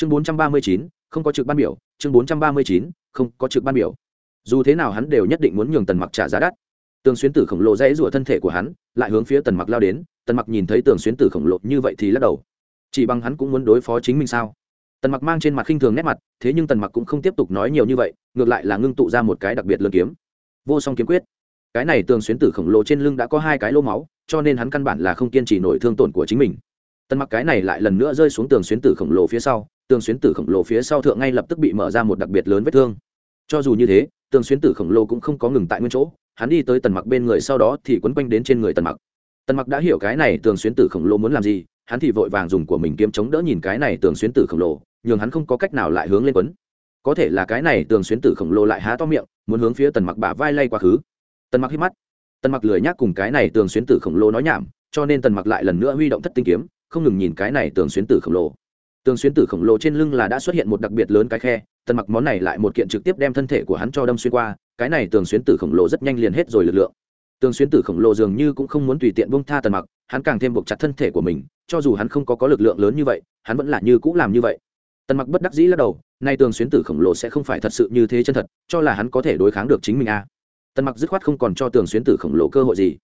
chương bốn trăm ba mươi chín, không có trực ban biểu. Chương bốn trăm ba mươi chín, không có trực ban biểu. Dù thế nào hắn đều nhất định muốn nhường tần mặc trả giá đắt. Tường xuyến tử khổng lồ dãy rủa thân thể của hắn, lại hướng phía tần mặc lao đến. Tần mặc nhìn thấy tường xuyến tử khổng lồ như vậy thì lắc đầu. Chỉ bằng hắn cũng muốn đối phó chính mình sao? Tần mặc mang trên mặt khinh thường nét mặt, thế nhưng tần mặc cũng không tiếp tục nói nhiều như vậy, ngược lại là ngưng tụ ra một cái đặc biệt lớn kiếm. Vô song kiếm quyết. Cái này tường xuyến tử khổng lồ trên lưng đã có hai cái lô máu, cho nên hắn căn bản là không kiên trì nổi thương tổn của chính mình. Tần mặc cái này lại lần nữa rơi xuống tường xuyến tử khổng lồ phía sau tường xuyến tử khổng lồ phía sau thượng ngay lập tức bị mở ra một đặc biệt lớn vết thương. Cho dù như thế, tường xuyến tử khổng lồ cũng không có ngừng tại nguyên chỗ, hắn đi tới tần mặc bên người sau đó thì quấn quanh đến trên người tần mặc. Tần mặc đã hiểu cái này tường xuyến tử khổng lồ muốn làm gì, hắn thì vội vàng dùng của mình kiếm chống đỡ nhìn cái này tường xuyến tử khổng lồ, nhường hắn không có cách nào lại hướng lên quấn. Có thể là cái này tường xuyến tử khổng lồ lại há to miệng, muốn hướng phía tần mặc bả vai lay quá khứ. Tần mặc hít mắt. Tần mặc lười nhác cùng cái này tường xuyến tử khổng lồ nói nhảm, cho nên tần mặc lại lần nữa huy động thất tinh kiếm, không ngừng nhìn cái này tường xuyến tử khổng lồ tường xuyên tử khổng lồ trên lưng là đã xuất hiện một đặc biệt lớn cái khe, tần mặc món này lại một kiện trực tiếp đem thân thể của hắn cho đâm xuyên qua, cái này tường xuyên tử khổng lồ rất nhanh liền hết rồi lực lượng. Tường xuyên tử khổng lồ dường như cũng không muốn tùy tiện bông tha tần mặc, hắn càng thêm buộc chặt thân thể của mình, cho dù hắn không có có lực lượng lớn như vậy, hắn vẫn là như cũng làm như vậy. Tần mặc bất đắc dĩ lắc đầu, nay tường xuyên tử khổng lồ sẽ không phải thật sự như thế chân thật, cho là hắn có thể đối kháng được chính mình a à. tần mặc dứt khoát không còn cho tường xuyên tử khổng lồ cơ hội gì.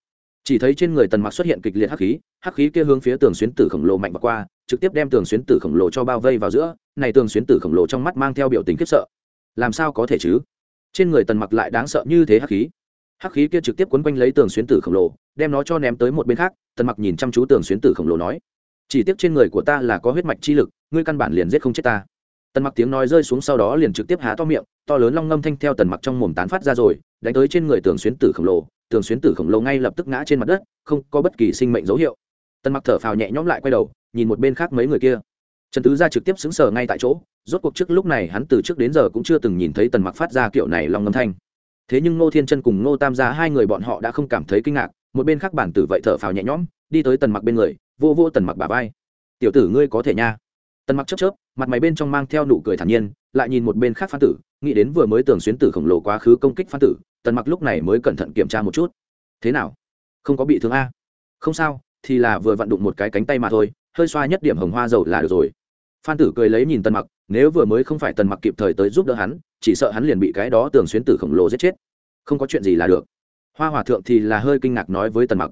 Chỉ thấy trên người tần mặc xuất hiện kịch liệt hắc khí hắc khí kia hướng phía tường xuyên tử khổng lồ mạnh và qua trực tiếp đem tường xuyến tử khổng lồ cho bao vây vào giữa, này tường xuyến tử khổng lồ trong mắt mang theo biểu tình khiếp sợ. Làm sao có thể chứ? Trên người tần mặc lại đáng sợ như thế hắc khí. Hắc khí kia trực tiếp quấn quanh lấy tường xuyến tử khổng lồ, đem nó cho ném tới một bên khác, tần mặc nhìn chăm chú tường xuyến tử khổng lồ nói, chỉ tiếc trên người của ta là có huyết mạch chi lực, ngươi căn bản liền giết không chết ta. Tần mặc tiếng nói rơi xuống sau đó liền trực tiếp há to miệng, to lớn long ngâm thanh theo tần mặc trong mồm tán phát ra rồi, đánh tới trên người tường xuyến tử khổng lồ, tường xuyến tử khổng lồ ngay lập tức ngã trên mặt đất, không có bất kỳ sinh mệnh dấu hiệu. Tần mặc thở phào nhẹ nhõm lại quay đầu nhìn một bên khác mấy người kia. Trần tứ gia trực tiếp xứng sở ngay tại chỗ, rốt cuộc trước lúc này hắn từ trước đến giờ cũng chưa từng nhìn thấy tần mặc phát ra kiểu này long ngâm thanh. Thế nhưng ngô thiên chân cùng ngô tam gia hai người bọn họ đã không cảm thấy kinh ngạc, một bên khác bản tử vậy thở phào nhẹ nhõm, đi tới tần mặc bên người, vô vô tần mặc bà vai. Tiểu tử ngươi có thể nha. Tần mặc chớp chớp, mặt mày bên trong mang theo nụ cười thản nhiên, lại nhìn một bên khác phan tử, nghĩ đến vừa mới tưởng xuyến tử khổng lồ quá khứ công kích phan tử, tần mặc lúc này mới cẩn thận kiểm tra một chút. Thế nào? Không có bị thương a? Không sao, thì là vừa vặn đụng một cái cánh tay mà thôi hơi xoa nhất điểm hồng hoa dầu là được rồi. Phan tử cười lấy nhìn tần mặc, nếu vừa mới không phải tần mặc kịp thời tới giúp đỡ hắn, chỉ sợ hắn liền bị cái đó tường xuyến tử khổng lồ giết chết. Không có chuyện gì là được. Hoa hòa thượng thì là hơi kinh ngạc nói với tần mặc,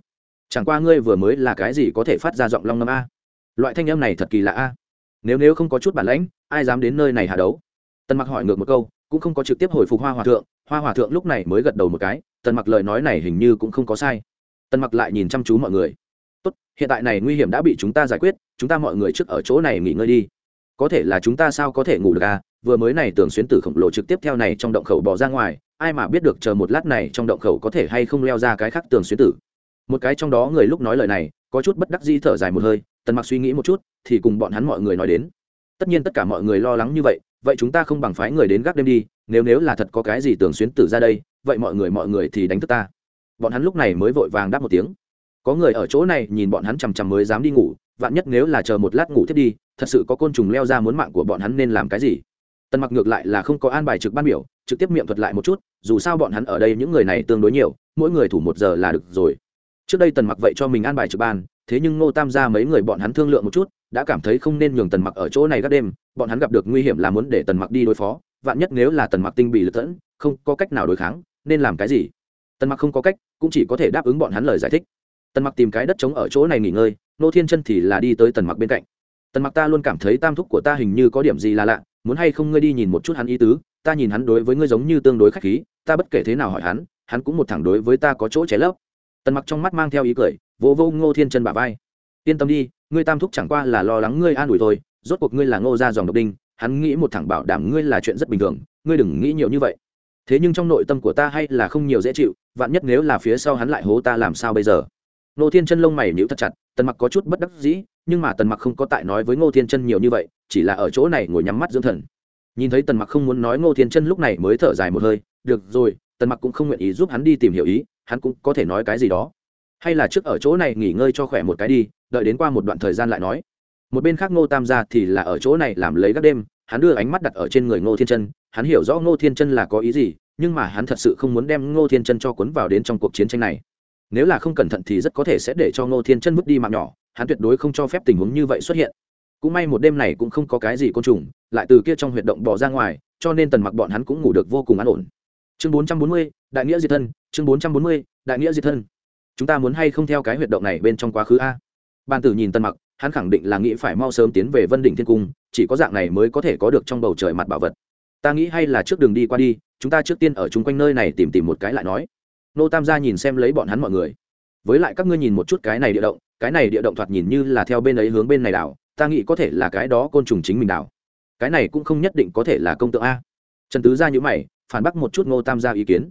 chẳng qua ngươi vừa mới là cái gì có thể phát ra giọng long ngâm a? Loại thanh âm này thật kỳ lạ a. Nếu nếu không có chút bản lãnh, ai dám đến nơi này hạ đấu? Tần mặc hỏi ngược một câu, cũng không có trực tiếp hồi phục hoa hòa thượng. Hoa hòa thượng lúc này mới gật đầu một cái, tần mặc lời nói này hình như cũng không có sai. Tần mặc lại nhìn chăm chú mọi người tốt, hiện tại này nguy hiểm đã bị chúng ta giải quyết, chúng ta mọi người trước ở chỗ này nghỉ ngơi đi. Có thể là chúng ta sao có thể ngủ được à? Vừa mới này tưởng xuyến tử khổng lồ trực tiếp theo này trong động khẩu bỏ ra ngoài, ai mà biết được chờ một lát này trong động khẩu có thể hay không leo ra cái khác tường xuyến tử. Một cái trong đó người lúc nói lời này, có chút bất đắc di thở dài một hơi, tần mặc suy nghĩ một chút, thì cùng bọn hắn mọi người nói đến. Tất nhiên tất cả mọi người lo lắng như vậy vậy chúng ta không bằng phái người đến gác đêm đi, nếu nếu là thật có cái gì tường xuyến tử ra đây, vậy mọi người mọi người thì đánh thức ta. Bọn hắn lúc này mới vội vàng đáp một tiếng có người ở chỗ này nhìn bọn hắn chằm chằm mới dám đi ngủ, vạn nhất nếu là chờ một lát ngủ thiết đi, thật sự có côn trùng leo ra muốn mạng của bọn hắn nên làm cái gì? Tần mặc ngược lại là không có an bài trực ban biểu, trực tiếp miệng thuật lại một chút, dù sao bọn hắn ở đây những người này tương đối nhiều, mỗi người thủ một giờ là được rồi. Trước đây tần mặc vậy cho mình an bài trực ban, thế nhưng ngô tam gia mấy người bọn hắn thương lượng một chút, đã cảm thấy không nên nhường tần mặc ở chỗ này các đêm, bọn hắn gặp được nguy hiểm là muốn để tần mặc đi đối phó, vạn nhất nếu là tần mặc tinh bị lật tẫn, không có cách nào đối kháng, nên làm cái gì? Tần mặc không có cách, cũng chỉ có thể đáp ứng bọn hắn lời giải thích tần mặc tìm cái đất trống ở chỗ này nghỉ ngơi, nô thiên chân thì là đi tới tần mặc bên cạnh. Tần mặc ta luôn cảm thấy tam thúc của ta hình như có điểm gì là lạ, muốn hay không ngươi đi nhìn một chút hắn ý tứ, ta nhìn hắn đối với ngươi giống như tương đối khách khí, ta bất kể thế nào hỏi hắn hắn cũng một thẳng đối với ta có chỗ trái lấp. Tần mặc trong mắt mang theo ý cười, vỗ vô ngô thiên chân bà vai. Yên tâm đi, ngươi tam thúc chẳng qua là lo lắng ngươi an ủi thôi, rốt cuộc ngươi là ngô ra dòng độc đinh, hắn nghĩ một thẳng bảo đảm ngươi là chuyện rất bình thường, ngươi đừng nghĩ nhiều như vậy. Thế nhưng trong nội tâm của ta hay là không nhiều dễ chịu, vạn nhất nếu là phía sau hắn lại hố ta làm sao bây giờ? Ngô thiên chân lông mày nhíu thật chặt, tần mặc có chút bất đắc dĩ, nhưng mà tần mặc không có tại nói với ngô thiên chân nhiều như vậy, chỉ là ở chỗ này ngồi nhắm mắt dưỡng thần. Nhìn thấy tần mặc không muốn nói ngô thiên chân lúc này mới thở dài một hơi, được rồi, tần mặc cũng không nguyện ý giúp hắn đi tìm hiểu ý, hắn cũng có thể nói cái gì đó. Hay là trước ở chỗ này nghỉ ngơi cho khỏe một cái đi, đợi đến qua một đoạn thời gian lại nói. Một bên khác ngô tam gia thì là ở chỗ này làm lấy các đêm, hắn đưa ánh mắt đặt ở trên người ngô thiên chân, hắn hiểu rõ ngô thiên chân là có ý gì, nhưng mà hắn thật sự không muốn đem ngô thiên chân cho cuốn vào đến trong cuộc chiến tranh này nếu là không cẩn thận thì rất có thể sẽ để cho ngô thiên chân vứt đi mạng nhỏ hắn tuyệt đối không cho phép tình huống như vậy xuất hiện. Cũng may một đêm này cũng không có cái gì côn trùng lại từ kia trong huyệt động bỏ ra ngoài cho nên tần mặc bọn hắn cũng ngủ được vô cùng an ổn. Chương 440, đại nghĩa diệt thân chương 440, đại nghĩa diệt thân. Chúng ta muốn hay không theo cái huyệt động này bên trong quá khứ a? Ban tử nhìn tần mặc hắn khẳng định là nghĩ phải mau sớm tiến về vân đỉnh thiên cung chỉ có dạng này mới có thể có được trong bầu trời mặt bảo vật. Ta nghĩ hay là trước đường đi qua đi chúng ta trước tiên ở chung quanh nơi này tìm tìm một cái lại nói nô tam gia nhìn xem lấy bọn hắn mọi người. Với lại các ngươi nhìn một chút cái này địa động, cái này địa động thoạt nhìn như là theo bên ấy hướng bên này đảo, ta nghĩ có thể là cái đó côn trùng chính mình đảo. Cái này cũng không nhất định có thể là công tượng a. Trần tứ gia nhữ mày, phản bác một chút ngô tam gia ý kiến.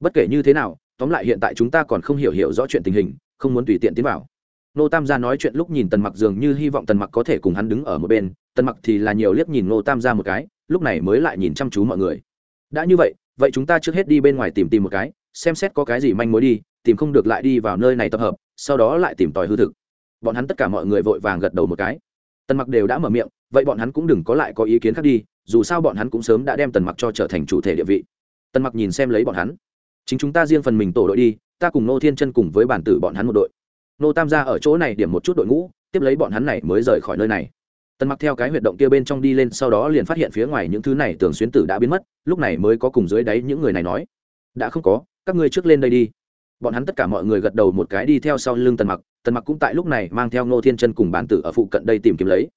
Bất kể như thế nào, tóm lại hiện tại chúng ta còn không hiểu hiểu rõ chuyện tình hình, không muốn tùy tiện tiến vào. Nô tam gia nói chuyện lúc nhìn tần mặc dường như hy vọng tần mặc có thể cùng hắn đứng ở một bên, tần mặc thì là nhiều liếc nhìn nô tam gia một cái, lúc này mới lại nhìn chăm chú mọi người. Đã như vậy vậy chúng ta trước hết đi bên ngoài tìm tìm một cái xem xét có cái gì manh mối đi, tìm không được lại đi vào nơi này tập hợp, sau đó lại tìm tòi hư thực. Bọn hắn tất cả mọi người vội vàng gật đầu một cái. Tần mặc đều đã mở miệng, vậy bọn hắn cũng đừng có lại có ý kiến khác đi, dù sao bọn hắn cũng sớm đã đem tần mặc cho trở thành chủ thể địa vị. Tần mặc nhìn xem lấy bọn hắn. Chính chúng ta riêng phần mình tổ đội đi, ta cùng nô thiên chân cùng với bản tử bọn hắn một đội. Nô tam gia ở chỗ này điểm một chút đội ngũ, tiếp lấy bọn hắn này mới rời khỏi nơi này. Tần mặc theo cái huyệt động kia bên trong đi lên, sau đó liền phát hiện phía ngoài những thứ này tưởng xuyến tử đã biến mất, lúc này mới có cùng dưới đáy những người này nói. Đã không có các ngươi trước lên đây đi. Bọn hắn tất cả mọi người gật đầu một cái đi theo sau lưng tần mặc tần mặc cũng tại lúc này mang theo ngô thiên chân cùng bản tử ở phụ cận đây tìm kiếm lấy.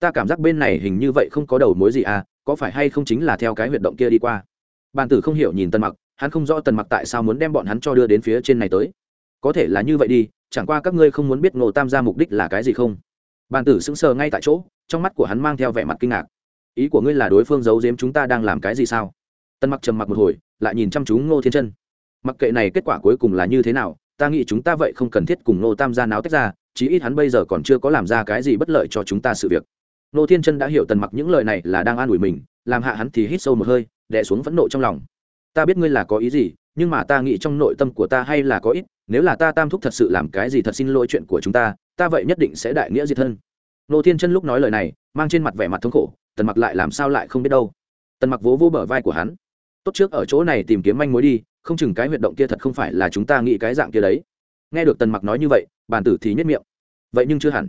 Ta cảm giác bên này hình như vậy không có đầu mối gì à có phải hay không chính là theo cái huyệt động kia đi qua? Bản tử không hiểu nhìn tần mặc, hắn không rõ tần mặc tại sao muốn đem bọn hắn cho đưa đến phía trên này tới. Có thể là như vậy đi, chẳng qua các ngươi không muốn biết ngô tam gia mục đích là cái gì không? Bàn tử sững sờ ngay tại chỗ, trong mắt của hắn mang theo vẻ mặt kinh ngạc. Ý của ngươi là đối phương giấu giếm chúng ta đang làm cái gì sao? Tân mặc trầm mặc một hồi, lại nhìn chăm chú ngô thiên chân mặc kệ này kết quả cuối cùng là như thế nào, ta nghĩ chúng ta vậy không cần thiết cùng nô tam gia náo tách ra, chí ít hắn bây giờ còn chưa có làm ra cái gì bất lợi cho chúng ta sự việc. Nô thiên chân đã hiểu tần mặc những lời này là đang an ủi mình, làm hạ hắn thì hít sâu một hơi, đè xuống phẫn nộ trong lòng. Ta biết ngươi là có ý gì, nhưng mà ta nghĩ trong nội tâm của ta hay là có ít, nếu là ta tam thúc thật sự làm cái gì thật xin lỗi chuyện của chúng ta ta vậy nhất định sẽ đại nghĩa diệt thân. Nô thiên chân lúc nói lời này, mang trên mặt vẻ mặt thống khổ, tần mặc lại làm sao lại không biết đâu. Tần mặc vỗ vỗ bờ vai của hắn tốt trước ở chỗ này tìm kiếm manh mối đi, không chừng cái huyệt động kia thật không phải là chúng ta nghĩ cái dạng kia đấy. Nghe được tần mặc nói như vậy, bàn tử thì nhất miệng. Vậy nhưng chưa hẳn.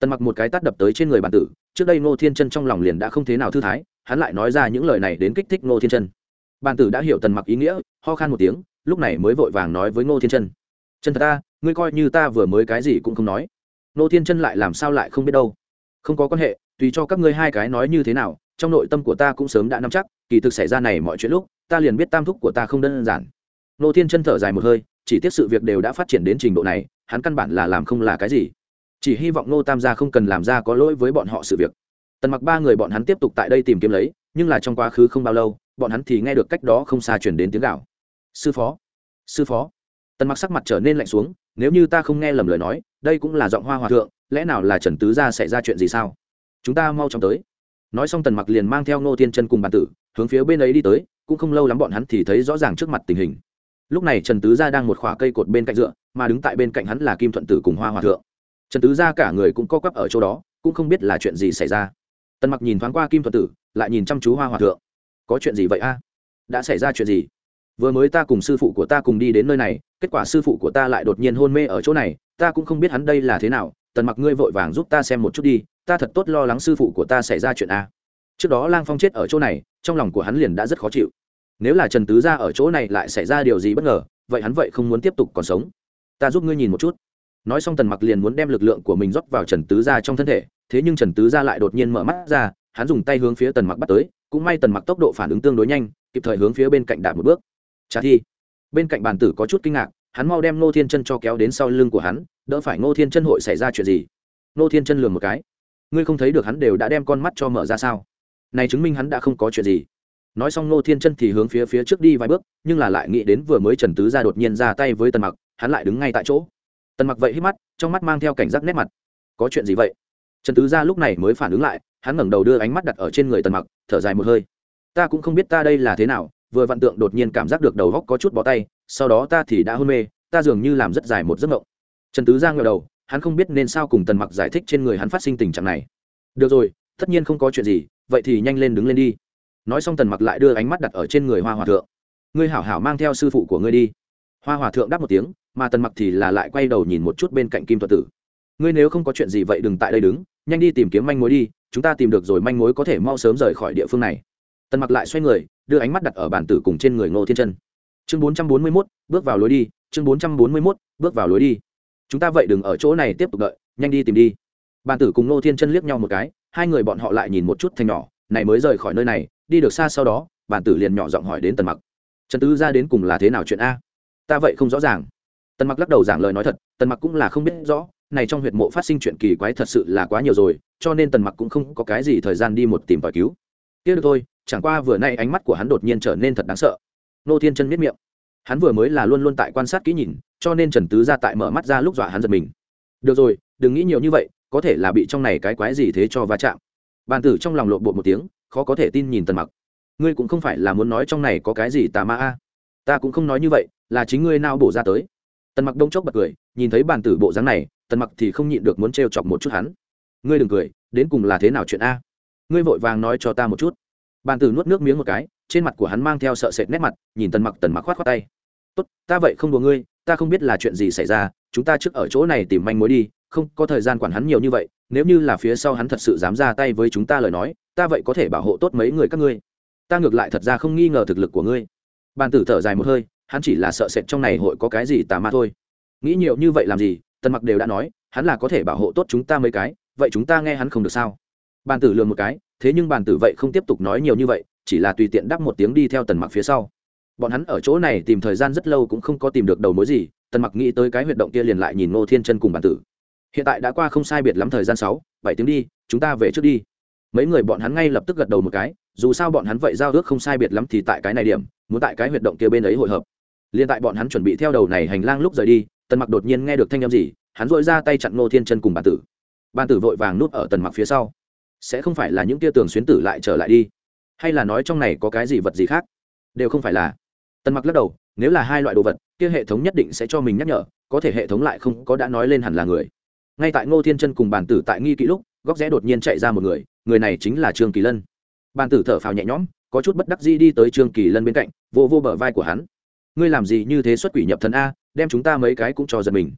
Tần mặc một cái tát đập tới trên người bàn tử, trước đây Ngô thiên chân trong lòng liền đã không thế nào thư thái, hắn lại nói ra những lời này đến kích thích Ngô thiên chân. Bàn tử đã hiểu tần mặc ý nghĩa, ho khan một tiếng, lúc này mới vội vàng nói với ngô thiên chân. Chân thật ta, ngươi coi như ta vừa mới cái gì cũng không nói. Ngô thiên chân lại làm sao lại không biết đâu. Không có quan hệ, tùy cho các ngươi hai cái nói như thế nào, trong nội tâm của ta cũng sớm đã nắm chắc kỳ thực xảy ra này mọi chuyện lúc, ta liền biết tam thúc của ta không đơn giản. Nô thiên chân thở dài một hơi, chỉ tiếc sự việc đều đã phát triển đến trình độ này, hắn căn bản là làm không là cái gì. Chỉ hy vọng nô tam gia không cần làm ra có lỗi với bọn họ sự việc. Tần mặc ba người bọn hắn tiếp tục tại đây tìm kiếm lấy, nhưng là trong quá khứ không bao lâu, bọn hắn thì nghe được cách đó không xa chuyển đến tiếng gạo sư phó sư phó. Tần mặc sắc mặt trở nên lạnh xuống, nếu như ta không nghe lầm lời nói, đây cũng là giọng hoa hòa thượng, lẽ nào là trần tứ gia xảy ra chuyện gì sao? Chúng ta mau chóng tới nói xong tần mặc liền mang theo ngô thiên chân cùng bàn tử, hướng phía bên ấy đi tới, cũng không lâu lắm bọn hắn thì thấy rõ ràng trước mặt tình hình. Lúc này trần tứ gia đang một khỏa cây cột bên cạnh dựa, mà đứng tại bên cạnh hắn là kim thuận tử cùng hoa hòa thượng. Trần tứ gia cả người cũng co quắp ở chỗ đó, cũng không biết là chuyện gì xảy ra. Tần mặc nhìn thoáng qua kim thuận tử, lại nhìn chăm chú hoa hòa thượng. Có chuyện gì vậy a? Đã xảy ra chuyện gì? Vừa mới ta cùng sư phụ của ta cùng đi đến nơi này, kết quả sư phụ của ta lại đột nhiên hôn mê ở chỗ này, ta cũng không biết hắn đây là thế nào. Tần mặc, ngươi vội vàng giúp ta xem một chút đi ta thật tốt lo lắng sư phụ của ta xảy ra chuyện a. Trước đó lang phong chết ở chỗ này, trong lòng của hắn liền đã rất khó chịu. Nếu là trần tứ gia ở chỗ này lại xảy ra điều gì bất ngờ, vậy hắn vậy không muốn tiếp tục còn sống. Ta giúp ngươi nhìn một chút. Nói xong tần mặc liền muốn đem lực lượng của mình rót vào trần tứ gia trong thân thể, thế nhưng trần tứ gia lại đột nhiên mở mắt ra, hắn dùng tay hướng phía tần mặc bắt tới, cũng may tần mặc tốc độ phản ứng tương đối nhanh, kịp thời hướng phía bên cạnh đạp một bước. Trả thi. Bên cạnh bàn tử có chút kinh ngạc, hắn mau đem ngô thiên chân cho kéo đến sau lưng của hắn, đỡ phải ngô thiên chân hội xảy ra chuyện gì? Ngô thiên chân lường một cái ngươi không thấy được hắn đều đã đem con mắt cho mở ra sao? Này chứng minh hắn đã không có chuyện gì. Nói xong ngô thiên chân thì hướng phía phía trước đi vài bước, nhưng là lại nghĩ đến vừa mới trần tứ ra đột nhiên ra tay với tần mặc, hắn lại đứng ngay tại chỗ. Tần mặc vậy hít mắt, trong mắt mang theo cảnh giác nét mặt. Có chuyện gì vậy? Trần tứ ra lúc này mới phản ứng lại, hắn ngẩng đầu đưa ánh mắt đặt ở trên người tần mặc, thở dài một hơi. Ta cũng không biết ta đây là thế nào, vừa vạn tượng đột nhiên cảm giác được đầu góc có chút bỏ tay, sau đó ta thì đã hôn mê, ta dường như làm rất dài một giấc mộng. Trần tứ Gia ngờ đầu hắn không biết nên sao cùng tần mặc giải thích trên người hắn phát sinh tình trạng này. Được rồi tất nhiên không có chuyện gì vậy thì nhanh lên đứng lên đi. Nói xong tần mặc lại đưa ánh mắt đặt ở trên người hoa hòa thượng. Ngươi hảo hảo mang theo sư phụ của ngươi đi. Hoa hòa thượng đáp một tiếng mà tần mặc thì là lại quay đầu nhìn một chút bên cạnh kim thuật tử. Ngươi nếu không có chuyện gì vậy đừng tại đây đứng nhanh đi tìm kiếm manh mối đi chúng ta tìm được rồi manh mối có thể mau sớm rời khỏi địa phương này. Tần mặc lại xoay người đưa ánh mắt đặt ở bản tử cùng trên người ngô thiên chân. Chương 441, bước vào lối đi chương 441, bước vào lối đi chúng ta vậy đừng ở chỗ này tiếp tục đợi, nhanh đi tìm đi. Bàn tử cùng nô thiên chân liếc nhau một cái, hai người bọn họ lại nhìn một chút thành nhỏ, này mới rời khỏi nơi này, đi được xa sau đó, bàn tử liền nhỏ giọng hỏi đến tần mặc. Trần tứ ra đến cùng là thế nào chuyện a? Ta vậy không rõ ràng. Tần mặc lắc đầu giảng lời nói thật, tần mặc cũng là không biết rõ, này trong huyệt mộ phát sinh chuyện kỳ quái thật sự là quá nhiều rồi, cho nên tần mặc cũng không có cái gì thời gian đi một tìm tòi cứu. Tiếc được thôi, chẳng qua vừa nay ánh mắt của hắn đột nhiên trở nên thật đáng sợ. Nô thiên chân miết miệng hắn vừa mới là luôn luôn tại quan sát kỹ nhìn, cho nên trần tứ ra tại mở mắt ra lúc dọa hắn giật mình. Được rồi, đừng nghĩ nhiều như vậy, có thể là bị trong này cái quái gì thế cho va chạm. Bàn tử trong lòng lộn bộ một tiếng, khó có thể tin nhìn tần mặc. Ngươi cũng không phải là muốn nói trong này có cái gì tà ma a. Ta cũng không nói như vậy, là chính ngươi nao bổ ra tới. Tần mặc đông chốc bật cười, nhìn thấy bàn tử bộ dáng này, tần mặc thì không nhịn được muốn trêu chọc một chút hắn. Ngươi đừng cười, đến cùng là thế nào chuyện a? Ngươi vội vàng nói cho ta một chút. Bàn tử nuốt nước miếng một cái trên mặt của hắn mang theo sợ sệt nét mặt, nhìn tần mặc tần mặc khoát khoát tay. Tốt, ta vậy không đùa ngươi, ta không biết là chuyện gì xảy ra, chúng ta trước ở chỗ này tìm manh mối đi, không có thời gian quản hắn nhiều như vậy, nếu như là phía sau hắn thật sự dám ra tay với chúng ta lời nói, ta vậy có thể bảo hộ tốt mấy người các ngươi. Ta ngược lại thật ra không nghi ngờ thực lực của ngươi. Bàn tử thở dài một hơi, hắn chỉ là sợ sệt trong này hội có cái gì tà ma thôi. Nghĩ nhiều như vậy làm gì? Tần mặc đều đã nói, hắn là có thể bảo hộ tốt chúng ta mấy cái, vậy chúng ta nghe hắn không được sao? Bàn tử lừa một cái, thế nhưng bàn tử vậy không tiếp tục nói nhiều như vậy chỉ là tùy tiện đáp một tiếng đi theo tần mặc phía sau. Bọn hắn ở chỗ này tìm thời gian rất lâu cũng không có tìm được đầu mối gì, tần mặc nghĩ tới cái huyệt động kia liền lại nhìn ngô thiên chân cùng bản tử. Hiện tại đã qua không sai biệt lắm thời gian sáu, bảy tiếng đi, chúng ta về trước đi. Mấy người bọn hắn ngay lập tức gật đầu một cái, dù sao bọn hắn vậy giao ước không sai biệt lắm thì tại cái này điểm, muốn tại cái huyệt động kia bên ấy hội hợp. Liền tại bọn hắn chuẩn bị theo đầu này hành lang lúc rời đi, tần mặc đột nhiên nghe được thanh â m gì, hắn dội ra tay chặn ngô thiên chân cùng bản tử. Bản tử vội vàng nút ở tần mặc phía sau. Sẽ không phải là những tia tường xuyến tử lại trở lại đi hay là nói trong này có cái gì vật gì khác? Đều không phải là. Tần mặc lắc đầu, nếu là hai loại đồ vật, kia hệ thống nhất định sẽ cho mình nhắc nhở, có thể hệ thống lại không có đã nói lên hẳn là người. Ngay tại ngô thiên chân cùng bàn tử tại nghi kỹ lúc, góc rẽ đột nhiên chạy ra một người người này chính là trương kỳ lân. Bàn tử thở phào nhẹ nhõm, có chút bất đắc dĩ đi tới trương kỳ lân bên cạnh, vô vô bờ vai của hắn. Ngươi làm gì như thế xuất quỷ nhập thần a, đem chúng ta mấy cái cũng cho giật mình.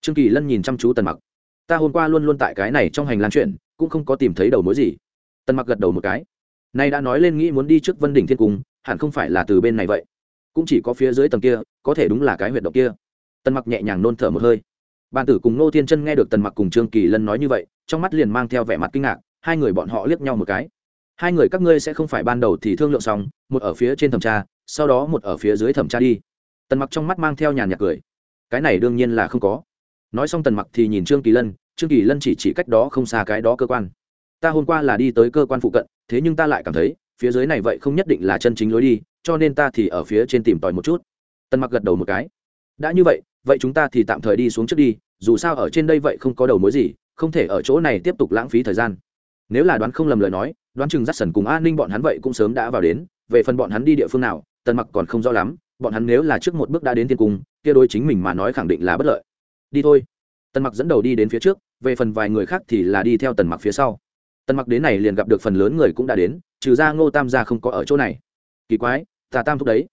Trương kỳ lân nhìn chăm chú tần mặc. Ta hôm qua luôn luôn tại cái này trong hành lang chuyện, cũng không có tìm thấy đầu mối gì. Tần mặc gật đầu một cái nay đã nói lên nghĩ muốn đi trước vân đỉnh thiên cung, hẳn không phải là từ bên này vậy. Cũng chỉ có phía dưới tầng kia, có thể đúng là cái huyệt động kia. Tần mặc nhẹ nhàng nôn thở một hơi. Bàn tử cùng nô thiên chân nghe được tần mặc cùng trương kỳ lân nói như vậy, trong mắt liền mang theo vẻ mặt kinh ngạc, hai người bọn họ liếc nhau một cái. Hai người các ngươi sẽ không phải ban đầu thì thương lượng xong, một ở phía trên thẩm tra, sau đó một ở phía dưới thẩm tra đi. Tần mặc trong mắt mang theo nhàn nhạc cười. Cái này đương nhiên là không có. Nói xong tần mặc thì nhìn trương kỳ lân, trương kỳ lân chỉ chỉ cách đó không xa cái đó cơ quan ta hôm qua là đi tới cơ quan phụ cận, thế nhưng ta lại cảm thấy, phía dưới này vậy không nhất định là chân chính lối đi, cho nên ta thì ở phía trên tìm tòi một chút. Tần mặc gật đầu một cái. Đã như vậy vậy chúng ta thì tạm thời đi xuống trước đi, dù sao ở trên đây vậy không có đầu mối gì, không thể ở chỗ này tiếp tục lãng phí thời gian. Nếu là đoán không lầm lời nói, đoán chừng rắt sần cùng an ninh bọn hắn vậy cũng sớm đã vào đến, về phần bọn hắn đi địa phương nào, tần mặc còn không rõ lắm, bọn hắn nếu là trước một bước đã đến thiên cung, kia đôi chính mình mà nói khẳng định là bất lợi. Đi thôi. Tần mặc dẫn đầu đi đến phía trước, về phần vài người khác thì là đi theo tần mặc phía sau tần mặc đến này liền gặp được phần lớn người cũng đã đến, trừ ra ngô tam gia không có ở chỗ này. Kỳ quái tà tam thúc đấy.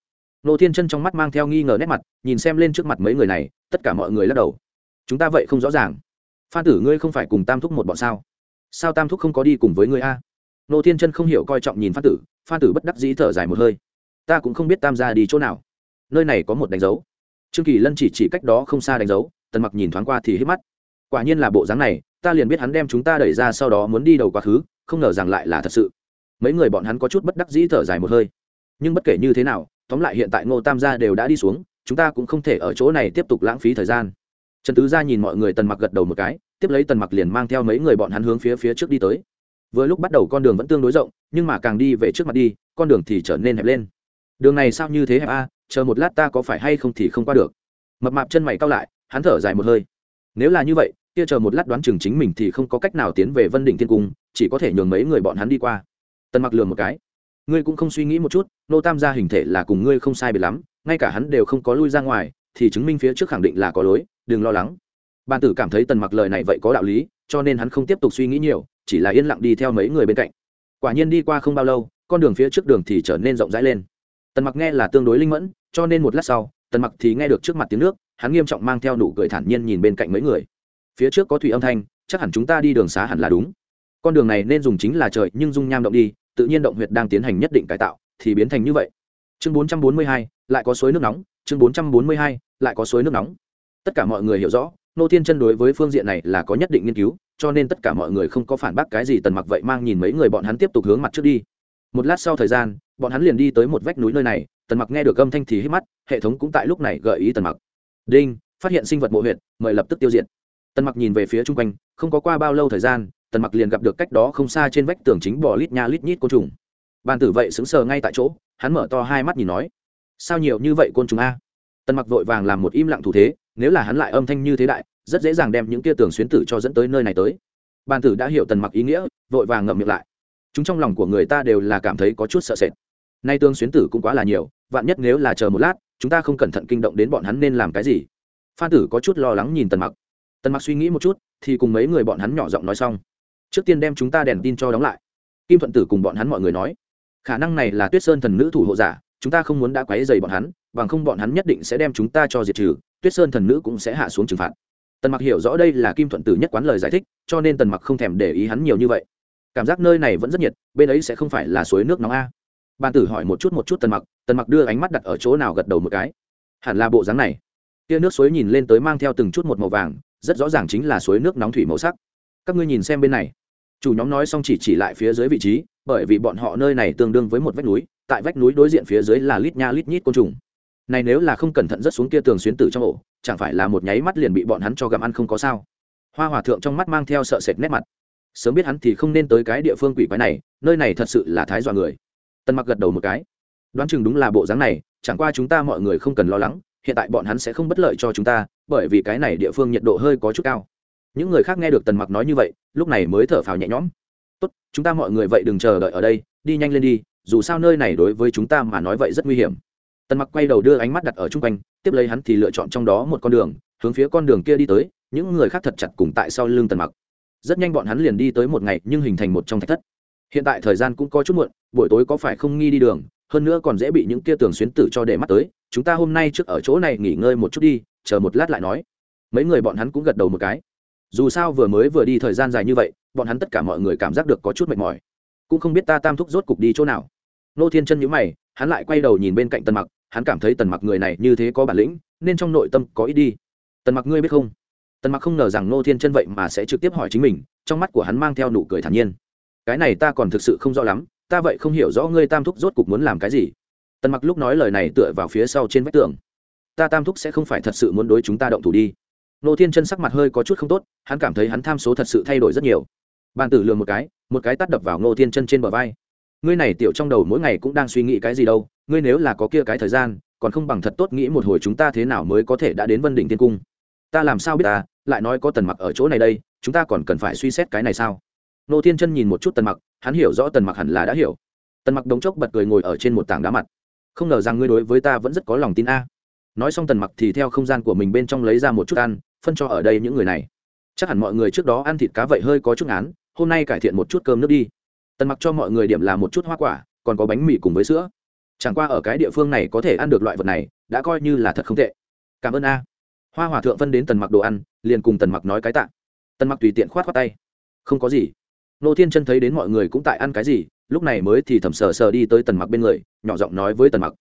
Nô thiên chân trong mắt mang theo nghi ngờ nét mặt, nhìn xem lên trước mặt mấy người này, tất cả mọi người lắc đầu. Chúng ta vậy không rõ ràng. Phan tử ngươi không phải cùng tam thúc một bọn sao? Sao tam thúc không có đi cùng với ngươi a? Nô thiên chân không hiểu coi trọng nhìn phan tử phan tử bất đắc dĩ thở dài một hơi. Ta cũng không biết tam gia đi chỗ nào. Nơi này có một đánh dấu. Trương kỳ lân chỉ chỉ cách đó không xa đánh dấu, tần mặc nhìn thoáng qua thì hít mắt. Quả nhiên là bộ dáng này ta liền biết hắn đem chúng ta đẩy ra sau đó muốn đi đầu quá khứ, không ngờ rằng lại là thật sự. Mấy người bọn hắn có chút bất đắc dĩ thở dài một hơi. Nhưng bất kể như thế nào, tóm lại hiện tại ngô tam gia đều đã đi xuống, chúng ta cũng không thể ở chỗ này tiếp tục lãng phí thời gian. Trần tứ gia nhìn mọi người tần mặc gật đầu một cái, tiếp lấy tần mặc liền mang theo mấy người bọn hắn hướng phía phía trước đi tới. Vừa lúc bắt đầu con đường vẫn tương đối rộng, nhưng mà càng đi về trước mặt đi, con đường thì trở nên hẹp lên. Đường này sao như thế hẹp a, chờ một lát ta có phải hay không thì không qua được. Mập mạp chân mày cao lại, hắn thở dài một hơi. Nếu là như vậy kia chờ một lát đoán chừng chính mình thì không có cách nào tiến về vân đỉnh thiên cung, chỉ có thể nhường mấy người bọn hắn đi qua. Tần mặc lừa một cái. Ngươi cũng không suy nghĩ một chút, nô tam gia hình thể là cùng ngươi không sai biệt lắm, ngay cả hắn đều không có lui ra ngoài, thì chứng minh phía trước khẳng định là có lối đừng lo lắng. Ban tử cảm thấy tần mặc lời này vậy có đạo lý, cho nên hắn không tiếp tục suy nghĩ nhiều, chỉ là yên lặng đi theo mấy người bên cạnh. Quả nhiên đi qua không bao lâu, con đường phía trước đường thì trở nên rộng rãi lên. Tần mặc nghe là tương đối linh mẫn, cho nên một lát sau, tần mặc thì nghe được trước mặt tiếng nước, hắn nghiêm trọng mang theo nụ cười thản nhiên nhìn bên cạnh mấy người phía trước có thủy âm thanh chắc hẳn chúng ta đi đường xá hẳn là đúng. Con đường này nên dùng chính là trời nhưng dung nham động đi tự nhiên động huyệt đang tiến hành nhất định cải tạo thì biến thành như vậy. Chương 442, lại có suối nước nóng. Chương 442, lại có suối nước nóng. Tất cả mọi người hiểu rõ nô thiên chân đối với phương diện này là có nhất định nghiên cứu cho nên tất cả mọi người không có phản bác cái gì tần mặc vậy mang nhìn mấy người bọn hắn tiếp tục hướng mặt trước đi. Một lát sau thời gian bọn hắn liền đi tới một vách núi nơi này tần mặc nghe được âm thanh thì hít mắt hệ thống cũng tại lúc này gợi ý tần mặc. Đinh phát hiện sinh vật mộ huyện mời lập tức tiêu diệt tần mặc nhìn về phía chung quanh, không có qua bao lâu thời gian, tần mặc liền gặp được cách đó không xa trên vách tường chính bỏ lít nha lít nhít côn trùng. Bàn tử vậy sững sờ ngay tại chỗ, hắn mở to hai mắt nhìn nói, sao nhiều như vậy côn trùng a? Tần mặc vội vàng làm một im lặng thủ thế, nếu là hắn lại âm thanh như thế đại, rất dễ dàng đem những tia tường xuyến tử cho dẫn tới nơi này tới. Bàn tử đã hiểu tần mặc ý nghĩa, vội vàng ngậm miệng lại. Chúng trong lòng của người ta đều là cảm thấy có chút sợ sệt. Nay tương xuyến tử cũng quá là nhiều, vạn nhất nếu là chờ một lát, chúng ta không cẩn thận kinh động đến bọn hắn nên làm cái gì? Phan tử có chút lo lắng nhìn tần mặc tần mặc suy nghĩ một chút, thì cùng mấy người bọn hắn nhỏ giọng nói xong. Trước tiên đem chúng ta đèn tin cho đóng lại. Kim thuận tử cùng bọn hắn mọi người nói, khả năng này là tuyết sơn thần nữ thủ hộ giả, chúng ta không muốn đã quấy dày bọn hắn, bằng không bọn hắn nhất định sẽ đem chúng ta cho diệt trừ, tuyết sơn thần nữ cũng sẽ hạ xuống trừng phạt. Tần mặc hiểu rõ đây là kim thuận tử nhất quán lời giải thích, cho nên tần mặc không thèm để ý hắn nhiều như vậy. Cảm giác nơi này vẫn rất nhiệt, bên ấy sẽ không phải là suối nước nóng a. Ban tử hỏi một chút một chút tần mặc tần mặc đưa ánh mắt đặt ở chỗ nào gật đầu một cái. Hẳn là bộ dáng này. Tia nước suối nhìn lên tới mang theo từng chút một màu vàng rất rõ ràng chính là suối nước nóng thủy màu sắc. Các ngươi nhìn xem bên này. Chủ nhóm nói xong chỉ chỉ lại phía dưới vị trí, bởi vì bọn họ nơi này tương đương với một vách núi, tại vách núi đối diện phía dưới là lít nha lít nhít côn trùng. Này nếu là không cẩn thận rất xuống kia tường xuyến tử trong ổ, chẳng phải là một nháy mắt liền bị bọn hắn cho gặm ăn không có sao? Hoa hòa thượng trong mắt mang theo sợ sệt nét mặt. Sớm biết hắn thì không nên tới cái địa phương quỷ quái này, nơi này thật sự là thái dọa người. Tân mặc gật đầu một cái. Đoán chừng đúng là bộ dáng này, chẳng qua chúng ta mọi người không cần lo lắng hiện tại bọn hắn sẽ không bất lợi cho chúng ta, bởi vì cái này địa phương nhiệt độ hơi có chút cao. Những người khác nghe được tần mặc nói như vậy, lúc này mới thở phào nhẹ nhõm. Tốt, chúng ta mọi người vậy đừng chờ đợi ở đây, đi nhanh lên đi, dù sao nơi này đối với chúng ta mà nói vậy rất nguy hiểm. Tần mặc quay đầu đưa ánh mắt đặt ở chung quanh, tiếp lấy hắn thì lựa chọn trong đó một con đường, hướng phía con đường kia đi tới, những người khác thật chặt cùng tại sau lưng tần mặc. Rất nhanh bọn hắn liền đi tới một ngày nhưng hình thành một trong thạch thất. Hiện tại thời gian cũng có chút muộn, buổi tối có phải không nghi đi đường hơn nữa còn dễ bị những kia tường xuyến tử cho để mắt tới, chúng ta hôm nay trước ở chỗ này nghỉ ngơi một chút đi, chờ một lát lại nói. Mấy người bọn hắn cũng gật đầu một cái. Dù sao vừa mới vừa đi thời gian dài như vậy, bọn hắn tất cả mọi người cảm giác được có chút mệt mỏi. Cũng không biết ta tam thúc rốt cục đi chỗ nào. Nô thiên chân nhữ mày, hắn lại quay đầu nhìn bên cạnh tần mặc, hắn cảm thấy tần mặc người này như thế có bản lĩnh, nên trong nội tâm có ít đi. Tần mặc ngươi biết không? Tần mặc không ngờ rằng nô thiên chân vậy mà sẽ trực tiếp hỏi chính mình, trong mắt của hắn mang theo nụ cười thản nhiên. Cái này ta còn thực sự không rõ lắm ta vậy không hiểu rõ ngươi tam thúc rốt cục muốn làm cái gì. Tần mặc lúc nói lời này tựa vào phía sau trên vách tường. Ta tam thúc sẽ không phải thật sự muốn đối chúng ta động thủ đi. Nô thiên chân sắc mặt hơi có chút không tốt, hắn cảm thấy hắn tham số thật sự thay đổi rất nhiều. Bàn tử lường một cái một cái tắt đập vào nô thiên chân trên bờ vai. Ngươi này tiểu trong đầu mỗi ngày cũng đang suy nghĩ cái gì đâu, ngươi nếu là có kia cái thời gian, còn không bằng thật tốt nghĩ một hồi chúng ta thế nào mới có thể đã đến vân đỉnh tiên cung. Ta làm sao biết ta, lại nói có tần mặc ở chỗ này đây, chúng ta còn cần phải suy xét cái này sao? Nô thiên chân nhìn một chút tần mặc, hắn hiểu rõ tần mặc hẳn là đã hiểu. Tần mặc đống chốc bật cười ngồi ở trên một tảng đá mặt. Không ngờ rằng ngươi đối với ta vẫn rất có lòng tin a. À. Nói xong tần mặc thì theo không gian của mình bên trong lấy ra một chút ăn, phân cho ở đây những người này. Chắc hẳn mọi người trước đó ăn thịt cá vậy hơi có chút án hôm nay cải thiện một chút cơm nước đi. Tần mặc cho mọi người điểm là một chút hoa quả, còn có bánh mì cùng với sữa. Chẳng qua ở cái địa phương này có thể ăn được loại vật này, đã coi như là thật không tệ. Cảm ơn a. Hoa hòa thượng phân đến tần mặc đồ ăn, liền cùng tần mặc nói cái tạ. Tần mặc tùy tiện khoát khoát tay. Không có gì nô thiên chân thấy đến mọi người cũng tại ăn cái gì, lúc này mới thì thầm sờ sờ đi tới tần mặc bên người, nhỏ giọng nói với tần mặc.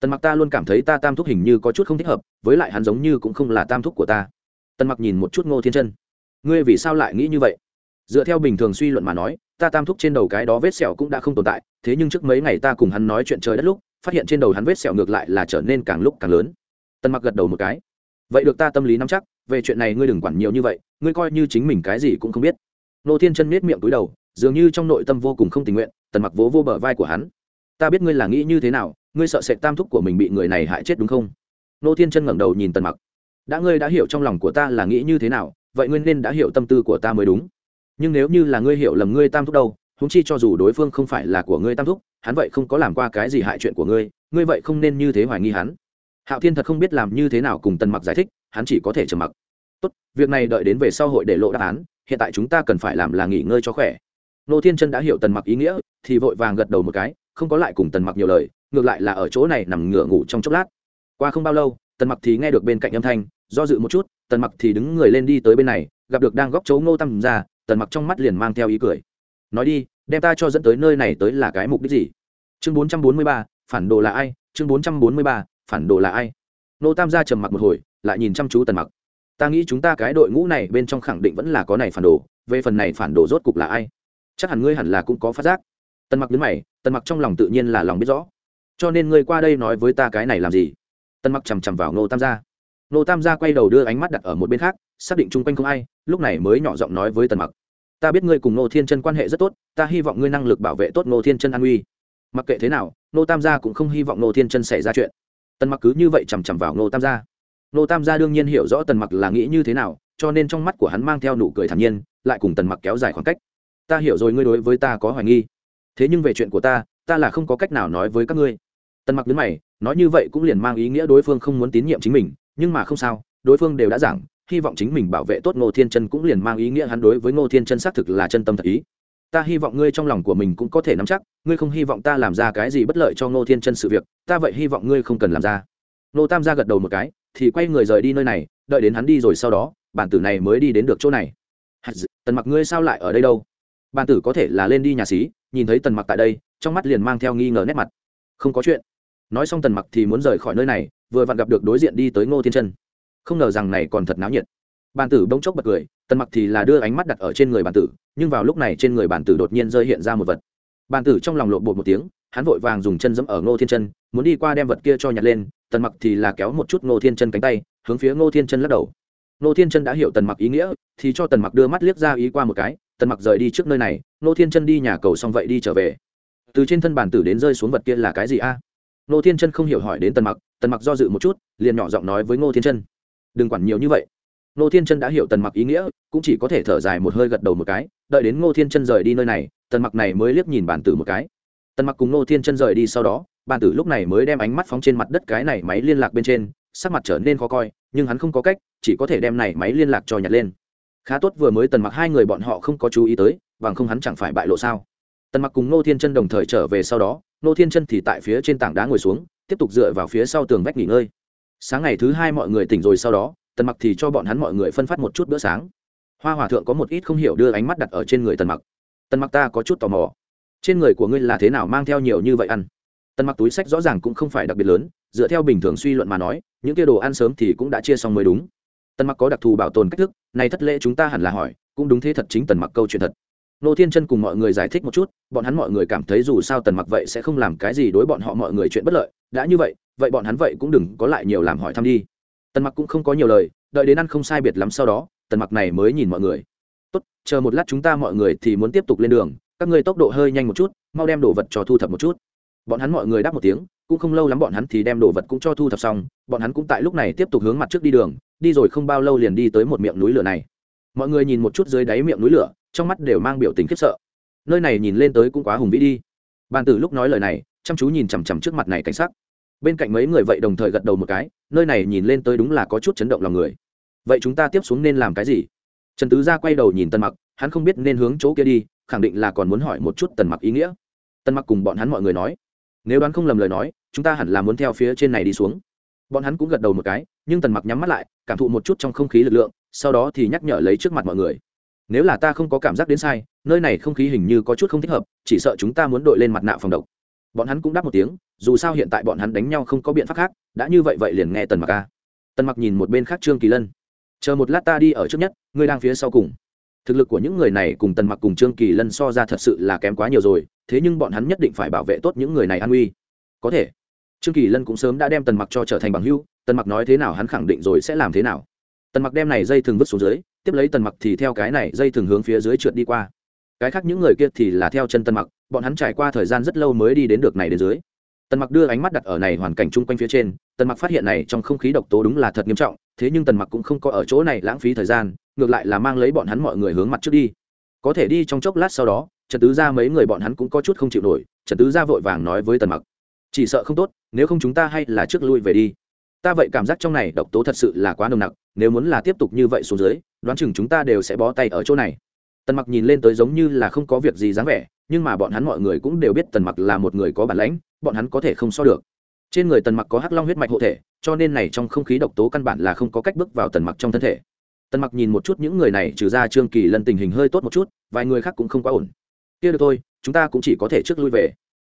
Tần mặc ta luôn cảm thấy ta tam thúc hình như có chút không thích hợp, với lại hắn giống như cũng không là tam thúc của ta. Tần mặc nhìn một chút ngô thiên chân. Ngươi vì sao lại nghĩ như vậy? Dựa theo bình thường suy luận mà nói, ta tam thúc trên đầu cái đó vết sẹo cũng đã không tồn tại, thế nhưng trước mấy ngày ta cùng hắn nói chuyện trời đất lúc, phát hiện trên đầu hắn vết sẹo ngược lại là trở nên càng lúc càng lớn. Tần mặc gật đầu một cái. Vậy được ta tâm lý nắm chắc, về chuyện này ngươi đừng quản nhiều như vậy, ngươi coi như chính mình cái gì cũng không biết nô thiên chân nết miệng túi đầu, dường như trong nội tâm vô cùng không tình nguyện, tần mặc vỗ vô bờ vai của hắn. Ta biết ngươi là nghĩ như thế nào, ngươi sợ sệt tam thúc của mình bị người này hại chết đúng không? Nô thiên chân ngẩng đầu nhìn tần mặc. Đã ngươi đã hiểu trong lòng của ta là nghĩ như thế nào, vậy ngươi nên đã hiểu tâm tư của ta mới đúng. Nhưng nếu như là ngươi hiểu lầm ngươi tam thúc đâu húng chi cho dù đối phương không phải là của ngươi tam thúc, hắn vậy không có làm qua cái gì hại chuyện của ngươi ngươi vậy không nên như thế hoài nghi hắn. Hạo thiên thật không biết làm như thế nào cùng tần mặc giải thích, hắn chỉ có thể trầm mặc. Tốt, việc này đợi đến về sau hội để lộ đáp án hiện tại chúng ta cần phải làm là nghỉ ngơi cho khỏe. Nô thiên chân đã hiểu tần mặc ý nghĩa, thì vội vàng gật đầu một cái, không có lại cùng tần mặc nhiều lời, ngược lại là ở chỗ này nằm ngửa ngủ trong chốc lát. Qua không bao lâu, tần mặc thì nghe được bên cạnh âm thanh, do dự một chút, tần mặc thì đứng người lên đi tới bên này, gặp được đang góc chấu ngô tam ra, tần mặc trong mắt liền mang theo ý cười. Nói đi, đem ta cho dẫn tới nơi này tới là cái mục đích gì? Chương bốn trăm bốn mươi ba, phản đồ là ai? Chương bốn trăm bốn mươi ba, phản đồ là ai? Nô tam gia trầm mặc một hồi, lại nhìn chăm chú tần mặc ta nghĩ chúng ta cái đội ngũ này bên trong khẳng định vẫn là có này phản đồ, về phần này phản đồ rốt cục là ai? Chắc hẳn ngươi hẳn là cũng có phát giác. Tần mặc đứng mày, tần mặc trong lòng tự nhiên là lòng biết rõ. Cho nên ngươi qua đây nói với ta cái này làm gì? Tần mặc chằm chằm vào nô tam gia. Nô tam gia quay đầu đưa ánh mắt đặt ở một bên khác, xác định chung quanh không ai, lúc này mới nhỏ giọng nói với tần mặc. Ta biết ngươi cùng nô thiên chân quan hệ rất tốt, ta hy vọng ngươi năng lực bảo vệ tốt nô thiên chân an uy mặc kệ thế nào nô tam gia cũng không hy vọng nô thiên chân xảy ra chuyện. Tần mặc cứ như vậy chằm chằm vào nô tam gia nô tam gia đương nhiên hiểu rõ tần mặc là nghĩ như thế nào, cho nên trong mắt của hắn mang theo nụ cười thản nhiên, lại cùng tần mặc kéo dài khoảng cách. Ta hiểu rồi, ngươi đối với ta có hoài nghi. Thế nhưng về chuyện của ta ta là không có cách nào nói với các ngươi. Tần mặc đứng mày, nói như vậy cũng liền mang ý nghĩa đối phương không muốn tín nhiệm chính mình, nhưng mà không sao, đối phương đều đã giảng, hy vọng chính mình bảo vệ tốt ngô thiên chân cũng liền mang ý nghĩa hắn đối với ngô thiên chân xác thực là chân tâm thật ý. Ta hy vọng ngươi trong lòng của mình cũng có thể nắm chắc, ngươi không hy vọng ta làm ra cái gì bất lợi cho ngô thiên chân sự việc, ta vậy hy vọng ngươi không cần làm ra. Ngô tam gia gật đầu một cái thì quay người rời đi nơi này, đợi đến hắn đi rồi sau đó, bản tử này mới đi đến được chỗ này. Tần mặc ngươi sao lại ở đây đâu? Bản tử có thể là lên đi nhà xí, nhìn thấy tần mặc tại đây, trong mắt liền mang theo nghi ngờ nét mặt. Không có chuyện. Nói xong tần mặc thì muốn rời khỏi nơi này, vừa vặn gặp được đối diện đi tới ngô thiên chân. Không ngờ rằng này còn thật náo nhiệt. Bản tử bỗng chốc bật cười, tần mặc thì là đưa ánh mắt đặt ở trên người bản tử, nhưng vào lúc này trên người bản tử đột nhiên rơi hiện ra một vật. Bản tử trong lòng lộn bột một tiếng, hắn vội vàng dùng chân dẫm ở ngô thiên chân, muốn đi qua đem vật kia cho nhặt lên tần mặc thì là kéo một chút ngô thiên chân cánh tay, hướng phía ngô thiên chân lắc đầu. Ngô thiên chân đã hiểu tần mặc ý nghĩa, thì cho tần mặc đưa mắt liếc ra ý qua một cái, tần mặc rời đi trước nơi này, ngô thiên chân đi nhà cầu xong vậy đi trở về. Từ trên thân bản tử đến rơi xuống vật kia là cái gì a? Ngô thiên chân không hiểu hỏi đến tần mặc tần mặc do dự một chút, liền nhỏ giọng nói với ngô thiên chân. Đừng quản nhiều như vậy. Ngô thiên chân đã hiểu tần mặc ý nghĩa, cũng chỉ có thể thở dài một hơi gật đầu một cái, đợi đến ngô thiên chân rời đi nơi này, tần mặc này mới liếc nhìn bản tử một cái. Tần mặc cùng ngô thiên chân rời đi sau đó Bàn tử lúc này mới đem ánh mắt phóng trên mặt đất cái này máy liên lạc bên trên, sắc mặt trở nên khó coi, nhưng hắn không có cách, chỉ có thể đem này máy liên lạc cho nhặt lên. Khá tốt vừa mới tần mặc hai người bọn họ không có chú ý tới, bằng không hắn chẳng phải bại lộ sao. Tần mặc cùng Nô thiên chân đồng thời trở về sau đó Nô thiên chân thì tại phía trên tảng đá ngồi xuống, tiếp tục dựa vào phía sau tường vách nghỉ ngơi. Sáng ngày thứ hai mọi người tỉnh rồi sau đó, tần mặc thì cho bọn hắn mọi người phân phát một chút bữa sáng. Hoa hòa thượng có một ít không hiểu đưa ánh mắt đặt ở trên người tần mặc. Tần mặc ta có chút tò mò. Trên người của ngươi là thế nào, mang theo nhiều như vậy ăn? Tần mặc túi sách rõ ràng cũng không phải đặc biệt lớn, dựa theo bình thường suy luận mà nói, những kia đồ ăn sớm thì cũng đã chia xong mới đúng. Tần mặc có đặc thù bảo tồn cách thức, này thất lễ chúng ta hẳn là hỏi, cũng đúng thế thật chính tần mặc câu chuyện thật. Nô thiên chân cùng mọi người giải thích một chút, bọn hắn mọi người cảm thấy dù sao tần mặc vậy sẽ không làm cái gì đối bọn họ mọi người chuyện bất lợi, đã như vậy vậy bọn hắn vậy cũng đừng có lại nhiều làm hỏi thăm đi. Tần mặc cũng không có nhiều lời, đợi đến ăn không sai biệt lắm sau đó, tần mặc này mới nhìn mọi người. Tốt, chờ một lát chúng ta mọi người thì muốn tiếp tục lên đường, các ngươi tốc độ hơi nhanh một chút, mau đem đồ vật cho thu thập một chút bọn hắn mọi người đáp một tiếng, cũng không lâu lắm bọn hắn thì đem đồ vật cũng cho thu thập xong, bọn hắn cũng tại lúc này tiếp tục hướng mặt trước đi đường, đi rồi không bao lâu liền đi tới một miệng núi lửa này. Mọi người nhìn một chút dưới đáy miệng núi lửa, trong mắt đều mang biểu tình khiếp sợ. Nơi này nhìn lên tới cũng quá hùng vĩ đi. Bàn tử lúc nói lời này, chăm chú nhìn chằm chằm trước mặt này cảnh sắc. Bên cạnh mấy người vậy đồng thời gật đầu một cái, nơi này nhìn lên tới đúng là có chút chấn động lòng người. Vậy chúng ta tiếp xuống nên làm cái gì? Trần tứ gia quay đầu nhìn tần mặc, hắn không biết nên hướng chỗ kia đi, khẳng định là còn muốn hỏi một chút tần mặc ý nghĩa. Tần mặc cùng bọn hắn mọi người nói nếu đoán không lầm lời nói, chúng ta hẳn là muốn theo phía trên này đi xuống. Bọn hắn cũng gật đầu một cái, nhưng tần mặc nhắm mắt lại, cảm thụ một chút trong không khí lực lượng, sau đó thì nhắc nhở lấy trước mặt mọi người. Nếu là ta không có cảm giác đến sai, nơi này không khí hình như có chút không thích hợp, chỉ sợ chúng ta muốn đội lên mặt nạ phòng độc. Bọn hắn cũng đáp một tiếng, dù sao hiện tại bọn hắn đánh nhau không có biện pháp khác, đã như vậy vậy liền nghe tần mặc ca tần mặc nhìn một bên khác trương kỳ lân. Chờ một lát ta đi ở trước nhất, ngươi đang phía sau cùng thực lực của những người này cùng tần mặc cùng trương kỳ lân so ra thật sự là kém quá nhiều rồi, thế nhưng bọn hắn nhất định phải bảo vệ tốt những người này an uy. Có thể. Trương kỳ lân cũng sớm đã đem tần mặc cho trở thành bằng hưu tần mặc nói thế nào hắn khẳng định rồi sẽ làm thế nào. Tần mặc đem này dây thường vứt xuống dưới, tiếp lấy tần mặc thì theo cái này dây thường hướng phía dưới trượt đi qua. Cái khác những người kia thì là theo chân tần mặc, bọn hắn trải qua thời gian rất lâu mới đi đến được này đến dưới. Tần mặc đưa ánh mắt đặt ở này hoàn cảnh chung quanh phía trên, tần mặc phát hiện này trong không khí độc tố đúng là thật nghiêm trọng, thế nhưng tần mặc cũng không có ở chỗ này lãng phí thời gian ngược lại là mang lấy bọn hắn mọi người hướng mặt trước đi. Có thể đi trong chốc lát sau đó, trần tứ ra mấy người bọn hắn cũng có chút không chịu nổi, trần tứ ra vội vàng nói với tần mặc, chỉ sợ không tốt, nếu không chúng ta hay là trước lui về đi. Ta vậy cảm giác trong này độc tố thật sự là quá nồng nặc, nếu muốn là tiếp tục như vậy xuống dưới, đoán chừng chúng ta đều sẽ bó tay ở chỗ này. Tần mặc nhìn lên tới giống như là không có việc gì dáng vẻ, nhưng mà bọn hắn mọi người cũng đều biết tần mặc là một người có bản lãnh, bọn hắn có thể không so được. Trên người tần mặc có hắc long huyết mạch hộ thể, cho nên này trong không khí độc tố căn bản là không có cách bước vào tần mặc trong thân thể tần mặc nhìn một chút những người này trừ ra trương kỳ lân tình hình hơi tốt một chút vài người khác cũng không quá ổn. Kia được thôi chúng ta cũng chỉ có thể trước lui về.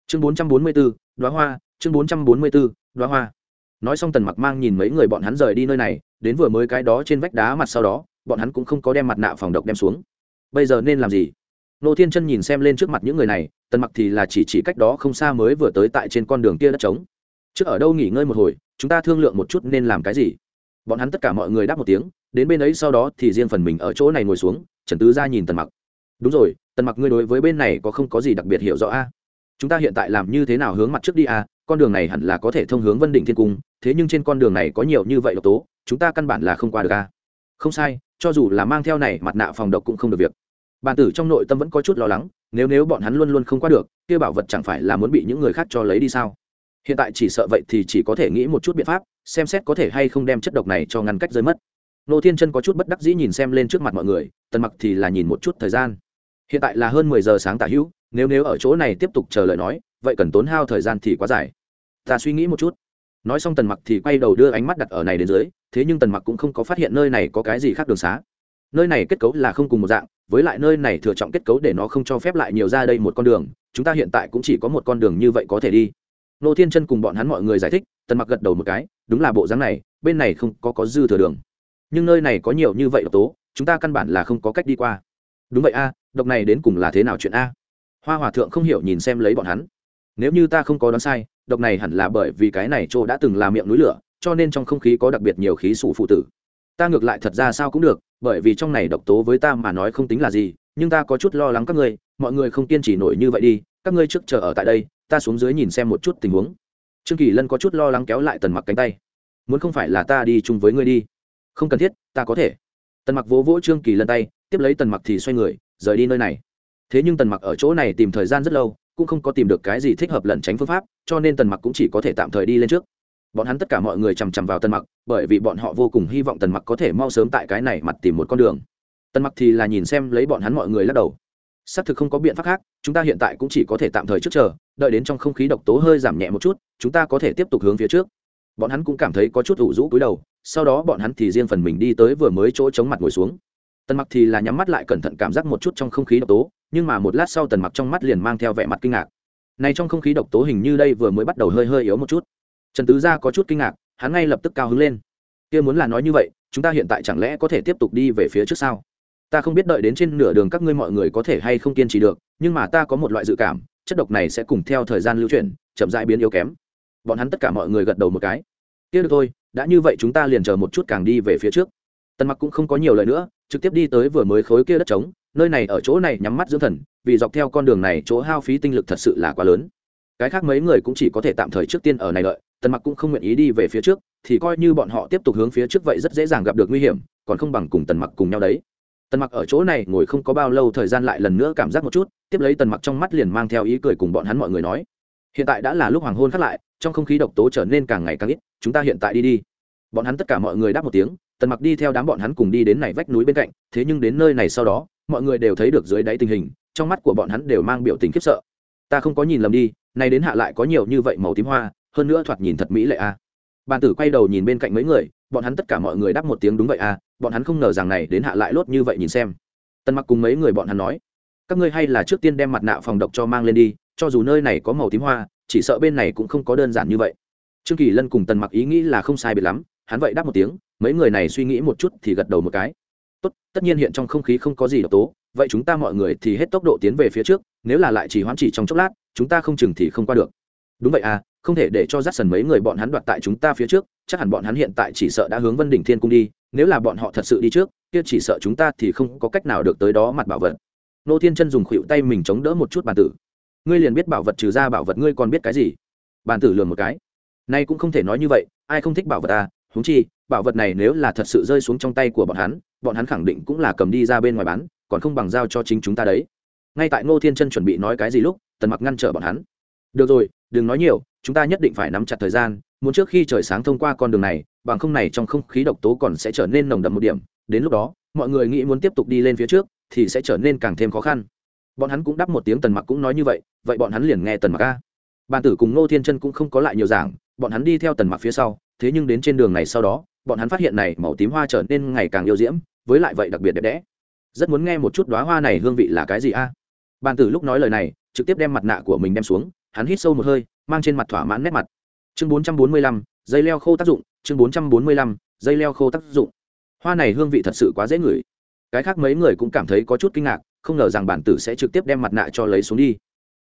Chương 444, đoá hoa chương 444, đoá hoa. Nói xong tần mặc mang nhìn mấy người bọn hắn rời đi nơi này đến vừa mới cái đó trên vách đá mặt sau đó bọn hắn cũng không có đem mặt nạ phòng độc đem xuống. Bây giờ nên làm gì? Nô thiên chân nhìn xem lên trước mặt những người này tần mặc thì là chỉ chỉ cách đó không xa mới vừa tới tại trên con đường kia đất trống. Trước ở đâu nghỉ ngơi một hồi chúng ta thương lượng một chút nên làm cái gì. Bọn hắn tất cả mọi người đáp một tiếng đến bên ấy sau đó thì riêng phần mình ở chỗ này ngồi xuống, trần tứ ra nhìn tần mặc. Đúng rồi, tần mặc ngươi đối với bên này có không có gì đặc biệt hiểu rõ a? Chúng ta hiện tại làm như thế nào hướng mặt trước đi a? Con đường này hẳn là có thể thông hướng vân đỉnh thiên cung, thế nhưng trên con đường này có nhiều như vậy độc tố, chúng ta căn bản là không qua được a. Không sai, cho dù là mang theo này, mặt nạ phòng độc cũng không được việc. Bàn tử trong nội tâm vẫn có chút lo lắng, nếu nếu bọn hắn luôn luôn không qua được, kia bảo vật chẳng phải là muốn bị những người khác cho lấy đi sao? Hiện tại chỉ sợ vậy thì chỉ có thể nghĩ một chút biện pháp, xem xét có thể hay không đem chất độc này cho ngăn cách rơi mất nô thiên chân có chút bất đắc dĩ nhìn xem lên trước mặt mọi người, tần mặc thì là nhìn một chút thời gian. Hiện tại là hơn mười giờ sáng tả hữu, nếu nếu ở chỗ này tiếp tục chờ lời nói, vậy cần tốn hao thời gian thì quá dài. Ta suy nghĩ một chút. Nói xong tần mặc thì quay đầu đưa ánh mắt đặt ở này đến dưới, thế nhưng tần mặc cũng không có phát hiện nơi này có cái gì khác đường xá. Nơi này kết cấu là không cùng một dạng, với lại nơi này thừa trọng kết cấu để nó không cho phép lại nhiều ra đây một con đường, chúng ta hiện tại cũng chỉ có một con đường như vậy có thể đi. Nô thiên chân cùng bọn hắn mọi người giải thích, tần mặc gật đầu một cái, đúng là bộ dáng này, bên này không có có dư thừa đường nhưng nơi này có nhiều như vậy độc tố, chúng ta căn bản là không có cách đi qua. Đúng vậy a, độc này đến cùng là thế nào chuyện a? Hoa hòa thượng không hiểu nhìn xem lấy bọn hắn. Nếu như ta không có đoán sai, độc này hẳn là bởi vì cái này chỗ đã từng là miệng núi lửa, cho nên trong không khí có đặc biệt nhiều khí sủ phụ tử. Ta ngược lại thật ra sao cũng được, bởi vì trong này độc tố với ta mà nói không tính là gì, nhưng ta có chút lo lắng các ngươi, mọi người không kiên trì nổi như vậy đi, các ngươi trước chờ ở tại đây, ta xuống dưới nhìn xem một chút tình huống. Trương kỳ lân có chút lo lắng kéo lại tần mặc cánh tay. Muốn không phải là ta đi chung với ngươi đi không cần thiết, ta có thể. Tần mặc vỗ vỗ trương kỳ lân tay, tiếp lấy tần mặc thì xoay người, rời đi nơi này. Thế nhưng tần mặc ở chỗ này tìm thời gian rất lâu, cũng không có tìm được cái gì thích hợp lẩn tránh phương pháp, cho nên tần mặc cũng chỉ có thể tạm thời đi lên trước. Bọn hắn tất cả mọi người chằm chằm vào tần mặc, bởi vì bọn họ vô cùng hy vọng tần mặc có thể mau sớm tại cái này mặt tìm một con đường. Tần mặc thì là nhìn xem lấy bọn hắn mọi người lắc đầu. Xác thực không có biện pháp khác, chúng ta hiện tại cũng chỉ có thể tạm thời trước chờ, đợi đến trong không khí độc tố hơi giảm nhẹ một chút, chúng ta có thể tiếp tục hướng phía trước. Bọn hắn cũng cảm thấy có chút ủ rũ cúi đầu sau đó bọn hắn thì riêng phần mình đi tới vừa mới chỗ chống mặt ngồi xuống. Tần mặc thì là nhắm mắt lại cẩn thận cảm giác một chút trong không khí độc tố, nhưng mà một lát sau tần mặc trong mắt liền mang theo vẻ mặt kinh ngạc. Này trong không khí độc tố hình như đây vừa mới bắt đầu hơi hơi yếu một chút. Trần tứ gia có chút kinh ngạc, hắn ngay lập tức cao hứng lên. Kia muốn là nói như vậy, chúng ta hiện tại chẳng lẽ có thể tiếp tục đi về phía trước sau ta không biết đợi đến trên nửa đường các ngươi mọi người có thể hay không kiên trì được, nhưng mà ta có một loại dự cảm, chất độc này sẽ cùng theo thời gian lưu chuyển, chậm rãi biến yếu kém. Bọn hắn tất cả mọi người gật đầu một cái. Kia được thôi đã như vậy chúng ta liền chờ một chút càng đi về phía trước. Tần mặc cũng không có nhiều lời nữa, trực tiếp đi tới vừa mới khối kia đất trống, nơi này ở chỗ này nhắm mắt dưỡng thần, vì dọc theo con đường này chỗ hao phí tinh lực thật sự là quá lớn. Cái khác mấy người cũng chỉ có thể tạm thời trước tiên ở này đợi, tần mặc cũng không nguyện ý đi về phía trước, thì coi như bọn họ tiếp tục hướng phía trước vậy rất dễ dàng gặp được nguy hiểm, còn không bằng cùng tần mặc cùng nhau đấy. Tần mặc ở chỗ này ngồi không có bao lâu thời gian lại lần nữa cảm giác một chút, tiếp lấy tần mặc trong mắt liền mang theo ý cười cùng bọn hắn mọi người nói hiện tại đã là lúc hoàng hôn khắc lại trong không khí độc tố trở nên càng ngày càng ít chúng ta hiện tại đi đi. Bọn hắn tất cả mọi người đáp một tiếng tần mặc đi theo đám bọn hắn cùng đi đến này vách núi bên cạnh thế nhưng đến nơi này sau đó mọi người đều thấy được dưới đáy tình hình trong mắt của bọn hắn đều mang biểu tình khiếp sợ. Ta không có nhìn lầm đi nay đến hạ lại có nhiều như vậy màu tím hoa hơn nữa thoạt nhìn thật mỹ lệ a. À. bàn tử quay đầu nhìn bên cạnh mấy người bọn hắn tất cả mọi người đáp một tiếng đúng vậy a à, bọn hắn không ngờ rằng này đến hạ lại lốt như vậy nhìn xem. Tần mặc cùng mấy người bọn hắn nói các ngươi hay là trước tiên đem mặt nạ phòng độc cho mang lên đi cho dù nơi này có màu tím hoa, chỉ sợ bên này cũng không có đơn giản như vậy. Trương kỳ lân cùng tần mặc ý nghĩ là không sai biệt lắm, hắn vậy đáp một tiếng, mấy người này suy nghĩ một chút thì gật đầu một cái. Tốt, tất nhiên hiện trong không khí không có gì độc tố, vậy chúng ta mọi người thì hết tốc độ tiến về phía trước, nếu là lại chỉ hoãn chỉ trong chốc lát, chúng ta không chừng thì không qua được. Đúng vậy à không thể để cho rát sần mấy người bọn hắn đoạt tại chúng ta phía trước, chắc hẳn bọn hắn hiện tại chỉ sợ đã hướng vân đỉnh thiên cung đi, nếu là bọn họ thật sự đi trước, kia chỉ sợ chúng ta thì không có cách nào được tới đó mặt bảo vật. Nô thiên chân dùng khuỷu tay mình chống đỡ một chút bàn tử ngươi liền biết bảo vật trừ ra bảo vật ngươi còn biết cái gì? Bàn tử lường một cái. Nay cũng không thể nói như vậy, ai không thích bảo vật à? Húng chi, bảo vật này nếu là thật sự rơi xuống trong tay của bọn hắn bọn hắn khẳng định cũng là cầm đi ra bên ngoài bán, còn không bằng giao cho chính chúng ta đấy. Ngay tại ngô thiên chân chuẩn bị nói cái gì lúc, tần mặc ngăn trở bọn hắn. Được rồi, đừng nói nhiều, chúng ta nhất định phải nắm chặt thời gian, muốn trước khi trời sáng thông qua con đường này, bằng không này trong không khí độc tố còn sẽ trở nên nồng đậm một điểm. Đến lúc đó, mọi người nghĩ muốn tiếp tục đi lên phía trước, thì sẽ trở nên càng thêm khó khăn bọn hắn cũng đáp một tiếng tần mặc cũng nói như vậy vậy bọn hắn liền nghe tần mặc a bàn tử cùng ngô thiên chân cũng không có lại nhiều giảng, bọn hắn đi theo tần mặc phía sau, thế nhưng đến trên đường này sau đó, bọn hắn phát hiện này màu tím hoa trở nên ngày càng yêu diễm, với lại vậy đặc biệt đẹp đẽ. Rất muốn nghe một chút đoá hoa này hương vị là cái gì a? Bàn tử lúc nói lời này, trực tiếp đem mặt nạ của mình đem xuống, hắn hít sâu một hơi, mang trên mặt thỏa mãn nét mặt. Chương bốn trăm bốn mươi lăm, dây leo khô tác dụng, chương bốn trăm bốn mươi lăm, dây leo khô tác dụng. Hoa này hương vị thật sự quá dễ ngửi. Cái khác mấy người cũng cảm thấy có chút kinh ngạc không ngờ rằng bản tử sẽ trực tiếp đem mặt nạ cho lấy xuống đi.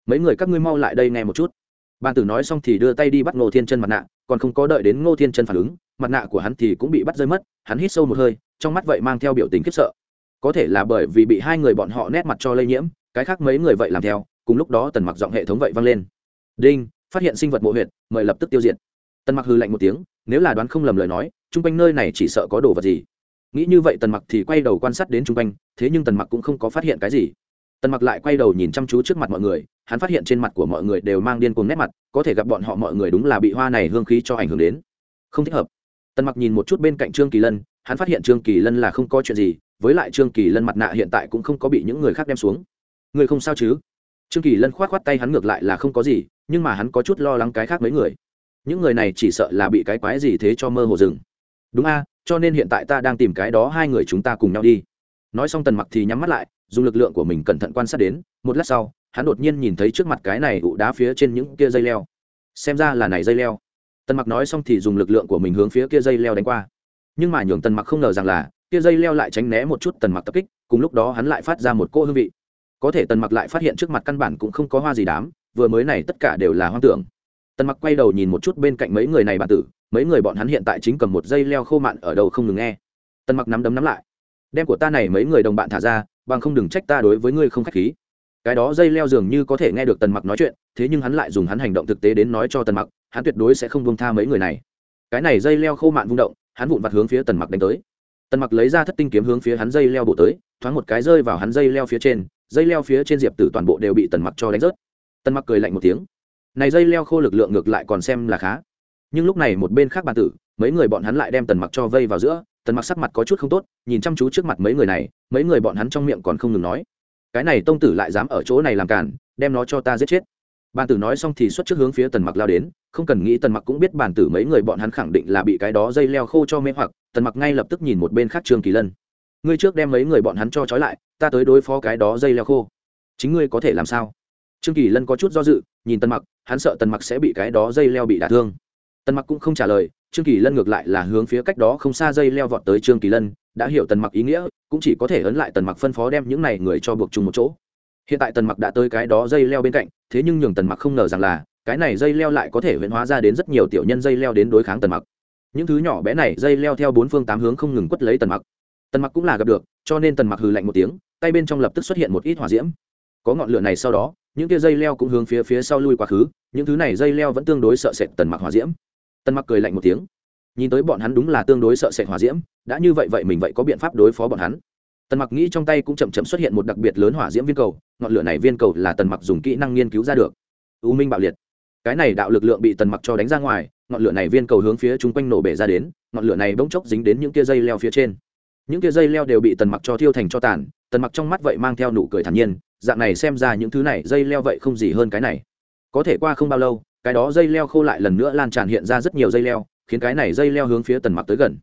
Mấy người các ngươi mau lại đây nghe một chút. Bản tử nói xong thì đưa tay đi bắt ngô thiên chân mặt nạ, còn không có đợi đến ngô thiên chân phản ứng, mặt nạ của hắn thì cũng bị bắt rơi mất, hắn hít sâu một hơi, trong mắt vậy mang theo biểu tình khiếp sợ. Có thể là bởi vì bị hai người bọn họ nét mặt cho lây nhiễm, cái khác mấy người vậy làm theo, cùng lúc đó tần mặc giọng hệ thống vậy vang lên. Đinh, phát hiện sinh vật mộ huyệt, mời lập tức tiêu diệt. Tần mặc hư lạnh một tiếng, nếu là đoán không lầm lời nói, chung quanh nơi này chỉ sợ có đồ vật gì? Nghĩ như vậy tần mặc thì quay đầu quan sát đến chung quanh, thế nhưng tần mặc cũng không có phát hiện cái gì. Tần mặc lại quay đầu nhìn chăm chú trước mặt mọi người, hắn phát hiện trên mặt của mọi người đều mang điên cuồng nét mặt, có thể gặp bọn họ mọi người đúng là bị hoa này hương khí cho ảnh hưởng đến. Không thích hợp. Tần mặc nhìn một chút bên cạnh trương kỳ lân, hắn phát hiện trương kỳ lân là không có chuyện gì, với lại trương kỳ lân mặt nạ hiện tại cũng không có bị những người khác đem xuống. Người không sao chứ? Trương kỳ lân khoát khoát tay hắn ngược lại là không có gì, nhưng mà hắn có chút lo lắng cái khác mấy người. Những người này chỉ sợ là bị cái quái gì thế cho mơ hồ rừng. Đúng a cho nên hiện tại ta đang tìm cái đó hai người chúng ta cùng nhau đi. Nói xong tần mặc thì nhắm mắt lại, dùng lực lượng của mình cẩn thận quan sát đến, một lát sau, hắn đột nhiên nhìn thấy trước mặt cái này ụ đá phía trên những kia dây leo. Xem ra là này dây leo. Tần mặc nói xong thì dùng lực lượng của mình hướng phía kia dây leo đánh qua. Nhưng mà nhường tần mặc không ngờ rằng là, kia dây leo lại tránh né một chút tần mặc tập kích, cùng lúc đó hắn lại phát ra một cỗ hương vị. Có thể tần mặc lại phát hiện trước mặt căn bản cũng không có hoa gì đám, vừa mới này tất cả đều là hoang tưởng tần mặc quay đầu nhìn một chút bên cạnh mấy người này bản tử, mấy người bọn hắn hiện tại chính cầm một dây leo khô mạn ở đầu không ngừng nghe. Tần mặc nắm đấm nắm lại. Đem của ta này mấy người đồng bạn thả ra, bằng không đừng trách ta đối với ngươi không khách khí. Cái đó dây leo dường như có thể nghe được tần mặc nói chuyện, thế nhưng hắn lại dùng hắn hành động thực tế đến nói cho tần mặc, hắn tuyệt đối sẽ không buông tha mấy người này. Cái này dây leo khô mạn vung động, hắn vụn vặt hướng phía tần mặc đánh tới. Tần mặc lấy ra thất tinh kiếm hướng phía hắn dây leo bộ tới, thoáng một cái rơi vào hắn dây leo phía trên, dây leo phía trên diệp tử toàn bộ đều bị tần mặc cho đánh rớt. Tần mặc cười lạnh một tiếng này dây leo khô lực lượng ngược lại còn xem là khá. Nhưng lúc này một bên khác bàn tử, mấy người bọn hắn lại đem tần mặc cho vây vào giữa. Tần mặc sắc mặt có chút không tốt, nhìn chăm chú trước mặt mấy người này, mấy người bọn hắn trong miệng còn không ngừng nói. Cái này tông tử lại dám ở chỗ này làm cản đem nó cho ta giết chết. Bàn tử nói xong thì xuất trước hướng phía tần mặc lao đến, không cần nghĩ tần mặc cũng biết bàn tử mấy người bọn hắn khẳng định là bị cái đó dây leo khô cho mê hoặc, tần mặc ngay lập tức nhìn một bên khác trương kỳ lân. Ngươi trước đem mấy người bọn hắn cho trói lại, ta tới đối phó cái đó dây leo khô. Chính ngươi có thể làm sao? Trương kỳ lân có chút do dự, nhìn tần mặc hắn sợ tần mặc sẽ bị cái đó dây leo bị đả thương. Tần mặc cũng không trả lời, trương kỳ lân ngược lại là hướng phía cách đó không xa dây leo vọt tới trương kỳ lân, đã hiểu tần mặc ý nghĩa, cũng chỉ có thể ấn lại tần mặc phân phó đem những này người cho buộc chung một chỗ. Hiện tại tần mặc đã tới cái đó dây leo bên cạnh, thế nhưng nhường tần mặc không ngờ rằng là, cái này dây leo lại có thể huyễn hóa ra đến rất nhiều tiểu nhân dây leo đến đối kháng tần mặc. Những thứ nhỏ bé này dây leo theo bốn phương tám hướng không ngừng quất lấy tần mặc. Tần mặc cũng là gặp được, cho nên tần mặc hừ lạnh một tiếng, tay bên trong lập tức xuất hiện một ít hỏa diễm. Có ngọn lửa này sau đó những tia dây leo cũng hướng phía phía sau lui quá khứ, những thứ này dây leo vẫn tương đối sợ sệt tần mặc hỏa diễm. Tần mặc cười lạnh một tiếng. Nhìn tới bọn hắn đúng là tương đối sợ sệt hỏa diễm, đã như vậy vậy mình vậy có biện pháp đối phó bọn hắn. Tần mặc nghĩ trong tay cũng chậm chậm xuất hiện một đặc biệt lớn hỏa diễm viên cầu, ngọn lửa này viên cầu là tần mặc dùng kỹ năng nghiên cứu ra được. U minh bạo liệt. Cái này đạo lực lượng bị tần mặc cho đánh ra ngoài, ngọn lửa này viên cầu hướng phía chung quanh nổ bể ra đến, ngọn lửa này bỗng chốc dính đến những tia dây leo phía trên. Những tia dây leo đều bị tần mặc cho thiêu thành cho tàn, tần mặc trong mắt vậy mang theo nụ cười thản nhiên dạng này xem ra những thứ này dây leo vậy không gì hơn cái này. Có thể qua không bao lâu, cái đó dây leo khô lại lần nữa lan tràn hiện ra rất nhiều dây leo, khiến cái này dây leo hướng phía tần mặc tới gần.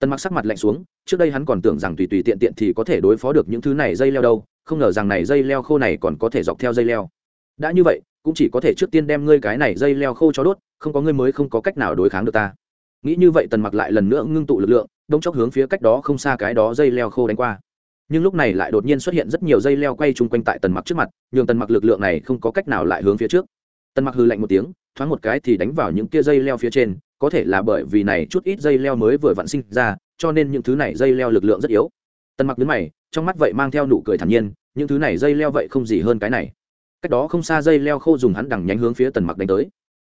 Tần mặc sắc mặt lạnh xuống, trước đây hắn còn tưởng rằng tùy tùy tiện tiện thì có thể đối phó được những thứ này dây leo đâu, không ngờ rằng này dây leo khô này còn có thể dọc theo dây leo. Đã như vậy, cũng chỉ có thể trước tiên đem ngươi cái này dây leo khô cho đốt, không có ngươi mới không có cách nào đối kháng được ta. Nghĩ như vậy tần mặc lại lần nữa ngưng tụ lực lượng, đông chốc hướng phía cách đó không xa cái đó dây leo khô đánh qua nhưng lúc này lại đột nhiên xuất hiện rất nhiều dây leo quay chung quanh tại tần mặc trước mặt, nhường tần mặc lực lượng này không có cách nào lại hướng phía trước. Tần mặc hư lạnh một tiếng, thoáng một cái thì đánh vào những kia dây leo phía trên, có thể là bởi vì này chút ít dây leo mới vừa vặn sinh ra, cho nên những thứ này dây leo lực lượng rất yếu. Tần mặc đứng mày, trong mắt vậy mang theo nụ cười thản nhiên, những thứ này dây leo vậy không gì hơn cái này. Cách đó không xa dây leo khô dùng hắn đằng nhánh hướng phía tần mặc đánh tới.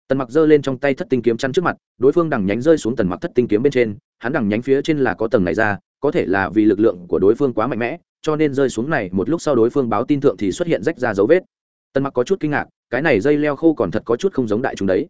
Tần mặc giơ lên trong tay thất tinh kiếm chắn trước mặt, đối phương đằng nhánh rơi xuống tần mặc thất tinh kiếm bên trên, hắn đằng nhánh phía trên là có tầng này ra có thể là vì lực lượng của đối phương quá mạnh mẽ, cho nên rơi xuống này một lúc sau đối phương báo tin thượng thì xuất hiện rách ra dấu vết. Tần mặc có chút kinh ngạc, cái này dây leo khô còn thật có chút không giống đại chúng đấy.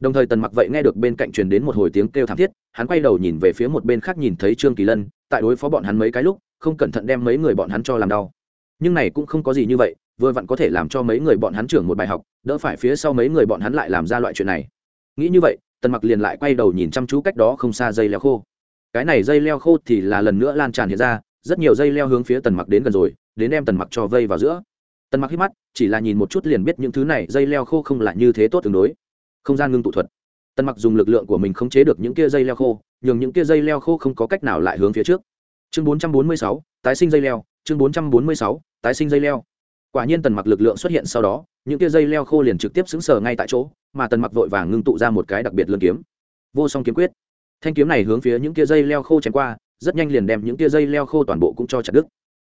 Đồng thời tần mặc vậy nghe được bên cạnh truyền đến một hồi tiếng kêu thảm thiết, hắn quay đầu nhìn về phía một bên khác nhìn thấy trương kỳ lân, tại đối phó bọn hắn mấy cái lúc, không cẩn thận đem mấy người bọn hắn cho làm đau. Nhưng này cũng không có gì như vậy, vừa vặn có thể làm cho mấy người bọn hắn trưởng một bài học, đỡ phải phía sau mấy người bọn hắn lại làm ra loại chuyện này. Nghĩ như vậy, tần mặc liền lại quay đầu nhìn chăm chú cách đó không xa dây leo khô cái này dây leo khô thì là lần nữa lan tràn hiện ra rất nhiều dây leo hướng phía tần mặc đến gần rồi đến đem tần mặc cho vây vào giữa. Tần mặc hít mắt chỉ là nhìn một chút liền biết những thứ này dây leo khô không là như thế tốt tương đối. Không gian ngưng tụ thuật. Tần mặc dùng lực lượng của mình khống chế được những kia dây leo khô nhường những kia dây leo khô không có cách nào lại hướng phía trước. Chương 446, tái sinh dây leo chương 446, tái sinh dây leo. Quả nhiên tần mặc lực lượng xuất hiện sau đó những kia dây leo khô liền trực tiếp xứng sờ ngay tại chỗ mà tần mặc vội vàng ngưng tụ ra một cái đặc biệt lương kiếm. Vô song kiếm quyết thanh kiếm này hướng phía những kia dây leo khô chém qua, rất nhanh liền đem những kia dây leo khô toàn bộ cũng cho chặt đứt.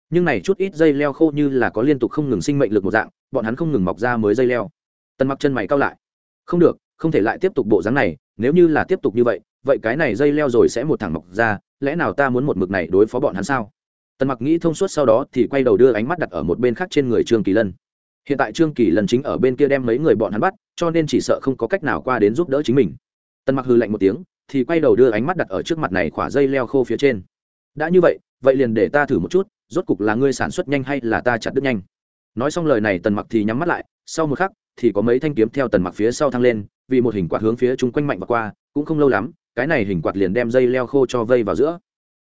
Nhưng này chút ít dây leo khô như là có liên tục không ngừng sinh mệnh lực một dạng, bọn hắn không ngừng mọc ra mới dây leo. Tần mặc chân mày cao lại. Không được, không thể lại tiếp tục bộ dáng này, nếu như là tiếp tục như vậy vậy cái này dây leo rồi sẽ một thẳng mọc ra, lẽ nào ta muốn một mực này đối phó bọn hắn sao? Tần mặc nghĩ thông suốt sau đó thì quay đầu đưa ánh mắt đặt ở một bên khác trên người trương kỳ lân. Hiện tại trương kỳ lân chính ở bên kia đem mấy người bọn hắn bắt, cho nên chỉ sợ không có cách nào qua đến giúp đỡ chính mình. Tần mặc hư lạnh một tiếng thì quay đầu đưa ánh mắt đặt ở trước mặt này khỏa dây leo khô phía trên. Đã như vậy vậy liền để ta thử một chút, rốt cục là ngươi sản xuất nhanh hay là ta chặt đứt nhanh. Nói xong lời này tần mặc thì nhắm mắt lại, sau một khắc, thì có mấy thanh kiếm theo tần mặc phía sau thăng lên, vì một hình quạt hướng phía chung quanh mạnh và qua, cũng không lâu lắm, cái này hình quạt liền đem dây leo khô cho vây vào giữa.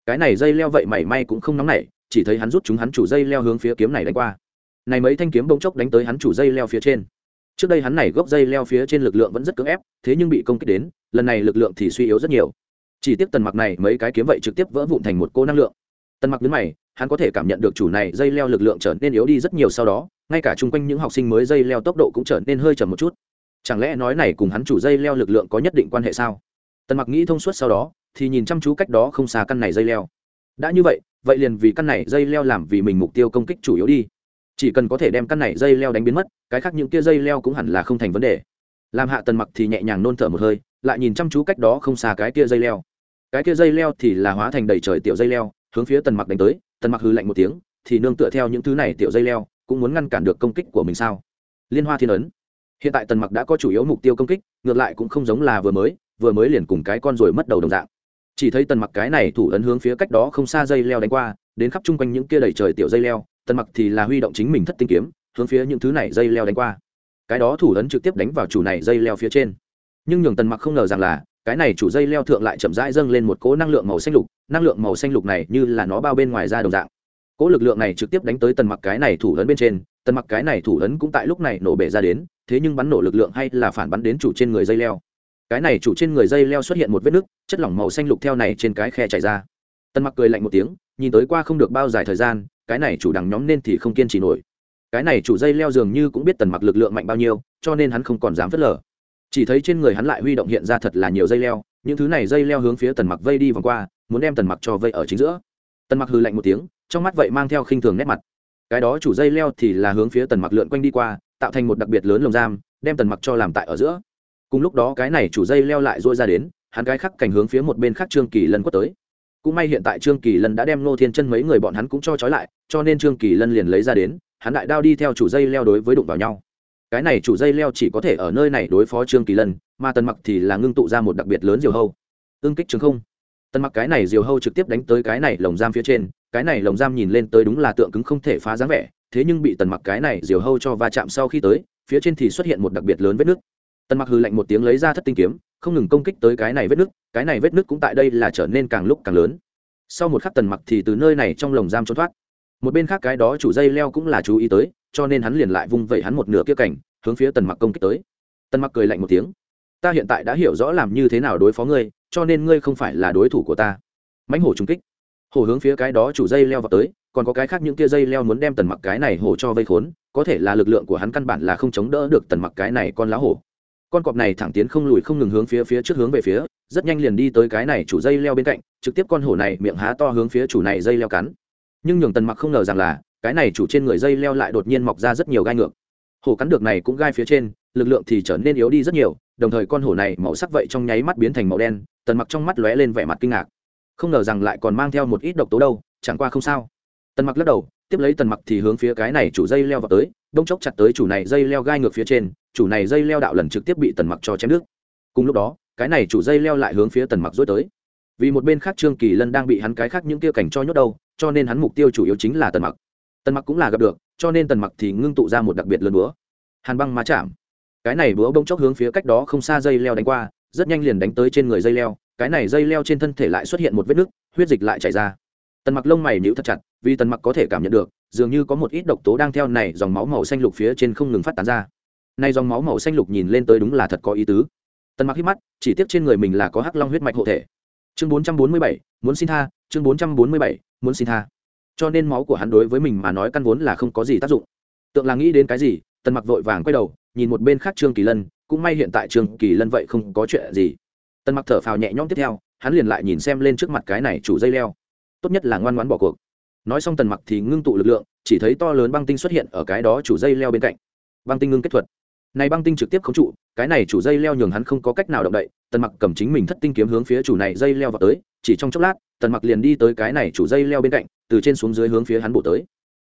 Cái này dây leo vậy mảy may cũng không nóng nảy, chỉ thấy hắn rút chúng hắn chủ dây leo hướng phía kiếm này đánh qua. Này mấy thanh kiếm bỗng chốc đánh tới hắn chủ dây leo phía trên trước đây hắn này gốc dây leo phía trên lực lượng vẫn rất cưỡng ép, thế nhưng bị công kích đến, lần này lực lượng thì suy yếu rất nhiều. Chỉ tiếp tần mặc này mấy cái kiếm vậy trực tiếp vỡ vụn thành một cô năng lượng. Tần mặc đứng mày, hắn có thể cảm nhận được chủ này dây leo lực lượng trở nên yếu đi rất nhiều sau đó, ngay cả chung quanh những học sinh mới dây leo tốc độ cũng trở nên hơi chậm một chút. Chẳng lẽ nói này cùng hắn chủ dây leo lực lượng có nhất định quan hệ sao? Tần mặc nghĩ thông suốt sau đó, thì nhìn chăm chú cách đó không xa căn này dây leo. Đã như vậy vậy liền vì căn này dây leo làm vì mình mục tiêu công kích chủ yếu đi chỉ cần có thể đem căn này dây leo đánh biến mất, cái khác những kia dây leo cũng hẳn là không thành vấn đề. Làm hạ tần mặc thì nhẹ nhàng nôn thở một hơi, lại nhìn chăm chú cách đó không xa cái kia dây leo. Cái kia dây leo thì là hóa thành đầy trời tiểu dây leo, hướng phía tần mặc đánh tới, tần mặc hư lạnh một tiếng, thì nương tựa theo những thứ này tiểu dây leo, cũng muốn ngăn cản được công kích của mình sao? Liên hoa thiên ấn. Hiện tại tần mặc đã có chủ yếu mục tiêu công kích, ngược lại cũng không giống là vừa mới vừa mới liền cùng cái con rồi mất đầu đồng dạng. Chỉ thấy tần mặc cái này thủ ấn hướng phía cách đó không xa dây leo đánh qua, đến khắp chung quanh những kia đầy trời tiểu dây leo tần mặc thì là huy động chính mình thất tinh kiếm, hướng phía những thứ này dây leo đánh qua. Cái đó thủ ấn trực tiếp đánh vào chủ này dây leo phía trên. Nhưng nhường tần mặc không ngờ rằng là, cái này chủ dây leo thượng lại chậm rãi dâng lên một cỗ năng lượng màu xanh lục, năng lượng màu xanh lục này như là nó bao bên ngoài ra đồng dạng. Cỗ lực lượng này trực tiếp đánh tới tần mặc cái này thủ ấn bên trên, tần mặc cái này thủ ấn cũng tại lúc này nổ bể ra đến, thế nhưng bắn nổ lực lượng hay là phản bắn đến chủ trên người dây leo. Cái này chủ trên người dây leo xuất hiện một vết nứt, chất lỏng màu xanh lục theo này trên cái khe chảy ra. Tần mặc cười lạnh một tiếng, nhìn tới qua không được bao dài thời gian cái này chủ đằng nhóm nên thì không kiên trì nổi. Cái này chủ dây leo dường như cũng biết tần mặc lực lượng mạnh bao nhiêu, cho nên hắn không còn dám phớt lờ. Chỉ thấy trên người hắn lại huy động hiện ra thật là nhiều dây leo, những thứ này dây leo hướng phía tần mặc vây đi vòng qua, muốn đem tần mặc cho vây ở chính giữa. Tần mặc hư lạnh một tiếng, trong mắt vậy mang theo khinh thường nét mặt. Cái đó chủ dây leo thì là hướng phía tần mặc lượn quanh đi qua, tạo thành một đặc biệt lớn lồng giam, đem tần mặc cho làm tại ở giữa. Cùng lúc đó cái này chủ dây leo lại dôi ra đến, hắn cái khắc cảnh hướng phía một bên khác trương kỳ lân quất tới cũng may hiện tại trương kỳ lân đã đem nô thiên chân mấy người bọn hắn cũng cho trói lại, cho nên trương kỳ lân liền lấy ra đến, hắn đại đao đi theo chủ dây leo đối với đụng vào nhau. Cái này chủ dây leo chỉ có thể ở nơi này đối phó trương kỳ lân, mà tần mặc thì là ngưng tụ ra một đặc biệt lớn diều hâu. Ương kích trường không. Tần mặc cái này diều hâu trực tiếp đánh tới cái này lồng giam phía trên, cái này lồng giam nhìn lên tới đúng là tượng cứng không thể phá dáng vẻ, thế nhưng bị tần mặc cái này diều hâu cho va chạm sau khi tới, phía trên thì xuất hiện một đặc biệt lớn vết nứt tần mặc hư lạnh một tiếng lấy ra thất tinh kiếm, không ngừng công kích tới cái này vết nứt, cái này vết nứt cũng tại đây là trở nên càng lúc càng lớn. Sau một khắc tần mặc thì từ nơi này trong lồng giam trốn thoát. Một bên khác cái đó chủ dây leo cũng là chú ý tới, cho nên hắn liền lại vung vẩy hắn một nửa kia cảnh, hướng phía tần mặc công kích tới. Tần mặc cười lạnh một tiếng. Ta hiện tại đã hiểu rõ làm như thế nào đối phó ngươi, cho nên ngươi không phải là đối thủ của ta. Mãnh hổ trung kích. Hổ hướng phía cái đó chủ dây leo vào tới, còn có cái khác những kia dây leo muốn đem tần mặc cái này hổ cho vây khốn, có thể là lực lượng của hắn căn bản là không chống đỡ được tần mặc cái này con lá hổ con cọp này thẳng tiến không lùi không ngừng hướng phía phía trước hướng về phía, rất nhanh liền đi tới cái này chủ dây leo bên cạnh, trực tiếp con hổ này miệng há to hướng phía chủ này dây leo cắn. Nhưng nhường tần mặc không ngờ rằng là, cái này chủ trên người dây leo lại đột nhiên mọc ra rất nhiều gai ngược. Hổ cắn được này cũng gai phía trên, lực lượng thì trở nên yếu đi rất nhiều, đồng thời con hổ này màu sắc vậy trong nháy mắt biến thành màu đen, tần mặc trong mắt lóe lên vẻ mặt kinh ngạc. Không ngờ rằng lại còn mang theo một ít độc tố đâu, chẳng qua không sao. Tần mặc lắc đầu, tiếp lấy tần mặc thì hướng phía cái này chủ dây leo vào tới đông chốc chặt tới chủ này dây leo gai ngược phía trên, chủ này dây leo đạo lần trực tiếp bị tần mặc cho chém nước cùng lúc đó, cái này chủ dây leo lại hướng phía tần mặc dối tới. Vì một bên khác trương kỳ lân đang bị hắn cái khác những kia cảnh cho nhốt đâu, cho nên hắn mục tiêu chủ yếu chính là tần mặc. Tần mặc cũng là gặp được, cho nên tần mặc thì ngưng tụ ra một đặc biệt lớn búa. Hàn băng má chạm. Cái này búa bông chốc hướng phía cách đó không xa dây leo đánh qua, rất nhanh liền đánh tới trên người dây leo, cái này dây leo trên thân thể lại xuất hiện một vết nứt, huyết dịch lại chảy ra. Tần mặc lông mày nhíu thật chặt vì tần mặc có thể cảm nhận được dường như có một ít độc tố đang theo này dòng máu màu xanh lục phía trên không ngừng phát tán ra. Nay dòng máu màu xanh lục nhìn lên tới đúng là thật có ý tứ. Tần mặc hít mắt chỉ tiếc trên người mình là có hắc long huyết mạch hộ thể. Chương 447, muốn xin tha chương 447, muốn xin tha. Cho nên máu của hắn đối với mình mà nói căn vốn là không có gì tác dụng. Tượng là nghĩ đến cái gì tần mặc vội vàng quay đầu nhìn một bên khác trương kỳ lân cũng may hiện tại trương kỳ lân vậy không có chuyện gì. Tần mặc thở phào nhẹ nhõm tiếp theo hắn liền lại nhìn xem lên trước mặt cái này chủ dây leo. Tốt nhất là ngoan ngoãn bỏ cuộc nói xong tần mặc thì ngưng tụ lực lượng, chỉ thấy to lớn băng tinh xuất hiện ở cái đó chủ dây leo bên cạnh. Băng tinh ngưng kết thuật. Này băng tinh trực tiếp khống trụ, cái này chủ dây leo nhường hắn không có cách nào động đậy, tần mặc cầm chính mình thất tinh kiếm hướng phía chủ này dây leo vào tới, chỉ trong chốc lát, tần mặc liền đi tới cái này chủ dây leo bên cạnh, từ trên xuống dưới hướng phía hắn bổ tới.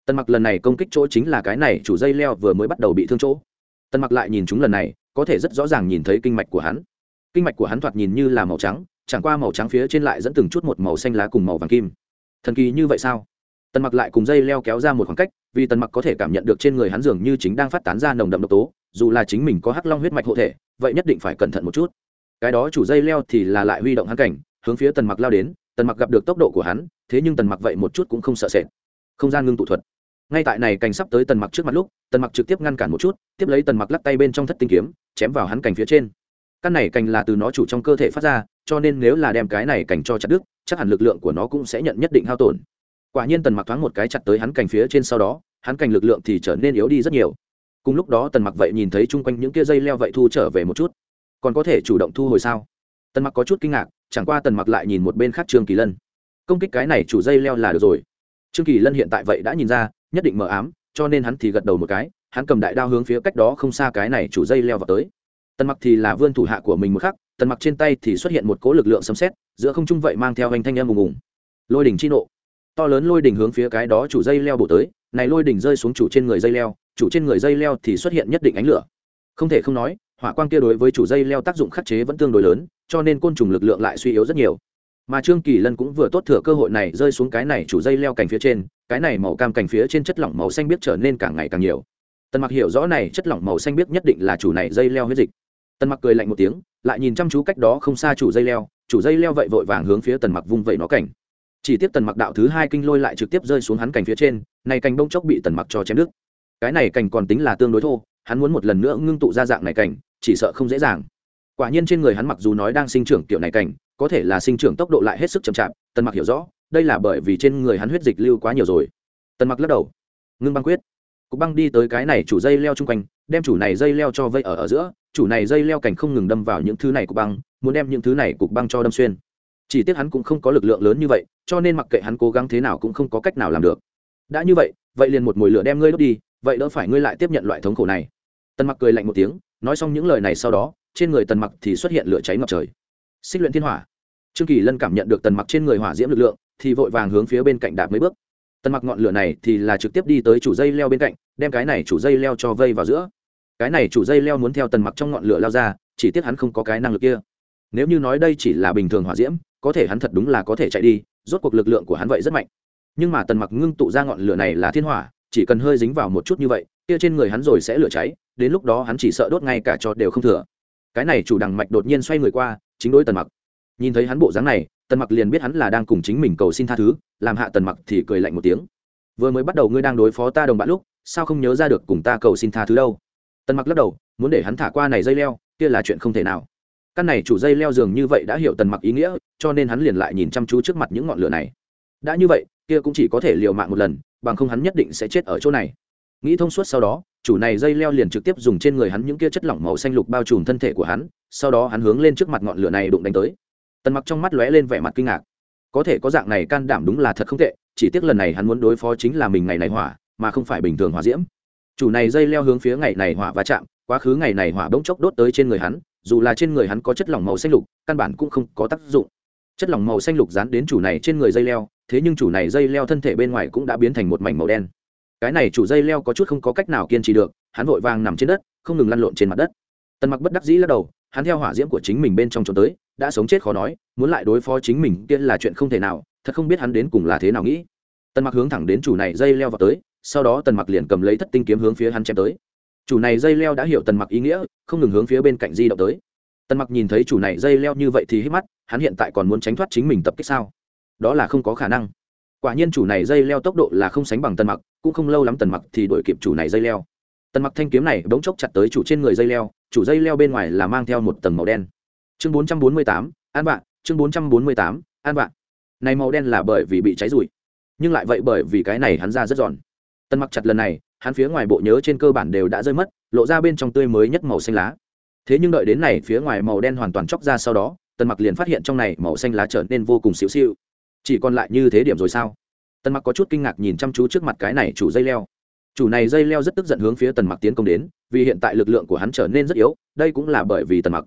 Tần mặc lần này công kích chỗ chính là cái này chủ dây leo vừa mới bắt đầu bị thương chỗ. Tần mặc lại nhìn chúng lần này, có thể rất rõ ràng nhìn thấy kinh mạch của hắn. Kinh mạch của hắn thoạt nhìn như là màu trắng, chẳng qua màu trắng phía trên lại dẫn từng chút một màu xanh lá cùng màu vàng kim. Thần kỳ như vậy sao? Tần mặc lại cùng dây leo kéo ra một khoảng cách, vì tần mặc có thể cảm nhận được trên người hắn dường như chính đang phát tán ra nồng đậm độc tố, dù là chính mình có hắc long huyết mạch hộ thể, vậy nhất định phải cẩn thận một chút. Cái đó chủ dây leo thì là lại huy động hắn cảnh, hướng phía tần mặc lao đến, tần mặc gặp được tốc độ của hắn, thế nhưng tần mặc vậy một chút cũng không sợ sệt. Không gian ngưng tụ thuật. Ngay tại này cành sắp tới tần mặc trước mặt lúc, tần mặc trực tiếp ngăn cản một chút, tiếp lấy tần mặc lắc tay bên trong thất tinh kiếm, chém vào hắn cành phía trên. Căn này cành là từ nó chủ trong cơ thể phát ra, cho nên nếu là đem cái này cành cho chặt đứt, chắc hẳn lực lượng của nó cũng sẽ nhận nhất định hao tổn quả nhiên tần mặc thoáng một cái chặt tới hắn cành phía trên sau đó, hắn cành lực lượng thì trở nên yếu đi rất nhiều. Cùng lúc đó tần mặc vậy nhìn thấy chung quanh những kia dây leo vậy thu trở về một chút. Còn có thể chủ động thu hồi sao? Tần mặc có chút kinh ngạc, chẳng qua tần mặc lại nhìn một bên khác trương kỳ lân. Công kích cái này chủ dây leo là được rồi. Trương kỳ lân hiện tại vậy đã nhìn ra, nhất định mở ám, cho nên hắn thì gật đầu một cái, hắn cầm đại đao hướng phía cách đó không xa cái này chủ dây leo vào tới. Tần mặc thì là vươn thủ hạ của mình một khắc, tần mặc trên tay thì xuất hiện một cỗ lực lượng sấm xét giữa không trung vậy mang theo hành thanh em ùng ùng. Lôi đỉnh chi nộ to lớn lôi đỉnh hướng phía cái đó chủ dây leo bổ tới, này lôi đỉnh rơi xuống chủ trên người dây leo, chủ trên người dây leo thì xuất hiện nhất định ánh lửa. Không thể không nói, hỏa quang kia đối với chủ dây leo tác dụng khắc chế vẫn tương đối lớn, cho nên côn trùng lực lượng lại suy yếu rất nhiều. Mà trương kỳ lân cũng vừa tốt thừa cơ hội này rơi xuống cái này chủ dây leo cành phía trên, cái này màu cam cành phía trên chất lỏng màu xanh biết trở nên càng ngày càng nhiều. Tần mặc hiểu rõ này chất lỏng màu xanh biết nhất định là chủ này dây leo huyết dịch. Tần mặc cười lạnh một tiếng, lại nhìn chăm chú cách đó không xa chủ dây leo, chủ dây leo vậy vội vàng hướng phía tần mặc vung vẩy nó cảnh chỉ tiếp tần mặc đạo thứ hai kinh lôi lại trực tiếp rơi xuống hắn cành phía trên, này cành bông chốc bị tần mặc cho chém đứt. Cái này cành còn tính là tương đối thô, hắn muốn một lần nữa ngưng tụ ra dạng này cành, chỉ sợ không dễ dàng. Quả nhiên trên người hắn mặc dù nói đang sinh trưởng tiểu này cành, có thể là sinh trưởng tốc độ lại hết sức chậm chạp, tần mặc hiểu rõ, đây là bởi vì trên người hắn huyết dịch lưu quá nhiều rồi. Tần mặc lắc đầu. Ngưng băng quyết. Cục băng đi tới cái này chủ dây leo chung quanh, đem chủ này dây leo cho vây ở ở giữa, chủ này dây leo cảnh không ngừng đâm vào những thứ này cục băng, muốn đem những thứ này cục băng cho đâm xuyên chỉ tiếc hắn cũng không có lực lượng lớn như vậy, cho nên mặc kệ hắn cố gắng thế nào cũng không có cách nào làm được. Đã như vậy vậy liền một mồi lửa đem ngươi đốt đi, vậy đỡ phải ngươi lại tiếp nhận loại thống khổ này. Tần mặc cười lạnh một tiếng, nói xong những lời này sau đó, trên người tần mặc thì xuất hiện lửa cháy ngập trời. Xích luyện thiên hỏa. Trương kỳ lân cảm nhận được tần mặc trên người hỏa diễm lực lượng, thì vội vàng hướng phía bên cạnh đạp mấy bước. Tần mặc ngọn lửa này thì là trực tiếp đi tới chủ dây leo bên cạnh, đem cái này chủ dây leo cho vây vào giữa. Cái này chủ dây leo muốn theo tần mặc trong ngọn lửa lao ra, chỉ tiếc hắn không có cái năng lực kia. Nếu như nói đây chỉ là bình thường hỏa diễm có thể hắn thật đúng là có thể chạy đi, rốt cuộc lực lượng của hắn vậy rất mạnh. Nhưng mà tần mặc ngưng tụ ra ngọn lửa này là thiên hỏa, chỉ cần hơi dính vào một chút như vậy, kia trên người hắn rồi sẽ lửa cháy, đến lúc đó hắn chỉ sợ đốt ngay cả cho đều không thừa. Cái này chủ đằng mạch đột nhiên xoay người qua, chính đối tần mặc. Nhìn thấy hắn bộ dáng này, tần mặc liền biết hắn là đang cùng chính mình cầu xin tha thứ, làm hạ tần mặc thì cười lạnh một tiếng. Vừa mới bắt đầu ngươi đang đối phó ta đồng bạn lúc, sao không nhớ ra được cùng ta cầu xin tha thứ đâu? Tần mặc lắc đầu, muốn để hắn thả qua này dây leo, kia là chuyện không thể nào căn này chủ dây leo giường như vậy đã hiểu tần mặc ý nghĩa, cho nên hắn liền lại nhìn chăm chú trước mặt những ngọn lửa này. Đã như vậy, kia cũng chỉ có thể liều mạng một lần, bằng không hắn nhất định sẽ chết ở chỗ này. Nghĩ thông suốt sau đó, chủ này dây leo liền trực tiếp dùng trên người hắn những kia chất lỏng màu xanh lục bao trùm thân thể của hắn, sau đó hắn hướng lên trước mặt ngọn lửa này đụng đánh tới. Tần mặc trong mắt lóe lên vẻ mặt kinh ngạc. Có thể có dạng này can đảm đúng là thật không tệ, chỉ tiếc lần này hắn muốn đối phó chính là mình ngày này hỏa, mà không phải bình thường hỏa diễm. Chủ này dây leo hướng phía ngày này hỏa va chạm, quá khứ ngày này hỏa bỗng chốc đốt tới trên người hắn dù là trên người hắn có chất lỏng màu xanh lục, căn bản cũng không có tác dụng. Chất lỏng màu xanh lục dán đến chủ này trên người dây leo, thế nhưng chủ này dây leo thân thể bên ngoài cũng đã biến thành một mảnh màu đen. Cái này chủ dây leo có chút không có cách nào kiên trì được, hắn vội vàng nằm trên đất, không ngừng lăn lộn trên mặt đất. Tần mặc bất đắc dĩ lắc đầu, hắn theo hỏa diễm của chính mình bên trong trốn tới, đã sống chết khó nói, muốn lại đối phó chính mình kia là chuyện không thể nào, thật không biết hắn đến cùng là thế nào nghĩ. Tần mặc hướng thẳng đến chủ này dây leo vào tới, sau đó tần mặc liền cầm lấy thất tinh kiếm hướng phía hắn chém tới chủ này dây leo đã hiểu tần mặc ý nghĩa không ngừng hướng phía bên cạnh di động tới. Tần mặc nhìn thấy chủ này dây leo như vậy thì hít mắt hắn hiện tại còn muốn tránh thoát chính mình tập kích sao? Đó là không có khả năng. Quả nhiên chủ này dây leo tốc độ là không sánh bằng tần mặc cũng không lâu lắm tần mặc thì đuổi kịp chủ này dây leo. Tần mặc thanh kiếm này bỗng chốc chặt tới chủ trên người dây leo chủ dây leo bên ngoài là mang theo một tầng màu đen. Chương 448, an bạn chương 448, an bạn này màu đen là bởi vì bị cháy rụi nhưng lại vậy bởi vì cái này hắn ra rất giòn. Tần mặc chặt lần này hắn phía ngoài bộ nhớ trên cơ bản đều đã rơi mất, lộ ra bên trong tươi mới nhất màu xanh lá. Thế nhưng đợi đến này phía ngoài màu đen hoàn toàn chóc ra sau đó, tần mặc liền phát hiện trong này màu xanh lá trở nên vô cùng xịu xịu chỉ còn lại như thế điểm rồi sao? Tần mặc có chút kinh ngạc nhìn chăm chú trước mặt cái này chủ dây leo. Chủ này dây leo rất tức giận hướng phía tần mặc tiến công đến, vì hiện tại lực lượng của hắn trở nên rất yếu, đây cũng là bởi vì tần mặc.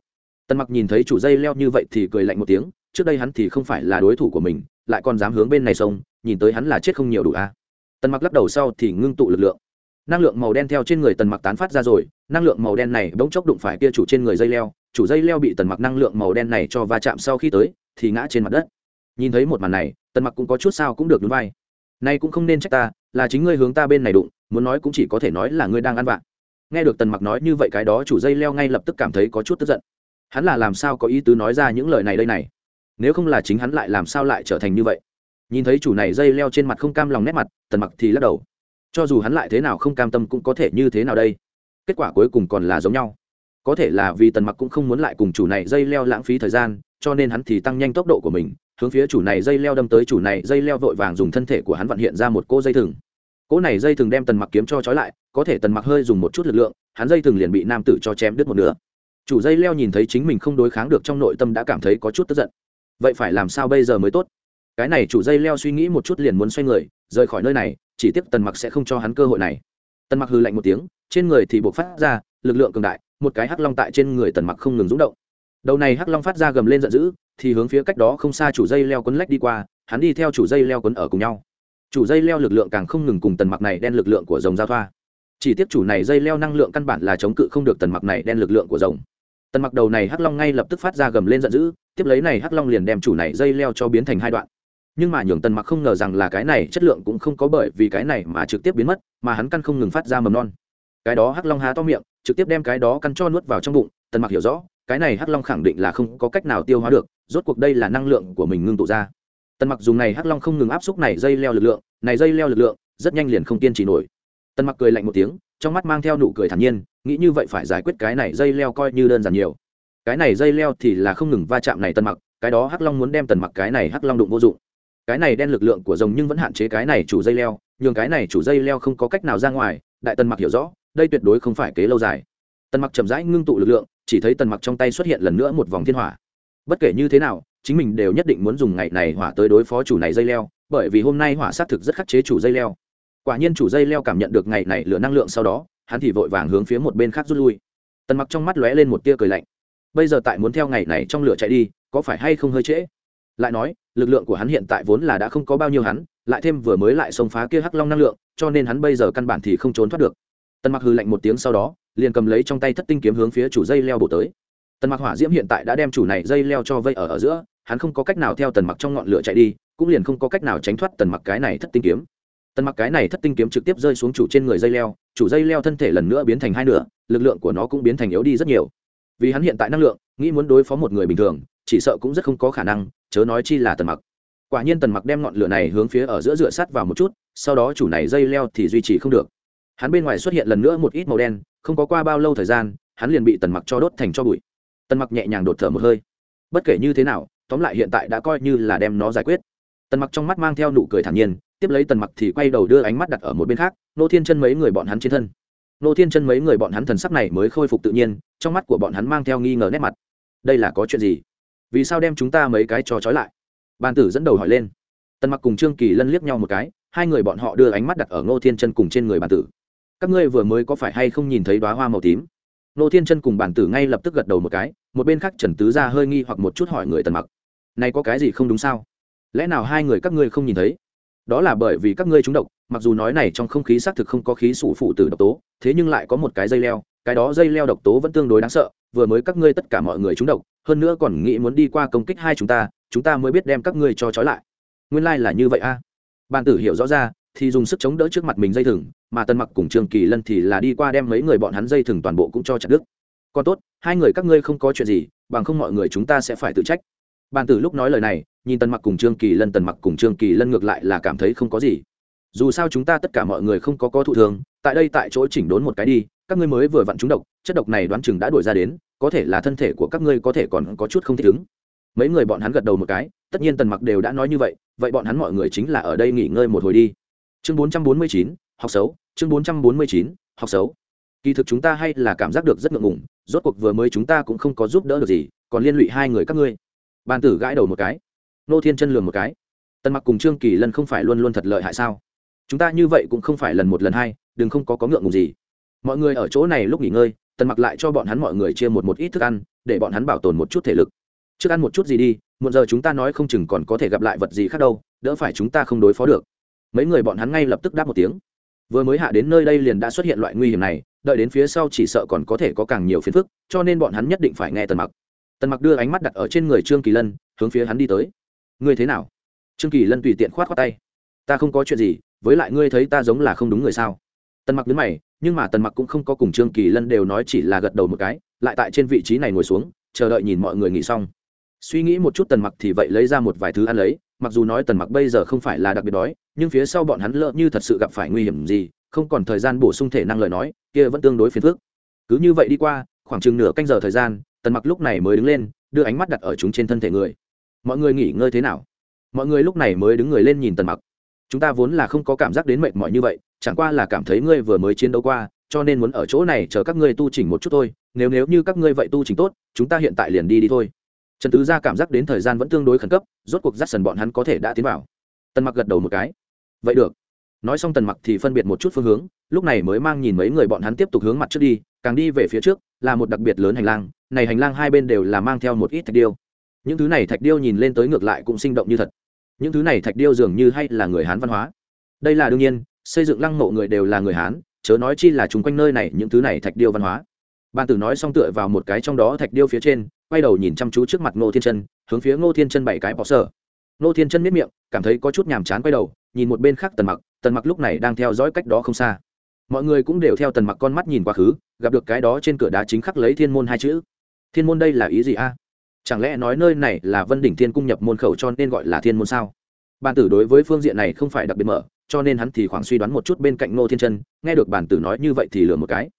Tần mặc nhìn thấy chủ dây leo như vậy thì cười lạnh một tiếng, trước đây hắn thì không phải là đối thủ của mình, lại còn dám hướng bên này sông nhìn tới hắn là chết không nhiều đủ a. À. tần mặc lắc đầu sau thì ngưng tụ lực lượng năng lượng màu đen theo trên người tần mặc tán phát ra rồi, năng lượng màu đen này bỗng chốc đụng phải kia chủ trên người dây leo, chủ dây leo bị tần mặc năng lượng màu đen này cho va chạm sau khi tới, thì ngã trên mặt đất. Nhìn thấy một màn này, tần mặc cũng có chút sao cũng được đúng vai. Nay cũng không nên trách ta, là chính ngươi hướng ta bên này đụng, muốn nói cũng chỉ có thể nói là ngươi đang ăn vạ. Nghe được tần mặc nói như vậy cái đó, chủ dây leo ngay lập tức cảm thấy có chút tức giận. Hắn là làm sao có ý tứ nói ra những lời này đây này? Nếu không là chính hắn lại làm sao lại trở thành như vậy? Nhìn thấy chủ này dây leo trên mặt không cam lòng nét mặt, tần mặc thì lắc đầu cho dù hắn lại thế nào không cam tâm cũng có thể như thế nào đây? Kết quả cuối cùng còn là giống nhau. Có thể là vì tần mặc cũng không muốn lại cùng chủ này dây leo lãng phí thời gian, cho nên hắn thì tăng nhanh tốc độ của mình, hướng phía chủ này dây leo đâm tới chủ này dây leo vội vàng dùng thân thể của hắn vận hiện ra một cô dây thừng. Cỗ này dây thừng đem tần mặc kiếm cho trói lại, có thể tần mặc hơi dùng một chút lực lượng, hắn dây thừng liền bị nam tử cho chém đứt một nửa. Chủ dây leo nhìn thấy chính mình không đối kháng được trong nội tâm đã cảm thấy có chút tức giận. Vậy phải làm sao bây giờ mới tốt? Cái này chủ dây leo suy nghĩ một chút liền muốn xoay người, rời khỏi nơi này chỉ tiếc tần mặc sẽ không cho hắn cơ hội này. Tần mặc hư lạnh một tiếng, trên người thì buộc phát ra lực lượng cường đại, một cái hắc long tại trên người tần mặc không ngừng rúng động. Đầu này hắc long phát ra gầm lên giận dữ, thì hướng phía cách đó không xa chủ dây leo quấn lách đi qua, hắn đi theo chủ dây leo quấn ở cùng nhau. Chủ dây leo lực lượng càng không ngừng cùng tần mặc này đen lực lượng của dòng giao thoa. Chỉ tiếp chủ này dây leo năng lượng căn bản là chống cự không được tần mặc này đen lực lượng của rồng. Tần mặc đầu này hắc long ngay lập tức phát ra gầm lên giận dữ, tiếp lấy này hắc long liền đem chủ này dây leo cho biến thành hai đoạn nhưng mà nhường tần mặc không ngờ rằng là cái này chất lượng cũng không có bởi vì cái này mà trực tiếp biến mất, mà hắn căn không ngừng phát ra mầm non. Cái đó hắc long há to miệng, trực tiếp đem cái đó căn cho nuốt vào trong bụng, tần mặc hiểu rõ, cái này hắc long khẳng định là không có cách nào tiêu hóa được, rốt cuộc đây là năng lượng của mình ngưng tụ ra. Tần mặc dùng này hắc long không ngừng áp xúc này dây leo lực lượng, này dây leo lực lượng rất nhanh liền không kiên trì nổi. Tần mặc cười lạnh một tiếng, trong mắt mang theo nụ cười thản nhiên, nghĩ như vậy phải giải quyết cái này dây leo coi như đơn giản nhiều. Cái này dây leo thì là không ngừng va chạm này tần mặc, cái đó hắc long muốn đem tần mặc cái này hắc long đụng vô dụng cái này đen lực lượng của rồng nhưng vẫn hạn chế cái này chủ dây leo, nhường cái này chủ dây leo không có cách nào ra ngoài, đại tần mặc hiểu rõ, đây tuyệt đối không phải kế lâu dài. Tần mặc chậm rãi ngưng tụ lực lượng, chỉ thấy tần mặc trong tay xuất hiện lần nữa một vòng thiên hỏa. Bất kể như thế nào, chính mình đều nhất định muốn dùng ngày này hỏa tới đối phó chủ này dây leo, bởi vì hôm nay hỏa xác thực rất khắc chế chủ dây leo. Quả nhiên chủ dây leo cảm nhận được ngày này lửa năng lượng sau đó, hắn thì vội vàng hướng phía một bên khác rút lui. Tần mặc trong mắt lóe lên một tia cười lạnh. Bây giờ tại muốn theo ngày này trong lửa chạy đi, có phải hay không hơi trễ? Lại nói, lực lượng của hắn hiện tại vốn là đã không có bao nhiêu hắn, lại thêm vừa mới lại xông phá kia hắc long năng lượng, cho nên hắn bây giờ căn bản thì không trốn thoát được. Tần mặc hư lạnh một tiếng sau đó, liền cầm lấy trong tay thất tinh kiếm hướng phía chủ dây leo bổ tới. Tần mặc hỏa diễm hiện tại đã đem chủ này dây leo cho vây ở ở giữa, hắn không có cách nào theo tần mặc trong ngọn lửa chạy đi, cũng liền không có cách nào tránh thoát tần mặc cái này thất tinh kiếm. Tần mặc cái này thất tinh kiếm trực tiếp rơi xuống chủ trên người dây leo, chủ dây leo thân thể lần nữa biến thành hai nửa, lực lượng của nó cũng biến thành yếu đi rất nhiều. Vì hắn hiện tại năng lượng, nghĩ muốn đối phó một người bình thường, chỉ sợ cũng rất không có khả năng chớ nói chi là tần mặc. Quả nhiên tần mặc đem ngọn lửa này hướng phía ở giữa dựa sắt vào một chút, sau đó chủ này dây leo thì duy trì không được. Hắn bên ngoài xuất hiện lần nữa một ít màu đen, không có qua bao lâu thời gian, hắn liền bị tần mặc cho đốt thành cho bụi. Tần mặc nhẹ nhàng đột thở một hơi. Bất kể như thế nào, tóm lại hiện tại đã coi như là đem nó giải quyết. Tần mặc trong mắt mang theo nụ cười thản nhiên, tiếp lấy tần mặc thì quay đầu đưa ánh mắt đặt ở một bên khác, nô thiên chân mấy người bọn hắn trên thân. Nô thiên chân mấy người bọn hắn thần sắc này mới khôi phục tự nhiên, trong mắt của bọn hắn mang theo nghi ngờ nét mặt. Đây là có chuyện gì? Vì sao đem chúng ta mấy cái cho trói lại? Bàn tử dẫn đầu hỏi lên. Tần mặc cùng trương kỳ lân liếc nhau một cái, hai người bọn họ đưa ánh mắt đặt ở ngô thiên chân cùng trên người bàn tử. Các ngươi vừa mới có phải hay không nhìn thấy đoá hoa màu tím? Ngô thiên chân cùng bàn tử ngay lập tức gật đầu một cái, một bên khác trần tứ ra hơi nghi hoặc một chút hỏi người tần mặc. Này có cái gì không đúng sao? Lẽ nào hai người các ngươi không nhìn thấy? Đó là bởi vì các ngươi trúng độc, mặc dù nói này trong không khí xác thực không có khí sủ phụ tử độc tố, thế nhưng lại có một cái dây leo, cái đó dây leo độc tố vẫn tương đối đáng sợ vừa mới các ngươi tất cả mọi người trúng độc, hơn nữa còn nghĩ muốn đi qua công kích hai chúng ta chúng ta mới biết đem các ngươi cho trói lại. Nguyên lai là như vậy a. À. bàn tử hiểu rõ ra, thì dùng sức chống đỡ trước mặt mình dây thừng, mà tân mặc cùng trường kỳ lân thì là đi qua đem mấy người bọn hắn dây thừng toàn bộ cũng cho chặt đứt. Còn tốt, hai người các ngươi không có chuyện gì, bằng không mọi người chúng ta sẽ phải tự trách. Bàn tử lúc nói lời này, nhìn tần mặc cùng trương kỳ lân, tần mặc cùng trương kỳ lân ngược lại là cảm thấy không có gì. Dù sao chúng ta tất cả mọi người không có có thụ thường, tại đây tại chỗ chỉnh đốn một cái đi các ngươi mới vừa vặn trúng độc chất độc này đoán chừng đã đuổi ra đến có thể là thân thể của các ngươi có thể còn có chút không thích ứng. Mấy người bọn hắn gật đầu một cái tất nhiên tần mặc đều đã nói như vậy vậy bọn hắn mọi người chính là ở đây nghỉ ngơi một hồi đi. Chương 449, học xấu chương 449, học xấu. Kỳ thực chúng ta hay là cảm giác được rất ngượng ngùng rốt cuộc vừa mới chúng ta cũng không có giúp đỡ được gì còn liên lụy hai người các ngươi. Bàn tử gãi đầu một cái. Nô thiên chân lường một cái. Tần mặc cùng trương kỳ lân không phải luôn luôn thật lợi hại sao? Chúng ta như vậy cũng không phải lần một lần hai đừng không có có ngượng ngùng gì mọi người ở chỗ này lúc nghỉ ngơi, tần mặc lại cho bọn hắn mọi người chia một một ít thức ăn, để bọn hắn bảo tồn một chút thể lực. Trước ăn một chút gì đi một giờ chúng ta nói không chừng còn có thể gặp lại vật gì khác đâu, đỡ phải chúng ta không đối phó được. Mấy người bọn hắn ngay lập tức đáp một tiếng. Vừa mới hạ đến nơi đây liền đã xuất hiện loại nguy hiểm này, đợi đến phía sau chỉ sợ còn có thể có càng nhiều phiền phức, cho nên bọn hắn nhất định phải nghe tần mặc. Tần mặc đưa ánh mắt đặt ở trên người trương kỳ lân, hướng phía hắn đi tới. Ngươi thế nào? Trương kỳ lân tùy tiện khoát khoát tay. Ta không có chuyện gì, với lại ngươi thấy ta giống là không đúng người sao? Tần mặc nhấn mày, nhưng mà tần mặc cũng không có cùng trương kỳ lân đều nói chỉ là gật đầu một cái, lại tại trên vị trí này ngồi xuống, chờ đợi nhìn mọi người nghỉ xong. Suy nghĩ một chút tần mặc thì vậy lấy ra một vài thứ ăn lấy, mặc dù nói tần mặc bây giờ không phải là đặc biệt đói, nhưng phía sau bọn hắn lỡ như thật sự gặp phải nguy hiểm gì, không còn thời gian bổ sung thể năng lời nói, kia vẫn tương đối phiền phức. Cứ như vậy đi qua, khoảng chừng nửa canh giờ thời gian, tần mặc lúc này mới đứng lên, đưa ánh mắt đặt ở chúng trên thân thể người. Mọi người nghỉ ngơi thế nào? Mọi người lúc này mới đứng người lên nhìn tần mặc. Chúng ta vốn là không có cảm giác đến mệt mỏi như vậy chẳng qua là cảm thấy ngươi vừa mới chiến đấu qua, cho nên muốn ở chỗ này chờ các ngươi tu chỉnh một chút thôi, nếu nếu như các ngươi vậy tu chỉnh tốt, chúng ta hiện tại liền đi đi thôi. Trần tứ gia cảm giác đến thời gian vẫn tương đối khẩn cấp, rốt cuộc dắt sần bọn hắn có thể đã tiến vào. Tần mặc gật đầu một cái. Vậy được. Nói xong tần mặc thì phân biệt một chút phương hướng, lúc này mới mang nhìn mấy người bọn hắn tiếp tục hướng mặt trước đi, càng đi về phía trước, là một đặc biệt lớn hành lang, này hành lang hai bên đều là mang theo một ít thạch điêu. Những thứ này thạch điêu nhìn lên tới ngược lại cũng sinh động như thật. Những thứ này thạch điêu dường như hay là người hán văn hóa. Đây là đương nhiên xây dựng lăng mộ người đều là người hán, chớ nói chi là chúng quanh nơi này những thứ này thạch điêu văn hóa. Ban tử nói xong tựa vào một cái trong đó thạch điêu phía trên, quay đầu nhìn chăm chú trước mặt ngô thiên chân, hướng phía ngô thiên chân bảy cái bỏ sở ngô thiên chân miết miệng, cảm thấy có chút nhàm chán quay đầu, nhìn một bên khác tần mặc tần mặc lúc này đang theo dõi cách đó không xa. Mọi người cũng đều theo tần mặc con mắt nhìn quá khứ, gặp được cái đó trên cửa đá chính khắc lấy thiên môn hai chữ. Thiên môn đây là ý gì a? Chẳng lẽ nói nơi này là vân đỉnh thiên cung nhập môn khẩu cho nên gọi là thiên môn sao? Bàn tử đối với phương diện này không phải đặc biệt mở cho nên hắn thì khoảng suy đoán một chút bên cạnh ngô thiên chân, nghe được bản tử nói như vậy thì lừa một cái.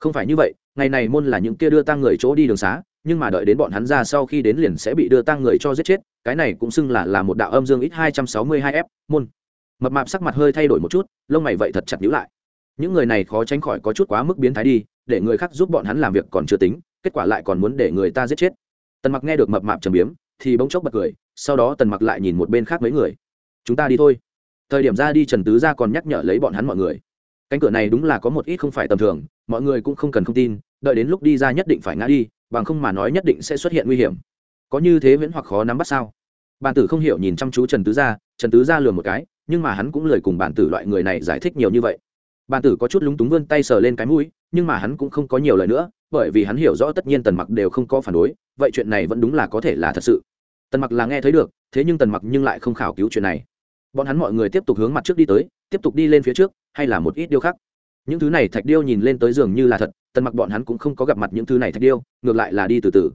Không phải như vậy, ngày này môn là những kia đưa tăng người chỗ đi đường xá, nhưng mà đợi đến bọn hắn ra sau khi đến liền sẽ bị đưa tăng người cho giết chết, cái này cũng xưng là là một đạo âm dương ít hai trăm sáu mươi hai f môn. Mập mạp sắc mặt hơi thay đổi một chút, lông mày vậy thật chặt nhữ lại. Những người này khó tránh khỏi có chút quá mức biến thái đi, để người khác giúp bọn hắn làm việc còn chưa tính, kết quả lại còn muốn để người ta giết chết. Tần mặc nghe được mập mạp trầm biếm, thì bỗng chốc bật cười, sau đó tần mặc lại nhìn một bên khác mấy người. Chúng ta đi thôi thời điểm ra đi trần tứ Gia còn nhắc nhở lấy bọn hắn mọi người. Cánh cửa này đúng là có một ít không phải tầm thường, mọi người cũng không cần không tin, đợi đến lúc đi ra nhất định phải ngã đi, bằng không mà nói nhất định sẽ xuất hiện nguy hiểm. Có như thế viễn hoặc khó nắm bắt sao? Bàn tử không hiểu nhìn chăm chú trần tứ gia, trần tứ gia lừa một cái, nhưng mà hắn cũng lời cùng bản tử loại người này giải thích nhiều như vậy. Bàn tử có chút lúng túng vươn tay sờ lên cái mũi, nhưng mà hắn cũng không có nhiều lời nữa, bởi vì hắn hiểu rõ tất nhiên tần mặc đều không có phản đối, vậy chuyện này vẫn đúng là có thể là thật sự. Tần mặc là nghe thấy được, thế nhưng tần mặc nhưng lại không khảo cứu chuyện này bọn hắn mọi người tiếp tục hướng mặt trước đi tới, tiếp tục đi lên phía trước, hay là một ít điêu khắc. Những thứ này thạch điêu nhìn lên tới giường như là thật, tần mặc bọn hắn cũng không có gặp mặt những thứ này thạch điêu, ngược lại là đi từ từ.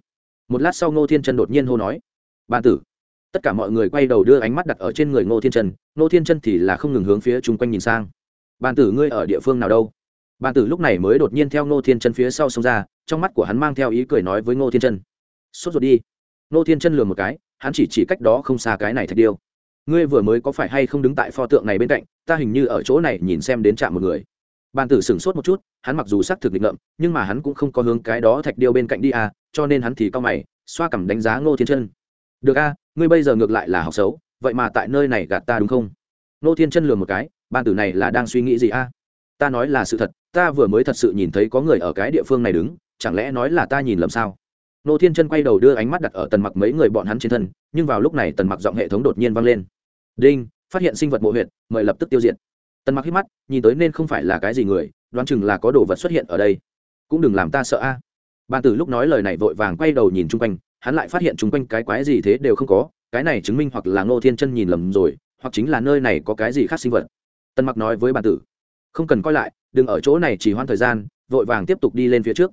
Một lát sau ngô thiên chân đột nhiên hô nói ban tử. Tất cả mọi người quay đầu đưa ánh mắt đặt ở trên người ngô thiên chân, ngô thiên chân thì là không ngừng hướng phía chung quanh nhìn sang. Ban tử, ngươi ở địa phương nào đâu? Ban tử lúc này mới đột nhiên theo ngô thiên chân phía sau xông ra, trong mắt của hắn mang theo ý cười nói với ngô thiên chân, sốt ruột đi. Ngô thiên chân lừa một cái, hắn chỉ chỉ cách đó không xa cái này thạch điêu ngươi vừa mới có phải hay không đứng tại pho tượng này bên cạnh, ta hình như ở chỗ này nhìn xem đến chạm một người. Bàn tử sửng sốt một chút, hắn mặc dù xác thực định ngậm nhưng mà hắn cũng không có hướng cái đó thạch điêu bên cạnh đi à cho nên hắn thì cao mày, xoa cằm đánh giá ngô thiên chân. Được a ngươi bây giờ ngược lại là học xấu, vậy mà tại nơi này gạt ta đúng không? Ngô thiên chân lừa một cái, bàn tử này là đang suy nghĩ gì a ta nói là sự thật, ta vừa mới thật sự nhìn thấy có người ở cái địa phương này đứng, chẳng lẽ nói là ta nhìn lầm sao? Ngô thiên chân quay đầu đưa ánh mắt đặt ở tần mặc mấy người bọn hắn trên thân, nhưng vào lúc này tần mặc giọng hệ thống đột nhiên vang lên đinh, phát hiện sinh vật mộ huyện mời lập tức tiêu diệt. Tần mặc hít mắt, nhìn tới nên không phải là cái gì người, đoán chừng là có đồ vật xuất hiện ở đây. Cũng đừng làm ta sợ a. À. bàn tử lúc nói lời này vội vàng quay đầu nhìn chung quanh, hắn lại phát hiện chung quanh cái quái gì thế đều không có, cái này chứng minh hoặc là ngô thiên chân nhìn lầm rồi, hoặc chính là nơi này có cái gì khác sinh vật. Tần mặc nói với bàn tử, không cần coi lại, đừng ở chỗ này chỉ hoãn thời gian, vội vàng tiếp tục đi lên phía trước.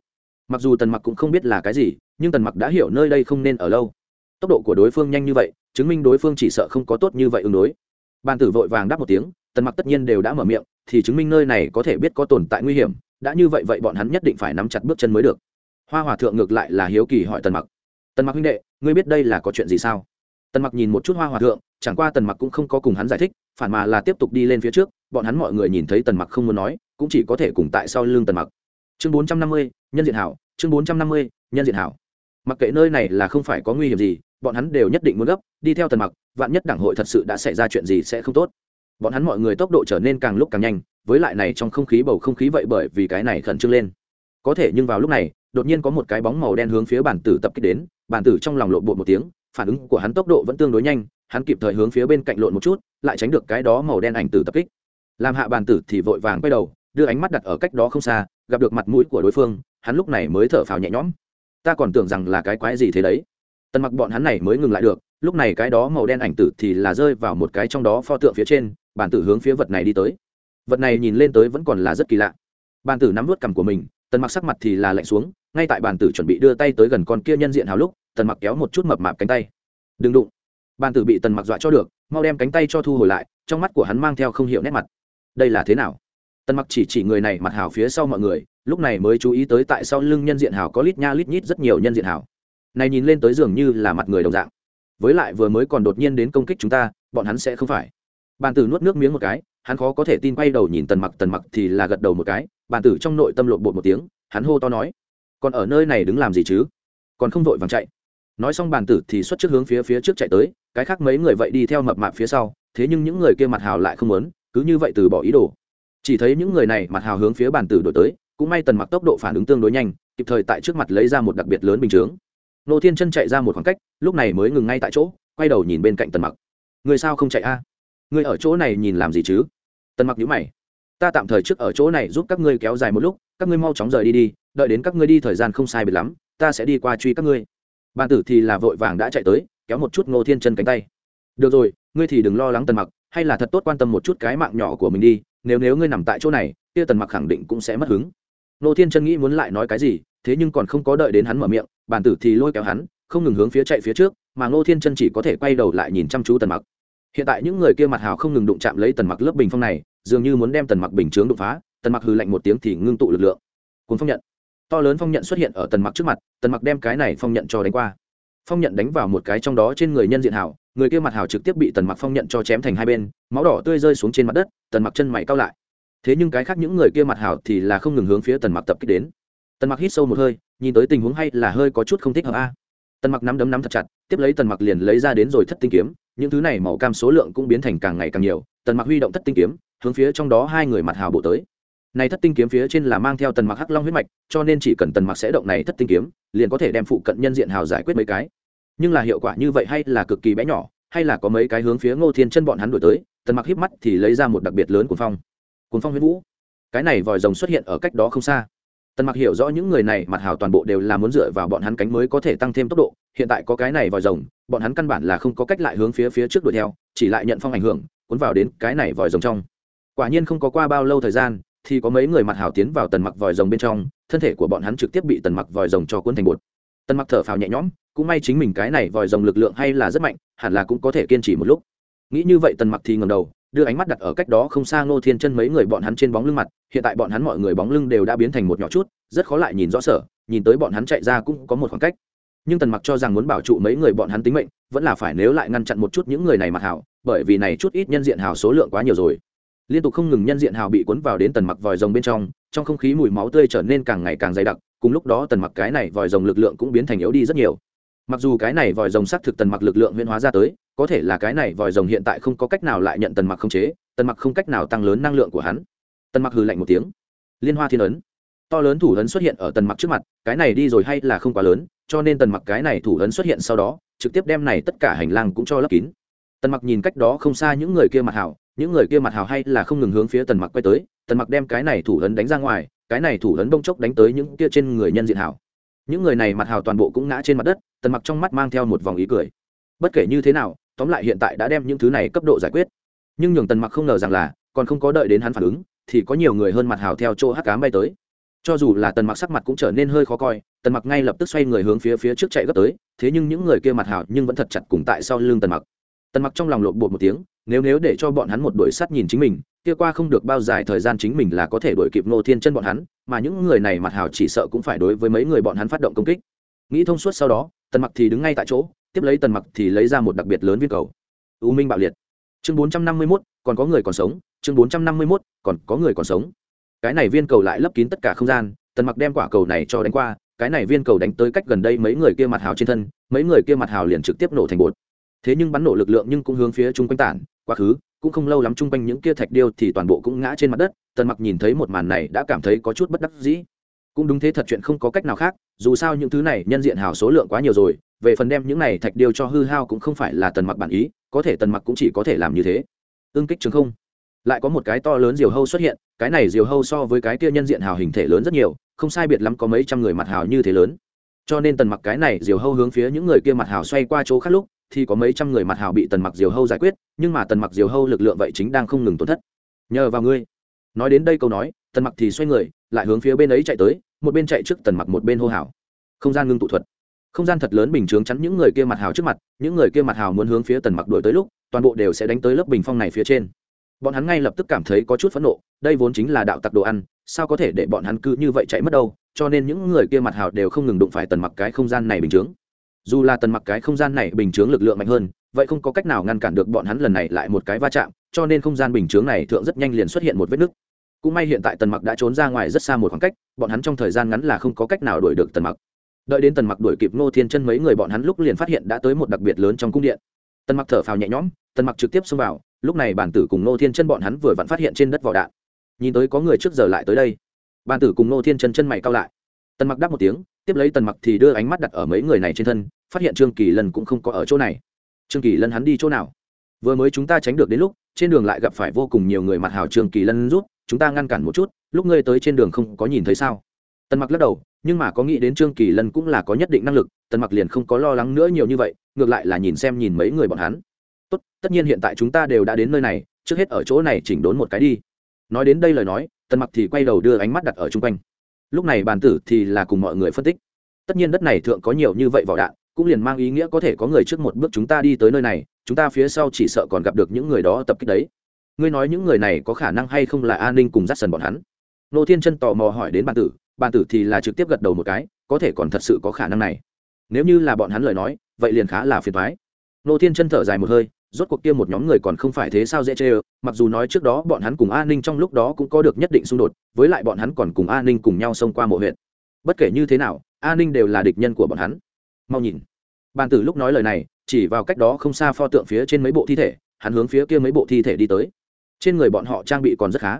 Mặc dù tần mặc cũng không biết là cái gì, nhưng tần mặc đã hiểu nơi đây không nên ở lâu. Tốc độ của đối phương nhanh như vậy chứng minh đối phương chỉ sợ không có tốt như vậy ứng đối. Bàn tử vội vàng đáp một tiếng, tần mặc tất nhiên đều đã mở miệng, thì chứng minh nơi này có thể biết có tồn tại nguy hiểm, đã như vậy vậy bọn hắn nhất định phải nắm chặt bước chân mới được. Hoa hòa thượng ngược lại là hiếu kỳ hỏi tần mặc. Tần mặc huynh đệ, ngươi biết đây là có chuyện gì sao? Tần mặc nhìn một chút hoa hòa thượng, chẳng qua tần mặc cũng không có cùng hắn giải thích, phản mà là tiếp tục đi lên phía trước, bọn hắn mọi người nhìn thấy tần mặc không muốn nói, cũng chỉ có thể cùng tại sau lưng tần mặc. Chương bốn trăm năm mươi, nhân diện hảo, chương bốn trăm năm mươi, nhân diện hảo mặc kệ nơi này là không phải có nguy hiểm gì, bọn hắn đều nhất định muốn gấp, đi theo tần mặc, vạn nhất đảng hội thật sự đã xảy ra chuyện gì sẽ không tốt. Bọn hắn mọi người tốc độ trở nên càng lúc càng nhanh, với lại này trong không khí bầu không khí vậy bởi vì cái này khẩn trương lên. Có thể nhưng vào lúc này, đột nhiên có một cái bóng màu đen hướng phía bản tử tập kích đến, bản tử trong lòng lộn bộ một tiếng, phản ứng của hắn tốc độ vẫn tương đối nhanh, hắn kịp thời hướng phía bên cạnh lộn một chút, lại tránh được cái đó màu đen ảnh tử tập kích. Làm hạ bản tử thì vội vàng quay đầu, đưa ánh mắt đặt ở cách đó không xa, gặp được mặt mũi của đối phương, hắn lúc này mới thở phào nhẹ nhõm ta còn tưởng rằng là cái quái gì thế đấy. Tần mặc bọn hắn này mới ngừng lại được, lúc này cái đó màu đen ảnh tử thì là rơi vào một cái trong đó pho tượng phía trên, bản tử hướng phía vật này đi tới. Vật này nhìn lên tới vẫn còn là rất kỳ lạ. Bản tử nắm vớt cằm của mình, tần mặc sắc mặt thì là lạnh xuống, ngay tại bản tử chuẩn bị đưa tay tới gần con kia nhân diện hào lúc, tần mặc kéo một chút mập mạp cánh tay. Đừng đụng. Bản tử bị tần mặc dọa cho được, mau đem cánh tay cho thu hồi lại, trong mắt của hắn mang theo không hiểu nét mặt. Đây là thế nào? Tần mặc chỉ chỉ người này mặt hào phía sau mọi người, lúc này mới chú ý tới tại sau lưng nhân diện hào có lít nha lít nhít rất nhiều nhân diện hào này nhìn lên tới dường như là mặt người đồng dạng. Với lại vừa mới còn đột nhiên đến công kích chúng ta, bọn hắn sẽ không phải. Bàn tử nuốt nước miếng một cái, hắn khó có thể tin quay đầu nhìn tần mặc tần mặc thì là gật đầu một cái, bàn tử trong nội tâm lộn bột một tiếng, hắn hô to nói, còn ở nơi này đứng làm gì chứ? Còn không vội vàng chạy. Nói xong bàn tử thì xuất trước hướng phía phía trước chạy tới, cái khác mấy người vậy đi theo mập mạp phía sau, thế nhưng những người kia mặt hào lại không muốn, cứ như vậy từ bỏ ý đồ chỉ thấy những người này mặt hào hướng phía bàn tử đổi tới, cũng may tần mặc tốc độ phản ứng tương đối nhanh, kịp thời tại trước mặt lấy ra một đặc biệt lớn bình chướng. Nô thiên chân chạy ra một khoảng cách, lúc này mới ngừng ngay tại chỗ, quay đầu nhìn bên cạnh tần mặc. Người sao không chạy a? Người ở chỗ này nhìn làm gì chứ? Tần mặc nhíu mày. Ta tạm thời trước ở chỗ này giúp các ngươi kéo dài một lúc, các ngươi mau chóng rời đi đi, đợi đến các ngươi đi thời gian không sai biệt lắm, ta sẽ đi qua truy các ngươi. Bàn tử thì là vội vàng đã chạy tới, kéo một chút ngô thiên chân cánh tay. Được rồi, ngươi thì đừng lo lắng tần mặc, hay là thật tốt quan tâm một chút cái mạng nhỏ của mình đi nếu nếu ngươi nằm tại chỗ này, kia tần mặc khẳng định cũng sẽ mất hứng. Nô thiên chân nghĩ muốn lại nói cái gì, thế nhưng còn không có đợi đến hắn mở miệng bản tử thì lôi kéo hắn, không ngừng hướng phía chạy phía trước, mà ngô thiên chân chỉ có thể quay đầu lại nhìn chăm chú tần mặc. Hiện tại những người kia mặt hào không ngừng đụng chạm lấy tần mặc lớp bình phong này, dường như muốn đem tần mặc bình chướng đụng phá, tần mặc hừ lạnh một tiếng thì ngưng tụ lực lượng. Cuốn phong nhận. To lớn phong nhận xuất hiện ở tần mặc trước mặt, tần mặc đem cái này phong nhận cho đánh qua. Phong nhận đánh vào một cái trong đó trên người nhân diện hảo người kia mặt hảo trực tiếp bị tần mặc phong nhận cho chém thành hai bên, máu đỏ tươi rơi xuống trên mặt đất, tần mặc chân mày cao lại. Thế nhưng cái khác những người kia mặt hảo thì là không ngừng hướng phía tần mặc tập kích đến. Tần mặc hít sâu một hơi, nhìn tới tình huống hay là hơi có chút không thích hợp a. Tần mặc nắm đấm nắm thật chặt, tiếp lấy tần mặc liền lấy ra đến rồi thất tinh kiếm, những thứ này màu cam số lượng cũng biến thành càng ngày càng nhiều, tần mặc huy động thất tinh kiếm, hướng phía trong đó hai người mặt hào bộ tới. Này thất tinh kiếm phía trên là mang theo tần mặc hắc long huyết mạch, cho nên chỉ cần tần mặc sẽ động này thất tinh kiếm, liền có thể đem phụ cận nhân diện hào giải quyết mấy cái nhưng là hiệu quả như vậy hay là cực kỳ bé nhỏ, hay là có mấy cái hướng phía ngô thiên chân bọn hắn đổi tới, tần mặc híp mắt thì lấy ra một đặc biệt lớn cuồng phong. Cuốn phong huyết vũ. Cái này vòi rồng xuất hiện ở cách đó không xa. Tần mặc hiểu rõ những người này mặt hào toàn bộ đều là muốn dựa vào bọn hắn cánh mới có thể tăng thêm tốc độ, hiện tại có cái này vòi rồng, bọn hắn căn bản là không có cách lại hướng phía phía trước đuổi theo, chỉ lại nhận phong ảnh hưởng, cuốn vào đến cái này vòi rồng trong. Quả nhiên không có qua bao lâu thời gian, thì có mấy người mặt hào tiến vào tần mặc vòi rồng bên trong, thân thể của bọn hắn trực tiếp bị tần mặc vòi rồng cho cuốn thành bột. Tần mặc thở phào nhẹ nhõm cũng may chính mình cái này vòi rồng lực lượng hay là rất mạnh, hẳn là cũng có thể kiên trì một lúc. Nghĩ như vậy tần mặc thì ngầm đầu, đưa ánh mắt đặt ở cách đó không xa ngô thiên chân mấy người bọn hắn trên bóng lưng mặt. Hiện tại bọn hắn mọi người bóng lưng đều đã biến thành một nhỏ chút, rất khó lại nhìn rõ sở, nhìn tới bọn hắn chạy ra cũng có một khoảng cách. Nhưng tần mặc cho rằng muốn bảo trụ mấy người bọn hắn tính mệnh, vẫn là phải nếu lại ngăn chặn một chút những người này mặt hảo, bởi vì này chút ít nhân diện hào số lượng quá nhiều rồi. Liên tục không ngừng nhân diện hào bị cuốn vào đến tần mặc vòi rồng bên trong trong không khí mùi máu tươi trở nên càng ngày càng dày đặc, cùng lúc đó tần mặc cái này vòi rồng lực lượng cũng biến thành yếu đi rất nhiều mặc dù cái này vòi rồng xác thực tần mặc lực lượng huyễn hóa ra tới, có thể là cái này vòi rồng hiện tại không có cách nào lại nhận tần mặc không chế, tần mặc không cách nào tăng lớn năng lượng của hắn. Tần mặc hừ lạnh một tiếng. Liên hoa thiên ấn. To lớn thủ ấn xuất hiện ở tần mặc trước mặt, cái này đi rồi hay là không quá lớn, cho nên tần mặc cái này thủ ấn xuất hiện sau đó, trực tiếp đem này tất cả hành lang cũng cho lấp kín. Tần mặc nhìn cách đó không xa những người kia mặt hảo, những người kia mặt hảo hay là không ngừng hướng phía tần mặc quay tới, tần mặc đem cái này thủ ấn đánh ra ngoài, cái này thủ ấn bông chốc đánh tới những kia trên người nhân diện hảo những người này mặt hào toàn bộ cũng ngã trên mặt đất, tần mặc trong mắt mang theo một vòng ý cười. Bất kể như thế nào, tóm lại hiện tại đã đem những thứ này cấp độ giải quyết. Nhưng nhường tần mặc không ngờ rằng là, còn không có đợi đến hắn phản ứng, thì có nhiều người hơn mặt hào theo chỗ hắc cám bay tới. Cho dù là tần mặc sắc mặt cũng trở nên hơi khó coi, tần mặc ngay lập tức xoay người hướng phía phía trước chạy gấp tới, thế nhưng những người kia mặt hào nhưng vẫn thật chặt cùng tại sau lưng tần mặc tần mặc trong lòng lộn bột một tiếng nếu nếu để cho bọn hắn một đuổi sắt nhìn chính mình kia qua không được bao dài thời gian chính mình là có thể đuổi kịp nô thiên chân bọn hắn mà những người này mặt hào chỉ sợ cũng phải đối với mấy người bọn hắn phát động công kích. Nghĩ thông suốt sau đó tần mặc thì đứng ngay tại chỗ tiếp lấy tần mặc thì lấy ra một đặc biệt lớn viên cầu. U minh bạo liệt. Chương 451, còn có người còn sống. Chương 451, còn có người còn sống. Cái này viên cầu lại lấp kín tất cả không gian tần mặc đem quả cầu này cho đánh qua cái này viên cầu đánh tới cách gần đây mấy người kia mặt hào trên thân mấy người kia mặt hào liền trực tiếp nổ thành bột thế nhưng bắn nổ lực lượng nhưng cũng hướng phía chung quanh tản, quá khứ, cũng không lâu lắm chung quanh những kia thạch điêu thì toàn bộ cũng ngã trên mặt đất, tần mặc nhìn thấy một màn này đã cảm thấy có chút bất đắc dĩ. Cũng đúng thế thật chuyện không có cách nào khác, dù sao những thứ này nhân diện hào số lượng quá nhiều rồi, về phần đem những này thạch điêu cho hư hao cũng không phải là tần mặc bản ý, có thể tần mặc cũng chỉ có thể làm như thế. Ương kích trường không. Lại có một cái to lớn diều hâu xuất hiện, cái này diều hâu so với cái kia nhân diện hào hình thể lớn rất nhiều, không sai biệt lắm có mấy trăm người mặt hào như thế lớn. Cho nên tần mặc cái này diều hâu hướng phía những người kia mặt hào xoay qua chỗ khác lúc thì có mấy trăm người mặt hào bị tần mặc diều hâu giải quyết, nhưng mà tần mặc diều hâu lực lượng vậy chính đang không ngừng tổn thất. Nhờ vào ngươi. Nói đến đây câu nói, tần mặc thì xoay người, lại hướng phía bên ấy chạy tới, một bên chạy trước tần mặc một bên hô hào. Không gian ngưng tụ thuật. Không gian thật lớn bình chướng chắn những người kia mặt hào trước mặt, những người kia mặt hào muốn hướng phía tần mặc đuổi tới lúc, toàn bộ đều sẽ đánh tới lớp bình phong này phía trên. Bọn hắn ngay lập tức cảm thấy có chút phẫn nộ, đây vốn chính là đạo tặc đồ ăn, sao có thể để bọn hắn cứ như vậy chạy mất đâu, cho nên những người kia mặt hào đều không ngừng đụng phải tần mặc cái không gian này bình chướng dù là tần mặc cái không gian này bình chướng lực lượng mạnh hơn, vậy không có cách nào ngăn cản được bọn hắn lần này lại một cái va chạm, cho nên không gian bình chướng này thượng rất nhanh liền xuất hiện một vết nứt. Cũng may hiện tại tần mặc đã trốn ra ngoài rất xa một khoảng cách, bọn hắn trong thời gian ngắn là không có cách nào đuổi được tần mặc. Đợi đến tần mặc đuổi kịp ngô thiên chân mấy người bọn hắn lúc liền phát hiện đã tới một đặc biệt lớn trong cung điện. Tần mặc thở phào nhẹ nhõm, tần mặc trực tiếp xông vào, lúc này bản tử cùng ngô thiên chân bọn hắn vừa vặn phát hiện trên đất vỏ đạn. Nhìn tới có người trước giờ lại tới đây. Bản tử cùng ngô thiên chân chân mày cao lại. Tần mặc đáp một tiếng, tiếp lấy tần mặc thì đưa ánh mắt đặt ở mấy người này trên thân phát hiện trương kỳ lân cũng không có ở chỗ này. Trương kỳ lân hắn đi chỗ nào? Vừa mới chúng ta tránh được đến lúc, trên đường lại gặp phải vô cùng nhiều người mặt hào trương kỳ lân rút chúng ta ngăn cản một chút, lúc ngươi tới trên đường không có nhìn thấy sao? Tần mặc lắc đầu, nhưng mà có nghĩ đến trương kỳ lân cũng là có nhất định năng lực, tần mặc liền không có lo lắng nữa nhiều như vậy, ngược lại là nhìn xem nhìn mấy người bọn hắn. Tốt, tất nhiên hiện tại chúng ta đều đã đến nơi này, trước hết ở chỗ này chỉnh đốn một cái đi. Nói đến đây lời nói, tần mặc thì quay đầu đưa ánh mắt đặt ở chung quanh. Lúc này bàn tử thì là cùng mọi người phân tích. Tất nhiên đất này thượng có nhiều như vậy vỏ đạn cũng liền mang ý nghĩa có thể có người trước một bước chúng ta đi tới nơi này, chúng ta phía sau chỉ sợ còn gặp được những người đó tập kích đấy. Ngươi nói những người này có khả năng hay không là an ninh cùng dắt sần bọn hắn? Nô thiên chân tò mò hỏi đến bàn tử bàn tử thì là trực tiếp gật đầu một cái, có thể còn thật sự có khả năng này. Nếu như là bọn hắn lời nói, vậy liền khá là phiền thoái nô thiên chân thở dài một hơi, rốt cuộc kia một nhóm người còn không phải thế sao dễ chê ơ, mặc dù nói trước đó bọn hắn cùng an ninh trong lúc đó cũng có được nhất định xung đột, với lại bọn hắn còn cùng an ninh cùng nhau xông qua mộ huyện bất kể như thế nào an ninh đều là địch nhân của bọn hắn mau nhìn. Bàn tử lúc nói lời này, chỉ vào cách đó không xa pho tượng phía trên mấy bộ thi thể, hắn hướng phía kia mấy bộ thi thể đi tới. Trên người bọn họ trang bị còn rất khá.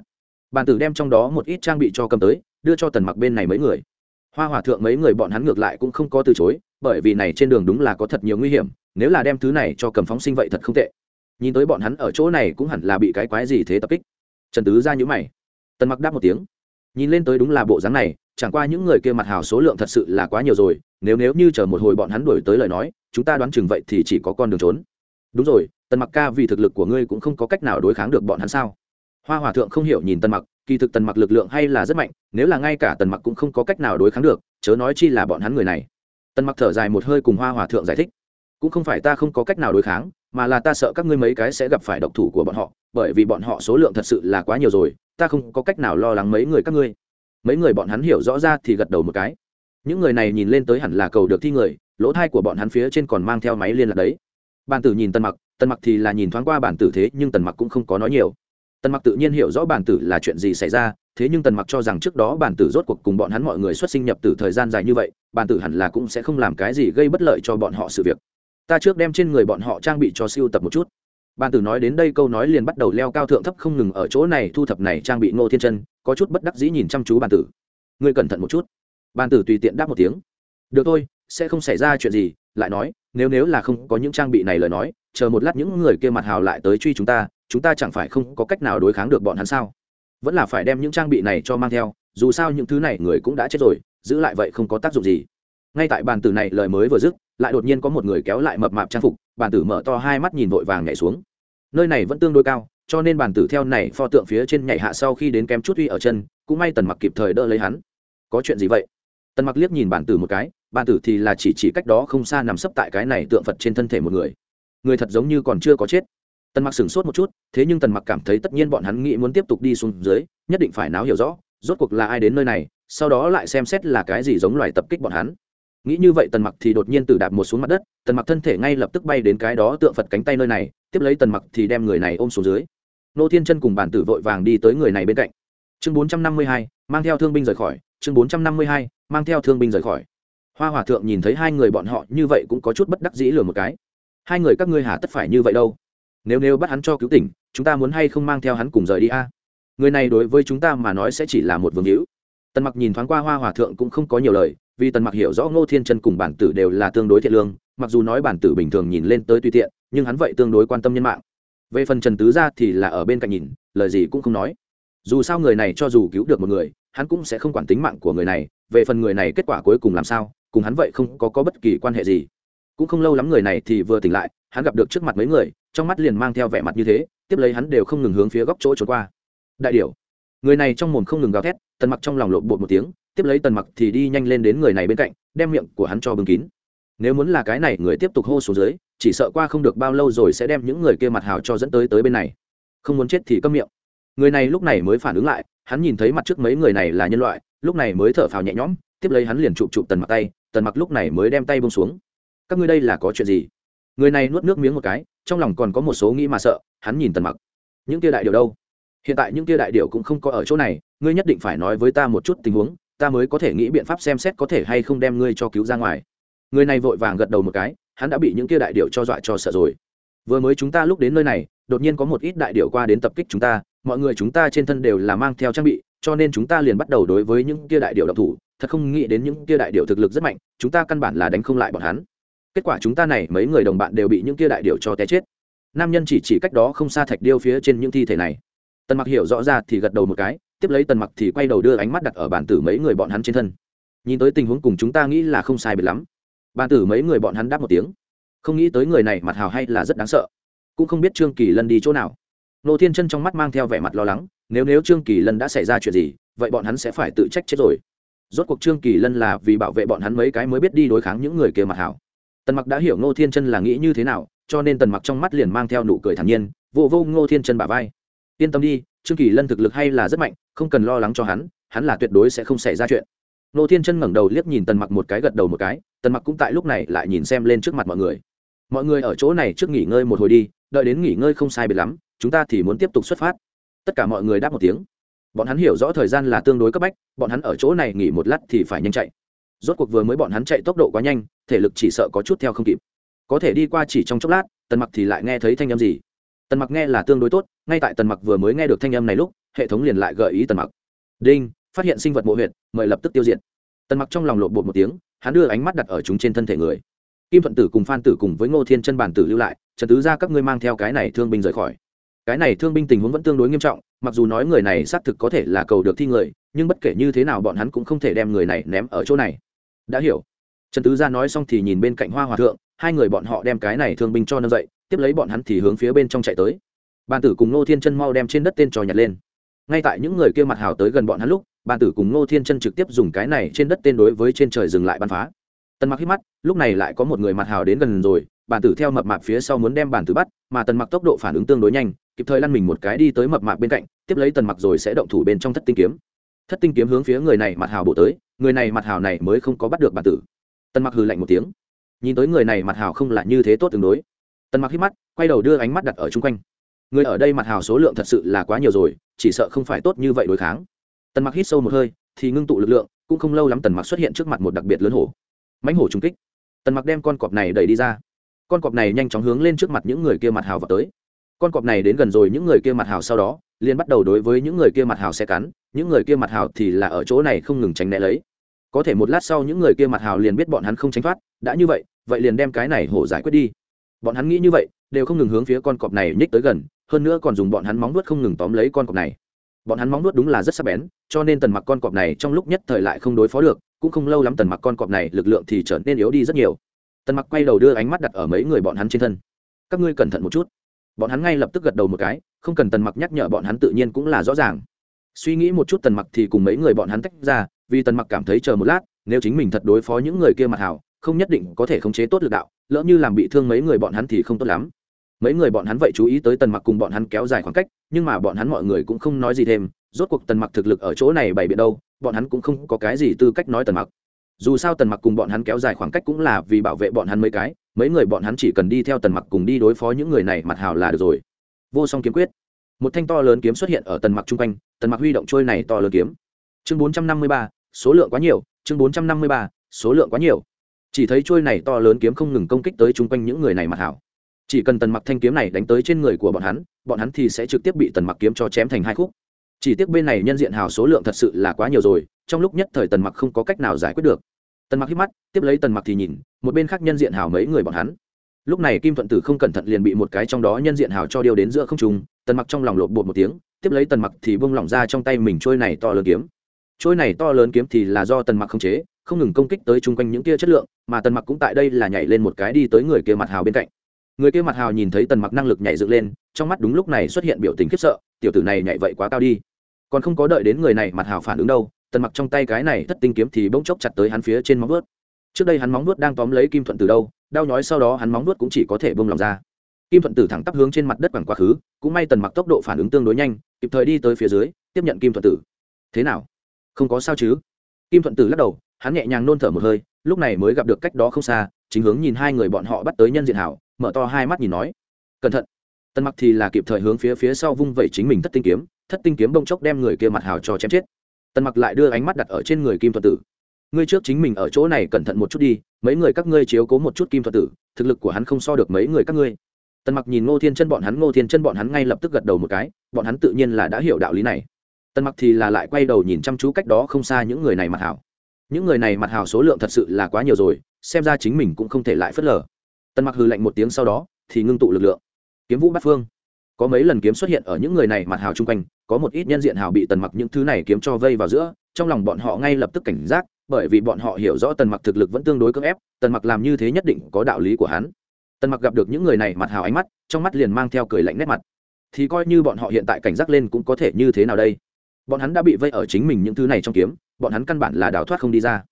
Bàn tử đem trong đó một ít trang bị cho cầm tới, đưa cho tần mặc bên này mấy người. Hoa hòa thượng mấy người bọn hắn ngược lại cũng không có từ chối, bởi vì này trên đường đúng là có thật nhiều nguy hiểm, nếu là đem thứ này cho cầm phóng sinh vậy thật không tệ. Nhìn tới bọn hắn ở chỗ này cũng hẳn là bị cái quái gì thế tập kích. Trần tứ ra nhữ mày. Tần mặc đáp một tiếng nhìn lên tới đúng là bộ dáng này, chẳng qua những người kia mặt hào số lượng thật sự là quá nhiều rồi, nếu nếu như chờ một hồi bọn hắn đuổi tới lời nói, chúng ta đoán chừng vậy thì chỉ có con đường trốn. Đúng rồi, tần mặc ca vì thực lực của ngươi cũng không có cách nào đối kháng được bọn hắn sao? Hoa hòa thượng không hiểu nhìn tần mặc, kỳ thực tần mặc lực lượng hay là rất mạnh, nếu là ngay cả tần mặc cũng không có cách nào đối kháng được, chớ nói chi là bọn hắn người này. Tần mặc thở dài một hơi cùng hoa hòa thượng giải thích. Cũng không phải ta không có cách nào đối kháng mà là ta sợ các ngươi mấy cái sẽ gặp phải độc thủ của bọn họ, bởi vì bọn họ số lượng thật sự là quá nhiều rồi, ta không có cách nào lo lắng mấy người các ngươi. Mấy người bọn hắn hiểu rõ ra thì gật đầu một cái. Những người này nhìn lên tới hẳn là cầu được thi người, lỗ thai của bọn hắn phía trên còn mang theo máy liên lạc đấy. Bàn tử nhìn tần mặc tần mặc thì là nhìn thoáng qua bản tử thế, nhưng tần mặc cũng không có nói nhiều. Tần mặc tự nhiên hiểu rõ bản tử là chuyện gì xảy ra, thế nhưng tần mặc cho rằng trước đó bản tử rốt cuộc cùng bọn hắn mọi người xuất sinh nhập tử thời gian dài như vậy, bản tử hẳn là cũng sẽ không làm cái gì gây bất lợi cho bọn họ sự việc ta trước đem trên người bọn họ trang bị cho siêu tập một chút. Ban tử nói đến đây câu nói liền bắt đầu leo cao thượng thấp không ngừng ở chỗ này thu thập này trang bị ngô thiên chân, có chút bất đắc dĩ nhìn chăm chú Ban tử. Ngươi cẩn thận một chút. Ban tử tùy tiện đáp một tiếng. Được thôi, sẽ không xảy ra chuyện gì, lại nói, nếu nếu là không có những trang bị này lời nói, chờ một lát những người kia mặt hào lại tới truy chúng ta chúng ta chẳng phải không có cách nào đối kháng được bọn hắn sao? Vẫn là phải đem những trang bị này cho mang theo, dù sao những thứ này người cũng đã chết rồi, giữ lại vậy không có tác dụng gì. Ngay tại bàn tử này lời mới vừa dứt lại đột nhiên có một người kéo lại mập mạp trang phục, bàn tử mở to hai mắt nhìn vội vàng nhảy xuống. Nơi này vẫn tương đối cao, cho nên bàn tử theo này pho tượng phía trên nhảy hạ sau khi đến kém chút uy ở chân, cũng may tần mặc kịp thời đỡ lấy hắn. Có chuyện gì vậy? Tần mặc liếc nhìn bản tử một cái bản tử thì là chỉ chỉ cách đó không xa nằm sấp tại cái này tượng phật trên thân thể một người. Người thật giống như còn chưa có chết. Tần mặc sửng sốt một chút, thế nhưng tần mặc cảm thấy tất nhiên bọn hắn nghĩ muốn tiếp tục đi xuống dưới, nhất định phải náo hiểu rõ, rốt cuộc là ai đến nơi này, sau đó lại xem xét là cái gì giống loài tập kích bọn hắn nghĩ như vậy tần mặc thì đột nhiên từ đạp một xuống mặt đất tần mặc thân thể ngay lập tức bay đến cái đó tượng phật cánh tay nơi này tiếp lấy tần mặc thì đem người này ôm xuống dưới. Nô thiên chân cùng bản tử vội vàng đi tới người này bên cạnh. Chương 452, mang theo thương binh rời khỏi. Chương 452, mang theo thương binh rời khỏi. Hoa hòa thượng nhìn thấy hai người bọn họ như vậy cũng có chút bất đắc dĩ lừa một cái. Hai người các ngươi hả tất phải như vậy đâu? Nếu nếu bắt hắn cho cứu tỉnh chúng ta muốn hay không mang theo hắn cùng rời đi a? Người này đối với chúng ta mà nói sẽ chỉ là một vương hữu. Tần mặc nhìn thoáng qua hoa hòa thượng cũng không có nhiều lời vì tần mặc hiểu rõ ngô thiên chân cùng bản tử đều là tương đối thiện lương mặc dù nói bản tử bình thường nhìn lên tới tùy tiện nhưng hắn vậy tương đối quan tâm nhân mạng. Về phần trần tứ gia thì là ở bên cạnh nhìn lời gì cũng không nói. Dù sao người này cho dù cứu được một người hắn cũng sẽ không quản tính mạng của người này về phần người này kết quả cuối cùng làm sao cùng hắn vậy không có, có bất kỳ quan hệ gì. Cũng không lâu lắm người này thì vừa tỉnh lại hắn gặp được trước mặt mấy người trong mắt liền mang theo vẻ mặt như thế tiếp lấy hắn đều không ngừng hướng phía góc chỗ trốn qua. Đại điều người này trong mồm không ngừng gào thét tần mặc trong lòng lộn bột một tiếng tiếp lấy tần mặc thì đi nhanh lên đến người này bên cạnh, đem miệng của hắn cho bưng kín. Nếu muốn là cái này, người tiếp tục hô xuống dưới, chỉ sợ qua không được bao lâu rồi sẽ đem những người kia mặt hào cho dẫn tới tới bên này. Không muốn chết thì câm miệng. Người này lúc này mới phản ứng lại, hắn nhìn thấy mặt trước mấy người này là nhân loại, lúc này mới thở phào nhẹ nhõm, tiếp lấy hắn liền chụp chụp tần mặc tay, tần mặc lúc này mới đem tay bông xuống. Các ngươi đây là có chuyện gì? Người này nuốt nước miếng một cái, trong lòng còn có một số nghĩ mà sợ, hắn nhìn tần mặc. Những tia đại điều đâu? Hiện tại những tia đại điều cũng không có ở chỗ này, ngươi nhất định phải nói với ta một chút tình huống ta mới có thể nghĩ biện pháp xem xét có thể hay không đem ngươi cho cứu ra ngoài. Người này vội vàng gật đầu một cái, hắn đã bị những kia đại điệu cho dọa cho sợ rồi. Vừa mới chúng ta lúc đến nơi này, đột nhiên có một ít đại điệu qua đến tập kích chúng ta, mọi người chúng ta trên thân đều là mang theo trang bị, cho nên chúng ta liền bắt đầu đối với những kia đại điệu độc thủ, thật không nghĩ đến những kia đại điệu thực lực rất mạnh, chúng ta căn bản là đánh không lại bọn hắn. Kết quả chúng ta này, mấy người đồng bạn đều bị những kia đại điệu cho té chết. Nam nhân chỉ chỉ cách đó không xa thạch điêu phía trên những thi thể này. Tần mặc hiểu rõ ra thì gật đầu một cái tiếp lấy tần mặc thì quay đầu đưa ánh mắt đặt ở bản tử mấy người bọn hắn trên thân. Nhìn tới tình huống cùng chúng ta nghĩ là không sai biệt lắm. Bản tử mấy người bọn hắn đáp một tiếng. Không nghĩ tới người này mặt hào hay là rất đáng sợ. Cũng không biết trương kỳ lân đi chỗ nào. Nô thiên chân trong mắt mang theo vẻ mặt lo lắng, nếu nếu trương kỳ lân đã xảy ra chuyện gì, vậy bọn hắn sẽ phải tự trách chết rồi. Rốt cuộc trương kỳ lân là vì bảo vệ bọn hắn mấy cái mới biết đi đối kháng những người kia mặt hảo tần mặc đã hiểu ngô thiên chân là nghĩ như thế nào, cho nên tần mặc trong mắt liền mang theo nụ cười thản nhiên, vô vô ngô thiên chân bả vai. Yên tâm đi trương kỳ lân thực lực hay là rất mạnh, không cần lo lắng cho hắn hắn là tuyệt đối sẽ không xảy ra chuyện. Nô thiên chân ngẩng đầu liếc nhìn tần mặc một cái gật đầu một cái, tần mặc cũng tại lúc này lại nhìn xem lên trước mặt mọi người. Mọi người ở chỗ này trước nghỉ ngơi một hồi đi, đợi đến nghỉ ngơi không sai biệt lắm, chúng ta thì muốn tiếp tục xuất phát. Tất cả mọi người đáp một tiếng. Bọn hắn hiểu rõ thời gian là tương đối cấp bách, bọn hắn ở chỗ này nghỉ một lát thì phải nhanh chạy. Rốt cuộc vừa mới bọn hắn chạy tốc độ quá nhanh, thể lực chỉ sợ có chút theo không kịp. Có thể đi qua chỉ trong chốc lát, tần mặc thì lại nghe thấy thanh âm gì tần mặc nghe là tương đối tốt, ngay tại tần mặc vừa mới nghe được thanh âm này lúc, hệ thống liền lại gợi ý tần mặc. Đinh, phát hiện sinh vật mộ huyện mời lập tức tiêu diệt. Tần mặc trong lòng lộn bột một tiếng, hắn đưa ánh mắt đặt ở chúng trên thân thể người. Kim thuận tử cùng phan tử cùng với ngô thiên chân bản tử lưu lại, trần tứ ra các ngươi mang theo cái này thương binh rời khỏi. Cái này thương binh tình huống vẫn tương đối nghiêm trọng, mặc dù nói người này xác thực có thể là cầu được thi người, nhưng bất kể như thế nào bọn hắn cũng không thể đem người này ném ở chỗ này. Đã hiểu. Trần tứ gia nói xong thì nhìn bên cạnh hoa hòa thượng, hai người bọn họ đem cái này thương binh cho nâng dậy tiếp lấy bọn hắn thì hướng phía bên trong chạy tới. Bàn tử cùng nô thiên chân mau đem trên đất tên trò nhặt lên. Ngay tại những người kia mặt hào tới gần bọn hắn lúc, bàn tử cùng nô thiên chân trực tiếp dùng cái này trên đất tên đối với trên trời dừng lại bắn phá. Tần mặc hít mắt, lúc này lại có một người mặt hào đến gần rồi, bàn tử theo mập mạp phía sau muốn đem bàn tử bắt, mà tần mặc tốc độ phản ứng tương đối nhanh, kịp thời lăn mình một cái đi tới mập mạp bên cạnh, tiếp lấy tần mặc rồi sẽ động thủ bên trong thất tinh kiếm. Thất tinh kiếm hướng phía người này mặt hào bộ tới, người này mặt hào này mới không có bắt được bàn tử. Tần mặc hừ lạnh một tiếng. Nhìn tới người này mặt hào không là như thế tốt tương đối tần mặc hít mắt, quay đầu đưa ánh mắt đặt ở chung quanh. Người ở đây mặt hào số lượng thật sự là quá nhiều rồi, chỉ sợ không phải tốt như vậy đối kháng. Tần mặc hít sâu một hơi, thì ngưng tụ lực lượng, cũng không lâu lắm tần mặc xuất hiện trước mặt một đặc biệt lớn hổ. Mánh hổ trung kích. Tần mặc đem con cọp này đẩy đi ra. Con cọp này nhanh chóng hướng lên trước mặt những người kia mặt hào vào tới. Con cọp này đến gần rồi những người kia mặt hào sau đó, liền bắt đầu đối với những người kia mặt hào xe cắn, những người kia mặt hào thì là ở chỗ này không ngừng tránh né lấy. Có thể một lát sau những người kia mặt hào liền biết bọn hắn không tránh thoát, đã như vậy vậy liền đem cái này hổ giải quyết đi bọn hắn nghĩ như vậy, đều không ngừng hướng phía con cọp này nhích tới gần, hơn nữa còn dùng bọn hắn móng nuốt không ngừng tóm lấy con cọp này. Bọn hắn móng nuốt đúng là rất sắc bén, cho nên tần mặc con cọp này trong lúc nhất thời lại không đối phó được, cũng không lâu lắm tần mặc con cọp này lực lượng thì trở nên yếu đi rất nhiều. Tần mặc quay đầu đưa ánh mắt đặt ở mấy người bọn hắn trên thân. Các ngươi cẩn thận một chút. Bọn hắn ngay lập tức gật đầu một cái, không cần tần mặc nhắc nhở bọn hắn tự nhiên cũng là rõ ràng. Suy nghĩ một chút tần mặc thì cùng mấy người bọn hắn tách ra, vì tần mặc cảm thấy chờ một lát, nếu chính mình thật đối phó những người kia mặt hảo không nhất định có thể khống chế tốt lực đạo lỡ như làm bị thương mấy người bọn hắn thì không tốt lắm. Mấy người bọn hắn vậy chú ý tới tần mặc cùng bọn hắn kéo dài khoảng cách nhưng mà bọn hắn mọi người cũng không nói gì thêm rốt cuộc tần mặc thực lực ở chỗ này bày biện đâu bọn hắn cũng không có cái gì tư cách nói tần mặc. Dù sao tần mặc cùng bọn hắn kéo dài khoảng cách cũng là vì bảo vệ bọn hắn mấy cái mấy người bọn hắn chỉ cần đi theo tần mặc cùng đi đối phó những người này mặt hào là được rồi. Vô song kiếm quyết. Một thanh to lớn kiếm xuất hiện ở tần mặc chung quanh tần mặc huy động trôi này to lớn kiếm. Chương 453, số lượng quá nhiều chương 453, số lượng quá nhiều chỉ thấy trôi này to lớn kiếm không ngừng công kích tới chung quanh những người này mặt hảo. Chỉ cần tần mặc thanh kiếm này đánh tới trên người của bọn hắn bọn hắn thì sẽ trực tiếp bị tần mặc kiếm cho chém thành hai khúc. Chỉ tiếc bên này nhân diện hào số lượng thật sự là quá nhiều rồi, trong lúc nhất thời tần mặc không có cách nào giải quyết được. Tần mặc hít mắt, tiếp lấy tần mặc thì nhìn, một bên khác nhân diện hào mấy người bọn hắn. Lúc này kim thuận tử không cẩn thận liền bị một cái trong đó nhân diện hào cho điều đến giữa không trung, tần mặc trong lòng lột bột một tiếng, tiếp lấy tần mặc thì bông lỏng ra trong tay mình trôi này to lớn kiếm. Trôi này to lớn kiếm thì là do tần mặc không chế không ngừng công kích tới chung quanh những kia chất lượng, mà tần mặc cũng tại đây là nhảy lên một cái đi tới người kia mặt hào bên cạnh. Người kia mặt hào nhìn thấy tần mặc năng lực nhảy dựng lên, trong mắt đúng lúc này xuất hiện biểu tình khiếp sợ, tiểu tử này nhảy vậy quá cao đi. Còn không có đợi đến người này mặt hào phản ứng đâu, tần mặc trong tay cái này thất tinh kiếm thì bỗng chốc chặt tới hắn phía trên móng vuốt. Trước đây hắn móng vuốt đang tóm lấy kim thuận từ đâu, đau nhói sau đó hắn móng vuốt cũng chỉ có thể bông lòng ra. Kim thuận tử thẳng tắp hướng trên mặt đất bằng quá khứ, cũng may tần mặc tốc độ phản ứng tương đối nhanh, kịp thời đi tới phía dưới, tiếp nhận kim thuận tử. Thế nào? Không có sao chứ? Kim thuận tử lắc đầu hắn nhẹ nhàng nôn thở một hơi, lúc này mới gặp được cách đó không xa, chính hướng nhìn hai người bọn họ bắt tới nhân diện hảo, mở to hai mắt nhìn nói, cẩn thận. Tần mặc thì là kịp thời hướng phía phía sau vung vẩy chính mình thất tinh kiếm, thất tinh kiếm bông chốc đem người kia mặt hào cho chém chết. Tần mặc lại đưa ánh mắt đặt ở trên người kim thuật tử. Ngươi trước chính mình ở chỗ này cẩn thận một chút đi, mấy người các ngươi chiếu cố một chút kim thuật tử, thực lực của hắn không so được mấy người các ngươi. Tần mặc nhìn ngô thiên chân bọn hắn, ngô thiên chân bọn hắn ngay lập tức gật đầu một cái, bọn hắn tự nhiên là đã hiểu đạo lý này. Tần mặc thì là lại quay đầu nhìn chăm chú cách đó không xa những người này mặt hảo những người này mặt hào số lượng thật sự là quá nhiều rồi, xem ra chính mình cũng không thể lại phớt lờ. Tần mặc hừ lạnh một tiếng sau đó, thì ngưng tụ lực lượng. Kiếm vũ bát phương. Có mấy lần kiếm xuất hiện ở những người này mặt hào chung quanh, có một ít nhân diện hào bị tần mặc những thứ này kiếm cho vây vào giữa, trong lòng bọn họ ngay lập tức cảnh giác, bởi vì bọn họ hiểu rõ tần mặc thực lực vẫn tương đối cưỡng ép, tần mặc làm như thế nhất định có đạo lý của hắn. Tần mặc gặp được những người này mặt hào ánh mắt, trong mắt liền mang theo cười lạnh nét mặt. Thì coi như bọn họ hiện tại cảnh giác lên cũng có thể như thế nào đây? Bọn hắn đã bị vây ở chính mình những thứ này trong kiếm, bọn hắn căn bản là đào thoát không đi ra.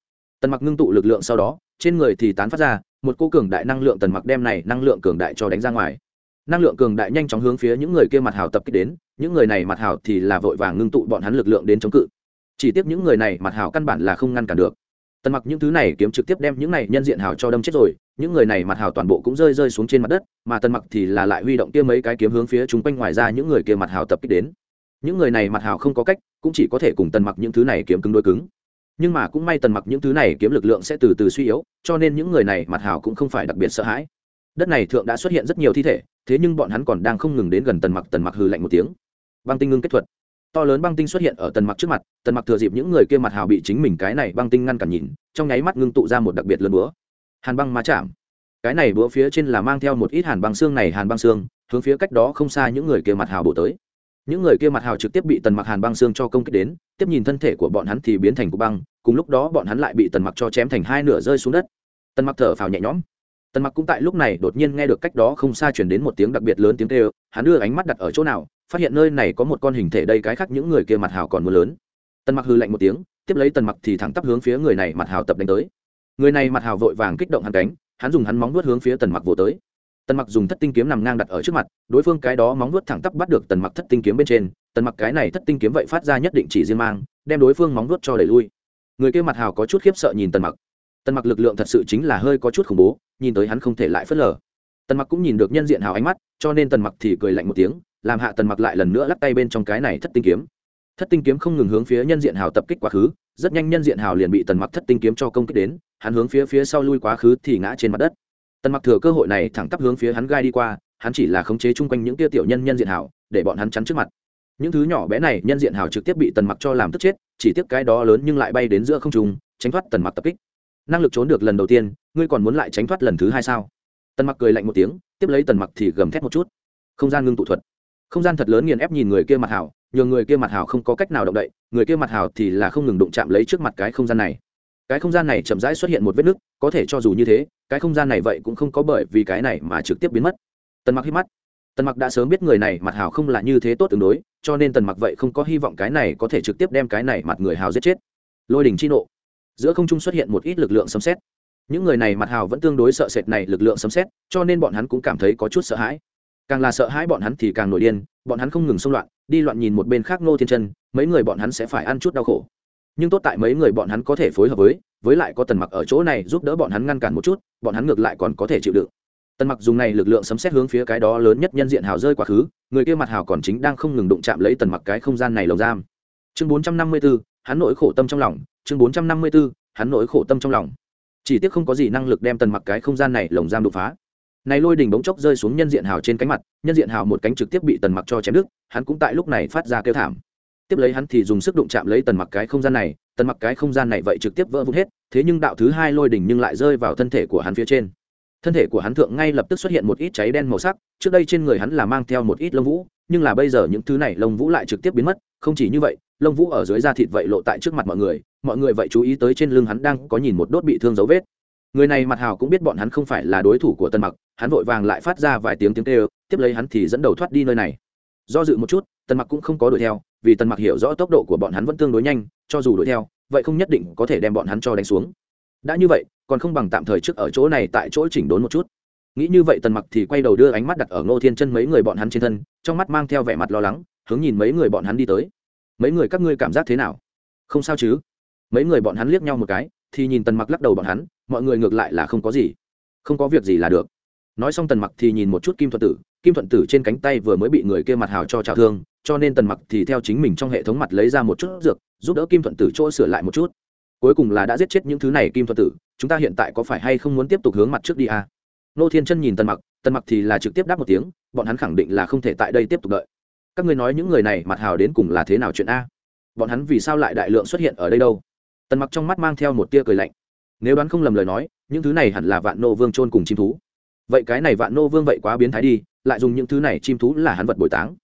Tần mặc ngưng tụ lực lượng sau đó, trên người thì tán phát ra, một cô cường đại năng lượng tần mặc đem này năng lượng cường đại cho đánh ra ngoài. Năng lượng cường đại nhanh chóng hướng phía những người kia mặt hào tập kích đến, những người này mặt hào thì là vội vàng ngưng tụ bọn hắn lực lượng đến chống cự. Chỉ tiếc những người này mặt hào căn bản là không ngăn cản được. Tần mặc những thứ này kiếm trực tiếp đem những này nhân diện hào cho đâm chết rồi, những người này mặt hào toàn bộ cũng rơi rơi xuống trên mặt đất, mà tần mặc thì là lại huy động kia mấy cái kiếm hướng phía chúng quanh ngoài ra những người kia mặt hào tập kích đến những người này mặt hào không có cách, cũng chỉ có thể cùng tần mặc những thứ này kiếm cứng đôi cứng. Nhưng mà cũng may tần mặc những thứ này kiếm lực lượng sẽ từ từ suy yếu, cho nên những người này mặt hào cũng không phải đặc biệt sợ hãi. Đất này thượng đã xuất hiện rất nhiều thi thể, thế nhưng bọn hắn còn đang không ngừng đến gần tần mặc tần mặc hừ lạnh một tiếng. Băng tinh ngưng kết thuật. To lớn băng tinh xuất hiện ở tần mặc trước mặt, tần mặc thừa dịp những người kia mặt hào bị chính mình cái này băng tinh ngăn cản nhìn, trong nháy mắt ngưng tụ ra một đặc biệt lớn búa. Hàn băng má chạm. Cái này búa phía trên là mang theo một ít hàn băng xương này, hàn băng xương, hướng phía cách đó không xa những người kia mặt hào bổ tới những người kia mặt hào trực tiếp bị tần mặc hàn băng xương cho công kích đến, tiếp nhìn thân thể của bọn hắn thì biến thành cục băng, cùng lúc đó bọn hắn lại bị tần mặc cho chém thành hai nửa rơi xuống đất. Tần mặc thở phào nhẹ nhõm. Tần mặc cũng tại lúc này đột nhiên nghe được cách đó không xa chuyển đến một tiếng đặc biệt lớn tiếng kêu, hắn đưa ánh mắt đặt ở chỗ nào, phát hiện nơi này có một con hình thể đây cái khác những người kia mặt hào còn mưa lớn. Tần mặc hư lạnh một tiếng, tiếp lấy tần mặc thì thẳng tắp hướng phía người này mặt hào tập đánh tới. Người này mặt hào vội vàng kích động hắn cánh, hắn dùng hắn móng vuốt hướng phía tần mặc vô tới tần mặc dùng thất tinh kiếm nằm ngang đặt ở trước mặt, đối phương cái đó móng vuốt thẳng tắp bắt được tần mặc thất tinh kiếm bên trên, tần mặc cái này thất tinh kiếm vậy phát ra nhất định chỉ riêng mang, đem đối phương móng vuốt cho đẩy lui. Người kia mặt hào có chút khiếp sợ nhìn tần mặc. Tần mặc lực lượng thật sự chính là hơi có chút khủng bố, nhìn tới hắn không thể lại phớt lờ. Tần mặc cũng nhìn được nhân diện hào ánh mắt, cho nên tần mặc thì cười lạnh một tiếng, làm hạ tần mặc lại lần nữa lắc tay bên trong cái này thất tinh kiếm. Thất tinh kiếm không ngừng hướng phía nhân diện hào tập kích quá khứ, rất nhanh nhân diện hào liền bị tần mặc thất tinh kiếm cho công kích đến, hắn hướng phía phía sau lui quá khứ thì ngã trên mặt đất tần mặc thừa cơ hội này thẳng tắp hướng phía hắn gai đi qua hắn chỉ là khống chế chung quanh những tia tiểu nhân nhân diện hảo, để bọn hắn chắn trước mặt. Những thứ nhỏ bé này nhân diện hảo trực tiếp bị tần mặc cho làm tức chết chỉ tiếc cái đó lớn nhưng lại bay đến giữa không trung tránh thoát tần mặc tập kích. Năng lực trốn được lần đầu tiên ngươi còn muốn lại tránh thoát lần thứ hai sao? Tần mặc cười lạnh một tiếng tiếp lấy tần mặc thì gầm thét một chút. Không gian ngưng tụ thuật. Không gian thật lớn nghiền ép nhìn người kia mặt hảo nhường người kia mặt hảo không có cách nào động đậy người kia mặt hảo thì là không ngừng đụng chạm lấy trước mặt cái không gian này cái không gian này chậm rãi xuất hiện một vết nứt, có thể cho dù như thế, cái không gian này vậy cũng không có bởi vì cái này mà trực tiếp biến mất. Tần mặc hít mắt. Tần mặc đã sớm biết người này mặt hảo không là như thế tốt tương đối, cho nên tần mặc vậy không có hy vọng cái này có thể trực tiếp đem cái này mặt người hào giết chết. Lôi đình chi nộ. Giữa không trung xuất hiện một ít lực lượng sấm xét những người này mặt hào vẫn tương đối sợ sệt này lực lượng sấm xét cho nên bọn hắn cũng cảm thấy có chút sợ hãi. Càng là sợ hãi bọn hắn thì càng nổi điên, bọn hắn không ngừng xông loạn, đi loạn nhìn một bên khác ngô thiên chân, mấy người bọn hắn sẽ phải ăn chút đau khổ nhưng tốt tại mấy người bọn hắn có thể phối hợp với với lại có tần mặc ở chỗ này giúp đỡ bọn hắn ngăn cản một chút bọn hắn ngược lại còn có thể chịu đựng. Tần mặc dùng này lực lượng sấm xét hướng phía cái đó lớn nhất nhân diện hào rơi quá khứ người kia mặt hào còn chính đang không ngừng đụng chạm lấy tần mặc cái không gian này lồng giam. Chương 454, hắn nỗi khổ tâm trong lòng chương 454, hắn nỗi khổ tâm trong lòng. Chỉ tiếc không có gì năng lực đem tần mặc cái không gian này lồng giam đột phá. Này lôi đỉnh bỗng chốc rơi xuống nhân diện hào trên cánh mặt nhân diện hào một cánh trực tiếp bị tần mặc cho chém đứt hắn cũng tại lúc này phát ra kêu thảm tiếp lấy hắn thì dùng sức đụng chạm lấy tần mặc cái không gian này, tần mặc cái không gian này vậy trực tiếp vỡ vụn hết, thế nhưng đạo thứ hai lôi đỉnh nhưng lại rơi vào thân thể của hắn phía trên. Thân thể của hắn thượng ngay lập tức xuất hiện một ít cháy đen màu sắc, trước đây trên người hắn là mang theo một ít lông vũ, nhưng là bây giờ những thứ này lông vũ lại trực tiếp biến mất, không chỉ như vậy, lông vũ ở dưới da thịt vậy lộ tại trước mặt mọi người mọi người vậy chú ý tới trên lưng hắn đang có nhìn một đốt bị thương dấu vết. Người này mặt hào cũng biết bọn hắn không phải là đối thủ của tân mặc, hắn vội vàng lại phát ra vài tiếng tiếng kêu, tiếp lấy hắn thì dẫn đầu thoát đi nơi này. Do dự một chút tân mặc cũng không có đuổi theo vì tần mặc hiểu rõ tốc độ của bọn hắn vẫn tương đối nhanh, cho dù đuổi theo, vậy không nhất định có thể đem bọn hắn cho đánh xuống. Đã như vậy, còn không bằng tạm thời trước ở chỗ này tại chỗ chỉnh đốn một chút. Nghĩ như vậy tần mặc thì quay đầu đưa ánh mắt đặt ở ngô thiên chân mấy người bọn hắn trên thân, trong mắt mang theo vẻ mặt lo lắng, hướng nhìn mấy người bọn hắn đi tới. Mấy người các ngươi cảm giác thế nào? Không sao chứ. Mấy người bọn hắn liếc nhau một cái, thì nhìn tần mặc lắc đầu bọn hắn, mọi người ngược lại là không có gì. Không có việc gì là được. Nói xong tần mặc thì nhìn một chút kim thuật tử kim thuận tử trên cánh tay vừa mới bị người kia mặt hào cho trào thương, cho nên tần mặc thì theo chính mình trong hệ thống mặt lấy ra một chút dược, giúp đỡ kim thuận tử chỗ sửa lại một chút. Cuối cùng là đã giết chết những thứ này, kim thuận tử, chúng ta hiện tại có phải hay không muốn tiếp tục hướng mặt trước đi à? nô thiên chân nhìn tần mặc tần mặc thì là trực tiếp đáp một tiếng, bọn hắn khẳng định là không thể tại đây tiếp tục đợi. Các ngươi nói những người này mặt hào đến cùng là thế nào chuyện a? Bọn hắn vì sao lại đại lượng xuất hiện ở đây đâu? Tần mặc trong mắt mang theo một tia cười lạnh. Nếu đoán không lầm lời nói, những thứ này hẳn là vạn nô vương trôn cùng chim thú. Vậy cái này vạn nô vương vậy quá biến thái đi lại dùng những thứ này chim thú là hắn vật bồi táng.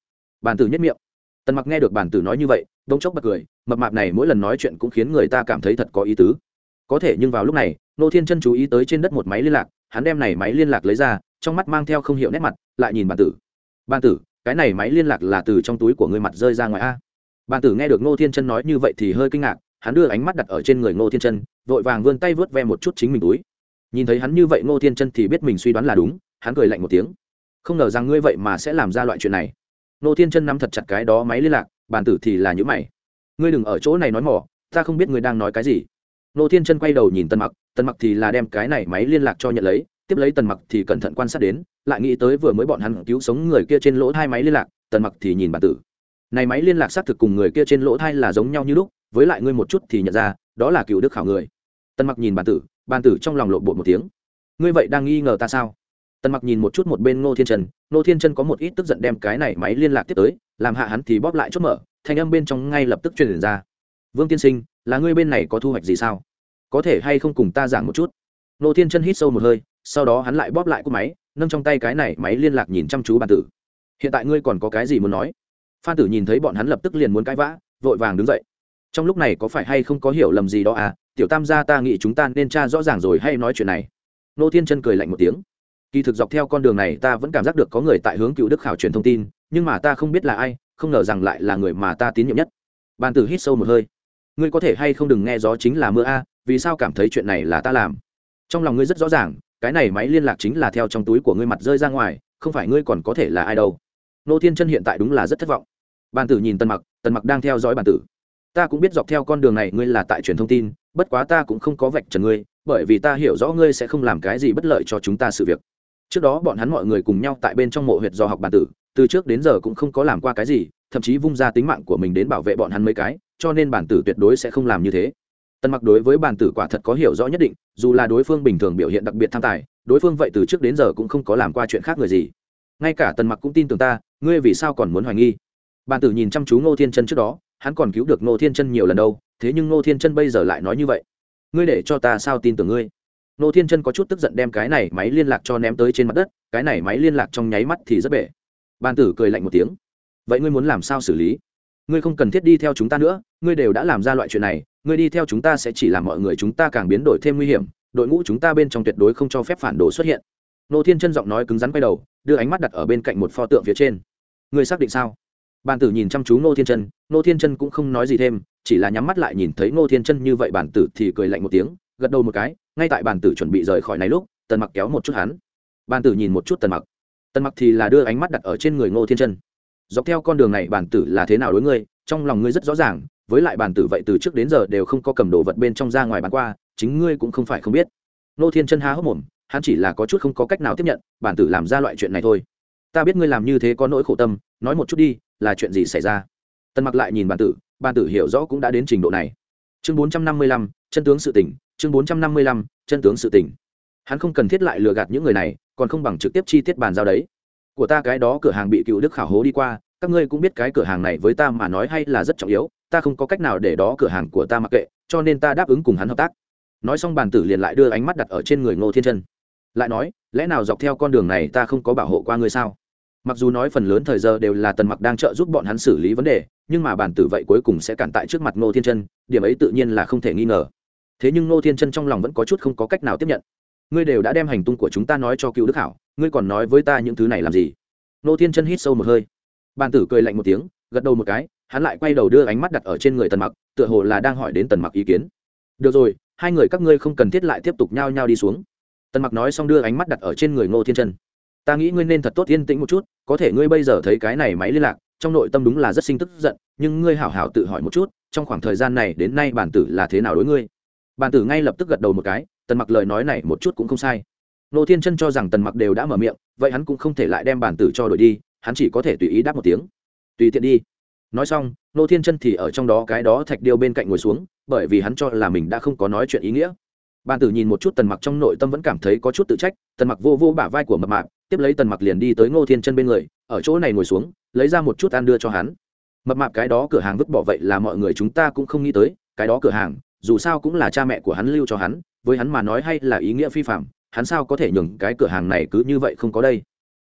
Bàn tử nhất miệng. Tần mặc nghe được bàn tử nói như vậy đông chốc bật cười, mập mạp này mỗi lần nói chuyện cũng khiến người ta cảm thấy thật có ý tứ. Có thể nhưng vào lúc này, nô thiên chân chú ý tới trên đất một máy liên lạc, hắn đem này máy liên lạc lấy ra, trong mắt mang theo không hiểu nét mặt, lại nhìn bàn tử. Bàn tử, cái này máy liên lạc là từ trong túi của ngươi mặt rơi ra ngoài a? Bàn tử nghe được nô thiên chân nói như vậy thì hơi kinh ngạc, hắn đưa ánh mắt đặt ở trên người ngô thiên chân, vội vàng vươn tay vớt ve một chút chính mình túi. Nhìn thấy hắn như vậy ngô thiên chân thì biết mình suy đoán là đúng, hắn cười lạnh một tiếng không ngờ rằng ngươi vậy mà sẽ làm ra loại chuyện này. Nô thiên chân nắm thật chặt cái đó máy liên lạc, bàn tử thì là những mày. Ngươi đừng ở chỗ này nói mỏ, ta không biết ngươi đang nói cái gì. Nô thiên chân quay đầu nhìn tân mặc tân mặc thì là đem cái này máy liên lạc cho nhận lấy, tiếp lấy tần mặc thì cẩn thận quan sát đến, lại nghĩ tới vừa mới bọn hắn cứu sống người kia trên lỗ hai máy liên lạc, tần mặc thì nhìn bản tử. Này máy liên lạc xác thực cùng người kia trên lỗ thai là giống nhau như lúc, với lại ngươi một chút thì nhận ra, đó là cựu đức khảo người. Tần mặc nhìn bàn tử bàn tử trong lòng lộn bột một tiếng. Ngươi vậy đang nghi ngờ ta sao? Tần mặc nhìn một chút một bên ngô thiên trần, ngô thiên trần có một ít tức giận đem cái này máy liên lạc tiếp tới, làm hạ hắn thì bóp lại chốt mở, thanh âm bên trong ngay lập tức truyền ra. Vương tiên sinh, là ngươi bên này có thu hoạch gì sao? Có thể hay không cùng ta giảng một chút? Ngô thiên Trần hít sâu một hơi, sau đó hắn lại bóp lại cú máy, nâng trong tay cái này máy liên lạc nhìn chăm chú bàn tử. Hiện tại ngươi còn có cái gì muốn nói? Phan tử nhìn thấy bọn hắn lập tức liền muốn cãi vã, vội vàng đứng dậy. Trong lúc này có phải hay không có hiểu lầm gì đó à? Tiểu tam gia ta nghĩ chúng ta nên tra rõ ràng rồi hay nói chuyện này. Nô thiên chân cười lạnh một tiếng kỳ thực dọc theo con đường này ta vẫn cảm giác được có người tại hướng cựu đức khảo truyền thông tin, nhưng mà ta không biết là ai, không ngờ rằng lại là người mà ta tín nhiệm nhất. Bàn tử hít sâu một hơi. Ngươi có thể hay không đừng nghe gió chính là mưa a, vì sao cảm thấy chuyện này là ta làm? Trong lòng ngươi rất rõ ràng, cái này máy liên lạc chính là theo trong túi của ngươi mặt rơi ra ngoài, không phải ngươi còn có thể là ai đâu. Nô thiên chân hiện tại đúng là rất thất vọng. Bàn tử nhìn tần mặc tần mặc đang theo dõi bàn tử. Ta cũng biết dọc theo con đường này ngươi là tại truyền thông tin, bất quá ta cũng không có vạch trần ngươi, bởi vì ta hiểu rõ ngươi sẽ không làm cái gì bất lợi cho chúng ta sự việc trước đó bọn hắn mọi người cùng nhau tại bên trong mộ huyệt do học bản tử, từ trước đến giờ cũng không có làm qua cái gì, thậm chí vung ra tính mạng của mình đến bảo vệ bọn hắn mấy cái, cho nên bản tử tuyệt đối sẽ không làm như thế. Tần mặc đối với bản tử quả thật có hiểu rõ nhất định, dù là đối phương bình thường biểu hiện đặc biệt tham tài, đối phương vậy từ trước đến giờ cũng không có làm qua chuyện khác người gì. Ngay cả tần mặc cũng tin tưởng ta, ngươi vì sao còn muốn hoài nghi? Bản tử nhìn chăm chú ngô thiên chân trước đó, hắn còn cứu được ngô thiên chân nhiều lần đâu, thế nhưng ngô thiên chân bây giờ lại nói như vậy. Ngươi để cho ta sao tin tưởng ngươi? Nô thiên chân có chút tức giận đem cái này máy liên lạc cho ném tới trên mặt đất, cái này máy liên lạc trong nháy mắt thì rất bể. Ban tử cười lạnh một tiếng. Vậy ngươi muốn làm sao xử lý? Ngươi không cần thiết đi theo chúng ta nữa, ngươi đều đã làm ra loại chuyện này, ngươi đi theo chúng ta sẽ chỉ làm mọi người chúng ta càng biến đổi thêm nguy hiểm, đội ngũ chúng ta bên trong tuyệt đối không cho phép phản đồ xuất hiện. Nô thiên chân giọng nói cứng rắn quay đầu, đưa ánh mắt đặt ở bên cạnh một pho tượng phía trên. Ngươi xác định sao? Bàn tử nhìn chăm chú nô thiên chân, nô thiên chân cũng không nói gì thêm, chỉ là nhắm mắt lại nhìn thấy Nô thiên chân như vậy, bàn tử thì cười lạnh một tiếng gật đầu một cái, ngay tại bản tử chuẩn bị rời khỏi này lúc, tần mặc kéo một chút hắn. Bản tử nhìn một chút tần mặc. Tần mặc thì là đưa ánh mắt đặt ở trên người ngô thiên chân. Dọc theo con đường này bản tử là thế nào đối ngươi, trong lòng ngươi rất rõ ràng, với lại bản tử vậy từ trước đến giờ đều không có cầm đồ vật bên trong ra ngoài bán qua, chính ngươi cũng không phải không biết. Ngô thiên chân há hốc mồm, hắn chỉ là có chút không có cách nào tiếp nhận bản tử làm ra loại chuyện này thôi. Ta biết ngươi làm như thế có nỗi khổ tâm, nói một chút đi, là chuyện gì xảy ra? Tần mặc lại nhìn bản tử bản tử hiểu rõ cũng đã đến trình độ này. Chương bốn trăm năm mươi lăm, chân tướng sự tỉnh chương bốn trăm năm mươi lăm, chân tướng sự tỉnh hắn không cần thiết lại lừa gạt những người này, còn không bằng trực tiếp chi tiết bàn giao đấy. Của ta cái đó cửa hàng bị cựu đức khảo hố đi qua, các ngươi cũng biết cái cửa hàng này với ta mà nói hay là rất trọng yếu, ta không có cách nào để đó cửa hàng của ta mặc kệ, cho nên ta đáp ứng cùng hắn hợp tác. Nói xong bàn tử liền lại đưa ánh mắt đặt ở trên người ngô thiên chân. Lại nói, lẽ nào dọc theo con đường này ta không có bảo hộ qua ngươi sao? Mặc dù nói phần lớn thời giờ đều là tần mặc đang trợ giúp bọn hắn xử lý vấn đề, nhưng mà bản tử vậy cuối cùng sẽ cản tại trước mặt ngô thiên chân, điểm ấy tự nhiên là không thể nghi ngờ thế nhưng ngô thiên chân trong lòng vẫn có chút không có cách nào tiếp nhận. Ngươi đều đã đem hành tung của chúng ta nói cho cựu đức hảo, ngươi còn nói với ta những thứ này làm gì? Ngô thiên chân hít sâu một hơi. Bản tử cười lạnh một tiếng, gật đầu một cái, hắn lại quay đầu đưa ánh mắt đặt ở trên người tần mặc, tựa hồ là đang hỏi đến tần mặc ý kiến. Được rồi, hai người các ngươi không cần thiết lại tiếp tục nhao nhao đi xuống. Tần mặc nói xong đưa ánh mắt đặt ở trên người ngô thiên chân. Ta nghĩ ngươi nên thật tốt yên tĩnh một chút, có thể ngươi bây giờ thấy cái này máy liên lạc, trong nội tâm đúng là rất sinh tức giận, nhưng ngươi hảo hảo tự hỏi một chút, trong khoảng thời gian này đến nay bản tử là thế nào đối ngươi? Bàn tử ngay lập tức gật đầu một cái, tần mặc lời nói này một chút cũng không sai. Nô thiên chân cho rằng tần mặc đều đã mở miệng, vậy hắn cũng không thể lại đem bản tử cho đổi đi, hắn chỉ có thể tùy ý đáp một tiếng. Tùy tiện đi. Nói xong, nô thiên chân thì ở trong đó cái đó thạch điêu bên cạnh ngồi xuống, bởi vì hắn cho là mình đã không có nói chuyện ý nghĩa. Bàn tử nhìn một chút tần mặc trong nội tâm vẫn cảm thấy có chút tự trách, tần mặc vô vô bả vai của mập mạp, tiếp lấy tần mặc liền đi tới ngô thiên chân bên người, ở chỗ này ngồi xuống, lấy ra một chút ăn đưa cho hắn. Mập mạp cái đó cửa hàng vứt bỏ vậy là mọi người chúng ta cũng không nghĩ tới, cái đó cửa hàng dù sao cũng là cha mẹ của hắn lưu cho hắn, với hắn mà nói hay là ý nghĩa phi phạm, hắn sao có thể nhường cái cửa hàng này cứ như vậy không có đây?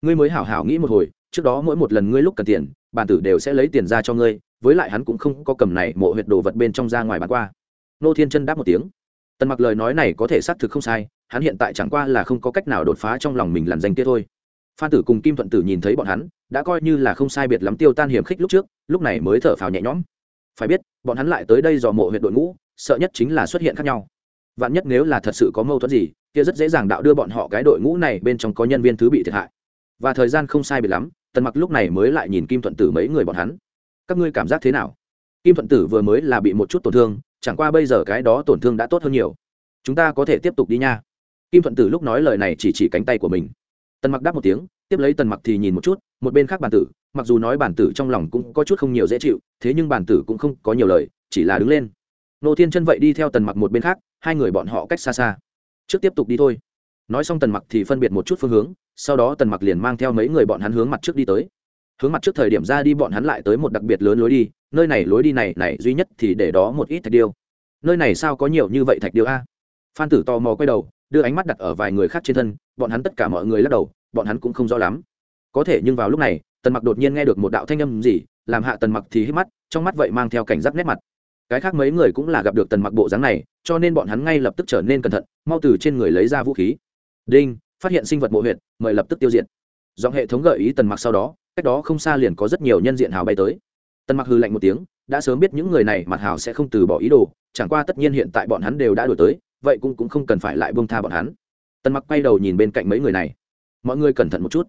Ngươi mới hảo hảo nghĩ một hồi, trước đó mỗi một lần ngươi lúc cần tiền, bản tử đều sẽ lấy tiền ra cho ngươi, với lại hắn cũng không có cầm này mộ huyệt đồ vật bên trong ra ngoài bán qua. Nô thiên chân đáp một tiếng. Tần mặc lời nói này có thể xác thực không sai, hắn hiện tại chẳng qua là không có cách nào đột phá trong lòng mình làn danh kia thôi. Phan tử cùng kim thuận tử nhìn thấy bọn hắn, đã coi như là không sai biệt lắm tiêu tan hiểm khích lúc trước, lúc này mới thở phào nhẹ nhõm phải biết, bọn hắn lại tới đây dò mộ huyện đội ngũ, sợ nhất chính là xuất hiện khác nhau. Vạn nhất nếu là thật sự có mâu thuẫn gì, kia rất dễ dàng đạo đưa bọn họ cái đội ngũ này bên trong có nhân viên thứ bị thiệt hại. Và thời gian không sai biệt lắm, tần mặc lúc này mới lại nhìn kim thuận tử mấy người bọn hắn. Các ngươi cảm giác thế nào? Kim thuận tử vừa mới là bị một chút tổn thương, chẳng qua bây giờ cái đó tổn thương đã tốt hơn nhiều. Chúng ta có thể tiếp tục đi nha. Kim thuận tử lúc nói lời này chỉ chỉ cánh tay của mình. Tần mặc đáp một tiếng tiếp lấy tần mặc thì nhìn một chút, một bên khác bản tử, mặc dù nói bản tử trong lòng cũng có chút không nhiều dễ chịu, thế nhưng bản tử cũng không có nhiều lời, chỉ là đứng lên. Nô thiên chân vậy đi theo tần mặc một bên khác, hai người bọn họ cách xa xa. Trước tiếp tục đi thôi. Nói xong tần mặc thì phân biệt một chút phương hướng, sau đó tần mặc liền mang theo mấy người bọn hắn hướng mặt trước đi tới. Hướng mặt trước thời điểm ra đi bọn hắn lại tới một đặc biệt lớn lối đi, nơi này lối đi này này duy nhất thì để đó một ít thạch điêu. Nơi này sao có nhiều như vậy thạch điêu a? Phan tử tò mò quay đầu, đưa ánh mắt đặt ở vài người khác trên thân, bọn hắn tất cả mọi người lắc đầu bọn hắn cũng không rõ lắm. Có thể nhưng vào lúc này, tần mặc đột nhiên nghe được một đạo thanh âm gì, làm hạ tần mặc thì hít mắt, trong mắt vậy mang theo cảnh giác nét mặt. Cái khác mấy người cũng là gặp được tần mặc bộ dáng này, cho nên bọn hắn ngay lập tức trở nên cẩn thận, mau từ trên người lấy ra vũ khí. Đinh, phát hiện sinh vật mộ huyệt, mời lập tức tiêu diệt. Do hệ thống gợi ý tần mặc sau đó, cách đó không xa liền có rất nhiều nhân diện hào bay tới. Tần mặc hư lạnh một tiếng, đã sớm biết những người này mặt hào sẽ không từ bỏ ý đồ, chẳng qua tất nhiên hiện tại bọn hắn đều đã đổi tới, vậy cũng cũng không cần phải lại bông tha bọn hắn. Tần mặc quay đầu nhìn bên cạnh mấy người này mọi người cẩn thận một chút.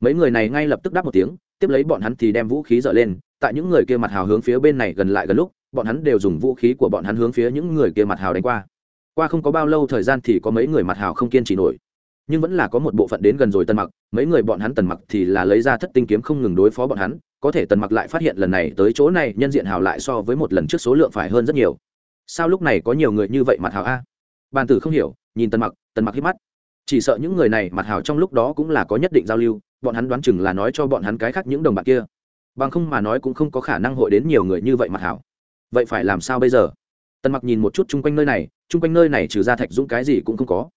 Mấy người này ngay lập tức đáp một tiếng, tiếp lấy bọn hắn thì đem vũ khí dở lên, tại những người kia mặt hào hướng phía bên này gần lại gần lúc, bọn hắn đều dùng vũ khí của bọn hắn hướng phía những người kia mặt hào đánh qua. Qua không có bao lâu thời gian thì có mấy người mặt hào không kiên trì nổi. Nhưng vẫn là có một bộ phận đến gần rồi tần mặc, mấy người bọn hắn tần mặc thì là lấy ra thất tinh kiếm không ngừng đối phó bọn hắn, có thể tần mặc lại phát hiện lần này tới chỗ này nhân diện hào lại so với một lần trước số lượng phải hơn rất nhiều. Sao lúc này có nhiều người như vậy mặt hào a? Bàn tử không hiểu, nhìn tần mặc tần mặc hít mắt chỉ sợ những người này mặt hào trong lúc đó cũng là có nhất định giao lưu, bọn hắn đoán chừng là nói cho bọn hắn cái khác những đồng bạc kia. Bằng không mà nói cũng không có khả năng hội đến nhiều người như vậy mặt hảo vậy phải làm sao bây giờ? Tần mặc nhìn một chút chung quanh nơi này, chung quanh nơi này trừ ra thạch dũng cái gì cũng không có.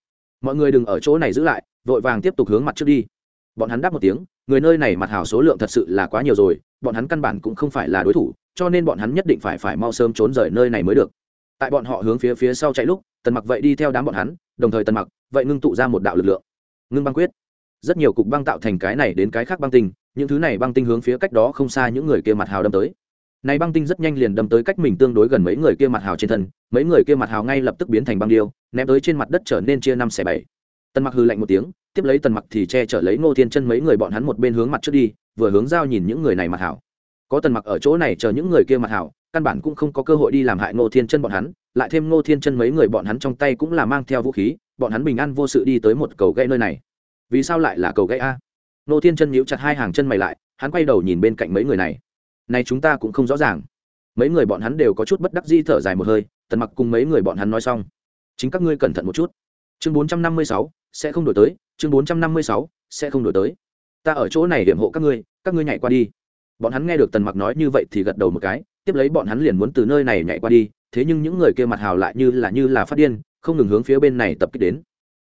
Mọi người đừng ở chỗ này giữ lại, vội vàng tiếp tục hướng mặt trước đi. Bọn hắn đáp một tiếng, người nơi này mặt hảo số lượng thật sự là quá nhiều rồi, bọn hắn căn bản cũng không phải là đối thủ, cho nên bọn hắn nhất định phải phải mau sớm trốn rời nơi này mới được. Tại bọn họ hướng phía phía sau chạy lúc tần mặc vậy đi theo đám bọn hắn, đồng thời tần mặc vậy ngưng tụ ra một đạo lực lượng. Ngưng băng quyết. Rất nhiều cục băng tạo thành cái này đến cái khác băng tinh, những thứ này băng tinh hướng phía cách đó không xa những người kia mặt hào đâm tới. Này băng tinh rất nhanh liền đâm tới cách mình tương đối gần mấy người kia mặt hào trên thân, mấy người kia mặt hào ngay lập tức biến thành băng điêu, ném tới trên mặt đất trở nên chia năm xẻ bảy. Tần mặc hư lạnh một tiếng, tiếp lấy tần mặc thì che chở lấy ngô thiên chân mấy người bọn hắn một bên hướng mặt trước đi, vừa hướng giao nhìn những người này mặt hảo có tần mặc ở chỗ này chờ những người kia mặt hảo căn bản cũng không có cơ hội đi làm hại ngô thiên chân bọn hắn, lại thêm ngô thiên chân mấy người bọn hắn trong tay cũng là mang theo vũ khí, bọn hắn bình an vô sự đi tới một cầu gãy nơi này. Vì sao lại là cầu gãy a? Ngô thiên chân nhíu chặt hai hàng chân mày lại, hắn quay đầu nhìn bên cạnh mấy người này. Này chúng ta cũng không rõ ràng. Mấy người bọn hắn đều có chút bất đắc di thở dài một hơi, tần mặc cùng mấy người bọn hắn nói xong. Chính các ngươi cẩn thận một chút. Chương bốn trăm năm mươi sáu, sẽ không đổi tới. Chương bốn trăm năm mươi sáu, sẽ không đổi tới. Ta ở chỗ này điểm hộ các ngươi các ngươi nhảy qua đi. Bọn hắn nghe được tần mặc nói như vậy thì gật đầu một cái tiếp lấy bọn hắn liền muốn từ nơi này nhảy qua đi, thế nhưng những người kia mặt hào lại như là như là phát điên, không ngừng hướng phía bên này tập kích đến.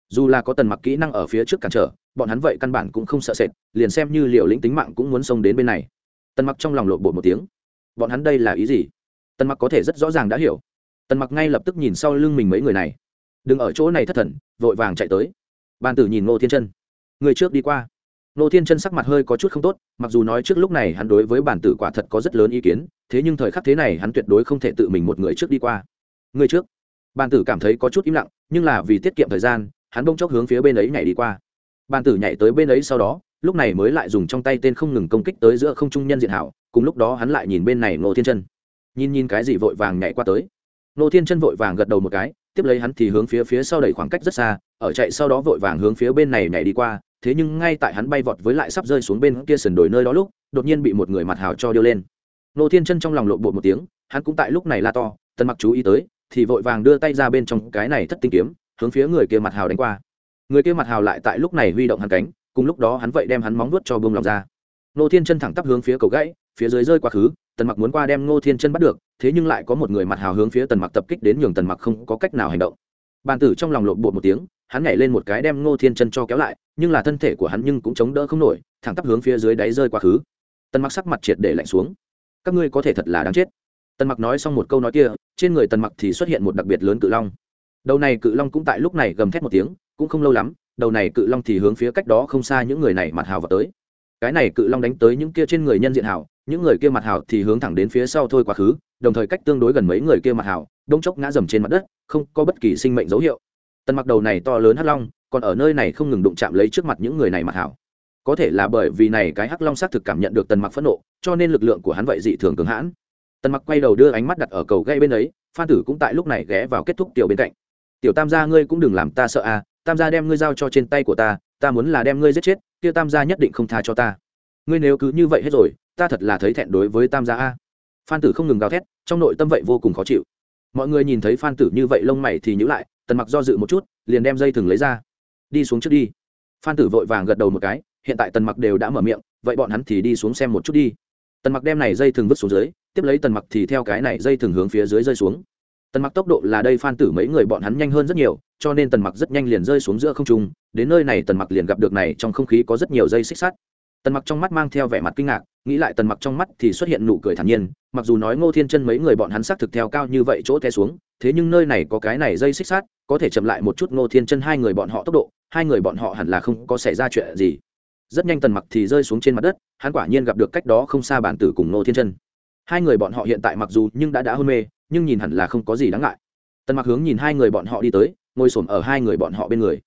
Dù là có tần mặc kỹ năng ở phía trước cản trở, bọn hắn vậy căn bản cũng không sợ sệt, liền xem như liệu lĩnh tính mạng cũng muốn xông đến bên này. Tần mặc trong lòng lộn bột một tiếng. Bọn hắn đây là ý gì? Tần mặc có thể rất rõ ràng đã hiểu. Tần mặc ngay lập tức nhìn sau lưng mình mấy người này. Đừng ở chỗ này thất thần, vội vàng chạy tới. Bàn tử nhìn ngô thiên chân. Người trước đi qua. Ngô thiên chân sắc mặt hơi có chút không tốt, mặc dù nói trước lúc này hắn đối với bản tử quả thật có rất lớn ý kiến thế nhưng thời khắc thế này hắn tuyệt đối không thể tự mình một người trước đi qua. Người trước. Bàn tử cảm thấy có chút im lặng, nhưng là vì tiết kiệm thời gian, hắn bông chốc hướng phía bên ấy nhảy đi qua. Bàn tử nhảy tới bên ấy sau đó, lúc này mới lại dùng trong tay tên không ngừng công kích tới giữa không trung nhân diện hảo, cùng lúc đó hắn lại nhìn bên này ngô thiên chân. Nhìn nhìn cái gì vội vàng nhảy qua tới. Ngô thiên chân vội vàng gật đầu một cái, tiếp lấy hắn thì hướng phía phía sau đẩy khoảng cách rất xa, ở chạy sau đó vội vàng hướng phía bên này nhảy đi qua, thế nhưng ngay tại hắn bay vọt với lại sắp rơi xuống bên kia sườn đồi nơi đó lúc, đột nhiên bị một người mặt hào cho điêu lên nô thiên chân trong lòng lộn bột một tiếng, hắn cũng tại lúc này la to, tần mặc chú ý tới, thì vội vàng đưa tay ra bên trong cái này thất tinh kiếm, hướng phía người kia mặt hào đánh qua. Người kia mặt hào lại tại lúc này huy động hắn cánh, cùng lúc đó hắn vậy đem hắn móng vuốt cho bông lòng ra. Nô thiên chân thẳng tắp hướng phía cầu gãy, phía dưới rơi quá khứ, tần mặc muốn qua đem ngô thiên chân bắt được, thế nhưng lại có một người mặt hào hướng phía tần mặc tập kích đến nhường tần mặc không có cách nào hành động. Bàn tử trong lòng lộn bột một tiếng, hắn nhảy lên một cái đem ngô thiên chân cho kéo lại, nhưng là thân thể của hắn nhưng cũng chống đỡ không nổi, thẳng tắp hướng phía dưới đáy rơi quá khứ. Tần mặc sắc mặt triệt để lạnh xuống các ngươi có thể thật là đáng chết. Tần mặc nói xong một câu nói kia, trên người tần mặc thì xuất hiện một đặc biệt lớn cự long. Đầu này cự long cũng tại lúc này gầm thét một tiếng, cũng không lâu lắm, đầu này cự long thì hướng phía cách đó không xa những người này mặt hào vào tới. Cái này cự long đánh tới những kia trên người nhân diện hào, những người kia mặt hào thì hướng thẳng đến phía sau thôi quá khứ, đồng thời cách tương đối gần mấy người kia mặt hào, đông chốc ngã dầm trên mặt đất, không có bất kỳ sinh mệnh dấu hiệu. Tần mặc đầu này to lớn hắt long, còn ở nơi này không ngừng đụng chạm lấy trước mặt những người này mặt hảo có thể là bởi vì này cái hắc long xác thực cảm nhận được tần mặc phẫn nộ, cho nên lực lượng của hắn vậy dị thường cường hãn. Tần mặc quay đầu đưa ánh mắt đặt ở cầu gây bên ấy, phan tử cũng tại lúc này ghé vào kết thúc tiểu bên cạnh. Tiểu tam gia ngươi cũng đừng làm ta sợ à tam gia đem ngươi giao cho trên tay của ta ta muốn là đem ngươi giết chết, kia tam gia nhất định không tha cho ta. Ngươi nếu cứ như vậy hết rồi, ta thật là thấy thẹn đối với tam gia a. Phan tử không ngừng gào thét, trong nội tâm vậy vô cùng khó chịu. Mọi người nhìn thấy phan tử như vậy lông mày thì nhữ lại, tần mặc do dự một chút, liền đem dây thừng lấy ra. Đi xuống trước đi. Phan tử vội vàng gật đầu một cái hiện tại tần mặc đều đã mở miệng, vậy bọn hắn thì đi xuống xem một chút đi. Tần mặc đem này dây thừng vứt xuống dưới, tiếp lấy tần mặc thì theo cái này dây thừng hướng phía dưới rơi xuống. Tần mặc tốc độ là đây phan tử mấy người bọn hắn nhanh hơn rất nhiều, cho nên tần mặc rất nhanh liền rơi xuống giữa không trung, đến nơi này tần mặc liền gặp được này trong không khí có rất nhiều dây xích sắt. Tần mặc trong mắt mang theo vẻ mặt kinh ngạc, nghĩ lại tần mặc trong mắt thì xuất hiện nụ cười thản nhiên, mặc dù nói ngô thiên chân mấy người bọn hắn xác thực theo cao như vậy chỗ té xuống, thế nhưng nơi này có cái này dây xích sát có thể chậm lại một chút ngô thiên chân hai người bọn họ tốc độ, hai người bọn họ hẳn là không có xảy ra chuyện gì rất nhanh tần mặc thì rơi xuống trên mặt đất, hắn quả nhiên gặp được cách đó không xa bản tử cùng nô thiên chân. Hai người bọn họ hiện tại mặc dù nhưng đã đã hôn mê, nhưng nhìn hẳn là không có gì đáng ngại. Tần mặc hướng nhìn hai người bọn họ đi tới, ngồi xổm ở hai người bọn họ bên người.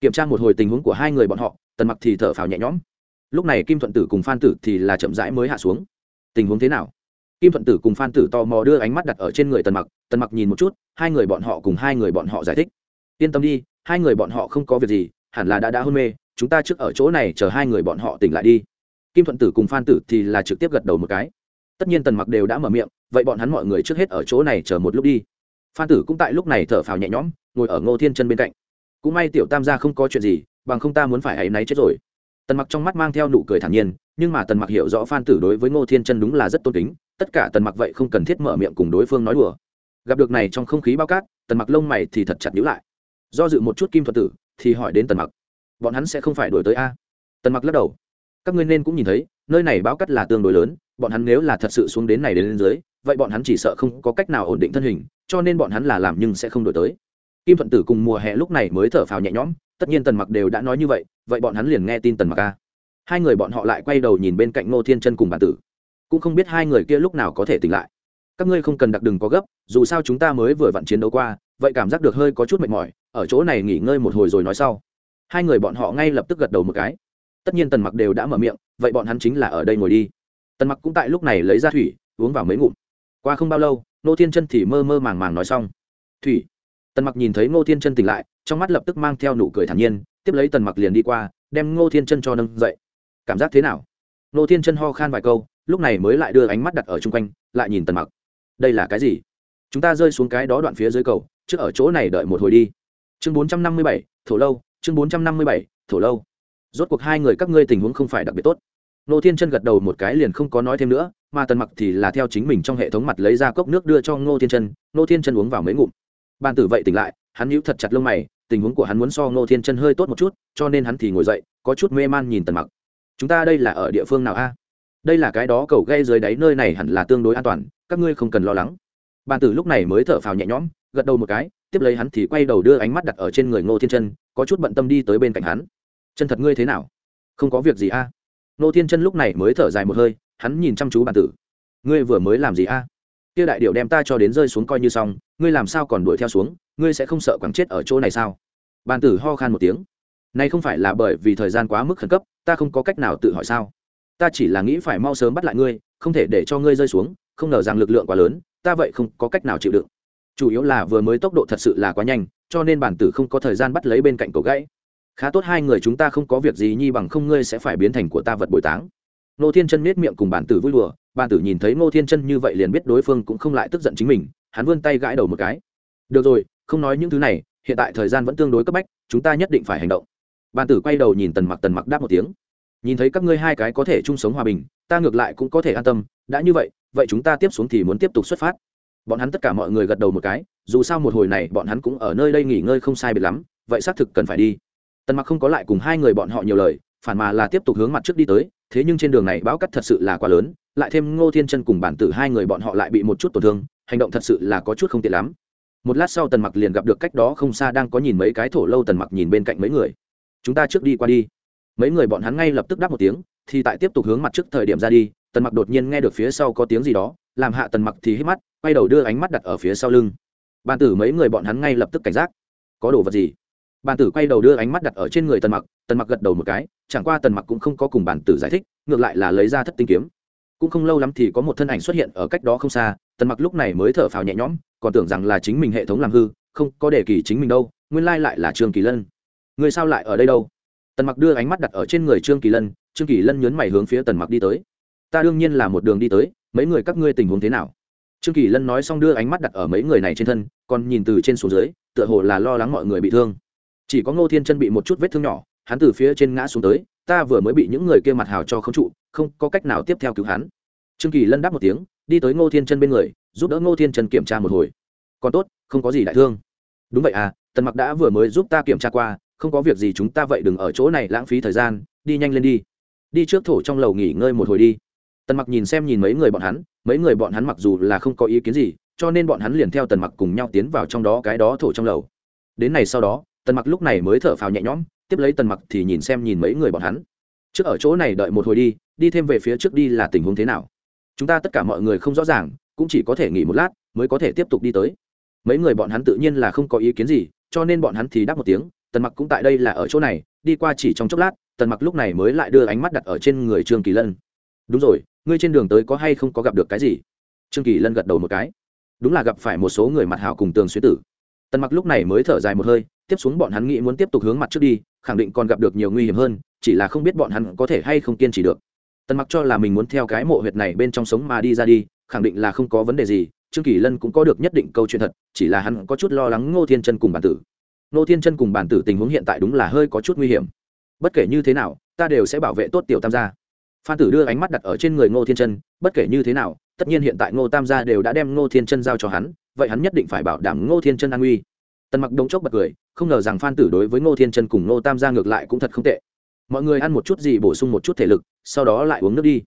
Kiểm tra một hồi tình huống của hai người bọn họ, tần mặc thì thở phào nhẹ nhõm. Lúc này kim thuận tử cùng phan tử thì là chậm rãi mới hạ xuống. Tình huống thế nào? Kim thuận tử cùng phan tử tò mò đưa ánh mắt đặt ở trên người tần mặc tần mặc nhìn một chút, hai người bọn họ cùng hai người bọn họ giải thích. Yên tâm đi, hai người bọn họ không có việc gì, hẳn là đã đã hôn mê chúng ta trước ở chỗ này chờ hai người bọn họ tỉnh lại đi. Kim thuận tử cùng phan tử thì là trực tiếp gật đầu một cái. Tất nhiên tần mặc đều đã mở miệng, vậy bọn hắn mọi người trước hết ở chỗ này chờ một lúc đi. Phan tử cũng tại lúc này thở phào nhẹ nhõm, ngồi ở ngô thiên chân bên cạnh. Cũng may tiểu tam gia không có chuyện gì, bằng không ta muốn phải hãy náy chết rồi. Tần mặc trong mắt mang theo nụ cười thản nhiên, nhưng mà tần mặc hiểu rõ phan tử đối với ngô thiên chân đúng là rất tôn kính, tất cả tần mặc vậy không cần thiết mở miệng cùng đối phương nói đùa. Gặp được này trong không khí bao cát, tần mặc lông mày thì thật chặt nhữ lại. Do dự một chút kim thuật tử, thì hỏi đến tần mặc bọn hắn sẽ không phải đổi tới a. Tần mặc lắc đầu. Các ngươi nên cũng nhìn thấy, nơi này báo cắt là tương đối lớn, bọn hắn nếu là thật sự xuống đến này đến lên dưới, vậy bọn hắn chỉ sợ không có cách nào ổn định thân hình, cho nên bọn hắn là làm nhưng sẽ không đổi tới. Kim thuận tử cùng mùa hè lúc này mới thở phào nhẹ nhõm, tất nhiên tần mặc đều đã nói như vậy vậy bọn hắn liền nghe tin tần mặc a. Hai người bọn họ lại quay đầu nhìn bên cạnh ngô thiên chân cùng bản tử. Cũng không biết hai người kia lúc nào có thể tỉnh lại. Các ngươi không cần đặc đừng có gấp, dù sao chúng ta mới vừa vặn chiến đấu qua, vậy cảm giác được hơi có chút mệt mỏi, ở chỗ này nghỉ ngơi một hồi rồi nói sau hai người bọn họ ngay lập tức gật đầu một cái. Tất nhiên tần mặc đều đã mở miệng, vậy bọn hắn chính là ở đây ngồi đi. Tần mặc cũng tại lúc này lấy ra thủy, uống vào mấy ngụm. Qua không bao lâu nô thiên chân thì mơ mơ màng màng nói xong. Thủy. Tần mặc nhìn thấy ngô thiên chân tỉnh lại, trong mắt lập tức mang theo nụ cười thản nhiên, tiếp lấy tần mặc liền đi qua, đem ngô thiên chân cho nâng dậy. Cảm giác thế nào? Ngô thiên chân ho khan vài câu, lúc này mới lại đưa ánh mắt đặt ở chung quanh, lại nhìn tần mặc. Đây là cái gì? Chúng ta rơi xuống cái đó đoạn phía dưới cầu, trước ở chỗ này đợi một hồi đi. Chương bốn trăm năm mươi bảy, thổ lâu chương bốn trăm năm mươi bảy, thổ lâu. Rốt cuộc hai người các ngươi tình huống không phải đặc biệt tốt. Nô thiên chân gật đầu một cái liền không có nói thêm nữa, mà tần mặc thì là theo chính mình trong hệ thống mặt lấy ra cốc nước đưa cho ngô thiên chân, ngô thiên chân uống vào mấy ngụm. Ban tử vậy tỉnh lại, hắn nhíu thật chặt lông mày, tình huống của hắn muốn so ngô thiên chân hơi tốt một chút, cho nên hắn thì ngồi dậy, có chút mê man nhìn tần mặc. Chúng ta đây là ở địa phương nào a? Đây là cái đó cầu gây dưới đáy, nơi này hẳn là tương đối an toàn, các ngươi không cần lo lắng. Bàn tử lúc này mới thở phào nhẹ nhõm gật đầu một cái, tiếp lấy hắn thì quay đầu đưa ánh mắt đặt ở trên người ngô thiên chân, có chút bận tâm đi tới bên cạnh hắn. Chân thật ngươi thế nào? Không có việc gì a. Ngô thiên chân lúc này mới thở dài một hơi, hắn nhìn chăm chú bàn tử. Ngươi vừa mới làm gì a? Kia đại điệu đem ta cho đến rơi xuống coi như xong, ngươi làm sao còn đuổi theo xuống, ngươi sẽ không sợ quẳng chết ở chỗ này sao? Bàn tử ho khan một tiếng. Nay không phải là bởi vì thời gian quá mức khẩn cấp, ta không có cách nào tự hỏi sao? Ta chỉ là nghĩ phải mau sớm bắt lại ngươi, không thể để cho ngươi rơi xuống, không ngờ rằng lực lượng quá lớn, ta vậy không có cách nào chịu đựng chủ yếu là vừa mới tốc độ thật sự là quá nhanh, cho nên bản tử không có thời gian bắt lấy bên cạnh cổ gãy khá tốt hai người chúng ta không có việc gì nhi bằng không ngươi sẽ phải biến thành của ta vật bồi táng. Nô thiên chân nết miệng cùng bản tử vui đùa, bản tử nhìn thấy nô thiên chân như vậy liền biết đối phương cũng không lại tức giận chính mình, hắn vươn tay gãi đầu một cái. Được rồi, không nói những thứ này, hiện tại thời gian vẫn tương đối cấp bách, chúng ta nhất định phải hành động. Bản tử quay đầu nhìn tần mặc tần mặc đáp một tiếng. Nhìn thấy các ngươi hai cái có thể chung sống hòa bình, ta ngược lại cũng có thể an tâm, đã như vậy vậy chúng ta tiếp xuống thì muốn tiếp tục xuất phát bọn hắn tất cả mọi người gật đầu một cái, dù sao một hồi này bọn hắn cũng ở nơi đây nghỉ ngơi không sai biệt lắm, vậy xác thực cần phải đi. Tần mặc không có lại cùng hai người bọn họ nhiều lời, phản mà là tiếp tục hướng mặt trước đi tới, thế nhưng trên đường này bão cắt thật sự là quá lớn, lại thêm ngô thiên chân cùng bản tử hai người bọn họ lại bị một chút tổn thương, hành động thật sự là có chút không tiện lắm. Một lát sau tần mặc liền gặp được cách đó không xa đang có nhìn mấy cái thổ lâu tần mặc nhìn bên cạnh mấy người. Chúng ta trước đi qua đi. Mấy người bọn hắn ngay lập tức đáp một tiếng, thì tại tiếp tục hướng mặt trước thời điểm ra đi, tần mặc đột nhiên nghe được phía sau có tiếng gì đó làm hạ tần mặc thì hít mắt, quay đầu đưa ánh mắt đặt ở phía sau lưng. Bàn tử mấy người bọn hắn ngay lập tức cảnh giác. Có đồ vật gì? Bàn tử quay đầu đưa ánh mắt đặt ở trên người tần mặc tần mặc gật đầu một cái, chẳng qua tần mặc cũng không có cùng bàn tử giải thích, ngược lại là lấy ra thất tinh kiếm. Cũng không lâu lắm thì có một thân ảnh xuất hiện ở cách đó không xa, tần mặc lúc này mới thở phào nhẹ nhõm, còn tưởng rằng là chính mình hệ thống làm hư, không có đề kỳ chính mình đâu, nguyên lai lại là trương kỳ lân. Người sao lại ở đây đâu? Tần mặc đưa ánh mắt đặt ở trên người trương kỳ lân, trương kỳ lân nhấn mày hướng phía tần mặc đi tới ta đương nhiên là một đường đi tới, mấy người các ngươi tình huống thế nào? Trương kỳ lân nói xong đưa ánh mắt đặt ở mấy người này trên thân, còn nhìn từ trên xuống dưới, tựa hồ là lo lắng mọi người bị thương. Chỉ có ngô thiên chân bị một chút vết thương nhỏ, hắn từ phía trên ngã xuống tới, ta vừa mới bị những người kia mặt hào cho không trụ, không có cách nào tiếp theo cứu hắn. Trương kỳ lân đáp một tiếng, đi tới ngô thiên chân bên người, giúp đỡ ngô thiên chân kiểm tra một hồi. Còn tốt, không có gì đại thương. Đúng vậy à tần mặc đã vừa mới giúp ta kiểm tra qua, không có việc gì chúng ta vậy đừng ở chỗ này lãng phí thời gian, đi nhanh lên đi. Đi trước thổ trong lầu nghỉ ngơi một hồi đi tần mặc nhìn xem nhìn mấy người bọn hắn, mấy người bọn hắn mặc dù là không có ý kiến gì, cho nên bọn hắn liền theo tần mặc cùng nhau tiến vào trong đó cái đó thổ trong lầu. Đến này sau đó, tần mặc lúc này mới thở phào nhẹ nhõm, tiếp lấy tần mặc thì nhìn xem nhìn mấy người bọn hắn. Trước ở chỗ này đợi một hồi đi đi thêm về phía trước đi là tình huống thế nào? Chúng ta tất cả mọi người không rõ ràng, cũng chỉ có thể nghỉ một lát mới có thể tiếp tục đi tới. Mấy người bọn hắn tự nhiên là không có ý kiến gì, cho nên bọn hắn thì đáp một tiếng, tần mặc cũng tại đây là ở chỗ này, đi qua chỉ trong chốc lát. Tần mặc lúc này mới lại đưa ánh mắt đặt ở trên người trương kỳ lân đúng rồi, ngươi trên đường tới có hay không có gặp được cái gì? Trương kỳ lân gật đầu một cái. Đúng là gặp phải một số người mặt hào cùng tường xuyên tử. Tần mặc lúc này mới thở dài một hơi, tiếp xuống bọn hắn nghĩ muốn tiếp tục hướng mặt trước đi, khẳng định còn gặp được nhiều nguy hiểm hơn, chỉ là không biết bọn hắn có thể hay không kiên trì được. Tần mặc cho là mình muốn theo cái mộ huyệt này bên trong sống mà đi ra đi, khẳng định là không có vấn đề gì, trương kỳ lân cũng có được nhất định câu chuyện thật, chỉ là hắn có chút lo lắng ngô thiên chân cùng bản tử. Ngô thiên chân cùng bản tử tình huống hiện tại đúng là hơi có chút nguy hiểm. Bất kể như thế nào, ta đều sẽ bảo vệ tốt tiểu tam gia phan tử đưa ánh mắt đặt ở trên người ngô thiên chân, bất kể như thế nào, tất nhiên hiện tại ngô tam gia đều đã đem ngô thiên chân giao cho hắn, vậy hắn nhất định phải bảo đảm ngô thiên chân an nguy tần mặc đống chốc bật cười, không ngờ rằng phan tử đối với ngô thiên chân cùng ngô tam gia ngược lại cũng thật không tệ. Mọi người ăn một chút gì bổ sung một chút thể lực, sau đó lại uống nước đi.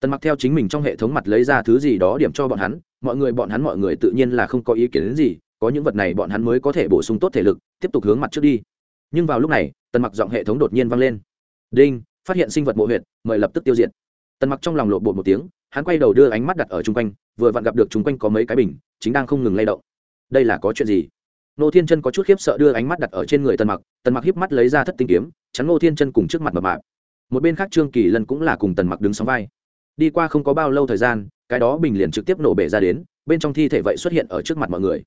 Tần mặc theo chính mình trong hệ thống mặt lấy ra thứ gì đó điểm cho bọn hắn, mọi người, bọn hắn mọi người tự nhiên là không có ý kiến đến gì, có những vật này bọn hắn mới có thể bổ sung tốt thể lực, tiếp tục hướng mặt trước đi. Nhưng vào lúc này, tần mặc giọng hệ thống đột nhiên vang lên. Đinh! Phát hiện sinh vật mộ huyệt, mời lập tức tiêu diệt. Tần mặc trong lòng lộ bột một tiếng, hắn quay đầu đưa ánh mắt đặt ở chung quanh, vừa vặn gặp được chung quanh có mấy cái bình, chính đang không ngừng lay động. Đây là có chuyện gì? Nô thiên chân có chút khiếp sợ đưa ánh mắt đặt ở trên người tần mặc tần mặc hiếp mắt lấy ra thất tinh kiếm, chắn nô thiên chân cùng trước mặt mập mạp. Một bên khác trương kỳ lân cũng là cùng tần mặc đứng sóng vai. Đi qua không có bao lâu thời gian, cái đó bình liền trực tiếp nổ bể ra đến, bên trong thi thể vậy xuất hiện ở trước mặt mọi người.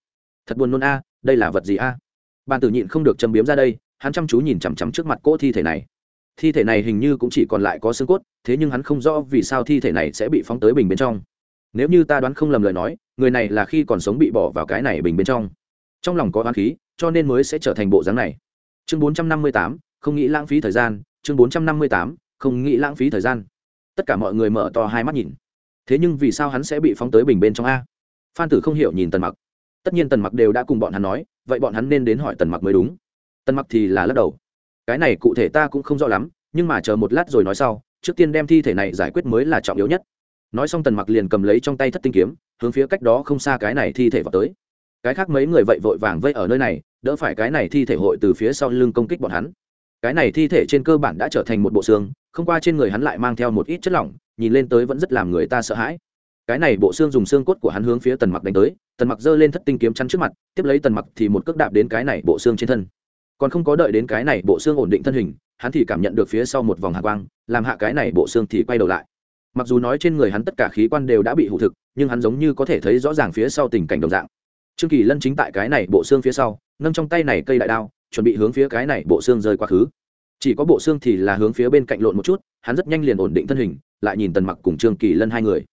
Thật buồn nôn a, đây là vật gì a? Bàn tử nhịn không được châm biếm ra đây, hắn chăm chú nhìn chằm chằm trước mặt cỗ thi thể này thi thể này hình như cũng chỉ còn lại có xương cốt, thế nhưng hắn không rõ vì sao thi thể này sẽ bị phóng tới bình bên trong. Nếu như ta đoán không lầm lời nói, người này là khi còn sống bị bỏ vào cái này bình bên trong. Trong lòng có oán khí, cho nên mới sẽ trở thành bộ dáng này. Chương bốn trăm năm mươi tám, không nghĩ lãng phí thời gian. Chương bốn trăm năm mươi tám, không nghĩ lãng phí thời gian. Tất cả mọi người mở to hai mắt nhìn. Thế nhưng vì sao hắn sẽ bị phóng tới bình bên trong a? Phan tử không hiểu nhìn tần mặc. Tất nhiên tần mặc đều đã cùng bọn hắn nói, vậy bọn hắn nên đến hỏi tần mặc mới đúng. Tần mặc thì là lắc đầu cái này cụ thể ta cũng không rõ lắm, nhưng mà chờ một lát rồi nói sau, trước tiên đem thi thể này giải quyết mới là trọng yếu nhất. Nói xong tần mặc liền cầm lấy trong tay thất tinh kiếm, hướng phía cách đó không xa cái này thi thể vào tới. Cái khác mấy người vậy vội vàng vây ở nơi này, đỡ phải cái này thi thể hội từ phía sau lưng công kích bọn hắn. Cái này thi thể trên cơ bản đã trở thành một bộ xương, không qua trên người hắn lại mang theo một ít chất lỏng, nhìn lên tới vẫn rất làm người ta sợ hãi. Cái này bộ xương dùng xương cốt của hắn hướng phía tần mặc đánh tới, tần mặc giơ lên thất tinh kiếm chắn trước mặt, tiếp lấy tần mặc thì một cước đạp đến cái này bộ xương trên thân còn không có đợi đến cái này bộ xương ổn định thân hình, hắn thì cảm nhận được phía sau một vòng hạ quang, làm hạ cái này bộ xương thì quay đầu lại. Mặc dù nói trên người hắn tất cả khí quan đều đã bị hụ thực, nhưng hắn giống như có thể thấy rõ ràng phía sau tình cảnh đồng dạng. Trương kỳ lân chính tại cái này bộ xương phía sau, nâng trong tay này cây đại đao, chuẩn bị hướng phía cái này bộ xương rơi quá khứ. Chỉ có bộ xương thì là hướng phía bên cạnh lộn một chút, hắn rất nhanh liền ổn định thân hình, lại nhìn tần mặc cùng trương kỳ lân hai người.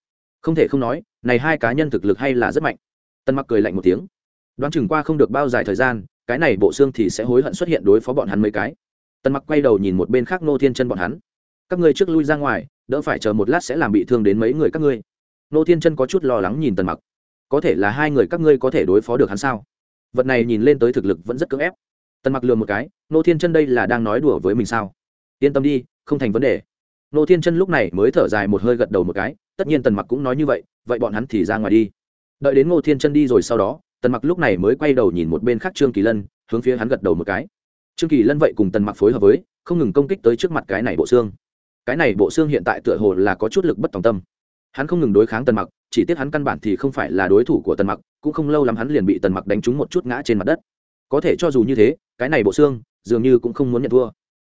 Không thể không nói, này hai cá nhân thực lực hay là rất mạnh. Tần mặc cười lạnh một tiếng. Đoán chừng qua không được bao dài thời gian cái này bộ xương thì sẽ hối hận xuất hiện đối phó bọn hắn mấy cái. Tần mặc quay đầu nhìn một bên khác nô thiên chân bọn hắn. Các ngươi trước lui ra ngoài, đỡ phải chờ một lát sẽ làm bị thương đến mấy người các ngươi. Nô thiên chân có chút lo lắng nhìn tần mặc. Có thể là hai người các ngươi có thể đối phó được hắn sao? Vật này nhìn lên tới thực lực vẫn rất cưỡng ép. Tần mặc lừa một cái nô thiên chân đây là đang nói đùa với mình sao? Yên tâm đi, không thành vấn đề. Nô thiên chân lúc này mới thở dài một hơi gật đầu một cái, tất nhiên tần mặc cũng nói như vậy vậy bọn hắn thì ra ngoài đi. Đợi đến ngô thiên chân đi rồi sau đó tần mặc lúc này mới quay đầu nhìn một bên khác trương kỳ lân, hướng phía hắn gật đầu một cái. Trương kỳ lân vậy cùng tần mặc phối hợp với, không ngừng công kích tới trước mặt cái này bộ xương. Cái này bộ xương hiện tại tựa hồ là có chút lực bất tòng tâm. Hắn không ngừng đối kháng tần mặc, chỉ tiếc hắn căn bản thì không phải là đối thủ của tần mặc, cũng không lâu lắm hắn liền bị tần mặc đánh trúng một chút ngã trên mặt đất. Có thể cho dù như thế, cái này bộ xương, dường như cũng không muốn nhận thua.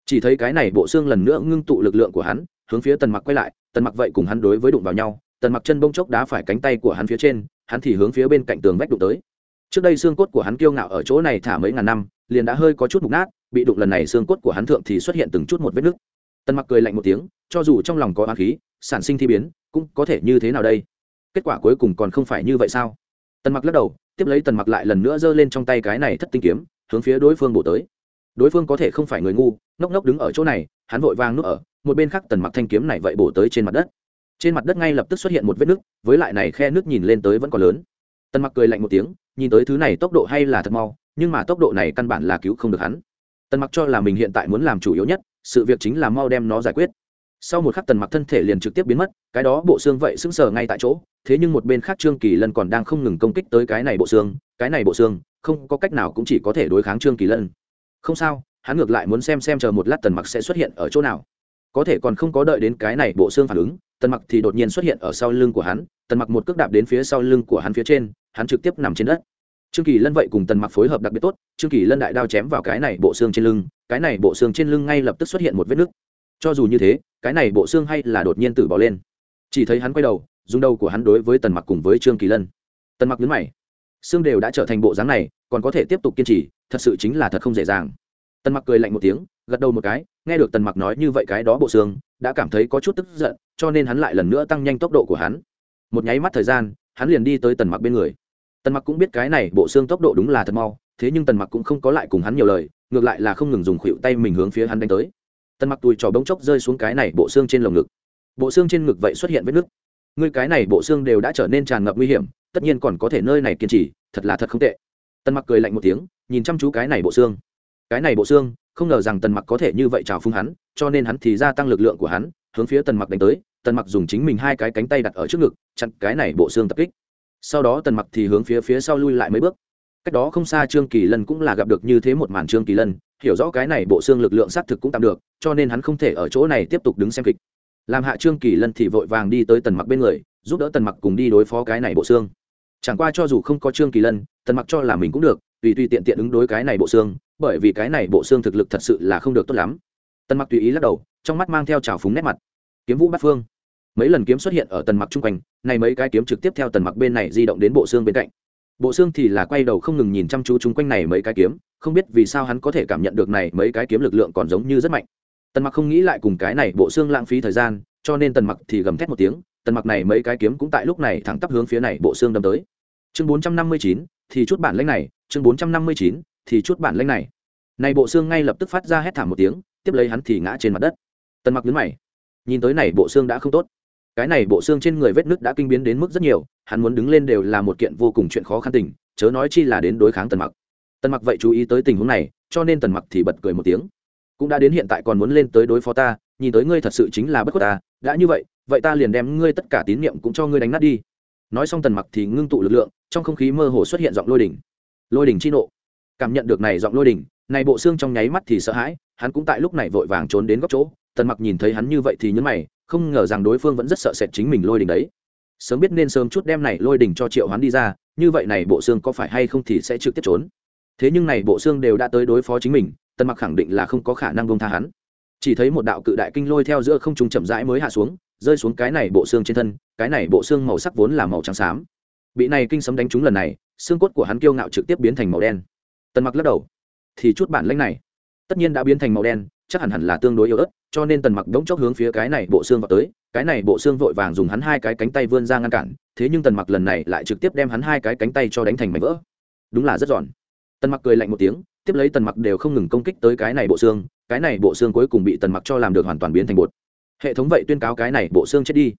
Chỉ thấy cái này bộ xương lần nữa ngưng tụ lực lượng của hắn, hướng phía tần mặc quay lại, tần mặc vậy cùng hắn đối với đụng vào nhau, tần mặc chân bông chốc đá phải cánh tay của hắn phía trên, hắn thì hướng phía bên cạnh tường vách đụng tới trước đây xương cốt của hắn kiêu ngạo ở chỗ này thả mấy ngàn năm, liền đã hơi có chút mục nát, bị đụng lần này xương cốt của hắn thượng thì xuất hiện từng chút một vết nứt. Tần mặc cười lạnh một tiếng, cho dù trong lòng có á khí, sản sinh thi biến, cũng có thể như thế nào đây? Kết quả cuối cùng còn không phải như vậy sao? Tần mặc lắc đầu, tiếp lấy tần mặc lại lần nữa giơ lên trong tay cái này thất tinh kiếm, hướng phía đối phương bổ tới. Đối phương có thể không phải người ngu, ngốc ngốc đứng ở chỗ này, hắn vội vang núp ở, một bên khác tần mặc thanh kiếm này vậy bổ tới trên mặt đất. Trên mặt đất ngay lập tức xuất hiện một vết nứt, với lại này khe nước nhìn lên tới vẫn còn lớn. Tần mặc cười lạnh một tiếng nhìn tới thứ này tốc độ hay là thật mau, nhưng mà tốc độ này căn bản là cứu không được hắn. Tần mặc cho là mình hiện tại muốn làm chủ yếu nhất, sự việc chính là mau đem nó giải quyết. Sau một khắc tần mặc thân thể liền trực tiếp biến mất, cái đó bộ xương vậy sững sờ ngay tại chỗ, thế nhưng một bên khác trương kỳ lân còn đang không ngừng công kích tới cái này bộ xương, cái này bộ xương, không có cách nào cũng chỉ có thể đối kháng trương kỳ lân. Không sao, hắn ngược lại muốn xem xem chờ một lát tần mặc sẽ xuất hiện ở chỗ nào. Có thể còn không có đợi đến cái này bộ xương phản ứng, tần mặc thì đột nhiên xuất hiện ở sau lưng của hắn, tần mặc một cước đạp đến phía sau lưng của hắn phía trên hắn trực tiếp nằm trên đất. Trương kỳ lân vậy cùng tần mặc phối hợp đặc biệt tốt, trương kỳ lân đại đao chém vào cái này bộ xương trên lưng, cái này bộ xương trên lưng ngay lập tức xuất hiện một vết nứt. Cho dù như thế, cái này bộ xương hay là đột nhiên tử bỏ lên. Chỉ thấy hắn quay đầu, dùng đầu của hắn đối với tần mặc cùng với trương kỳ lân. Tần mặc nhấn mày. Xương đều đã trở thành bộ dáng này, còn có thể tiếp tục kiên trì, thật sự chính là thật không dễ dàng. Tần mặc cười lạnh một tiếng, gật đầu một cái, nghe được tần mặc nói như vậy cái đó bộ xương, đã cảm thấy có chút tức giận, cho nên hắn lại lần nữa tăng nhanh tốc độ của hắn. Một nháy mắt thời gian, hắn liền đi tới tần mặc bên người tần mặc cũng biết cái này bộ xương tốc độ đúng là thật mau, thế nhưng tần mặc cũng không có lại cùng hắn nhiều lời, ngược lại là không ngừng dùng khuỷu tay mình hướng phía hắn đánh tới. Tần mặc tùi trò bỗng chốc rơi xuống cái này bộ xương trên lồng ngực. Bộ xương trên ngực vậy xuất hiện vết nứt. Ngươi cái này bộ xương đều đã trở nên tràn ngập nguy hiểm, tất nhiên còn có thể nơi này kiên trì, thật là thật không tệ. Tần mặc cười lạnh một tiếng, nhìn chăm chú cái này bộ xương. Cái này bộ xương, không ngờ rằng tần mặc có thể như vậy trào phung hắn, cho nên hắn thì gia tăng lực lượng của hắn, hướng phía tần mặc đánh tới. Tần mặc dùng chính mình hai cái cánh tay đặt ở trước ngực, chặn cái này bộ xương tập kích sau đó tần mặc thì hướng phía phía sau lui lại mấy bước. Cách đó không xa trương kỳ lân cũng là gặp được như thế một màn trương kỳ lân, hiểu rõ cái này bộ xương lực lượng xác thực cũng tạm được, cho nên hắn không thể ở chỗ này tiếp tục đứng xem kịch. Làm hạ trương kỳ lân thì vội vàng đi tới tần mặc bên người, giúp đỡ tần mặc cùng đi đối phó cái này bộ xương. Chẳng qua cho dù không có trương kỳ lân, tần mặc cho là mình cũng được, tùy tùy tiện tiện ứng đối cái này bộ xương, bởi vì cái này bộ xương thực lực thật sự là không được tốt lắm. Tần mặc tùy ý lắc đầu, trong mắt mang theo trào phúng nét mặt. Kiếm vũ bát phương mấy lần kiếm xuất hiện ở tần mặc chung quanh này mấy cái kiếm trực tiếp theo tần mặc bên này di động đến bộ xương bên cạnh. Bộ xương thì là quay đầu không ngừng nhìn chăm chú chung quanh này mấy cái kiếm không biết vì sao hắn có thể cảm nhận được này mấy cái kiếm lực lượng còn giống như rất mạnh. Tần mặc không nghĩ lại cùng cái này bộ xương lãng phí thời gian cho nên tần mặc thì gầm thét một tiếng tần mặc này mấy cái kiếm cũng tại lúc này thẳng tắp hướng phía này bộ xương đâm tới. Chương 459, thì chút bản lĩnh này chương 459, thì chút bản lĩnh này. Này bộ xương ngay lập tức phát ra hét thảm một tiếng tiếp lấy hắn thì ngã trên mặt đất. Tần mặc nhấn mày nhìn tới này bộ xương đã không tốt cái này bộ xương trên người vết nứt đã kinh biến đến mức rất nhiều, hắn muốn đứng lên đều là một kiện vô cùng chuyện khó khăn tình, chớ nói chi là đến đối kháng tần mặc. Tần mặc vậy chú ý tới tình huống này, cho nên tần mặc thì bật cười một tiếng. Cũng đã đến hiện tại còn muốn lên tới đối phó ta, nhìn tới ngươi thật sự chính là bất khuất ta, đã như vậy vậy ta liền đem ngươi tất cả tín nhiệm cũng cho ngươi đánh nát đi. Nói xong tần mặc thì ngưng tụ lực lượng, trong không khí mơ hồ xuất hiện giọng lôi đỉnh lôi đỉnh chi nộ. Cảm nhận được này giọng lôi đỉnh này bộ xương trong nháy mắt thì sợ hãi, hắn cũng tại lúc này vội vàng trốn đến góc chỗ, tần mặc nhìn thấy hắn như vậy thì nhấn mày không ngờ rằng đối phương vẫn rất sợ sệt chính mình lôi đỉnh đấy. Sớm biết nên sớm chút đem này lôi đỉnh cho triệu hoán đi ra, như vậy này bộ xương có phải hay không thì sẽ trực tiếp trốn. Thế nhưng này bộ xương đều đã tới đối phó chính mình, tần mặc khẳng định là không có khả năng bông tha hắn. Chỉ thấy một đạo cự đại kinh lôi theo giữa không trung chậm rãi mới hạ xuống, rơi xuống cái này bộ xương trên thân, cái này bộ xương màu sắc vốn là màu trắng xám. Bị này kinh sấm đánh trúng lần này, xương cốt của hắn kiêu ngạo trực tiếp biến thành màu đen. Tần mặc lắc đầu, thì chút bản lĩnh này, tất nhiên đã biến thành màu đen, chắc hẳn hẳn là tương đối yếu ớt cho nên tần mặc đống chốc hướng phía cái này bộ xương vào tới, cái này bộ xương vội vàng dùng hắn hai cái cánh tay vươn ra ngăn cản, thế nhưng tần mặc lần này lại trực tiếp đem hắn hai cái cánh tay cho đánh thành mảnh vỡ. Đúng là rất giòn. Tần mặc cười lạnh một tiếng, tiếp lấy tần mặc đều không ngừng công kích tới cái này bộ xương, cái này bộ xương cuối cùng bị tần mặc cho làm được hoàn toàn biến thành bột. Hệ thống vậy tuyên cáo cái này bộ xương chết đi.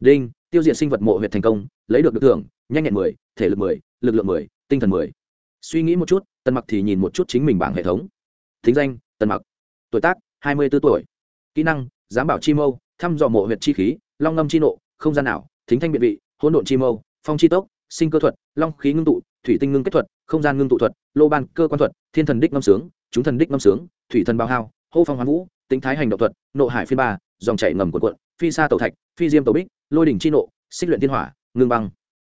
Đinh, tiêu diệt sinh vật mộ huyệt thành công, lấy được được thưởng, nhanh nhẹn mười, thể lực mười, lực lượng mười, tinh thần mười. Suy nghĩ một chút, tần mặc thì nhìn một chút chính mình bảng hệ thống. Thính danh, tần mặc. Tuổi tác, hai mươi 24 tuổi kỹ năng giám bảo chi mâu thăm dò mộ huyệt chi khí long ngâm chi nộ không gian ảo, thính thanh biện vị hỗn độn chi mâu phong chi tốc sinh cơ thuật long khí ngưng tụ thủy tinh ngưng kết thuật không gian ngưng tụ thuật lô ban cơ quan thuật thiên thần đích ngâm sướng chúng thần đích ngâm sướng thủy thần bao hao hô phong hoán vũ tính thái hành động thuật nộ hải phiên ba dòng chảy ngầm cuộn cuộn phi sa tàu thạch phi diêm tàu bích lôi đỉnh chi nộ xích luyện thiên hỏa ngưng băng.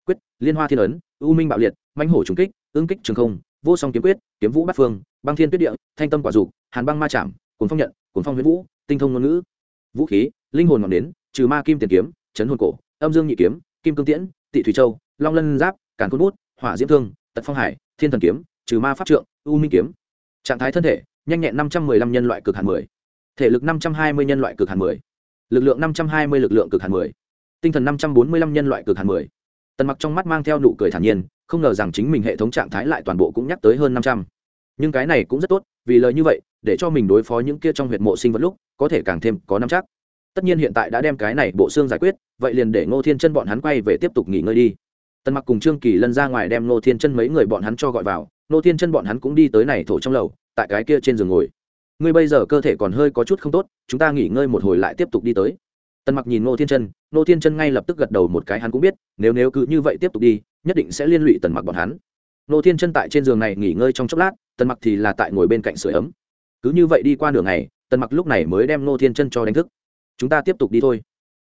Quyết liên hoa thiên ấn u minh bạo liệt mãnh hổ trùng kích ương kích trường không vô song kiếm quyết kiếm vũ bát phương băng thiên tuyết địa thanh tâm quả dục hàn băng ma chạm cuốn phong nhận cuốn phong huyễn vũ tinh thông ngôn ngữ. Vũ khí, linh hồn ngọn đến trừ ma kim tiền kiếm, chấn hồn cổ, âm dương nhị kiếm, kim cương tiễn, tị thủy châu, long lân giáp cản cốt bút, hỏa diễm thương, tật phong hải, thiên thần kiếm, trừ ma pháp trượng, u minh kiếm. Trạng thái thân thể, nhanh nhẹn năm trăm mười lăm nhân loại cực hàn mười. Thể lực năm trăm hai mươi nhân loại cực hàn mười. Lực lượng năm trăm hai mươi lực lượng cực hàn mười. Tinh thần năm trăm bốn mươi lăm nhân loại cực hàn mười. Tần mặc trong mắt mang theo nụ cười thản nhiên, không ngờ rằng chính mình hệ thống trạng thái lại toàn bộ cũng nhắc tới hơn năm trăm. Nhưng cái này cũng rất tốt vì lời như vậy, để cho mình đối phó những kia trong huyệt mộ sinh vật lúc, có thể càng thêm có năm chắc. Tất nhiên hiện tại đã đem cái này bộ xương giải quyết, vậy liền để ngô thiên chân bọn hắn quay về tiếp tục nghỉ ngơi đi. Tần mặc cùng trương kỳ lân ra ngoài đem ngô thiên chân mấy người bọn hắn cho gọi vào, ngô thiên chân bọn hắn cũng đi tới này thổ trong lầu, tại cái kia trên giường ngồi. Ngươi bây giờ cơ thể còn hơi có chút không tốt, chúng ta nghỉ ngơi một hồi lại tiếp tục đi tới. Tần mặc nhìn ngô thiên chân, ngô thiên chân ngay lập tức gật đầu một cái hắn cũng biết, nếu nếu cứ như vậy tiếp tục đi, nhất định sẽ liên lụy tần mặc bọn hắn. Nô thiên chân tại trên giường này nghỉ ngơi trong chốc lát, tần mặc thì là tại ngồi bên cạnh sưởi ấm. Cứ như vậy đi qua nửa ngày, tần mặc lúc này mới đem Nô thiên chân cho đánh thức. Chúng ta tiếp tục đi thôi.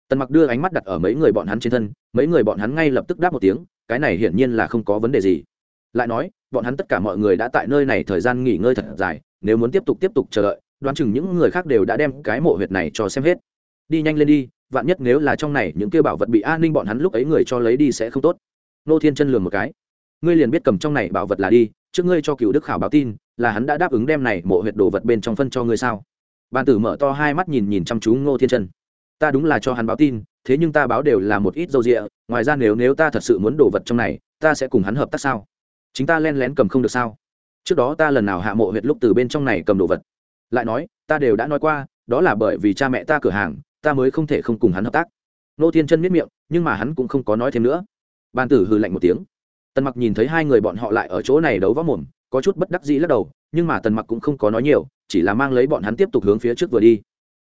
Tần mặc đưa ánh mắt đặt ở mấy người bọn hắn trên thân, mấy người bọn hắn ngay lập tức đáp một tiếng, cái này hiển nhiên là không có vấn đề gì. Lại nói, bọn hắn tất cả mọi người đã tại nơi này thời gian nghỉ ngơi thật dài, nếu muốn tiếp tục tiếp tục chờ đợi, đoán chừng những người khác đều đã đem cái mộ huyệt này cho xem hết. Đi nhanh lên đi, vạn nhất nếu là trong này những kêu bảo vật bị an ninh bọn hắn lúc ấy người cho lấy đi sẽ không tốt. Nô thiên chân lường một cái ngươi liền biết cầm trong này bảo vật là đi, trước ngươi cho cựu đức khảo báo tin, là hắn đã đáp ứng đem này mộ huyệt đồ vật bên trong phân cho ngươi sao? Ban tử mở to hai mắt nhìn nhìn chăm chú ngô thiên chân. Ta đúng là cho hắn báo tin, thế nhưng ta báo đều là một ít dâu rịa ngoài ra nếu nếu ta thật sự muốn đồ vật trong này, ta sẽ cùng hắn hợp tác sao? Chính ta len lén cầm không được sao? Trước đó ta lần nào hạ mộ huyệt lúc từ bên trong này cầm đồ vật? Lại nói, ta đều đã nói qua, đó là bởi vì cha mẹ ta cửa hàng, ta mới không thể không cùng hắn hợp tác. Nô thiên chân miết miệng, nhưng mà hắn cũng không có nói thêm nữa. Ban tử hừ lạnh một tiếng tần mặc nhìn thấy hai người bọn họ lại ở chỗ này đấu võ mồm, có chút bất đắc dĩ lắc đầu, nhưng mà tần mặc cũng không có nói nhiều, chỉ là mang lấy bọn hắn tiếp tục hướng phía trước vừa đi.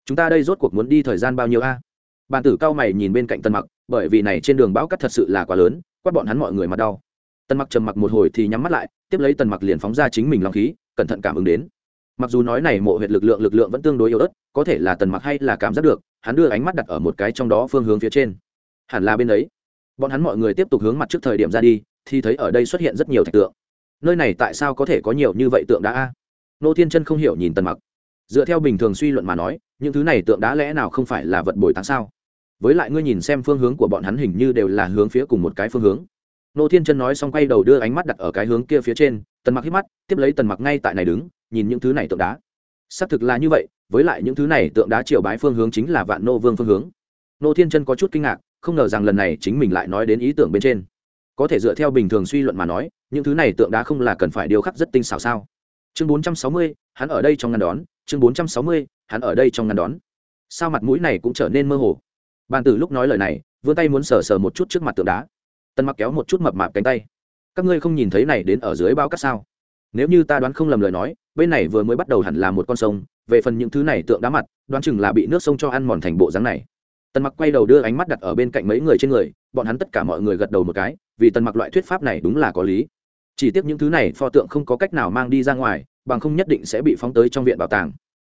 Chúng ta đây rốt cuộc muốn đi thời gian bao nhiêu a? À? bàn tử cao mày nhìn bên cạnh tần mặc, bởi vì này trên đường bão cắt thật sự là quá lớn, quát bọn hắn mọi người mặt đau. Tần mặc trầm mặc một hồi thì nhắm mắt lại, tiếp lấy tần mặc liền phóng ra chính mình lòng khí, cẩn thận cảm ứng đến. Mặc dù nói này mộ huyệt lực lượng lực lượng vẫn tương đối yếu ớt, có thể là tần mặc hay là cảm giác được, hắn đưa ánh mắt đặt ở một cái trong đó phương hướng phía trên. Hẳn là bên ấy. Bọn hắn mọi người tiếp tục hướng mặt trước thời điểm ra đi thì thấy ở đây xuất hiện rất nhiều thạch tượng. Nơi này tại sao có thể có nhiều như vậy tượng đá a? Nô thiên chân không hiểu nhìn tần mặc. Dựa theo bình thường suy luận mà nói, những thứ này tượng đá lẽ nào không phải là vật bồi táng sao? Với lại ngươi nhìn xem phương hướng của bọn hắn hình như đều là hướng phía cùng một cái phương hướng. Nô thiên chân nói xong quay đầu đưa ánh mắt đặt ở cái hướng kia phía trên, tần mặc hít mắt, tiếp lấy tần mặc ngay tại này đứng, nhìn những thứ này tượng đá. Xác thực là như vậy, với lại những thứ này tượng đá triều bái phương hướng chính là vạn nô vương phương hướng. Nô thiên chân có chút kinh ngạc, không ngờ rằng lần này chính mình lại nói đến ý tưởng bên trên có thể dựa theo bình thường suy luận mà nói, những thứ này tượng đá không là cần phải điều khắc rất tinh xảo sao? Chương bốn trăm sáu mươi, hắn ở đây trong ngăn đón. Chương bốn trăm sáu mươi, hắn ở đây trong ngăn đón. Sao mặt mũi này cũng trở nên mơ hồ? Bàn tử lúc nói lời này, vươn tay muốn sờ sờ một chút trước mặt tượng đá. Tân mặc kéo một chút mập mạp cánh tay. Các ngươi không nhìn thấy này đến ở dưới bao cát sao? Nếu như ta đoán không lầm lời nói, bên này vừa mới bắt đầu hẳn là một con sông, về phần những thứ này tượng đá mặt, đoán chừng là bị nước sông cho ăn mòn thành bộ dáng này. Tần mặc quay đầu đưa ánh mắt đặt ở bên cạnh mấy người trên người bọn hắn tất cả mọi người gật đầu một cái, vì tần mặc loại thuyết pháp này đúng là có lý. Chỉ tiếc những thứ này pho tượng không có cách nào mang đi ra ngoài, bằng không nhất định sẽ bị phóng tới trong viện bảo tàng.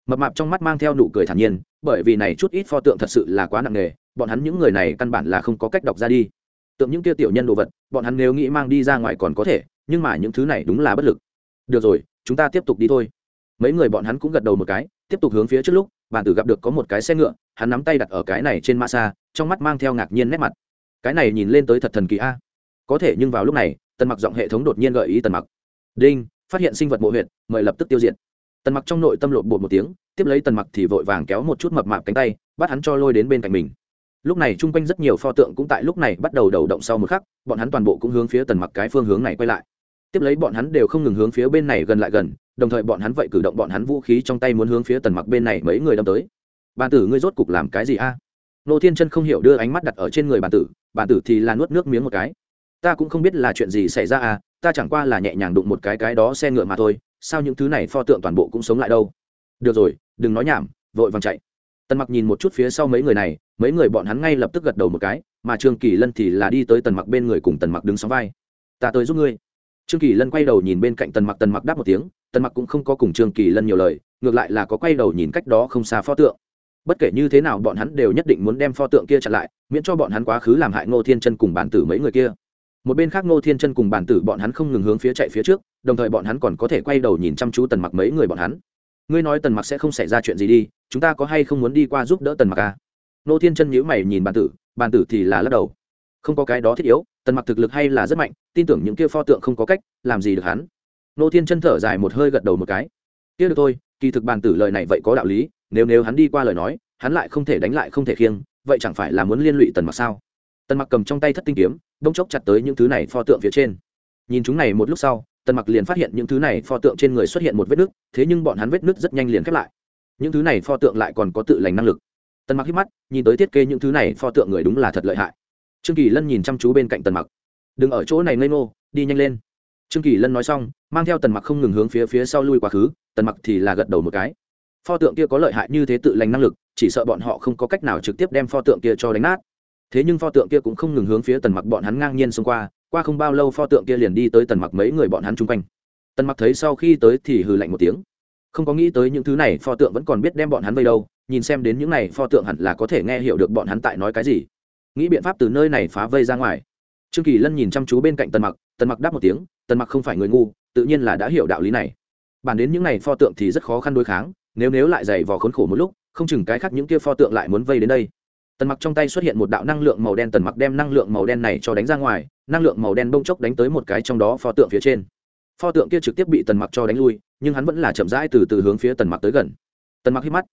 Mập mạp trong mắt mang theo nụ cười thản nhiên, bởi vì này chút ít pho tượng thật sự là quá nặng nề, bọn hắn những người này căn bản là không có cách đọc ra đi. Tượng những kia tiểu nhân đồ vật, bọn hắn nếu nghĩ mang đi ra ngoài còn có thể, nhưng mà những thứ này đúng là bất lực. Được rồi, chúng ta tiếp tục đi thôi. Mấy người bọn hắn cũng gật đầu một cái, tiếp tục hướng phía trước lúc, bàn tử gặp được có một cái xe ngựa, hắn nắm tay đặt ở cái này trên ma xa, trong mắt mang theo ngạc nhiên nét mặt cái này nhìn lên tới thật thần kỳ a. Có thể nhưng vào lúc này, tần mặc giọng hệ thống đột nhiên gợi ý tần mặc. Đinh, phát hiện sinh vật mộ huyện mời lập tức tiêu diệt. Tần mặc trong nội tâm lộn bột một tiếng, tiếp lấy tần mặc thì vội vàng kéo một chút mập mạp cánh tay, bắt hắn cho lôi đến bên cạnh mình. Lúc này chung quanh rất nhiều pho tượng cũng tại lúc này bắt đầu đầu động sau một khắc, bọn hắn toàn bộ cũng hướng phía tần mặc cái phương hướng này quay lại. Tiếp lấy bọn hắn đều không ngừng hướng phía bên này gần lại gần, đồng thời bọn hắn vậy cử động bọn hắn vũ khí trong tay muốn hướng phía tần mặc bên này mấy người đâm tới. Bàn tử, ngươi rốt cục làm cái gì a? Nô thiên chân không hiểu đưa ánh mắt đặt ở trên người bản tử bản tử thì là nuốt nước miếng một cái. Ta cũng không biết là chuyện gì xảy ra à ta chẳng qua là nhẹ nhàng đụng một cái cái đó xe ngựa mà thôi, sao những thứ này pho tượng toàn bộ cũng sống lại đâu? Được rồi, đừng nói nhảm, vội vàng chạy. Tần mặc nhìn một chút phía sau mấy người này, mấy người bọn hắn ngay lập tức gật đầu một cái, mà trương kỳ lân thì là đi tới tần mặc bên người cùng tần mặc đứng sóng vai. Ta tới giúp ngươi. Trương kỳ lân quay đầu nhìn bên cạnh tần mặc tần mặc đáp một tiếng, tần mặc cũng không có cùng trương kỳ lân nhiều lời, ngược lại là có quay đầu nhìn cách đó không xa pho tượng bất kể như thế nào bọn hắn đều nhất định muốn đem pho tượng kia chặn lại, miễn cho bọn hắn quá khứ làm hại ngô thiên chân cùng bản tử mấy người kia. Một bên khác ngô thiên chân cùng bản tử bọn hắn không ngừng hướng phía chạy phía trước, đồng thời bọn hắn còn có thể quay đầu nhìn chăm chú tần mặc mấy người bọn hắn. Ngươi nói tần mặc sẽ không xảy ra chuyện gì đi, chúng ta có hay không muốn đi qua giúp đỡ tần mặc à? ngô thiên chân nhíu mày nhìn bản tử bản tử thì là lắc đầu. Không có cái đó thiết yếu, tần mặc thực lực hay là rất mạnh, tin tưởng những kia pho tượng không có cách, làm gì được hắn? Ngô thiên chân thở dài một hơi gật đầu một cái. Kia được thôi, kỳ thực bản tử lời này vậy có đạo lý nếu nếu hắn đi qua lời nói, hắn lại không thể đánh lại không thể khiêng, vậy chẳng phải là muốn liên lụy tần mặc sao? Tần mặc cầm trong tay thất tinh kiếm, đông chốc chặt tới những thứ này pho tượng phía trên. Nhìn chúng này một lúc sau, tần mặc liền phát hiện những thứ này pho tượng trên người xuất hiện một vết nứt, thế nhưng bọn hắn vết nứt rất nhanh liền khép lại. Những thứ này pho tượng lại còn có tự lành năng lực. Tần mặc hít mắt, nhìn tới thiết kế những thứ này pho tượng người đúng là thật lợi hại. Trương kỳ lân nhìn chăm chú bên cạnh tần mặc. Đừng ở chỗ này ngây ngô, đi nhanh lên. Trương kỳ lân nói xong, mang theo tần mặc không ngừng hướng phía phía sau lui quá khứ, tần mặc thì là gật đầu một cái pho tượng kia có lợi hại như thế tự lành năng lực, chỉ sợ bọn họ không có cách nào trực tiếp đem pho tượng kia cho đánh nát. Thế nhưng pho tượng kia cũng không ngừng hướng phía tần mặc bọn hắn ngang nhiên xông qua qua không bao lâu pho tượng kia liền đi tới tần mặc mấy người bọn hắn chung quanh. Tần mặc thấy sau khi tới thì hừ lạnh một tiếng. Không có nghĩ tới những thứ này pho tượng vẫn còn biết đem bọn hắn vây đâu, nhìn xem đến những này pho tượng hẳn là có thể nghe hiểu được bọn hắn tại nói cái gì. Nghĩ biện pháp từ nơi này phá vây ra ngoài. Trương kỳ lân nhìn chăm chú bên cạnh tần mặc tần mặc đáp một tiếng, tần mặc không phải người ngu, tự nhiên là đã hiểu đạo lý này. Bản đến những n à y pho tượng thì rất khó khăn đối kháng nếu nếu lại dày vò khốn khổ một lúc, không chừng cái khác những kia pho tượng lại muốn vây đến đây. Tần mặc trong tay xuất hiện một đạo năng lượng màu đen, tần mặc đem năng lượng màu đen này cho đánh ra ngoài, năng lượng màu đen bông chốc đánh tới một cái trong đó pho tượng phía trên. Pho tượng kia trực tiếp bị tần mặc cho đánh lui, nhưng hắn vẫn là chậm rãi từ từ hướng phía tần mặc tới gần. Tần mặc hít mắt,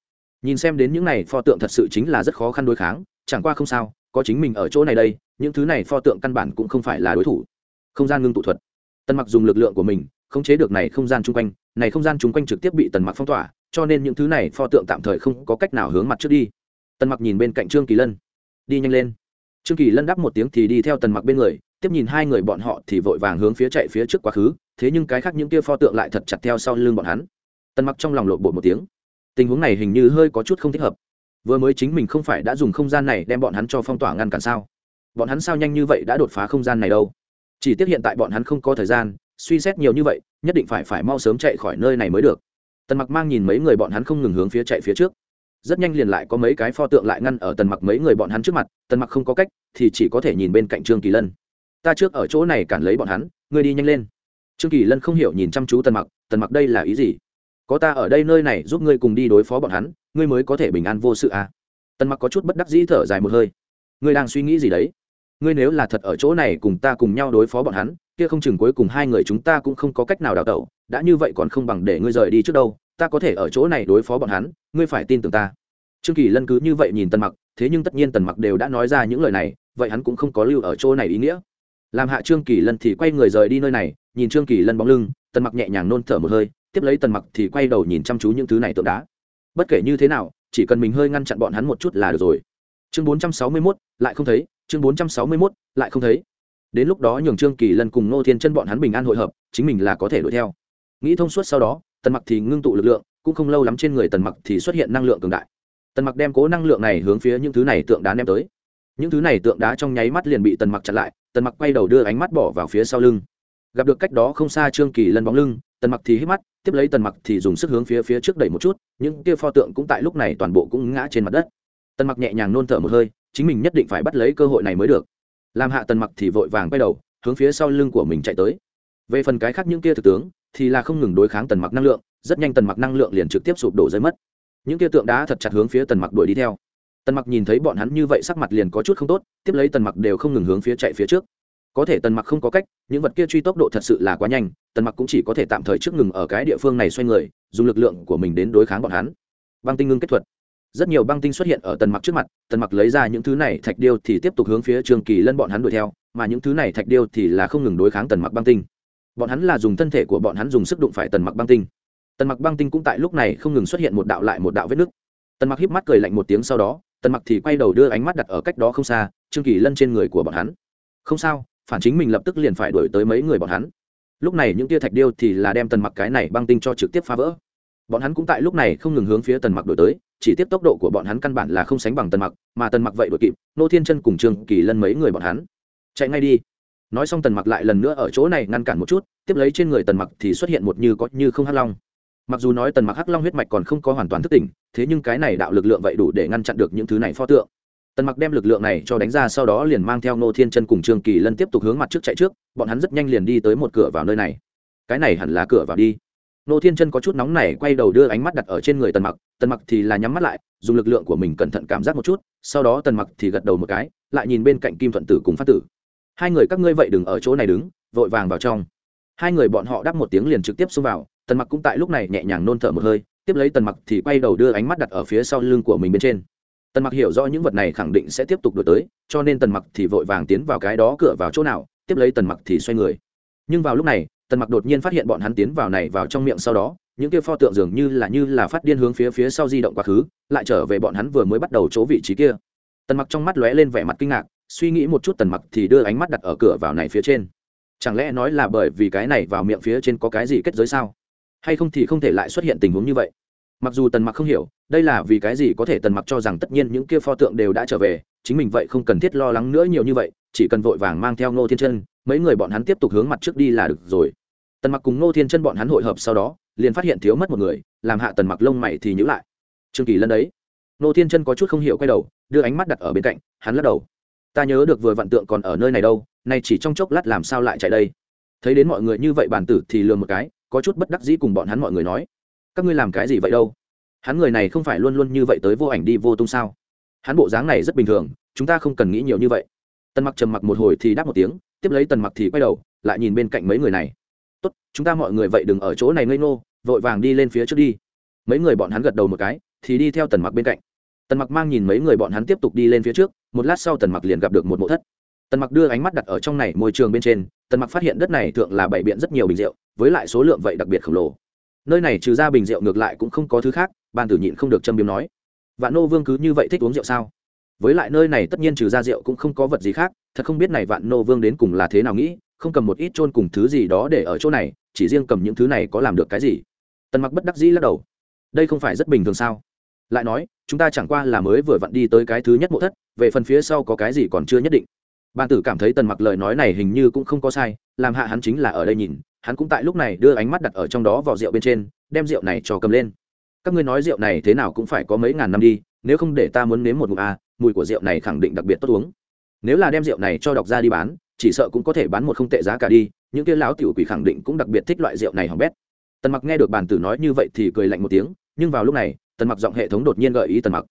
nhìn xem đến những này pho tượng thật sự chính là rất khó khăn đối kháng, chẳng qua không sao, có chính mình ở chỗ này đây, những thứ này pho tượng căn bản cũng không phải là đối thủ. Không gian ngưng tụ thuật. Tần mặc dùng lực lượng của mình, khống chế được này không gian chung quanh, này không gian chung quanh trực tiếp bị tần mặc phong tỏa cho nên những thứ này pho tượng tạm thời không có cách nào hướng mặt trước đi. Tần mặc nhìn bên cạnh trương kỳ lân. Đi nhanh lên. Trương kỳ lân đáp một tiếng thì đi theo tần mặc bên người, tiếp nhìn hai người bọn họ thì vội vàng hướng phía chạy phía trước quá khứ, thế nhưng cái khác những kia pho tượng lại thật chặt theo sau lưng bọn hắn. Tần mặc trong lòng lộn bộ một tiếng. Tình huống này hình như hơi có chút không thích hợp. Vừa mới chính mình không phải đã dùng không gian này đem bọn hắn cho phong tỏa ngăn cản sao? Bọn hắn sao nhanh như vậy đã đột phá không gian này đâu? Chỉ tiếc hiện tại bọn hắn không có thời gian, suy xét nhiều như vậy, nhất định phải phải mau sớm chạy khỏi nơi này mới được tần mặc mang nhìn mấy người bọn hắn không ngừng hướng phía chạy phía trước. Rất nhanh liền lại có mấy cái pho tượng lại ngăn ở tần mặc mấy người bọn hắn trước mặt, tần mặc không có cách, thì chỉ có thể nhìn bên cạnh trương kỳ lân. Ta trước ở chỗ này cản lấy bọn hắn, ngươi đi nhanh lên. Trương kỳ lân không hiểu nhìn chăm chú tần mặc tần mặc đây là ý gì? Có ta ở đây nơi này giúp ngươi cùng đi đối phó bọn hắn, ngươi mới có thể bình an vô sự à? Tần mặc có chút bất đắc dĩ thở dài một hơi. Ngươi đang suy nghĩ gì đấy? Ngươi nếu là thật ở chỗ này cùng ta cùng nhau đối phó bọn hắn kia không chừng cuối cùng hai người chúng ta cũng không có cách nào đào tẩu đã như vậy còn không bằng để ngươi rời đi trước đâu ta có thể ở chỗ này đối phó bọn hắn ngươi phải tin tưởng ta. Trương kỳ lân cứ như vậy nhìn tần mặc thế nhưng tất nhiên tần mặc đều đã nói ra những lời này vậy hắn cũng không có lưu ở chỗ này ý nghĩa. Làm hạ trương kỳ lân thì quay người rời đi nơi này nhìn trương kỳ lân bóng lưng tần mặc nhẹ nhàng nôn thở một hơi tiếp lấy tần mặc thì quay đầu nhìn chăm chú những thứ này tượng đá. Bất kể như thế nào chỉ cần mình hơi ngăn chặn bọn hắn một chút là được rồi. Chương 461, lại không thấy chương 461, lại không thấy đến lúc đó nhường trương kỳ lân cùng nô thiên chân bọn hắn bình an hội hợp, chính mình là có thể đuổi theo. Nghĩ thông suốt sau đó, tần mặc thì ngưng tụ lực lượng, cũng không lâu lắm trên người tần mặc thì xuất hiện năng lượng cường đại. Tần mặc đem cố năng lượng này hướng phía những thứ này tượng đá ném tới. Những thứ này tượng đá trong nháy mắt liền bị tần mặc chặn lại, tần mặc quay đầu đưa ánh mắt bỏ vào phía sau lưng. Gặp được cách đó không xa trương kỳ lân bóng lưng, tần mặc thì hít mắt, tiếp lấy tần mặc thì dùng sức hướng phía phía trước đẩy một chút, những kia pho tượng cũng tại lúc này toàn bộ cũng ngã trên mặt đất. Tần mặc nhẹ nhàng nôn thở một hơi, chính mình nhất định phải bắt lấy cơ hội này mới được làm hạ tần mặc thì vội vàng quay đầu, hướng phía sau lưng của mình chạy tới. Về phần cái khác những kia thực tướng, thì là không ngừng đối kháng tần mặc năng lượng, rất nhanh tần mặc năng lượng liền trực tiếp sụp đổ rơi mất. Những kia tượng đá thật chặt hướng phía tần mặc đuổi đi theo. Tần mặc nhìn thấy bọn hắn như vậy sắc mặt liền có chút không tốt, tiếp lấy tần mặc đều không ngừng hướng phía chạy phía trước. Có thể tần mặc không có cách, những vật kia truy tốc độ thật sự là quá nhanh, tần mặc cũng chỉ có thể tạm thời trước ngừng ở cái địa phương này xoay người, dùng lực lượng của mình đến đối kháng bọn hắn. Băng tinh ngưng kết thuật rất nhiều băng tinh xuất hiện ở tần mặc trước mặt, tần mặc lấy ra những thứ này thạch điêu thì tiếp tục hướng phía trường kỳ lân bọn hắn đuổi theo, mà những thứ này thạch điêu thì là không ngừng đối kháng tần mặc băng tinh. Bọn hắn là dùng thân thể của bọn hắn dùng sức đụng phải tần mặc băng tinh. Tần mặc băng tinh cũng tại lúc này không ngừng xuất hiện một đạo lại một đạo vết nứt. Tần mặc híp mắt cười lạnh một tiếng sau đó, tần mặc thì quay đầu đưa ánh mắt đặt ở cách đó không xa, trương kỳ lân trên người của bọn hắn. Không sao, phản chính mình lập tức liền phải đuổi tới mấy người bọn hắn. Lúc này những tia thạch điêu thì là đem tần mặc cái này băng tinh cho trực tiếp phá vỡ. Bọn hắn cũng tại lúc này không ngừng hướng phía tần mặc đuổi tới chỉ tiếp tốc độ của bọn hắn căn bản là không sánh bằng tần mặc, mà tần mặc vậy đuổi kịp, nô thiên chân cùng trương kỳ lân mấy người bọn hắn. Chạy ngay đi. Nói xong tần mặc lại lần nữa ở chỗ này ngăn cản một chút, tiếp lấy trên người tần mặc thì xuất hiện một như có như không hắc long. Mặc dù nói tần mặc hắc long huyết mạch còn không có hoàn toàn thức tỉnh, thế nhưng cái này đạo lực lượng vậy đủ để ngăn chặn được những thứ này pho tượng. Tần mặc đem lực lượng này cho đánh ra, sau đó liền mang theo nô thiên chân cùng trương kỳ lân tiếp tục hướng mặt trước chạy trước, bọn hắn rất nhanh liền đi tới một cửa vào nơi này. Cái này hẳn là cửa vào đi. Nô thiên chân có chút nóng này quay đầu đưa ánh mắt đặt ở trên người tần mặc tần mặc thì là nhắm mắt lại, dùng lực lượng của mình cẩn thận cảm giác một chút, sau đó tần mặc thì gật đầu một cái, lại nhìn bên cạnh kim thuận tử cùng phát tử. Hai người các ngươi vậy đừng ở chỗ này đứng, vội vàng vào trong. Hai người bọn họ đáp một tiếng liền trực tiếp xông vào, tần mặc cũng tại lúc này nhẹ nhàng nôn thở một hơi, tiếp lấy tần mặc thì quay đầu đưa ánh mắt đặt ở phía sau lưng của mình bên trên. Tần mặc hiểu rõ những vật này khẳng định sẽ tiếp tục đổi tới, cho nên tần mặc thì vội vàng tiến vào cái đó cửa vào chỗ nào, tiếp lấy tần mặc thì xoay người. Nhưng vào lúc này, tần mặc đột nhiên phát hiện bọn hắn tiến vào này vào trong miệng sau đó những kia pho tượng dường như là như là phát điên hướng phía phía sau di động quá khứ, lại trở về bọn hắn vừa mới bắt đầu chỗ vị trí kia. Tần mặc trong mắt lóe lên vẻ mặt kinh ngạc, suy nghĩ một chút tần mặc thì đưa ánh mắt đặt ở cửa vào này phía trên. Chẳng lẽ nói là bởi vì cái này vào miệng phía trên có cái gì kết giới sao? Hay không thì không thể lại xuất hiện tình huống như vậy? Mặc dù tần mặc không hiểu, đây là vì cái gì có thể tần mặc cho rằng tất nhiên những kia pho tượng đều đã trở về, chính mình vậy không cần thiết lo lắng nữa nhiều như vậy, chỉ cần vội vàng mang theo ngô thiên chân, mấy người bọn hắn tiếp tục hướng mặt trước đi là được rồi tần mặc cùng ngô thiên chân bọn hắn hội hợp sau đó, liền phát hiện thiếu mất một người, làm hạ tần mặc lông mày thì nhữ lại. Trương kỳ lân đấy. Ngô thiên chân có chút không hiểu quay đầu, đưa ánh mắt đặt ở bên cạnh, hắn lắc đầu. Ta nhớ được vừa vạn tượng còn ở nơi này đâu, nay chỉ trong chốc lát làm sao lại chạy đây? Thấy đến mọi người như vậy bản tử thì lừa một cái, có chút bất đắc dĩ cùng bọn hắn mọi người nói. Các ngươi làm cái gì vậy đâu? Hắn người này không phải luôn luôn như vậy tới vô ảnh đi vô tung sao? Hắn bộ dáng này rất bình thường, chúng ta không cần nghĩ nhiều như vậy. Tần mặc trầm mặc một hồi thì đáp một tiếng, tiếp lấy tần mặc thì quay đầu, lại nhìn bên cạnh mấy người này tốt, chúng ta mọi người vậy đừng ở chỗ này ngây ngô, vội vàng đi lên phía trước đi. Mấy người bọn hắn gật đầu một cái, thì đi theo tần mặc bên cạnh. Tần mặc mang nhìn mấy người bọn hắn tiếp tục đi lên phía trước, một lát sau tần mặc liền gặp được một mộ thất. Tần mặc đưa ánh mắt đặt ở trong này môi trường bên trên, tần mặc phát hiện đất này thượng là bảy biện rất nhiều bình rượu, với lại số lượng vậy đặc biệt khổng lồ. Nơi này trừ ra bình rượu ngược lại cũng không có thứ khác ban tử nhịn không được châm biếm nói. Vạn nô vương cứ như vậy thích uống rượu sao? Với lại nơi này tất nhiên trừ ra rượu cũng không có vật gì khác, thật không biết này vạn nô vương đến cùng là thế nào nghĩ không cầm một ít chôn cùng thứ gì đó để ở chỗ này, chỉ riêng cầm những thứ này có làm được cái gì? Tần mặc bất đắc dĩ lắc đầu. Đây không phải rất bình thường sao? Lại nói, chúng ta chẳng qua là mới vừa vặn đi tới cái thứ nhất mộ thất, về phần phía sau có cái gì còn chưa nhất định. Ban tử cảm thấy tần mặc lời nói này hình như cũng không có sai, làm hạ hắn chính là ở đây nhìn, hắn cũng tại lúc này đưa ánh mắt đặt ở trong đó vào rượu bên trên, đem rượu này cho cầm lên. Các ngươi nói rượu này thế nào cũng phải có mấy ngàn năm đi, nếu không để ta muốn nếm một ngụm a mùi của rượu này khẳng định đặc biệt tốt uống. Nếu là đem rượu này cho đọc ra đi bán chỉ sợ cũng có thể bán một không tệ giá cả đi, những kia lão tiểu quỷ khẳng định cũng đặc biệt thích loại rượu này hỏng bét. Tần mặc nghe được bàn tử nói như vậy thì cười lạnh một tiếng, nhưng vào lúc này, tần mặc giọng hệ thống đột nhiên gợi ý tần mặc.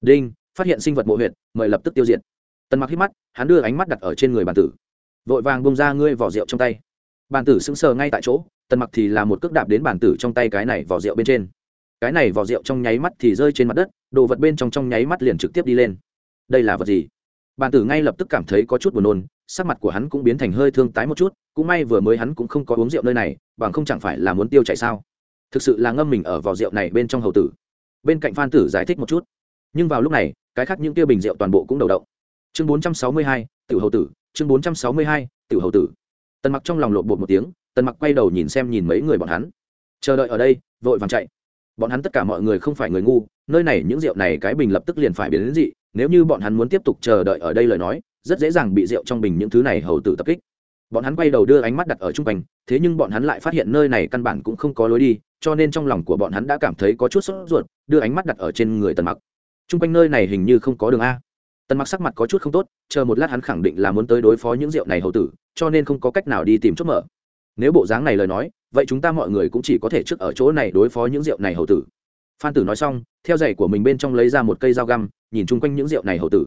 Đinh, phát hiện sinh vật mộ huyện mời lập tức tiêu diệt. Tần mặc hít mắt, hắn đưa ánh mắt đặt ở trên người bàn tử. Vội vàng bông ra ngươi vỏ rượu trong tay. Bàn tử sững sờ ngay tại chỗ, tần mặc thì là một cước đạp đến bàn tử trong tay cái này vỏ rượu bên trên. Cái này vỏ rượu trong nháy mắt thì rơi trên mặt đất, đồ vật bên trong trong nháy mắt liền trực tiếp đi lên. Đây là vật gì? Bàn tử ngay lập tức cảm thấy có chút buồn nôn sắc mặt của hắn cũng biến thành hơi thương tái một chút cũng may vừa mới hắn cũng không có uống rượu nơi này bằng không chẳng phải là muốn tiêu chạy sao? Thực sự là ngâm mình ở vỏ rượu này bên trong hầu tử. Bên cạnh phan tử giải thích một chút. Nhưng vào lúc này cái khác những tiêu bình rượu toàn bộ cũng đầu động chương 462, tiểu hầu tử chương 462, tiểu hầu tử. Tần mặc trong lòng lộn bột một tiếng tần mặc quay đầu nhìn xem nhìn mấy người bọn hắn. Chờ đợi ở đây vội vàng chạy. Bọn hắn tất cả mọi người không phải người ngu nơi này những rượu này cái bình lập tức liền phải biến đến dị nếu như bọn hắn muốn tiếp tục chờ đợi ở đây lời nói rất dễ dàng bị rượu trong bình những thứ này hầu tử tập kích. Bọn hắn quay đầu đưa ánh mắt đặt ở trung quanh, thế nhưng bọn hắn lại phát hiện nơi này căn bản cũng không có lối đi, cho nên trong lòng của bọn hắn đã cảm thấy có chút sốt ruột, đưa ánh mắt đặt ở trên người tần mặc. Trung quanh nơi này hình như không có đường a. Tần mặc sắc mặt có chút không tốt, chờ một lát hắn khẳng định là muốn tới đối phó những rượu này hầu tử, cho nên không có cách nào đi tìm chốt mở. Nếu bộ dáng này lời nói, vậy chúng ta mọi người cũng chỉ có thể trước ở chỗ này đối phó những rượu này hầu tử. Phan tử nói xong, theo giày của mình bên trong lấy ra một cây dao găm, nhìn chung quanh những rượu này hầu tử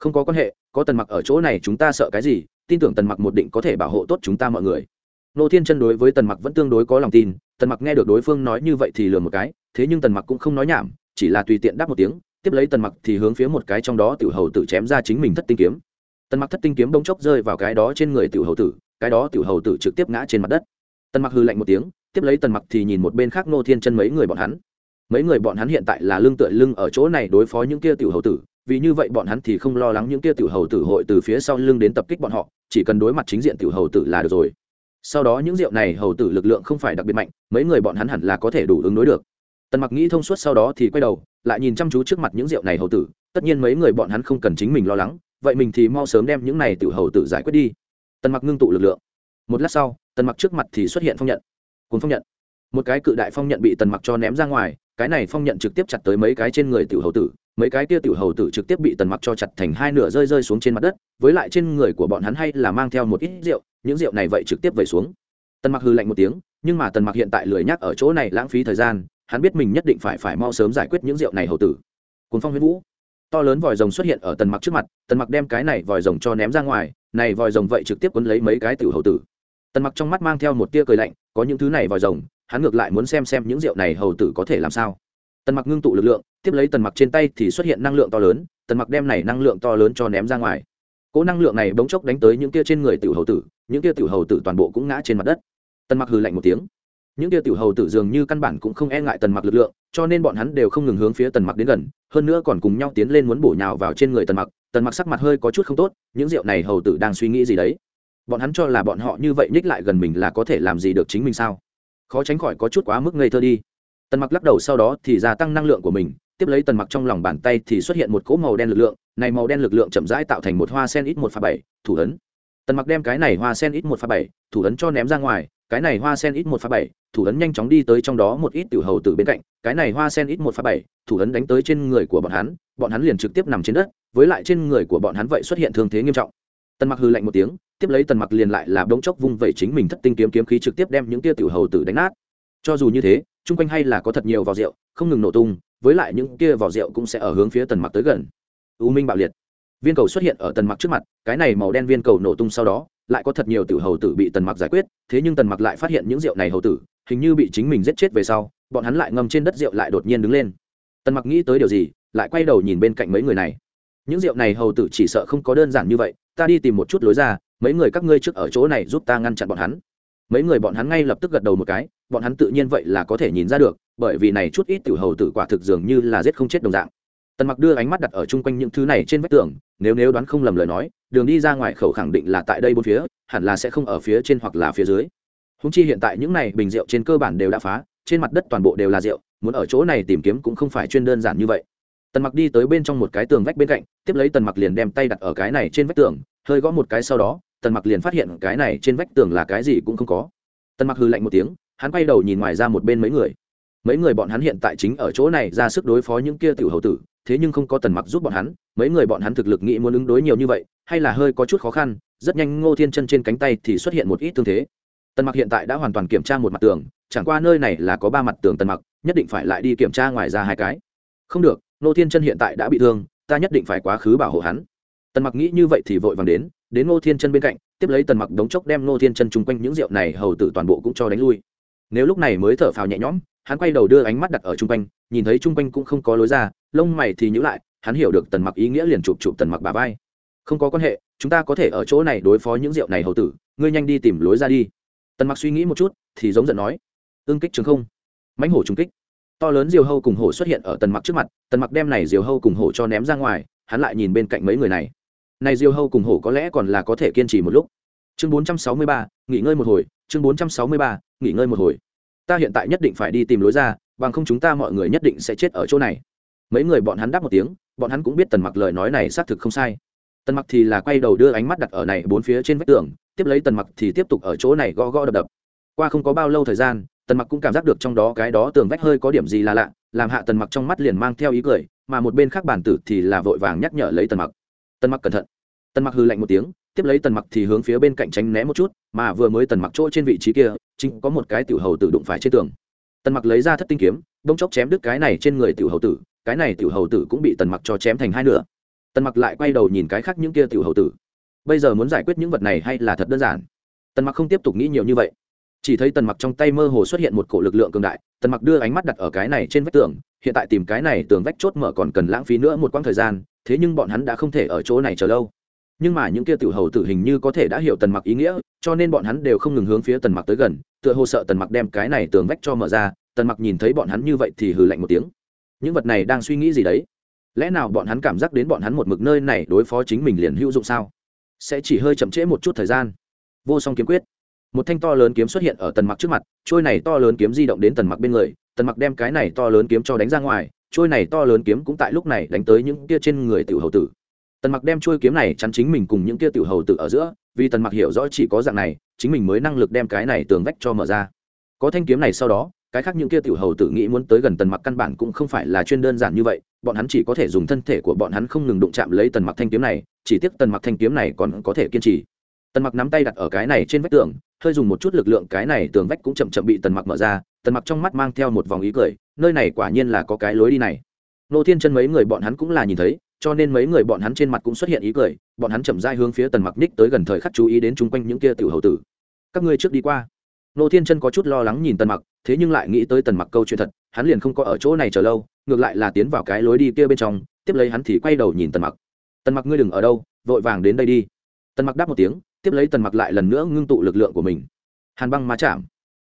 không có quan hệ, có tần mặc ở chỗ này chúng ta sợ cái gì, tin tưởng tần mặc một định có thể bảo hộ tốt chúng ta mọi người. Nô thiên chân đối với tần mặc vẫn tương đối có lòng tin, tần mặc nghe được đối phương nói như vậy thì lừa một cái, thế nhưng tần mặc cũng không nói nhảm, chỉ là tùy tiện đáp một tiếng, tiếp lấy tần mặc thì hướng phía một cái trong đó tiểu hầu tử chém ra chính mình thất tinh kiếm. Tần mặc thất tinh kiếm đông chốc rơi vào cái đó trên người tiểu hầu tử, cái đó tiểu hầu tử trực tiếp ngã trên mặt đất. Tần mặc hư lạnh một tiếng, tiếp lấy tần mặc thì nhìn một bên khác nô thiên chân mấy người bọn hắn. Mấy người bọn hắn hiện tại là lưng tựa lưng ở chỗ này đối phó những kia tiểu hầu tử vì như vậy bọn hắn thì không lo lắng những kia tiểu hầu tử hội từ phía sau lưng đến tập kích bọn họ, chỉ cần đối mặt chính diện tiểu hầu tử là được rồi. Sau đó những rượu này hầu tử lực lượng không phải đặc biệt mạnh, mấy người bọn hắn hẳn là có thể đủ ứng đối được. Tần mặc nghĩ thông suốt sau đó thì quay đầu, lại nhìn chăm chú trước mặt những rượu này hầu tử, tất nhiên mấy người bọn hắn không cần chính mình lo lắng, vậy mình thì mau sớm đem những này tiểu hầu tử giải quyết đi. Tần mặc ngưng tụ lực lượng. Một lát sau, tần mặc trước mặt thì xuất hiện phong nhận. Cuốn phong nhận. Một cái cự đại phong nhận bị tần mặc cho ném ra ngoài, cái này phong nhận trực tiếp chặt tới mấy cái trên người tiểu hầu tử mấy cái kia tiểu hầu tử trực tiếp bị tần mặc cho chặt thành hai nửa rơi rơi xuống trên mặt đất, với lại trên người của bọn hắn hay là mang theo một ít rượu, những rượu này vậy trực tiếp vẩy xuống. Tần mặc hư lạnh một tiếng, nhưng mà tần mặc hiện tại lười nhắc ở chỗ này lãng phí thời gian, hắn biết mình nhất định phải phải mau sớm giải quyết những rượu này hầu tử. Cuốn phong huyết vũ. To lớn vòi rồng xuất hiện ở tần mặc trước mặt, tần mặc đem cái này vòi rồng cho ném ra ngoài, này vòi rồng vậy trực tiếp quấn lấy mấy cái tiểu hầu tử. Tần mặc trong mắt mang theo một tia cười lạnh, có những thứ này vòi rồng, hắn ngược lại muốn xem xem những rượu này hầu tử có thể làm sao. Tần mặc ngưng tụ lực lượng tiếp lấy tần mặc trên tay thì xuất hiện năng lượng to lớn, tần mặc đem này năng lượng to lớn cho ném ra ngoài. Cỗ năng lượng này bỗng chốc đánh tới những kia trên người tiểu hầu tử, những kia tiểu hầu tử toàn bộ cũng ngã trên mặt đất. Tần mặc hừ lạnh một tiếng. Những kia tiểu hầu tử dường như căn bản cũng không e ngại tần mặc lực lượng, cho nên bọn hắn đều không ngừng hướng phía tần mặc đến gần, hơn nữa còn cùng nhau tiến lên muốn bổ nhào vào trên người tần mặc tần mặc sắc mặt hơi có chút không tốt, những rượu này hầu tử đang suy nghĩ gì đấy? Bọn hắn cho là bọn họ như vậy nhích lại gần mình là có thể làm gì được chính mình sao? Khó tránh khỏi có chút quá mức ngây thơ đi. Tần mặc lắc đầu sau đó thì gia tăng năng lượng của mình tiếp lấy tần mặc trong lòng bàn tay thì xuất hiện một cỗ màu đen lực lượng, này màu đen lực lượng chậm rãi tạo thành một hoa sen ít một pha bảy, thủ ấn. Tần mặc đem cái này hoa sen ít một pha bảy, thủ ấn cho ném ra ngoài, cái này hoa sen ít một pha bảy, thủ ấn nhanh chóng đi tới trong đó một ít tiểu hầu từ bên cạnh, cái này hoa sen ít một pha bảy, thủ ấn đánh tới trên người của bọn hắn bọn hắn liền trực tiếp nằm trên đất, với lại trên người của bọn hắn vậy xuất hiện thương thế nghiêm trọng. Tần mặc hư lạnh một tiếng, tiếp lấy tần mặc liền lại là đống chốc vung vẩy chính mình thất tinh kiếm kiếm khí trực tiếp đem những tia tiểu hầu tử đánh nát. Cho dù như thế, chung quanh hay là có thật nhiều vào rượu, không ngừng nổ tung với lại những kia vỏ rượu cũng sẽ ở hướng phía tần mặc tới gần. U minh bạo liệt. Viên cầu xuất hiện ở tần mặc trước mặt, cái này màu đen viên cầu nổ tung sau đó, lại có thật nhiều tiểu hầu tử bị tần mặc giải quyết, thế nhưng tần mặc lại phát hiện những rượu này hầu tử, hình như bị chính mình giết chết về sau, bọn hắn lại ngâm trên đất rượu lại đột nhiên đứng lên. Tần mặc nghĩ tới điều gì, lại quay đầu nhìn bên cạnh mấy người này. Những rượu này hầu tử chỉ sợ không có đơn giản như vậy, ta đi tìm một chút lối ra, mấy người các ngươi trước ở chỗ này giúp ta ngăn chặn bọn hắn. Mấy người bọn hắn ngay lập tức gật đầu một cái bọn hắn tự nhiên vậy là có thể nhìn ra được, bởi vì này chút ít tiểu hầu tử quả thực dường như là giết không chết đồng dạng. Tần mặc đưa ánh mắt đặt ở chung quanh những thứ này trên vách tường, nếu nếu đoán không lầm lời nói, đường đi ra ngoài khẩu khẳng định là tại đây bốn phía, hẳn là sẽ không ở phía trên hoặc là phía dưới. Húng chi hiện tại những này bình rượu trên cơ bản đều đã phá, trên mặt đất toàn bộ đều là rượu, muốn ở chỗ này tìm kiếm cũng không phải chuyên đơn giản như vậy. Tần mặc đi tới bên trong một cái tường vách bên cạnh, tiếp lấy tần mặc liền đem tay đặt ở cái này trên vách tường, hơi gõ một cái sau đó, tần mặc liền phát hiện cái này trên vách tường là cái gì cũng không có. Tần mặc hư lạnh một tiếng hắn quay đầu nhìn ngoài ra một bên mấy người. Mấy người bọn hắn hiện tại chính ở chỗ này ra sức đối phó những kia tiểu hầu tử, thế nhưng không có tần mặc giúp bọn hắn, mấy người bọn hắn thực lực nghĩ muốn ứng đối nhiều như vậy, hay là hơi có chút khó khăn, rất nhanh ngô thiên chân trên cánh tay thì xuất hiện một ít thương thế. Tần mặc hiện tại đã hoàn toàn kiểm tra một mặt tường, chẳng qua nơi này là có ba mặt tường tần mặc, nhất định phải lại đi kiểm tra ngoài ra hai cái. Không được, ngô thiên chân hiện tại đã bị thương, ta nhất định phải quá khứ bảo hộ hắn. Tần mặc nghĩ như vậy thì vội vàng đến đến ngô thiên chân bên cạnh, tiếp lấy tần mặc đống chốc đem ngô thiên chân chung quanh những rượu này hầu tử toàn bộ cũng cho đánh lui nếu lúc này mới thở phào nhẹ nhõm hắn quay đầu đưa ánh mắt đặt ở chung quanh nhìn thấy chung quanh cũng không có lối ra lông mày thì nhữ lại hắn hiểu được tần mặc ý nghĩa liền chụp chụp tần mặc bà vai. Không có quan hệ chúng ta có thể ở chỗ này đối phó những rượu này hầu tử ngươi nhanh đi tìm lối ra đi. Tần mặc suy nghĩ một chút thì giống giận nói. Ương kích trường không. Mãnh hổ trung kích. To lớn diều hâu cùng hổ xuất hiện ở tần mặc trước mặt tần mặc đem này diều hâu cùng hổ cho ném ra ngoài hắn lại nhìn bên cạnh mấy người này. Này diều hâu cùng hổ có lẽ còn là có thể kiên trì một lúc. Chương 463, nghỉ ngơi một hồi chương 463, nghỉ ngơi một hồi. Ta hiện tại nhất định phải đi tìm lối ra bằng không chúng ta mọi người nhất định sẽ chết ở chỗ này. Mấy người bọn hắn đáp một tiếng bọn hắn cũng biết tần mặc lời nói này xác thực không sai. Tần mặc thì là quay đầu đưa ánh mắt đặt ở này bốn phía trên vách tường tiếp lấy tần mặc thì tiếp tục ở chỗ này gõ gõ đập đập. Qua không có bao lâu thời gian tần mặc cũng cảm giác được trong đó cái đó tường vách hơi có điểm gì là lạ làm hạ tần mặc trong mắt liền mang theo ý cười mà một bên khác bản tử thì là vội vàng nhắc nhở lấy tần mặc. Tần mặc cẩn thận. Tần mặc hư lạnh một tiếng tiếp lấy tần mặc thì hướng phía bên cạnh tránh né một chút mà vừa mới tần mặc chỗ trên vị trí kia, chính có một cái tiểu hầu tử đụng phải trên tường. Tần mặc lấy ra thất tinh kiếm, đông chốc chém đứt cái này trên người tiểu hầu tử, cái này tiểu hầu tử cũng bị tần mặc cho chém thành hai nửa. Tần mặc lại quay đầu nhìn cái khác những kia tiểu hầu tử. Bây giờ muốn giải quyết những vật này hay là thật đơn giản? Tần mặc không tiếp tục nghĩ nhiều như vậy. Chỉ thấy tần mặc trong tay mơ hồ xuất hiện một cổ lực lượng cường đại, tần mặc đưa ánh mắt đặt ở cái này trên vách tường, hiện tại tìm cái này tường vách chốt mở còn cần lãng phí nữa một quãng thời gian, thế nhưng bọn hắn đã không thể ở chỗ này chờ lâu nhưng mà những kia tiểu hầu tử hình như có thể đã hiểu tần mặc ý nghĩa, cho nên bọn hắn đều không ngừng hướng phía tần mặc tới gần, tựa hồ sợ tần mặc đem cái này tường vách cho mở ra, tần mặc nhìn thấy bọn hắn như vậy thì hừ lạnh một tiếng. Những vật này đang suy nghĩ gì đấy? Lẽ nào bọn hắn cảm giác đến bọn hắn một mực nơi này đối phó chính mình liền hữu dụng sao? Sẽ chỉ hơi chậm trễ một chút thời gian. Vô song kiếm quyết. Một thanh to lớn kiếm xuất hiện ở tần mặc trước mặt, trôi này to lớn kiếm di động đến tần mặc bên người, tần mặc đem cái này to lớn kiếm cho đánh ra ngoài, trôi này to lớn kiếm cũng tại lúc này đánh tới những kia trên người tiểu hầu tử tần mặc đem trôi kiếm này chắn chính mình cùng những kia tiểu hầu tử ở giữa, vì tần mặc hiểu rõ chỉ có dạng này, chính mình mới năng lực đem cái này tường vách cho mở ra. Có thanh kiếm này sau đó, cái khác những kia tiểu hầu tử nghĩ muốn tới gần tần mặc căn bản cũng không phải là chuyên đơn giản như vậy, bọn hắn chỉ có thể dùng thân thể của bọn hắn không ngừng đụng chạm lấy tần mặc thanh kiếm này, chỉ tiếc tần mặc thanh kiếm này còn có thể kiên trì. Tần mặc nắm tay đặt ở cái này trên vách tường, hơi dùng một chút lực lượng cái này tường vách cũng chậm chậm bị tần mặc mở ra, tần mặc trong mắt mang theo một vòng ý cười, nơi này quả nhiên là có cái lối đi này. Nô thiên chân mấy người bọn hắn cũng là nhìn thấy cho nên mấy người bọn hắn trên mặt cũng xuất hiện ý cười, bọn hắn chậm dai hướng phía tần mặc ních tới gần thời khắc chú ý đến chung quanh những kia tiểu hầu tử. Các ngươi trước đi qua. Nô thiên chân có chút lo lắng nhìn tần mặc, thế nhưng lại nghĩ tới tần mặc câu chuyện thật, hắn liền không có ở chỗ này chờ lâu, ngược lại là tiến vào cái lối đi kia bên trong, tiếp lấy hắn thì quay đầu nhìn tần mặc. Tần mặc ngươi đừng ở đâu, vội vàng đến đây đi. Tần mặc đáp một tiếng, tiếp lấy tần mặc lại lần nữa ngưng tụ lực lượng của mình. Hàn băng má chạm.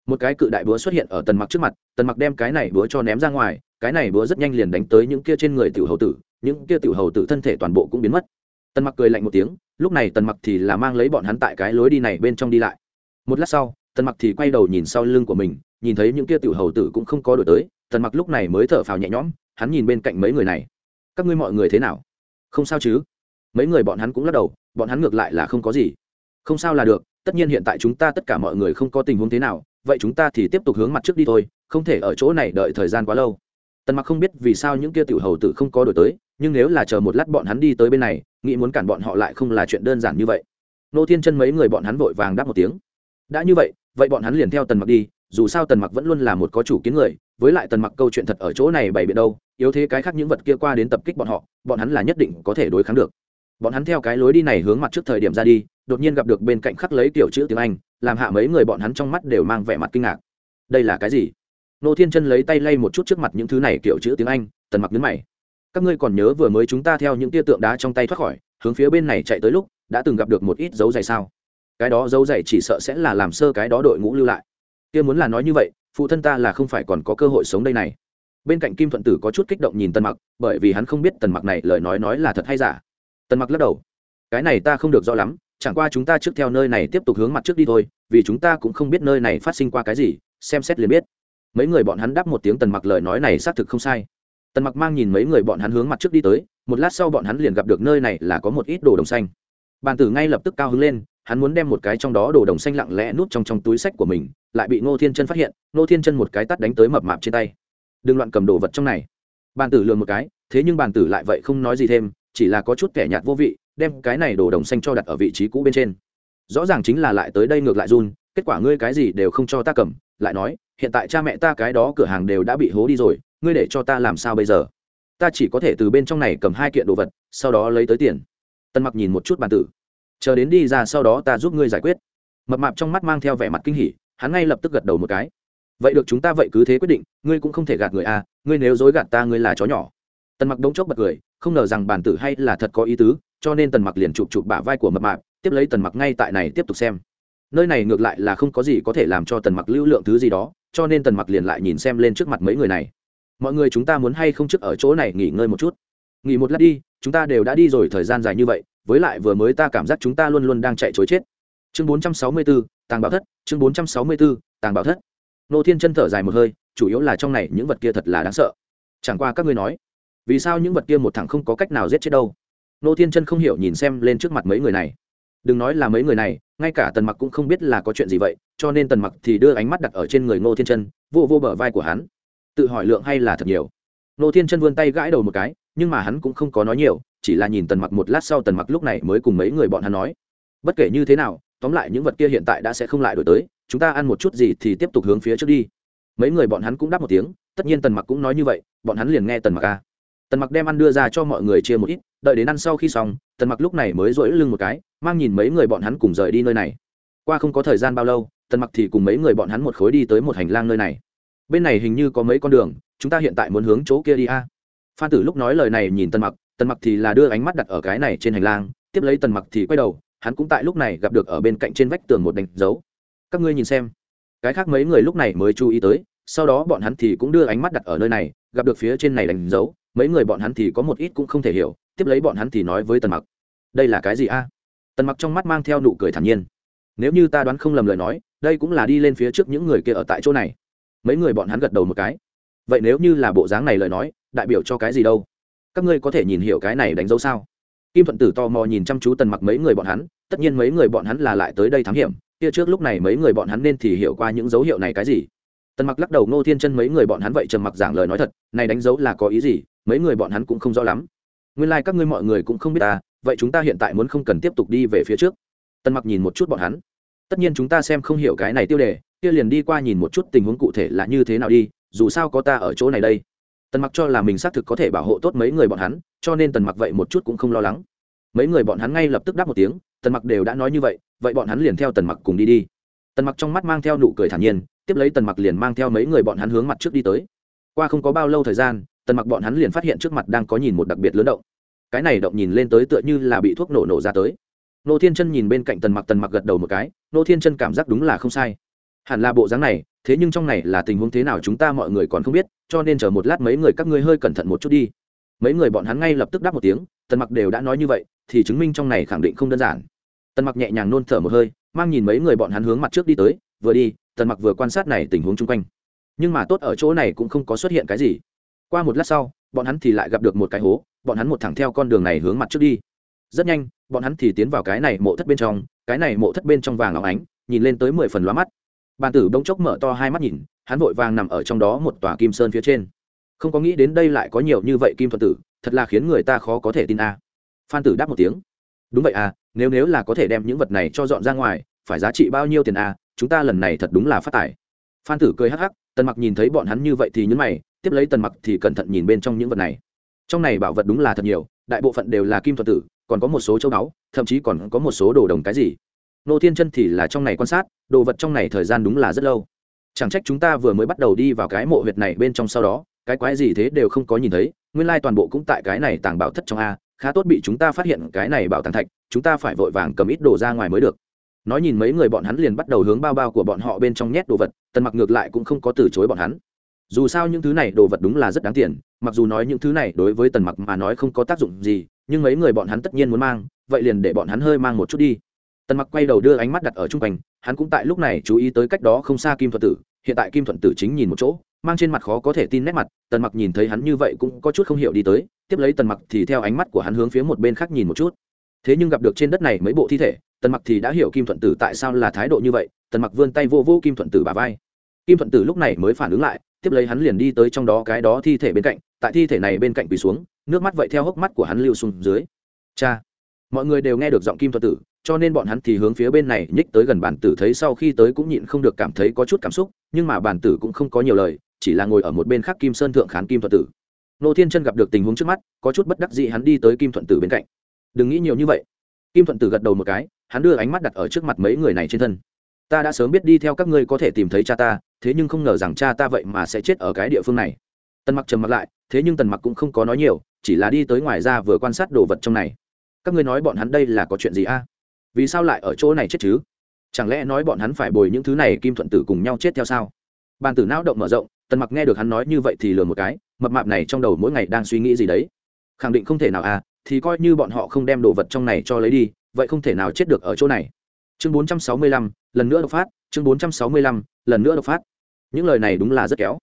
Một cái cự đại búa xuất hiện ở tần mặc trước mặt, tần mặc đem cái này búa cho ném ra ngoài cái này búa rất nhanh liền đánh tới những kia trên người tiểu hầu tử, những kia tiểu hầu tử thân thể toàn bộ cũng biến mất. Tần mặc cười lạnh một tiếng, lúc này tần mặc thì là mang lấy bọn hắn tại cái lối đi này bên trong đi lại. Một lát sau, tần mặc thì quay đầu nhìn sau lưng của mình, nhìn thấy những kia tiểu hầu tử cũng không có đổi tới, tần mặc lúc này mới thở phào nhẹ nhõm, hắn nhìn bên cạnh mấy người này. Các ngươi mọi người thế nào? Không sao chứ. Mấy người bọn hắn cũng lắc đầu, bọn hắn ngược lại là không có gì. Không sao là được, tất nhiên hiện tại chúng ta tất cả mọi người không có tình huống thế nào, vậy chúng ta thì tiếp tục hướng mặt trước đi thôi, không thể ở chỗ này đợi thời gian quá lâu tần mặc không biết vì sao những kia tiểu hầu tử không có đổi tới, nhưng nếu là chờ một lát bọn hắn đi tới bên này, nghĩ muốn cản bọn họ lại không là chuyện đơn giản như vậy. Nô thiên chân mấy người bọn hắn vội vàng đáp một tiếng. Đã như vậy vậy bọn hắn liền theo tần mặc đi, dù sao tần mặc vẫn luôn là một có chủ kiến người, với lại tần mặc câu chuyện thật ở chỗ này bày biện đâu, yếu thế cái khác những vật kia qua đến tập kích bọn họ, bọn hắn là nhất định có thể đối kháng được. Bọn hắn theo cái lối đi này hướng mặt trước thời điểm ra đi, đột nhiên gặp được bên cạnh khắc lấy kiểu chữ tiếng anh, làm hạ mấy người bọn hắn trong mắt đều mang vẻ mặt kinh ngạc. Đây là cái gì? Nô thiên chân lấy tay lay một chút trước mặt những thứ này, kiểu chữ tiếng anh, tần mặc nhấn mày. Các ngươi còn nhớ vừa mới chúng ta theo những tia tượng đá trong tay thoát khỏi, hướng phía bên này chạy tới lúc, đã từng gặp được một ít dấu dày sao? Cái đó dấu dày chỉ sợ sẽ là làm sơ cái đó đội ngũ lưu lại. Kia muốn là nói như vậy, phụ thân ta là không phải còn có cơ hội sống đây này. Bên cạnh kim thuận tử có chút kích động nhìn tần mặc, bởi vì hắn không biết tần mặc này lời nói nói là thật hay giả. Tần mặc lắc đầu. Cái này ta không được rõ lắm, chẳng qua chúng ta trước theo nơi này tiếp tục hướng mặt trước đi thôi, vì chúng ta cũng không biết nơi này phát sinh qua cái gì, xem xét liền biết mấy người bọn hắn đáp một tiếng tần mặc lời nói này xác thực không sai. Tần mặc mang nhìn mấy người bọn hắn hướng mặt trước đi tới, một lát sau bọn hắn liền gặp được nơi này là có một ít đồ đồng xanh. Bàn tử ngay lập tức cao hứng lên, hắn muốn đem một cái trong đó đồ đồng xanh lặng lẽ nút trong trong túi sách của mình, lại bị ngô thiên chân phát hiện, ngô thiên chân một cái tắt đánh tới mập mạp trên tay. Đừng loạn cầm đồ vật trong này. Bàn tử lừa một cái, thế nhưng bàn tử lại vậy không nói gì thêm, chỉ là có chút kẻ nhạt vô vị, đem cái này đồ đồng xanh cho đặt ở vị trí cũ bên trên. Rõ ràng chính là lại tới đây ngược lại run, kết quả ngươi cái gì đều không cho ta cầm lại nói hiện tại cha mẹ ta cái đó cửa hàng đều đã bị hố đi rồi ngươi để cho ta làm sao bây giờ? Ta chỉ có thể từ bên trong này cầm hai kiện đồ vật sau đó lấy tới tiền. Tân mặc nhìn một chút bàn tử. Chờ đến đi ra sau đó ta giúp ngươi giải quyết. Mập mạp trong mắt mang theo vẻ mặt kinh hỉ hắn ngay lập tức gật đầu một cái. Vậy được chúng ta vậy cứ thế quyết định ngươi cũng không thể gạt người a à, ngươi nếu dối gạt ta ngươi là chó nhỏ. Tần mặc đống chốc bật cười không ngờ rằng bàn tử hay là thật có ý tứ cho nên tần mặc liền chụp chụp bả vai của mập mạp tiếp lấy tần mặc ngay tại này tiếp tục xem nơi này ngược lại là không có gì có thể làm cho tần mặc lưu lượng thứ gì đó cho nên tần mặc liền lại nhìn xem lên trước mặt mấy người này. Mọi người chúng ta muốn hay không trước ở chỗ này nghỉ ngơi một chút? Nghỉ một lát đi chúng ta đều đã đi rồi thời gian dài như vậy với lại vừa mới ta cảm giác chúng ta luôn luôn đang chạy chối chết. Chương 464, tàng bảo thất chương 464, tàng bảo thất. Nô thiên chân thở dài một hơi chủ yếu là trong này những vật kia thật là đáng sợ. Chẳng qua các ngươi nói vì sao những vật kia một thằng không có cách nào giết chết đâu? Nô thiên chân không hiểu nhìn xem lên trước mặt mấy người này đừng nói là mấy người này, ngay cả tần mặc cũng không biết là có chuyện gì vậy, cho nên tần mặc thì đưa ánh mắt đặt ở trên người ngô thiên chân, vô vô bờ vai của hắn. Tự hỏi lượng hay là thật nhiều. Ngô thiên chân vươn tay gãi đầu một cái, nhưng mà hắn cũng không có nói nhiều, chỉ là nhìn tần mặc một lát sau tần mặc lúc này mới cùng mấy người bọn hắn nói. Bất kể như thế nào, tóm lại những vật kia hiện tại đã sẽ không lại đổi tới, chúng ta ăn một chút gì thì tiếp tục hướng phía trước đi. Mấy người bọn hắn cũng đáp một tiếng, tất nhiên tần mặc cũng nói như vậy, bọn hắn liền nghe tần mặc a tần mặc đem ăn đưa ra cho mọi người chia một ít, đợi đến ăn sau khi xong tần mặc lúc này mới rỗi lưng một cái, mang nhìn mấy người bọn hắn cùng rời đi nơi này. Qua không có thời gian bao lâu, tần mặc thì cùng mấy người bọn hắn một khối đi tới một hành lang nơi này. Bên này hình như có mấy con đường, chúng ta hiện tại muốn hướng chỗ kia đi a. Phan tử lúc nói lời này nhìn tần mặc tần mặc thì là đưa ánh mắt đặt ở cái này trên hành lang, tiếp lấy tần mặc thì quay đầu, hắn cũng tại lúc này gặp được ở bên cạnh trên vách tường một đánh dấu. Các ngươi nhìn xem. Cái khác mấy người lúc này mới chú ý tới, sau đó bọn hắn thì cũng đưa ánh mắt đặt ở nơi này, gặp được phía trên này đánh dấu, mấy người bọn hắn thì có một ít cũng không thể hiểu tiếp lấy bọn hắn thì nói với tần mặc, đây là cái gì a? Tần mặc trong mắt mang theo nụ cười thản nhiên. Nếu như ta đoán không lầm lời nói, đây cũng là đi lên phía trước những người kia ở tại chỗ này. Mấy người bọn hắn gật đầu một cái. Vậy nếu như là bộ dáng này lời nói, đại biểu cho cái gì đâu? Các ngươi có thể nhìn hiểu cái này đánh dấu sao? Kim thuận tử tò mò nhìn chăm chú tần mặc mấy người bọn hắn, tất nhiên mấy người bọn hắn là lại tới đây thám hiểm, kia trước lúc này mấy người bọn hắn nên thì hiểu qua những dấu hiệu này cái gì. Tần mặc lắc đầu ngô thiên chân mấy người bọn hắn vậy trầm mặc giảng lời nói thật, này đánh dấu là có ý gì, mấy người bọn hắn cũng không rõ lắm nguyên lai、like、các ngươi mọi người cũng không biết ta, vậy chúng ta hiện tại muốn không cần tiếp tục đi về phía trước. Tần mặc nhìn một chút bọn hắn. Tất nhiên chúng ta xem không hiểu cái này tiêu đề, kia liền đi qua nhìn một chút tình huống cụ thể là như thế nào đi, dù sao có ta ở chỗ này đây. Tần mặc cho là mình xác thực có thể bảo hộ tốt mấy người bọn hắn, cho nên tần mặc vậy một chút cũng không lo lắng. Mấy người bọn hắn ngay lập tức đáp một tiếng, tần mặc đều đã nói như vậy vậy bọn hắn liền theo tần mặc cùng đi đi. Tần mặc trong mắt mang theo nụ cười thản nhiên, tiếp lấy tần mặc liền mang theo mấy người bọn hắn hướng mặt trước đi tới. Qua không có bao lâu thời gian, tần mặc bọn hắn liền phát hiện trước mặt đang có nhìn một đặc biệt lớn động cái này động nhìn lên tới tựa như là bị thuốc nổ nổ ra tới. Nô thiên chân nhìn bên cạnh tần mặc tần mặc gật đầu một cái, nô thiên chân cảm giác đúng là không sai. Hẳn là bộ dáng này, thế nhưng trong này là tình huống thế nào chúng ta mọi người còn không biết, cho nên chờ một lát mấy người các ngươi hơi cẩn thận một chút đi. Mấy người bọn hắn ngay lập tức đáp một tiếng, tần mặc đều đã nói như vậy, thì chứng minh trong này khẳng định không đơn giản. Tần mặc nhẹ nhàng nôn thở một hơi, mang nhìn mấy người bọn hắn hướng mặt trước đi tới, vừa đi, tần mặc vừa quan sát này tình huống chung quanh. Nhưng mà tốt ở chỗ này cũng không có xuất hiện cái gì. Qua một lát sau bọn hắn thì lại gặp được một cái hố, bọn hắn một thẳng theo con đường này hướng mặt trước đi. Rất nhanh, bọn hắn thì tiến vào cái này mộ thất bên trong, cái này mộ thất bên trong vàng óng ánh, nhìn lên tới mười phần lóa mắt. Bàn tử bỗng chốc mở to hai mắt nhìn, hắn vội vàng nằm ở trong đó một tòa kim sơn phía trên. Không có nghĩ đến đây lại có nhiều như vậy kim thuật tử, thật là khiến người ta khó có thể tin a. Phan tử đáp một tiếng. Đúng vậy à nếu nếu là có thể đem những vật này cho dọn ra ngoài, phải giá trị bao nhiêu tiền a, chúng ta lần này thật đúng là phát tài. Phan tử cười hắc hắc tần mặc nhìn thấy bọn hắn như vậy thì nhấn mày, tiếp lấy tần mặc thì cẩn thận nhìn bên trong những vật này. Trong này bảo vật đúng là thật nhiều, đại bộ phận đều là kim thuật tử, còn có một số châu báu, thậm chí còn có một số đồ đồng cái gì. Nô thiên chân thì là trong này quan sát, đồ vật trong này thời gian đúng là rất lâu. Chẳng trách chúng ta vừa mới bắt đầu đi vào cái mộ huyệt này bên trong sau đó, cái quái gì thế đều không có nhìn thấy, nguyên lai toàn bộ cũng tại cái này tàng bảo thất trong a, khá tốt bị chúng ta phát hiện cái này bảo tàng thạch, chúng ta phải vội vàng cầm ít đồ ra ngoài mới được nói nhìn mấy người bọn hắn liền bắt đầu hướng bao bao của bọn họ bên trong nhét đồ vật, tần mặc ngược lại cũng không có từ chối bọn hắn. Dù sao những thứ này đồ vật đúng là rất đáng tiền, mặc dù nói những thứ này đối với tần mặc mà nói không có tác dụng gì, nhưng mấy người bọn hắn tất nhiên muốn mang, vậy liền để bọn hắn hơi mang một chút đi. Tần mặc quay đầu đưa ánh mắt đặt ở trung quanh, hắn cũng tại lúc này chú ý tới cách đó không xa kim thuận tử, hiện tại kim thuận tử chính nhìn một chỗ, mang trên mặt khó có thể tin nét mặt, tần mặc nhìn thấy hắn như vậy cũng có chút không hiểu đi tới, tiếp lấy tần mặc thì theo ánh mắt của hắn hướng phía một bên khác nhìn một chút. Thế nhưng gặp được trên đất này mấy bộ thi thể tần mặc thì đã hiểu kim thuận tử tại sao là thái độ như vậy, tần mặc vươn tay vô vô kim thuận tử bà vai. Kim thuận tử lúc này mới phản ứng lại, tiếp lấy hắn liền đi tới trong đó cái đó thi thể bên cạnh, tại thi thể này bên cạnh quỳ xuống, nước mắt vậy theo hốc mắt của hắn lưu xuống dưới. Cha, mọi người đều nghe được giọng kim Thuận tử, cho nên bọn hắn thì hướng phía bên này nhích tới gần bản tử thấy sau khi tới cũng nhịn không được cảm thấy có chút cảm xúc, nhưng mà bản tử cũng không có nhiều lời, chỉ là ngồi ở một bên khác kim sơn thượng khán kim Thuận tử. Nô thiên chân gặp được tình huống trước mắt, có chút bất đắc dĩ hắn đi tới kim thuận tử bên cạnh. Đừng nghĩ nhiều như vậy kim thuận tử gật đầu một cái, hắn đưa ánh mắt đặt ở trước mặt mấy người này trên thân. Ta đã sớm biết đi theo các ngươi có thể tìm thấy cha ta, thế nhưng không ngờ rằng cha ta vậy mà sẽ chết ở cái địa phương này. Tần mặc trầm mặc lại, thế nhưng tần mặc cũng không có nói nhiều, chỉ là đi tới ngoài ra vừa quan sát đồ vật trong này. Các ngươi nói bọn hắn đây là có chuyện gì a? Vì sao lại ở chỗ này chết chứ? Chẳng lẽ nói bọn hắn phải bồi những thứ này kim thuận tử cùng nhau chết theo sao? Bàn tử não động mở rộng, tần mặc nghe được hắn nói như vậy thì lừa một cái, mập mạp này trong đầu mỗi ngày đang suy nghĩ gì đấy? Khẳng định không thể nào à thì coi như bọn họ không đem đồ vật trong này cho lấy đi vậy không thể nào chết được ở chỗ này. Chương 465, lần nữa độc phát chương 465, lần nữa độc phát. Những lời này đúng là rất kéo.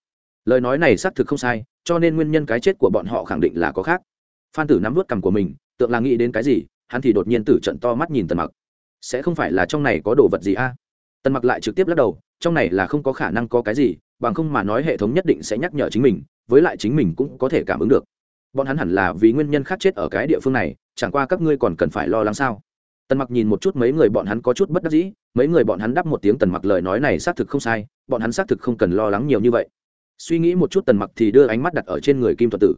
Lời nói này xác thực không sai cho nên nguyên nhân cái chết của bọn họ khẳng định là có khác. Phan tử nắm vút cằm của mình tượng là nghĩ đến cái gì hắn thì đột nhiên tử trận to mắt nhìn tần mặc. Sẽ không phải là trong này có đồ vật gì a? À? tần mặc lại trực tiếp lắc đầu trong này là không có khả năng có cái gì bằng không mà nói hệ thống nhất định sẽ nhắc nhở chính mình với lại chính mình cũng có thể cảm ứng được bọn hắn hẳn là vì nguyên nhân khác chết ở cái địa phương này, chẳng qua các ngươi còn cần phải lo lắng sao? Tần mặc nhìn một chút mấy người bọn hắn có chút bất đắc dĩ, mấy người bọn hắn đáp một tiếng tần mặc lời nói này xác thực không sai, bọn hắn xác thực không cần lo lắng nhiều như vậy. Suy nghĩ một chút tần mặc thì đưa ánh mắt đặt ở trên người kim thuật tử.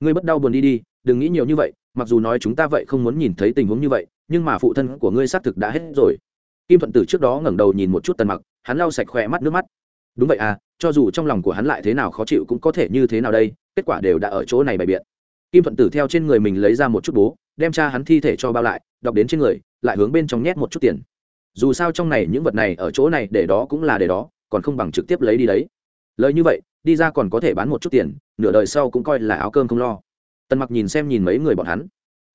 Ngươi bất đau buồn đi đi, đừng nghĩ nhiều như vậy, mặc dù nói chúng ta vậy không muốn nhìn thấy tình huống như vậy, nhưng mà phụ thân của ngươi xác thực đã hết rồi. Kim thuận tử trước đó ngẩng đầu nhìn một chút tần mặc, hắn lau sạch khỏe mắt nước mắt. Đúng vậy à cho dù trong lòng của hắn lại thế nào khó chịu cũng có thể như thế nào đây kết quả đều đã ở chỗ này bày biện. Kim thuận tử theo trên người mình lấy ra một chút bố, đem cha hắn thi thể cho bao lại, đọc đến trên người, lại hướng bên trong nhét một chút tiền. Dù sao trong này những vật này ở chỗ này để đó cũng là để đó, còn không bằng trực tiếp lấy đi đấy. Lời như vậy, đi ra còn có thể bán một chút tiền, nửa đời sau cũng coi là áo cơm không lo. Tần mặc nhìn xem nhìn mấy người bọn hắn.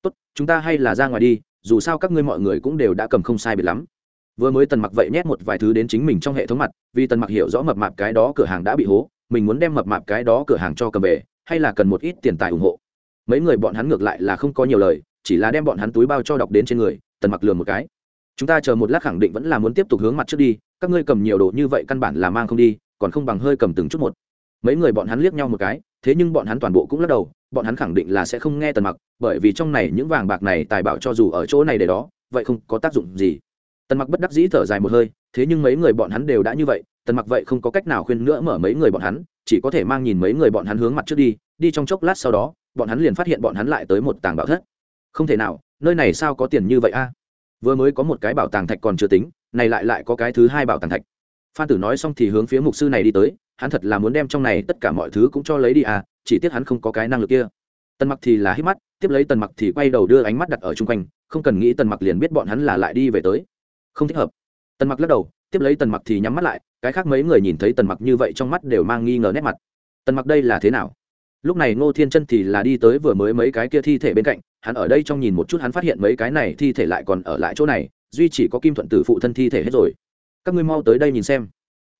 Tốt, chúng ta hay là ra ngoài đi, dù sao các ngươi mọi người cũng đều đã cầm không sai biệt lắm. Vừa mới tần mặc vậy nhét một vài thứ đến chính mình trong hệ thống mặt, vì tần mặc hiểu rõ mập mạp cái đó cửa hàng đã bị hố, mình muốn đem mập mạp cái đó cửa hàng cho cầm về hay là cần một ít tiền tài ủng hộ? Mấy người bọn hắn ngược lại là không có nhiều lời, chỉ là đem bọn hắn túi bao cho đọc đến trên người, tần mặc lừa một cái. Chúng ta chờ một lát khẳng định vẫn là muốn tiếp tục hướng mặt trước đi, các ngươi cầm nhiều đồ như vậy căn bản là mang không đi, còn không bằng hơi cầm từng chút một. Mấy người bọn hắn liếc nhau một cái, thế nhưng bọn hắn toàn bộ cũng lắc đầu, bọn hắn khẳng định là sẽ không nghe tần mặc, bởi vì trong này những vàng bạc này tài bảo cho dù ở chỗ này để đó, vậy không có tác dụng gì. Tần mặc bất đắc dĩ thở dài một hơi, thế nhưng mấy người bọn hắn đều đã như vậy tần mặc vậy không có cách nào khuyên nữa mở mấy người bọn hắn, chỉ có thể mang nhìn mấy người bọn hắn hướng mặt trước đi đi trong chốc lát sau đó, bọn hắn liền phát hiện bọn hắn lại tới một tàng bảo thất. Không thể nào, nơi này sao có tiền như vậy a? Vừa mới có một cái bảo tàng thạch còn chưa tính, này lại lại có cái thứ hai bảo tàng thạch. Phan tử nói xong thì hướng phía mục sư này đi tới, hắn thật là muốn đem trong này tất cả mọi thứ cũng cho lấy đi à chỉ tiếc hắn không có cái năng lực kia. Tần mặc thì là hít mắt, tiếp lấy tần mặc thì quay đầu đưa ánh mắt đặt ở chung quanh, không cần nghĩ tần mặc liền biết bọn hắn là lại đi về tới. Không thích hợp. Tần mặc lắc đầu, tiếp lấy tần mặc thì nhắm mắt lại cái khác mấy người nhìn thấy tần mặc như vậy trong mắt đều mang nghi ngờ nét mặt. Tần mặc đây là thế nào? Lúc này ngô thiên chân thì là đi tới vừa mới mấy cái kia thi thể bên cạnh, hắn ở đây trong nhìn một chút hắn phát hiện mấy cái này thi thể lại còn ở lại chỗ này, duy chỉ có kim thuận tử phụ thân thi thể hết rồi. Các ngươi mau tới đây nhìn xem.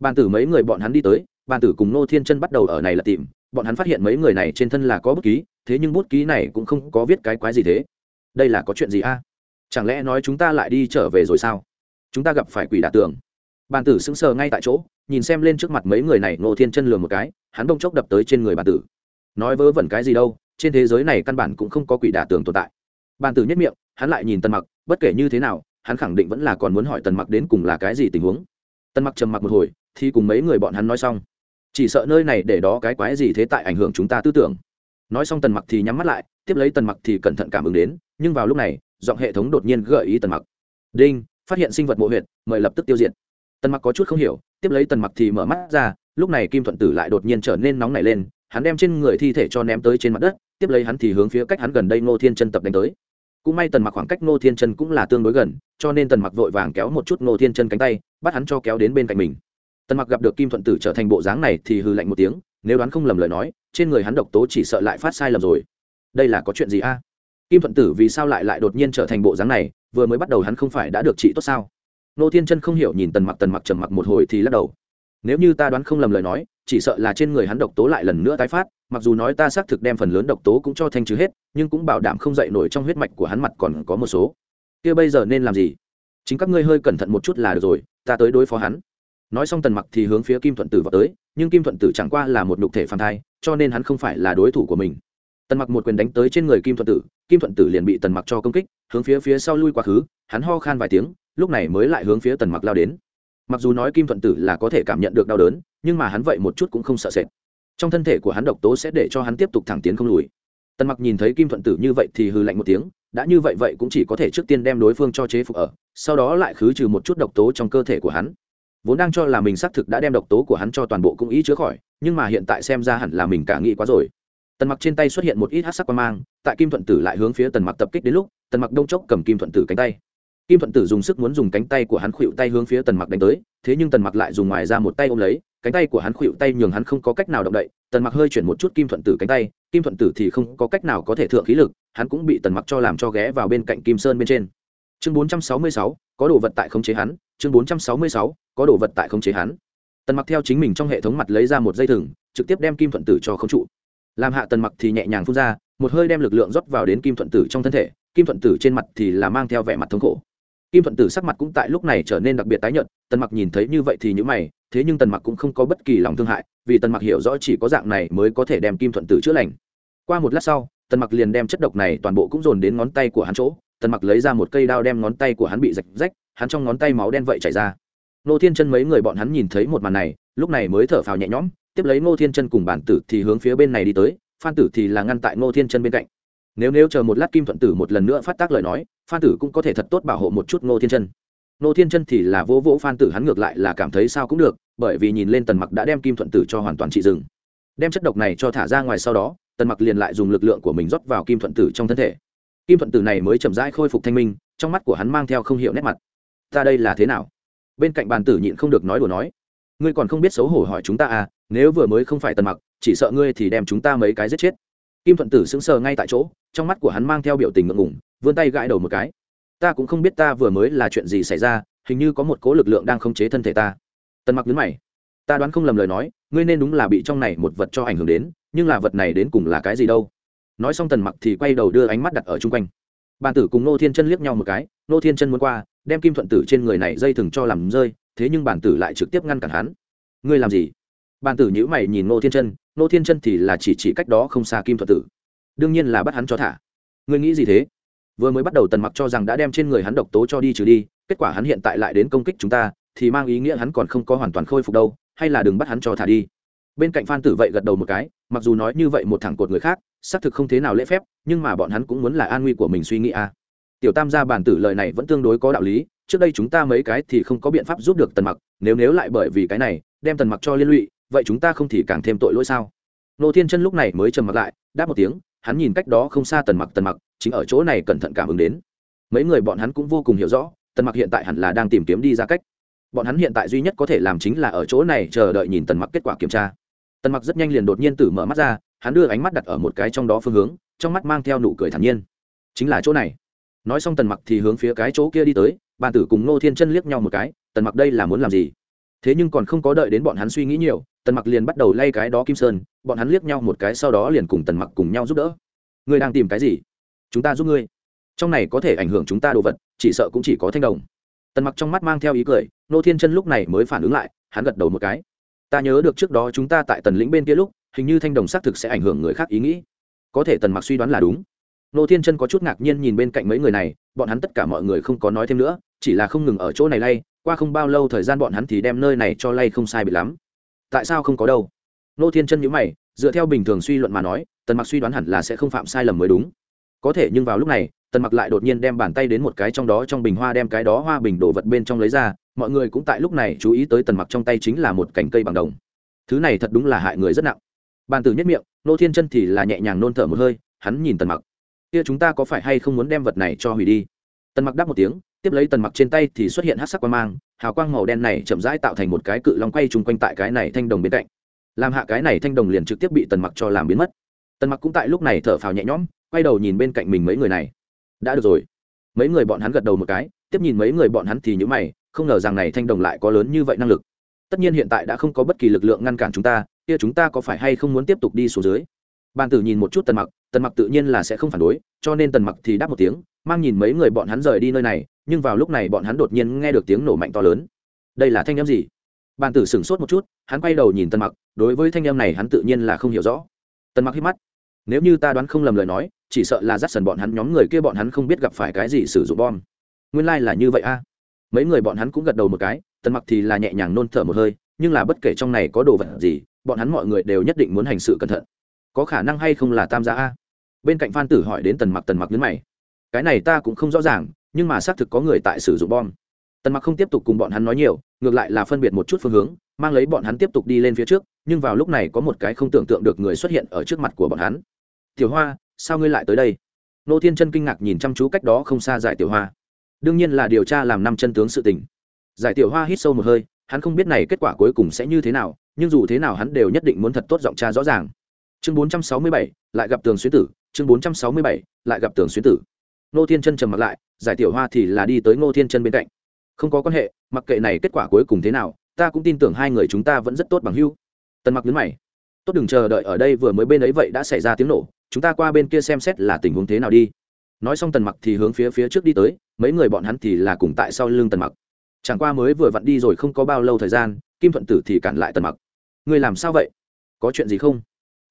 Bàn tử mấy người bọn hắn đi tới, bàn tử cùng ngô thiên chân bắt đầu ở này là tìm. Bọn hắn phát hiện mấy người này trên thân là có bút ký, thế nhưng bút ký này cũng không có viết cái quái gì thế. Đây là có chuyện gì a? Chẳng lẽ nói chúng ta lại đi trở về rồi sao? Chúng ta gặp phải quỷ đả tường bàn tử sững sờ ngay tại chỗ nhìn xem lên trước mặt mấy người này ngô thiên chân lừa một cái hắn bông chốc đập tới trên người bàn tử. Nói vớ vẩn cái gì đâu trên thế giới này căn bản cũng không có quỷ đả tường tồn tại. Bàn tử nhất miệng hắn lại nhìn tần mặc bất kể như thế nào hắn khẳng định vẫn là còn muốn hỏi tần mặc đến cùng là cái gì tình huống. Tần mặc trầm mặc một hồi thì cùng mấy người bọn hắn nói xong. Chỉ sợ nơi này để đó cái quái gì thế tại ảnh hưởng chúng ta tư tưởng. Nói xong tần mặc thì nhắm mắt lại tiếp lấy tần mặc thì cẩn thận cảm ứng đến nhưng vào lúc này giọng hệ thống đột nhiên gợi ý tần mặc. Đinh phát hiện sinh vật mộ huyệt, mời lập tức tiêu diệt tần mặc có chút không hiểu, tiếp lấy tần mặc thì mở mắt ra, lúc này kim thuận tử lại đột nhiên trở nên nóng nảy lên, hắn đem trên người thi thể cho ném tới trên mặt đất, tiếp lấy hắn thì hướng phía cách hắn gần đây ngô thiên chân tập đánh tới. Cũng may tần mặc khoảng cách ngô thiên chân cũng là tương đối gần, cho nên tần mặc vội vàng kéo một chút ngô thiên chân cánh tay, bắt hắn cho kéo đến bên cạnh mình. Tần mặc gặp được kim thuận tử trở thành bộ dáng này thì hư lạnh một tiếng, nếu đoán không lầm lời nói, trên người hắn độc tố chỉ sợ lại phát sai lầm rồi. Đây là có chuyện gì a? Kim thuận tử vì sao lại lại đột nhiên trở thành bộ dáng này, vừa mới bắt đầu hắn không phải đã được trị tốt sao? Nô thiên chân không hiểu nhìn tần mặc tần mặc trầm mặc một hồi thì lắc đầu. Nếu như ta đoán không lầm lời nói, chỉ sợ là trên người hắn độc tố lại lần nữa tái phát, mặc dù nói ta xác thực đem phần lớn độc tố cũng cho thanh trừ hết, nhưng cũng bảo đảm không dậy nổi trong huyết mạch của hắn mặt còn có một số. Kia bây giờ nên làm gì? Chính các ngươi hơi cẩn thận một chút là được rồi, ta tới đối phó hắn. Nói xong tần mặc thì hướng phía kim thuận tử vào tới, nhưng kim thuận tử chẳng qua là một nhục thể phản thai, cho nên hắn không phải là đối thủ của mình. Tần mặc một quyền đánh tới trên người kim thuận tử, kim thuận tử liền bị tần mặc cho công kích, hướng phía phía sau lui quá khứ, hắn ho khan vài tiếng lúc này mới lại hướng phía tần mặc lao đến. Mặc dù nói kim thuận tử là có thể cảm nhận được đau đớn, nhưng mà hắn vậy một chút cũng không sợ sệt. Trong thân thể của hắn độc tố sẽ để cho hắn tiếp tục thẳng tiến không lùi. Tần mặc nhìn thấy kim thuận tử như vậy thì hư lạnh một tiếng, đã như vậy vậy cũng chỉ có thể trước tiên đem đối phương cho chế phục ở, sau đó lại khứ trừ một chút độc tố trong cơ thể của hắn. Vốn đang cho là mình xác thực đã đem độc tố của hắn cho toàn bộ cũng ý chữa khỏi, nhưng mà hiện tại xem ra hẳn là mình cả nghĩ quá rồi. Tần mặc trên tay xuất hiện một ít hát sắc quan mang, tại kim thuận tử lại hướng phía tần mặc tập kích đến lúc, tần mặc đông chốc cầm kim thuận tử cánh tay kim thuận tử dùng sức muốn dùng cánh tay của hắn khuỵu tay hướng phía tần mặc đánh tới thế nhưng tần mặc lại dùng ngoài ra một tay ôm lấy cánh tay của hắn khuỵu tay nhường hắn không có cách nào động đậy. Tần mặc hơi chuyển một chút kim thuận tử cánh tay kim thuận tử thì không có cách nào có thể thượng khí lực hắn cũng bị tần mặc cho làm cho ghé vào bên cạnh kim sơn bên trên. Chương 466, có đồ vật tại không chế hắn. Chương 466, có đồ vật tại không chế hắn. Tần mặc theo chính mình trong hệ thống mặt lấy ra một dây thừng trực tiếp đem kim thuận tử cho khống trụ. Làm hạ tần mặc thì nhẹ nhàng phun ra một hơi đem lực lượng rót vào đến kim thuận tử trong thân thể. Kim thuận tử trên mặt thì là mang theo vẻ mặt thống khổ kim thuận tử sắc mặt cũng tại lúc này trở nên đặc biệt tái nhợt, tần mặc nhìn thấy như vậy thì những mày, thế nhưng tần mặc cũng không có bất kỳ lòng thương hại, vì tần mặc hiểu rõ chỉ có dạng này mới có thể đem kim thuận tử chữa lành. Qua một lát sau, tần mặc liền đem chất độc này toàn bộ cũng dồn đến ngón tay của hắn chỗ, tần mặc lấy ra một cây đao đem ngón tay của hắn bị rạch rách, hắn trong ngón tay máu đen vậy chảy ra. Nô thiên chân mấy người bọn hắn nhìn thấy một màn này, lúc này mới thở phào nhẹ nhõm, tiếp lấy ngô thiên chân cùng bản tử thì hướng phía bên này đi tới, phan tử thì là ngăn tại ngô thiên chân bên cạnh. Nếu nếu chờ một lát kim thuận tử một lần nữa phát tác lời nói phan tử cũng có thể thật tốt bảo hộ một chút ngô thiên chân. ngô thiên chân thì là vỗ vỗ phan tử hắn ngược lại là cảm thấy sao cũng được, bởi vì nhìn lên tần mặc đã đem kim thuận tử cho hoàn toàn trị dừng. đem chất độc này cho thả ra ngoài sau đó, tần mặc liền lại dùng lực lượng của mình rót vào kim thuận tử trong thân thể. kim thuận tử này mới chậm rãi khôi phục thanh minh, trong mắt của hắn mang theo không hiểu nét mặt. ta đây là thế nào? bên cạnh bàn tử nhịn không được nói đùa nói. ngươi còn không biết xấu hổ hỏi chúng ta à nếu vừa mới không phải tần mặc, chỉ sợ ngươi thì đem chúng ta mấy cái giết chết kim thuận tử sững sờ ngay tại chỗ, trong mắt của hắn mang theo biểu tình ngượng ngùng, vươn tay gãi đầu một cái. Ta cũng không biết ta vừa mới là chuyện gì xảy ra, hình như có một cố lực lượng đang khống chế thân thể ta. Tần mặc nhấn mày. Ta đoán không lầm lời nói, ngươi nên đúng là bị trong này một vật cho ảnh hưởng đến, nhưng là vật này đến cùng là cái gì đâu? Nói xong tần mặc thì quay đầu đưa ánh mắt đặt ở chung quanh. Bàn tử cùng nô thiên chân liếc nhau một cái, nô thiên chân muốn qua, đem kim thuận tử trên người này dây thừng cho làm rơi, thế nhưng bản tử lại trực tiếp ngăn cản hắn. Ngươi làm gì? Bàn tử nhữ mày nhìn nô thiên chân nô thiên chân thì là chỉ chỉ cách đó không xa kim thuật tử. Đương nhiên là bắt hắn cho thả. Ngươi nghĩ gì thế? Vừa mới bắt đầu tần mặc cho rằng đã đem trên người hắn độc tố cho đi trừ đi, kết quả hắn hiện tại lại đến công kích chúng ta, thì mang ý nghĩa hắn còn không có hoàn toàn khôi phục đâu, hay là đừng bắt hắn cho thả đi. Bên cạnh phan tử vậy gật đầu một cái, mặc dù nói như vậy một thằng cột người khác, xác thực không thế nào lễ phép, nhưng mà bọn hắn cũng muốn là an nguy của mình suy nghĩ à tiểu tam gia bản tử lời này vẫn tương đối có đạo lý, trước đây chúng ta mấy cái thì không có biện pháp giúp được tần mặc, nếu nếu lại bởi vì cái này, đem tần mặc cho liên lụy vậy chúng ta không thì càng thêm tội lỗi sao? Nô thiên chân lúc này mới trầm mặc lại, đáp một tiếng, hắn nhìn cách đó không xa tần mặc tần mặc, chính ở chỗ này cẩn thận cảm ứng đến. Mấy người bọn hắn cũng vô cùng hiểu rõ, tần mặc hiện tại hẳn là đang tìm kiếm đi ra cách. Bọn hắn hiện tại duy nhất có thể làm chính là ở chỗ này chờ đợi nhìn tần mặc kết quả kiểm tra. Tần mặc rất nhanh liền đột nhiên tử mở mắt ra, hắn đưa ánh mắt đặt ở một cái trong đó phương hướng, trong mắt mang theo nụ cười thản nhiên. Chính là chỗ này. Nói xong tần mặc thì hướng phía cái chỗ kia đi tới, bàn tử cùng nô thiên chân liếc nhau một cái, tần mặc đây là muốn làm gì? Thế nhưng còn không có đợi đến bọn hắn suy nghĩ nhiều, tần mặc liền bắt đầu lay cái đó kim sơn, bọn hắn liếc nhau một cái sau đó liền cùng tần mặc cùng nhau giúp đỡ. Ngươi đang tìm cái gì? Chúng ta giúp ngươi. Trong này có thể ảnh hưởng chúng ta đồ vật, chỉ sợ cũng chỉ có thanh đồng. Tần mặc trong mắt mang theo ý cười, nô thiên chân lúc này mới phản ứng lại, hắn gật đầu một cái. Ta nhớ được trước đó chúng ta tại tần lĩnh bên kia lúc, hình như thanh đồng xác thực sẽ ảnh hưởng người khác ý nghĩ. Có thể tần mặc suy đoán là đúng. Nô thiên chân có chút ngạc nhiên nhìn bên cạnh mấy người này, bọn hắn tất cả mọi người không có nói thêm nữa, chỉ là không ngừng ở chỗ này lay qua không bao lâu thời gian bọn hắn thì đem nơi này cho lay không sai bị lắm. Tại sao không có đâu? Nô thiên chân nhữ mày, dựa theo bình thường suy luận mà nói, tần mặc suy đoán hẳn là sẽ không phạm sai lầm mới đúng. Có thể nhưng vào lúc này, tần mặc lại đột nhiên đem bàn tay đến một cái trong đó trong bình hoa đem cái đó hoa bình đổ vật bên trong lấy ra, mọi người cũng tại lúc này chú ý tới tần mặc trong tay chính là một cành cây bằng đồng. Thứ này thật đúng là hại người rất nặng. Bàn tử nhất miệng, nô thiên chân thì là nhẹ nhàng nôn thở một hơi, hắn nhìn tần mặc. Kia chúng ta có phải hay không muốn đem vật này cho hủy đi? Tần mặc đáp một tiếng tiếp lấy tần mặc trên tay thì xuất hiện hát sắc quang mang, hào quang màu đen này chậm rãi tạo thành một cái cự long quay chung quanh tại cái này thanh đồng bên cạnh. Làm hạ cái này thanh đồng liền trực tiếp bị tần mặc cho làm biến mất. Tần mặc cũng tại lúc này thở phào nhẹ nhõm, quay đầu nhìn bên cạnh mình mấy người này. Đã được rồi. Mấy người bọn hắn gật đầu một cái, tiếp nhìn mấy người bọn hắn thì nhữ mày, không ngờ rằng này thanh đồng lại có lớn như vậy năng lực. Tất nhiên hiện tại đã không có bất kỳ lực lượng ngăn cản chúng ta, kia chúng ta có phải hay không muốn tiếp tục đi xuống dưới? Bàn tử nhìn một chút tần mặc tần mặc tự nhiên là sẽ không phản đối, cho nên tần mặc thì đáp một tiếng, mang nhìn mấy người bọn hắn rời đi nơi này nhưng vào lúc này bọn hắn đột nhiên nghe được tiếng nổ mạnh to lớn. Đây là thanh â m gì? Bàn tử sửng sốt một chút, hắn quay đầu nhìn tần mặc, đối với thanh em này hắn tự nhiên là không hiểu rõ. Tần mặc hít mắt. Nếu như ta đoán không lầm lời nói, chỉ sợ là dắt sần bọn hắn, nhóm người kia bọn hắn không biết gặp phải cái gì sử dụng bom. Nguyên lai、like、là như vậy a. Mấy người bọn hắn cũng gật đầu một cái, tần mặc thì là nhẹ nhàng nôn thở một hơi, nhưng là bất kể trong này có đồ vật gì, bọn hắn mọi người đều nhất định muốn hành sự cẩn thận. Có khả năng hay không là tam gia a? Bên cạnh phan tử hỏi đến tần mặc tần mặc nhấn mày. Cái này ta cũng không rõ ràng nhưng mà xác thực có người tại sử dụng bom. Tần mặc không tiếp tục cùng bọn hắn nói nhiều ngược lại là phân biệt một chút phương hướng mang lấy bọn hắn tiếp tục đi lên phía trước nhưng vào lúc này có một cái không tưởng tượng được người xuất hiện ở trước mặt của bọn hắn. Tiểu hoa sao ngươi lại tới đây? Nô thiên chân kinh ngạc nhìn chăm chú cách đó không xa giải tiểu hoa. Đương nhiên là điều tra làm năm chân tướng sự tình. Giải tiểu hoa hít sâu một hơi hắn không biết này kết quả cuối cùng sẽ như thế nào nhưng dù thế nào hắn đều nhất định muốn thật tốt giọng tra rõ ràng. Chương 467, lại gặp tường xuyến tử chương 467, lại gặp tường xuyến tử nô thiên chân trầm mặt lại, giải tiểu hoa thì là đi tới ngô thiên chân bên cạnh. Không có quan hệ, mặc kệ này kết quả cuối cùng thế nào, ta cũng tin tưởng hai người chúng ta vẫn rất tốt bằng hưu tần mặc nhấn mày. Tốt đừng chờ đợi, ở đây vừa mới bên ấy vậy đã xảy ra tiếng nổ, chúng ta qua bên kia xem xét là tình huống thế nào đi. Nói xong tần mặc thì hướng phía phía trước đi tới, mấy người bọn hắn thì là cùng tại sau lưng tần mặc. Chẳng qua mới vừa vặn đi rồi không có bao lâu thời gian, kim thuận tử thì cản lại tần mặc. Người làm sao vậy? Có chuyện gì không?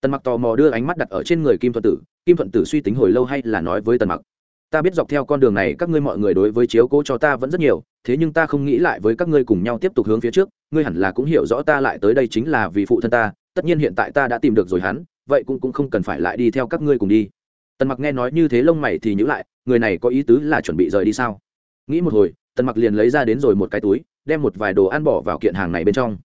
Tần mặc tò mò đưa ánh mắt đặt ở trên người kim thuận tử. Kim thuận tử suy tính hồi lâu hay là nói với tần mặc? Ta biết dọc theo con đường này các ngươi mọi người đối với chiếu cố cho ta vẫn rất nhiều, thế nhưng ta không nghĩ lại với các ngươi cùng nhau tiếp tục hướng phía trước, ngươi hẳn là cũng hiểu rõ ta lại tới đây chính là vì phụ thân ta, tất nhiên hiện tại ta đã tìm được rồi hắn, vậy cũng cũng không cần phải lại đi theo các ngươi cùng đi. Tần mặc nghe nói như thế lông mày thì nhữ lại, người này có ý tứ là chuẩn bị rời đi sao? Nghĩ một hồi, tần mặc liền lấy ra đến rồi một cái túi, đem một vài đồ ăn bỏ vào kiện hàng này bên trong.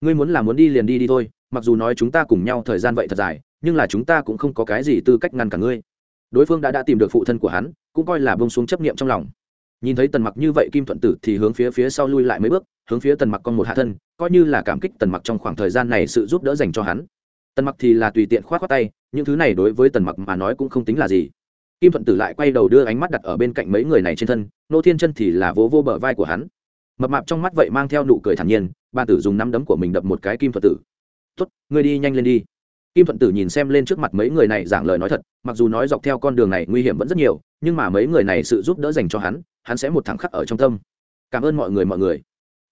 Ngươi muốn là muốn đi liền đi đi thôi, mặc dù nói chúng ta cùng nhau thời gian vậy thật dài, nhưng là chúng ta cũng không có cái gì tư cách ngăn cả ngươi đối phương đã đã tìm được phụ thân của hắn, cũng coi là bông xuống chấp niệm trong lòng. Nhìn thấy tần mặc như vậy kim thuận tử thì hướng phía phía sau lui lại mấy bước, hướng phía tần mặc con một hạ thân, coi như là cảm kích tần mặc trong khoảng thời gian này sự giúp đỡ dành cho hắn. Tần mặc thì là tùy tiện khoát khoát tay, những thứ này đối với tần mặc mà nói cũng không tính là gì. Kim thuận tử lại quay đầu đưa ánh mắt đặt ở bên cạnh mấy người này trên thân, nô thiên chân thì là vỗ vô bờ vai của hắn. Mập mạp trong mắt vậy mang theo nụ cười thản nhiên ba tử dùng nắm đấm của mình đập một cái kim thuận tử. Tuất ngươi đi nhanh lên đi kim thuận tử nhìn xem lên trước mặt mấy người này giảng lời nói thật, mặc dù nói dọc theo con đường này nguy hiểm vẫn rất nhiều, nhưng mà mấy người này sự giúp đỡ dành cho hắn hắn sẽ một thẳng khắc ở trong tâm. Cảm ơn mọi người mọi người.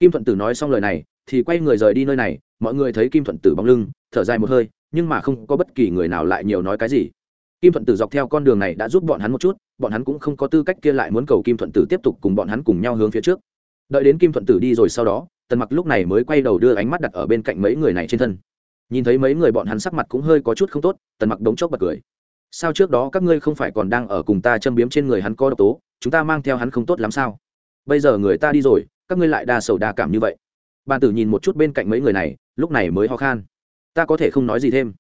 Kim thuận tử nói xong lời này, thì quay người rời đi nơi này, mọi người thấy kim thuận tử bóng lưng, thở dài một hơi, nhưng mà không có bất kỳ người nào lại nhiều nói cái gì. Kim thuận tử dọc theo con đường này đã giúp bọn hắn một chút, bọn hắn cũng không có tư cách kia lại muốn cầu kim thuận tử tiếp tục cùng bọn hắn cùng nhau hướng phía trước. Đợi đến kim thuận tử đi rồi sau đó, tần mặc lúc này mới quay đầu đưa ánh mắt đặt ở bên cạnh mấy người này trên thân nhìn thấy mấy người bọn hắn sắc mặt cũng hơi có chút không tốt, tần mặc đống chốc bật cười. Sao trước đó các ngươi không phải còn đang ở cùng ta châm biếm trên người hắn có độc tố, chúng ta mang theo hắn không tốt lắm sao? Bây giờ người ta đi rồi, các ngươi lại đa sầu đa cảm như vậy. Bàn tử nhìn một chút bên cạnh mấy người này, lúc này mới ho khan. Ta có thể không nói gì thêm.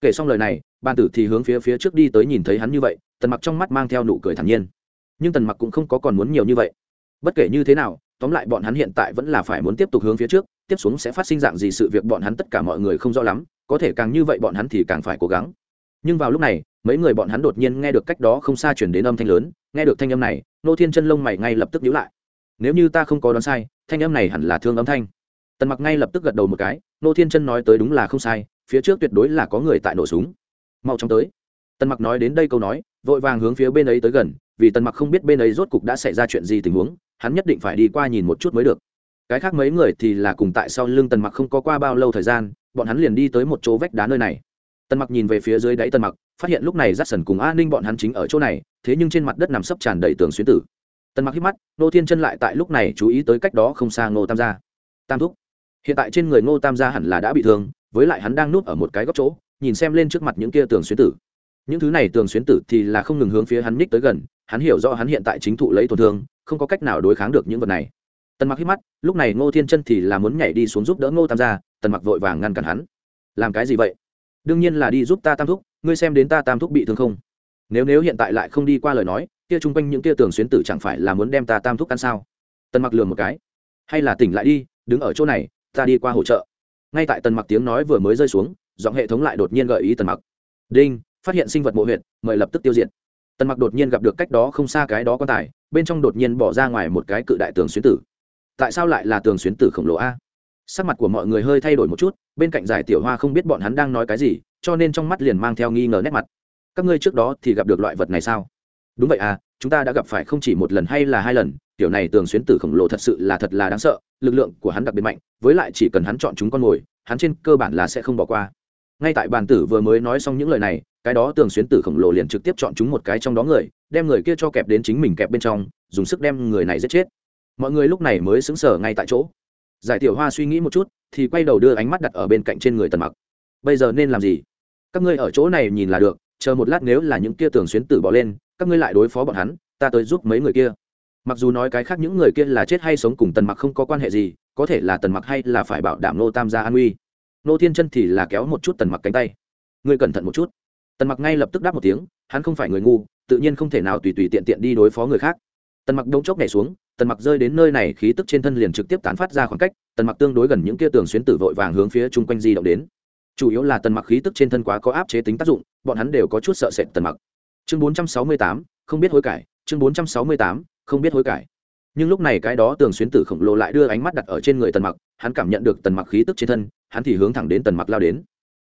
Kể xong lời này, bàn tử thì hướng phía phía trước đi tới nhìn thấy hắn như vậy, tần mặc trong mắt mang theo nụ cười thản nhiên. Nhưng tần mặc cũng không có còn muốn nhiều như vậy. Bất kể như thế nào, tóm lại bọn hắn hiện tại vẫn là phải muốn tiếp tục hướng phía trước tiếp xuống sẽ phát sinh dạng gì sự việc bọn hắn tất cả mọi người không rõ lắm, có thể càng như vậy bọn hắn thì càng phải cố gắng. Nhưng vào lúc này, mấy người bọn hắn đột nhiên nghe được cách đó không xa chuyển đến âm thanh lớn, nghe được thanh âm này, nô thiên chân lông mày ngay lập tức nhíu lại. Nếu như ta không có đoán sai, thanh âm này hẳn là thương âm thanh. Tần mặc ngay lập tức gật đầu một cái, nô thiên chân nói tới đúng là không sai, phía trước tuyệt đối là có người tại nổ súng. Mau chóng tới. Tần mặc nói đến đây câu nói, vội vàng hướng phía bên ấy tới gần, vì tần mặc không biết bên ấy rốt cục đã xảy ra chuyện gì tình huống, hắn nhất định phải đi qua nhìn một chút mới được cái khác mấy người thì là cùng tại sau lưng tần mặc không có qua bao lâu thời gian, bọn hắn liền đi tới một chỗ vách đá nơi này. Tần mặc nhìn về phía dưới đáy tần mặc, phát hiện lúc này rát sần cùng a ninh bọn hắn chính ở chỗ này, thế nhưng trên mặt đất nằm sấp tràn đầy tường xuyến tử. Tần mặc hít mắt nô thiên chân lại tại lúc này chú ý tới cách đó không xa ngô tam gia. Tam thúc, hiện tại trên người ngô tam gia hẳn là đã bị thương, với lại hắn đang núp ở một cái góc chỗ, nhìn xem lên trước mặt những kia tường xuyến tử. Những thứ này tường xuyến tử thì là không ngừng hướng phía hắn ních tới gần, hắn hiểu rõ hắn hiện tại chính thụ lấy tổn thương, không có cách nào đối kháng được những vật này tần mặc hít mắt, lúc này ngô thiên chân thì là muốn nhảy đi xuống giúp đỡ ngô tam gia, tần mặc vội vàng ngăn cản hắn. Làm cái gì vậy? Đương nhiên là đi giúp ta tam thúc, ngươi xem đến ta tam thúc bị thương không? Nếu nếu hiện tại lại không đi qua lời nói, kia chung quanh những kia tường xuyến tử chẳng phải là muốn đem ta tam thúc ăn sao? Tần mặc lường một cái. Hay là tỉnh lại đi, đứng ở chỗ này, ta đi qua hỗ trợ. Ngay tại tần mặc tiếng nói vừa mới rơi xuống, giọng hệ thống lại đột nhiên gợi ý tần mặc. Đinh, phát hiện sinh vật mộ huyện mời lập tức tiêu diệt. Tần mặc đột nhiên gặp được cách đó không xa cái đó quan tài, bên trong đột nhiên bỏ ra ngoài một cái cự đại tường xuyến tử tại sao lại là tường xuyến tử khổng lồ a? Sắc mặt của mọi người hơi thay đổi một chút, bên cạnh giải tiểu hoa không biết bọn hắn đang nói cái gì, cho nên trong mắt liền mang theo nghi ngờ nét mặt. Các ngươi trước đó thì gặp được loại vật này sao? Đúng vậy à chúng ta đã gặp phải không chỉ một lần hay là hai lần, Tiểu này tường xuyến tử khổng lồ thật sự là thật là đáng sợ, lực lượng của hắn đặc biệt mạnh, với lại chỉ cần hắn chọn chúng con mồi, hắn trên cơ bản là sẽ không bỏ qua. Ngay tại bàn tử vừa mới nói xong những lời này, cái đó tường xuyến tử khổng lồ liền trực tiếp chọn chúng một cái trong đó người, đem người kia cho kẹp đến chính mình kẹp bên trong, dùng sức đem người này giết chết mọi người lúc này mới xứng sở ngay tại chỗ. Giải tiểu hoa suy nghĩ một chút, thì quay đầu đưa ánh mắt đặt ở bên cạnh trên người tần mặc. Bây giờ nên làm gì? Các ngươi ở chỗ này nhìn là được, chờ một lát nếu là những kia tường xuyến tử bỏ lên, các ngươi lại đối phó bọn hắn, ta tới giúp mấy người kia. Mặc dù nói cái khác những người kia là chết hay sống cùng tần mặc không có quan hệ gì, có thể là tần mặc hay là phải bảo đảm nô tam gia an nguy. nô thiên chân thì là kéo một chút tần mặc cánh tay. Ngươi cẩn thận một chút. Tần mặc ngay lập tức đáp một tiếng, hắn không phải người ngu, tự nhiên không thể nào tùy tùy tiện tiện đi đối phó người khác. Tần mặc đông chốc nhảy xuống tần mặc rơi đến nơi này khí tức trên thân liền trực tiếp tán phát ra khoảng cách tần mặc tương đối gần những kia tường xuyến tử vội vàng hướng phía chung quanh di động đến. Chủ yếu là tần mặc khí tức trên thân quá có áp chế tính tác dụng bọn hắn đều có chút sợ sệt tần mặc. Chương 468, không biết hối cải chương 468, không biết hối cải. Nhưng lúc này cái đó tường xuyến tử khổng lồ lại đưa ánh mắt đặt ở trên người tần mặc hắn cảm nhận được tần mặc khí tức trên thân hắn thì hướng thẳng đến tần mặc lao đến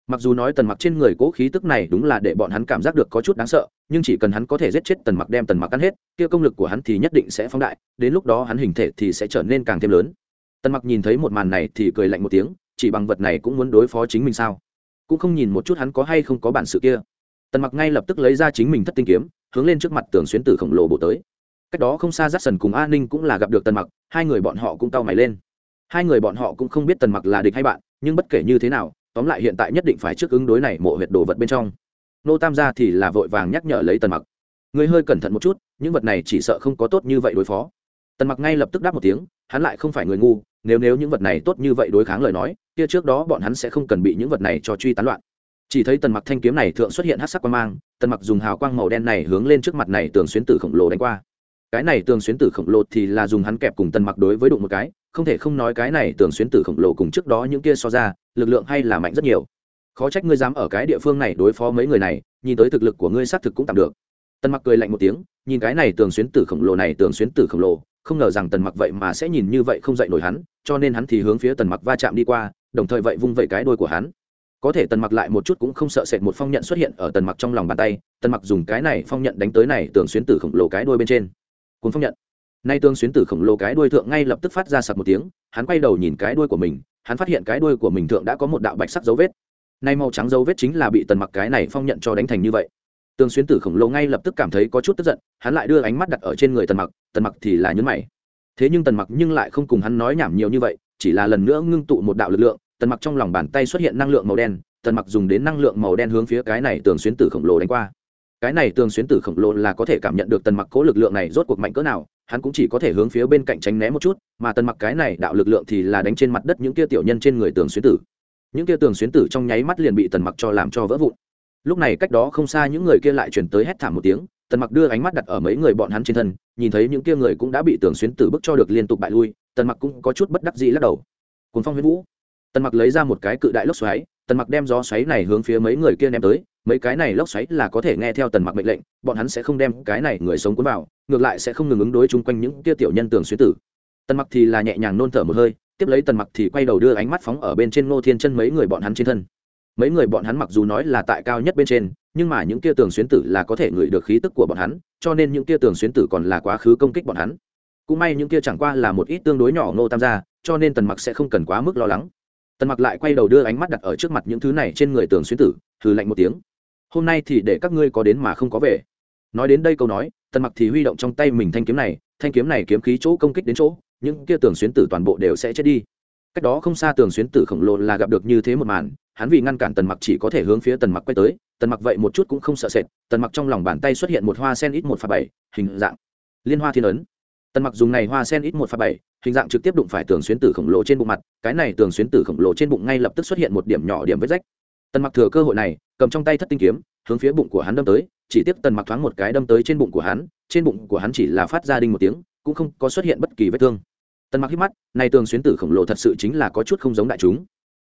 mặc dù nói tần mặc trên người cố khí tức này đúng là để bọn hắn cảm giác được có chút đáng sợ, nhưng chỉ cần hắn có thể giết chết tần mặc đem tần mặc ăn hết, kia công lực của hắn thì nhất định sẽ phóng đại, đến lúc đó hắn hình thể thì sẽ trở nên càng thêm lớn. Tần mặc nhìn thấy một màn này thì cười lạnh một tiếng, chỉ bằng vật này cũng muốn đối phó chính mình sao? Cũng không nhìn một chút hắn có hay không có bản sự kia. Tần mặc ngay lập tức lấy ra chính mình thất tinh kiếm, hướng lên trước mặt tường xuyến tử khổng lồ bổ tới. Cách đó không xa rát sần cùng a ninh cũng là gặp được tần mặc, hai người bọn họ cũng cau mày lên. Hai người bọn họ cũng không biết tần mặc là địch hay bạn, nhưng bất kể như thế nào tóm lại hiện tại nhất định phải trước ứng đối này mộ huyệt đồ vật bên trong. Nô tam gia thì là vội vàng nhắc nhở lấy tần mặc. Người hơi cẩn thận một chút, những vật này chỉ sợ không có tốt như vậy đối phó. Tần mặc ngay lập tức đáp một tiếng, hắn lại không phải người ngu, nếu nếu những vật này tốt như vậy đối kháng lời nói, kia trước đó bọn hắn sẽ không cần bị những vật này cho truy tán loạn. Chỉ thấy tần mặc thanh kiếm này thượng xuất hiện hát sắc quang mang, tần mặc dùng hào quang màu đen này hướng lên trước mặt này tường xuyến tử khổng lồ đánh qua cái này tường xuyến tử khổng lồ thì là dùng hắn kẹp cùng tần mặc đối với đụng một cái, không thể không nói cái này tường xuyến tử khổng lồ cùng trước đó những kia so ra, lực lượng hay là mạnh rất nhiều. Khó trách ngươi dám ở cái địa phương này đối phó mấy người này, nhìn tới thực lực của ngươi xác thực cũng tạm được. Tần mặc cười lạnh một tiếng, nhìn cái này tường xuyến tử khổng lồ này, tường xuyến tử khổng lồ, không ngờ rằng tần mặc vậy mà sẽ nhìn như vậy không dậy nổi hắn, cho nên hắn thì hướng phía tần mặc va chạm đi qua, đồng thời vậy vung vẩy cái đôi của hắn. Có thể tần mặc lại một chút cũng không sợ sệt một phong nhận xuất hiện ở tần mặc trong lòng bàn tay tần mặc dùng cái này phong nhận đánh tới này tường xuyến tử khổng lồ cái đôi bên trên cuốn phong nhận. Nay tương xuyến tử khổng lồ cái đuôi thượng ngay lập tức phát ra sặc một tiếng, hắn quay đầu nhìn cái đuôi của mình, hắn phát hiện cái đuôi của mình thượng đã có một đạo bạch sắc dấu vết. Nay màu trắng dấu vết chính là bị tần mặc cái này phong nhận cho đánh thành như vậy. Tương xuyến tử khổng lồ ngay lập tức cảm thấy có chút tức giận, hắn lại đưa ánh mắt đặt ở trên người tần mặc tần mặc thì là nhấn mày. Thế nhưng tần mặc nhưng lại không cùng hắn nói nhảm nhiều như vậy, chỉ là lần nữa ngưng tụ một đạo lực lượng, tần mặc trong lòng bàn tay xuất hiện năng lượng màu đen, tần mặc dùng đến năng lượng màu đen hướng phía cái này tường xuyến tử khổng lồ đánh qua cái này tường xuyến tử khổng lồ là có thể cảm nhận được tần mặc cố lực lượng này rốt cuộc mạnh cỡ nào, hắn cũng chỉ có thể hướng phía bên cạnh tránh né một chút, mà tần mặc cái này đạo lực lượng thì là đánh trên mặt đất những kia tiểu nhân trên người tường xuyến tử. Những kia tường xuyến tử trong nháy mắt liền bị tần mặc cho làm cho vỡ vụn. Lúc này cách đó không xa những người kia lại chuyển tới hét thảm một tiếng, tần mặc đưa ánh mắt đặt ở mấy người bọn hắn trên thân, nhìn thấy những kia người cũng đã bị tường xuyến tử bức cho được liên tục bại lui, tần mặc cũng có chút bất đắc dĩ lắc đầu. Cuốn phong huyết vũ. Tần mặc lấy ra một cái cự đại lốc xoáy, tần mặc đem gió xoáy này hướng phía mấy người kia ném tới mấy cái này lốc xoáy là có thể nghe theo tần mặc mệnh lệnh, bọn hắn sẽ không đem cái này người sống cuốn vào, ngược lại sẽ không ngừng ứng đối chung quanh những tia tiểu nhân tường xuyến tử. Tần mặc thì là nhẹ nhàng nôn thở một hơi, tiếp lấy tần mặc thì quay đầu đưa ánh mắt phóng ở bên trên ngô thiên chân mấy người bọn hắn trên thân. Mấy người bọn hắn mặc dù nói là tại cao nhất bên trên, nhưng mà những tia tường xuyến tử là có thể ngửi được khí tức của bọn hắn, cho nên những tia tường xuyến tử còn là quá khứ công kích bọn hắn. Cũng may những tia chẳng qua là một ít tương đối nhỏ ngô tam gia, cho nên tần mặc sẽ không cần quá mức lo lắng. Tần mặc lại quay đầu đưa ánh mắt đặt ở trước mặt những thứ này trên người tường xuyến tử thử lạnh một tiếng hôm nay thì để các ngươi có đến mà không có về. Nói đến đây câu nói, tần mặc thì huy động trong tay mình thanh kiếm này, thanh kiếm này kiếm khí chỗ công kích đến chỗ, những kia tường xuyến tử toàn bộ đều sẽ chết đi. Cách đó không xa tường xuyến tử khổng lồ là gặp được như thế một màn, hắn vì ngăn cản tần mặc chỉ có thể hướng phía tần mặc quay tới, tần mặc vậy một chút cũng không sợ sệt, tần mặc trong lòng bàn tay xuất hiện một hoa sen ít một pha bảy, hình dạng liên hoa thiên ấn. Tần mặc dùng này hoa sen ít một pha bảy, hình dạng trực tiếp đụng phải tường xuyến tử khổng lồ trên bụng mặt, cái này tường xuyến tử khổng lồ trên bụng ngay lập tức xuất hiện một điểm nhỏ điểm vết rách tần mặc thừa cơ hội này, cầm trong tay thất tinh kiếm, hướng phía bụng của hắn đâm tới, chỉ tiếp tần mặc thoáng một cái đâm tới trên bụng của hắn, trên bụng của hắn chỉ là phát ra đinh một tiếng, cũng không có xuất hiện bất kỳ vết thương. Tần mặc hít mắt, này tường xuyến tử khổng lồ thật sự chính là có chút không giống đại chúng.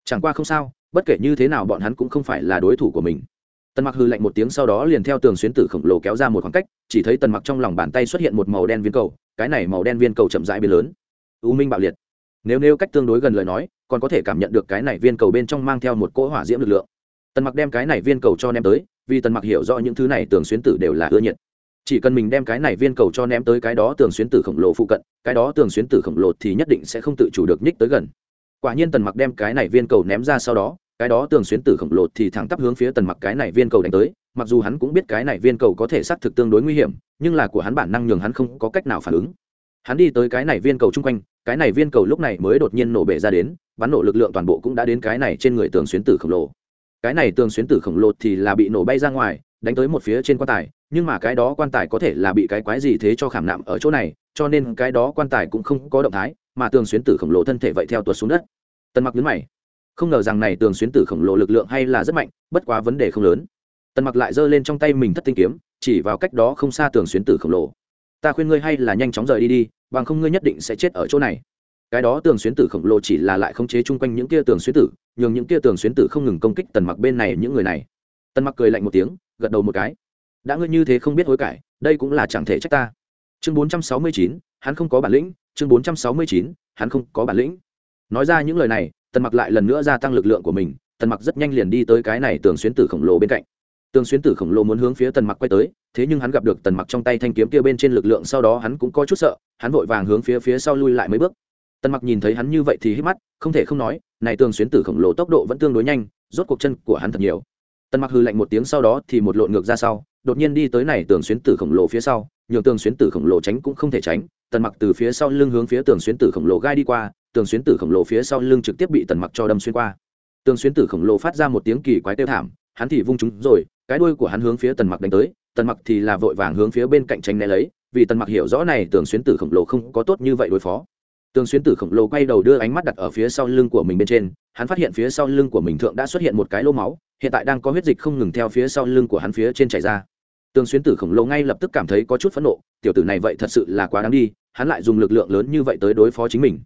Chẳng qua không sao, bất kể như thế nào bọn hắn cũng không phải là đối thủ của mình. Tần mặc hư lạnh một tiếng sau đó liền theo tường xuyến tử khổng lồ kéo ra một khoảng cách, chỉ thấy tần mặc trong lòng bàn tay xuất hiện một màu đen viên cầu, cái này màu đen viên cầu chậm rãi biến lớn. U minh bạo liệt. Nếu nêu cách tương đối gần lời nói, còn có thể cảm nhận được cái này viên cầu bên trong mang theo một cỗ hỏa diễm lực lượng tần mặc đem cái này viên cầu cho ném tới, vì tần mặc hiểu rõ những thứ này tường xuyến tử đều là ưa nhiệt. Chỉ cần mình đem cái này viên cầu cho ném tới cái đó tường xuyến tử khổng lồ phụ cận, cái đó tường xuyến tử khổng lồ thì nhất định sẽ không tự chủ được nhích tới gần. Quả nhiên tần mặc đem cái này viên cầu ném ra sau đó, cái đó tường xuyến tử khổng lồ thì thẳng tắp hướng phía tần mặc cái này viên cầu đánh tới, mặc dù hắn cũng biết cái này viên cầu có thể xác thực tương đối nguy hiểm, nhưng là của hắn bản năng nhường hắn không có cách nào phản ứng. Hắn đi tới cái này viên cầu chung quanh, cái này viên cầu lúc này mới đột nhiên nổ bể ra đến, bắn nổ lực lượng toàn bộ cũng đã đến cái này trên người tường xuyến tử khổng lồ cái này tường xuyến tử khổng lồ thì là bị nổ bay ra ngoài, đánh tới một phía trên quan tài, nhưng mà cái đó quan tài có thể là bị cái quái gì thế cho khảm nạm ở chỗ này, cho nên cái đó quan tài cũng không có động thái, mà tường xuyến tử khổng lồ thân thể vậy theo tuột xuống đất. Tần mặc nhấn mày. Không ngờ rằng này tường xuyến tử khổng lồ lực lượng hay là rất mạnh, bất quá vấn đề không lớn. Tần mặc lại giơ lên trong tay mình thất tinh kiếm, chỉ vào cách đó không xa tường xuyến tử khổng lồ. Ta khuyên ngươi hay là nhanh chóng rời đi đi, bằng không ngươi nhất định sẽ chết ở chỗ này. Cái đó tường xuyến tử khổng lồ chỉ là lại khống chế chung quanh những kia tường xuyến tử nhường những kia tường xuyến tử không ngừng công kích tần mặc bên này những người này. Tần mặc cười lạnh một tiếng gật đầu một cái. Đã ngươi như thế không biết hối cải đây cũng là chẳng thể trách ta. Chương 469, hắn không có bản lĩnh. Chương 469, hắn không có bản lĩnh. Nói ra những lời này tần mặc lại lần nữa gia tăng lực lượng của mình. Tần mặc rất nhanh liền đi tới cái này tường xuyến tử khổng lồ bên cạnh. Tường xuyến tử khổng lồ muốn hướng phía tần mặc quay tới thế nhưng hắn gặp được tần mặc trong tay thanh kiếm kia bên trên lực lượng sau đó hắn cũng có chút sợ hắn vội vàng hướng phía phía sau lui lại mấy bước. Tần mặc nhìn thấy hắn như vậy thì hít mắt không thể không nói này tường xuyến tử khổng lồ tốc độ vẫn tương đối nhanh, rốt cuộc chân của hắn thật nhiều. Tần mặc hư lạnh một tiếng sau đó thì một lộn ngược ra sau, đột nhiên đi tới này tường xuyến tử khổng lồ phía sau, nhường tường xuyến tử khổng lồ tránh cũng không thể tránh. Tần mặc từ phía sau lưng hướng phía tường xuyến tử khổng lồ gai đi qua, tường xuyến tử khổng lồ phía sau lưng trực tiếp bị tần mặc cho đâm xuyên qua. Tường xuyến tử khổng lồ phát ra một tiếng kỳ quái tiêu thảm, hắn thì vung chúng rồi, cái đuôi của hắn hướng phía tần mặc đánh tới, tần mặc thì là vội vàng hướng phía bên cạnh tránh né lấy, vì tần mặc hiểu rõ này tường xuyến tử khổng lồ không có tốt như vậy đối phó tường xuyến tử khổng lồ quay đầu đưa ánh mắt đặt ở phía sau lưng của mình bên trên, hắn phát hiện phía sau lưng của mình thượng đã xuất hiện một cái lô máu, hiện tại đang có huyết dịch không ngừng theo phía sau lưng của hắn phía trên chảy ra. Tường xuyến tử khổng lồ ngay lập tức cảm thấy có chút phẫn nộ, tiểu tử này vậy thật sự là quá đáng đi, hắn lại dùng lực lượng lớn như vậy tới đối phó chính mình.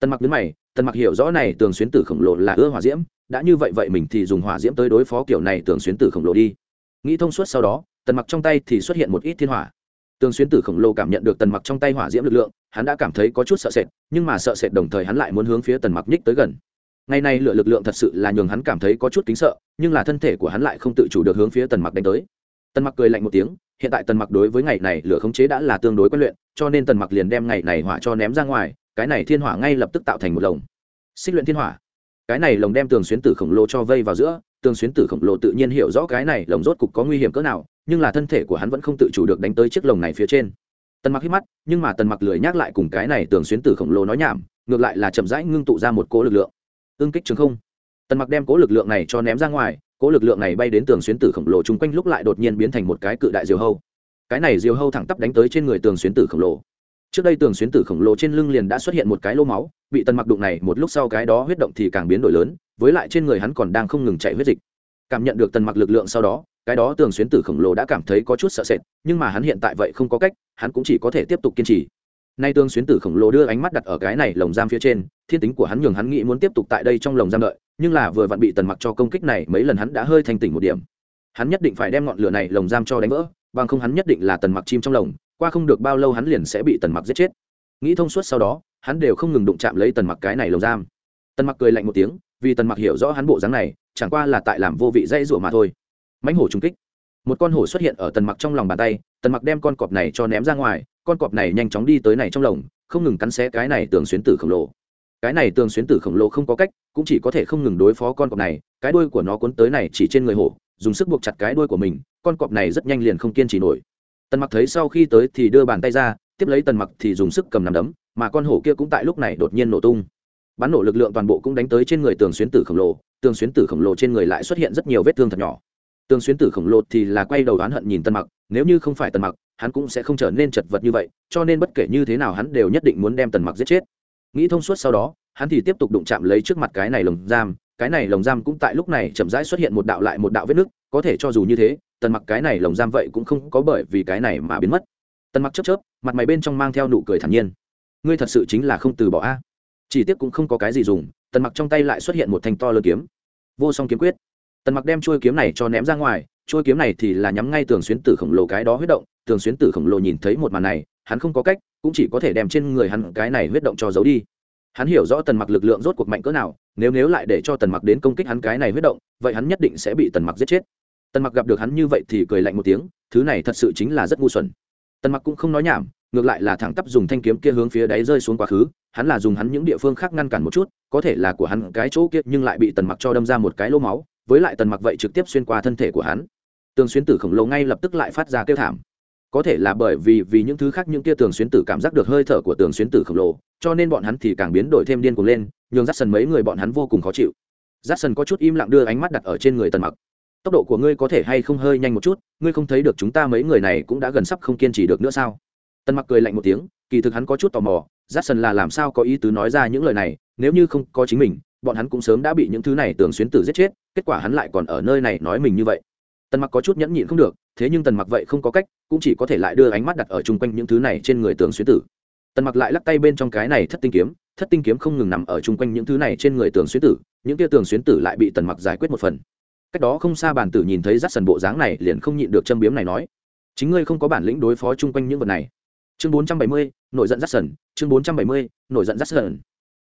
Tần mặc nhấn mày, tần mặc hiểu rõ này tường xuyến tử khổng lồ là ưa hỏa diễm, đã như vậy vậy mình thì dùng hỏa diễm tới đối phó kiểu này tường xuyến tử khổng lồ đi. Nghĩ thông suốt sau đó, tần mặc trong tay thì xuất hiện một ít thiên hỏa tường xuyến tử khổng lồ cảm nhận được tần mặc trong tay hỏa diễm lực lượng, hắn đã cảm thấy có chút sợ sệt, nhưng mà sợ sệt đồng thời hắn lại muốn hướng phía tần mặc nhích tới gần. Ngày nay lựa lực lượng thật sự là nhường hắn cảm thấy có chút kính sợ, nhưng là thân thể của hắn lại không tự chủ được hướng phía tần mặc đánh tới. Tần mặc cười lạnh một tiếng, hiện tại tần mặc đối với ngày này lửa khống chế đã là tương đối quen luyện, cho nên tần mặc liền đem ngày này hỏa cho ném ra ngoài, cái này thiên hỏa ngay lập tức tạo thành một lồng. Xích luyện thiên hỏa. Cái này lồng đem tường xuyến tử khổng lồ cho vây vào giữa, tường xuyến tử khổng lồ tự nhiên hiểu rõ cái này lồng rốt cục có nguy hiểm cỡ nào nhưng là thân thể của hắn vẫn không tự chủ được đánh tới chiếc lồng này phía trên. Tần mặc hít mắt, nhưng mà tần mặc lười nhắc lại cùng cái này tường xuyến tử khổng lồ nói nhảm, ngược lại là chậm rãi ngưng tụ ra một cỗ lực lượng. Ương kích trường không. Tần mặc đem cỗ lực lượng này cho ném ra ngoài, cỗ lực lượng này bay đến tường xuyến tử khổng lồ chung quanh lúc lại đột nhiên biến thành một cái cự đại diều hâu. Cái này diều hâu thẳng tắp đánh tới trên người tường xuyến tử khổng lồ. Trước đây tường xuyến tử khổng lồ trên lưng liền đã xuất hiện một cái lô máu, bị tần mặc đụng này, một lúc sau cái đó huyết động thì càng biến đổi lớn, với lại trên người hắn còn đang không ngừng chạy huyết dịch. Cảm nhận được tần mặc lực lượng sau đó cái đó tường xuyến tử khổng lồ đã cảm thấy có chút sợ sệt, nhưng mà hắn hiện tại vậy không có cách, hắn cũng chỉ có thể tiếp tục kiên trì. Nay tường xuyến tử khổng lồ đưa ánh mắt đặt ở cái này lồng giam phía trên, thiên tính của hắn nhường hắn nghĩ muốn tiếp tục tại đây trong lồng giam đợi, nhưng là vừa vặn bị tần mặc cho công kích này mấy lần hắn đã hơi thành tỉnh một điểm. Hắn nhất định phải đem ngọn lửa này lồng giam cho đánh vỡ, bằng không hắn nhất định là tần mặc chim trong lồng, qua không được bao lâu hắn liền sẽ bị tần mặc giết chết. Nghĩ thông suốt sau đó, hắn đều không ngừng đụng chạm lấy tần mặc cái này lồng giam. Tần mặc cười lạnh một tiếng, vì tần mặc hiểu rõ hắn bộ dáng này, chẳng qua là tại làm vô vị dãy rủa mà thôi mãnh hổ trung kích. Một con hổ xuất hiện ở tần mặc trong lòng bàn tay, tần mặc đem con cọp này cho ném ra ngoài, con cọp này nhanh chóng đi tới này trong lồng, không ngừng cắn xé cái này tường xuyến tử khổng lồ. Cái này tường xuyến tử khổng lồ không có cách, cũng chỉ có thể không ngừng đối phó con cọp này, cái đuôi của nó cuốn tới này chỉ trên người hổ, dùng sức buộc chặt cái đuôi của mình, con cọp này rất nhanh liền không kiên trì nổi. Tần mặc thấy sau khi tới thì đưa bàn tay ra, tiếp lấy tần mặc thì dùng sức cầm nắm đấm, mà con hổ kia cũng tại lúc này đột nhiên nổ tung. Bắn nổ lực lượng toàn bộ cũng đánh tới trên người tường xuyến tử khổng lồ, tường xuyến tử khổng lồ trên người lại xuất hiện rất nhiều vết thương thật nhỏ tường xuyến tử khổng lồ thì là quay đầu đoán hận nhìn tần mặc, nếu như không phải tần mặc, hắn cũng sẽ không trở nên chật vật như vậy, cho nên bất kể như thế nào hắn đều nhất định muốn đem tần mặc giết chết. Nghĩ thông suốt sau đó, hắn thì tiếp tục đụng chạm lấy trước mặt cái này lồng giam, cái này lồng giam cũng tại lúc này chậm rãi xuất hiện một đạo lại một đạo vết nứt, có thể cho dù như thế, tần mặc cái này lồng giam vậy cũng không có bởi vì cái này mà biến mất. Tần mặc chớp chớp, mặt mày bên trong mang theo nụ cười thản nhiên. Ngươi thật sự chính là không từ bỏ a. Chỉ tiếc cũng không có cái gì dùng, tần mặc trong tay lại xuất hiện một thanh to lớn kiếm. Vô song kiếm quyết tần mặc đem chuôi kiếm này cho ném ra ngoài, chuôi kiếm này thì là nhắm ngay tường xuyến tử khổng lồ cái đó huyết động, tường xuyến tử khổng lồ nhìn thấy một màn này, hắn không có cách, cũng chỉ có thể đem trên người hắn cái này huyết động cho giấu đi. Hắn hiểu rõ tần mặc lực lượng rốt cuộc mạnh cỡ nào, nếu nếu lại để cho tần mặc đến công kích hắn cái này huyết động, vậy hắn nhất định sẽ bị tần mặc giết chết. Tần mặc gặp được hắn như vậy thì cười lạnh một tiếng, thứ này thật sự chính là rất ngu xuẩn. Tần mặc cũng không nói nhảm, ngược lại là thẳng tắp dùng thanh kiếm kia hướng phía đáy rơi xuống quá khứ, hắn là dùng hắn những địa phương khác ngăn cản một chút, có thể là của hắn cái chỗ kia nhưng lại bị tần mặc cho đâm ra một cái lỗ máu với lại tần mặc vậy trực tiếp xuyên qua thân thể của hắn. Tường xuyên tử khổng lồ ngay lập tức lại phát ra kêu thảm. Có thể là bởi vì vì những thứ khác những kia tường xuyên tử cảm giác được hơi thở của tường xuyên tử khổng lồ, cho nên bọn hắn thì càng biến đổi thêm điên cuồng lên, nhường rát sần mấy người bọn hắn vô cùng khó chịu. Rát sần có chút im lặng đưa ánh mắt đặt ở trên người tần mặc. Tốc độ của ngươi có thể hay không hơi nhanh một chút, ngươi không thấy được chúng ta mấy người này cũng đã gần sắp không kiên trì được nữa sao? Tần mặc cười lạnh một tiếng, kỳ thực hắn có chút tò mò rát sần là làm sao có ý tứ nói ra những lời này, nếu như không có chính mình bọn hắn cũng sớm đã bị những thứ này tường xuyến tử giết chết, kết quả hắn lại còn ở nơi này nói mình như vậy. Tần mặc có chút nhẫn nhịn không được, thế nhưng tần mặc vậy không có cách, cũng chỉ có thể lại đưa ánh mắt đặt ở chung quanh những thứ này trên người tường xuyến tử. Tần mặc lại lắc tay bên trong cái này thất tinh kiếm, thất tinh kiếm không ngừng nằm ở chung quanh những thứ này trên người tường xuyến tử, những tia tường xuyến tử lại bị tần mặc giải quyết một phần. Cách đó không xa bản tử nhìn thấy rắt sần bộ dáng này liền không nhịn được châm biếm này nói, chính ngươi không có bản lĩnh đối phó chung quanh những vật này. Chương bốn trăm bảy mươi giận rắt sần, chương bốn trăm bảy mươi giận rắt sần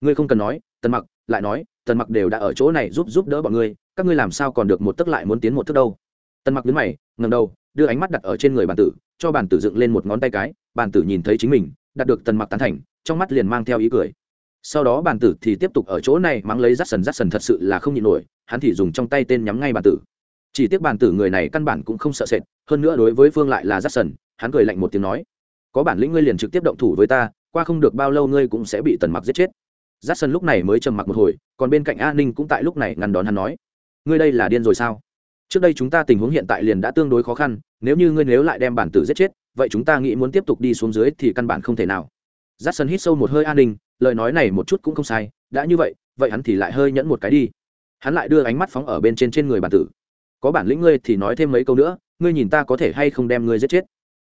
ngươi không cần nói, tần mặc, lại nói, tần mặc đều đã ở chỗ này giúp giúp đỡ bọn ngươi, các ngươi làm sao còn được một tức lại muốn tiến một tấc đâu? Tần mặc đứng mày ngầm đầu, đưa ánh mắt đặt ở trên người bàn tử, cho bàn tử dựng lên một ngón tay cái, bàn tử nhìn thấy chính mình, đạt được tần mặc tán thành, trong mắt liền mang theo ý cười. Sau đó bàn tử thì tiếp tục ở chỗ này mắng lấy rắt sần rắt sần thật sự là không nhịn nổi, hắn thì dùng trong tay tên nhắm ngay bàn tử. Chỉ tiếc bàn tử người này căn bản cũng không sợ sệt, hơn nữa đối với phương lại là rắt sần, hắn cười lạnh một tiếng nói, có bản lĩnh ngươi liền trực tiếp động thủ với ta, qua không được bao lâu ngươi cũng sẽ bị tần mặc giết chết rắt sân lúc này mới trầm mặc một hồi, còn bên cạnh an ninh cũng tại lúc này ngăn đón hắn nói, ngươi đây là điên rồi sao? Trước đây chúng ta tình huống hiện tại liền đã tương đối khó khăn, nếu như ngươi nếu lại đem bản tử giết chết, vậy chúng ta nghĩ muốn tiếp tục đi xuống dưới thì căn bản không thể nào. J sân hít sâu một hơi an ninh, lời nói này một chút cũng không sai, đã như vậy vậy hắn thì lại hơi nhẫn một cái đi. Hắn lại đưa ánh mắt phóng ở bên trên trên người bản tử. Có bản lĩnh ngươi thì nói thêm mấy câu nữa, ngươi nhìn ta có thể hay không đem ngươi giết chết?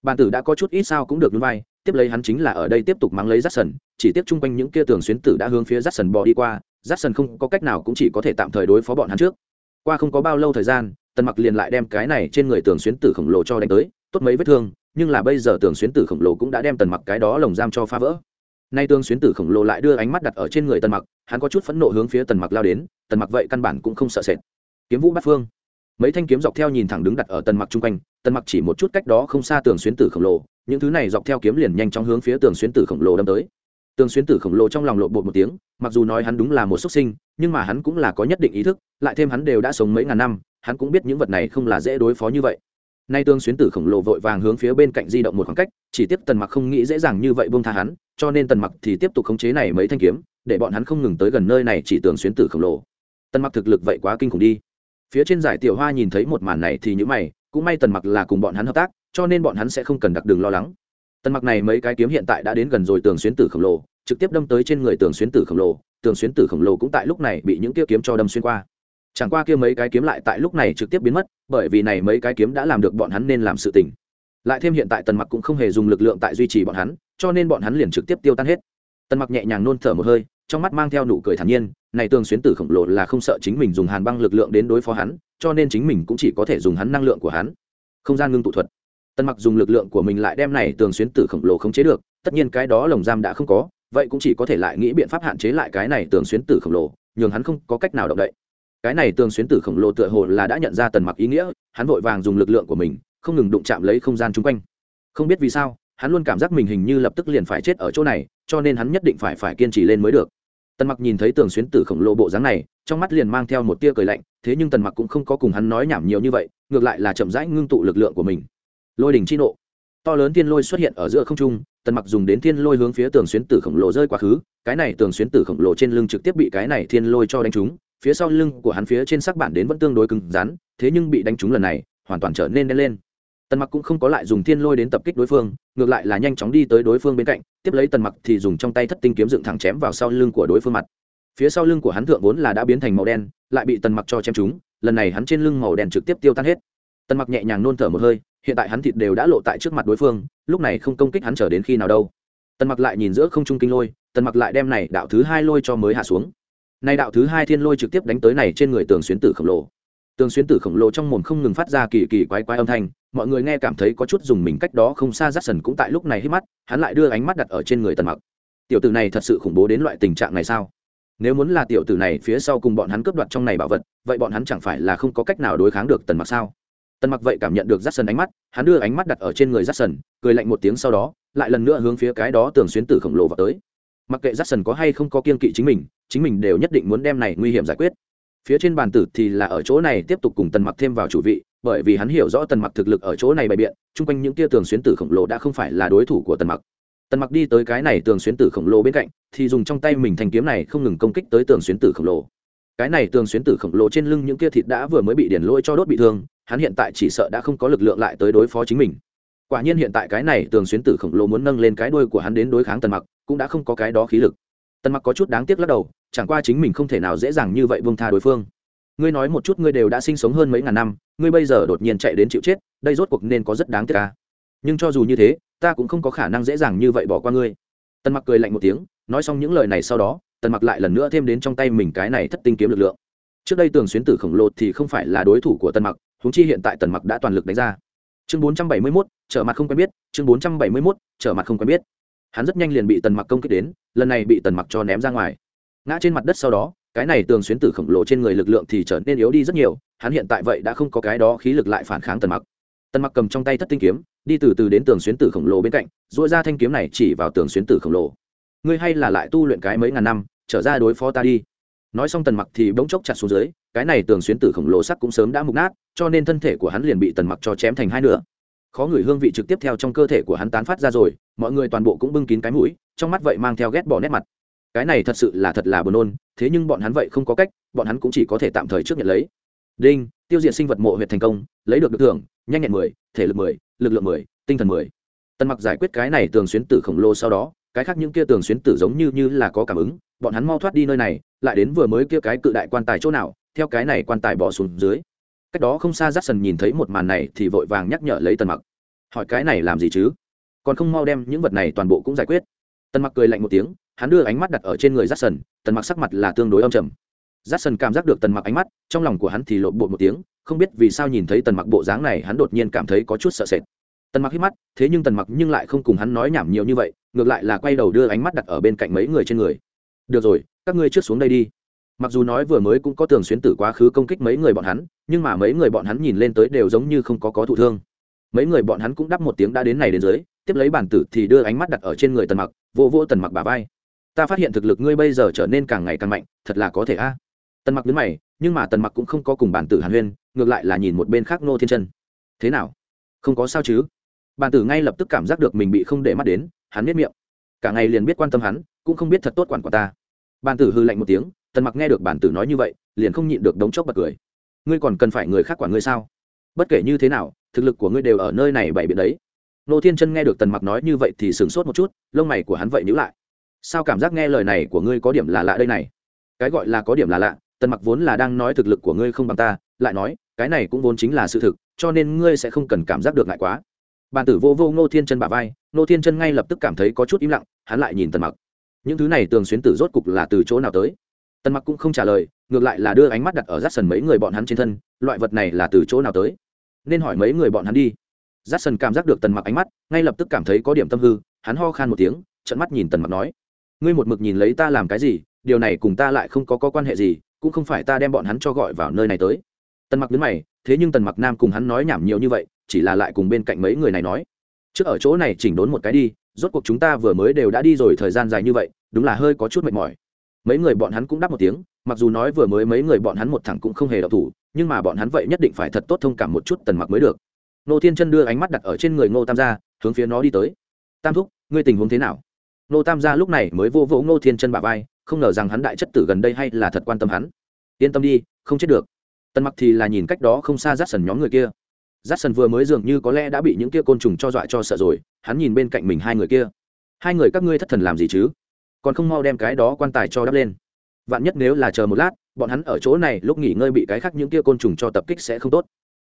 Bản tử đã có chút ít sao cũng được núi vai, tiếp lấy hắn chính là ở đây tiếp tục mắng lấy rát sần chỉ tiếp chung quanh những kia tường xuyến tử đã hướng phía rát sần bò đi qua rát sần không có cách nào cũng chỉ có thể tạm thời đối phó bọn hắn trước. Qua không có bao lâu thời gian, tần mặc liền lại đem cái này trên người tường xuyến tử khổng lồ cho đánh tới, tốt mấy vết thương, nhưng là bây giờ tường xuyến tử khổng lồ cũng đã đem tần mặc cái đó lồng giam cho phá vỡ. Nay tường xuyến tử khổng lồ lại đưa ánh mắt đặt ở trên người tần mặc, hắn có chút phẫn nộ hướng phía tần mặc lao đến, tần mặc vậy căn bản cũng không sợ sệt. Kiếm vũ bát phương. Mấy thanh kiếm dọc theo nhìn thẳng đứng đặt ở tần mặc chung quanh, tần mặc chỉ một chút cách đó không xa tường xuyến tử khổng lồ, những thứ này dọc theo kiếm liền nhanh chóng hướng phía tường xuyến tử khổng lồ đâm tới tường xuyến tử khổng lồ trong lòng lộ bột một tiếng, mặc dù nói hắn đúng là một xuất sinh, nhưng mà hắn cũng là có nhất định ý thức, lại thêm hắn đều đã sống mấy ngàn năm, hắn cũng biết những vật này không là dễ đối phó như vậy. Nay tương xuyến tử khổng lồ vội vàng hướng phía bên cạnh di động một khoảng cách, chỉ tiếp tần mặc không nghĩ dễ dàng như vậy buông tha hắn, cho nên tần mặc thì tiếp tục khống chế này mấy thanh kiếm, để bọn hắn không ngừng tới gần nơi này chỉ tường xuyến tử khổng lồ. Tần mặc thực lực vậy quá kinh khủng đi. Phía trên giải tiểu hoa nhìn thấy một màn này thì những mày, cũng may tần mặc là cùng bọn hắn hợp tác, cho nên bọn hắn sẽ không cần đặc đường lo lắng tần mặc này mấy cái kiếm hiện tại đã đến gần rồi, tường xuyến tử khổng lồ, trực tiếp đâm tới trên người tường xuyến tử khổng lồ. Tường xuyến tử khổng lồ cũng tại lúc này bị những kia kiếm cho đâm xuyên qua. Chẳng qua kia mấy cái kiếm lại tại lúc này trực tiếp biến mất, bởi vì này mấy cái kiếm đã làm được bọn hắn nên làm sự tình. Lại thêm hiện tại tần mặc cũng không hề dùng lực lượng tại duy trì bọn hắn, cho nên bọn hắn liền trực tiếp tiêu tan hết. Tần mặc nhẹ nhàng nôn thở một hơi, trong mắt mang theo nụ cười thản nhiên, này tường xuyến tử khổng lồ là không sợ chính mình dùng hàn băng lực lượng đến đối phó hắn, cho nên chính mình cũng chỉ có thể dùng hắn năng lượng của hắn. Không gian ngưng tụ thuật tần mặc dùng lực lượng của mình lại đem này tường xuyến tử khổng lồ không chế được, tất nhiên cái đó lồng giam đã không có, vậy cũng chỉ có thể lại nghĩ biện pháp hạn chế lại cái này tường xuyến tử khổng lồ, nhường hắn không có cách nào động đậy. Cái này tường xuyến tử khổng lồ tựa hồ là đã nhận ra tần mặc ý nghĩa, hắn vội vàng dùng lực lượng của mình, không ngừng đụng chạm lấy không gian chung quanh. Không biết vì sao, hắn luôn cảm giác mình hình như lập tức liền phải chết ở chỗ này, cho nên hắn nhất định phải phải kiên trì lên mới được. Tần mặc nhìn thấy tường xuyến tử khổng lồ bộ dáng này, trong mắt liền mang theo một tia cười lạnh, thế nhưng tần mặc cũng không có cùng hắn nói nhảm nhiều như vậy, ngược lại là chậm rãi ngưng tụ lực lượng của mình lôi đỉnh chi nộ. To lớn thiên lôi xuất hiện ở giữa không trung, tần mặc dùng đến thiên lôi hướng phía tường xuyến tử khổng lồ rơi quá khứ, cái này tường xuyến tử khổng lồ trên lưng trực tiếp bị cái này thiên lôi cho đánh trúng, phía sau lưng của hắn phía trên sắc bản đến vẫn tương đối cứng rắn, thế nhưng bị đánh trúng lần này, hoàn toàn trở nên đen lên. Tần mặc cũng không có lại dùng thiên lôi đến tập kích đối phương, ngược lại là nhanh chóng đi tới đối phương bên cạnh, tiếp lấy tần mặc thì dùng trong tay thất tinh kiếm dựng thẳng chém vào sau lưng của đối phương mặt. Phía sau lưng của hắn thượng vốn là đã biến thành màu đen, lại bị tần mặc cho chém trúng, lần này hắn trên lưng màu đen trực tiếp tiêu tan hết. Tần mặc nhẹ nhàng nôn thở một hơi hiện tại hắn thịt đều đã lộ tại trước mặt đối phương, lúc này không công kích hắn chờ đến khi nào đâu. Tần mặc lại nhìn giữa không trung kinh lôi, tần mặc lại đem này đạo thứ hai lôi cho mới hạ xuống. Nay đạo thứ hai thiên lôi trực tiếp đánh tới này trên người tường xuyến tử khổng lồ. Tường xuyến tử khổng lồ trong mồm không ngừng phát ra kỳ kỳ quái quái âm thanh, mọi người nghe cảm thấy có chút dùng mình cách đó không xa rát sần cũng tại lúc này hít mắt, hắn lại đưa ánh mắt đặt ở trên người tần mặc. Tiểu tử này thật sự khủng bố đến loại tình trạng này sao? Nếu muốn là tiểu tử này phía sau cùng bọn hắn cướp đoạt trong này bảo vật, vậy bọn hắn chẳng phải là không có cách nào đối kháng được tần mặc sao? Tần mặc vậy cảm nhận được rát sần ánh mắt, hắn đưa ánh mắt đặt ở trên người rát sần cười lạnh một tiếng sau đó, lại lần nữa hướng phía cái đó tường xuyến tử khổng lồ vào tới. Mặc kệ rát sần có hay không có kiên kỵ chính mình chính mình đều nhất định muốn đem này nguy hiểm giải quyết. Phía trên bàn tử thì là ở chỗ này tiếp tục cùng tần mặc thêm vào chủ vị, bởi vì hắn hiểu rõ tần mặc thực lực ở chỗ này bày biện, chung quanh những tia tường xuyến tử khổng lồ đã không phải là đối thủ của tần mặc. Tần mặc đi tới cái này tường xuyến tử khổng lồ bên cạnh, thì dùng trong tay mình thanh kiếm này không ngừng công kích tới tường xuyến tử khổng lồ. Cái này tường xuyến tử khổng lồ trên lưng những kia thịt đã vừa mới bị điển lôi cho đốt bị thương hắn hiện tại chỉ sợ đã không có lực lượng lại tới đối phó chính mình. Quả nhiên hiện tại cái này tường xuyến tử khổng lồ muốn nâng lên cái đuôi của hắn đến đối kháng tần mặc, cũng đã không có cái đó khí lực. Tần mặc có chút đáng tiếc lắc đầu, chẳng qua chính mình không thể nào dễ dàng như vậy buông tha đối phương. Ngươi nói một chút ngươi đều đã sinh sống hơn mấy ngàn năm, ngươi bây giờ đột nhiên chạy đến chịu chết, đây rốt cuộc nên có rất đáng tiếc ca nhưng cho dù như thế, ta cũng không có khả năng dễ dàng như vậy bỏ qua ngươi. Tần mặc cười lạnh một tiếng, nói xong những lời này sau đó, tần mặc lại lần nữa thêm đến trong tay mình cái này thất tinh kiếm lực lượng. Trước đây tường xuyến tử khổng lồ thì không phải là đối thủ của tần mặc húng chi hiện tại tần mặc đã toàn lực đánh ra. Chương 471, trở mặt không quen biết chương 471, trở mặt không quen biết. Hắn rất nhanh liền bị tần mặc công kích đến lần này bị tần mặc cho ném ra ngoài. Ngã trên mặt đất sau đó cái này tường xuyến tử khổng lồ trên người lực lượng thì trở nên yếu đi rất nhiều hắn hiện tại vậy đã không có cái đó khí lực lại phản kháng tần mặc. Tần mặc cầm trong tay thất tinh kiếm đi từ từ đến tường xuyến tử khổng lồ bên cạnh dội ra thanh kiếm này chỉ vào tường xuyến tử khổng lồ. Ngươi hay là lại tu luyện cái mấy ngàn năm trở ra đối phó ta đi nói xong tần mặc thì bỗng chốc chặt xuống dưới, cái này tường xuyến tử khổng lồ sắc cũng sớm đã mục nát, cho nên thân thể của hắn liền bị tần mặc cho chém thành hai nửa. Khó ngửi hương vị trực tiếp theo trong cơ thể của hắn tán phát ra rồi, mọi người toàn bộ cũng bưng kín cái mũi, trong mắt vậy mang theo ghét bỏ nét mặt. Cái này thật sự là thật là buồn nôn, thế nhưng bọn hắn vậy không có cách, bọn hắn cũng chỉ có thể tạm thời trước nhận lấy. Đinh, tiêu diệt sinh vật mộ huyệt thành công, lấy được được thưởng, nhanh nhẹn mười, thể lực mười, lực lượng mười, tinh thần mười. Tần mặc giải quyết cái này tường xuyến tử khổng lồ sau đó, cái khác những kia tường xuyến tử giống như như là có cảm ứng, bọn hắn mau thoát đi nơi này lại đến vừa mới kia cái cự đại quan tài chỗ nào, theo cái này quan tài bỏ xuống dưới. Cách đó không xa Jackson nhìn thấy một màn này thì vội vàng nhắc nhở lấy tần mặc. Hỏi cái này làm gì chứ? Còn không mau đem những vật này toàn bộ cũng giải quyết. Tần mặc cười lạnh một tiếng, hắn đưa ánh mắt đặt ở trên người Jackson tần mặc sắc mặt là tương đối âm trầm. Jackson cảm giác được tần mặc ánh mắt, trong lòng của hắn thì lộn bộ một tiếng, không biết vì sao nhìn thấy tần mặc bộ dáng này hắn đột nhiên cảm thấy có chút sợ sệt. Tần mặc hít mắt, thế nhưng tần mặc nhưng lại không cùng hắn nói nhảm nhiều như vậy, ngược lại là quay đầu đưa ánh mắt đặt ở bên cạnh mấy người trên người. Được rồi các ngươi trước xuống đây đi. Mặc dù nói vừa mới cũng có tường xuyến tử quá khứ công kích mấy người bọn hắn, nhưng mà mấy người bọn hắn nhìn lên tới đều giống như không có có thụ thương. Mấy người bọn hắn cũng đắp một tiếng đã đến này đến dưới, tiếp lấy bản tử thì đưa ánh mắt đặt ở trên người tần mặc, vô vô tần mặc bà vai. Ta phát hiện thực lực ngươi bây giờ trở nên càng ngày càng mạnh, thật là có thể a. Tần mặc đứng mày, nhưng mà tần mặc cũng không có cùng bản tử hàn huyên, ngược lại là nhìn một bên khác nô thiên chân. Thế nào? Không có sao chứ? Bản tử ngay lập tức cảm giác được mình bị không để mắt đến, hắn biết miệng. Cả ngày liền biết quan tâm hắn, cũng không biết thật tốt quản của ta bản tử hư lạnh một tiếng, tần mặc nghe được bản tử nói như vậy, liền không nhịn được đống chốc bật cười. Ngươi còn cần phải người khác quản ngươi sao? Bất kể như thế nào, thực lực của ngươi đều ở nơi này bày biện đấy. Nô thiên chân nghe được tần mặc nói như vậy thì sửng sốt một chút, lông mày của hắn vậy nhíu lại. Sao cảm giác nghe lời này của ngươi có điểm là lạ đây này? Cái gọi là có điểm là lạ, tần mặc vốn là đang nói thực lực của ngươi không bằng ta, lại nói, cái này cũng vốn chính là sự thực, cho nên ngươi sẽ không cần cảm giác được ngại quá. Bàn tử vô vô ngô thiên chân bà vai ngô thiên chân ngay lập tức cảm thấy có chút im lặng, hắn lại nhìn tần mặc những thứ này tường xuyến tử rốt cục là từ chỗ nào tới? Tần mặc cũng không trả lời ngược lại là đưa ánh mắt đặt ở rát sần mấy người bọn hắn trên thân loại vật này là từ chỗ nào tới? Nên hỏi mấy người bọn hắn đi. Rát sần cảm giác được tần mặc ánh mắt ngay lập tức cảm thấy có điểm tâm hư hắn ho khan một tiếng trận mắt nhìn tần mặc nói ngươi một mực nhìn lấy ta làm cái gì điều này cùng ta lại không có, có quan hệ gì cũng không phải ta đem bọn hắn cho gọi vào nơi này tới. Tần mặc đứng mày thế nhưng tần mặc nam cùng hắn nói nhảm nhiều như vậy chỉ là lại cùng bên cạnh mấy người này nói. Trước ở chỗ này chỉnh đốn một cái đi rốt cuộc chúng ta vừa mới đều đã đi rồi, thời gian dài như vậy, đúng là hơi có chút mệt mỏi. Mấy người bọn hắn cũng đáp một tiếng, mặc dù nói vừa mới mấy người bọn hắn một thẳng cũng không hề đọc thủ, nhưng mà bọn hắn vậy nhất định phải thật tốt thông cảm một chút tần mặc mới được. Nô thiên chân đưa ánh mắt đặt ở trên người ngô tam gia, hướng phía nó đi tới. Tam thúc, ngươi tình huống thế nào? Nô tam gia lúc này mới vô vỗ ngô thiên chân bà vai, không ngờ rằng hắn đại chất tử gần đây hay là thật quan tâm hắn. Yên tâm đi, không chết được. Tần mặc thì là nhìn cách đó không xa rát sần nhóm người kia rát sần vừa mới dường như có lẽ đã bị những kia côn trùng cho dọa cho sợ rồi, hắn nhìn bên cạnh mình hai người kia. Hai người các ngươi thất thần làm gì chứ? Còn không mau đem cái đó quan tài cho đắp lên. Vạn nhất nếu là chờ một lát, bọn hắn ở chỗ này lúc nghỉ ngơi bị cái khác những kia côn trùng cho tập kích sẽ không tốt.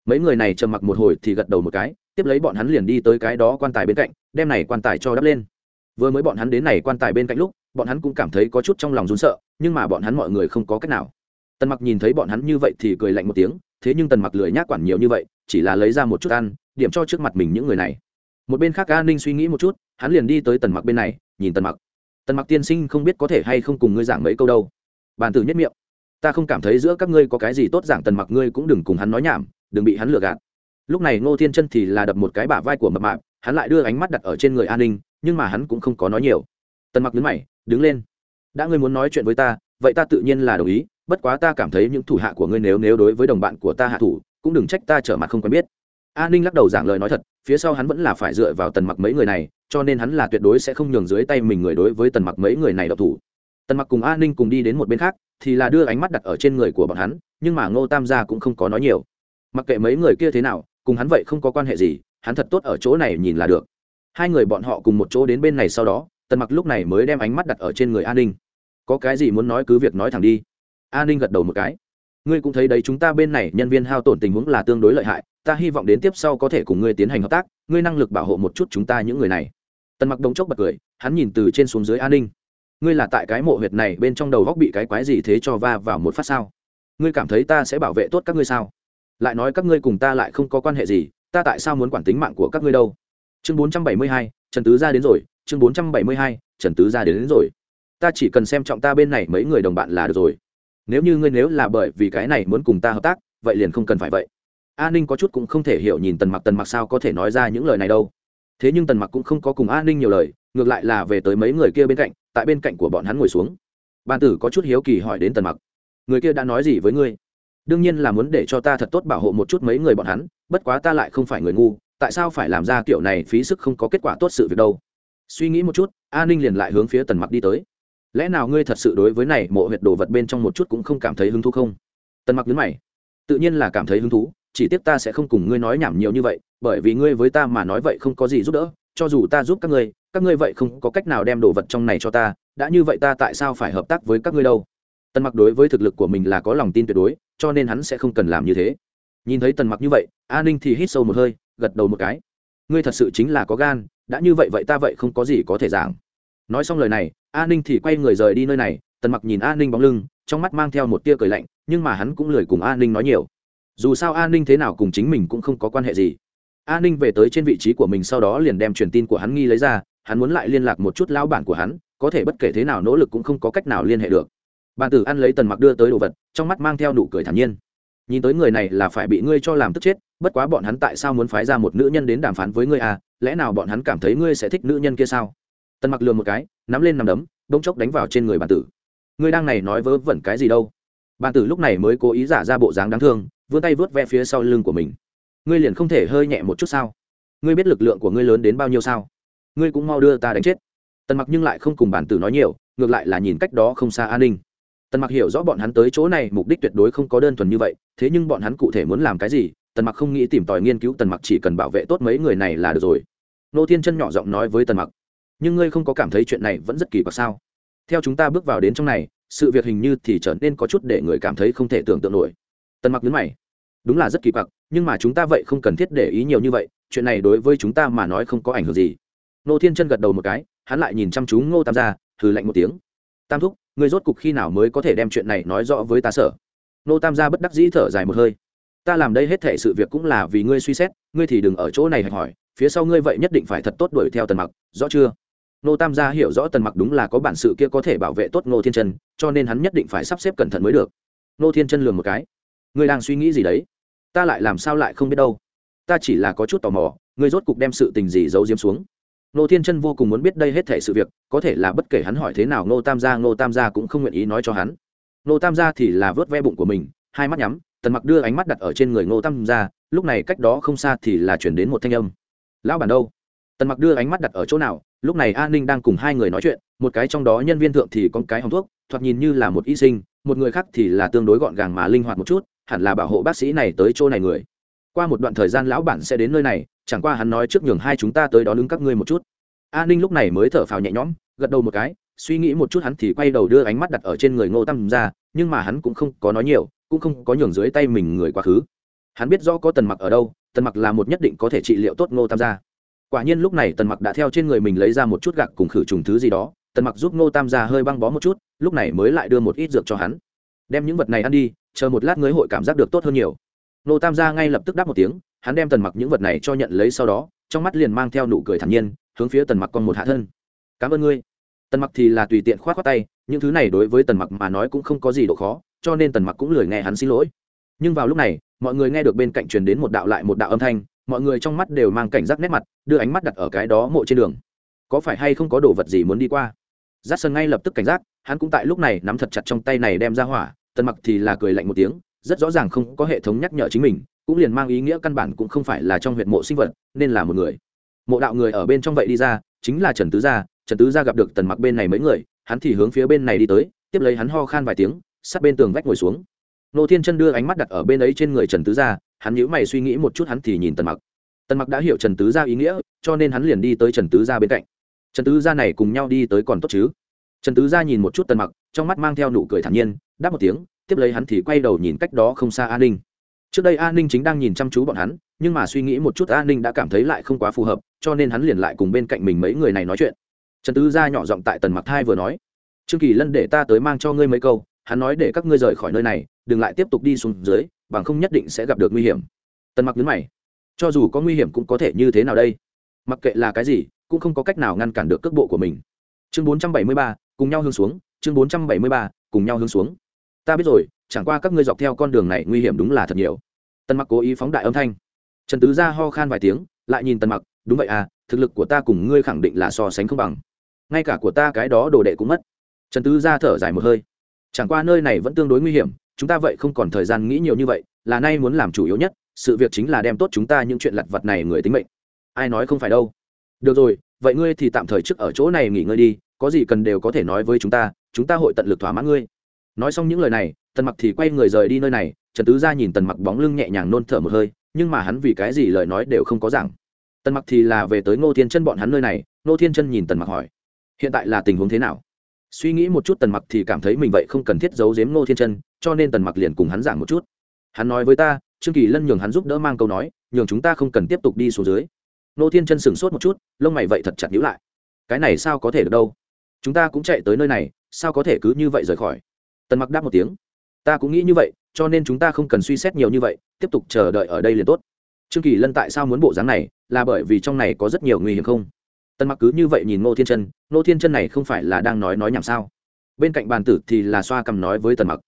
Mấy người này trầm mặc một hồi thì gật đầu một cái, tiếp lấy bọn hắn liền đi tới cái đó quan tài bên cạnh, đem này quan tài cho đắp lên. Vừa mới bọn hắn đến này quan tài bên cạnh lúc, bọn hắn cũng cảm thấy có chút trong lòng rún sợ, nhưng mà bọn hắn mọi người không có cách nào. Tần mặc nhìn thấy bọn hắn như vậy thì cười lạnh một tiếng thế nhưng tần mặc lười nhác quản nhiều như vậy, chỉ là lấy ra một chút ăn, điểm cho trước mặt mình những người này. Một bên khác an ninh suy nghĩ một chút, hắn liền đi tới tần mặc bên này, nhìn tần mặc. Tần mặc tiên sinh không biết có thể hay không cùng ngươi giảng mấy câu đâu. Bàn tử nhất miệng. Ta không cảm thấy giữa các ngươi có cái gì tốt giảng tần mặc ngươi cũng đừng cùng hắn nói nhảm, đừng bị hắn lừa gạt. Lúc này ngô thiên chân thì là đập một cái bả vai của mập mạp, hắn lại đưa ánh mắt đặt ở trên người an ninh, nhưng mà hắn cũng không có nói nhiều. Tần mặc đứng mày, đứng lên. Đã ngươi muốn nói chuyện với ta, vậy ta tự nhiên là đồng ý bất quá ta cảm thấy những thủ hạ của ngươi nếu nếu đối với đồng bạn của ta hạ thủ, cũng đừng trách ta trở mặt không quen biết. A ninh lắc đầu giảng lời nói thật, phía sau hắn vẫn là phải dựa vào tần mặc mấy người này, cho nên hắn là tuyệt đối sẽ không nhường dưới tay mình người đối với tần mặc mấy người này độc thủ. Tần mặc cùng A ninh cùng đi đến một bên khác, thì là đưa ánh mắt đặt ở trên người của bọn hắn, nhưng mà ngô tam gia cũng không có nói nhiều. Mặc kệ mấy người kia thế nào, cùng hắn vậy không có quan hệ gì, hắn thật tốt ở chỗ này nhìn là được. Hai người bọn họ cùng một chỗ đến bên này sau đó, tần mặc lúc này mới đem ánh mắt đặt ở trên người an ninh. Có cái gì muốn nói cứ việc nói thẳng đi a ninh gật đầu một cái. Ngươi cũng thấy đấy chúng ta bên này nhân viên hao tổn tình huống là tương đối lợi hại ta hy vọng đến tiếp sau có thể cùng ngươi tiến hành hợp tác ngươi năng lực bảo hộ một chút chúng ta những người này. Tần mặc đống chốc bật cười hắn nhìn từ trên xuống dưới an ninh. Ngươi là tại cái mộ huyệt này bên trong đầu góc bị cái quái gì thế cho va vào một phát sao? Ngươi cảm thấy ta sẽ bảo vệ tốt các ngươi sao? Lại nói các ngươi cùng ta lại không có quan hệ gì ta tại sao muốn quản tính mạng của các ngươi đâu? Chương bốn trăm bảy mươi hai trần tứ ra đến rồi chương bốn trăm bảy mươi hai trần tứ ra đến, đến rồi. Ta chỉ cần xem trọng ta bên này mấy người đồng bạn là được rồi nếu như ngươi nếu là bởi vì cái này muốn cùng ta hợp tác, vậy liền không cần phải vậy. A ninh có chút cũng không thể hiểu nhìn tần mặc tần mặc sao có thể nói ra những lời này đâu. Thế nhưng tần mặc cũng không có cùng a ninh nhiều lời, ngược lại là về tới mấy người kia bên cạnh, tại bên cạnh của bọn hắn ngồi xuống. Ban tử có chút hiếu kỳ hỏi đến tần mặc, người kia đã nói gì với ngươi? Đương nhiên là muốn để cho ta thật tốt bảo hộ một chút mấy người bọn hắn, bất quá ta lại không phải người ngu, tại sao phải làm ra kiểu này phí sức không có kết quả tốt sự việc đâu? Suy nghĩ một chút, a ninh liền lại hướng phía tần mặc đi tới lẽ nào ngươi thật sự đối với này mộ huyệt đồ vật bên trong một chút cũng không cảm thấy hứng thú không? Tần mặc nhấn mày. Tự nhiên là cảm thấy hứng thú, chỉ tiếc ta sẽ không cùng ngươi nói nhảm nhiều như vậy, bởi vì ngươi với ta mà nói vậy không có gì giúp đỡ, cho dù ta giúp các ngươi các ngươi vậy không có cách nào đem đồ vật trong này cho ta, đã như vậy ta tại sao phải hợp tác với các ngươi đâu? Tần mặc đối với thực lực của mình là có lòng tin tuyệt đối, cho nên hắn sẽ không cần làm như thế. Nhìn thấy tần mặc như vậy, a ninh thì hít sâu một hơi, gật đầu một cái. Ngươi thật sự chính là có gan, đã như vậy vậy ta vậy không có gì có thể giảng. Nói xong lời này a ninh thì quay người rời đi nơi này, tần mặc nhìn a ninh bóng lưng, trong mắt mang theo một tia cười lạnh, nhưng mà hắn cũng lười cùng a ninh nói nhiều. Dù sao a ninh thế nào cùng chính mình cũng không có quan hệ gì. A ninh về tới trên vị trí của mình sau đó liền đem truyền tin của hắn nghi lấy ra, hắn muốn lại liên lạc một chút lão bản của hắn, có thể bất kể thế nào nỗ lực cũng không có cách nào liên hệ được. Bàn tử ăn lấy tần mặc đưa tới đồ vật, trong mắt mang theo nụ cười thản nhiên. Nhìn tới người này là phải bị ngươi cho làm tức chết, bất quá bọn hắn tại sao muốn phái ra một nữ nhân đến đàm phán với ngươi à lẽ nào bọn hắn cảm thấy ngươi sẽ thích nữ nhân kia sao? Tần mặc lừa một cái, nắm lên nằm đấm, bỗng chốc đánh vào trên người bàn tử. Ngươi đang này nói vớ vẩn cái gì đâu? Bàn tử lúc này mới cố ý giả ra bộ dáng đáng thương, vươn tay vớt ve phía sau lưng của mình. Ngươi liền không thể hơi nhẹ một chút sao? Ngươi biết lực lượng của ngươi lớn đến bao nhiêu sao? Ngươi cũng mau đưa ta đánh chết. Tần mặc nhưng lại không cùng bản tử nói nhiều, ngược lại là nhìn cách đó không xa an ninh. Tần mặc hiểu rõ bọn hắn tới chỗ này mục đích tuyệt đối không có đơn thuần như vậy, thế nhưng bọn hắn cụ thể muốn làm cái gì, tần mặc không nghĩ tìm tòi nghiên cứu, tần mặc chỉ cần bảo vệ tốt mấy người này là được rồi. Nô thiên chân nhỏ giọng nói với tần mặc nhưng ngươi không có cảm thấy chuyện này vẫn rất kỳ quặc sao? Theo chúng ta bước vào đến trong này, sự việc hình như thì trở nên có chút để người cảm thấy không thể tưởng tượng nổi. Tần mặc nhấn mày. Đúng là rất kỳ quặc, nhưng mà chúng ta vậy không cần thiết để ý nhiều như vậy, chuyện này đối với chúng ta mà nói không có ảnh hưởng gì. Nô thiên chân gật đầu một cái, hắn lại nhìn chăm chú ngô tam gia thử lạnh một tiếng. Tam thúc, ngươi rốt cục khi nào mới có thể đem chuyện này nói rõ với ta sở nô tam gia bất đắc dĩ thở dài một hơi. Ta làm đây hết thể sự việc cũng là vì ngươi suy xét, ngươi thì đừng ở chỗ này hạch hỏi, phía sau ngươi vậy nhất định phải thật tốt đuổi theo tần mặc, rõ chưa? Nô tam gia hiểu rõ tần mặc đúng là có bản sự kia có thể bảo vệ tốt nô thiên chân, cho nên hắn nhất định phải sắp xếp cẩn thận mới được. Nô thiên chân lường một cái. Ngươi đang suy nghĩ gì đấy? Ta lại làm sao lại không biết đâu? Ta chỉ là có chút tò mò, ngươi rốt cục đem sự tình gì giấu diếm xuống? Nô thiên chân vô cùng muốn biết đây hết thể sự việc, có thể là bất kể hắn hỏi thế nào nô tam gia nô tam gia cũng không nguyện ý nói cho hắn. Nô tam gia thì là vớt ve bụng của mình, hai mắt nhắm, tần mặc đưa ánh mắt đặt ở trên người nô tam gia, lúc này cách đó không xa thì là chuyển đến một thanh âm. Lão bản đâu? Tần mặc đưa ánh mắt đặt ở chỗ nào lúc này an ninh đang cùng hai người nói chuyện, một cái trong đó nhân viên thượng thì con cái hòng thuốc, thoạt nhìn như là một y sinh, một người khác thì là tương đối gọn gàng mà linh hoạt một chút, hẳn là bảo hộ bác sĩ này tới chỗ này người. Qua một đoạn thời gian lão bản sẽ đến nơi này, chẳng qua hắn nói trước nhường hai chúng ta tới đó đứng các ngươi một chút. An ninh lúc này mới thở phào nhẹ nhõm, gật đầu một cái, suy nghĩ một chút hắn thì quay đầu đưa ánh mắt đặt ở trên người ngô tam ra, nhưng mà hắn cũng không có nói nhiều, cũng không có nhường dưới tay mình người quá khứ. Hắn biết rõ có tần mặc ở đâu, tần mặc là một nhất định có thể trị liệu tốt ngô tam gia quả nhiên lúc này tần mặc đã theo trên người mình lấy ra một chút gạc cùng khử trùng thứ gì đó. Tần mặc giúp ngô tam gia hơi băng bó một chút, lúc này mới lại đưa một ít dược cho hắn. Đem những vật này ăn đi, chờ một lát ngươi hội cảm giác được tốt hơn nhiều. Ngô tam gia ngay lập tức đáp một tiếng, hắn đem tần mặc những vật này cho nhận lấy sau đó, trong mắt liền mang theo nụ cười thản nhiên, hướng phía tần mặc con một hạ thân. Cảm ơn ngươi. Tần mặc thì là tùy tiện khoát khoát tay, những thứ này đối với tần mặc mà nói cũng không có gì độ khó, cho nên tần mặc cũng lười nghe hắn xin lỗi. Nhưng vào lúc này, mọi người nghe được bên cạnh truyền đến một đạo lại một đạo âm thanh mọi người trong mắt đều mang cảnh giác nét mặt, đưa ánh mắt đặt ở cái đó mộ trên đường. Có phải hay không có đồ vật gì muốn đi qua? Giắt sơn ngay lập tức cảnh giác, hắn cũng tại lúc này nắm thật chặt trong tay này đem ra hỏa, tần mặc thì là cười lạnh một tiếng, rất rõ ràng không có hệ thống nhắc nhở chính mình, cũng liền mang ý nghĩa căn bản cũng không phải là trong huyện mộ sinh vật, nên là một người. Mộ đạo người ở bên trong vậy đi ra, chính là trần tứ gia, trần tứ gia gặp được tần mặc bên này mấy người, hắn thì hướng phía bên này đi tới, tiếp lấy hắn ho khan vài tiếng, sát bên tường vách ngồi xuống. Nô thiên chân đưa ánh mắt đặt ở bên ấy trên người trần tứ gia hắn nhíu mày suy nghĩ một chút hắn thì nhìn tần mặc. Tần mặc đã hiểu trần tứ gia ý nghĩa, cho nên hắn liền đi tới trần tứ gia bên cạnh. Trần tứ gia này cùng nhau đi tới còn tốt chứ? Trần tứ gia nhìn một chút tần mặc, trong mắt mang theo nụ cười thản nhiên, đáp một tiếng, tiếp lấy hắn thì quay đầu nhìn cách đó không xa an ninh. Trước đây an ninh chính đang nhìn chăm chú bọn hắn, nhưng mà suy nghĩ một chút an ninh đã cảm thấy lại không quá phù hợp, cho nên hắn liền lại cùng bên cạnh mình mấy người này nói chuyện. Trần tứ gia nhỏ giọng tại tần mặc thai vừa nói, trương kỳ lân để ta tới mang cho ngươi mấy câu, hắn nói để các ngươi rời khỏi nơi này, đừng lại tiếp tục đi xuống dưới bằng không nhất định sẽ gặp được nguy hiểm. Tần mặc nhấn mày. Cho dù có nguy hiểm cũng có thể như thế nào đây? Mặc kệ là cái gì cũng không có cách nào ngăn cản được cước bộ của mình. Chương 473, cùng nhau hướng xuống. Chương 473, cùng nhau hướng xuống. Ta biết rồi chẳng qua các ngươi dọc theo con đường này nguy hiểm đúng là thật nhiều. Tần mặc cố ý phóng đại âm thanh. Trần tứ ra ho khan vài tiếng lại nhìn tần mặc đúng vậy à thực lực của ta cùng ngươi khẳng định là so sánh không bằng. Ngay cả của ta cái đó đồ đệ cũng mất. Trần tứ ra thở dài một hơi. Chẳng qua nơi này vẫn tương đối nguy hiểm chúng ta vậy không còn thời gian nghĩ nhiều như vậy, là nay muốn làm chủ yếu nhất, sự việc chính là đem tốt chúng ta những chuyện lặt vặt này người tính mệnh. Ai nói không phải đâu. Được rồi, vậy ngươi thì tạm thời trước ở chỗ này nghỉ ngơi đi, có gì cần đều có thể nói với chúng ta chúng ta hội tận lực thỏa mãn ngươi. Nói xong những lời này, tần mặc thì quay người rời đi nơi này, trần tứ ra nhìn tần mặc bóng lưng nhẹ nhàng nôn thở một hơi, nhưng mà hắn vì cái gì lời nói đều không có giảng. Tần mặc thì là về tới ngô thiên chân bọn hắn nơi này, ngô thiên chân nhìn tần mặc hỏi, hiện tại là tình huống thế nào? Suy nghĩ một chút tần mặc thì cảm thấy mình vậy không cần thiết giấu giếm ngô thiên chân, cho nên tần mặc liền cùng hắn giảng một chút. Hắn nói với ta, trương kỳ lân nhường hắn giúp đỡ mang câu nói, nhường chúng ta không cần tiếp tục đi xuống dưới. Ngô thiên chân sửng sốt một chút, lông mày vậy thật chặt nhíu lại. Cái này sao có thể được đâu? Chúng ta cũng chạy tới nơi này, sao có thể cứ như vậy rời khỏi? Tần mặc đáp một tiếng. Ta cũng nghĩ như vậy, cho nên chúng ta không cần suy xét nhiều như vậy, tiếp tục chờ đợi ở đây liền tốt. Trương kỳ lân tại sao muốn bộ dáng này, là bởi vì trong này có rất nhiều nguy hiểm không? Tần mặc cứ như vậy nhìn ngô thiên chân, ngô thiên chân này không phải là đang nói nói nhảm sao? Bên cạnh bàn tử thì là xoa cầm nói với tần mặc.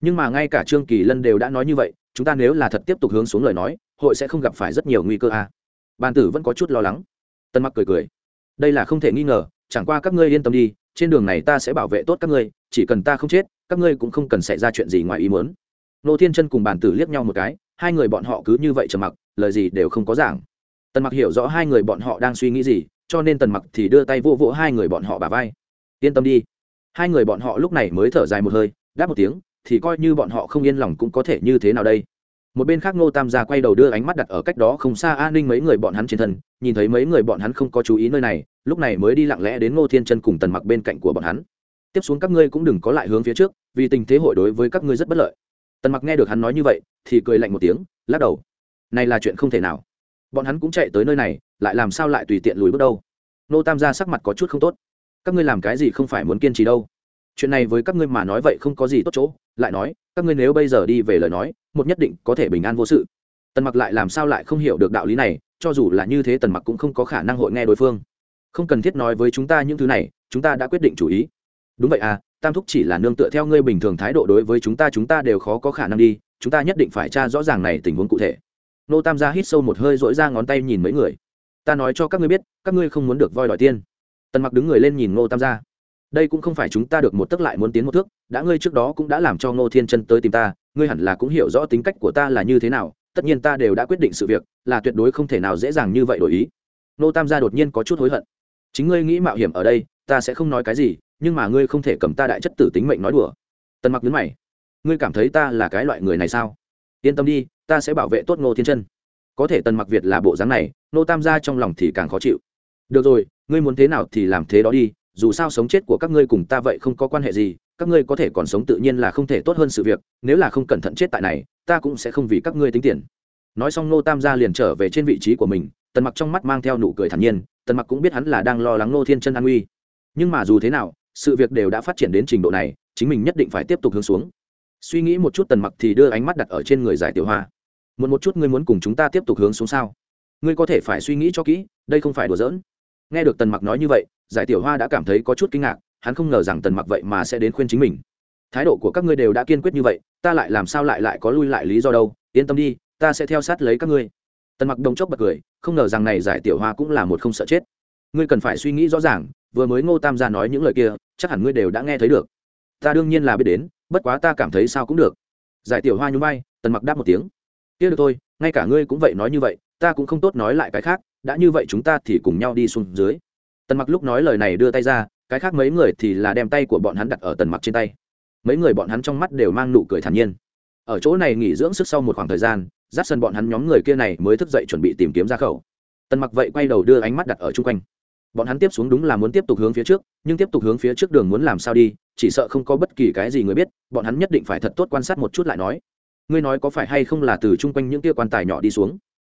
Nhưng mà ngay cả trương kỳ lân đều đã nói như vậy, chúng ta nếu là thật tiếp tục hướng xuống lời nói, hội sẽ không gặp phải rất nhiều nguy cơ à. bàn tử vẫn có chút lo lắng. Tần mặc cười cười. Đây là không thể nghi ngờ, chẳng qua các ngươi yên tâm đi, trên đường này ta sẽ bảo vệ tốt các ngươi, chỉ cần ta không chết, các ngươi cũng không cần xảy ra chuyện gì ngoài ý muốn. Nô thiên chân cùng bàn tử liếc nhau một cái, hai người bọn họ cứ như vậy trầm mặc, lời gì đều không có giảng. Tần mặc hiểu rõ hai người bọn họ đang suy nghĩ gì cho nên tần mặc thì đưa tay vỗ vỗ hai người bọn họ bà vai. Yên tâm đi. Hai người bọn họ lúc này mới thở dài một hơi, đáp một tiếng, thì coi như bọn họ không yên lòng cũng có thể như thế nào đây? Một bên khác ngô tam gia quay đầu đưa ánh mắt đặt ở cách đó không xa an ninh mấy người bọn hắn trên thân, nhìn thấy mấy người bọn hắn không có chú ý nơi này, lúc này mới đi lặng lẽ đến ngô thiên chân cùng tần mặc bên cạnh của bọn hắn. Tiếp xuống các ngươi cũng đừng có lại hướng phía trước, vì tình thế hội đối với các ngươi rất bất lợi. Tần mặc nghe được hắn nói như vậy, thì cười lạnh một tiếng, lắc đầu. Này là chuyện không thể nào bọn hắn cũng chạy tới nơi này, lại làm sao lại tùy tiện lùi bước đâu? Nô tam gia sắc mặt có chút không tốt. Các ngươi làm cái gì không phải muốn kiên trì đâu? Chuyện này với các ngươi mà nói vậy không có gì tốt chỗ, lại nói, các ngươi nếu bây giờ đi về lời nói, một nhất định có thể bình an vô sự. Tần mặc lại làm sao lại không hiểu được đạo lý này, cho dù là như thế tần mặc cũng không có khả năng hội nghe đối phương. Không cần thiết nói với chúng ta những thứ này, chúng ta đã quyết định chủ ý. Đúng vậy à tam thúc chỉ là nương tựa theo ngươi bình thường thái độ đối với chúng ta chúng ta đều khó có khả năng đi, chúng ta nhất định phải tra rõ ràng này tình huống cụ thể nô tam gia hít sâu một hơi dỗi ra ngón tay nhìn mấy người. Ta nói cho các ngươi biết, các ngươi không muốn được voi đòi tiên. Tần mặc đứng người lên nhìn nô tam gia. Đây cũng không phải chúng ta được một tức lại muốn tiến một thước, đã ngươi trước đó cũng đã làm cho ngô thiên chân tới tìm ta, ngươi hẳn là cũng hiểu rõ tính cách của ta là như thế nào, tất nhiên ta đều đã quyết định sự việc, là tuyệt đối không thể nào dễ dàng như vậy đổi ý. Nô tam gia đột nhiên có chút hối hận. Chính ngươi nghĩ mạo hiểm ở đây, ta sẽ không nói cái gì, nhưng mà ngươi không thể cầm ta đại chất tử tính mệnh nói đùa. Tần mặc nhấn mày. Ngươi cảm thấy ta là cái loại người này sao? Yên tâm đi ta sẽ bảo vệ tốt ngô thiên chân. Có thể tần mặc việt là bộ dáng này nô tam gia trong lòng thì càng khó chịu. Được rồi, ngươi muốn thế nào thì làm thế đó đi, dù sao sống chết của các ngươi cùng ta vậy không có quan hệ gì, các ngươi có thể còn sống tự nhiên là không thể tốt hơn sự việc, nếu là không cẩn thận chết tại này, ta cũng sẽ không vì các ngươi tính tiền. Nói xong nô tam gia liền trở về trên vị trí của mình, tần mặc trong mắt mang theo nụ cười thản nhiên, tần mặc cũng biết hắn là đang lo lắng nô thiên chân an uy nhưng mà dù thế nào, sự việc đều đã phát triển đến trình độ này, chính mình nhất định phải tiếp tục hướng xuống. Suy nghĩ một chút tần mặc thì đưa ánh mắt đặt ở trên người giải tiểu hoa muốn một chút ngươi muốn cùng chúng ta tiếp tục hướng xuống sao? Ngươi có thể phải suy nghĩ cho kỹ, đây không phải đùa giỡn. Nghe được tần mặc nói như vậy, giải tiểu hoa đã cảm thấy có chút kinh ngạc, hắn không ngờ rằng tần mặc vậy mà sẽ đến khuyên chính mình. Thái độ của các ngươi đều đã kiên quyết như vậy, ta lại làm sao lại lại có lui lại lý do đâu? Yên tâm đi, ta sẽ theo sát lấy các ngươi. Tần mặc đồng chốc bật cười, không ngờ rằng này giải tiểu hoa cũng là một không sợ chết. Ngươi cần phải suy nghĩ rõ ràng, vừa mới ngô tam gia nói những lời kia, chắc hẳn ngươi đều đã nghe thấy được. Ta đương nhiên là biết đến, bất quá ta cảm thấy sao cũng được. Giải tiểu hoa nhún vai, tần mặc đáp một tiếng kia được thôi, ngay cả ngươi cũng vậy nói như vậy, ta cũng không tốt nói lại cái khác, đã như vậy chúng ta thì cùng nhau đi xuống dưới. Tần mặc lúc nói lời này đưa tay ra, cái khác mấy người thì là đem tay của bọn hắn đặt ở tần mặc trên tay. Mấy người bọn hắn trong mắt đều mang nụ cười thản nhiên. Ở chỗ này nghỉ dưỡng sức sau một khoảng thời gian, giáp sân bọn hắn nhóm người kia này mới thức dậy chuẩn bị tìm kiếm ra khẩu. Tần mặc vậy quay đầu đưa ánh mắt đặt ở chung quanh. Bọn hắn tiếp xuống đúng là muốn tiếp tục hướng phía trước, nhưng tiếp tục hướng phía trước đường muốn làm sao đi, chỉ sợ không có bất kỳ cái gì người biết, bọn hắn nhất định phải thật tốt quan sát một chút lại nói ngươi nói có phải hay không là từ chung quanh những kia quan tài nhỏ đi xuống?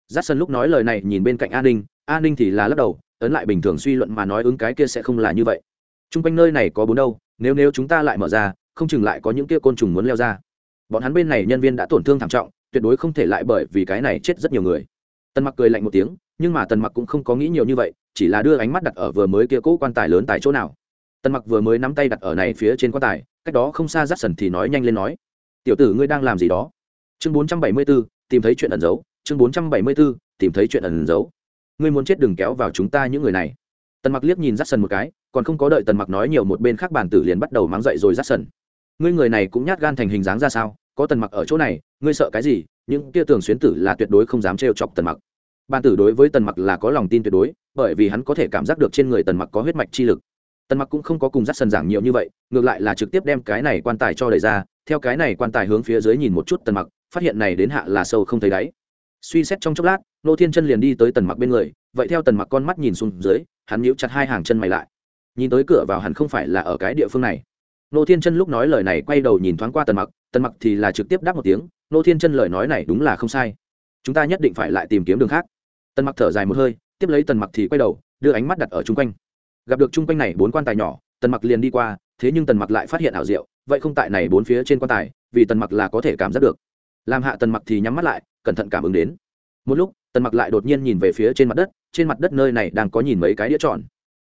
Giắt sân lúc nói lời này nhìn bên cạnh an ninh an ninh thì là lắc đầu, ấn lại bình thường suy luận mà nói ứng cái kia sẽ không là như vậy. Chung quanh nơi này có bốn đâu, nếu nếu chúng ta lại mở ra, không chừng lại có những kia côn trùng muốn leo ra. Bọn hắn bên này nhân viên đã tổn thương thảm trọng, tuyệt đối không thể lại bởi vì cái này chết rất nhiều người. Tần mặc cười lạnh một tiếng, nhưng mà tần mặc cũng không có nghĩ nhiều như vậy, chỉ là đưa ánh mắt đặt ở vừa mới kia cỗ quan tài lớn tại chỗ nào. Tần mặc vừa mới nắm tay đặt ở này phía trên quan tài, cách đó không xa rát sần thì nói nhanh lên nói, tiểu tử ngươi đang làm gì đó? Chương 474, tìm thấy chuyện ẩn giấu. Chương 474, tìm thấy chuyện ẩn giấu. Ngươi muốn chết đừng kéo vào chúng ta những người này. Tần mặc liếc nhìn rát sần một cái còn không có đợi tần mặc nói nhiều một bên khác bàn tử liền bắt đầu mắng dậy rồi rát sần ngươi người này cũng nhát gan thành hình dáng ra sao? Có tần mặc ở chỗ này ngươi sợ cái gì? Những kia tường xuyến tử là tuyệt đối không dám trêu chọc tần mặc. Bàn tử đối với tần mặc là có lòng tin tuyệt đối bởi vì hắn có thể cảm giác được trên người tần mặc có huyết mạch chi lực. Tần mặc cũng không có cùng rát sần giảng nhiều như vậy ngược lại là trực tiếp đem cái này quan tài cho đẩy ra. Theo cái này quan tài hướng phía dưới nhìn một chút tần mặc phát hiện này đến hạ là sâu không thấy đáy. Suy xét trong chốc lát, nô thiên chân liền đi tới tần mặc bên người, vậy theo tần mặc con mắt nhìn xuống dưới, hắn nhíu chặt hai hàng chân mày lại. Nhìn tới cửa vào hẳn không phải là ở cái địa phương này. Nô thiên chân lúc nói lời này quay đầu nhìn thoáng qua tần mặc tần mặc thì là trực tiếp đáp một tiếng, nô thiên chân lời nói này đúng là không sai. Chúng ta nhất định phải lại tìm kiếm đường khác. Tần mặc thở dài một hơi, tiếp lấy tần mặc thì quay đầu, đưa ánh mắt đặt ở chung quanh. Gặp được chung quanh này bốn quan tài nhỏ, tần mặc liền đi qua, thế nhưng tần mặc lại phát hiện ảo diệu, vậy không tại này bốn phía trên quan tài, vì tần mặc là có thể cảm giác được làm hạ tần mặc thì nhắm mắt lại, cẩn thận cảm ứng đến. Một lúc, tần mặc lại đột nhiên nhìn về phía trên mặt đất, trên mặt đất nơi này đang có nhìn mấy cái đĩa tròn.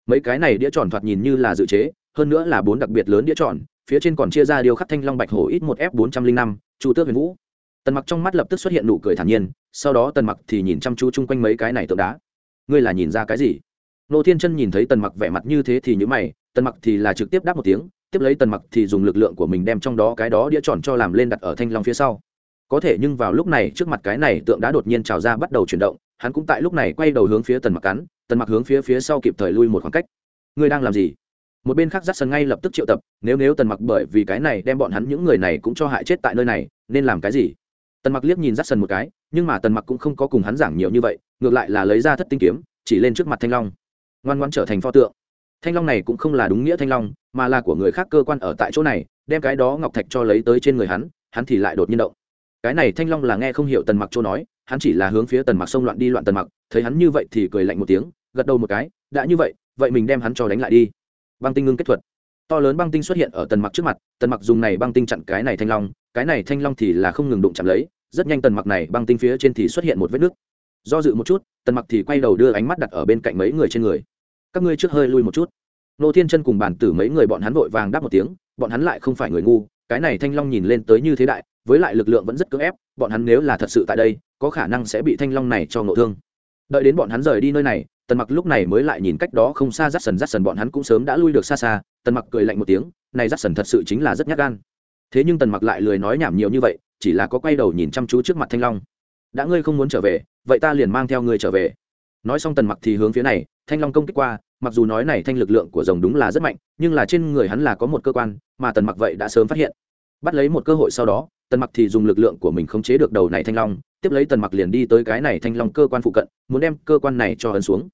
Mấy cái này đĩa tròn thoạt nhìn như là dự chế, hơn nữa là bốn đặc biệt lớn đĩa tròn, phía trên còn chia ra điều khắc thanh long bạch hổ ít một f bốn trăm linh năm, chu tước huyền vũ. Tần mặc trong mắt lập tức xuất hiện nụ cười thản nhiên, sau đó tần mặc thì nhìn chăm chú chung quanh mấy cái này tượng đá. Ngươi là nhìn ra cái gì? Nô thiên chân nhìn thấy tần mặc vẻ mặt như thế thì nhữ mày, tần mặc thì là trực tiếp đáp một tiếng, tiếp lấy tần mặc thì dùng lực lượng của mình đem trong đó cái đó đĩa tròn cho làm lên đặt ở thanh long phía sau có thể nhưng vào lúc này trước mặt cái này tượng đã đột nhiên trào ra bắt đầu chuyển động, hắn cũng tại lúc này quay đầu hướng phía tần mặc cắn, tần mặc hướng phía phía sau kịp thời lui một khoảng cách. Ngươi đang làm gì? Một bên khác dắt sân ngay lập tức triệu tập, nếu nếu tần mặc bởi vì cái này đem bọn hắn những người này cũng cho hại chết tại nơi này, nên làm cái gì? Tần mặc liếc nhìn dắt sân một cái, nhưng mà tần mặc cũng không có cùng hắn giảng nhiều như vậy, ngược lại là lấy ra thất tinh kiếm, chỉ lên trước mặt thanh long. Ngoan ngoan trở thành pho tượng. Thanh long này cũng không là đúng nghĩa thanh long, mà là của người khác cơ quan ở tại chỗ này, đem cái đó ngọc thạch cho lấy tới trên người hắn hắn thì lại đột nhiên động cái này thanh long là nghe không hiểu tần mặc chỗ nói hắn chỉ là hướng phía tần mặc xông loạn đi loạn tần mặc thấy hắn như vậy thì cười lạnh một tiếng gật đầu một cái đã như vậy vậy mình đem hắn cho đánh lại đi. Băng tinh ngưng kết thuật. To lớn băng tinh xuất hiện ở tần mặc trước mặt tần mặc dùng này băng tinh chặn cái này thanh long cái này thanh long thì là không ngừng đụng chạm lấy rất nhanh tần mặc này băng tinh phía trên thì xuất hiện một vết nước, do dự một chút tần mặc thì quay đầu đưa ánh mắt đặt ở bên cạnh mấy người trên người. Các ngươi trước hơi lui một chút. Nô thiên chân cùng bản tử mấy người bọn hắn vội vàng đáp một tiếng bọn hắn lại không phải người ngu cái này thanh long nhìn lên tới như thế đại với lại lực lượng vẫn rất cưỡng ép, bọn hắn nếu là thật sự tại đây, có khả năng sẽ bị thanh long này cho ngộ thương. Đợi đến bọn hắn rời đi nơi này, tần mặc lúc này mới lại nhìn cách đó không xa rắt sần rắt sần bọn hắn cũng sớm đã lui được xa xa, tần mặc cười lạnh một tiếng, này rắt sần thật sự chính là rất nhát gan. Thế nhưng tần mặc lại lười nói nhảm nhiều như vậy, chỉ là có quay đầu nhìn chăm chú trước mặt thanh long. Đã ngươi không muốn trở về, vậy ta liền mang theo ngươi trở về. Nói xong tần mặc thì hướng phía này, thanh long công kích qua, mặc dù nói này thanh lực lượng của rồng đúng là rất mạnh, nhưng là trên người hắn là có một cơ quan, mà tần mặc vậy đã sớm phát hiện. Bắt lấy một cơ hội sau đó tần mặc thì dùng lực lượng của mình khống chế được đầu này thanh long, tiếp lấy tần mặc liền đi tới cái này thanh long cơ quan phụ cận, muốn đem cơ quan này cho ấn xuống.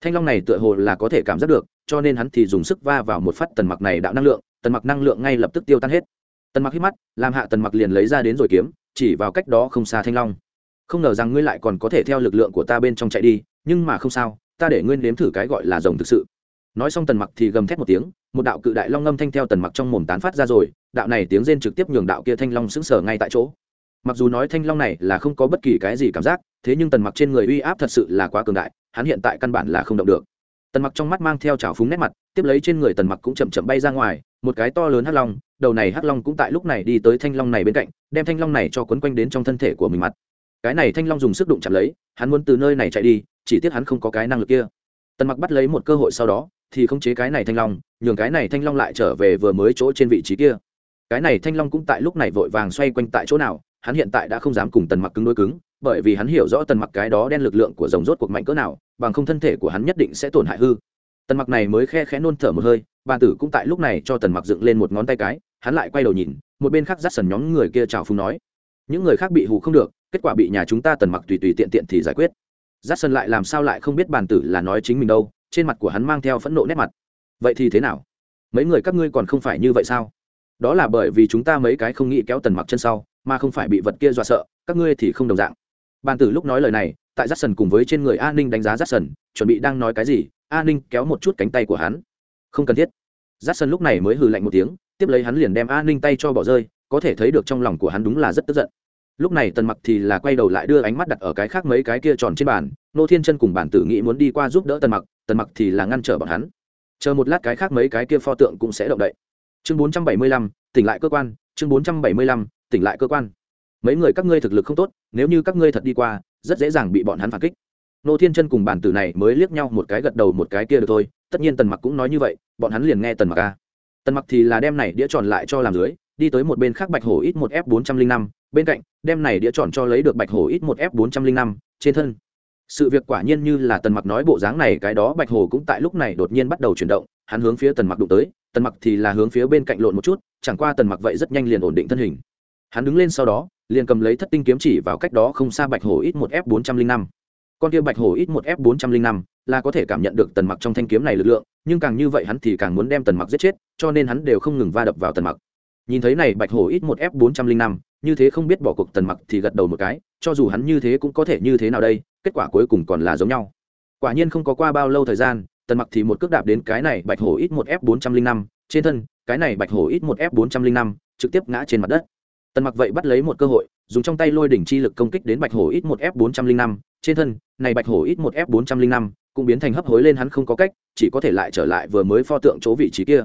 Thanh long này tựa hồ là có thể cảm giác được, cho nên hắn thì dùng sức va vào một phát tần mặc này đạo năng lượng, tần mặc năng lượng ngay lập tức tiêu tan hết. Tần mặc hít mắt, làm hạ tần mặc liền lấy ra đến rồi kiếm, chỉ vào cách đó không xa thanh long. Không ngờ rằng ngươi lại còn có thể theo lực lượng của ta bên trong chạy đi, nhưng mà không sao, ta để ngươi nếm thử cái gọi là rồng thực sự nói xong tần mặc thì gầm thét một tiếng, một đạo cự đại long ngâm thanh theo tần mặc trong mồm tán phát ra rồi, đạo này tiếng rên trực tiếp nhường đạo kia thanh long sững sờ ngay tại chỗ. Mặc dù nói thanh long này là không có bất kỳ cái gì cảm giác, thế nhưng tần mặc trên người uy áp thật sự là quá cường đại, hắn hiện tại căn bản là không động được. Tần mặc trong mắt mang theo trào phúng nét mặt, tiếp lấy trên người tần mặc cũng chậm chậm bay ra ngoài, một cái to lớn hắc long, đầu này hắc long cũng tại lúc này đi tới thanh long này bên cạnh, đem thanh long này cho quấn quanh đến trong thân thể của mình mặt. Cái này thanh long dùng sức đụng chạm lấy, hắn muốn từ nơi này chạy đi, chỉ tiếc hắn không có cái năng lực kia. Tần mặc bắt lấy một cơ hội sau đó thì không chế cái này thanh long, nhường cái này thanh long lại trở về vừa mới chỗ trên vị trí kia. Cái này thanh long cũng tại lúc này vội vàng xoay quanh tại chỗ nào, hắn hiện tại đã không dám cùng tần mặc cứng đối cứng, bởi vì hắn hiểu rõ tần mặc cái đó đen lực lượng của dòng rốt cuộc mạnh cỡ nào, bằng không thân thể của hắn nhất định sẽ tổn hại hư. Tần mặc này mới khe khẽ nôn thở một hơi bàn tử cũng tại lúc này cho tần mặc dựng lên một ngón tay cái, hắn lại quay đầu nhìn, một bên khác dắt sần nhóm người kia chào phúng nói, những người khác bị hù không được, kết quả bị nhà chúng ta tần mặc tùy tùy tiện tiện thì giải quyết. Dắt sần lại làm sao lại không biết bàn tử là nói chính mình đâu trên mặt của hắn mang theo phẫn nộ nét mặt. Vậy thì thế nào? Mấy người các ngươi còn không phải như vậy sao? Đó là bởi vì chúng ta mấy cái không nghĩ kéo tần mặc chân sau mà không phải bị vật kia dọa sợ các ngươi thì không đồng dạng. Bàn tử lúc nói lời này tại j sần cùng với trên người an ninh đánh giá j sần, chuẩn bị đang nói cái gì an ninh kéo một chút cánh tay của hắn. Không cần thiết. J sần lúc này mới hừ lạnh một tiếng tiếp lấy hắn liền đem an ninh tay cho bỏ rơi có thể thấy được trong lòng của hắn đúng là rất tức giận. Lúc này tần mặc thì là quay đầu lại đưa ánh mắt đặt ở cái khác mấy cái kia tròn trên bàn nô thiên chân cùng bản tử nghĩ muốn đi qua giúp đỡ tần mặc tần mặc thì là ngăn trở bọn hắn. Chờ một lát cái khác mấy cái kia pho tượng cũng sẽ động đậy. Chương 475, tỉnh lại cơ quan chương 475, tỉnh lại cơ quan. Mấy người các ngươi thực lực không tốt nếu như các ngươi thật đi qua rất dễ dàng bị bọn hắn phản kích. Nô thiên chân cùng bản tử này mới liếc nhau một cái gật đầu một cái kia được thôi tất nhiên tần mặc cũng nói như vậy bọn hắn liền nghe tần mặc ca tần mặc thì là đem này đĩa tròn lại cho làm dưới đi tới một bên khác bạch hổ ít một f bốn trăm linh năm bên cạnh đem này đĩa tròn cho lấy được bạch hổ ít một f bốn trăm linh năm trên thân sự việc quả nhiên như là tần mặc nói bộ dáng này, cái đó bạch hồ cũng tại lúc này đột nhiên bắt đầu chuyển động, hắn hướng phía tần mặc đụng tới, tần mặc thì là hướng phía bên cạnh lộn một chút, chẳng qua tần mặc vậy rất nhanh liền ổn định thân hình. Hắn đứng lên sau đó, liền cầm lấy thất tinh kiếm chỉ vào cách đó không xa bạch hồ ít một f bốn trăm linh năm. Con kia bạch hồ ít một f bốn trăm linh năm là có thể cảm nhận được tần mặc trong thanh kiếm này lực lượng, nhưng càng như vậy hắn thì càng muốn đem tần mặc giết chết, cho nên hắn đều không ngừng va đập vào tần mặc nhìn thấy này bạch hổ ít một f bốn trăm linh năm, như thế không biết bỏ cuộc tần mặc thì gật đầu một cái, cho dù hắn như thế cũng có thể như thế nào đây, kết quả cuối cùng còn là giống nhau. Quả nhiên không có qua bao lâu thời gian, tần mặc thì một cước đạp đến cái này bạch hổ ít một f bốn trăm linh năm, trên thân, cái này bạch hổ ít một f bốn trăm linh năm, trực tiếp ngã trên mặt đất. Tần mặc vậy bắt lấy một cơ hội, dùng trong tay lôi đỉnh chi lực công kích đến bạch hổ ít một f bốn trăm linh năm, trên thân, này bạch hổ ít một f bốn trăm linh năm, cũng biến thành hấp hối lên hắn không có cách, chỉ có thể lại trở lại vừa mới pho tượng chỗ vị trí kia.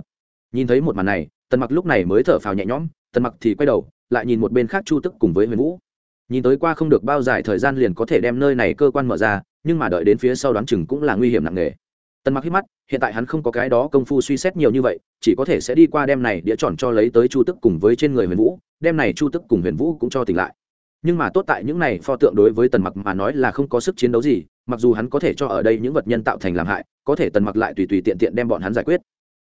Nhìn thấy một màn này tần mặc lúc này mới thở phào nhẹ nhõm, tần mặc thì quay đầu, lại nhìn một bên khác chu tức cùng với huyền vũ. Nhìn tới qua không được bao dài thời gian liền có thể đem nơi này cơ quan mở ra, nhưng mà đợi đến phía sau đoán chừng cũng là nguy hiểm nặng nề. Tần mặc hít mắt, hiện tại hắn không có cái đó công phu suy xét nhiều như vậy, chỉ có thể sẽ đi qua đem này đĩa tròn cho lấy tới chu tức cùng với trên người huyền vũ, đem này chu tức cùng huyền vũ cũng cho tỉnh lại. Nhưng mà tốt tại những này pho tượng đối với tần mặc mà nói là không có sức chiến đấu gì, mặc dù hắn có thể cho ở đây những vật nhân tạo thành làm hại, có thể tần mặc lại tùy tùy tiện tiện đem bọn hắn giải quyết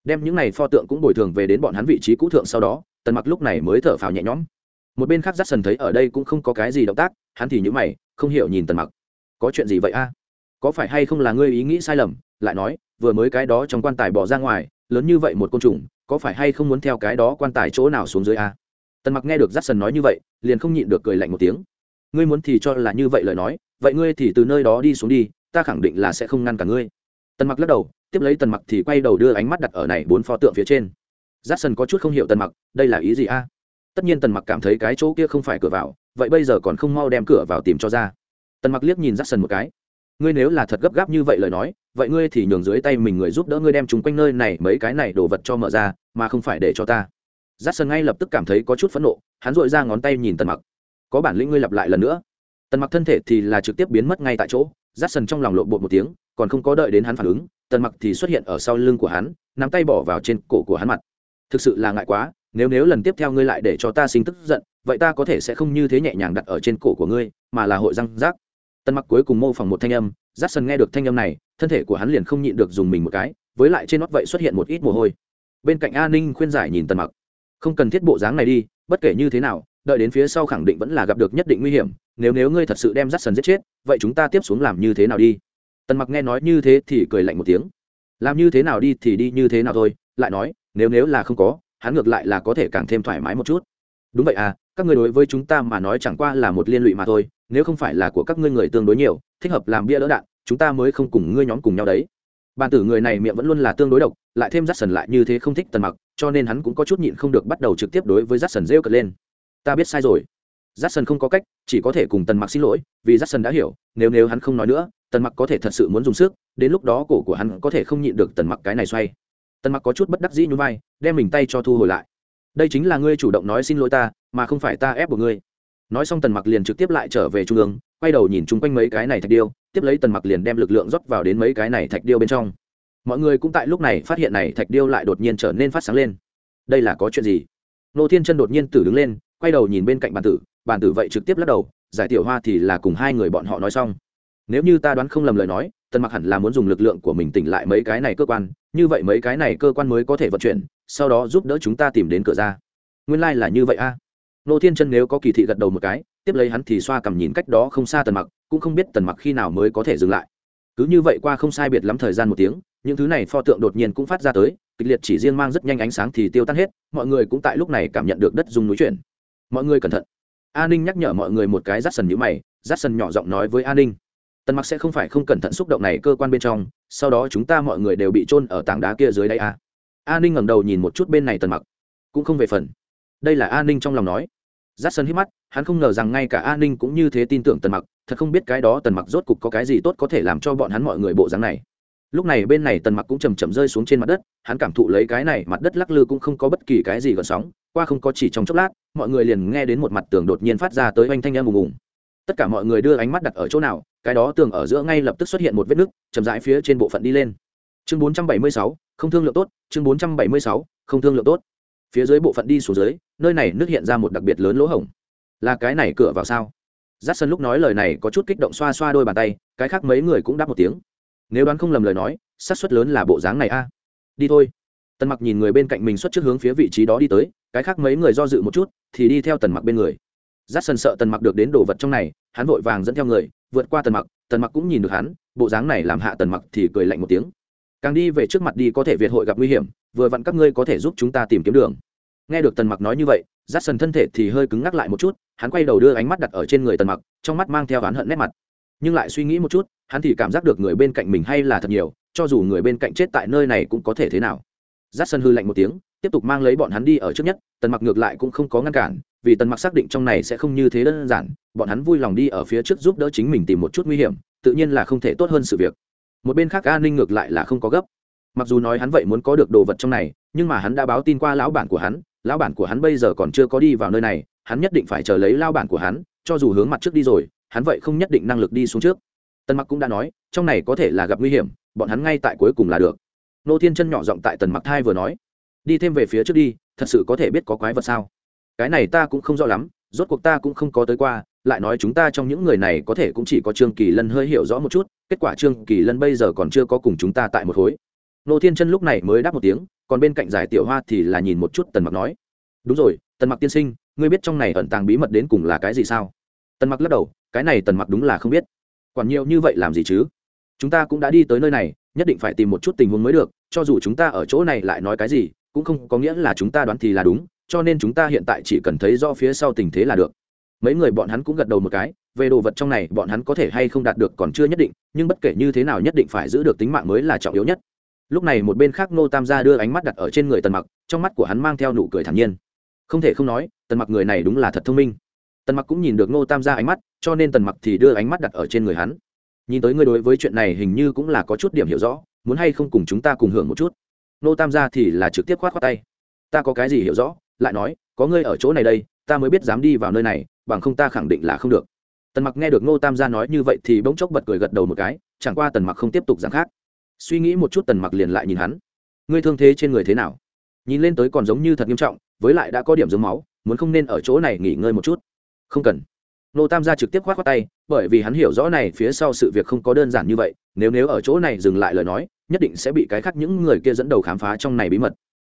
đem những này pho tượng cũng bồi thường về đến bọn hắn vị trí cũ thượng sau đó, tần mặc lúc này mới thở phào nhẹ nhõm. Một bên khác j sần thấy ở đây cũng không có cái gì động tác, hắn thì nhữ mày, không hiểu nhìn tần mặc. Có chuyện gì vậy a? Có phải hay không là ngươi ý nghĩ sai lầm? Lại nói, vừa mới cái đó trong quan tài bỏ ra ngoài, lớn như vậy một côn trùng, có phải hay không muốn theo cái đó quan tài chỗ nào xuống dưới a? Tần mặc nghe được j sần nói như vậy, liền không nhịn được cười lạnh một tiếng. Ngươi muốn thì cho là như vậy lời nói, vậy ngươi thì từ nơi đó đi xuống đi, ta khẳng định là sẽ không ngăn cả ngươi tần mặc lắc đầu, tiếp lấy tần mặc thì quay đầu đưa ánh mắt đặt ở này bốn pho tượng phía trên. J a có chút không hiểu tần mặc, đây là ý gì a? Tất nhiên tần mặc cảm thấy cái chỗ kia không phải cửa vào, vậy bây giờ còn không mau đem cửa vào tìm cho ra. Tần mặc liếc nhìn j a một cái. Ngươi nếu là thật gấp gáp như vậy lời nói, vậy ngươi thì nhường dưới tay mình người giúp đỡ ngươi đem chúng quanh nơi này mấy cái này đồ vật cho mở ra, mà không phải để cho ta. J a ngay lập tức cảm thấy có chút phẫn nộ, hắn dội ra ngón tay nhìn tần mặc. Có bản lĩnh ngươi lặp lại lần nữa. Tần mặc thân thể thì là trực tiếp biến mất ngay tại chỗ rát sần trong lòng lộn bột một tiếng, còn không có đợi đến hắn phản ứng, tần mặc thì xuất hiện ở sau lưng của hắn, nắm tay bỏ vào trên cổ của hắn mặt. Thực sự là ngại quá, nếu nếu lần tiếp theo ngươi lại để cho ta sinh tức giận, vậy ta có thể sẽ không như thế nhẹ nhàng đặt ở trên cổ của ngươi, mà là hội răng rác. Tần mặc cuối cùng mô phỏng một thanh âm, rát sần nghe được thanh âm này, thân thể của hắn liền không nhịn được dùng mình một cái, với lại trên nót vậy xuất hiện một ít mồ hôi. Bên cạnh a ninh khuyên giải nhìn tần mặc, không cần thiết bộ dáng này đi, bất kể như thế nào, đợi đến phía sau khẳng định vẫn là gặp được nhất định nguy hiểm nếu nếu ngươi thật sự đem rắt sần giết chết, vậy chúng ta tiếp xuống làm như thế nào đi? Tần mặc nghe nói như thế thì cười lạnh một tiếng. Làm như thế nào đi thì đi như thế nào thôi, lại nói, nếu nếu là không có, hắn ngược lại là có thể càng thêm thoải mái một chút. Đúng vậy à các ngươi đối với chúng ta mà nói chẳng qua là một liên lụy mà thôi, nếu không phải là của các ngươi người tương đối nhiều, thích hợp làm bia đỡ đạn, chúng ta mới không cùng ngươi nhóm cùng nhau đấy. Bàn tử người này miệng vẫn luôn là tương đối độc, lại thêm rắt sần lại như thế không thích tần mặc, cho nên hắn cũng có chút nhịn không được bắt đầu trực tiếp đối với rắt sần rêu cật lên. Ta biết sai rồi rắt sân không có cách, chỉ có thể cùng tần mặc xin lỗi, vì rắt sân đã hiểu, nếu nếu hắn không nói nữa, tần mặc có thể thật sự muốn dùng sức, đến lúc đó cổ của hắn có thể không nhịn được tần mặc cái này xoay. Tần mặc có chút bất đắc dĩ nhún vai, đem mình tay cho thu hồi lại. Đây chính là ngươi chủ động nói xin lỗi ta, mà không phải ta ép buộc ngươi. Nói xong tần mặc liền trực tiếp lại trở về trung ương, quay đầu nhìn chung quanh mấy cái này thạch điêu, tiếp lấy tần mặc liền đem lực lượng rót vào đến mấy cái này thạch điêu bên trong. Mọi người cũng tại lúc này phát hiện này thạch điêu lại đột nhiên trở nên phát sáng lên. Đây là có chuyện gì? Nô thiên chân đột nhiên tử đứng lên, quay đầu nhìn bên cạnh bàn tử bàn tử vậy trực tiếp lắc đầu, giải tiểu hoa thì là cùng hai người bọn họ nói xong. Nếu như ta đoán không lầm lời nói, tần mặc hẳn là muốn dùng lực lượng của mình tỉnh lại mấy cái này cơ quan, như vậy mấy cái này cơ quan mới có thể vận chuyển, sau đó giúp đỡ chúng ta tìm đến cửa ra. Nguyên lai、like、là như vậy a. Nô thiên chân nếu có kỳ thị gật đầu một cái, tiếp lấy hắn thì xoa cầm nhìn cách đó không xa tần mặc, cũng không biết tần mặc khi nào mới có thể dừng lại. Cứ như vậy qua không sai biệt lắm thời gian một tiếng, những thứ này pho tượng đột nhiên cũng phát ra tới, kịch liệt chỉ riêng mang rất nhanh ánh sáng thì tiêu tan hết, mọi người cũng tại lúc này cảm nhận được đất dùng núi chuyển. Mọi người cẩn thận a ninh nhắc nhở mọi người một cái rát sần nhữ mày, rát sần nhỏ giọng nói với a ninh. Tần mặc sẽ không phải không cẩn thận xúc động này cơ quan bên trong, sau đó chúng ta mọi người đều bị trôn ở tảng đá kia dưới đây a. A ninh ngẩng đầu nhìn một chút bên này tần mặc. Cũng không về phần. Đây là a ninh trong lòng nói. Rát sần hít mắt, hắn không ngờ rằng ngay cả a ninh cũng như thế tin tưởng tần mặc, thật không biết cái đó tần mặc rốt cục có cái gì tốt có thể làm cho bọn hắn mọi người bộ dáng này lúc này bên này tần mặc cũng chầm chậm rơi xuống trên mặt đất hắn cảm thụ lấy cái này mặt đất lắc lư cũng không có bất kỳ cái gì gợn sóng qua không có chỉ trong chốc lát mọi người liền nghe đến một mặt tường đột nhiên phát ra tới oanh thanh em ùng ùng. Tất cả mọi người đưa ánh mắt đặt ở chỗ nào cái đó tường ở giữa ngay lập tức xuất hiện một vết nứt chậm rãi phía trên bộ phận đi lên. Chương 476, không thương lượng tốt chương 476, không thương lượng tốt. Phía dưới bộ phận đi xuống dưới nơi này nước hiện ra một đặc biệt lớn lỗ hổng. Là cái này cửa vào sao? J sân lúc nói lời này có chút kích động xoa xoa đôi bàn tay cái khác mấy người cũng đáp một tiếng nếu đoán không lầm lời nói, xác suất lớn là bộ dáng này a. Đi thôi. Tần mặc nhìn người bên cạnh mình xuất trước hướng phía vị trí đó đi tới, cái khác mấy người do dự một chút, thì đi theo tần mặc bên người. Giắt sần sợ tần mặc được đến đồ vật trong này, hắn vội vàng dẫn theo người, vượt qua tần mặc tần mặc cũng nhìn được hắn, bộ dáng này làm hạ tần mặc thì cười lạnh một tiếng. Càng đi về trước mặt đi có thể việt hội gặp nguy hiểm, vừa vặn các ngươi có thể giúp chúng ta tìm kiếm đường. Nghe được tần mặc nói như vậy giắt sần thân thể thì hơi cứng ngắc lại một chút, hắn quay đầu đưa ánh mắt đặt ở trên người tần mặc, trong mắt mang theo oán hận nét mặt. Nhưng lại suy nghĩ một chút hắn thì cảm giác được người bên cạnh mình hay là thật nhiều, cho dù người bên cạnh chết tại nơi này cũng có thể thế nào. Giắt sân hư lạnh một tiếng, tiếp tục mang lấy bọn hắn đi ở trước nhất, tần mặc ngược lại cũng không có ngăn cản, vì tần mặc xác định trong này sẽ không như thế đơn giản, bọn hắn vui lòng đi ở phía trước giúp đỡ chính mình tìm một chút nguy hiểm, tự nhiên là không thể tốt hơn sự việc. Một bên khác an ninh ngược lại là không có gấp. Mặc dù nói hắn vậy muốn có được đồ vật trong này, nhưng mà hắn đã báo tin qua lão bản của hắn, lão bản của hắn bây giờ còn chưa có đi vào nơi này, hắn nhất định phải chờ lấy lao bản của hắn, cho dù hướng mặt trước đi rồi, hắn vậy không nhất định năng lực đi xuống trước tần mặc cũng đã nói, trong này có thể là gặp nguy hiểm, bọn hắn ngay tại cuối cùng là được. Nô thiên chân nhỏ giọng tại tần mặc thai vừa nói, đi thêm về phía trước đi, thật sự có thể biết có quái vật sao? Cái này ta cũng không rõ lắm, rốt cuộc ta cũng không có tới qua, lại nói chúng ta trong những người này có thể cũng chỉ có trương kỳ lân hơi hiểu rõ một chút, kết quả trương kỳ lân bây giờ còn chưa có cùng chúng ta tại một khối. Nô thiên chân lúc này mới đáp một tiếng, còn bên cạnh giải tiểu hoa thì là nhìn một chút tần mặc nói, đúng rồi, tần mặc tiên sinh, ngươi biết trong này ẩn tàng bí mật đến cùng là cái gì sao? Tần mặc lắc đầu, cái này tần mặc đúng là không biết quản nhiều như vậy làm gì chứ? Chúng ta cũng đã đi tới nơi này, nhất định phải tìm một chút tình huống mới được, cho dù chúng ta ở chỗ này lại nói cái gì, cũng không có nghĩa là chúng ta đoán thì là đúng, cho nên chúng ta hiện tại chỉ cần thấy do phía sau tình thế là được. Mấy người bọn hắn cũng gật đầu một cái, về đồ vật trong này bọn hắn có thể hay không đạt được còn chưa nhất định, nhưng bất kể như thế nào nhất định phải giữ được tính mạng mới là trọng yếu nhất. Lúc này một bên khác nô tam gia đưa ánh mắt đặt ở trên người tần mặc, trong mắt của hắn mang theo nụ cười thản nhiên. Không thể không nói, tần mặc người này đúng là thật thông minh tần mặc cũng nhìn được Ngô tam gia ánh mắt, cho nên tần mặc thì đưa ánh mắt đặt ở trên người hắn. Nhìn tới ngươi đối với chuyện này hình như cũng là có chút điểm hiểu rõ, muốn hay không cùng chúng ta cùng hưởng một chút? Ngô tam gia thì là trực tiếp khoát khoát tay. Ta có cái gì hiểu rõ? Lại nói, có ngươi ở chỗ này đây, ta mới biết dám đi vào nơi này, bằng không ta khẳng định là không được. Tần mặc nghe được Ngô tam gia nói như vậy thì bỗng chốc bật cười gật đầu một cái, chẳng qua tần mặc không tiếp tục giảng khác. Suy nghĩ một chút tần mặc liền lại nhìn hắn. Ngươi thương thế trên người thế nào? Nhìn lên tới còn giống như thật nghiêm trọng, với lại đã có điểm giống máu, muốn không nên ở chỗ này nghỉ ngơi một chút không cần. Nô tam gia trực tiếp khoát khoát tay, bởi vì hắn hiểu rõ này phía sau sự việc không có đơn giản như vậy, nếu nếu ở chỗ này dừng lại lời nói, nhất định sẽ bị cái khác những người kia dẫn đầu khám phá trong này bí mật.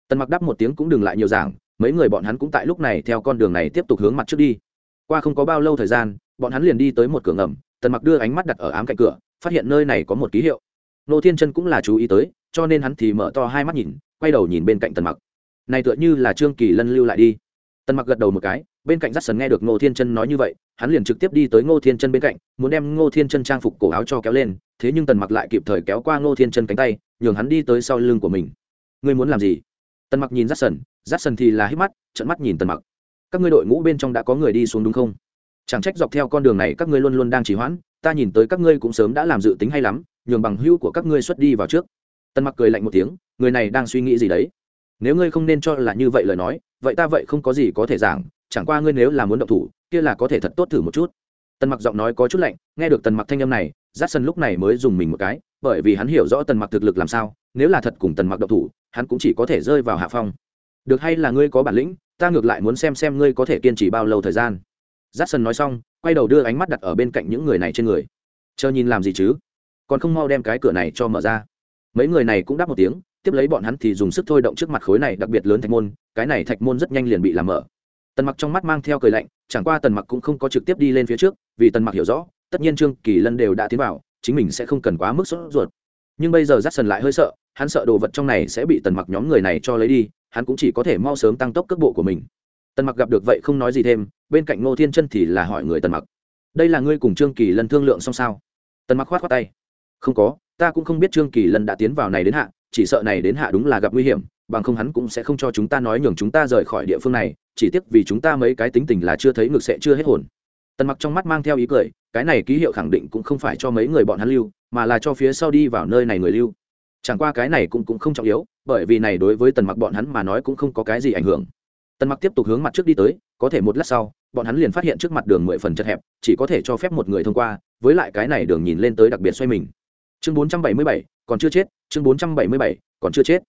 Tần mặc đáp một tiếng cũng đừng lại nhiều giảng, mấy người bọn hắn cũng tại lúc này theo con đường này tiếp tục hướng mặt trước đi. Qua không có bao lâu thời gian, bọn hắn liền đi tới một cửa ngầm, tần mặc đưa ánh mắt đặt ở ám cạnh cửa, phát hiện nơi này có một ký hiệu. Nô thiên chân cũng là chú ý tới, cho nên hắn thì mở to hai mắt nhìn, quay đầu nhìn bên cạnh tần mặc. Này tựa như là trương kỳ lân lưu lại đi tần mặc gật đầu một cái, bên cạnh rắt sần nghe được ngô thiên chân nói như vậy, hắn liền trực tiếp đi tới ngô thiên chân bên cạnh, muốn đem ngô thiên chân trang phục cổ áo cho kéo lên, thế nhưng tần mặc lại kịp thời kéo qua ngô thiên chân cánh tay, nhường hắn đi tới sau lưng của mình. Ngươi muốn làm gì? Tần mặc nhìn rắt sần rắt sần thì là hít mắt trận mắt nhìn tần mặc. Các ngươi đội ngũ bên trong đã có người đi xuống đúng không? Chẳng trách dọc theo con đường này các ngươi luôn luôn đang trì hoãn, ta nhìn tới các ngươi cũng sớm đã làm dự tính hay lắm, nhường bằng hữu của các ngươi xuất đi vào trước. Tần mặc cười lạnh một tiếng, người này đang suy nghĩ gì đấy? Nếu ngươi không nên cho là như vậy lời nói, vậy ta vậy không có gì có thể giảng, chẳng qua ngươi nếu là muốn động thủ, kia là có thể thật tốt thử một chút. Tần mặc giọng nói có chút lạnh, nghe được tần mặc thanh âm này giáp sân lúc này mới dùng mình một cái, bởi vì hắn hiểu rõ tần mặc thực lực làm sao, nếu là thật cùng tần mặc động thủ, hắn cũng chỉ có thể rơi vào hạ phong. Được hay là ngươi có bản lĩnh, ta ngược lại muốn xem xem ngươi có thể kiên trì bao lâu thời gian. Giáp sân nói xong, quay đầu đưa ánh mắt đặt ở bên cạnh những người này trên người. Chờ nhìn làm gì chứ? Còn không mau đem cái cửa này cho mở ra. Mấy người này cũng đáp một tiếng tiếp lấy bọn hắn thì dùng sức thôi động trước mặt khối này, đặc biệt lớn thạch môn, cái này thạch môn rất nhanh liền bị làm mở. Tần mặc trong mắt mang theo cười lạnh, chẳng qua tần mặc cũng không có trực tiếp đi lên phía trước, vì tần mặc hiểu rõ, tất nhiên trương kỳ lân đều đã tiến vào, chính mình sẽ không cần quá mức sốt ruột. Nhưng bây giờ rát sần lại hơi sợ, hắn sợ đồ vật trong này sẽ bị tần mặc nhóm người này cho lấy đi, hắn cũng chỉ có thể mau sớm tăng tốc cước bộ của mình. Tần mặc gặp được vậy không nói gì thêm, bên cạnh ngô thiên chân thì là hỏi người tần mặc, đây là ngươi cùng trương kỳ lân thương lượng xong sao? Tần mặc khoát khoát tay, không có, ta cũng không biết trương kỳ lân đã tiến vào này đến hạ chỉ sợ này đến hạ đúng là gặp nguy hiểm, bằng không hắn cũng sẽ không cho chúng ta nói nhường chúng ta rời khỏi địa phương này, chỉ tiếc vì chúng ta mấy cái tính tình là chưa thấy ngược sẽ chưa hết hồn. Tần mặc trong mắt mang theo ý cười, cái này ký hiệu khẳng định cũng không phải cho mấy người bọn hắn lưu, mà là cho phía sau đi vào nơi này người lưu. Chẳng qua cái này cũng cũng không trọng yếu, bởi vì này đối với tần mặc bọn hắn mà nói cũng không có cái gì ảnh hưởng. Tần mặc tiếp tục hướng mặt trước đi tới, có thể một lát sau, bọn hắn liền phát hiện trước mặt đường mười phần chật hẹp, chỉ có thể cho phép một người thông qua, với lại cái này đường nhìn lên tới đặc biệt xoay mình chương bốn trăm bảy mươi bảy, còn chưa chết, chương bốn trăm bảy mươi bảy, còn chưa chết.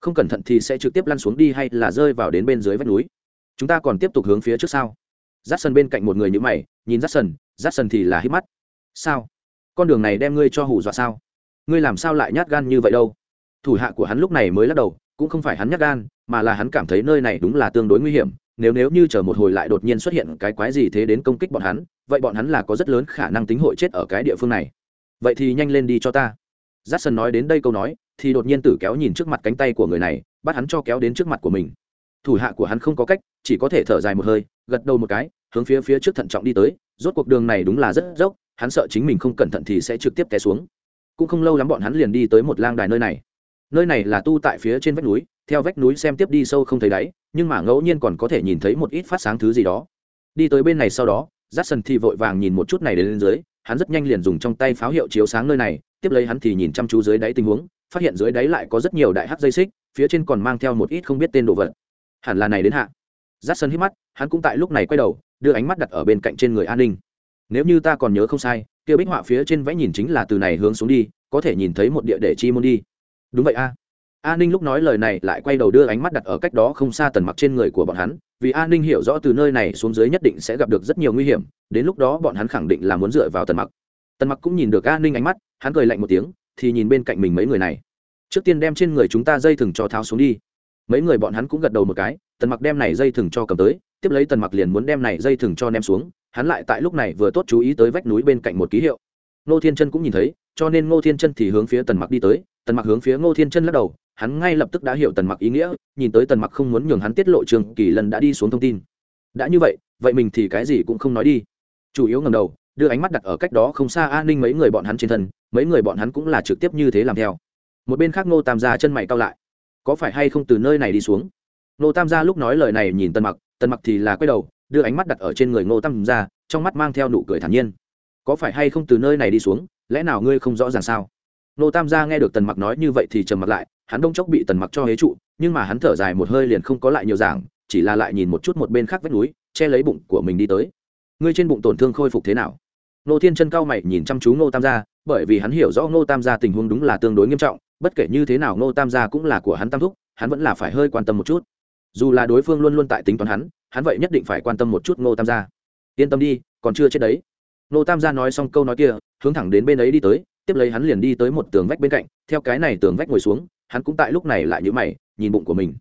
Không cẩn thận thì sẽ trực tiếp lăn xuống đi hay là rơi vào đến bên dưới vách núi. Chúng ta còn tiếp tục hướng phía trước sau rát sân bên cạnh một người như mày, nhìn rát sân rát sân thì là hít mắt. Sao? Con đường này đem ngươi cho hù dọa sao? Ngươi làm sao lại nhát gan như vậy đâu? Thủ hạ của hắn lúc này mới lắc đầu, cũng không phải hắn nhát gan, mà là hắn cảm thấy nơi này đúng là tương đối nguy hiểm, nếu nếu như chờ một hồi lại đột nhiên xuất hiện cái quái gì thế đến công kích bọn hắn, vậy bọn hắn là có rất lớn khả năng tính hội chết ở cái địa phương này vậy thì nhanh lên đi cho ta. J a c k s o n nói đến đây câu nói, thì đột nhiên tử kéo nhìn trước mặt cánh tay của người này, bắt hắn cho kéo đến trước mặt của mình. Thủ hạ của hắn không có cách, chỉ có thể thở dài một hơi, gật đầu một cái, hướng phía phía trước thận trọng đi tới. Rốt cuộc đường này đúng là rất dốc, hắn sợ chính mình không cẩn thận thì sẽ trực tiếp té xuống. Cũng không lâu lắm bọn hắn liền đi tới một lang đài nơi này. Nơi này là tu tại phía trên vách núi, theo vách núi xem tiếp đi sâu không thấy đáy, nhưng mà ngẫu nhiên còn có thể nhìn thấy một ít phát sáng thứ gì đó. Đi tới bên này sau đó j a c k s o n thì vội vàng nhìn một chút này đến lên dưới hắn rất nhanh liền dùng trong tay pháo hiệu chiếu sáng nơi này, tiếp lấy hắn thì nhìn chăm chú dưới đáy tình huống, phát hiện dưới đáy lại có rất nhiều đại hắc dây xích, phía trên còn mang theo một ít không biết tên đồ vật. Hẳn là này đến hạ. Giắt sân hít mắt, hắn cũng tại lúc này quay đầu, đưa ánh mắt đặt ở bên cạnh trên người an ninh. Nếu như ta còn nhớ không sai, kia bích họa phía trên vẽ nhìn chính là từ này hướng xuống đi, có thể nhìn thấy một địa để chi môn đi. Đúng vậy a an ninh lúc nói lời này lại quay đầu đưa ánh mắt đặt ở cách đó không xa tần mặc trên người của bọn hắn, vì an ninh hiểu rõ từ nơi này xuống dưới nhất định sẽ gặp được rất nhiều nguy hiểm, đến lúc đó bọn hắn khẳng định là muốn dựa vào tần mặc. Tần mặc cũng nhìn được an ninh ánh mắt, hắn cười lạnh một tiếng, thì nhìn bên cạnh mình mấy người này. Trước tiên đem trên người chúng ta dây thừng cho tháo xuống đi. Mấy người bọn hắn cũng gật đầu một cái, tần mặc đem này dây thừng cho cầm tới, tiếp lấy tần mặc liền muốn đem này dây thừng cho ném xuống, hắn lại tại lúc này vừa tốt chú ý tới vách núi bên cạnh một ký hiệu. Ngô thiên chân cũng nhìn thấy, cho nên ngô thiên chân thì hướng phía tần mặc đi tới, tần mặc hướng phía ngô thiên chân lắc đầu hắn ngay lập tức đã hiểu tần mặc ý nghĩa, nhìn tới tần mặc không muốn nhường hắn tiết lộ trường kỳ lần đã đi xuống thông tin. Đã như vậy vậy mình thì cái gì cũng không nói đi. Chủ yếu ngầm đầu, đưa ánh mắt đặt ở cách đó không xa an ninh mấy người bọn hắn trên thân, mấy người bọn hắn cũng là trực tiếp như thế làm theo. Một bên khác ngô tam gia chân mày cao lại. Có phải hay không từ nơi này đi xuống? Ngô tam gia lúc nói lời này nhìn tần mặc tần mặc thì là quay đầu, đưa ánh mắt đặt ở trên người ngô tam gia, trong mắt mang theo nụ cười thản nhiên. Có phải hay không từ nơi này đi xuống, lẽ nào ngươi không rõ ràng sao? Ngô tam gia nghe được tần mặc nói như vậy thì trầm mặc lại hắn đông chốc bị tần mặc cho hế trụ, nhưng mà hắn thở dài một hơi liền không có lại nhiều giảng, chỉ là lại nhìn một chút một bên khác vách núi, che lấy bụng của mình đi tới. Ngươi trên bụng tổn thương khôi phục thế nào? Nô thiên chân cao mày nhìn chăm chú ngô tam gia, bởi vì hắn hiểu rõ ngô tam gia tình huống đúng là tương đối nghiêm trọng, bất kể như thế nào ngô tam gia cũng là của hắn tam thúc, hắn vẫn là phải hơi quan tâm một chút. Dù là đối phương luôn luôn tại tính toán hắn hắn vậy nhất định phải quan tâm một chút ngô tam gia. Yên tâm đi, còn chưa chết đấy. Ngô tam gia nói xong câu nói kia, hướng thẳng đến bên ấy đi tới, tiếp lấy hắn liền đi tới một tường vách bên cạnh, theo cái này tường vách ngồi xuống hắn cũng tại lúc này lại nhữ mày, nhìn bụng của mình.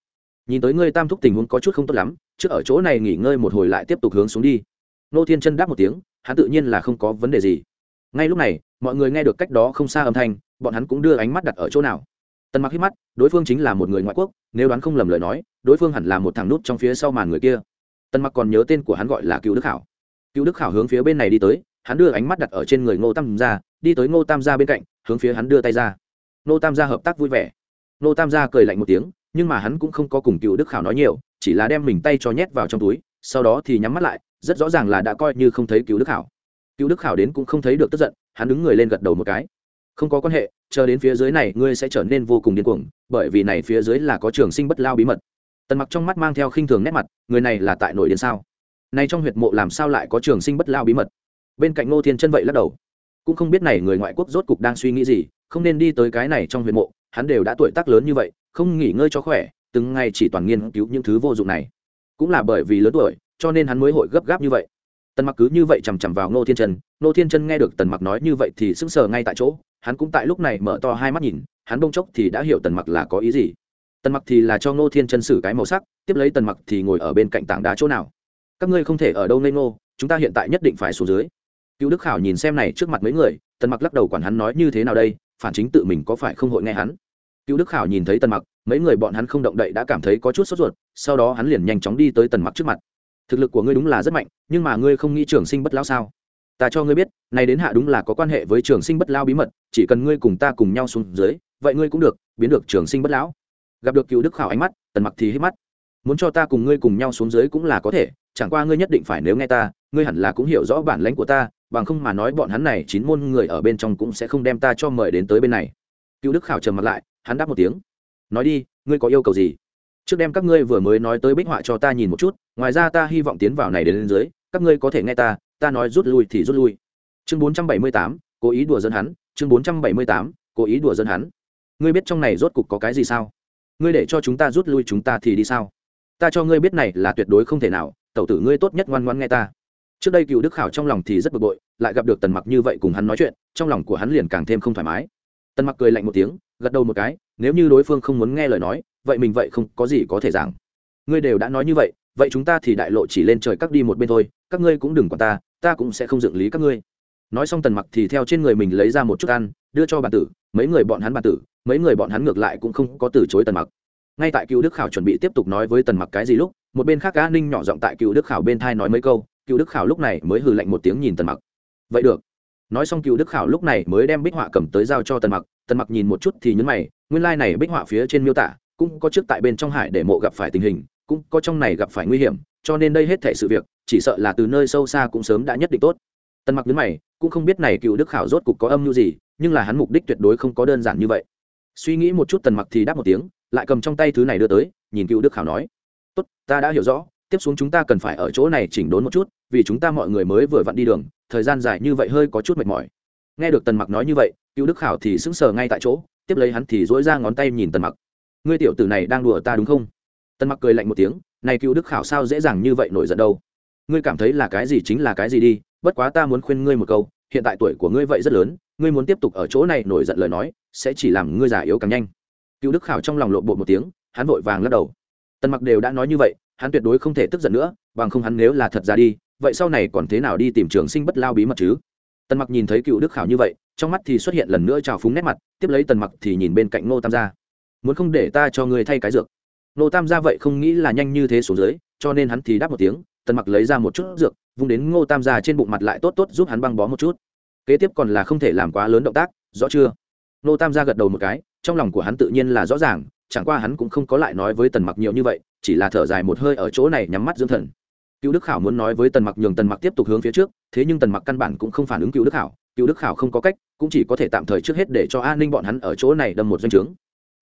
Nhìn tới ngươi tam thúc tình huống có chút không tốt lắm, trước ở chỗ này nghỉ ngơi một hồi lại tiếp tục hướng xuống đi. Nô thiên chân đáp một tiếng, hắn tự nhiên là không có vấn đề gì. Ngay lúc này, mọi người nghe được cách đó không xa âm thanh, bọn hắn cũng đưa ánh mắt đặt ở chỗ nào. Tần mặc hít mắt, đối phương chính là một người ngoại quốc, nếu đoán không lầm lời nói, đối phương hẳn là một thằng nút trong phía sau màn người kia. Tần mặc còn nhớ tên của hắn gọi là cựu đức khảo. Cựu đức khảo hướng phía bên này đi tới, hắn đưa ánh mắt đặt ở trên người ngô tam gia, đi tới ngô tam gia bên cạnh, hướng phía hắn đưa tay ra. Ngô tam gia hợp tác vui vẻ. Nô tam gia cười lạnh một tiếng, nhưng mà hắn cũng không có cùng cựu đức khảo nói nhiều, chỉ là đem mình tay cho nhét vào trong túi, sau đó thì nhắm mắt lại, rất rõ ràng là đã coi như không thấy cựu đức khảo. Cựu đức khảo đến cũng không thấy được tức giận, hắn đứng người lên gật đầu một cái. Không có quan hệ, chờ đến phía dưới này ngươi sẽ trở nên vô cùng điên cuồng, bởi vì này phía dưới là có trường sinh bất lao bí mật. Tần mặc trong mắt mang theo khinh thường nét mặt, người này là tại nổi điên sao? Nay trong huyệt mộ làm sao lại có trường sinh bất lao bí mật? Bên cạnh ngô thiên chân vậy lắc đầu. Cũng không biết này người ngoại quốc rốt cục đang suy nghĩ gì, không nên đi tới cái này trong huyệt mộ hắn đều đã tuổi tác lớn như vậy không nghỉ ngơi cho khỏe từng ngày chỉ toàn nghiên cứu những thứ vô dụng này. Cũng là bởi vì lớn tuổi cho nên hắn mới hội gấp gáp như vậy. Tần mặc cứ như vậy chằm chằm vào ngô thiên Trần, ngô thiên trân nghe được tần mặc nói như vậy thì sững sờ ngay tại chỗ hắn cũng tại lúc này mở to hai mắt nhìn hắn bông chốc thì đã hiểu tần mặc là có ý gì. Tần mặc thì là cho ngô thiên chân xử cái màu sắc tiếp lấy tần mặc thì ngồi ở bên cạnh tảng đá chỗ nào. Các ngươi không thể ở đâu nên ngô chúng ta hiện tại nhất định phải xuống dưới. Cựu đức khảo nhìn xem này trước mặt mấy người tần mặc lắc đầu quản hắn nói như thế nào đây phản chính tự mình có phải không hội nghe hắn cựu đức khảo nhìn thấy tần mặc, mấy người bọn hắn không động đậy đã cảm thấy có chút sốt ruột, sau đó hắn liền nhanh chóng đi tới tần mặc trước mặt. Thực lực của ngươi đúng là rất mạnh, nhưng mà ngươi không nghĩ trường sinh bất lao sao? Ta cho ngươi biết, này đến hạ đúng là có quan hệ với trường sinh bất lao bí mật, chỉ cần ngươi cùng ta cùng nhau xuống dưới, vậy ngươi cũng được, biến được trường sinh bất lão. Gặp được cựu đức khảo ánh mắt, tần mặc thì hít mắt. Muốn cho ta cùng ngươi cùng nhau xuống dưới cũng là có thể, chẳng qua ngươi nhất định phải nếu nghe ta, ngươi hẳn là cũng hiểu rõ bản lãnh của ta, bằng không mà nói bọn hắn này chín môn người ở bên trong cũng sẽ không đem ta cho mời đến tới bên này. Cựu đức khảo trầm mặt lại hắn đáp một tiếng. Nói đi, ngươi có yêu cầu gì? Trước đem các ngươi vừa mới nói tới bích họa cho ta nhìn một chút, ngoài ra ta hy vọng tiến vào này đến lên dưới, các ngươi có thể nghe ta ta nói rút lui thì rút lui. Chương bốn trăm bảy mươi tám, cố ý đùa dân hắn, chương bốn trăm bảy mươi tám, cố ý đùa dân hắn. Ngươi biết trong này rốt cục có cái gì sao? Ngươi để cho chúng ta rút lui chúng ta thì đi sao? Ta cho ngươi biết này là tuyệt đối không thể nào, tẩu tử ngươi tốt nhất ngoan ngoan nghe ta. Trước đây cựu đức khảo trong lòng thì rất bực bội, lại gặp được tần mặc như vậy cùng hắn nói chuyện, trong lòng của hắn liền càng thêm không thoải mái. Tần mặc cười lạnh một tiếng gật đầu một cái, nếu như đối phương không muốn nghe lời nói, vậy mình vậy không có gì có thể giảng. Ngươi đều đã nói như vậy vậy chúng ta thì đại lộ chỉ lên trời các đi một bên thôi, các ngươi cũng đừng quản ta ta cũng sẽ không dựng lý các ngươi. Nói xong tần mặc thì theo trên người mình lấy ra một chút ăn, đưa cho bản tử, mấy người bọn hắn bản tử, mấy người bọn hắn ngược lại cũng không có từ chối tần mặc. Ngay tại cựu đức khảo chuẩn bị tiếp tục nói với tần mặc cái gì lúc, một bên khác cá ninh nhỏ giọng tại cựu đức khảo bên thai nói mấy câu, cựu đức khảo lúc này mới hừ lạnh một tiếng nhìn tần mặc. Vậy được nói xong cựu đức khảo lúc này mới đem bích họa cầm tới giao cho tần mặc. Tần mặc nhìn một chút thì nhấn mày, nguyên lai này bích họa phía trên miêu tả cũng có trước tại bên trong hải để mộ gặp phải tình hình, cũng có trong này gặp phải nguy hiểm, cho nên đây hết thể sự việc, chỉ sợ là từ nơi sâu xa cũng sớm đã nhất định tốt. Tần mặc nhấn mày, cũng không biết này cựu đức khảo rốt cục có âm mưu gì, nhưng là hắn mục đích tuyệt đối không có đơn giản như vậy. Suy nghĩ một chút tần mặc thì đáp một tiếng, lại cầm trong tay thứ này đưa tới, nhìn cựu đức khảo nói, tốt, ta đã hiểu rõ tiếp xuống chúng ta cần phải ở chỗ này chỉnh đốn một chút, vì chúng ta mọi người mới vừa vặn đi đường, thời gian dài như vậy hơi có chút mệt mỏi. Nghe được tần mặc nói như vậy, cựu đức khảo thì sững sờ ngay tại chỗ, tiếp lấy hắn thì dỗi ra ngón tay nhìn tần mặc. Ngươi tiểu tử này đang đùa ta đúng không? Tần mặc cười lạnh một tiếng, này cựu đức khảo sao dễ dàng như vậy nổi giận đâu? Ngươi cảm thấy là cái gì chính là cái gì đi, bất quá ta muốn khuyên ngươi một câu, hiện tại tuổi của ngươi vậy rất lớn, ngươi muốn tiếp tục ở chỗ này nổi giận lời nói, sẽ chỉ làm ngươi già yếu càng nhanh. Cựu đức khảo trong lòng lộn bột một tiếng, hắn vội vàng lắc đầu. Tần mặc đều đã nói như vậy hắn tuyệt đối không thể tức giận nữa, bằng không hắn nếu là thật ra đi, vậy sau này còn thế nào đi tìm trường sinh bất lao bí mật chứ? Tần mặc nhìn thấy cựu đức khảo như vậy, trong mắt thì xuất hiện lần nữa trào phúng nét mặt, tiếp lấy tần mặc thì nhìn bên cạnh ngô tam gia. Muốn không để ta cho người thay cái dược? Ngô tam gia vậy không nghĩ là nhanh như thế xuống dưới, cho nên hắn thì đáp một tiếng, tần mặc lấy ra một chút dược, vung đến ngô tam gia trên bụng mặt lại tốt tốt giúp hắn băng bó một chút. Kế tiếp còn là không thể làm quá lớn động tác, rõ chưa? Ngô tam gia gật đầu một cái, trong lòng của hắn tự nhiên là rõ ràng, chẳng qua hắn cũng không có lại nói với tần mặc nhiều như vậy chỉ là thở dài một hơi ở chỗ này nhắm mắt dưỡng thần. Cựu đức khảo muốn nói với tần mặc nhường tần mặc tiếp tục hướng phía trước, thế nhưng tần mặc căn bản cũng không phản ứng cựu đức khảo, cựu đức khảo không có cách, cũng chỉ có thể tạm thời trước hết để cho an ninh bọn hắn ở chỗ này đâm một doanh trướng.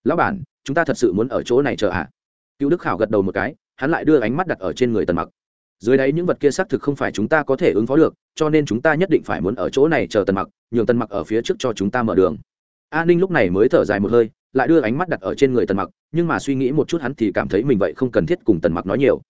Lão bản, chúng ta thật sự muốn ở chỗ này chờ ạ? À? cựu đức khảo gật đầu một cái, hắn lại đưa ánh mắt đặt ở trên người tần mặc. Dưới đấy những vật kia xác thực không phải chúng ta có thể ứng phó được, cho nên chúng ta nhất định phải muốn ở chỗ này chờ tần mặc, nhường tần mặc ở phía trước cho chúng ta mở đường. An ninh lúc này mới thở dài một hơi lại đưa ánh mắt đặt ở trên người tần mặc, nhưng mà suy nghĩ một chút hắn thì cảm thấy mình vậy không cần thiết cùng tần mặc nói nhiều.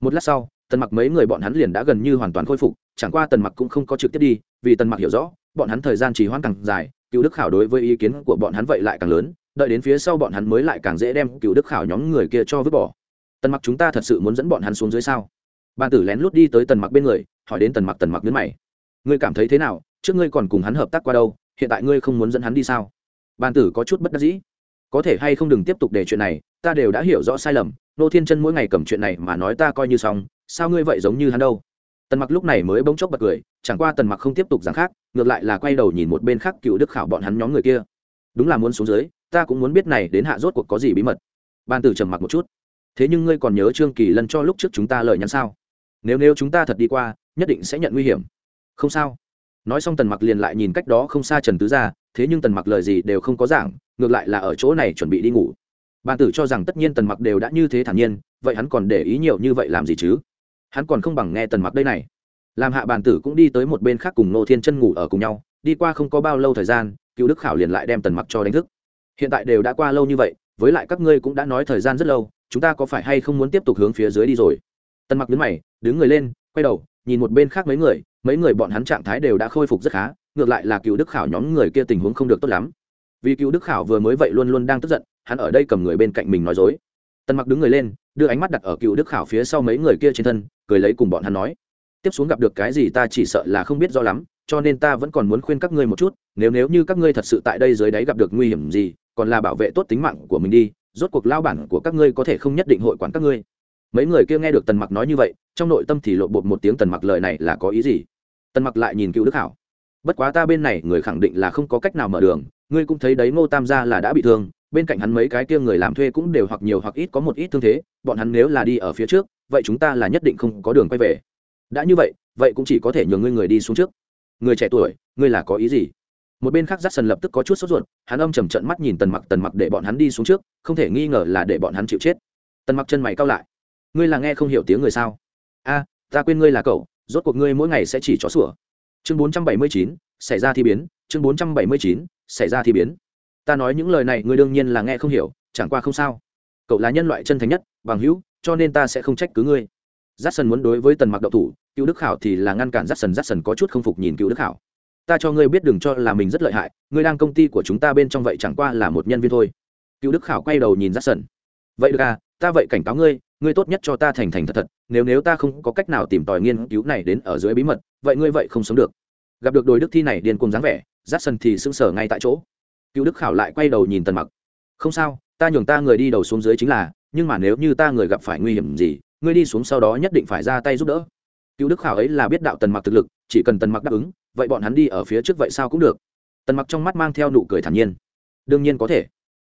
Một lát sau, tần mặc mấy người bọn hắn liền đã gần như hoàn toàn khôi phục, chẳng qua tần mặc cũng không có trực tiếp đi, vì tần mặc hiểu rõ, bọn hắn thời gian trì hoãn càng dài, cựu đức khảo đối với ý kiến của bọn hắn vậy lại càng lớn, đợi đến phía sau bọn hắn mới lại càng dễ đem cựu đức khảo nhóm người kia cho vứt bỏ. Tần mặc chúng ta thật sự muốn dẫn bọn hắn xuống dưới sao? Bàn tử lén lút đi tới tần mặc bên người, hỏi đến tần mặc tần mặc nhấn mày. Ngươi cảm thấy thế nào? Trước ngươi còn cùng hắn hợp tác qua đâu? Hiện tại ngươi không muốn dẫn hắn đi sao? Bàn tử có chút bất đắc dĩ có thể hay không đừng tiếp tục để chuyện này, ta đều đã hiểu rõ sai lầm, nô thiên chân mỗi ngày cầm chuyện này mà nói ta coi như xong, sao ngươi vậy giống như hắn đâu? Tần mặc lúc này mới bỗng chốc bật cười, chẳng qua tần mặc không tiếp tục giảng khác, ngược lại là quay đầu nhìn một bên khác cựu đức khảo bọn hắn nhóm người kia. Đúng là muốn xuống dưới, ta cũng muốn biết này đến hạ rốt cuộc có gì bí mật. Ban tử trầm mặc một chút. Thế nhưng ngươi còn nhớ trương kỳ lân cho lúc trước chúng ta lời nhắn sao? Nếu nếu chúng ta thật đi qua, nhất định sẽ nhận nguy hiểm. Không sao. Nói xong tần mặc liền lại nhìn cách đó không xa trần tứ ra thế nhưng tần mặc lời gì đều không có giảng ngược lại là ở chỗ này chuẩn bị đi ngủ. Bàn tử cho rằng tất nhiên tần mặc đều đã như thế thản nhiên, vậy hắn còn để ý nhiều như vậy làm gì chứ? Hắn còn không bằng nghe tần mặc đây này. Làm hạ bàn tử cũng đi tới một bên khác cùng nô thiên chân ngủ ở cùng nhau, đi qua không có bao lâu thời gian, cựu đức khảo liền lại đem tần mặc cho đánh thức. Hiện tại đều đã qua lâu như vậy, với lại các ngươi cũng đã nói thời gian rất lâu, chúng ta có phải hay không muốn tiếp tục hướng phía dưới đi rồi? Tần mặc đứng mày, đứng người lên, quay đầu, nhìn một bên khác mấy người mấy người bọn hắn trạng thái đều đã khôi phục rất khá, ngược lại là cựu đức khảo nhóm người kia tình huống không được tốt lắm vì cựu đức khảo vừa mới vậy luôn luôn đang tức giận, hắn ở đây cầm người bên cạnh mình nói dối. Tần mặc đứng người lên, đưa ánh mắt đặt ở cựu đức khảo phía sau mấy người kia trên thân, cười lấy cùng bọn hắn nói, tiếp xuống gặp được cái gì ta chỉ sợ là không biết do lắm, cho nên ta vẫn còn muốn khuyên các ngươi một chút, nếu nếu như các ngươi thật sự tại đây dưới đáy gặp được nguy hiểm gì, còn là bảo vệ tốt tính mạng của mình đi, rốt cuộc lao bản của các ngươi có thể không nhất định hội quản các ngươi. Mấy người kia nghe được tần mặc nói như vậy, trong nội tâm thì lộ bột một tiếng tần mặc lời này là có ý gì? Tần mặc lại nhìn cựu đức hảo bất quá ta bên này người khẳng định là không có cách nào mở đường ngươi cũng thấy đấy, ngô tam gia là đã bị thương, bên cạnh hắn mấy cái kia người làm thuê cũng đều hoặc nhiều hoặc ít có một ít thương thế, bọn hắn nếu là đi ở phía trước, vậy chúng ta là nhất định không có đường quay về. Đã như vậy vậy cũng chỉ có thể nhường ngươi người đi xuống trước. Người trẻ tuổi, ngươi là có ý gì? Một bên khác giắt sần lập tức có chút sốt ruột, hắn âm chầm trận mắt nhìn tần mặc tần mặc để bọn hắn đi xuống trước, không thể nghi ngờ là để bọn hắn chịu chết. Tần mặc chân mày cao lại. Ngươi là nghe không hiểu tiếng người sao? A, ta quên ngươi là cậu, rốt cuộc ngươi mỗi ngày sẽ chỉ chó sủa chương bốn trăm bảy mươi chín, xảy ra thi biến. Chương bốn trăm bảy mươi chín, xảy ra thi biến. Ta nói những lời này, ngươi đương nhiên là nghe không hiểu, chẳng qua không sao. Cậu là nhân loại chân thành nhất, bằng hữu, cho nên ta sẽ không trách cứ ngươi. Giắt sần muốn đối với tần mặc đậu thủ, cựu đức khảo thì là ngăn cản giắt sần giắt sần có chút không phục nhìn cựu đức khảo. Ta cho ngươi biết đừng cho là mình rất lợi hại, ngươi đang công ty của chúng ta bên trong vậy chẳng qua là một nhân viên thôi. Cựu đức khảo quay đầu nhìn giắt sần vậy được à ta vậy cảnh cáo ngươi ngươi tốt nhất cho ta thành thành thật thật, nếu nếu ta không có cách nào tìm tòi nghiên cứu này đến ở dưới bí mật vậy ngươi vậy không sống được. Gặp được đồi đức thi này điên cùng dáng vẻ giắt sần thì sững sờ ngay tại chỗ. Cựu đức khảo lại quay đầu nhìn tần mặc. Không sao, ta nhường ta người đi đầu xuống dưới chính là, nhưng mà nếu như ta người gặp phải nguy hiểm gì, ngươi đi xuống sau đó nhất định phải ra tay giúp đỡ. Cựu đức khảo ấy là biết đạo tần mặc thực lực, chỉ cần tần mặc đáp ứng, vậy bọn hắn đi ở phía trước vậy sao cũng được. Tần mặc trong mắt mang theo nụ cười thản nhiên. Đương nhiên có thể.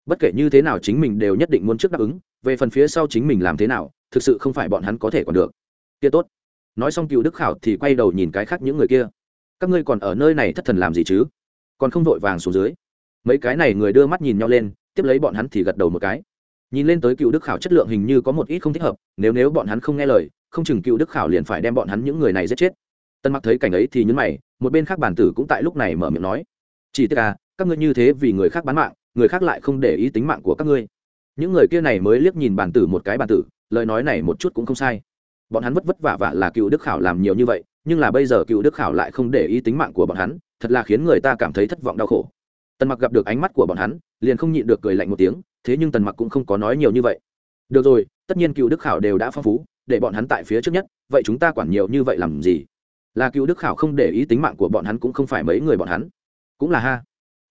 Bất kể như thế nào chính mình đều nhất định muốn trước đáp ứng, về phần phía sau chính mình làm thế nào, thực sự không phải bọn hắn có thể còn được. Kia tốt nói xong cựu đức khảo thì quay đầu nhìn cái khác những người kia. Các ngươi còn ở nơi này thất thần làm gì chứ? Còn không vội vàng xuống dưới. Mấy cái này người đưa mắt nhìn nhau lên, tiếp lấy bọn hắn thì gật đầu một cái. Nhìn lên tới cựu đức khảo chất lượng hình như có một ít không thích hợp, nếu nếu bọn hắn không nghe lời, không chừng cựu đức khảo liền phải đem bọn hắn những người này giết chết. Tân mặc thấy cảnh ấy thì nhấn mày, một bên khác bản tử cũng tại lúc này mở miệng nói. Chỉ tức à các ngươi như thế vì người khác bán mạng, người khác lại không để ý tính mạng của các ngươi. Những người kia này mới liếc nhìn bản tử một cái bản tử, lời nói này một chút cũng không sai bọn hắn vất vất vả vả là cựu đức khảo làm nhiều như vậy, nhưng là bây giờ cựu đức khảo lại không để ý tính mạng của bọn hắn, thật là khiến người ta cảm thấy thất vọng đau khổ. Tần mặc gặp được ánh mắt của bọn hắn, liền không nhịn được cười lạnh một tiếng, thế nhưng tần mặc cũng không có nói nhiều như vậy. Được rồi, tất nhiên cựu đức khảo đều đã phong phú, để bọn hắn tại phía trước nhất, vậy chúng ta quản nhiều như vậy làm gì? Là cựu đức khảo không để ý tính mạng của bọn hắn cũng không phải mấy người bọn hắn. Cũng là ha.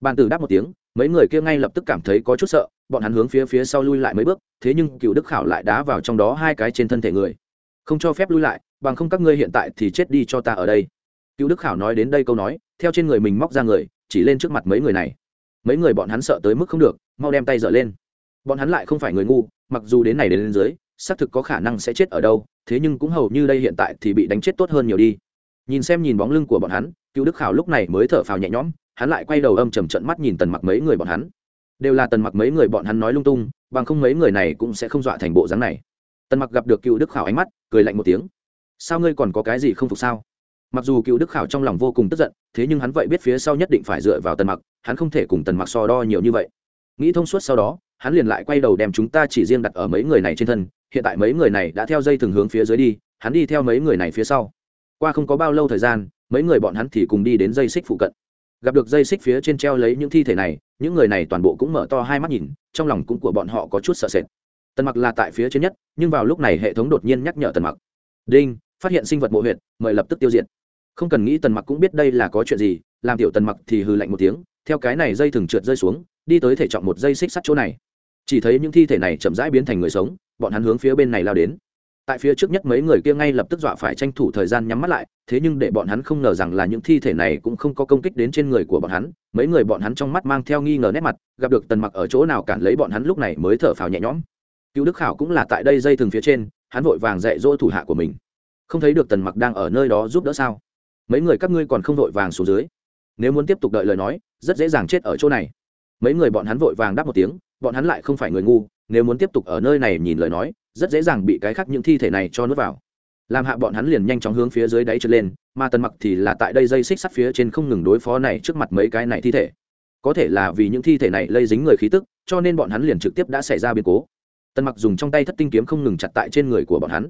Bàn tử đáp một tiếng, mấy người kia ngay lập tức cảm thấy có chút sợ, bọn hắn hướng phía phía sau lui lại mấy bước, thế nhưng cựu đức khảo lại đá vào trong đó hai cái trên thân thể người không cho phép lui lại, bằng không các ngươi hiện tại thì chết đi cho ta ở đây. Cựu đức khảo nói đến đây câu nói, theo trên người mình móc ra người, chỉ lên trước mặt mấy người này. Mấy người bọn hắn sợ tới mức không được, mau đem tay dở lên. Bọn hắn lại không phải người ngu, mặc dù đến này đến lên dưới, xác thực có khả năng sẽ chết ở đâu, thế nhưng cũng hầu như đây hiện tại thì bị đánh chết tốt hơn nhiều đi. Nhìn xem nhìn bóng lưng của bọn hắn, cựu đức khảo lúc này mới thở phào nhẹ nhõm, hắn lại quay đầu âm trầm trận mắt nhìn tần mặc mấy người bọn hắn. Đều là tần mặc mấy người bọn hắn nói lung tung, bằng không mấy người này cũng sẽ không dọa thành bộ dáng này. Tần mặc gặp được cựu đức khảo ánh mắt cười lạnh một tiếng. Sao ngươi còn có cái gì không phục sao? Mặc dù cựu đức khảo trong lòng vô cùng tức giận, thế nhưng hắn vậy biết phía sau nhất định phải dựa vào tần mặc, hắn không thể cùng tần mặc so đo nhiều như vậy. Nghĩ thông suốt sau đó, hắn liền lại quay đầu đem chúng ta chỉ riêng đặt ở mấy người này trên thân, hiện tại mấy người này đã theo dây thường hướng phía dưới đi, hắn đi theo mấy người này phía sau. Qua không có bao lâu thời gian, mấy người bọn hắn thì cùng đi đến dây xích phụ cận. Gặp được dây xích phía trên treo lấy những thi thể này, những người này toàn bộ cũng mở to hai mắt nhìn, trong lòng cũng của bọn họ có chút sợ sệt tần mặc là tại phía trên nhất, nhưng vào lúc này hệ thống đột nhiên nhắc nhở tần mặc. Đinh, phát hiện sinh vật mộ huyện mời lập tức tiêu diệt. Không cần nghĩ tần mặc cũng biết đây là có chuyện gì, làm tiểu tần mặc thì hừ lạnh một tiếng, theo cái này dây thừng trượt rơi xuống, đi tới thể trọng một dây xích sắt chỗ này. Chỉ thấy những thi thể này chậm rãi biến thành người sống, bọn hắn hướng phía bên này lao đến. Tại phía trước nhất mấy người kia ngay lập tức dọa phải tranh thủ thời gian nhắm mắt lại, thế nhưng để bọn hắn không ngờ rằng là những thi thể này cũng không có công kích đến trên người của bọn hắn, mấy người bọn hắn trong mắt mang theo nghi ngờ nét mặt, gặp được tần mặc ở chỗ nào cản lấy bọn hắn lúc này mới thở phào nhẹ nhõm. Cựu đức khảo cũng là tại đây dây thừng phía trên, hắn vội vàng dạy dỗ thủ hạ của mình. Không thấy được tần mặc đang ở nơi đó giúp đỡ sao? Mấy người các ngươi còn không vội vàng xuống dưới. Nếu muốn tiếp tục đợi lời nói, rất dễ dàng chết ở chỗ này. Mấy người bọn hắn vội vàng đáp một tiếng, bọn hắn lại không phải người ngu, nếu muốn tiếp tục ở nơi này nhìn lời nói, rất dễ dàng bị cái khác những thi thể này cho nuốt vào. Làm hạ bọn hắn liền nhanh chóng hướng phía dưới đáy trượt lên, mà tần mặc thì là tại đây dây xích sắt phía trên không ngừng đối phó này trước mặt mấy cái này thi thể. Có thể là vì những thi thể này lây dính người khí tức, cho nên bọn hắn liền trực tiếp đã xảy ra biến cố tần mặc dùng trong tay thất tinh kiếm không ngừng chặt tại trên người của bọn hắn.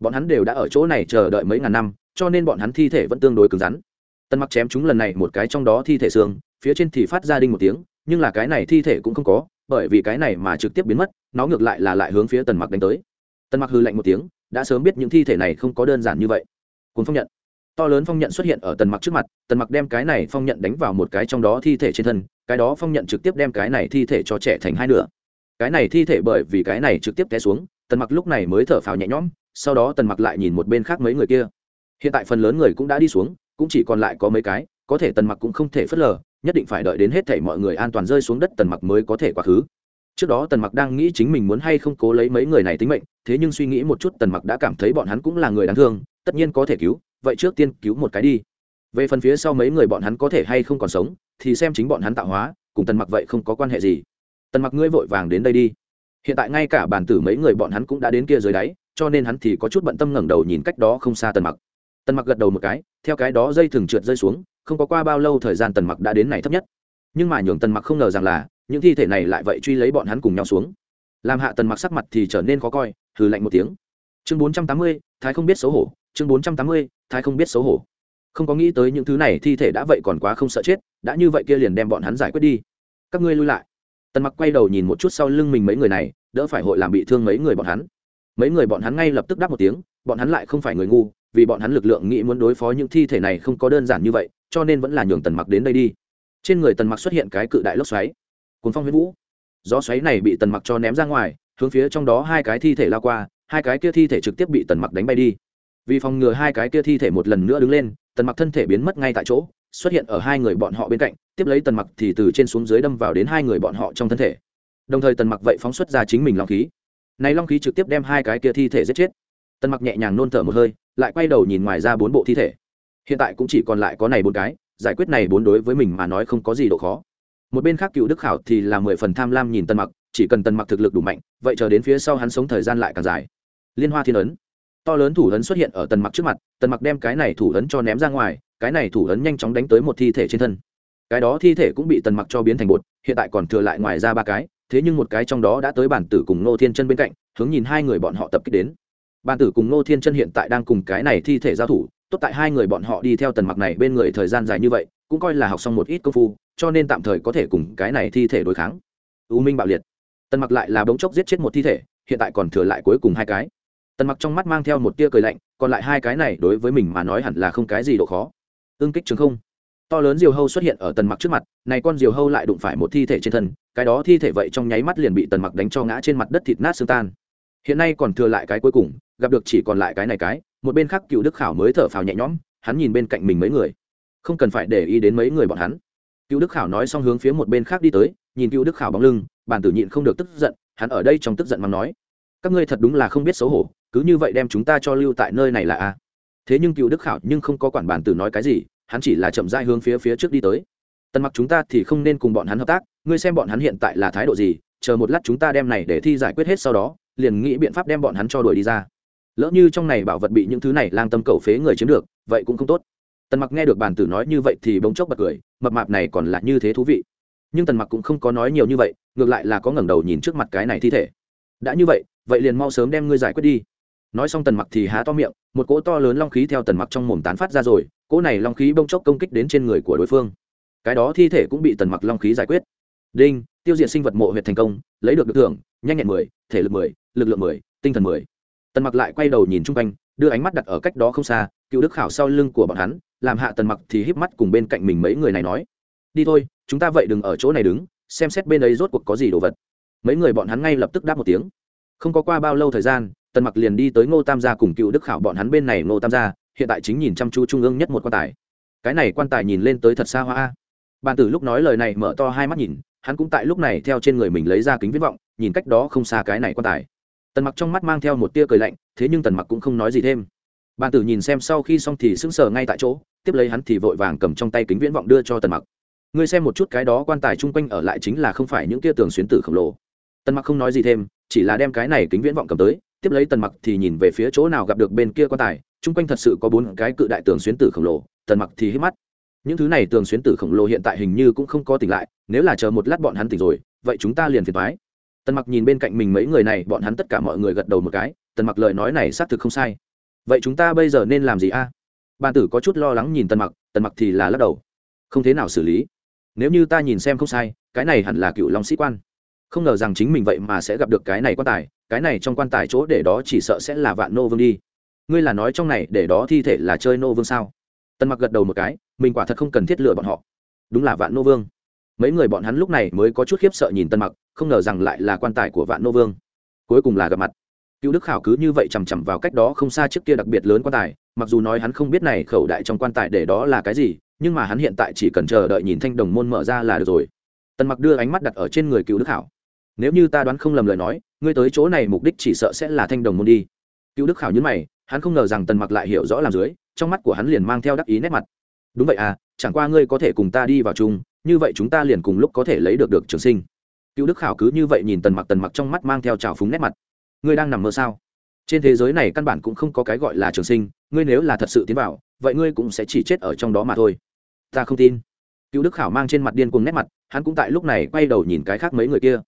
Bọn hắn đều đã ở chỗ này chờ đợi mấy ngàn năm, cho nên bọn hắn thi thể vẫn tương đối cứng rắn. Tần mặc chém chúng lần này một cái trong đó thi thể xương, phía trên thì phát ra đinh một tiếng, nhưng là cái này thi thể cũng không có, bởi vì cái này mà trực tiếp biến mất, nó ngược lại là lại hướng phía tần mặc đánh tới. Tần mặc hư lạnh một tiếng, đã sớm biết những thi thể này không có đơn giản như vậy. Cùng phong nhận. To lớn phong nhận xuất hiện ở tần mặc trước mặt, tần mặc đem cái này phong nhận đánh vào một cái trong đó thi thể trên thân, cái đó phong nhận trực tiếp đem cái này thi thể cho trẻ thành hai nửa cái này thi thể bởi vì cái này trực tiếp té xuống, tần mặc lúc này mới thở phào nhẹ nhõm, sau đó tần mặc lại nhìn một bên khác mấy người kia. Hiện tại phần lớn người cũng đã đi xuống, cũng chỉ còn lại có mấy cái, có thể tần mặc cũng không thể phớt lờ, nhất định phải đợi đến hết thể mọi người an toàn rơi xuống đất tần mặc mới có thể quá khứ. Trước đó tần mặc đang nghĩ chính mình muốn hay không cố lấy mấy người này tính mệnh, thế nhưng suy nghĩ một chút tần mặc đã cảm thấy bọn hắn cũng là người đáng thương, tất nhiên có thể cứu, vậy trước tiên cứu một cái đi. Về phần phía sau mấy người bọn hắn có thể hay không còn sống, thì xem chính bọn hắn tạo hóa, cùng tần mặc vậy không có quan hệ gì tần mặc ngươi vội vàng đến đây đi. Hiện tại ngay cả bản tử mấy người bọn hắn cũng đã đến kia dưới đáy, cho nên hắn thì có chút bận tâm ngẩng đầu nhìn cách đó không xa tần mặc. Tần mặc gật đầu một cái, theo cái đó dây thừng trượt rơi xuống, không có qua bao lâu thời gian tần mặc đã đến này thấp nhất. Nhưng mà nhường tần mặc không ngờ rằng là, những thi thể này lại vậy truy lấy bọn hắn cùng nhau xuống. Làm hạ tần mặc sắc mặt thì trở nên khó coi, hừ lạnh một tiếng. Chương bốn trăm tám mươi, thái không biết xấu hổ. Chương bốn trăm tám mươi, thái không biết xấu hổ. Không có nghĩ tới những thứ này thi thể đã vậy còn quá không sợ chết, đã như vậy kia liền đem bọn hắn giải quyết đi. Các ngươi lui lại tần mặc quay đầu nhìn một chút sau lưng mình mấy người này, đỡ phải hội làm bị thương mấy người bọn hắn. Mấy người bọn hắn ngay lập tức đáp một tiếng, bọn hắn lại không phải người ngu, vì bọn hắn lực lượng nghĩ muốn đối phó những thi thể này không có đơn giản như vậy, cho nên vẫn là nhường tần mặc đến đây đi. Trên người tần mặc xuất hiện cái cự đại lốc xoáy cuốn phong huyết vũ. Gió xoáy này bị tần mặc cho ném ra ngoài, hướng phía trong đó hai cái thi thể lao qua, hai cái kia thi thể trực tiếp bị tần mặc đánh bay đi. Vì phòng ngừa hai cái kia thi thể một lần nữa đứng lên, tần mặc thân thể biến mất ngay tại chỗ, xuất hiện ở hai người bọn họ bên cạnh tiếp lấy tần mặc thì từ trên xuống dưới đâm vào đến hai người bọn họ trong thân thể. Đồng thời tần mặc vậy phóng xuất ra chính mình long khí. Này long khí trực tiếp đem hai cái kia thi thể giết chết. Tần mặc nhẹ nhàng nôn thở một hơi, lại quay đầu nhìn ngoài ra bốn bộ thi thể. Hiện tại cũng chỉ còn lại có này bốn cái, giải quyết này bốn đối với mình mà nói không có gì độ khó. Một bên khác cựu đức khảo thì là mười phần tham lam nhìn tần mặc, chỉ cần tần mặc thực lực đủ mạnh, vậy chờ đến phía sau hắn sống thời gian lại càng dài. Liên hoa thiên ấn. To lớn thủ ấn xuất hiện ở tần mặc trước mặt, tần mặc đem cái này thủ ấn cho ném ra ngoài, cái này thủ ấn nhanh chóng đánh tới một thi thể trên thân cái đó thi thể cũng bị tần mặc cho biến thành bột, hiện tại còn thừa lại ngoài ra ba cái, thế nhưng một cái trong đó đã tới bản tử cùng nô thiên chân bên cạnh, hướng nhìn hai người bọn họ tập kích đến. Bản tử cùng nô thiên chân hiện tại đang cùng cái này thi thể giao thủ, tốt tại hai người bọn họ đi theo tần mặc này bên người thời gian dài như vậy, cũng coi là học xong một ít công phu, cho nên tạm thời có thể cùng cái này thi thể đối kháng. U minh bạo liệt. Tần mặc lại là bỗng chốc giết chết một thi thể, hiện tại còn thừa lại cuối cùng hai cái. Tần mặc trong mắt mang theo một tia cười lạnh, còn lại hai cái này đối với mình mà nói hẳn là không cái gì độ khó. Ương kích trường không to lớn diều hâu xuất hiện ở tần mặc trước mặt, này con diều hâu lại đụng phải một thi thể trên thân, cái đó thi thể vậy trong nháy mắt liền bị tần mặc đánh cho ngã trên mặt đất thịt nát xương tan. Hiện nay còn thừa lại cái cuối cùng, gặp được chỉ còn lại cái này cái, một bên khác cựu đức khảo mới thở phào nhẹ nhõm, hắn nhìn bên cạnh mình mấy người. Không cần phải để ý đến mấy người bọn hắn. Cựu đức khảo nói xong hướng phía một bên khác đi tới, nhìn cựu đức khảo bóng lưng, bản tử nhịn không được tức giận, hắn ở đây trong tức giận mà nói, các ngươi thật đúng là không biết xấu hổ, cứ như vậy đem chúng ta cho lưu tại nơi này là a. Thế nhưng cựu đức khảo nhưng không có quản bản tử nói cái gì hắn chỉ là chậm rãi hướng phía phía trước đi tới. Tần mặc chúng ta thì không nên cùng bọn hắn hợp tác, ngươi xem bọn hắn hiện tại là thái độ gì, chờ một lát chúng ta đem này để thi giải quyết hết sau đó, liền nghĩ biện pháp đem bọn hắn cho đuổi đi ra. Lỡ như trong này bảo vật bị những thứ này lang tâm cầu phế người chiếm được, vậy cũng không tốt. Tần mặc nghe được bản tử nói như vậy thì bỗng chốc bật cười, mập mạp này còn là như thế thú vị. Nhưng tần mặc cũng không có nói nhiều như vậy, ngược lại là có ngẩng đầu nhìn trước mặt cái này thi thể. Đã như vậy vậy liền mau sớm đem ngươi giải quyết đi nói xong tần mặc thì há to miệng, một cỗ to lớn long khí theo tần mặc trong mồm tán phát ra rồi, cỗ này long khí bông chốc công kích đến trên người của đối phương. Cái đó thi thể cũng bị tần mặc long khí giải quyết. Đinh, tiêu diệt sinh vật mộ huyệt thành công, lấy được được thưởng, nhanh nhẹn mười, thể lực mười, lực lượng mười, tinh thần mười. Tần mặc lại quay đầu nhìn chung quanh, đưa ánh mắt đặt ở cách đó không xa, cựu đức khảo sau lưng của bọn hắn, làm hạ tần mặc thì híp mắt cùng bên cạnh mình mấy người này nói, đi thôi, chúng ta vậy đừng ở chỗ này đứng, xem xét bên ấy rốt cuộc có gì đồ vật. Mấy người bọn hắn ngay lập tức đáp một tiếng. Không có qua bao lâu thời gian tần mặc liền đi tới ngô tam gia cùng cựu đức khảo, bọn hắn bên này ngô tam gia, hiện tại chính nhìn chăm chú trung ương nhất một quan tài. Cái này quan tài nhìn lên tới thật xa hoa bàn tử lúc nói lời này mở to hai mắt nhìn, hắn cũng tại lúc này theo trên người mình lấy ra kính viễn vọng, nhìn cách đó không xa cái này quan tài. Tần mặc trong mắt mang theo một tia cười lạnh, thế nhưng tần mặc cũng không nói gì thêm. Bàn tử nhìn xem sau khi xong thì sững sờ ngay tại chỗ, tiếp lấy hắn thì vội vàng cầm trong tay kính viễn vọng đưa cho tần mặc. Ngươi xem một chút cái đó quan tài chung quanh ở lại chính là không phải những tia tường xuyến tử khổng lồ. Tần mặc không nói gì thêm, chỉ là đem cái này kính viễn vọng cầm tới tiếp lấy tần mặc thì nhìn về phía chỗ nào gặp được bên kia quan tài, chung quanh thật sự có bốn cái cự đại tường xuyến tử khổng lồ, tần mặc thì hít mắt. Những thứ này tường xuyến tử khổng lồ hiện tại hình như cũng không có tỉnh lại, nếu là chờ một lát bọn hắn tỉnh rồi, vậy chúng ta liền phiền thoái tần mặc nhìn bên cạnh mình mấy người này, bọn hắn tất cả mọi người gật đầu một cái, tần mặc lời nói này xác thực không sai. Vậy chúng ta bây giờ nên làm gì a? À? bàn tử có chút lo lắng nhìn tần mặc tần mặc thì là lắc đầu. Không thế nào xử lý. Nếu như ta nhìn xem không sai, cái này hẳn là cựu long sĩ quan không ngờ rằng chính mình vậy mà sẽ gặp được cái này quan tài, cái này trong quan tài chỗ để đó chỉ sợ sẽ là vạn nô vương đi. Ngươi là nói trong này để đó thi thể là chơi nô vương sao? Tần mặc gật đầu một cái, mình quả thật không cần thiết lựa bọn họ. Đúng là vạn nô vương. Mấy người bọn hắn lúc này mới có chút khiếp sợ nhìn tân mặc, không ngờ rằng lại là quan tài của vạn nô vương. Cuối cùng là gặp mặt. Cựu đức khảo cứ như vậy chằm chằm vào cách đó không xa trước kia đặc biệt lớn quan tài, mặc dù nói hắn không biết này khẩu đại trong quan tài để đó là cái gì, nhưng mà hắn hiện tại chỉ cần chờ đợi nhìn thanh đồng môn mở ra là được rồi. Tần mặc đưa ánh mắt đặt ở trên người cựu đức khảo nếu như ta đoán không lầm lời nói, ngươi tới chỗ này mục đích chỉ sợ sẽ là thanh đồng môn đi. Cựu đức khảo nhấn mày, hắn không ngờ rằng tần mặc lại hiểu rõ làm dưới, trong mắt của hắn liền mang theo đắc ý nét mặt. Đúng vậy à chẳng qua ngươi có thể cùng ta đi vào chung, như vậy chúng ta liền cùng lúc có thể lấy được được trường sinh. Cựu đức khảo cứ như vậy nhìn tần mặc tần mặc trong mắt mang theo trào phúng nét mặt. Ngươi đang nằm mơ sao? Trên thế giới này căn bản cũng không có cái gọi là trường sinh, ngươi nếu là thật sự tiến vào, vậy ngươi cũng sẽ chỉ chết ở trong đó mà thôi. Ta không tin. Cựu đức khảo mang trên mặt điên cuồng nét mặt, hắn cũng tại lúc này quay đầu nhìn cái khác mấy người kia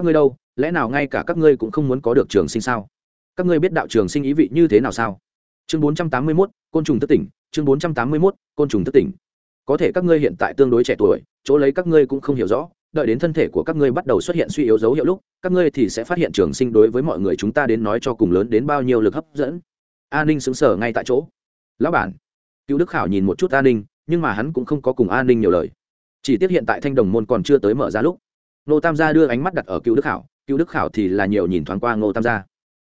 các ngươi đâu, lẽ nào ngay cả các ngươi cũng không muốn có được trường sinh sao? Các ngươi biết đạo trường sinh ý vị như thế nào sao? Chương bốn trăm tám mươi mốt, côn trùng thất tỉnh, chương bốn trăm tám mươi mốt, côn trùng thất tỉnh. Có thể các ngươi hiện tại tương đối trẻ tuổi, chỗ lấy các ngươi cũng không hiểu rõ, đợi đến thân thể của các ngươi bắt đầu xuất hiện suy yếu dấu hiệu lúc, các ngươi thì sẽ phát hiện trường sinh đối với mọi người chúng ta đến nói cho cùng lớn đến bao nhiêu lực hấp dẫn. An ninh xứng sở ngay tại chỗ. Lão bản. Cựu đức khảo nhìn một chút an ninh, nhưng mà hắn cũng không có cùng an ninh nhiều lời. Chỉ tiếc hiện tại thanh đồng môn còn chưa tới mở ra lúc nô tam gia đưa ánh mắt đặt ở cựu đức khảo. Cựu đức khảo thì là nhiều nhìn thoáng qua ngô tam gia.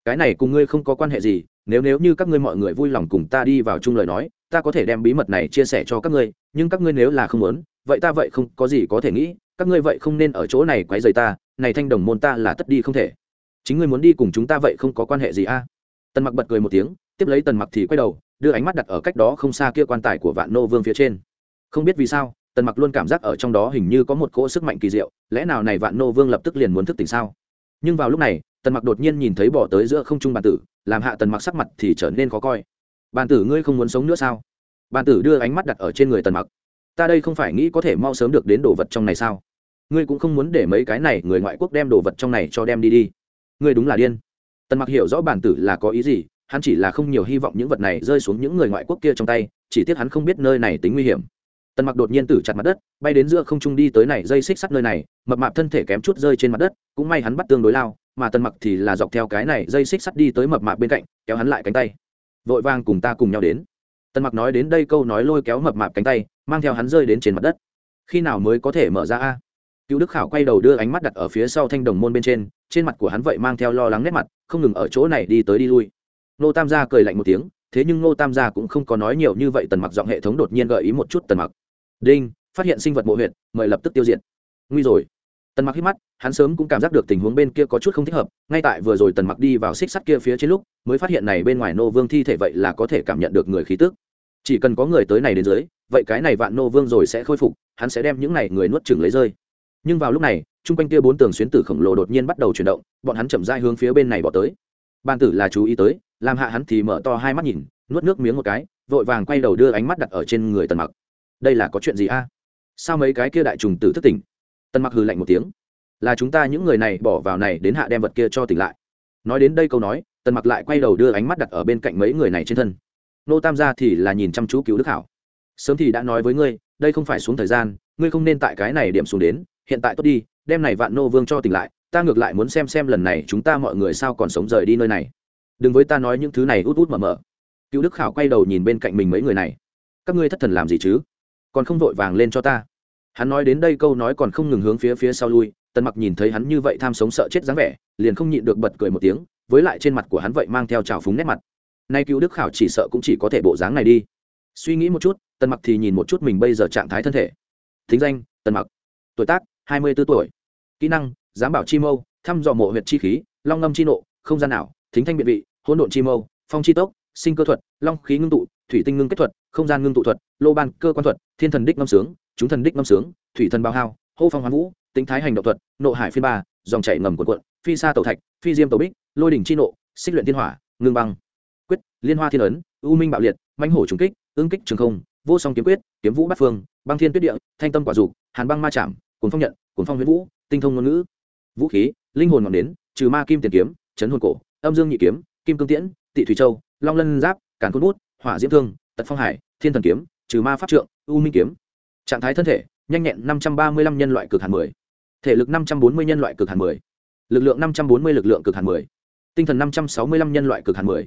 Cái này cùng ngươi không có quan hệ gì, nếu nếu như các ngươi mọi người vui lòng cùng ta đi vào chung lời nói, ta có thể đem bí mật này chia sẻ cho các ngươi, nhưng các ngươi nếu là không muốn, vậy ta vậy không có gì có thể nghĩ, các ngươi vậy không nên ở chỗ này quấy rầy ta, này thanh đồng môn ta là tất đi không thể. Chính ngươi muốn đi cùng chúng ta vậy không có quan hệ gì a? Tần mặc bật cười một tiếng, tiếp lấy tần mặc thì quay đầu, đưa ánh mắt đặt ở cách đó không xa kia quan tài của vạn nô vương phía trên. Không biết vì sao tần mặc luôn cảm giác ở trong đó hình như có một cỗ sức mạnh kỳ diệu, lẽ nào này vạn nô vương lập tức liền muốn thức tỉnh sao? Nhưng vào lúc này, tần mặc đột nhiên nhìn thấy bỏ tới giữa không trung bàn tử, làm hạ tần mặc sắc mặt thì trở nên khó coi. Bàn tử ngươi không muốn sống nữa sao? Bàn tử đưa ánh mắt đặt ở trên người tần mặc. Ta đây không phải nghĩ có thể mau sớm được đến đồ vật trong này sao? Ngươi cũng không muốn để mấy cái này người ngoại quốc đem đồ vật trong này cho đem đi đi. Ngươi đúng là điên. Tần mặc hiểu rõ bản tử là có ý gì, hắn chỉ là không nhiều hy vọng những vật này rơi xuống những người ngoại quốc kia trong tay, chỉ tiếc hắn không biết nơi này tính nguy hiểm tần mặc đột nhiên tử chặt mặt đất, bay đến giữa không trung đi tới này dây xích sắt nơi này, mập mạp thân thể kém chút rơi trên mặt đất, cũng may hắn bắt tương đối lao, mà tần mặc thì là dọc theo cái này dây xích sắt đi tới mập mạp bên cạnh, kéo hắn lại cánh tay. Vội vàng cùng ta cùng nhau đến. Tần mặc nói đến đây câu nói lôi kéo mập mạp cánh tay, mang theo hắn rơi đến trên mặt đất. Khi nào mới có thể mở ra a? Cựu đức khảo quay đầu đưa ánh mắt đặt ở phía sau thanh đồng môn bên trên trên mặt của hắn vậy mang theo lo lắng nét mặt, không ngừng ở chỗ này đi tới đi lui. Nô tam gia cười lạnh một tiếng, thế nhưng nô tam gia cũng không có nói nhiều như vậy, tần mặc giọng hệ thống đột nhiên gợi ý một chút tần mặc đinh, phát hiện sinh vật mộ huyện mời lập tức tiêu diệt. Nguy rồi. Tần mặc hít mắt, hắn sớm cũng cảm giác được tình huống bên kia có chút không thích hợp, ngay tại vừa rồi tần mặc đi vào xích sắt kia phía trên lúc, mới phát hiện này bên ngoài nô vương thi thể vậy là có thể cảm nhận được người khí tức. Chỉ cần có người tới này đến dưới, vậy cái này vạn nô vương rồi sẽ khôi phục, hắn sẽ đem những này người nuốt chừng lấy rơi. Nhưng vào lúc này, chung quanh kia bốn tường xuyến tử khổng lồ đột nhiên bắt đầu chuyển động, bọn hắn chậm dai hướng phía bên này bỏ tới. Ban tử là chú ý tới, làm hạ hắn thì mở to hai mắt nhìn, nuốt nước miếng một cái, vội vàng quay đầu đưa ánh mắt đặt ở trên người tần mặc đây là có chuyện gì a? Sao mấy cái kia đại trùng tử thất tỉnh? Tân mặc hừ lạnh một tiếng. Là chúng ta những người này bỏ vào này đến hạ đem vật kia cho tỉnh lại. Nói đến đây câu nói, tần mặc lại quay đầu đưa ánh mắt đặt ở bên cạnh mấy người này trên thân. Nô tam gia thì là nhìn chăm chú cứu đức hảo. Sớm thì đã nói với ngươi, đây không phải xuống thời gian, ngươi không nên tại cái này điểm xuống đến, hiện tại tốt đi, đem này vạn nô vương cho tỉnh lại, ta ngược lại muốn xem xem lần này chúng ta mọi người sao còn sống rời đi nơi này. Đừng với ta nói những thứ này út út mở mở. Cựu đức khảo quay đầu nhìn bên cạnh mình mấy người này. Các ngươi thất thần làm gì chứ? Còn không vội vàng lên cho ta. Hắn nói đến đây câu nói còn không ngừng hướng phía phía sau lui, tần mặc nhìn thấy hắn như vậy tham sống sợ chết dáng vẻ, liền không nhịn được bật cười một tiếng, với lại trên mặt của hắn vậy mang theo trào phúng nét mặt. Nay cứu đức khảo chỉ sợ cũng chỉ có thể bộ dáng này đi. Suy nghĩ một chút, tần mặc thì nhìn một chút mình bây giờ trạng thái thân thể. Thính danh, tần mặc. Tuổi tác, hai mươi 24 tuổi. Kỹ năng, giám bảo chi mâu, thăm dò mộ huyệt chi khí, long ngâm chi nộ, không gian ảo, thính thanh biện vị, hỗn độn chi mâu, phong chi tốc, sinh cơ thuật, long khí ngưng tụ thủy tinh ngưng kết thuật, không gian ngưng tụ thuật, lô ban cơ quan thuật, thiên thần đích ngâm sướng, chúng thần đích ngâm sướng, thủy thần bao hao, hô phong hoán vũ, tính thái hành động thuật, nộ hải phiên ba, dòng chảy ngầm quần quận phi sa tẩu thạch, phi diêm tẩu bích, lôi đỉnh chi nộ, xích luyện thiên hỏa, ngưng băng. Quyết, liên hoa thiên ấn, u minh bạo liệt, mãnh hổ trùng kích, ứng kích trường không, vô song kiếm quyết, kiếm vũ bát phương, băng thiên tuyết địa, thanh tâm quả dục, hàn băng ma chạm cuốn phong nhận cuốn phong huyễn vũ, tinh thông ngôn ngữ. Vũ khí, linh hồn ngọn đến trừ ma kim tiền kiếm, chấn hồn cổ, âm dương nhị kiếm, kim cương tiễn, tị thủy châu, long lân giáp, càn cốt bút hỏa diễm thương, tật phong hải, thiên thần kiếm, trừ ma pháp trượng, u minh kiếm. Trạng thái thân thể, nhanh nhẹn năm trăm ba mươi lăm nhân loại cực hàn mười. Thể lực năm trăm bốn mươi nhân loại cực hàn mười. Lực lượng năm trăm bốn mươi lực lượng cực hàn mười. Tinh thần năm trăm sáu mươi lăm nhân loại cực hàn mười.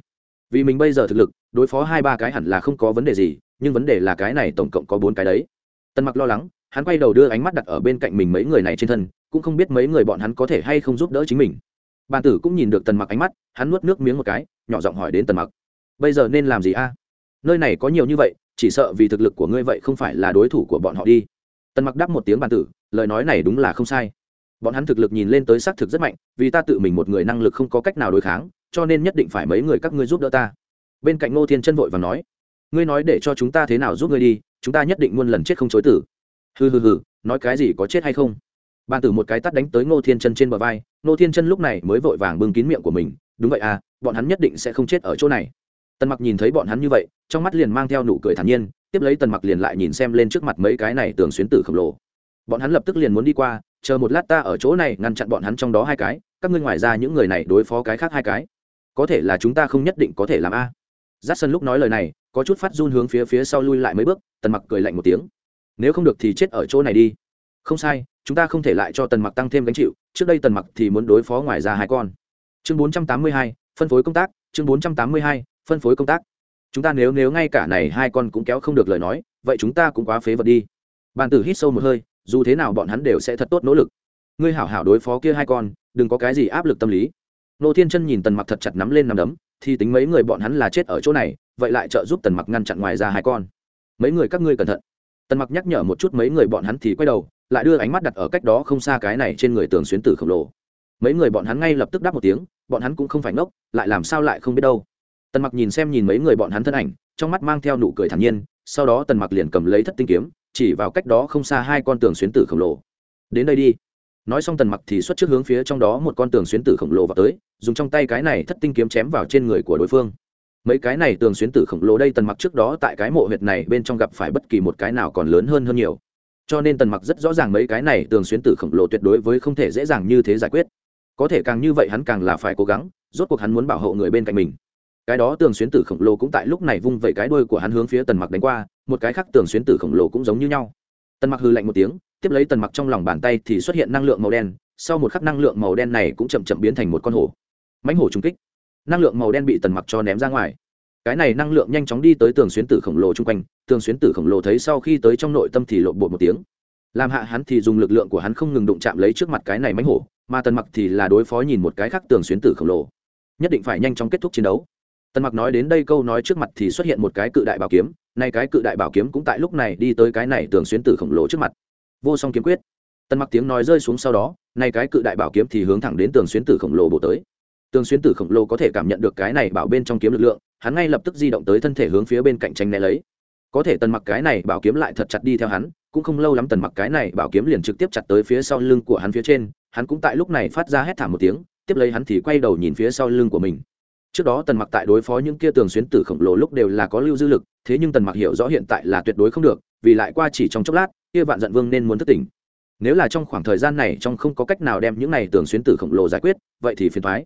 Vì mình bây giờ thực lực, đối phó hai ba cái hẳn là không có vấn đề gì, nhưng vấn đề là cái này tổng cộng có bốn cái đấy. Tân mặc lo lắng, hắn quay đầu đưa ánh mắt đặt ở bên cạnh mình mấy người này trên thân, cũng không biết mấy người bọn hắn có thể hay không giúp đỡ chính mình. Bàn tử cũng nhìn được tần mặc ánh mắt, hắn nuốt nước miếng một cái, nhỏ giọng hỏi đến tần mặc. Bây giờ nên làm gì a? Nơi này có nhiều như vậy, chỉ sợ vì thực lực của ngươi vậy không phải là đối thủ của bọn họ đi. Tần mặc đáp một tiếng bàn tử, lời nói này đúng là không sai. Bọn hắn thực lực nhìn lên tới xác thực rất mạnh, vì ta tự mình một người năng lực không có cách nào đối kháng, cho nên nhất định phải mấy người các ngươi giúp đỡ ta. Bên cạnh ngô thiên chân vội và nói, ngươi nói để cho chúng ta thế nào giúp ngươi đi, chúng ta nhất định muôn lần chết không chối tử hừ hừ hừ, nói cái gì có chết hay không? Bàn tử một cái tắt đánh tới ngô thiên chân trên bờ vai, ngô thiên chân lúc này mới vội vàng bưng kín miệng của mình, đúng vậy à bọn hắn nhất định sẽ không chết ở chỗ này tần mặc nhìn thấy bọn hắn như vậy trong mắt liền mang theo nụ cười thản nhiên tiếp lấy tần mặc liền lại nhìn xem lên trước mặt mấy cái này tường xuyến tử khổng lồ. Bọn hắn lập tức liền muốn đi qua chờ một lát ta ở chỗ này ngăn chặn bọn hắn trong đó hai cái các ngươi ngoài ra những người này đối phó cái khác hai cái. Có thể là chúng ta không nhất định có thể làm a. Giắt sân lúc nói lời này có chút phát run hướng phía phía sau lui lại mấy bước tần mặc cười lạnh một tiếng. Nếu không được thì chết ở chỗ này đi. Không sai chúng ta không thể lại cho tần mặc tăng thêm gánh chịu trước đây tần mặc thì muốn đối phó ngoài ra hai con. Chương 482, phân phối công tác chương 482, phân phối công tác. Chúng ta nếu nếu ngay cả này hai con cũng kéo không được lời nói, vậy chúng ta cũng quá phế vật đi. Bàn tử hít sâu một hơi, dù thế nào bọn hắn đều sẽ thật tốt nỗ lực. Ngươi hảo hảo đối phó kia hai con, đừng có cái gì áp lực tâm lý. Nô thiên chân nhìn tần mặc thật chặt nắm lên nằm đấm, thì tính mấy người bọn hắn là chết ở chỗ này, vậy lại trợ giúp tần mặc ngăn chặn ngoài ra hai con. Mấy người các ngươi cẩn thận. Tần mặc nhắc nhở một chút mấy người bọn hắn thì quay đầu, lại đưa ánh mắt đặt ở cách đó không xa cái này trên người tường xuyến tử khổng lồ. Mấy người bọn hắn ngay lập tức đáp một tiếng, bọn hắn cũng không phải ngốc, lại làm sao lại không biết đâu tần mặc nhìn xem nhìn mấy người bọn hắn thân ảnh, trong mắt mang theo nụ cười thản nhiên, sau đó tần mặc liền cầm lấy thất tinh kiếm, chỉ vào cách đó không xa hai con tường xuyến tử khổng lồ. Đến đây đi. Nói xong tần mặc thì xuất trước hướng phía trong đó một con tường xuyến tử khổng lồ vào tới, dùng trong tay cái này thất tinh kiếm chém vào trên người của đối phương. Mấy cái này tường xuyến tử khổng lồ đây tần mặc trước đó tại cái mộ huyệt này bên trong gặp phải bất kỳ một cái nào còn lớn hơn hơn nhiều. Cho nên tần mặc rất rõ ràng mấy cái này tường xuyến tử khổng lồ tuyệt đối với không thể dễ dàng như thế giải quyết. Có thể càng như vậy hắn càng là phải cố gắng, rốt cuộc hắn muốn bảo hộ người bên cạnh mình cái đó tường xuyến tử khổng lồ cũng tại lúc này vung vẩy cái đuôi của hắn hướng phía tần mặc đánh qua, một cái khác tường xuyến tử khổng lồ cũng giống như nhau. Tần mặc hư lạnh một tiếng, tiếp lấy tần mặc trong lòng bàn tay thì xuất hiện năng lượng màu đen, sau một khắc năng lượng màu đen này cũng chậm chậm biến thành một con hổ. Mãnh hổ trung kích. Năng lượng màu đen bị tần mặc cho ném ra ngoài. Cái này năng lượng nhanh chóng đi tới tường xuyến tử khổng lồ chung quanh, tường xuyến tử khổng lồ thấy sau khi tới trong nội tâm thì lộn bột một tiếng. Làm hạ hắn thì dùng lực lượng của hắn không ngừng đụng chạm lấy trước mặt cái này mánh hổ, mà tần mặc thì là đối phó nhìn một cái khác tường xuyến tử khổng lồ. Nhất định phải nhanh chóng kết thúc chiến đấu tần mặc nói đến đây câu nói trước mặt thì xuất hiện một cái cự đại bảo kiếm, nay cái cự đại bảo kiếm cũng tại lúc này đi tới cái này tường xuyến tử khổng lồ trước mặt. Vô song kiếm quyết. Tần mặc tiếng nói rơi xuống sau đó, nay cái cự đại bảo kiếm thì hướng thẳng đến tường xuyến tử khổng lồ bổ tới. Tường xuyến tử khổng lồ có thể cảm nhận được cái này bảo bên trong kiếm lực lượng, hắn ngay lập tức di động tới thân thể hướng phía bên cạnh tranh né lấy. Có thể tần mặc cái này bảo kiếm lại thật chặt đi theo hắn, cũng không lâu lắm tần mặc cái này bảo kiếm liền trực tiếp chặt tới phía sau lưng của hắn phía trên, hắn cũng tại lúc này phát ra hét thảm một tiếng, tiếp lấy hắn thì quay đầu nhìn phía sau lưng của mình trước đó tần mặc tại đối phó những kia tường xuyến tử khổng lồ lúc đều là có lưu dư lực, thế nhưng tần mặc hiểu rõ hiện tại là tuyệt đối không được, vì lại qua chỉ trong chốc lát, kia vạn giận vương nên muốn thất tỉnh. Nếu là trong khoảng thời gian này trong không có cách nào đem những này tường xuyến tử khổng lồ giải quyết, vậy thì phiền thoái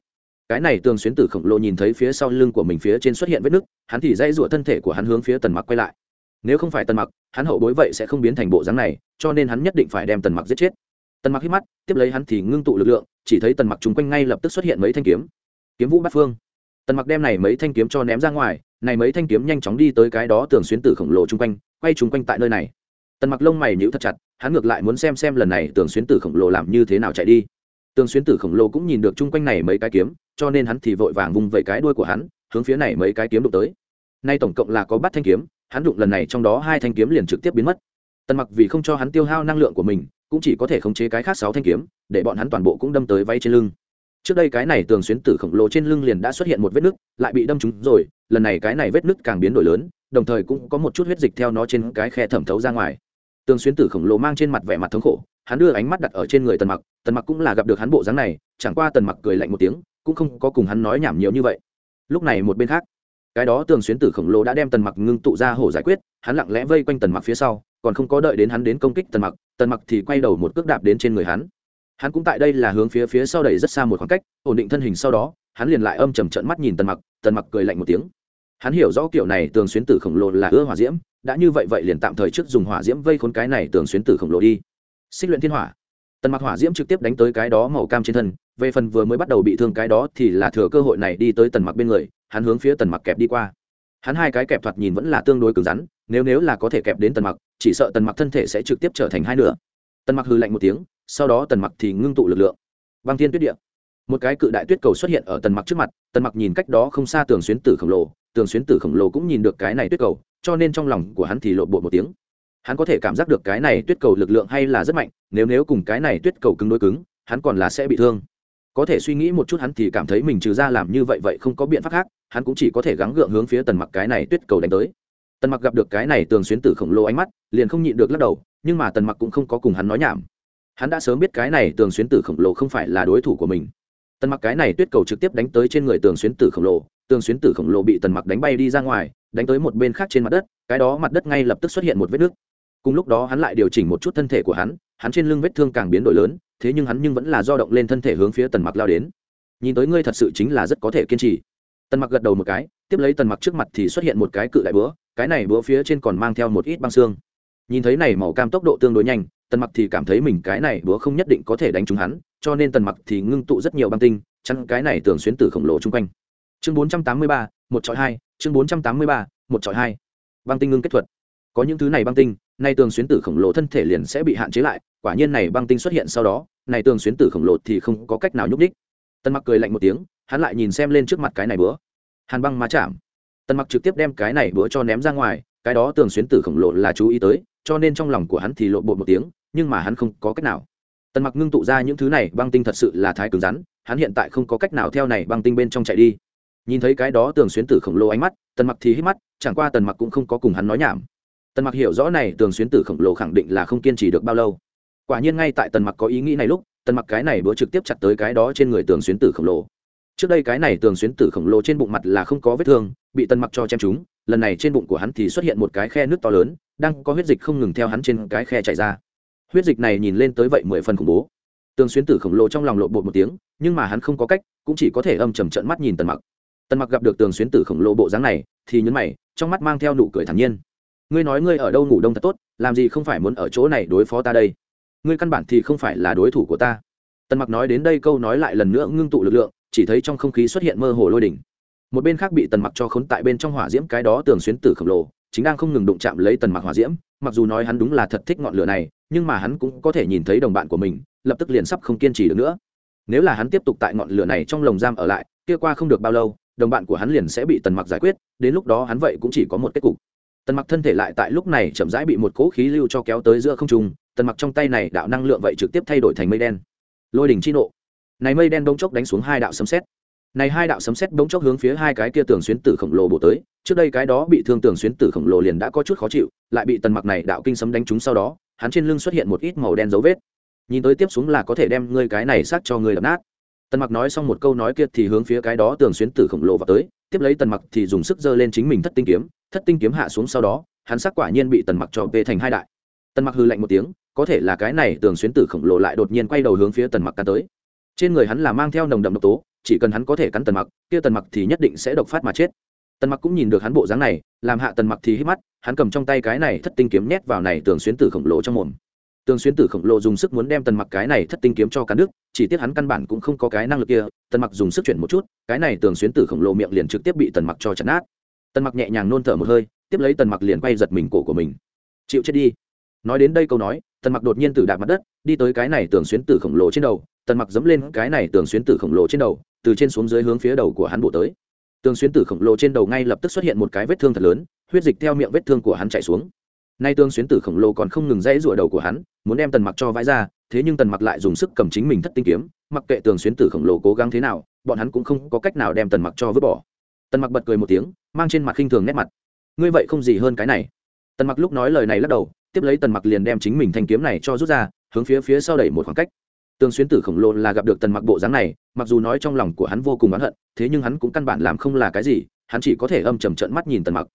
cái này tường xuyến tử khổng lồ nhìn thấy phía sau lưng của mình phía trên xuất hiện vết nứt, hắn thì dây rụa thân thể của hắn hướng phía tần mặc quay lại. Nếu không phải tần mặc, hắn hậu bối vậy sẽ không biến thành bộ dáng này, cho nên hắn nhất định phải đem tần mặc giết chết. Tần mặc hít mắt, tiếp lấy hắn thì ngưng tụ lực lượng, chỉ thấy tần mặc chung quanh ngay lập tức xuất hiện mấy thanh kiếm. Kiếm vũ bát phương tần mặc đem này mấy thanh kiếm cho ném ra ngoài, này mấy thanh kiếm nhanh chóng đi tới cái đó tường xuyến tử khổng lồ chung quanh, quay chung quanh tại nơi này. Tần mặc lông mày nhíu thật chặt, hắn ngược lại muốn xem xem lần này tường xuyến tử khổng lồ làm như thế nào chạy đi. Tường xuyến tử khổng lồ cũng nhìn được chung quanh này mấy cái kiếm, cho nên hắn thì vội vàng vung vẩy cái đuôi của hắn, hướng phía này mấy cái kiếm đụng tới. Nay tổng cộng là có bắt thanh kiếm, hắn đụng lần này trong đó hai thanh kiếm liền trực tiếp biến mất. Tần mặc vì không cho hắn tiêu hao năng lượng của mình, cũng chỉ có thể khống chế cái khác sáu thanh kiếm, để bọn hắn toàn bộ cũng đâm tới vay trên lưng trước đây cái này tường xuyến tử khổng lồ trên lưng liền đã xuất hiện một vết nứt, lại bị đâm trúng rồi, lần này cái này vết nứt càng biến đổi lớn, đồng thời cũng có một chút huyết dịch theo nó trên cái khe thẩm thấu ra ngoài. Tường xuyến tử khổng lồ mang trên mặt vẻ mặt thống khổ, hắn đưa ánh mắt đặt ở trên người tần mặc tần mặc cũng là gặp được hắn bộ dáng này, chẳng qua tần mặc cười lạnh một tiếng, cũng không có cùng hắn nói nhảm nhiều như vậy. Lúc này một bên khác, cái đó tường xuyến tử khổng lồ đã đem tần mặc ngưng tụ ra hổ giải quyết, hắn lặng lẽ vây quanh tần mặc phía sau, còn không có đợi đến hắn đến công kích tần mặc tần mặc thì quay đầu một cước đạp đến trên người hắn hắn cũng tại đây là hướng phía phía sau đẩy rất xa một khoảng cách, ổn định thân hình sau đó, hắn liền lại âm trầm trận mắt nhìn tần mặc tần mặc cười lạnh một tiếng. Hắn hiểu rõ kiểu này tường xuyến tử khổng lồ là ưa hỏa diễm, đã như vậy vậy liền tạm thời trước dùng hỏa diễm vây khốn cái này tường xuyến tử khổng lồ đi. Xích luyện thiên hỏa. Tần mặc hỏa diễm trực tiếp đánh tới cái đó màu cam trên thân, về phần vừa mới bắt đầu bị thương cái đó thì là thừa cơ hội này đi tới tần mặc bên người, hắn hướng phía tần mặc kẹp đi qua. Hắn hai cái kẹp thoạt nhìn vẫn là tương đối cứng rắn, nếu nếu là có thể kẹp đến tần mặc, chỉ sợ tần mặc thân thể sẽ trực tiếp trở thành hai nửa. Tần mặc hư lạnh một tiếng sau đó tần mặc thì ngưng tụ lực lượng. Băng thiên tuyết địa. Một cái cự đại tuyết cầu xuất hiện ở tần mặc trước mặt, tần mặc nhìn cách đó không xa tường xuyến tử khổng lồ, tường xuyến tử khổng lồ cũng nhìn được cái này tuyết cầu, cho nên trong lòng của hắn thì lộ bộ một tiếng. Hắn có thể cảm giác được cái này tuyết cầu lực lượng hay là rất mạnh, nếu nếu cùng cái này tuyết cầu cứng đối cứng, hắn còn là sẽ bị thương. Có thể suy nghĩ một chút hắn thì cảm thấy mình trừ ra làm như vậy vậy không có biện pháp khác, hắn cũng chỉ có thể gắng gượng hướng phía tần mặc cái này tuyết cầu đánh tới. Tần mặc gặp được cái này tường xuyến tử khổng lồ ánh mắt, liền không nhịn được lắc đầu, nhưng mà tần mặc cũng không có cùng hắn nói nhảm hắn đã sớm biết cái này tường xuyến tử khổng lồ không phải là đối thủ của mình. Tần mặc cái này tuyết cầu trực tiếp đánh tới trên người tường xuyến tử khổng lồ, tường xuyến tử khổng lồ bị tần mặc đánh bay đi ra ngoài, đánh tới một bên khác trên mặt đất, cái đó mặt đất ngay lập tức xuất hiện một vết nước cùng lúc đó hắn lại điều chỉnh một chút thân thể của hắn hắn trên lưng vết thương càng biến đổi lớn, thế nhưng hắn nhưng vẫn là do động lên thân thể hướng phía tần mặc lao đến. Nhìn tới ngươi thật sự chính là rất có thể kiên trì. Tần mặc gật đầu một cái, tiếp lấy tần mặc trước mặt thì xuất hiện một cái cự đại búa, cái này búa phía trên còn mang theo một ít băng xương. Nhìn thấy này màu cam tốc độ tương đối nhanh tần mặc thì cảm thấy mình cái này búa không nhất định có thể đánh trúng hắn cho nên tần mặc thì ngưng tụ rất nhiều băng tinh chăn cái này tưởng xuyến tử khổng lồ chung quanh. Chương 483, một chọi hai chương 483, một chọi hai. Băng tinh ngưng kết thuật. Có những thứ này băng tinh nay tường xuyến tử khổng lồ thân thể liền sẽ bị hạn chế lại quả nhiên này băng tinh xuất hiện sau đó này tường xuyến tử khổng lồ thì không có cách nào nhúc đích tần mặc cười lạnh một tiếng hắn lại nhìn xem lên trước mặt cái này bữa. Hàn băng má chạm. Tần mặc trực tiếp đem cái này bữa cho ném ra ngoài cái đó tường xuyến tử khổng lồ là chú ý tới cho nên trong lòng của hắn thì lộ bộ một tiếng nhưng mà hắn không có cách nào. Tần mặc ngưng tụ ra những thứ này, băng tinh thật sự là thái cứng rắn, hắn hiện tại không có cách nào theo này băng tinh bên trong chạy đi. Nhìn thấy cái đó tường xuyến tử khổng lồ ánh mắt, tần mặc thì hít mắt, chẳng qua tần mặc cũng không có cùng hắn nói nhảm. Tần mặc hiểu rõ này tường xuyến tử khổng lồ khẳng định là không kiên trì được bao lâu. Quả nhiên ngay tại tần mặc có ý nghĩ này lúc, tần mặc cái này bữa trực tiếp chặt tới cái đó trên người tường xuyến tử khổng lồ. Trước đây cái này tường xuyến tử khổng lồ trên bụng mặt là không có vết thương, bị tần mặc cho chém chúng lần này trên bụng của hắn thì xuất hiện một cái khe nước to lớn, đang có huyết dịch không ngừng theo hắn trên cái khe chạy ra huyết dịch này nhìn lên tới vậy mười phần khủng bố. Tường xuyến tử khổng lồ trong lòng lộ bột một tiếng, nhưng mà hắn không có cách, cũng chỉ có thể âm trầm trận mắt nhìn tần mặc. Tần mặc gặp được tường xuyến tử khổng lồ bộ dáng này, thì nhấn mày, trong mắt mang theo nụ cười thản nhiên. Ngươi nói ngươi ở đâu ngủ đông thật tốt, làm gì không phải muốn ở chỗ này đối phó ta đây? Ngươi căn bản thì không phải là đối thủ của ta. Tần mặc nói đến đây câu nói lại lần nữa ngưng tụ lực lượng, chỉ thấy trong không khí xuất hiện mơ hồ lôi đỉnh. Một bên khác bị tần mặc cho khốn tại bên trong hỏa diễm cái đó tường xuyến tử khổng lồ chính đang không ngừng đụng chạm lấy tần mặc hỏa diễm, mặc dù nói hắn đúng là thật thích ngọn lửa này, nhưng mà hắn cũng có thể nhìn thấy đồng bạn của mình, lập tức liền sắp không kiên trì được nữa. Nếu là hắn tiếp tục tại ngọn lửa này trong lồng giam ở lại, kia qua không được bao lâu, đồng bạn của hắn liền sẽ bị tần mặc giải quyết, đến lúc đó hắn vậy cũng chỉ có một kết cục. Tần mặc thân thể lại tại lúc này chậm rãi bị một cỗ khí lưu cho kéo tới giữa không trung, tần mặc trong tay này đạo năng lượng vậy trực tiếp thay đổi thành mây đen. Lôi đỉnh chi nộ. Này mây đen bỗng chốc đánh xuống hai đạo sấm sét này hai đạo sấm sét bỗng chốc hướng phía hai cái kia tường xuyến tử khổng lồ bổ tới, trước đây cái đó bị thương tường xuyến tử khổng lồ liền đã có chút khó chịu, lại bị tần mặc này đạo kinh sấm đánh trúng sau đó, hắn trên lưng xuất hiện một ít màu đen dấu vết. Nhìn tới tiếp xuống là có thể đem ngươi cái này sát cho ngươi đập nát. Tần mặc nói xong một câu nói kia thì hướng phía cái đó tường xuyến tử khổng lồ vào tới, tiếp lấy tần mặc thì dùng sức giơ lên chính mình thất tinh kiếm, thất tinh kiếm hạ xuống sau đó, hắn sắc quả nhiên bị tần mặc cho về thành hai đại. Tần mặc hư lạnh một tiếng, có thể là cái này tường xuyến tử khổng lồ lại đột nhiên quay đầu hướng phía tần mặc cắn tới. Trên người hắn là mang theo nồng đậm độc tố chỉ cần hắn có thể cắn tần mặc, kia tần mặc thì nhất định sẽ độc phát mà chết. Tần mặc cũng nhìn được hắn bộ dáng này, làm hạ tần mặc thì hít mắt, hắn cầm trong tay cái này thất tinh kiếm nhét vào này tường xuyến tử khổng lồ trong mồm. Tường xuyến tử khổng lồ dùng sức muốn đem tần mặc cái này thất tinh kiếm cho cắn nước chỉ tiếc hắn căn bản cũng không có cái năng lực kia, tần mặc dùng sức chuyển một chút, cái này tường xuyến tử khổng lồ miệng liền trực tiếp bị tần mặc cho chặt nát. Tần mặc nhẹ nhàng nôn thở một hơi, tiếp lấy tần mặc liền quay giật mình cổ của mình. Chịu chết đi. Nói đến đây câu nói, tần mặc đột nhiên từ đạp mặt đất, đi tới cái này tường xuyến tử khổng lồ trên đầu, tần mặc dẫm lên cái này tường xuyến tử khổng lồ trên đầu từ trên xuống dưới hướng phía đầu của hắn bổ tới. Tường xuyên tử khổng lồ trên đầu ngay lập tức xuất hiện một cái vết thương thật lớn, huyết dịch theo miệng vết thương của hắn chạy xuống. Nay tường xuyến tử khổng lồ còn không ngừng dãy rụa đầu của hắn, muốn đem tần mặc cho vãi ra, thế nhưng tần mặc lại dùng sức cầm chính mình thất tinh kiếm, mặc kệ tường xuyến tử khổng lồ cố gắng thế nào, bọn hắn cũng không có cách nào đem tần mặc cho vứt bỏ. Tần mặc bật cười một tiếng, mang trên mặt khinh thường nét mặt. Ngươi vậy không gì hơn cái này. Tần mặc lúc nói lời này lắc đầu, tiếp lấy tần mặc liền đem chính mình thanh kiếm này cho rút ra, hướng phía phía sau đẩy một khoảng cách tương xuyến tử khổng lồ là gặp được tần mặc bộ dáng này, mặc dù nói trong lòng của hắn vô cùng oán hận, thế nhưng hắn cũng căn bản làm không là cái gì, hắn chỉ có thể âm trầm trận mắt nhìn tần mặc.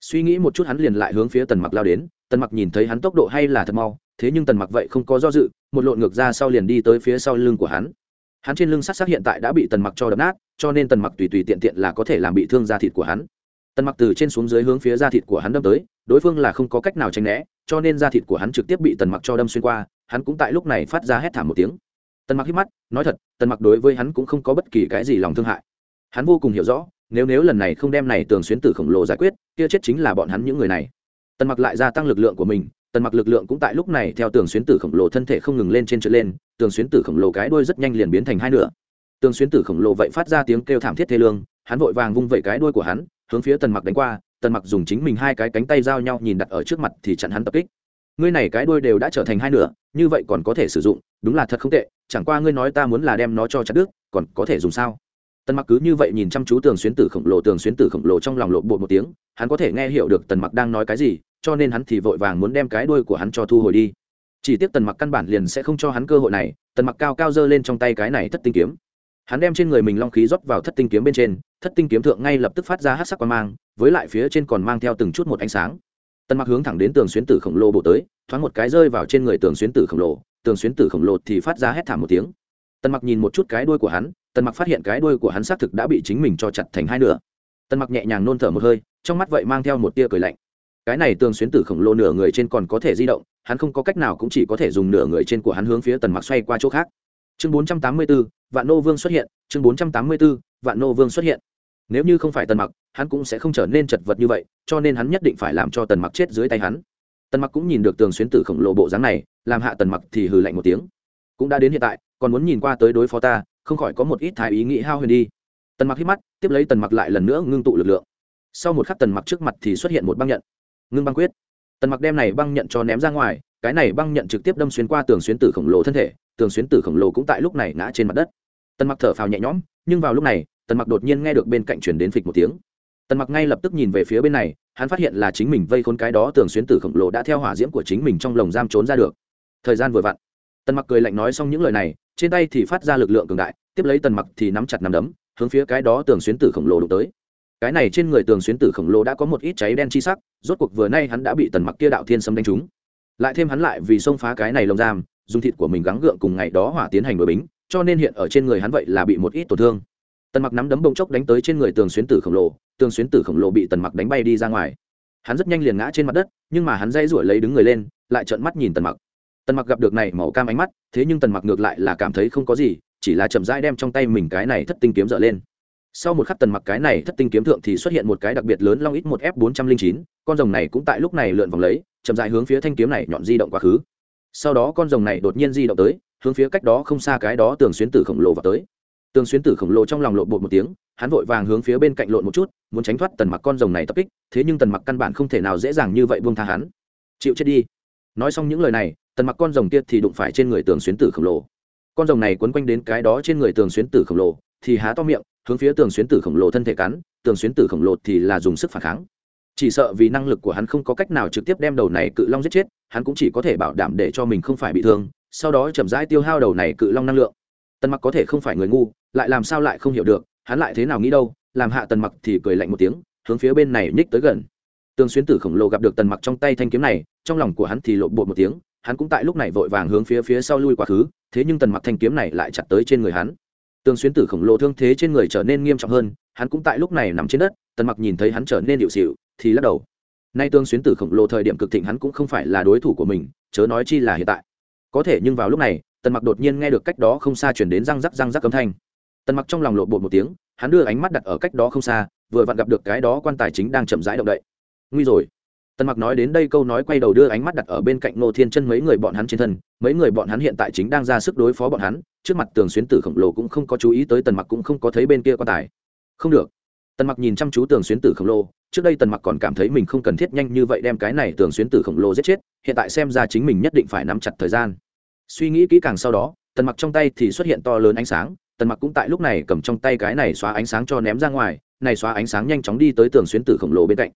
Suy nghĩ một chút hắn liền lại hướng phía tần mặc lao đến, tần mặc nhìn thấy hắn tốc độ hay là thật mau, thế nhưng tần mặc vậy không có do dự, một lộn ngược ra sau liền đi tới phía sau lưng của hắn. Hắn trên lưng sát sát hiện tại đã bị tần mặc cho đập nát, cho nên tần mặc tùy tùy tiện tiện là có thể làm bị thương da thịt của hắn. Tần mặc từ trên xuống dưới hướng phía da thịt của hắn đâm tới, đối phương là không có cách nào tránh né, cho nên da thịt của hắn trực tiếp bị tần mặc cho đâm xuyên qua, hắn cũng tại lúc này phát ra hét thảm một tiếng tần mặc hít mắt, nói thật, tần mặc đối với hắn cũng không có bất kỳ cái gì lòng thương hại. Hắn vô cùng hiểu rõ, nếu nếu lần này không đem này tường xuyến tử khổng lồ giải quyết, kia chết chính là bọn hắn những người này. Tần mặc lại gia tăng lực lượng của mình, tần mặc lực lượng cũng tại lúc này theo tường xuyến tử khổng lồ thân thể không ngừng lên trên trượt lên, tường xuyến tử khổng lồ cái đuôi rất nhanh liền biến thành hai nửa. Tường xuyến tử khổng lồ vậy phát ra tiếng kêu thảm thiết thê lương, hắn vội vàng vung vẩy cái đuôi của hắn, hướng phía tần mặc đánh qua, tần mặc dùng chính mình hai cái cánh tay giao nhau nhìn đặt ở trước mặt thì chặn hắn tập kích ngươi này cái đuôi đều đã trở thành hai nửa, như vậy còn có thể sử dụng, đúng là thật không tệ, chẳng qua ngươi nói ta muốn là đem nó cho chặt đứt, còn có thể dùng sao? Tần mặc cứ như vậy nhìn chăm chú tường xuyến tử khổng lồ, tường xuyến tử khổng lồ trong lòng lộ bộ một tiếng, hắn có thể nghe hiểu được tần mặc đang nói cái gì, cho nên hắn thì vội vàng muốn đem cái đuôi của hắn cho thu hồi đi. Chỉ tiếc tần mặc căn bản liền sẽ không cho hắn cơ hội này, tần mặc cao cao giơ lên trong tay cái này thất tinh kiếm. Hắn đem trên người mình long khí rót vào thất tinh kiếm bên trên, thất tinh kiếm thượng ngay lập tức phát ra hát sắc quan mang, với lại phía trên còn mang theo từng chút một ánh sáng tần mặc hướng thẳng đến tường xuyến tử khổng lồ bổ tới thoáng một cái rơi vào trên người tường xuyến tử khổng lồ. Tường xuyến tử khổng lồ thì phát ra hét thảm một tiếng. Tần mặc nhìn một chút cái đuôi của hắn tần mặc phát hiện cái đuôi của hắn xác thực đã bị chính mình cho chặt thành hai nửa. Tần mặc nhẹ nhàng nôn thở một hơi trong mắt vậy mang theo một tia cười lạnh. Cái này tường xuyến tử khổng lồ nửa người trên còn có thể di động hắn không có cách nào cũng chỉ có thể dùng nửa người trên của hắn hướng phía tần mặc xoay qua chỗ khác. Chương 484, vạn nô vương xuất hiện chương 484, vạn nô vương xuất hiện nếu như không phải tần mặc, hắn cũng sẽ không trở nên chật vật như vậy, cho nên hắn nhất định phải làm cho tần mặc chết dưới tay hắn. Tần mặc cũng nhìn được tường xuyến tử khổng lồ bộ dáng này, làm hạ tần mặc thì hừ lạnh một tiếng. Cũng đã đến hiện tại, còn muốn nhìn qua tới đối phó ta, không khỏi có một ít thái ý nghĩ hao huyền đi. Tần mặc hít mắt, tiếp lấy tần mặc lại lần nữa ngưng tụ lực lượng. Sau một khắc tần mặc trước mặt thì xuất hiện một băng nhận. Ngưng băng quyết. Tần mặc đem này băng nhận cho ném ra ngoài, cái này băng nhận trực tiếp đâm xuyên qua tường xuyến tử khổng lồ thân thể, tường xuyến tử khổng lồ cũng tại lúc này ngã trên mặt đất. Tần mặc thở phào nhẹ nhõm, nhưng vào lúc này tần mặc đột nhiên nghe được bên cạnh chuyển đến phịch một tiếng. Tần mặc ngay lập tức nhìn về phía bên này, hắn phát hiện là chính mình vây khốn cái đó tường xuyến tử khổng lồ đã theo hỏa diễm của chính mình trong lồng giam trốn ra được. Thời gian vừa vặn, tần mặc cười lạnh nói xong những lời này, trên tay thì phát ra lực lượng cường đại, tiếp lấy tần mặc thì nắm chặt nắm đấm, hướng phía cái đó tường xuyến tử khổng lồ đụng tới. Cái này trên người tường xuyến tử khổng lồ đã có một ít cháy đen chi sắc, rốt cuộc vừa nay hắn đã bị tần mặc kia đạo thiên sâm đánh trúng. Lại thêm hắn lại vì xông phá cái này lồng giam, dùng thịt của mình gắng gượng cùng ngày đó hỏa tiến hành đội bính, cho nên hiện ở trên người hắn vậy là bị một ít tổn thương tần mặc nắm đấm bông chốc đánh tới trên người tường xuyến tử khổng lồ, tường xuyến tử khổng lồ bị tần mặc đánh bay đi ra ngoài. Hắn rất nhanh liền ngã trên mặt đất, nhưng mà hắn dây rủi lấy đứng người lên, lại trợn mắt nhìn tần mặc. Tần mặc gặp được này màu cam ánh mắt, thế nhưng tần mặc ngược lại là cảm thấy không có gì, chỉ là chậm rãi đem trong tay mình cái này thất tinh kiếm dở lên. Sau một khắc tần mặc cái này thất tinh kiếm thượng thì xuất hiện một cái đặc biệt lớn long ít một f bốn trăm linh chín, con rồng này cũng tại lúc này lượn vòng lấy, chậm rãi hướng phía thanh kiếm này nhọn di động quá khứ. Sau đó con rồng này đột nhiên di động tới, hướng phía cách đó không xa cái đó tường xuyến tử khổng lồ vào tới tường xuyến tử khổng lồ trong lòng lộn bột một tiếng, hắn vội vàng hướng phía bên cạnh lộn một chút, muốn tránh thoát tần mặc con rồng này tập kích, thế nhưng tần mặc căn bản không thể nào dễ dàng như vậy buông tha hắn. Chịu chết đi. Nói xong những lời này, tần mặc con rồng kia thì đụng phải trên người tường xuyến tử khổng lồ. Con rồng này quấn quanh đến cái đó trên người tường xuyến tử khổng lồ, thì há to miệng, hướng phía tường xuyến tử khổng lồ thân thể cắn, tường xuyến tử khổng lồ thì là dùng sức phản kháng. Chỉ sợ vì năng lực của hắn không có cách nào trực tiếp đem đầu này cự long giết chết, hắn cũng chỉ có thể bảo đảm để cho mình không phải bị thương, sau đó chậm rãi tiêu hao đầu này cự long năng lượng. Tần mặc có thể không phải người ngu lại làm sao lại không hiểu được, hắn lại thế nào nghĩ đâu, làm hạ tần mặc thì cười lạnh một tiếng, hướng phía bên này nhích tới gần. Tường xuyến tử khổng lồ gặp được tần mặc trong tay thanh kiếm này, trong lòng của hắn thì lộn bột một tiếng, hắn cũng tại lúc này vội vàng hướng phía phía sau lui quá khứ, thế nhưng tần mặc thanh kiếm này lại chặt tới trên người hắn. Tường xuyến tử khổng lồ thương thế trên người trở nên nghiêm trọng hơn, hắn cũng tại lúc này nằm trên đất, tần mặc nhìn thấy hắn trở nên điệu xịu, thì lắc đầu. Nay tương xuyến tử khổng lồ thời điểm cực thịnh hắn cũng không phải là đối thủ của mình, chớ nói chi là hiện tại. Có thể nhưng vào lúc này, tần mặc đột nhiên nghe được cách đó không xa chuyển đến răng rắc răng rắc âm thanh tần mặc trong lòng lộ bột một tiếng, hắn đưa ánh mắt đặt ở cách đó không xa, vừa vặn gặp được cái đó quan tài chính đang chậm rãi động đậy. Nguy rồi. Tần mặc nói đến đây câu nói quay đầu đưa ánh mắt đặt ở bên cạnh nô thiên chân mấy người bọn hắn trên thân, mấy người bọn hắn hiện tại chính đang ra sức đối phó bọn hắn, trước mặt tường xuyến tử khổng lồ cũng không có chú ý tới tần mặc cũng không có thấy bên kia quan tài. Không được. Tần mặc nhìn chăm chú tường xuyến tử khổng lồ, trước đây tần mặc còn cảm thấy mình không cần thiết nhanh như vậy đem cái này tường xuyến tử khổng lồ giết chết, hiện tại xem ra chính mình nhất định phải nắm chặt thời gian. Suy nghĩ kỹ càng sau đó, tần mặc trong tay thì xuất hiện to lớn ánh sáng tần mặc cũng tại lúc này cầm trong tay cái này xóa ánh sáng cho ném ra ngoài, này xóa ánh sáng nhanh chóng đi tới tường xuyến tử khổng lồ bên cạnh.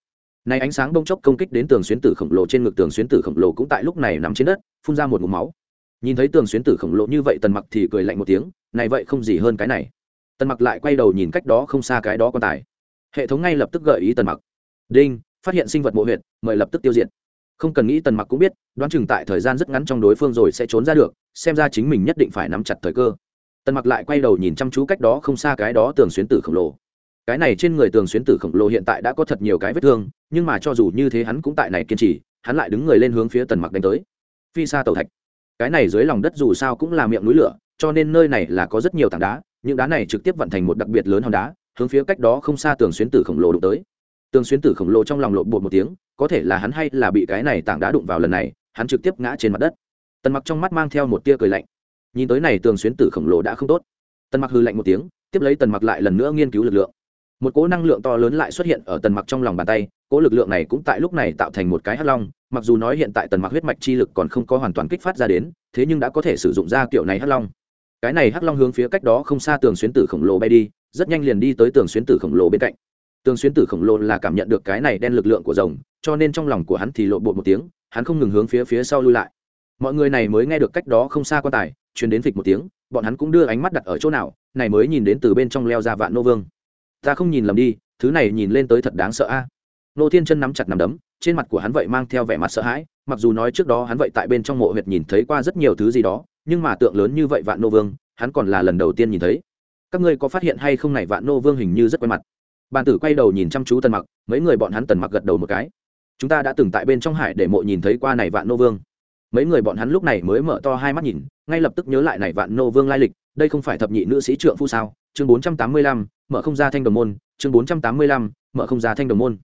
Này ánh sáng bông chốc công kích đến tường xuyến tử khổng lồ trên ngực, tường xuyến tử khổng lồ cũng tại lúc này nằm trên đất, phun ra một mũ máu. Nhìn thấy tường xuyến tử khổng lồ như vậy, tần mặc thì cười lạnh một tiếng, này vậy không gì hơn cái này. Tần mặc lại quay đầu nhìn cách đó không xa cái đó quan tài. Hệ thống ngay lập tức gợi ý tần mặc. Đinh, phát hiện sinh vật mộ huyệt, mời lập tức tiêu diệt. Không cần nghĩ, tần mặc cũng biết, đoán chừng tại thời gian rất ngắn trong đối phương rồi sẽ trốn ra được, xem ra chính mình nhất định phải nắm chặt thời cơ tần mặc lại quay đầu nhìn chăm chú cách đó không xa cái đó tường xuyến tử khổng lồ. Cái này trên người tường xuyến tử khổng lồ hiện tại đã có thật nhiều cái vết thương, nhưng mà cho dù như thế hắn cũng tại này kiên trì, hắn lại đứng người lên hướng phía tần mặc đánh tới. Phi xa tàu thạch. Cái này dưới lòng đất dù sao cũng là miệng núi lửa, cho nên nơi này là có rất nhiều tảng đá, những đá này trực tiếp vận thành một đặc biệt lớn hòn đá, hướng phía cách đó không xa tường xuyến tử khổng lồ đụng tới. Tường xuyến tử khổng lồ trong lòng lộn bột một tiếng, có thể là hắn hay là bị cái này tảng đá đụng vào lần này, hắn trực tiếp ngã trên mặt đất. Tần mặc trong mắt mang theo một tia cười lạnh nhìn tới này tường xuyến tử khổng lồ đã không tốt. Tần mặc hư lạnh một tiếng, tiếp lấy tần mặc lại lần nữa nghiên cứu lực lượng. Một cỗ năng lượng to lớn lại xuất hiện ở tần mặc trong lòng bàn tay, cỗ lực lượng này cũng tại lúc này tạo thành một cái hắc long, mặc dù nói hiện tại tần mặc huyết mạch chi lực còn không có hoàn toàn kích phát ra đến, thế nhưng đã có thể sử dụng ra kiểu này hắc long. Cái này hắc long hướng phía cách đó không xa tường xuyến tử khổng lồ bay đi, rất nhanh liền đi tới tường xuyến tử khổng lồ bên cạnh. Tường xuyến tử khổng lồ là cảm nhận được cái này đen lực lượng của rồng, cho nên trong lòng của hắn thì lộ bộ một tiếng, hắn không ngừng hướng phía phía sau lui lại. Mọi người này mới nghe được cách đó không xa quan tài chuyến đến phịch một tiếng, bọn hắn cũng đưa ánh mắt đặt ở chỗ nào, này mới nhìn đến từ bên trong leo ra vạn nô vương. Ta không nhìn lầm đi, thứ này nhìn lên tới thật đáng sợ a. Nô thiên chân nắm chặt nằm đấm, trên mặt của hắn vậy mang theo vẻ mặt sợ hãi, mặc dù nói trước đó hắn vậy tại bên trong mộ huyệt nhìn thấy qua rất nhiều thứ gì đó, nhưng mà tượng lớn như vậy vạn nô vương, hắn còn là lần đầu tiên nhìn thấy. Các ngươi có phát hiện hay không này vạn nô vương hình như rất quen mặt. Bàn tử quay đầu nhìn chăm chú tần mặc, mấy người bọn hắn tần mặc gật đầu một cái. Chúng ta đã từng tại bên trong hải để mộ nhìn thấy qua này vạn nô vương mấy người bọn hắn lúc này mới mở to hai mắt nhìn, ngay lập tức nhớ lại này vạn nô vương lai lịch, đây không phải thập nhị nữ sĩ trượng phu sao? Chương bốn trăm tám mươi lăm, mở không ra thanh đồng môn. Chương bốn trăm tám mươi lăm, mở không ra thanh đồng môn.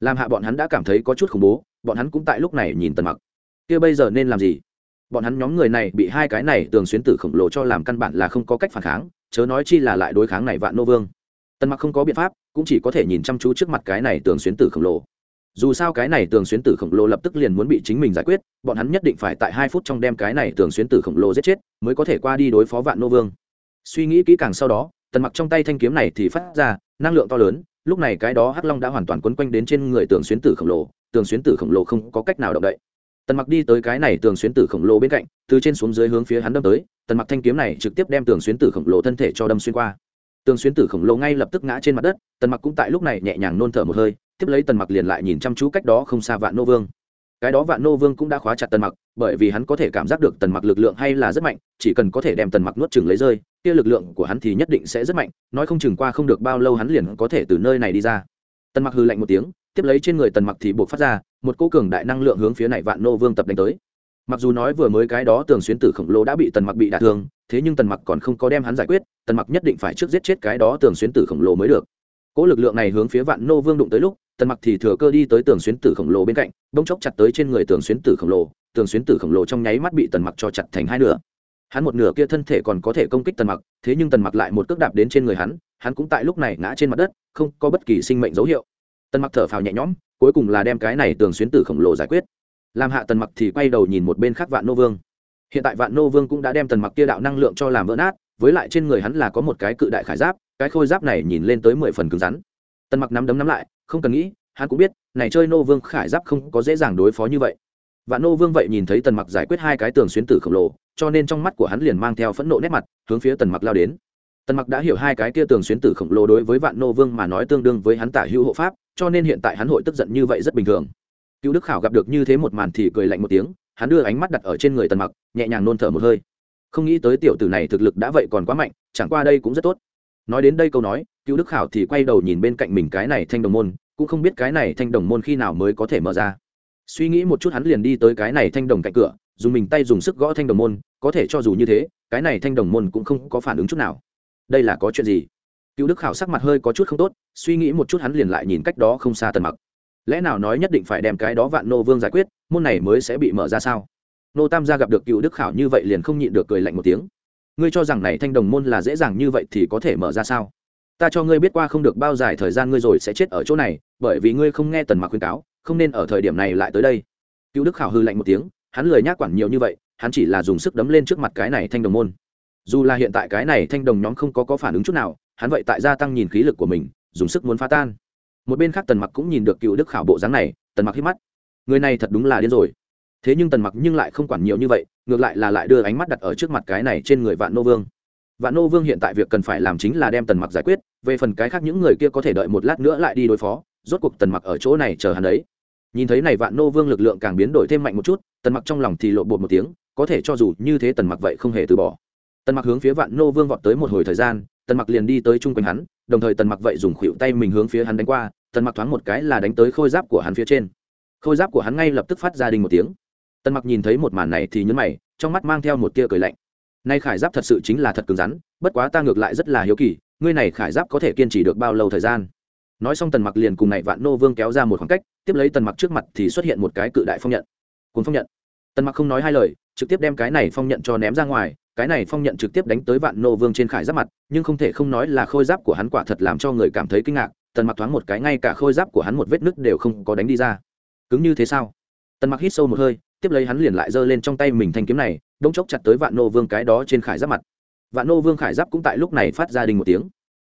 Làm hạ bọn hắn đã cảm thấy có chút khủng bố, bọn hắn cũng tại lúc này nhìn tần mặc. Kia bây giờ nên làm gì? Bọn hắn nhóm người này bị hai cái này tường xuyến tử khổng lồ cho làm căn bản là không có cách phản kháng, chớ nói chi là lại đối kháng này vạn nô vương. Tần mặc không có biện pháp, cũng chỉ có thể nhìn chăm chú trước mặt cái này tường xuyến tử khổng lồ dù sao cái này tường xuyến tử khổng lồ lập tức liền muốn bị chính mình giải quyết, bọn hắn nhất định phải tại hai phút trong đem cái này tường xuyến tử khổng lồ giết chết, mới có thể qua đi đối phó vạn nô vương. Suy nghĩ kỹ càng sau đó, tần mặc trong tay thanh kiếm này thì phát ra, năng lượng to lớn, lúc này cái đó hắc long đã hoàn toàn quấn quanh đến trên người tường xuyến tử khổng lồ, tường xuyến tử khổng lồ không có cách nào động đậy. Tần mặc đi tới cái này tường xuyến tử khổng lồ bên cạnh, từ trên xuống dưới hướng phía hắn đâm tới, tần mặc thanh kiếm này trực tiếp đem tường xuyến tử khổng lồ thân thể cho đâm xuyên qua. Tường xuyến tử khổng lồ ngay lập tức ngã trên mặt đất, tần mặc cũng tại lúc này nhẹ nhàng nôn thở một hơi tiếp lấy tần mặc liền lại nhìn chăm chú cách đó không xa vạn nô vương. Cái đó vạn nô vương cũng đã khóa chặt tần mặc, bởi vì hắn có thể cảm giác được tần mặc lực lượng hay là rất mạnh, chỉ cần có thể đem tần mặc nuốt chừng lấy rơi, kia lực lượng của hắn thì nhất định sẽ rất mạnh, nói không chừng qua không được bao lâu hắn liền có thể từ nơi này đi ra. Tần mặc hư lạnh một tiếng, tiếp lấy trên người tần mặc thì buộc phát ra, một cô cường đại năng lượng hướng phía này vạn nô vương tập đánh tới. Mặc dù nói vừa mới cái đó tường xuyến tử khổng lồ đã bị tần mặc bị đả thương, thế nhưng tần mặc còn không có đem hắn giải quyết, tần mặc nhất định phải trước giết chết cái đó tường xuyến tử khổng lồ mới được. Cỗ lực lượng này hướng phía vạn nô vương đụng tới lúc tần mặc thì thừa cơ đi tới tường xuyến tử khổng lồ bên cạnh, bỗng chốc chặt tới trên người tường xuyến tử khổng lồ, tường xuyến tử khổng lồ trong nháy mắt bị tần mặc cho chặt thành hai nửa. Hắn một nửa kia thân thể còn có thể công kích tần mặc, thế nhưng tần mặc lại một cước đạp đến trên người hắn hắn cũng tại lúc này ngã trên mặt đất, không có bất kỳ sinh mệnh dấu hiệu. Tần mặc thở phào nhẹ nhõm, cuối cùng là đem cái này tường xuyến tử khổng lồ giải quyết. Làm hạ tần mặc thì quay đầu nhìn một bên khác vạn nô vương. Hiện tại vạn nô vương cũng đã đem tần mặc kia đạo năng lượng cho làm vỡ nát, với lại trên người hắn là có một cái cự đại khải giáp, cái khôi giáp này nhìn lên tới mười phần cứng rắn. Tần mặc nắm đấm nắm lại không cần nghĩ, hắn cũng biết, này chơi nô vương khải giáp không có dễ dàng đối phó như vậy. Vạn nô vương vậy nhìn thấy tần mặc giải quyết hai cái tường xuyến tử khổng lồ, cho nên trong mắt của hắn liền mang theo phẫn nộ nét mặt, hướng phía tần mặc lao đến. Tần mặc đã hiểu hai cái kia tường xuyến tử khổng lồ đối với vạn nô vương mà nói tương đương với hắn tả hữu hộ pháp, cho nên hiện tại hắn hội tức giận như vậy rất bình thường. Cựu đức khảo gặp được như thế một màn thì cười lạnh một tiếng, hắn đưa ánh mắt đặt ở trên người tần mặc, nhẹ nhàng nôn thở một hơi. Không nghĩ tới tiểu tử này thực lực đã vậy còn quá mạnh, chẳng qua đây cũng rất tốt. Nói đến đây câu nói cựu đức khảo thì quay đầu nhìn bên cạnh mình cái này thanh đồng môn, cũng không biết cái này thanh đồng môn khi nào mới có thể mở ra. Suy nghĩ một chút hắn liền đi tới cái này thanh đồng cạnh cửa, dùng mình tay dùng sức gõ thanh đồng môn, có thể cho dù như thế, cái này thanh đồng môn cũng không có phản ứng chút nào. Đây là có chuyện gì? Cựu đức khảo sắc mặt hơi có chút không tốt, suy nghĩ một chút hắn liền lại nhìn cách đó không xa tần mặc. Lẽ nào nói nhất định phải đem cái đó vạn nô vương giải quyết, môn này mới sẽ bị mở ra sao? Nô tam gia gặp được cựu đức khảo như vậy liền không nhịn được cười lạnh một tiếng. Ngươi cho rằng này thanh đồng môn là dễ dàng như vậy thì có thể mở ra sao? Ta cho ngươi biết qua không được bao dài thời gian ngươi rồi sẽ chết ở chỗ này, bởi vì ngươi không nghe tần mặc khuyên cáo, không nên ở thời điểm này lại tới đây. Cựu đức khảo hư lạnh một tiếng, hắn lời nhác quản nhiều như vậy, hắn chỉ là dùng sức đấm lên trước mặt cái này thanh đồng môn. Dù là hiện tại cái này thanh đồng nhóm không có có phản ứng chút nào, hắn vậy tại gia tăng nhìn khí lực của mình, dùng sức muốn phá tan. Một bên khác tần mặc cũng nhìn được cựu đức khảo bộ dáng này, tần mặc hít mắt. Người này thật đúng là điên rồi. Thế nhưng tần mặc nhưng lại không quản nhiều như vậy, ngược lại là lại đưa ánh mắt đặt ở trước mặt cái này trên người vạn nô vương vạn nô vương hiện tại việc cần phải làm chính là đem tần mặc giải quyết, về phần cái khác những người kia có thể đợi một lát nữa lại đi đối phó, rốt cuộc tần mặc ở chỗ này chờ hắn đấy. Nhìn thấy này vạn nô vương lực lượng càng biến đổi thêm mạnh một chút, tần mặc trong lòng thì lộ bột một tiếng, có thể cho dù như thế tần mặc vậy không hề từ bỏ. Tần mặc hướng phía vạn nô vương vọt tới một hồi thời gian, tần mặc liền đi tới chung quanh hắn, đồng thời tần mặc vậy dùng khuỷu tay mình hướng phía hắn đánh qua, tần mặc thoáng một cái là đánh tới khôi giáp của hắn phía trên. Khôi giáp của hắn ngay lập tức phát ra đình một tiếng. Tần mặc nhìn thấy một màn này thì nhấn mày, trong mắt mang theo một tia cười lạnh nay khải giáp thật sự chính là thật cứng rắn, bất quá ta ngược lại rất là hiếu kỳ, ngươi này khải giáp có thể kiên trì được bao lâu thời gian? Nói xong tần mặc liền cùng này vạn nô vương kéo ra một khoảng cách, tiếp lấy tần mặc trước mặt thì xuất hiện một cái cự đại phong nhận. Cuốn phong nhận. Tần mặc không nói hai lời, trực tiếp đem cái này phong nhận cho ném ra ngoài, cái này phong nhận trực tiếp đánh tới vạn nô vương trên khải giáp mặt, nhưng không thể không nói là khôi giáp của hắn quả thật làm cho người cảm thấy kinh ngạc, tần mặc thoáng một cái, ngay cả khôi giáp của hắn một vết nứt đều không có đánh đi ra. Cứng như thế sao? Tần mặc hít sâu một hơi tiếp lấy hắn liền lại giơ lên trong tay mình thanh kiếm này đông chốc chặt tới vạn nô vương cái đó trên khải giáp mặt. Vạn nô vương khải giáp cũng tại lúc này phát ra đình một tiếng.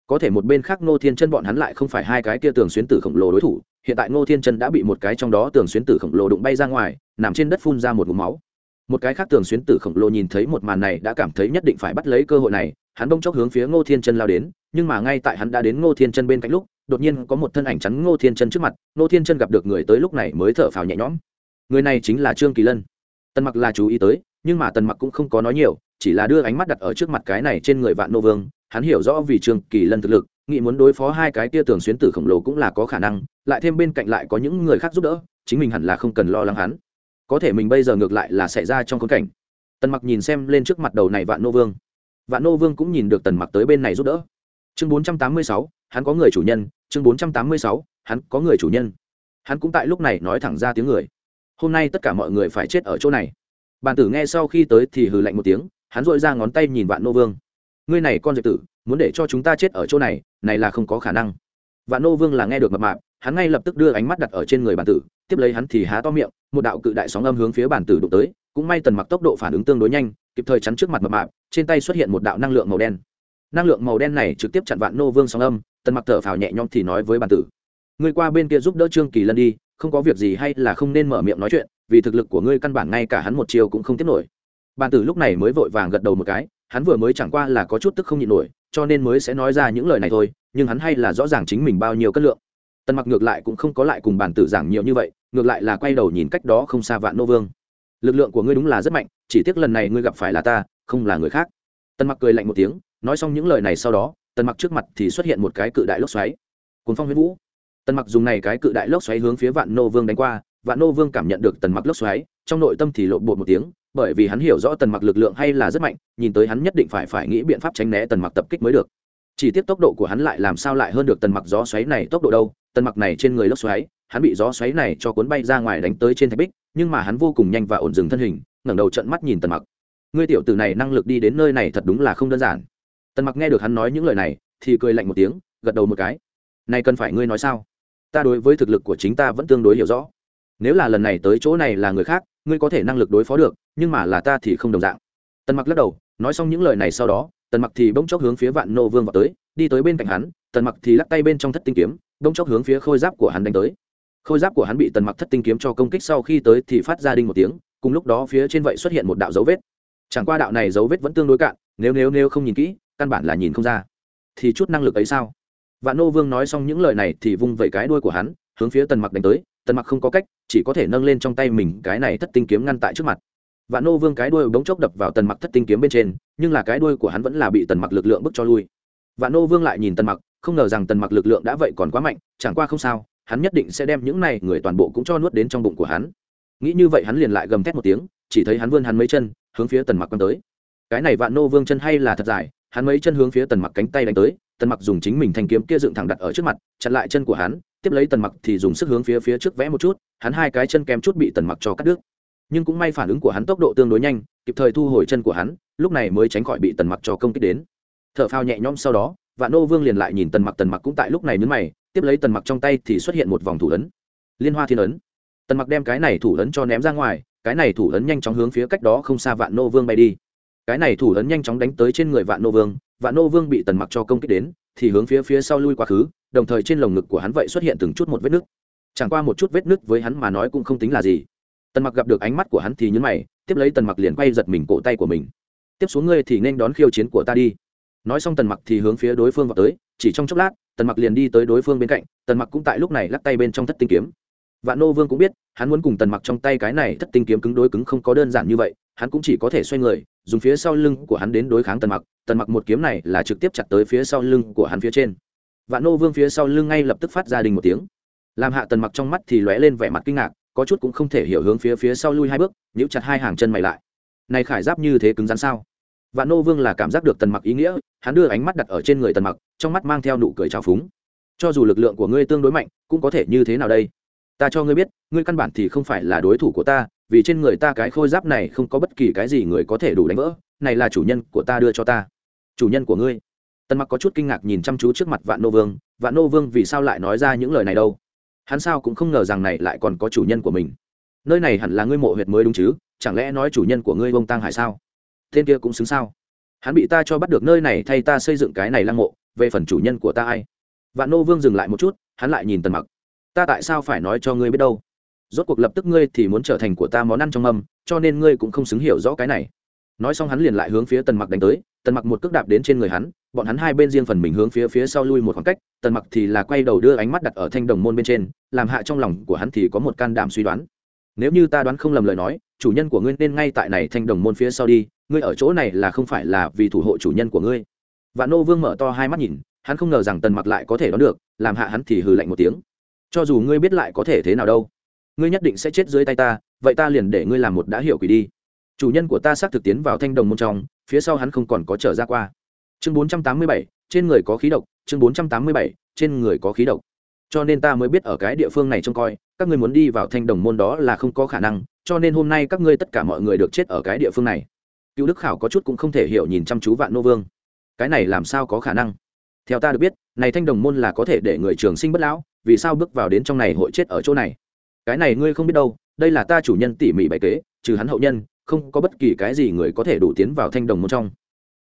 Có thể một bên khác ngô thiên chân bọn hắn lại không phải hai cái kia tường xuyến tử khổng lồ đối thủ, hiện tại ngô thiên chân đã bị một cái trong đó tường xuyến tử khổng lồ đụng bay ra ngoài, nằm trên đất phun ra một vùng máu. Một cái khác tường xuyến tử khổng lồ nhìn thấy một màn này đã cảm thấy nhất định phải bắt lấy cơ hội này, hắn bông chốc hướng phía ngô thiên chân lao đến, nhưng mà ngay tại hắn đã đến ngô thiên chân bên cạnh lúc, đột nhiên có một thân ảnh chắn ngô thiên chân trước mặt, ngô thiên chân gặp được người tới lúc này mới thở phào nhẹ nhõm người này chính là trương kỳ lân. Tần mặc là chú ý tới nhưng mà tần mặc cũng không có nói nhiều chỉ là đưa ánh mắt đặt ở trước mặt cái này trên người vạn nô vương. Hắn hiểu rõ vì trương kỳ lân thực lực nghĩ muốn đối phó hai cái tia tường xuyến tử khổng lồ cũng là có khả năng lại thêm bên cạnh lại có những người khác giúp đỡ chính mình hẳn là không cần lo lắng hắn. Có thể mình bây giờ ngược lại là xảy ra trong khốn cảnh. Tần mặc nhìn xem lên trước mặt đầu này vạn nô vương. Vạn nô vương cũng nhìn được tần mặc tới bên này giúp đỡ. Chương 486, hắn có người chủ nhân. Chương 486, hắn có người chủ nhân. Hắn cũng tại lúc này nói thẳng ra tiếng người hôm nay tất cả mọi người phải chết ở chỗ này. Bàn tử nghe sau khi tới thì hừ lạnh một tiếng, hắn dội ra ngón tay nhìn vạn nô vương. Ngươi này con dẹp tử, muốn để cho chúng ta chết ở chỗ này này là không có khả năng. Vạn nô vương là nghe được mập mạp, hắn ngay lập tức đưa ánh mắt đặt ở trên người bàn tử, tiếp lấy hắn thì há to miệng, một đạo cự đại sóng âm hướng phía bàn tử đụng tới, cũng may tần mặc tốc độ phản ứng tương đối nhanh, kịp thời chắn trước mặt mập mạp, trên tay xuất hiện một đạo năng lượng màu đen. Năng lượng màu đen này trực tiếp chặn vạn nô vương sóng âm, tần mặc thở phào nhẹ nhõm thì nói với bàn tử, ngươi qua bên kia giúp đỡ trương kỳ lân đi không có việc gì hay là không nên mở miệng nói chuyện, vì thực lực của ngươi căn bản ngay cả hắn một chiều cũng không tiếp nổi. Bàn tử lúc này mới vội vàng gật đầu một cái, hắn vừa mới chẳng qua là có chút tức không nhịn nổi, cho nên mới sẽ nói ra những lời này thôi, nhưng hắn hay là rõ ràng chính mình bao nhiêu cân lượng. Tần mặc ngược lại cũng không có lại cùng Bàn tử giảng nhiều như vậy, ngược lại là quay đầu nhìn cách đó không xa vạn nô vương. Lực lượng của ngươi đúng là rất mạnh, chỉ tiếc lần này ngươi gặp phải là ta, không là người khác. Tần mặc cười lạnh một tiếng, nói xong những lời này sau đó, tần mặc trước mặt thì xuất hiện một cái cự đại lốc xoáy. Cuốn phong huyết vũ tần mặc dùng này cái cự đại lốc xoáy hướng phía vạn nô vương đánh qua, vạn nô vương cảm nhận được tần mặc lốc xoáy, trong nội tâm thì lộn bột một tiếng, bởi vì hắn hiểu rõ tần mặc lực lượng hay là rất mạnh, nhìn tới hắn nhất định phải phải nghĩ biện pháp tránh né tần mặc tập kích mới được. Chỉ tiếp tốc độ của hắn lại làm sao lại hơn được tần mặc gió xoáy này tốc độ đâu, tần mặc này trên người lốc xoáy, hắn bị gió xoáy này cho cuốn bay ra ngoài đánh tới trên thạch bích, nhưng mà hắn vô cùng nhanh và ổn dừng thân hình, ngẩng đầu trận mắt nhìn tần mặc. Ngươi tiểu tử này năng lực đi đến nơi này thật đúng là không đơn giản. Tần mặc nghe được hắn nói những lời này, thì cười lạnh một tiếng, gật đầu một cái. Này cần phải ngươi nói sao? Ta đối với thực lực của chính ta vẫn tương đối hiểu rõ. Nếu là lần này tới chỗ này là người khác, ngươi có thể năng lực đối phó được, nhưng mà là ta thì không đồng dạng. Tần mặc lắc đầu, nói xong những lời này sau đó, tần mặc thì bỗng chốc hướng phía vạn nô vương vào tới, đi tới bên cạnh hắn, tần mặc thì lắc tay bên trong thất tinh kiếm, bỗng chốc hướng phía khôi giáp của hắn đánh tới. Khôi giáp của hắn bị tần mặc thất tinh kiếm cho công kích sau khi tới thì phát ra đinh một tiếng, cùng lúc đó phía trên vậy xuất hiện một đạo dấu vết. Chẳng qua đạo này dấu vết vẫn tương đối cạn, nếu nếu nếu không nhìn kỹ, căn bản là nhìn không ra. Thì chút năng lực ấy sao? Vạn nô vương nói xong những lời này thì vung vẩy cái đuôi của hắn, hướng phía tần mặc đánh tới. Tần mặc không có cách, chỉ có thể nâng lên trong tay mình cái này thất tinh kiếm ngăn tại trước mặt. Vạn nô vương cái đuôi bỗng chốc đập vào tần mặc thất tinh kiếm bên trên, nhưng là cái đuôi của hắn vẫn là bị tần mặc lực lượng bức cho lui. Vạn nô vương lại nhìn tần mặc, không ngờ rằng tần mặc lực lượng đã vậy còn quá mạnh, chẳng qua không sao, hắn nhất định sẽ đem những này người toàn bộ cũng cho nuốt đến trong bụng của hắn. Nghĩ như vậy hắn liền lại gầm thét một tiếng, chỉ thấy hắn vươn hắn mấy chân, hướng phía tần mặc quăng tới. Cái này vạn nô vương chân hay là thật dài, hắn mấy chân hướng phía tần mặc cánh tay đánh tới tần mặc dùng chính mình thanh kiếm kia dựng thẳng đặt ở trước mặt, chặn lại chân của hắn, tiếp lấy tần mặc thì dùng sức hướng phía phía trước vẽ một chút, hắn hai cái chân kém chút bị tần mặc cho cắt đứt. Nhưng cũng may phản ứng của hắn tốc độ tương đối nhanh, kịp thời thu hồi chân của hắn, lúc này mới tránh khỏi bị tần mặc cho công kích đến. Thở phao nhẹ nhõm sau đó, vạn nô vương liền lại nhìn tần mặc tần mặc cũng tại lúc này nhấn mày, tiếp lấy tần mặc trong tay thì xuất hiện một vòng thủ ấn. Liên hoa thiên ấn. Tần mặc đem cái này thủ ấn cho ném ra ngoài, cái này thủ ấn nhanh chóng hướng phía cách đó không xa vạn nô vương bay đi. Cái này thủ ấn nhanh chóng đánh tới trên người vạn nô vương vạn nô vương bị tần mặc cho công kích đến, thì hướng phía phía sau lui quá khứ, đồng thời trên lồng ngực của hắn vậy xuất hiện từng chút một vết nứt. Chẳng qua một chút vết nứt với hắn mà nói cũng không tính là gì. Tần mặc gặp được ánh mắt của hắn thì nhấn mày, tiếp lấy tần mặc liền quay giật mình cổ tay của mình. Tiếp xuống ngươi thì nên đón khiêu chiến của ta đi. Nói xong tần mặc thì hướng phía đối phương vào tới, chỉ trong chốc lát, tần mặc liền đi tới đối phương bên cạnh, tần mặc cũng tại lúc này lắc tay bên trong thất tinh kiếm. Vạn nô vương cũng biết, hắn muốn cùng tần mặc trong tay cái này thất tinh kiếm cứng đối cứng không có đơn giản như vậy, hắn cũng chỉ có thể xoay người, dùng phía sau lưng của hắn đến đối kháng tần mặc tần mặc một kiếm này là trực tiếp chặt tới phía sau lưng của hắn phía trên. Vạn nô vương phía sau lưng ngay lập tức phát ra đình một tiếng. Làm hạ tần mặc trong mắt thì lóe lên vẻ mặt kinh ngạc, có chút cũng không thể hiểu hướng phía phía sau lui hai bước, nhíu chặt hai hàng chân mày lại. Này khải giáp như thế cứng rắn sao? Vạn nô vương là cảm giác được tần mặc ý nghĩa, hắn đưa ánh mắt đặt ở trên người tần mặc, trong mắt mang theo nụ cười trào phúng. Cho dù lực lượng của ngươi tương đối mạnh, cũng có thể như thế nào đây? Ta cho ngươi biết, ngươi căn bản thì không phải là đối thủ của ta, vì trên người ta cái khôi giáp này không có bất kỳ cái gì người có thể đủ đánh vỡ này là chủ nhân của ta đưa cho ta. Chủ nhân của ngươi. Tần mặc có chút kinh ngạc nhìn chăm chú trước mặt vạn nô vương. Vạn nô vương vì sao lại nói ra những lời này đâu? Hắn sao cũng không ngờ rằng này lại còn có chủ nhân của mình. Nơi này hẳn là ngươi mộ huyệt mới đúng chứ? Chẳng lẽ nói chủ nhân của ngươi bông tăng hải sao? Tên kia cũng xứng sao? Hắn bị ta cho bắt được nơi này thay ta xây dựng cái này lăng mộ. Về phần chủ nhân của ta ai? Vạn nô vương dừng lại một chút, hắn lại nhìn tần mặc. Ta tại sao phải nói cho ngươi biết đâu? Rốt cuộc lập tức ngươi thì muốn trở thành của ta món ăn trong mâm, cho nên ngươi cũng không xứng hiểu rõ cái này nói xong hắn liền lại hướng phía tần mặc đánh tới, tần mặc một cước đạp đến trên người hắn, bọn hắn hai bên riêng phần mình hướng phía phía sau lui một khoảng cách, tần mặc thì là quay đầu đưa ánh mắt đặt ở thanh đồng môn bên trên, làm hạ trong lòng của hắn thì có một can đảm suy đoán. Nếu như ta đoán không lầm lời nói, chủ nhân của ngươi nên ngay tại này thanh đồng môn phía sau đi, ngươi ở chỗ này là không phải là vì thủ hộ chủ nhân của ngươi. Vạn nô vương mở to hai mắt nhìn, hắn không ngờ rằng tần mặc lại có thể đoán được, làm hạ hắn thì hừ lạnh một tiếng. Cho dù ngươi biết lại có thể thế nào đâu, ngươi nhất định sẽ chết dưới tay ta, vậy ta liền để ngươi làm một đã hiểu quỷ đi chủ nhân của ta xác thực tiến vào thanh đồng môn trong, phía sau hắn không còn có trở ra qua. Chương bốn trăm tám mươi bảy, trên người có khí độc, chương bốn trăm tám mươi bảy, trên người có khí độc. Cho nên ta mới biết ở cái địa phương này trông coi, các ngươi muốn đi vào thanh đồng môn đó là không có khả năng, cho nên hôm nay các ngươi tất cả mọi người được chết ở cái địa phương này. Cựu đức khảo có chút cũng không thể hiểu nhìn chăm chú vạn nô vương. Cái này làm sao có khả năng? Theo ta được biết, này thanh đồng môn là có thể để người trường sinh bất lão, vì sao bước vào đến trong này hội chết ở chỗ này? Cái này ngươi không biết đâu, đây là ta chủ nhân tỉ mỉ bày kế, trừ hắn hậu nhân không có bất kỳ cái gì người có thể đủ tiến vào thanh đồng môn trong.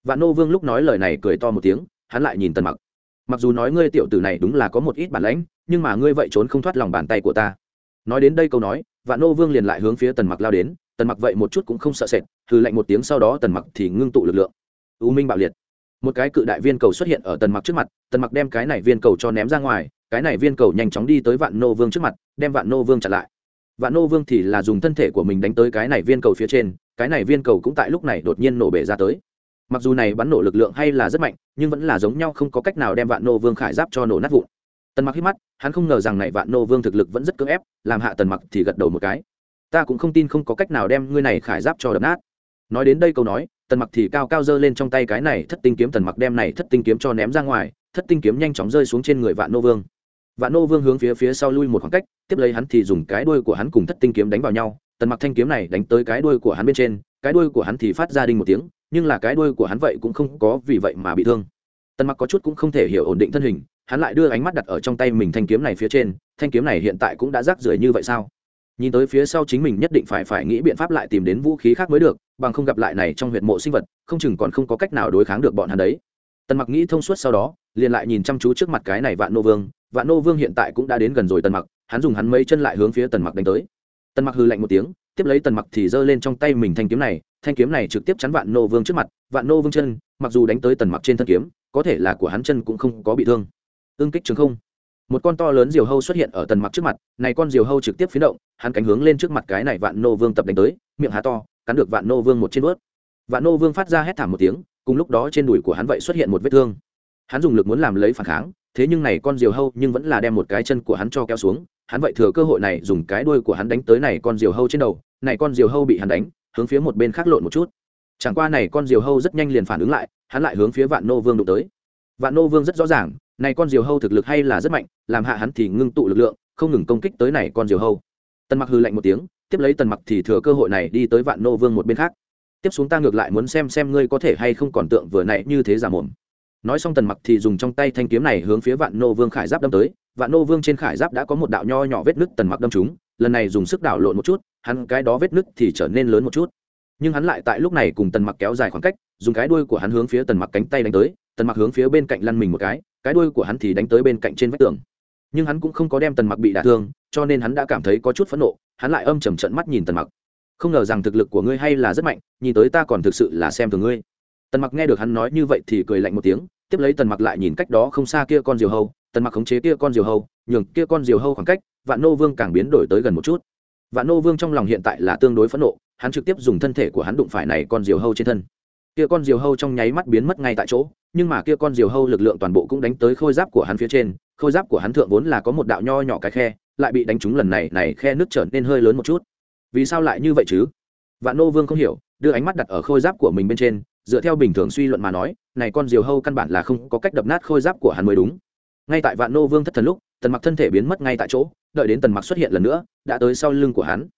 Vạn nô vương lúc nói lời này cười to một tiếng, hắn lại nhìn tần mặc. Mặc dù nói ngươi tiểu tử này đúng là có một ít bản lãnh, nhưng mà ngươi vậy trốn không thoát lòng bàn tay của ta. Nói đến đây câu nói, vạn nô vương liền lại hướng phía tần mặc lao đến, tần mặc vậy một chút cũng không sợ sệt, hừ lạnh một tiếng sau đó tần mặc thì ngưng tụ lực lượng. U minh bạo liệt. Một cái cự đại viên cầu xuất hiện ở tần mặc trước mặt, tần mặc đem cái này viên cầu cho ném ra ngoài, cái này viên cầu nhanh chóng đi tới vạn nô vương trước mặt, đem vạn nô vương chặn lại vạn nô vương thì là dùng thân thể của mình đánh tới cái này viên cầu phía trên, cái này viên cầu cũng tại lúc này đột nhiên nổ bể ra tới. Mặc dù này bắn nổ lực lượng hay là rất mạnh, nhưng vẫn là giống nhau không có cách nào đem vạn nô vương khải giáp cho nổ nát vụn. Tần mặc hít mắt, hắn không ngờ rằng này vạn nô vương thực lực vẫn rất cưỡng ép, làm hạ tần mặc thì gật đầu một cái. Ta cũng không tin không có cách nào đem ngươi này khải giáp cho đập nát. Nói đến đây câu nói, tần mặc thì cao cao giơ lên trong tay cái này thất tinh kiếm, tần mặc đem này thất tinh kiếm cho ném ra ngoài, thất tinh kiếm nhanh chóng rơi xuống trên người vạn nô vương. Vạn nô vương hướng phía phía sau lui một khoảng cách tiếp lấy hắn thì dùng cái đuôi của hắn cùng thất tinh kiếm đánh vào nhau, tần mặc thanh kiếm này đánh tới cái đuôi của hắn bên trên, cái đuôi của hắn thì phát ra đinh một tiếng, nhưng là cái đuôi của hắn vậy cũng không có vì vậy mà bị thương. Tần mặc có chút cũng không thể hiểu ổn định thân hình, hắn lại đưa ánh mắt đặt ở trong tay mình thanh kiếm này phía trên, thanh kiếm này hiện tại cũng đã rác rưởi như vậy sao? Nhìn tới phía sau chính mình nhất định phải phải nghĩ biện pháp lại tìm đến vũ khí khác mới được, bằng không gặp lại này trong huyệt mộ sinh vật, không chừng còn không có cách nào đối kháng được bọn hắn đấy. Tần mặc nghĩ thông suốt sau đó, liền lại nhìn chăm chú trước mặt cái này vạn nô vương, vạn nô vương hiện tại cũng đã đến gần rồi tần mặc hắn dùng hắn mấy chân lại hướng phía tần mặc đánh tới. Tần mặc hư lạnh một tiếng, tiếp lấy tần mặc thì giơ lên trong tay mình thanh kiếm này, thanh kiếm này trực tiếp chắn vạn nô vương trước mặt, vạn nô vương chân, mặc dù đánh tới tần mặc trên thân kiếm, có thể là của hắn chân cũng không có bị thương. Ương kích trường không. Một con to lớn diều hâu xuất hiện ở tần mặc trước mặt, này con diều hâu trực tiếp phiến động, hắn cánh hướng lên trước mặt cái này vạn nô vương tập đánh tới, miệng há to, cắn được vạn nô vương một trên ướt vạn nô vương phát ra hét thảm một tiếng, cùng lúc đó trên đùi của hắn vậy xuất hiện một vết thương. Hắn dùng lực muốn làm lấy phản kháng thế nhưng này con diều hâu nhưng vẫn là đem một cái chân của hắn cho kéo xuống, hắn vậy thừa cơ hội này dùng cái đuôi của hắn đánh tới này con diều hâu trên đầu, này con diều hâu bị hắn đánh, hướng phía một bên khác lộn một chút. Chẳng qua này con diều hâu rất nhanh liền phản ứng lại, hắn lại hướng phía vạn nô vương đụng tới. Vạn nô vương rất rõ ràng, này con diều hâu thực lực hay là rất mạnh, làm hạ hắn thì ngưng tụ lực lượng, không ngừng công kích tới này con diều hâu. Tần mặc hư lạnh một tiếng, tiếp lấy tần mặc thì thừa cơ hội này đi tới vạn nô vương một bên khác. Tiếp xuống ta ngược lại muốn xem xem ngươi có thể hay không còn tượng vừa nãy như thế giả mồm nói xong tần mặc thì dùng trong tay thanh kiếm này hướng phía vạn nô vương khải giáp đâm tới. Vạn nô vương trên khải giáp đã có một đạo nho nhỏ vết nứt tần mặc đâm chúng lần này dùng sức đảo lộn một chút, hắn cái đó vết nứt thì trở nên lớn một chút. Nhưng hắn lại tại lúc này cùng tần mặc kéo dài khoảng cách, dùng cái đuôi của hắn hướng phía tần mặc cánh tay đánh tới. Tần mặc hướng phía bên cạnh lăn mình một cái cái đuôi của hắn thì đánh tới bên cạnh trên vách tường. Nhưng hắn cũng không có đem tần mặc bị đả thương, cho nên hắn đã cảm thấy có chút phẫn nộ, hắn lại âm trầm trận mắt nhìn tần mặc. Không ngờ rằng thực lực của ngươi hay là rất mạnh, nhìn tới ta còn thực sự là xem thường ngươi tần mặc nghe được hắn nói như vậy thì cười lạnh một tiếng, tiếp lấy tần mặc lại nhìn cách đó không xa kia con diều hâu, tần mặc khống chế kia con diều hâu, nhường kia con diều hâu khoảng cách, vạn nô vương càng biến đổi tới gần một chút. Vạn nô vương trong lòng hiện tại là tương đối phẫn nộ, hắn trực tiếp dùng thân thể của hắn đụng phải này con diều hâu trên thân. Kia con diều hâu trong nháy mắt biến mất ngay tại chỗ, nhưng mà kia con diều hâu lực lượng toàn bộ cũng đánh tới khôi giáp của hắn phía trên, khôi giáp của hắn thượng vốn là có một đạo nho nhỏ cái khe, lại bị đánh trúng lần này này khe nước trở nên hơi lớn một chút. Vì sao lại như vậy chứ? Vạn nô vương không hiểu, đưa ánh mắt đặt ở khôi giáp của mình bên trên dựa theo bình thường suy luận mà nói, này con diều hâu căn bản là không có cách đập nát khôi giáp của hắn mới đúng. Ngay tại vạn nô vương thất thần lúc, tần mặc thân thể biến mất ngay tại chỗ, đợi đến tần mặc xuất hiện lần nữa, đã tới sau lưng của hắn.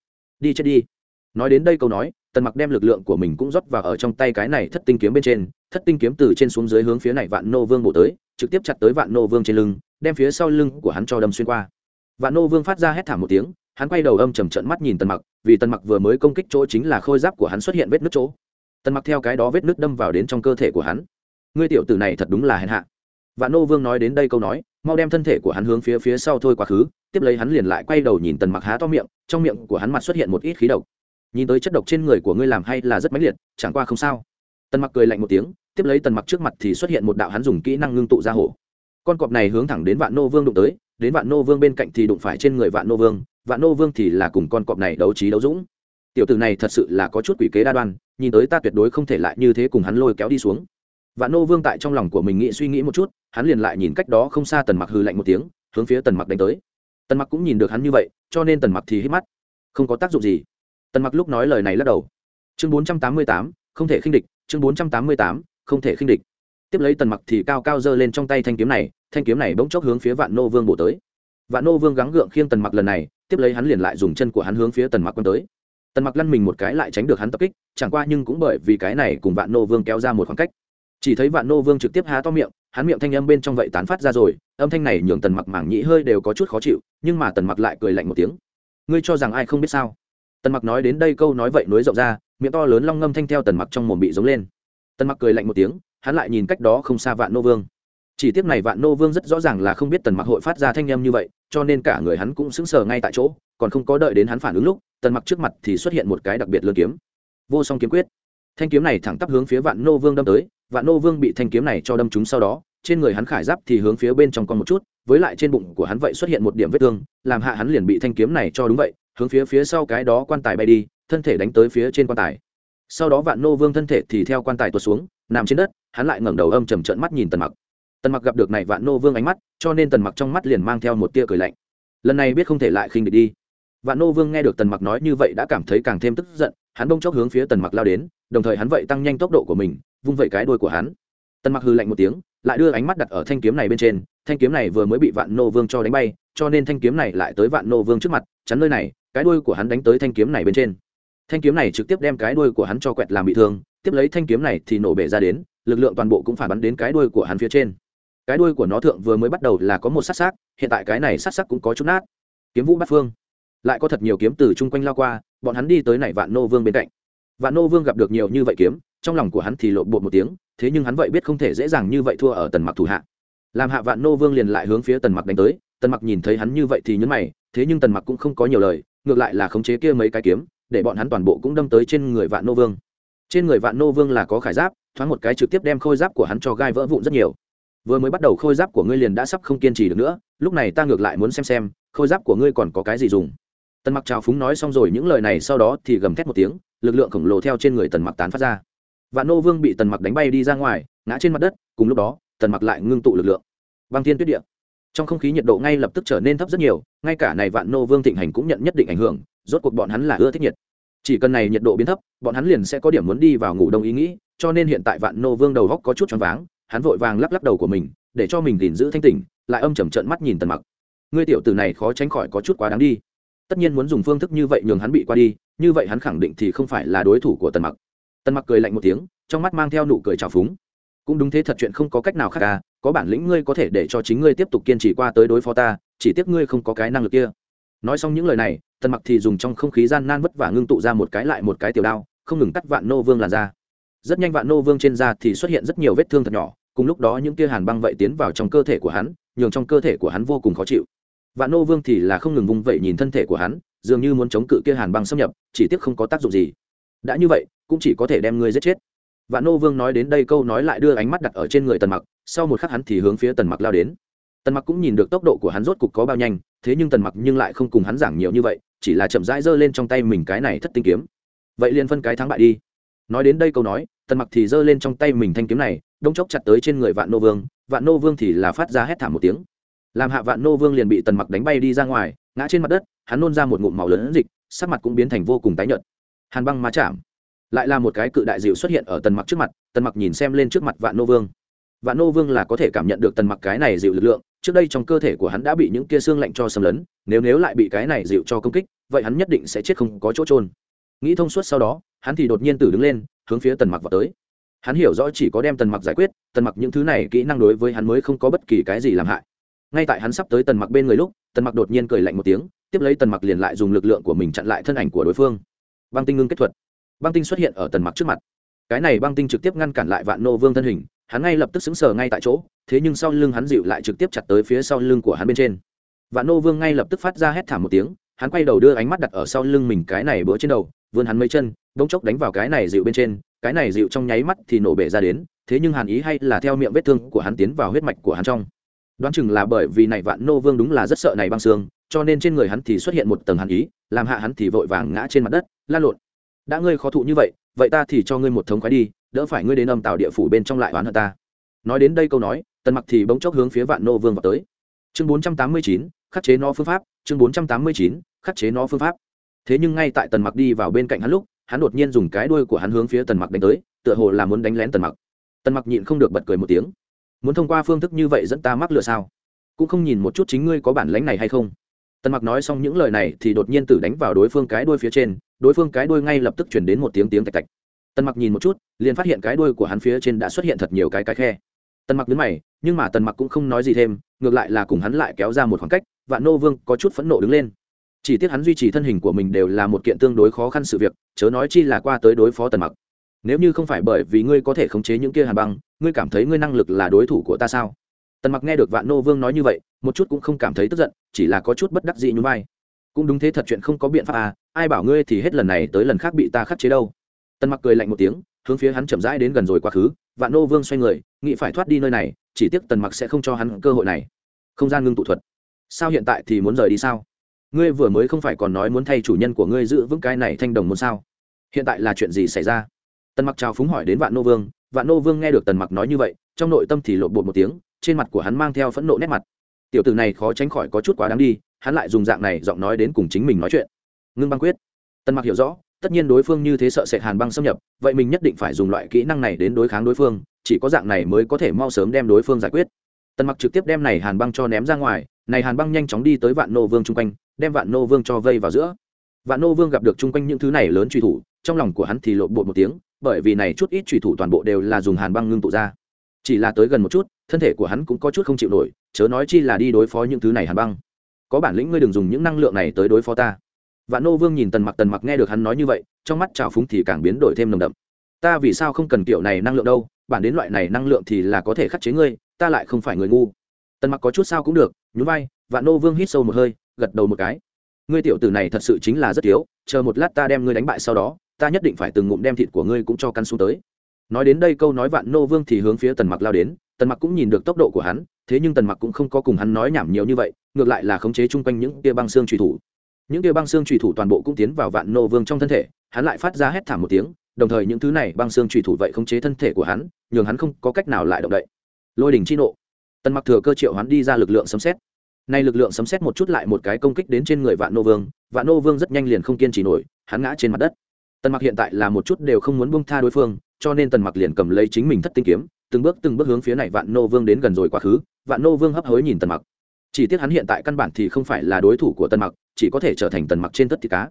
Đi chết đi. Nói đến đây câu nói, tần mặc đem lực lượng của mình cũng rót vào ở trong tay cái này thất tinh kiếm bên trên, thất tinh kiếm từ trên xuống dưới hướng phía này vạn nô vương bổ tới, trực tiếp chặt tới vạn nô vương trên lưng, đem phía sau lưng của hắn cho đâm xuyên qua. Vạn nô vương phát ra hét thảm một tiếng, hắn quay đầu âm trầm trận mắt nhìn tần mặc, vì tần mặc vừa mới công kích chỗ chính là khôi giáp của hắn xuất hiện vết nứt chỗ tần mặc theo cái đó vết nứt đâm vào đến trong cơ thể của hắn. Ngươi tiểu tử này thật đúng là hèn hạ. Vạn nô vương nói đến đây câu nói, mau đem thân thể của hắn hướng phía phía sau thôi quá khứ, tiếp lấy hắn liền lại quay đầu nhìn tần mặc há to miệng, trong miệng của hắn mặt xuất hiện một ít khí độc. Nhìn tới chất độc trên người của ngươi làm hay là rất mãnh liệt, chẳng qua không sao. Tần mặc cười lạnh một tiếng, tiếp lấy tần mặc trước mặt thì xuất hiện một đạo hắn dùng kỹ năng ngưng tụ ra hổ. Con cọp này hướng thẳng đến vạn nô vương đụng tới, đến vạn nô vương bên cạnh thì đụng phải trên người vạn nô vương, vạn nô vương thì là cùng con cọp này đấu trí đấu dũng. Tiểu tử này thật sự là có chút quỷ kế đa đoan nhìn tới ta tuyệt đối không thể lại như thế cùng hắn lôi kéo đi xuống. Vạn nô vương tại trong lòng của mình nghĩ suy nghĩ một chút, hắn liền lại nhìn cách đó không xa tần mặc hư lạnh một tiếng, hướng phía tần mặc đánh tới. Tần mặc cũng nhìn được hắn như vậy, cho nên tần mặc thì hít mắt. Không có tác dụng gì. Tần mặc lúc nói lời này lắc đầu. Chương bốn trăm tám mươi tám, không thể khinh địch, chương bốn trăm tám mươi tám, không thể khinh địch. Tiếp lấy tần mặc thì cao cao giơ lên trong tay thanh kiếm này, thanh kiếm này bỗng chốc hướng phía vạn nô vương bổ tới. Vạn nô vương gắng gượng khiêng tần mặc lần này, tiếp lấy hắn liền lại dùng chân của hắn hướng phía tần mặc quân tới tần mặc lăn mình một cái lại tránh được hắn tập kích, chẳng qua nhưng cũng bởi vì cái này cùng vạn nô vương kéo ra một khoảng cách. Chỉ thấy vạn nô vương trực tiếp há to miệng, hắn miệng thanh âm bên trong vậy tán phát ra rồi, âm thanh này nhường tần mặc mảng nhĩ hơi đều có chút khó chịu, nhưng mà tần mặc lại cười lạnh một tiếng. Ngươi cho rằng ai không biết sao? Tần mặc nói đến đây câu nói vậy nối rộng ra, miệng to lớn long ngâm thanh theo tần mặc trong mồm bị giống lên. Tần mặc cười lạnh một tiếng, hắn lại nhìn cách đó không xa vạn nô vương. Chỉ tiếc này vạn nô vương rất rõ ràng là không biết tần mặc hội phát ra thanh âm như vậy, cho nên cả người hắn cũng sững sờ ngay tại chỗ còn không có đợi đến hắn phản ứng lúc, tần mặc trước mặt thì xuất hiện một cái đặc biệt lớn kiếm. Vô song kiếm quyết. Thanh kiếm này thẳng tắp hướng phía vạn nô vương đâm tới, vạn nô vương bị thanh kiếm này cho đâm trúng sau đó, trên người hắn khải giáp thì hướng phía bên trong con một chút, với lại trên bụng của hắn vậy xuất hiện một điểm vết thương, làm hạ hắn liền bị thanh kiếm này cho đúng vậy, hướng phía phía sau cái đó quan tài bay đi, thân thể đánh tới phía trên quan tài. Sau đó vạn nô vương thân thể thì theo quan tài tuột xuống, nằm trên đất, hắn lại ngẩng đầu âm trầm trợn mắt nhìn tần mặc. Tần mặc gặp được này vạn nô vương ánh mắt, cho nên tần mặc trong mắt liền mang theo một tia cười lạnh. Lần này biết không thể lại khinh địch đi vạn nô vương nghe được tần mặc nói như vậy đã cảm thấy càng thêm tức giận, hắn bỗng chốc hướng phía tần mặc lao đến, đồng thời hắn vậy tăng nhanh tốc độ của mình, vung vậy cái đuôi của hắn. Tần mặc hừ lạnh một tiếng, lại đưa ánh mắt đặt ở thanh kiếm này bên trên, thanh kiếm này vừa mới bị vạn nô vương cho đánh bay, cho nên thanh kiếm này lại tới vạn nô vương trước mặt, chắn nơi này, cái đuôi của hắn đánh tới thanh kiếm này bên trên. Thanh kiếm này trực tiếp đem cái đuôi của hắn cho quẹt làm bị thương, tiếp lấy thanh kiếm này thì nổ bể ra đến, lực lượng toàn bộ cũng phản bắn đến cái đuôi của hắn phía trên. Cái đuôi của nó thượng vừa mới bắt đầu là có một sát sắc hiện tại cái này sát sắc cũng có chút nát. Kiếm vũ bát phương lại có thật nhiều kiếm từ chung quanh lao qua, bọn hắn đi tới này vạn nô vương bên cạnh. Vạn nô vương gặp được nhiều như vậy kiếm, trong lòng của hắn thì lộn bột một tiếng, thế nhưng hắn vậy biết không thể dễ dàng như vậy thua ở tần mặc thủ hạ. Làm hạ vạn nô vương liền lại hướng phía tần mặc đánh tới, tần mặc nhìn thấy hắn như vậy thì nhấn mày, thế nhưng tần mặc cũng không có nhiều lời, ngược lại là khống chế kia mấy cái kiếm, để bọn hắn toàn bộ cũng đâm tới trên người vạn nô vương. Trên người vạn nô vương là có khải giáp, thoáng một cái trực tiếp đem khôi giáp của hắn cho gai vỡ vụn rất nhiều. Vừa mới bắt đầu khôi giáp của ngươi liền đã sắp không kiên trì được nữa, lúc này ta ngược lại muốn xem xem, khôi giáp của ngươi còn có cái gì dùng tần mặc trào phúng nói xong rồi những lời này sau đó thì gầm thét một tiếng, lực lượng khổng lồ theo trên người tần mặc tán phát ra. Vạn nô vương bị tần mặc đánh bay đi ra ngoài, ngã trên mặt đất, cùng lúc đó, tần mặc lại ngưng tụ lực lượng. Băng thiên tuyết địa. Trong không khí nhiệt độ ngay lập tức trở nên thấp rất nhiều, ngay cả này vạn nô vương thịnh hành cũng nhận nhất định ảnh hưởng, rốt cuộc bọn hắn là ưa thích nhiệt. Chỉ cần này nhiệt độ biến thấp, bọn hắn liền sẽ có điểm muốn đi vào ngủ đông ý nghĩ, cho nên hiện tại vạn nô vương đầu góc có chút choáng váng, hắn vội vàng lắc lắc đầu của mình, để cho mình gìn giữ thanh tỉnh, lại âm chầm trợn mắt nhìn tần mặc. Ngươi tiểu tử này khó tránh khỏi có chút quá đáng đi tất nhiên muốn dùng phương thức như vậy nhường hắn bị qua đi, như vậy hắn khẳng định thì không phải là đối thủ của tần mặc. Tần mặc cười lạnh một tiếng, trong mắt mang theo nụ cười trào phúng. Cũng đúng thế thật chuyện không có cách nào khác cả có bản lĩnh ngươi có thể để cho chính ngươi tiếp tục kiên trì qua tới đối phó ta, chỉ tiếc ngươi không có cái năng lực kia. Nói xong những lời này, tần mặc thì dùng trong không khí gian nan vất vả ngưng tụ ra một cái lại một cái tiểu đao, không ngừng cắt vạn nô vương làn ra rất nhanh vạn nô vương trên da thì xuất hiện rất nhiều vết thương thật nhỏ, cùng lúc đó những tia hàn băng vậy tiến vào trong cơ thể của hắn, nhường trong cơ thể của hắn vô cùng khó chịu vạn nô vương thì là không ngừng vung vẫy nhìn thân thể của hắn, dường như muốn chống cự kia hàn băng xâm nhập, chỉ tiếc không có tác dụng gì. Đã như vậy, cũng chỉ có thể đem ngươi giết chết. Vạn nô vương nói đến đây câu nói lại đưa ánh mắt đặt ở trên người tần mặc, sau một khắc hắn thì hướng phía tần mặc lao đến. Tần mặc cũng nhìn được tốc độ của hắn rốt cục có bao nhanh, thế nhưng tần mặc nhưng lại không cùng hắn giảng nhiều như vậy, chỉ là chậm rãi giơ lên trong tay mình cái này thất tinh kiếm. Vậy liền phân cái thắng bại đi. Nói đến đây câu nói, tần mặc thì giơ lên trong tay mình thanh kiếm này, đông chốc chặt tới trên người vạn nô vương. Vạn nô vương thì là phát ra hét thảm một tiếng làm hạ vạn nô vương liền bị tần mặc đánh bay đi ra ngoài, ngã trên mặt đất, hắn nôn ra một ngụm màu lớn dịch, sắc mặt cũng biến thành vô cùng tái nhợt. Hàn băng má chạm. Lại là một cái cự đại dịu xuất hiện ở tần mặc trước mặt, tần mặc nhìn xem lên trước mặt vạn nô vương. Vạn nô vương là có thể cảm nhận được tần mặc cái này dịu lực lượng, trước đây trong cơ thể của hắn đã bị những kia xương lạnh cho xâm lấn, nếu nếu lại bị cái này dịu cho công kích, vậy hắn nhất định sẽ chết không có chỗ trôn nghĩ thông suốt sau đó, hắn thì đột nhiên từ đứng lên, hướng phía tần mặc vào tới. Hắn hiểu rõ chỉ có đem tần mặc giải quyết, tần mặc những thứ này kỹ năng đối với hắn mới không có bất kỳ cái gì làm hại ngay tại hắn sắp tới tần mặc bên người lúc, tần mặc đột nhiên cười lạnh một tiếng, tiếp lấy tần mặc liền lại dùng lực lượng của mình chặn lại thân ảnh của đối phương. Băng tinh ngưng kết thuật. Băng tinh xuất hiện ở tần mặc trước mặt. Cái này băng tinh trực tiếp ngăn cản lại vạn nô vương thân hình, hắn ngay lập tức xứng sờ ngay tại chỗ, thế nhưng sau lưng hắn dịu lại trực tiếp chặt tới phía sau lưng của hắn bên trên. Vạn nô vương ngay lập tức phát ra hét thảm một tiếng, hắn quay đầu đưa ánh mắt đặt ở sau lưng mình cái này bữa trên đầu, vươn hắn mấy chân bỗng chốc đánh vào cái này dịu bên trên, cái này dịu trong nháy mắt thì nổ bể ra đến, thế nhưng hàn ý hay là theo miệng vết thương của hắn tiến vào huyết mạch của hắn trong đoán chừng là bởi vì này vạn nô vương đúng là rất sợ này băng xương cho nên trên người hắn thì xuất hiện một tầng hàn ý làm hạ hắn thì vội vàng ngã trên mặt đất la lộn. Đã ngươi khó thụ như vậy vậy ta thì cho ngươi một thống khoái đi đỡ phải ngươi đến âm tạo địa phủ bên trong lại oán hận ta. Nói đến đây câu nói tần mặc thì bỗng chốc hướng phía vạn nô vương vào tới. Chương 489, khắc chế nó phương pháp chương 489, khắc chế nó phương pháp. Thế nhưng ngay tại tần mặc đi vào bên cạnh hắn lúc hắn đột nhiên dùng cái đuôi của hắn hướng phía tần mặc đánh tới tựa hồ là muốn đánh lén tần mặc. Tần mặc nhịn không được bật cười một tiếng muốn thông qua phương thức như vậy dẫn ta mắc lừa sao? Cũng không nhìn một chút chính ngươi có bản lãnh này hay không? Tần mặc nói xong những lời này thì đột nhiên tử đánh vào đối phương cái đuôi phía trên, đối phương cái đuôi ngay lập tức chuyển đến một tiếng tiếng tạch tạch. Tần mặc nhìn một chút, liền phát hiện cái đuôi của hắn phía trên đã xuất hiện thật nhiều cái cái khe. Tần mặc đứng mày, nhưng mà tần mặc cũng không nói gì thêm, ngược lại là cùng hắn lại kéo ra một khoảng cách, vạn nô vương có chút phẫn nộ đứng lên. Chỉ tiếc hắn duy trì thân hình của mình đều là một kiện tương đối khó khăn sự việc, chớ nói chi là qua tới đối phó tần mặc nếu như không phải bởi vì ngươi có thể khống chế những kia hàn băng, ngươi cảm thấy ngươi năng lực là đối thủ của ta sao? Tần mặc nghe được vạn nô vương nói như vậy, một chút cũng không cảm thấy tức giận, chỉ là có chút bất đắc dĩ như vai. Cũng đúng thế thật chuyện không có biện pháp à ai bảo ngươi thì hết lần này tới lần khác bị ta khắc chế đâu. Tần mặc cười lạnh một tiếng, hướng phía hắn chậm rãi đến gần rồi quá khứ, vạn nô vương xoay người, nghĩ phải thoát đi nơi này, chỉ tiếc tần mặc sẽ không cho hắn cơ hội này. Không gian ngưng tụ thuật. Sao hiện tại thì muốn rời đi sao? Ngươi vừa mới không phải còn nói muốn thay chủ nhân của ngươi giữ vững cái này thanh đồng muốn sao? Hiện tại là chuyện gì xảy ra? Tần mặc chào phúng hỏi đến vạn nô vương, vạn nô vương nghe được tần mặc nói như vậy, trong nội tâm thì lộn bột một tiếng, trên mặt của hắn mang theo phẫn nộ nét mặt. Tiểu tử này khó tránh khỏi có chút quá đáng đi, hắn lại dùng dạng này giọng nói đến cùng chính mình nói chuyện. Ngưng băng quyết. Tần mặc hiểu rõ, tất nhiên đối phương như thế sợ sệt hàn băng xâm nhập, vậy mình nhất định phải dùng loại kỹ năng này đến đối kháng đối phương, chỉ có dạng này mới có thể mau sớm đem đối phương giải quyết. Tần mặc trực tiếp đem này hàn băng cho ném ra ngoài, này hàn băng nhanh chóng đi tới vạn nô vương chung quanh, đem vạn nô vương cho vây vào giữa. Vạn nô vương gặp được chung quanh những thứ này lớn truy thủ, trong lòng của hắn thì lộn bột một tiếng bởi vì này chút ít truy thủ toàn bộ đều là dùng hàn băng ngưng tụ ra. Chỉ là tới gần một chút, thân thể của hắn cũng có chút không chịu nổi, chớ nói chi là đi đối phó những thứ này hàn băng. Có bản lĩnh ngươi đừng dùng những năng lượng này tới đối phó ta. Vạn nô vương nhìn tần mặc tần mặc nghe được hắn nói như vậy, trong mắt trào phúng thì càng biến đổi thêm nồng đậm. Ta vì sao không cần kiểu này năng lượng đâu, bản đến loại này năng lượng thì là có thể khắc chế ngươi, ta lại không phải người ngu. Tần mặc có chút sao cũng được, nhún vai, vạn nô vương hít sâu một hơi, gật đầu một cái. Ngươi tiểu tử này thật sự chính là rất yếu, chờ một lát ta đem ngươi đánh bại sau đó ta nhất định phải từng ngụm đem thịt của ngươi cũng cho căn xuống tới. Nói đến đây câu nói vạn nô vương thì hướng phía tần mặc lao đến, tần mặc cũng nhìn được tốc độ của hắn, thế nhưng tần mặc cũng không có cùng hắn nói nhảm nhiều như vậy, ngược lại là khống chế chung quanh những tia băng xương truy thủ. Những tia băng xương truy thủ toàn bộ cũng tiến vào vạn nô vương trong thân thể, hắn lại phát ra hét thảm một tiếng, đồng thời những thứ này băng xương truy thủ vậy khống chế thân thể của hắn, nhường hắn không có cách nào lại động đậy. Lôi đỉnh chi nộ. Tần mặc thừa cơ triệu hắn đi ra lực lượng sấm xét nay lực lượng sấm xét một chút lại một cái công kích đến trên người vạn nô vương, vạn nô vương rất nhanh liền không kiên trì nổi, hắn ngã trên mặt đất tần mặc hiện tại là một chút đều không muốn buông tha đối phương, cho nên tần mặc liền cầm lấy chính mình thất tinh kiếm, từng bước từng bước hướng phía này vạn nô vương đến gần rồi quá khứ. Vạn nô vương hấp hối nhìn tần mặc. Chỉ tiếc hắn hiện tại căn bản thì không phải là đối thủ của tần mặc, chỉ có thể trở thành tần mặc trên tất thịt cá.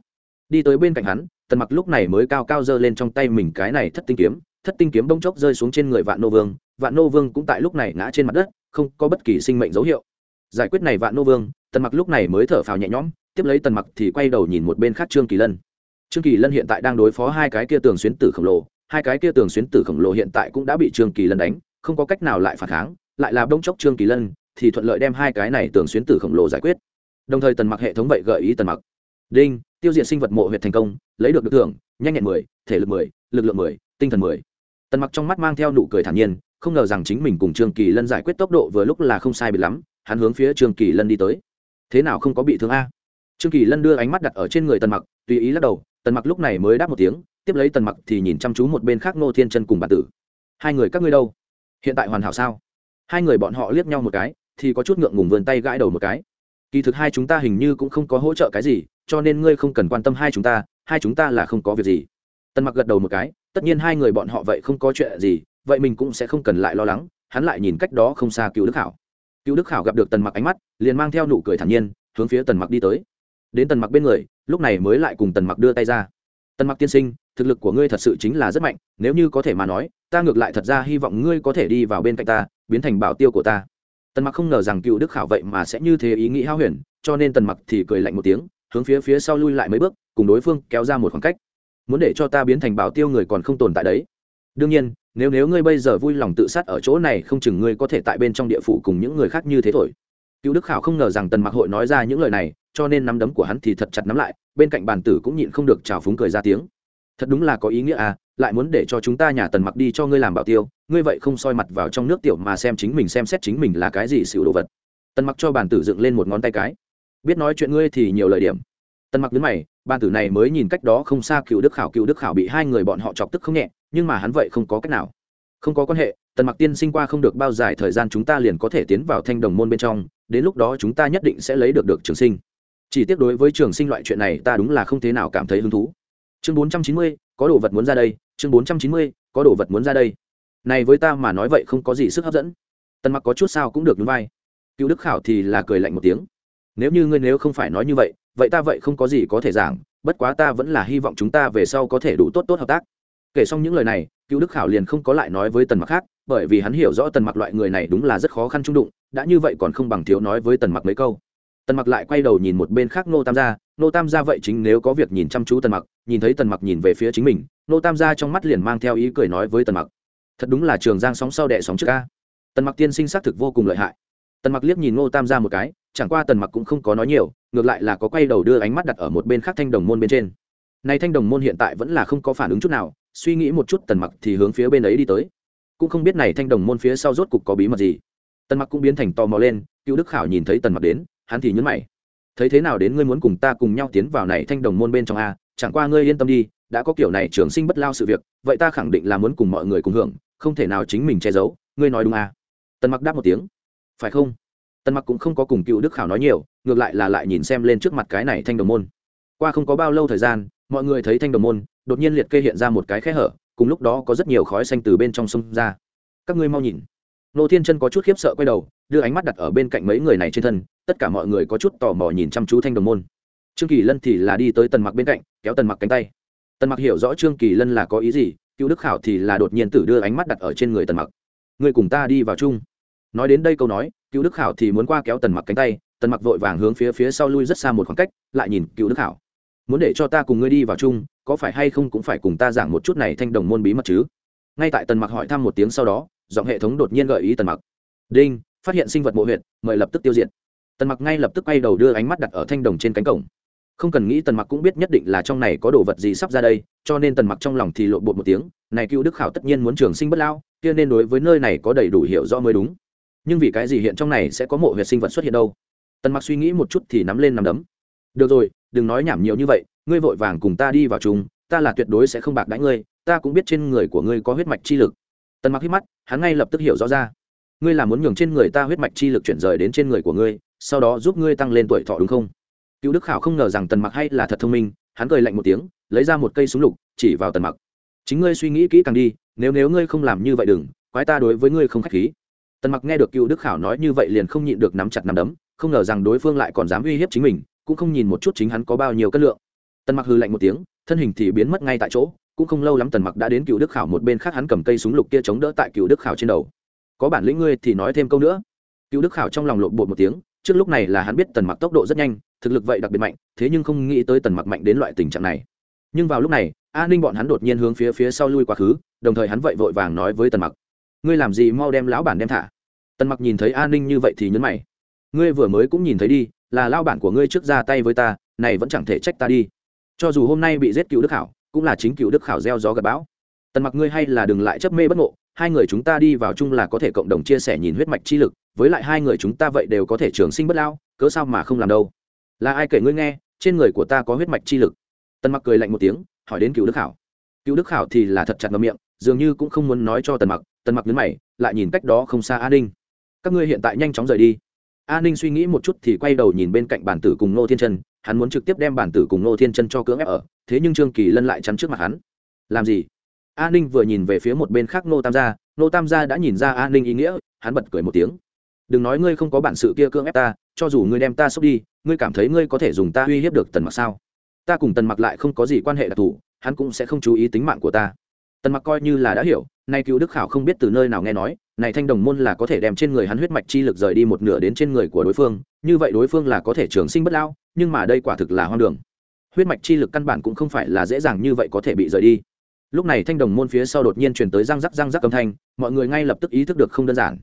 Đi tới bên cạnh hắn, tần mặc lúc này mới cao cao giơ lên trong tay mình cái này thất tinh kiếm. Thất tinh kiếm bông chốc rơi xuống trên người vạn nô vương. Vạn nô vương cũng tại lúc này ngã trên mặt đất, không có bất kỳ sinh mệnh dấu hiệu. Giải quyết này vạn nô vương, tần mặc lúc này mới thở phào nhẹ nhõm, tiếp lấy tần mặc thì quay đầu nhìn một bên khác trương kỳ lân trương kỳ lân hiện tại đang đối phó hai cái kia tường xuyến tử khổng lồ, hai cái kia tường xuyến tử khổng lồ hiện tại cũng đã bị trương kỳ lân đánh, không có cách nào lại phản kháng, lại là đông chốc trương kỳ lân thì thuận lợi đem hai cái này tường xuyến tử khổng lồ giải quyết. Đồng thời tần mặc hệ thống vậy gợi ý tần mặc. Đinh, tiêu diệt sinh vật mộ huyệt thành công, lấy được được thưởng, nhanh nhẹn mười, thể lực mười, lực lượng mười, tinh thần mười. Tần mặc trong mắt mang theo nụ cười thản nhiên, không ngờ rằng chính mình cùng trương kỳ lân giải quyết tốc độ vừa lúc là không sai biệt lắm, hắn hướng phía trương kỳ lân đi tới. Thế nào không có bị thương a? Trương kỳ lân đưa ánh mắt đặt ở trên người tần mặc, tùy ý lắc đầu tần mặc lúc này mới đáp một tiếng, tiếp lấy tần mặc thì nhìn chăm chú một bên khác ngô thiên chân cùng bản tử. Hai người các ngươi đâu? Hiện tại hoàn hảo sao? Hai người bọn họ liếc nhau một cái, thì có chút ngượng ngùng vươn tay gãi đầu một cái. Kỳ thực hai chúng ta hình như cũng không có hỗ trợ cái gì, cho nên ngươi không cần quan tâm hai chúng ta, hai chúng ta là không có việc gì. Tần mặc gật đầu một cái, tất nhiên hai người bọn họ vậy không có chuyện gì, vậy mình cũng sẽ không cần lại lo lắng, hắn lại nhìn cách đó không xa cựu đức hảo. Cựu đức hảo gặp được tần mặc ánh mắt, liền mang theo nụ cười thản nhiên, hướng phía tần mặc đi tới đến tần mặc bên người, lúc này mới lại cùng tần mặc đưa tay ra. Tần mặc tiên sinh, thực lực của ngươi thật sự chính là rất mạnh, nếu như có thể mà nói, ta ngược lại thật ra hy vọng ngươi có thể đi vào bên cạnh ta, biến thành bảo tiêu của ta. Tần mặc không ngờ rằng cựu đức khảo vậy mà sẽ như thế ý nghĩ hao huyền, cho nên tần mặc thì cười lạnh một tiếng, hướng phía phía sau lui lại mấy bước, cùng đối phương kéo ra một khoảng cách. Muốn để cho ta biến thành bảo tiêu người còn không tồn tại đấy. Đương nhiên, nếu nếu ngươi bây giờ vui lòng tự sát ở chỗ này, không chừng ngươi có thể tại bên trong địa phủ cùng những người khác như thế thôi. Cựu đức khảo không ngờ rằng tần mặc hội nói ra những lời này cho nên nắm đấm của hắn thì thật chặt nắm lại, bên cạnh bàn tử cũng nhịn không được trào phúng cười ra tiếng. Thật đúng là có ý nghĩa à lại muốn để cho chúng ta nhà tần mặc đi cho ngươi làm bảo tiêu, ngươi vậy không soi mặt vào trong nước tiểu mà xem chính mình xem xét chính mình là cái gì xỉu đồ vật. Tần mặc cho bàn tử dựng lên một ngón tay cái. Biết nói chuyện ngươi thì nhiều lời điểm. Tần mặc đứng mày, bàn tử này mới nhìn cách đó không xa cựu đức khảo, cựu đức khảo bị hai người bọn họ chọc tức không nhẹ, nhưng mà hắn vậy không có cách nào. Không có quan hệ, tần mặc tiên sinh qua không được bao dài thời gian chúng ta liền có thể tiến vào thanh đồng môn bên trong, đến lúc đó chúng ta nhất định sẽ lấy được được trường sinh chỉ tiếc đối với trường sinh loại chuyện này, ta đúng là không thế nào cảm thấy hứng thú. Chương bốn trăm chín mươi, có đồ vật muốn ra đây. Chương bốn trăm chín mươi, có đồ vật muốn ra đây. Này với ta mà nói vậy không có gì sức hấp dẫn. Tần mặc có chút sao cũng được núi vai. Cựu đức khảo thì là cười lạnh một tiếng. Nếu như ngươi nếu không phải nói như vậy vậy ta vậy không có gì có thể giảng. Bất quá ta vẫn là hy vọng chúng ta về sau có thể đủ tốt tốt hợp tác. Kể xong những lời này, cựu đức khảo liền không có lại nói với tần mặc khác, bởi vì hắn hiểu rõ tần mặc loại người này đúng là rất khó khăn trung đụng, đã như vậy còn không bằng thiếu nói với tần mặc mấy câu tần mặc lại quay đầu nhìn một bên khác nô tam gia. Nô tam gia vậy chính nếu có việc nhìn chăm chú tần mặc, nhìn thấy tần mặc nhìn về phía chính mình nô tam gia trong mắt liền mang theo ý cười nói với tần mặc. Thật đúng là trường giang sóng sau đệ sóng trước ca. Tần mặc tiên sinh xác thực vô cùng lợi hại. Tần mặc liếc nhìn nô tam gia một cái, chẳng qua tần mặc cũng không có nói nhiều, ngược lại là có quay đầu đưa ánh mắt đặt ở một bên khác thanh đồng môn bên trên. Nay thanh đồng môn hiện tại vẫn là không có phản ứng chút nào, suy nghĩ một chút tần mặc thì hướng phía bên ấy đi tới. Cũng không biết này thanh đồng môn phía sau rốt cục có bí mật gì. Tần mặc cũng biến thành tò mò lên, cựu đức khảo nhìn thấy tần mặc đến hắn thì nhấn mày. Thấy thế nào đến ngươi muốn cùng ta cùng nhau tiến vào này thanh đồng môn bên trong a, chẳng qua ngươi yên tâm đi, đã có kiểu này trường sinh bất lao sự việc, vậy ta khẳng định là muốn cùng mọi người cùng hưởng, không thể nào chính mình che giấu, ngươi nói đúng a. Tần mặc đáp một tiếng. Phải không? Tần mặc cũng không có cùng cựu đức khảo nói nhiều, ngược lại là lại nhìn xem lên trước mặt cái này thanh đồng môn. Qua không có bao lâu thời gian, mọi người thấy thanh đồng môn, đột nhiên liệt kê hiện ra một cái khe hở, cùng lúc đó có rất nhiều khói xanh từ bên trong sông ra. Các ngươi mau nhìn nô thiên chân có chút khiếp sợ quay đầu, đưa ánh mắt đặt ở bên cạnh mấy người này trên thân, tất cả mọi người có chút tò mò nhìn chăm chú thanh đồng môn. Trương kỳ lân thì là đi tới tần mặc bên cạnh, kéo tần mặc cánh tay. Tần mặc hiểu rõ trương kỳ lân là có ý gì, cựu đức khảo thì là đột nhiên tử đưa ánh mắt đặt ở trên người tần mặc. Người cùng ta đi vào chung. Nói đến đây câu nói, cựu đức khảo thì muốn qua kéo tần mặc cánh tay, tần mặc vội vàng hướng phía phía sau lui rất xa một khoảng cách, lại nhìn cựu đức khảo. Muốn để cho ta cùng ngươi đi vào chung, có phải hay không cũng phải cùng ta giảng một chút này thanh đồng môn bí mật chứ? Ngay tại tần mặc hỏi thăm một tiếng sau đó giọng hệ thống đột nhiên gợi ý tần mặc. Đinh phát hiện sinh vật mộ huyệt mời lập tức tiêu diệt. Tần mặc ngay lập tức quay đầu đưa ánh mắt đặt ở thanh đồng trên cánh cổng. Không cần nghĩ tần mặc cũng biết nhất định là trong này có đồ vật gì sắp ra đây cho nên tần mặc trong lòng thì lộn bột một tiếng này cựu đức khảo tất nhiên muốn trường sinh bất lao kia nên đối với nơi này có đầy đủ hiểu rõ mới đúng. Nhưng vì cái gì hiện trong này sẽ có mộ huyệt sinh vật xuất hiện đâu? Tần mặc suy nghĩ một chút thì nắm lên nắm đấm. Được rồi đừng nói nhảm nhiều như vậy ngươi vội vàng cùng ta đi vào chúng, ta là tuyệt đối sẽ không bạc đãi ngươi ta cũng biết trên người của ngươi có huyết mạch chi lực tần mặc hít mắt, hắn ngay lập tức hiểu rõ ra. Ngươi là muốn nhường trên người ta huyết mạch chi lực chuyển rời đến trên người của ngươi, sau đó giúp ngươi tăng lên tuổi thọ đúng không? Cựu đức khảo không ngờ rằng tần mặc hay là thật thông minh, hắn cười lạnh một tiếng, lấy ra một cây súng lục, chỉ vào tần mặc. Chính ngươi suy nghĩ kỹ càng đi, nếu nếu ngươi không làm như vậy đừng, quái ta đối với ngươi không k h á c h khí. Tần mặc nghe được cựu đức khảo nói như vậy liền không nhịn được nắm chặt nắm đấm, không ngờ rằng đối phương lại còn dám uy hiếp chính mình, cũng không nhìn một chút chính hắn có bao nhiêu cân lượng. Tần mặc hư lạnh một tiếng, thân hình thì biến mất ngay tại chỗ cũng không lâu lắm tần mặc đã đến cựu đức khảo một bên khác hắn cầm cây súng lục kia chống đỡ tại cựu đức khảo trên đầu. Có bản lĩnh ngươi thì nói thêm câu nữa. Cựu đức khảo trong lòng lộn bột một tiếng, trước lúc này là hắn biết tần mặc tốc độ rất nhanh, thực lực vậy đặc biệt mạnh, thế nhưng không nghĩ tới tần mặc mạnh đến loại tình trạng này. Nhưng vào lúc này an ninh bọn hắn đột nhiên hướng phía phía sau lui quá khứ, đồng thời hắn vậy vội vàng nói với tần mặc, ngươi làm gì mau đem lão bản đem thả? Tần mặc nhìn thấy an ninh như vậy thì nhấn mày, ngươi vừa mới cũng nhìn thấy đi, là lao bản của ngươi trước ra tay với ta, này vẫn chẳng thể trách ta đi. Cho dù hôm nay bị giết cựu đức khảo cũng là chính cựu đức khảo gieo gió gặp bão. Tần mặc ngươi hay là đừng lại chấp mê bất ngộ, hai người chúng ta đi vào chung là có thể cộng đồng chia sẻ nhìn huyết mạch chi lực, với lại hai người chúng ta vậy đều có thể trường sinh bất lao, cớ sao mà không làm đâu? Là ai kể ngươi nghe, trên người của ta có huyết mạch chi lực? Tần mặc cười lạnh một tiếng, hỏi đến cựu đức khảo. Cựu đức khảo thì là thật chặt ngậm miệng, dường như cũng không muốn nói cho tần mặc tần mặc nhấn mày, lại nhìn cách đó không xa an ninh. Các ngươi hiện tại nhanh chóng rời đi. An ninh suy nghĩ một chút thì quay đầu nhìn bên cạnh bản tử cùng nô thiên chân, hắn muốn trực tiếp đem bản tử cùng nô thiên chân cho cưỡng ép ở thế nhưng trương kỳ lân lại chắn trước mặt hắn. Làm gì? An ninh vừa nhìn về phía một bên khác nô tam gia nô tam gia đã nhìn ra an ninh ý nghĩa, hắn bật cười một tiếng. Đừng nói ngươi không có bản sự kia cưỡng ép ta, cho dù ngươi đem ta xốc đi, ngươi cảm thấy ngươi có thể dùng ta uy hiếp được tần mặc sao? Ta cùng tần mặc lại không có gì quan hệ đặc thù, hắn cũng sẽ không chú ý tính mạng của ta. Tần mặc coi như là đã hiểu, nay cứu đức khảo không biết từ nơi nào nghe nói, này thanh đồng môn là có thể đem trên người hắn huyết mạch chi lực rời đi một nửa đến trên người của đối phương, như vậy đối phương là có thể trường sinh bất lao nhưng mà đây quả thực là hoang đường huyết mạch chi lực căn bản cũng không phải là dễ dàng như vậy có thể bị rời đi. Lúc này thanh đồng môn phía sau đột nhiên chuyển tới răng rắc răng rắc âm thanh, mọi người ngay lập tức ý thức được không đơn giản.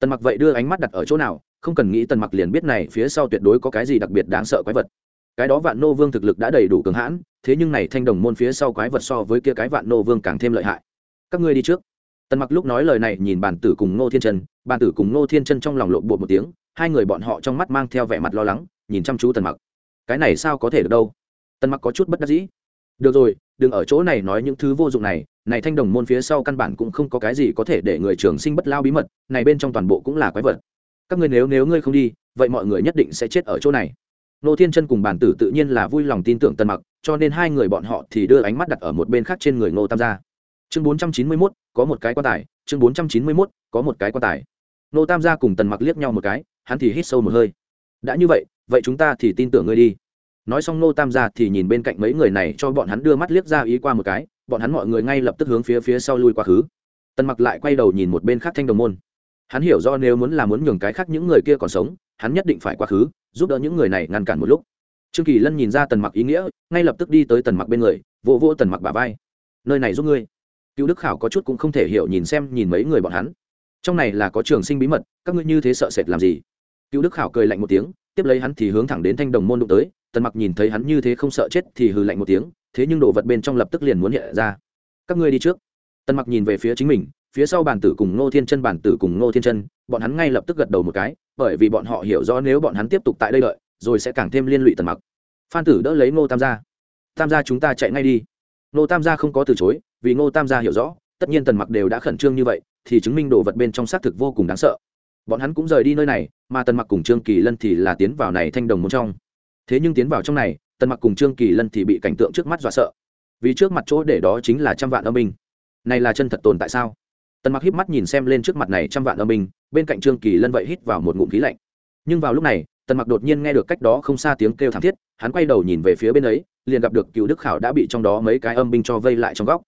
Tần mặc vậy đưa ánh mắt đặt ở chỗ nào, không cần nghĩ tần mặc liền biết này phía sau tuyệt đối có cái gì đặc biệt đáng sợ quái vật. Cái đó vạn nô vương thực lực đã đầy đủ cường hãn, thế nhưng này thanh đồng môn phía sau quái vật so với kia cái vạn nô vương càng thêm lợi hại. Các ngươi đi trước. Tần mặc lúc nói lời này nhìn bản tử cùng ngô thiên chân bản tử cùng ngô thiên chân trong lòng lộn bột một tiếng, hai người bọn họ trong mắt mang theo vẻ mặt lo lắng, nhìn chăm chú tần mặc. Cái này sao có thể được đâu? Tần mặc có chút bất đắc dĩ. Được rồi, đừng ở chỗ này nói những thứ vô dụng này. Này thanh đồng môn phía sau căn bản cũng không có cái gì có thể để người trường sinh bất lao bí mật. Này bên trong toàn bộ cũng là quái vật. Các ngươi nếu nếu ngươi không đi, vậy mọi người nhất định sẽ chết ở chỗ này. Nô thiên chân cùng bản tử tự nhiên là vui lòng tin tưởng Tần mặc, cho nên hai người bọn họ thì đưa ánh mắt đặt ở một bên khác trên người ngô tam gia. Chương bốn trăm chín mươi mốt, có một cái quan tài. Chương bốn trăm chín mươi mốt, có một cái quan tài. Nô tam gia cùng tần mặc liếc nhau một cái, hắn thì hít sâu một hơi. Đã như vậy vậy chúng ta thì tin tưởng ngươi đi nói xong nô tam gia thì nhìn bên cạnh mấy người này cho bọn hắn đưa mắt liếc ra ý qua một cái, bọn hắn mọi người ngay lập tức hướng phía phía sau lui quá khứ. Tần mặc lại quay đầu nhìn một bên khác thanh đồng môn. Hắn hiểu do nếu muốn là muốn nhường cái khác những người kia còn sống, hắn nhất định phải quá khứ, giúp đỡ những người này ngăn cản một lúc. Trương kỳ lân nhìn ra tần mặc ý nghĩa, ngay lập tức đi tới tần mặc bên người, vỗ vỗ tần mặc bà vai. Nơi này giúp ngươi. Cựu đức khảo có chút cũng không thể hiểu nhìn xem nhìn mấy người bọn hắn. Trong này là có trường sinh bí mật, các ngươi như thế sợ sệt làm gì? Cựu đức khảo cười lạnh một tiếng, tiếp lấy hắn thì hướng thẳng đến thanh đồng môn đụng tới tần mặc nhìn thấy hắn như thế không sợ chết thì hừ lạnh một tiếng, thế nhưng đồ vật bên trong lập tức liền muốn hiện ra. Các ngươi đi trước. Tần mặc nhìn về phía chính mình, phía sau bản tử cùng ngô thiên chân bản tử cùng ngô thiên chân, bọn hắn ngay lập tức gật đầu một cái, bởi vì bọn họ hiểu rõ nếu bọn hắn tiếp tục tại đây đợi, rồi sẽ càng thêm liên lụy tần mặc. Phan tử đỡ lấy ngô tam gia. Tam gia chúng ta chạy ngay đi. Ngô tam gia không có từ chối, vì ngô tam gia hiểu rõ, tất nhiên tần mặc đều đã khẩn trương như vậy, thì chứng minh đồ vật bên trong xác thực vô cùng đáng sợ. Bọn hắn cũng rời đi nơi này, mà tần mặc cùng trương kỳ lân thì là tiến vào này thanh đồng một trong thế nhưng tiến vào trong này, tần mặc cùng trương kỳ lân thì bị cảnh tượng trước mắt dọa sợ. Vì trước mặt chỗ để đó chính là trăm vạn âm binh. Này là chân thật tồn tại sao? Tần mặc híp mắt nhìn xem lên trước mặt này trăm vạn âm binh, bên cạnh trương kỳ lân vậy hít vào một ngụm khí lạnh. Nhưng vào lúc này, tần mặc đột nhiên nghe được cách đó không xa tiếng kêu thảm thiết, hắn quay đầu nhìn về phía bên ấy, liền gặp được cựu đức khảo đã bị trong đó mấy cái âm binh cho vây lại trong góc.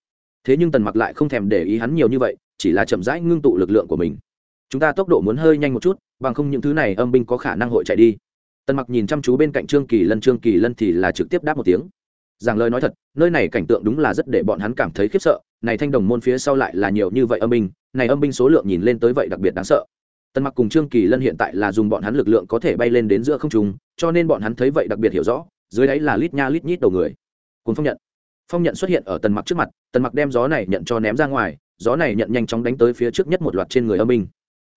Thế nhưng tần mặc lại không thèm để ý hắn nhiều như vậy, chỉ là chậm rãi ngưng tụ lực lượng của mình. Chúng ta tốc độ muốn hơi nhanh một chút, bằng không những thứ này âm binh có khả năng hội chạy đi tần mặc nhìn chăm chú bên cạnh trương kỳ lân, trương kỳ lân thì là trực tiếp đáp một tiếng. Rằng lời nói thật, nơi này cảnh tượng đúng là rất để bọn hắn cảm thấy khiếp sợ, này thanh đồng môn phía sau lại là nhiều như vậy âm binh, này âm binh số lượng nhìn lên tới vậy đặc biệt đáng sợ. Tần mặc cùng trương kỳ lân hiện tại là dùng bọn hắn lực lượng có thể bay lên đến giữa không trung, cho nên bọn hắn thấy vậy đặc biệt hiểu rõ, dưới đáy là lít nha lít nhít đầu người. Cuốn phong nhận. Phong nhận xuất hiện ở tần mặc trước mặt, tần mặc đem gió này nhận cho ném ra ngoài, gió này nhận nhanh chóng đánh tới phía trước nhất một loạt trên người âm binh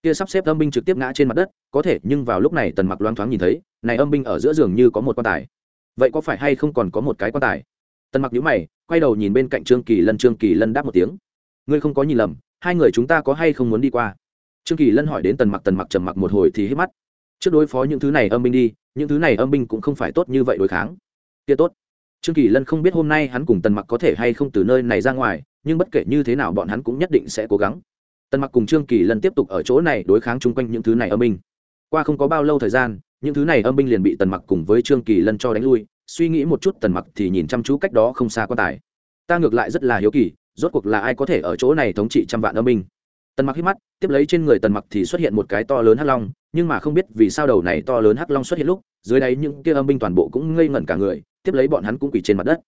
kia sắp xếp âm binh trực tiếp ngã trên mặt đất, có thể, nhưng vào lúc này tần mặc loáng thoáng nhìn thấy, này âm binh ở giữa giường như có một quan tài. Vậy có phải hay không còn có một cái quan tài? Tần mặc nhíu mày, quay đầu nhìn bên cạnh trương kỳ lân, trương kỳ lân đáp một tiếng. Ngươi không có nhìn lầm, hai người chúng ta có hay không muốn đi qua? Trương kỳ lân hỏi đến tần mặc tần mặc trầm mặc một hồi thì hít mắt. Trước đối phó những thứ này âm binh đi, những thứ này âm binh cũng không phải tốt như vậy đối kháng. Kia tốt. Trương kỳ lân không biết hôm nay hắn cùng tần mặc có thể hay không từ nơi này ra ngoài, nhưng bất kể như thế nào bọn hắn cũng nhất định sẽ cố gắng tần mặc cùng trương kỳ lân tiếp tục ở chỗ này đối kháng chung quanh những thứ này âm binh. Qua không có bao lâu thời gian, những thứ này âm binh liền bị tần mặc cùng với trương kỳ lân cho đánh lui, suy nghĩ một chút tần mặc thì nhìn chăm chú cách đó không xa quan tài. Ta ngược lại rất là hiếu kỳ, rốt cuộc là ai có thể ở chỗ này thống trị trăm vạn âm binh? Tần mặc hít mắt, tiếp lấy trên người tần mặc thì xuất hiện một cái to lớn hắc long, nhưng mà không biết vì sao đầu này to lớn hắc long xuất hiện lúc, dưới đáy những kia âm binh toàn bộ cũng ngây ngẩn cả người, tiếp lấy bọn hắn cũng quỳ trên mặt đất.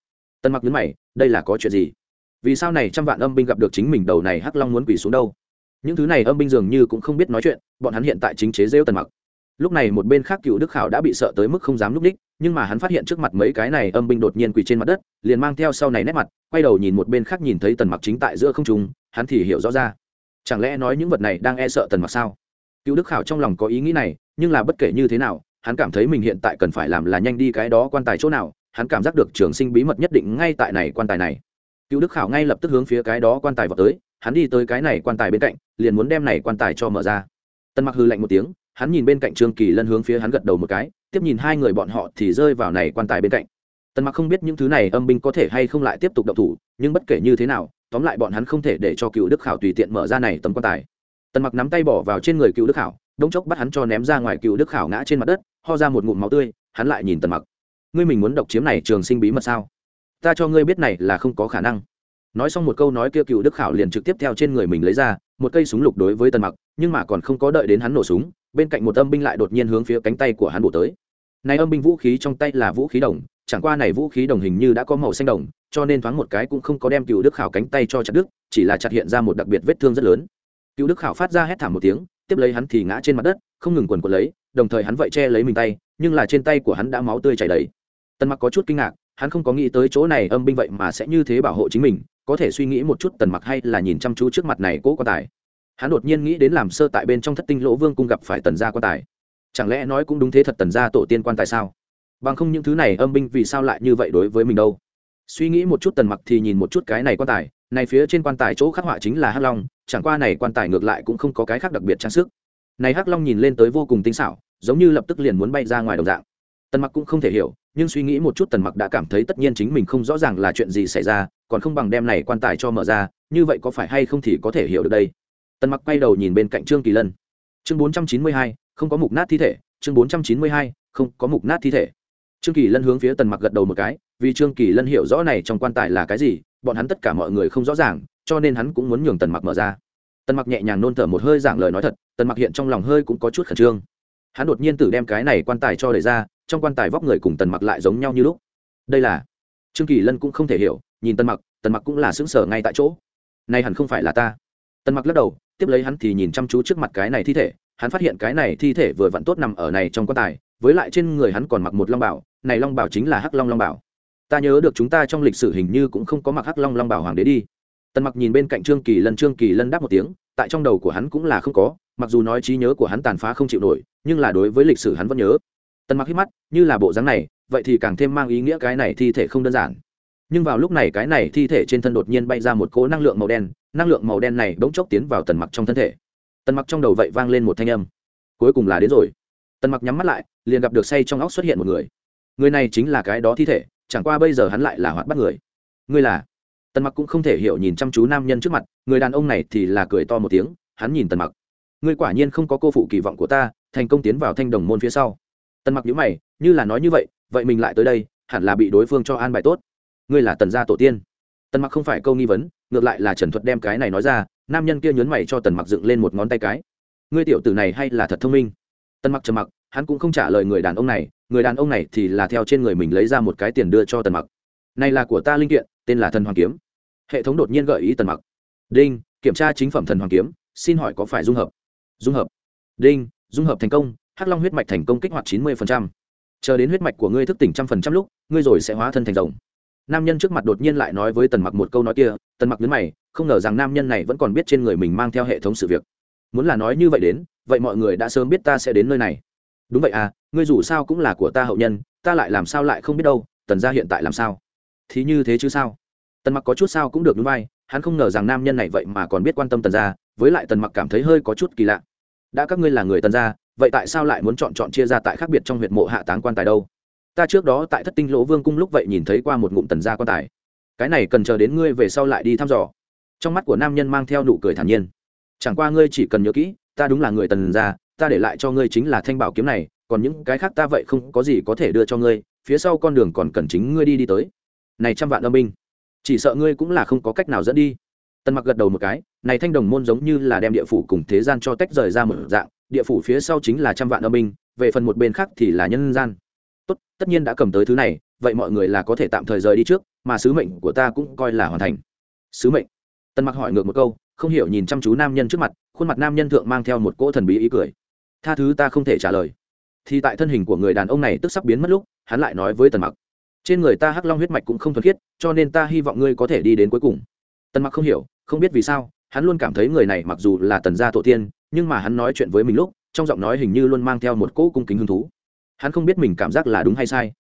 Tần mặc nhấn mày, đây là có chuyện gì? Vì sao này trăm vạn âm binh gặp được chính mình đầu này hắc long muốn quỳ xuống đâu? Những thứ này âm binh dường như cũng không biết nói chuyện, bọn hắn hiện tại chính chế rêu tần mặc. Lúc này một bên khác cựu đức khảo đã bị sợ tới mức không dám núp ních nhưng mà hắn phát hiện trước mặt mấy cái này âm binh đột nhiên quỳ trên mặt đất, liền mang theo sau này nét mặt, quay đầu nhìn một bên khác nhìn thấy tần mặc chính tại giữa không trung, hắn thì hiểu rõ ra. Chẳng lẽ nói những vật này đang e sợ tần mặc sao? Cựu đức khảo trong lòng có ý nghĩ này, nhưng là bất kể như thế nào, hắn cảm thấy mình hiện tại cần phải làm là nhanh đi cái đó quan tài chỗ nào, hắn cảm giác được trường sinh bí mật nhất định ngay tại này quan tài này. Cựu đức khảo ngay lập tức hướng phía cái đó quan tài vào tới hắn đi tới cái này quan tài bên cạnh, liền muốn đem này quan tài cho mở ra. Tần mặc hư lạnh một tiếng, hắn nhìn bên cạnh trương kỳ lân hướng phía hắn gật đầu một cái, tiếp nhìn hai người bọn họ thì rơi vào này quan tài bên cạnh. Tần mặc không biết những thứ này âm binh có thể hay không lại tiếp tục động thủ, nhưng bất kể như thế nào, tóm lại bọn hắn không thể để cho cựu đức khảo tùy tiện mở ra này tấm quan tài. Tần mặc nắm tay bỏ vào trên người cựu đức khảo, đống chốc bắt hắn cho ném ra ngoài cựu đức khảo ngã trên mặt đất, ho ra một ngụm máu tươi, hắn lại nhìn tần mặc. Ngươi mình muốn độc chiếm này trường sinh bí mật sao? Ta cho ngươi biết này là không có khả năng nói xong một câu nói kia cựu đức khảo liền trực tiếp theo trên người mình lấy ra, một cây súng lục đối với tần mặc, nhưng mà còn không có đợi đến hắn nổ súng, bên cạnh một âm binh lại đột nhiên hướng phía cánh tay của hắn bổ tới. Này âm binh vũ khí trong tay là vũ khí đồng, chẳng qua này vũ khí đồng hình như đã có màu xanh đồng, cho nên thoáng một cái cũng không có đem cựu đức khảo cánh tay cho chặt đức chỉ là chặt hiện ra một đặc biệt vết thương rất lớn. Cựu đức khảo phát ra hét thảm một tiếng, tiếp lấy hắn thì ngã trên mặt đất, không ngừng quần quần lấy, đồng thời hắn vậy che lấy mình tay, nhưng là trên tay của hắn đã máu tươi chảy đầy. Tần mặc có chút kinh ngạc, hắn không có nghĩ tới chỗ này âm binh vậy mà sẽ như thế bảo hộ chính mình có thể suy nghĩ một chút tần mặc hay là nhìn chăm chú trước mặt này cố quan tài. Hắn đột nhiên nghĩ đến làm sơ tại bên trong thất tinh lỗ vương cung gặp phải tần gia quan tài. Chẳng lẽ nói cũng đúng thế thật tần gia tổ tiên quan tài sao? Bằng không những thứ này âm binh vì sao lại như vậy đối với mình đâu? Suy nghĩ một chút tần mặc thì nhìn một chút cái này quan tài. Này phía trên quan tài chỗ khắc họa chính là hắc long, chẳng qua này quan tài ngược lại cũng không có cái khác đặc biệt trang sức. Này hắc long nhìn lên tới vô cùng tinh xảo, giống như lập tức liền muốn bay ra ngoài đồng dạng. Tần mặc cũng không thể hiểu, nhưng suy nghĩ một chút tần mặc đã cảm thấy tất nhiên chính mình không rõ ràng là chuyện gì xảy ra còn không bằng đem này quan tài cho mở ra như vậy có phải hay không thì có thể hiểu được đây. Tần mặc quay đầu nhìn bên cạnh trương kỳ lân. Chương 492, không có mục nát thi thể. Chương 492, không có mục nát thi thể. Trương kỳ lân hướng phía tần mặc gật đầu một cái vì trương kỳ lân hiểu rõ này trong quan tài là cái gì bọn hắn tất cả mọi người không rõ ràng cho nên hắn cũng muốn nhường tần mặc mở ra. Tần mặc nhẹ nhàng nôn thở một hơi giảng lời nói thật tần mặc hiện trong lòng hơi cũng có chút khẩn trương. Hắn đột nhiên tự đem cái này quan tài cho đẩy ra trong quan tài vóc người cùng tần mặc lại giống nhau như lúc. Đây là trương kỳ lân cũng không thể hiểu nhìn tần mặc tần mặc cũng là xứng sở ngay tại chỗ. Nay hẳn không phải là ta. Tần mặc lắc đầu, tiếp lấy hắn thì nhìn chăm chú trước mặt cái này thi thể. Hắn phát hiện cái này thi thể vừa vặn tốt nằm ở này trong quan tài, với lại trên người hắn còn mặc một long bảo. Này long bảo chính là hắc long long bảo. Ta nhớ được chúng ta trong lịch sử hình như cũng không có mặc hắc long long bảo hoàng đế đi. Tần mặc nhìn bên cạnh trương kỳ lân, trương kỳ lân đáp một tiếng, tại trong đầu của hắn cũng là không có, mặc dù nói trí nhớ của hắn tàn phá không chịu nổi, nhưng là đối với lịch sử hắn vẫn nhớ. Tần mặc hít mắt, như là bộ dáng này, vậy thì càng thêm mang ý nghĩa cái này thi thể không đơn giản nhưng vào lúc này cái này thi thể trên thân đột nhiên bay ra một cỗ năng lượng màu đen, năng lượng màu đen này bỗng chốc tiến vào tần mặc trong thân thể. Tần mặc trong đầu vậy vang lên một thanh âm. Cuối cùng là đến rồi. Tần mặc nhắm mắt lại, liền gặp được say trong óc xuất hiện một người. Người này chính là cái đó thi thể, chẳng qua bây giờ hắn lại là hoạt bắt người. Ngươi là? Tần mặc cũng không thể hiểu nhìn chăm chú nam nhân trước mặt, người đàn ông này thì là cười to một tiếng, hắn nhìn tần mặc. Ngươi quả nhiên không có cô phụ kỳ vọng của ta, thành công tiến vào thanh đồng môn phía sau. Tần mặc nhữ mày, như là nói như vậy vậy mình lại tới đây, hẳn là bị đối phương cho an bài tốt ngươi là tần gia tổ tiên. Tần mặc không phải câu nghi vấn, ngược lại là trần thuật đem cái này nói ra, nam nhân kia nhớn mày cho tần mặc dựng lên một ngón tay cái. Ngươi tiểu tử này hay là thật thông minh? Tần mặc trầm mặc, hắn cũng không trả lời người đàn ông này, người đàn ông này thì là theo trên người mình lấy ra một cái tiền đưa cho tần mặc. Này là của ta linh kiện, tên là thần hoàng kiếm. Hệ thống đột nhiên gợi ý tần mặc. Đinh, kiểm tra chính phẩm thần hoàng kiếm, xin hỏi có phải dung hợp? Dung hợp. Đinh, dung hợp thành công, hắc long huyết mạch thành công kích hoạt chín mươi chờ đến huyết mạch của ngươi thức tỉnh trăm phần trăm lúc, ngươi rồi sẽ hóa thân thành rồng nam nhân trước mặt đột nhiên lại nói với tần mặc một câu nói kia, tần mặc nhấn mày, không ngờ rằng nam nhân này vẫn còn biết trên người mình mang theo hệ thống sự việc. Muốn là nói như vậy đến, vậy mọi người đã sớm biết ta sẽ đến nơi này. Đúng vậy à ngươi dù sao cũng là của ta hậu nhân, ta lại làm sao lại không biết đâu, tần gia hiện tại làm sao? Thì như thế chứ sao? Tần mặc có chút sao cũng được đúng vai, hắn không ngờ rằng nam nhân này vậy mà còn biết quan tâm tần gia, với lại tần mặc cảm thấy hơi có chút kỳ lạ. Đã các ngươi là người tần gia, vậy tại sao lại muốn chọn chọn chia ra tại khác biệt trong huyệt mộ hạ táng quan tài đâu? Ta trước đó tại thất tinh lỗ vương cung lúc vậy nhìn thấy qua một ngụm tần gia quan tài. Cái này cần chờ đến ngươi về sau lại đi thăm dò. Trong mắt của nam nhân mang theo nụ cười thản nhiên. Chẳng qua ngươi chỉ cần nhớ kỹ, ta đúng là người tần gia, ta để lại cho ngươi chính là thanh bảo kiếm này, còn những cái khác ta vậy không có gì có thể đưa cho ngươi, phía sau con đường còn cần chính ngươi đi đi tới. Này trăm vạn âm binh, chỉ sợ ngươi cũng là không có cách nào dẫn đi. Tần mặc gật đầu một cái, này thanh đồng môn giống như là đem địa phủ cùng thế gian cho tách rời ra một dạng, địa phủ phía sau chính là trăm vạn âm binh, về phần một bên khác thì là nhân gian tốt, tất nhiên đã cầm tới thứ này, vậy mọi người là có thể tạm thời rời đi trước, mà sứ mệnh của ta cũng coi là hoàn thành. Sứ mệnh? Tần mặc hỏi ngược một câu, không hiểu nhìn chăm chú nam nhân trước mặt, khuôn mặt nam nhân thượng mang theo một cỗ thần bí ý cười. Tha thứ ta không thể trả lời. Thì tại thân hình của người đàn ông này tức sắp biến mất lúc, hắn lại nói với tần mặc. Trên người ta hắc long huyết mạch cũng không thuần khiết, cho nên ta hy vọng ngươi có thể đi đến cuối cùng. Tần mặc không hiểu, không biết vì sao, hắn luôn cảm thấy người này mặc dù là tần gia tổ tiên, nhưng mà hắn nói chuyện với mình lúc, trong giọng nói hình như luôn mang theo một cỗ cung kính hứng thú hắn không biết mình cảm giác là đúng hay sai.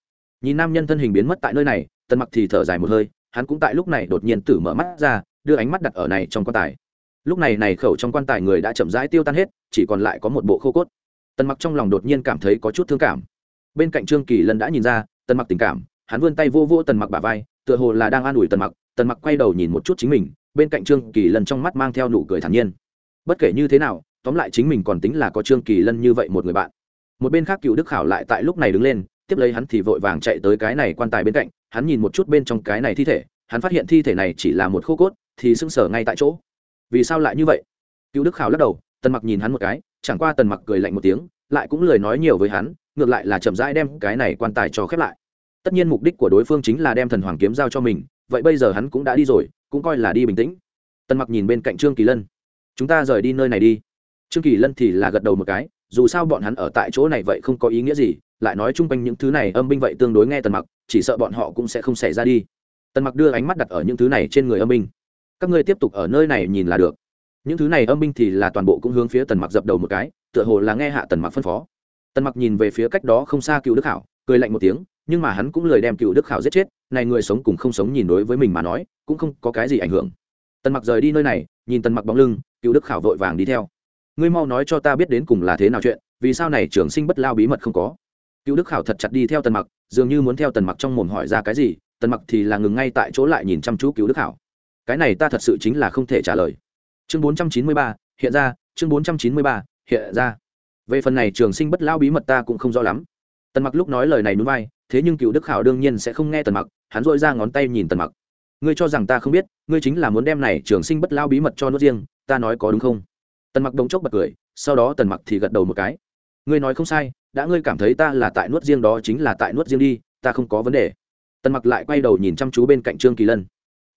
Nhìn nam nhân thân hình biến mất tại nơi này, tần mặc thì thở dài một hơi, hắn cũng tại lúc này đột nhiên tử mở mắt ra, đưa ánh mắt đặt ở này trong quan tài. Lúc này này khẩu trong quan tài người đã chậm rãi tiêu tan hết, chỉ còn lại có một bộ khô cốt. Tần mặc trong lòng đột nhiên cảm thấy có chút thương cảm. Bên cạnh trương kỳ lân đã nhìn ra, tần mặc tình cảm, hắn vươn tay vô vô tần mặc bả vai, tựa hồ là đang an ủi tần mặc. Tần mặc quay đầu nhìn một chút chính mình, bên cạnh trương kỳ lân trong mắt mang theo nụ cười thản nhiên. Bất kể như thế nào, tóm lại chính mình còn tính là có trương kỳ lân như vậy một người bạn một bên khác cựu đức khảo lại tại lúc này đứng lên, tiếp lấy hắn thì vội vàng chạy tới cái này quan tài bên cạnh, hắn nhìn một chút bên trong cái này thi thể, hắn phát hiện thi thể này chỉ là một khô cốt, thì sưng sở ngay tại chỗ. Vì sao lại như vậy? Cựu đức khảo lắc đầu, tần mặc nhìn hắn một cái, chẳng qua tần mặc cười lạnh một tiếng, lại cũng lời nói nhiều với hắn, ngược lại là chậm rãi đem cái này quan tài cho khép lại. Tất nhiên mục đích của đối phương chính là đem thần hoàng kiếm giao cho mình, vậy bây giờ hắn cũng đã đi rồi, cũng coi là đi bình tĩnh. Tần mặc nhìn bên cạnh trương kỳ lân. Chúng ta rời đi nơi này đi. Trương kỳ lân thì là gật đầu một cái dù sao bọn hắn ở tại chỗ này vậy không có ý nghĩa gì, lại nói chung quanh những thứ này âm binh vậy tương đối nghe tần mặc, chỉ sợ bọn họ cũng sẽ không xảy ra đi. Tần mặc đưa ánh mắt đặt ở những thứ này trên người âm binh. Các ngươi tiếp tục ở nơi này nhìn là được. Những thứ này âm binh thì là toàn bộ cũng hướng phía tần mặc dập đầu một cái, tựa hồ là nghe hạ tần mặc phân phó. Tần mặc nhìn về phía cách đó không xa cựu đức hảo, cười lạnh một tiếng, nhưng mà hắn cũng lời đem cựu đức hảo giết chết, này người sống cùng không sống nhìn đối với mình mà nói, cũng không có cái gì ảnh hưởng. Tần mặc rời đi nơi này, nhìn tần mặc bóng lưng, cựu đức khảo vội vàng đi theo ngươi mau nói cho ta biết đến cùng là thế nào chuyện vì sao này trường sinh bất lao bí mật không có? Cựu đức khảo thật chặt đi theo tần mặc dường như muốn theo tần mặc trong mồm hỏi ra cái gì tần mặc thì là ngừng ngay tại chỗ lại nhìn chăm chú cựu đức khảo. Cái này ta thật sự chính là không thể trả lời. Chương 493, hiện ra chương 493, hiện ra. Về phần này trường sinh bất lao bí mật ta cũng không rõ lắm. Tần mặc lúc nói lời này núi vai thế nhưng cựu đức khảo đương nhiên sẽ không nghe tần mặc hắn dội ra ngón tay nhìn tần mặc. Ngươi cho rằng ta không biết ngươi chính là muốn đem này trường sinh bất lao bí mật cho nước riêng ta nói có đúng không? Tần mặc đống chốc bật cười, sau đó tần mặc thì gật đầu một cái. Ngươi nói không sai, đã ngươi cảm thấy ta là tại nuốt riêng đó chính là tại nuốt riêng đi, ta không có vấn đề. Tần mặc lại quay đầu nhìn chăm chú bên cạnh trương kỳ lân.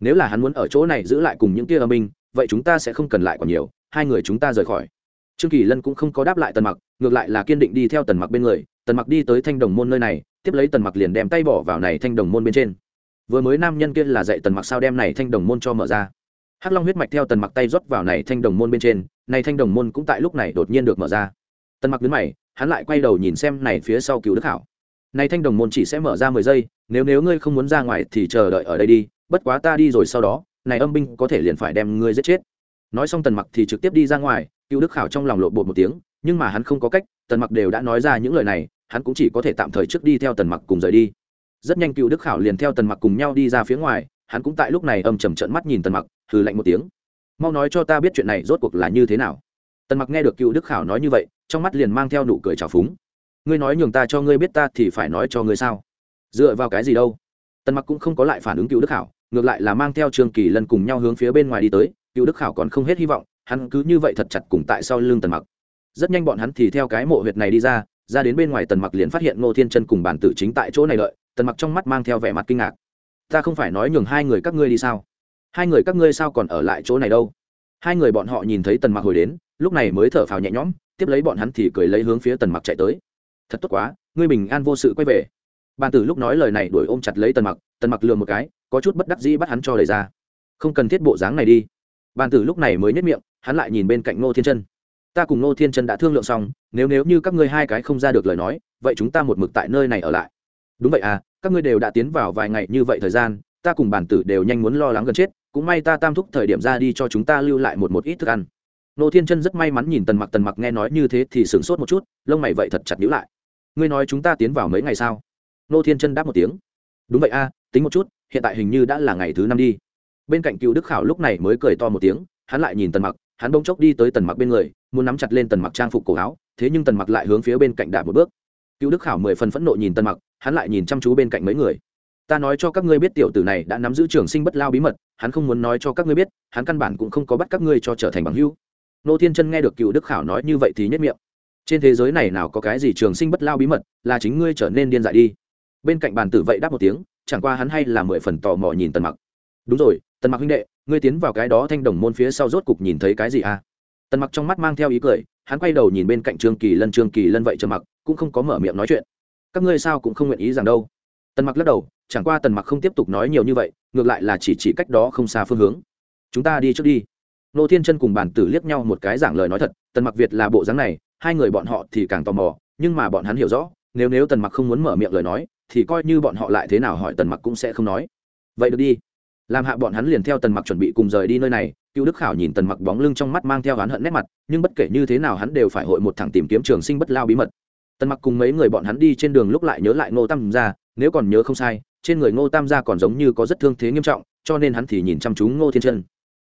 Nếu là hắn muốn ở chỗ này giữ lại cùng những kia âm minh vậy chúng ta sẽ không cần lại còn nhiều, hai người chúng ta rời khỏi. Trương kỳ lân cũng không có đáp lại tần mặc, ngược lại là kiên định đi theo tần mặc bên người. Tần mặc đi tới thanh đồng môn nơi này, tiếp lấy tần mặc liền đem tay bỏ vào này thanh đồng môn bên trên. Vừa mới nam nhân kia là dạy tần mặc sao đem này thanh đồng môn cho mở ra hắc long huyết mạch theo tần mặc tay rót vào này thanh đồng môn bên trên, này thanh đồng môn cũng tại lúc này đột nhiên được mở ra. Tần mặc đứng mày, hắn lại quay đầu nhìn xem này phía sau cứu đức hảo. Này thanh đồng môn chỉ sẽ mở ra mười giây, nếu nếu ngươi không muốn ra ngoài thì chờ đợi ở đây đi, bất quá ta đi rồi sau đó, này âm binh có thể liền phải đem ngươi giết chết. Nói xong tần mặc thì trực tiếp đi ra ngoài cứu đức khảo trong lòng lộ bột một tiếng, nhưng mà hắn không có cách, tần mặc đều đã nói ra những lời này, hắn cũng chỉ có thể tạm thời trước đi theo tần mặc cùng rời đi. Rất nhanh cựu đức khảo liền theo tần mặc cùng nhau đi ra phía ngoài hắn cũng tại lúc này âm trầm trận mắt nhìn tần mặc, hừ lạnh một tiếng. Mau nói cho ta biết chuyện này rốt cuộc là như thế nào. Tần mặc nghe được cựu đức khảo nói như vậy, trong mắt liền mang theo nụ cười trào phúng. Ngươi nói nhường ta cho ngươi biết ta thì phải nói cho ngươi sao? Dựa vào cái gì đâu? Tần mặc cũng không có lại phản ứng cựu đức khảo, ngược lại là mang theo trương kỳ lân cùng nhau hướng phía bên ngoài đi tới. Cựu đức khảo còn không hết hy vọng, hắn cứ như vậy thật chặt cùng tại sau lưng tần mặc. Rất nhanh bọn hắn thì theo cái mộ huyệt này đi ra ra đến bên ngoài tần mặc liền phát hiện ngô thiên chân cùng bản tử chính tại chỗ này đợi. Tần mặc trong mắt mang theo vẻ mặt kinh ngạc ta không phải nói nhường hai người các ngươi đi sao? Hai người các ngươi sao còn ở lại chỗ này đâu? Hai người bọn họ nhìn thấy tần mặc hồi đến, lúc này mới thở phào nhẹ nhõm, tiếp lấy bọn hắn thì cười lấy hướng phía tần mặc chạy tới. Thật tốt quá, ngươi bình an vô sự quay về. Bàn tử lúc nói lời này đuổi ôm chặt lấy tần mặc tần mặc lừa một cái, có chút bất đắc dĩ bắt hắn cho lời ra. Không cần thiết bộ dáng này đi. Bàn tử lúc này mới nhất miệng, hắn lại nhìn bên cạnh ngô thiên chân. Ta cùng ngô thiên chân đã thương lượng xong, nếu nếu như các ngươi hai cái không ra được lời nói, vậy chúng ta một mực tại nơi này ở lại đúng vậy à các ngươi đều đã tiến vào vài ngày như vậy thời gian, ta cùng bản tử đều nhanh muốn lo lắng gần chết, cũng may ta tam thúc thời điểm ra đi cho chúng ta lưu lại một một ít thức ăn. Nô thiên chân rất may mắn nhìn tần mặc tần mặc nghe nói như thế thì sửng sốt một chút, lông mày vậy thật chặt nhữ lại. Ngươi nói chúng ta tiến vào mấy ngày sao? Nô thiên chân đáp một tiếng. Đúng vậy a tính một chút, hiện tại hình như đã là ngày thứ năm đi. Bên cạnh cựu đức khảo lúc này mới cười to một tiếng, hắn lại nhìn tần mặc, hắn bỗng chốc đi tới tần mặc bên người, muốn nắm chặt lên tần mặc trang phục cổ áo, thế nhưng tần mặc lại hướng phía bên cạnh đạp một bước. Cựu đức khảo mười phần phẫn nộ nhìn tần mặc hắn lại nhìn chăm chú bên cạnh mấy người. Ta nói cho các ngươi biết tiểu tử này đã nắm giữ trường sinh bất lao bí mật, hắn không muốn nói cho các ngươi biết, hắn căn bản cũng không có bắt các ngươi cho trở thành bằng hữu. Nô thiên chân nghe được cựu đức khảo nói như vậy thì nhất miệng. Trên thế giới này nào có cái gì trường sinh bất lao bí mật, là chính ngươi trở nên điên dại đi. Bên cạnh bàn tử vậy đáp một tiếng, chẳng qua hắn hay là mười phần tò mò nhìn tần mặc. Đúng rồi, tần mặc huynh đệ, ngươi tiến vào cái đó thanh đồng môn phía sau rốt cục nhìn thấy cái gì à? Tần mặc trong mắt mang theo ý cười, hắn quay đầu nhìn bên cạnh trương kỳ lân, trương kỳ lân vậy trầm mặc, cũng không có mở miệng nói chuyện các ngươi sao cũng không nguyện ý rằng đâu. Tần mặc lắc đầu, chẳng qua tần mặc không tiếp tục nói nhiều như vậy, ngược lại là chỉ chỉ cách đó không xa phương hướng. Chúng ta đi trước đi. Nô thiên chân cùng bản tử liếc nhau một cái giảng lời nói thật, tần mặc việt là bộ dáng này, hai người bọn họ thì càng tò mò, nhưng mà bọn hắn hiểu rõ, nếu nếu tần mặc không muốn mở miệng lời nói, thì coi như bọn họ lại thế nào hỏi tần mặc cũng sẽ không nói. Vậy được đi. Làm hạ bọn hắn liền theo tần mặc chuẩn bị cùng rời đi nơi này, cựu đức khảo nhìn tần mặc bóng lưng trong mắt mang theo oán hận nét mặt, nhưng bất kể như thế nào hắn đều phải hội một thẳng tìm kiếm trường sinh bất lao bí mật tần mặc cùng mấy người bọn hắn đi trên đường lúc lại nhớ lại ngô tam gia, nếu còn nhớ không sai, trên người ngô tam gia còn giống như có rất thương thế nghiêm trọng, cho nên hắn thì nhìn chăm chú ngô thiên chân.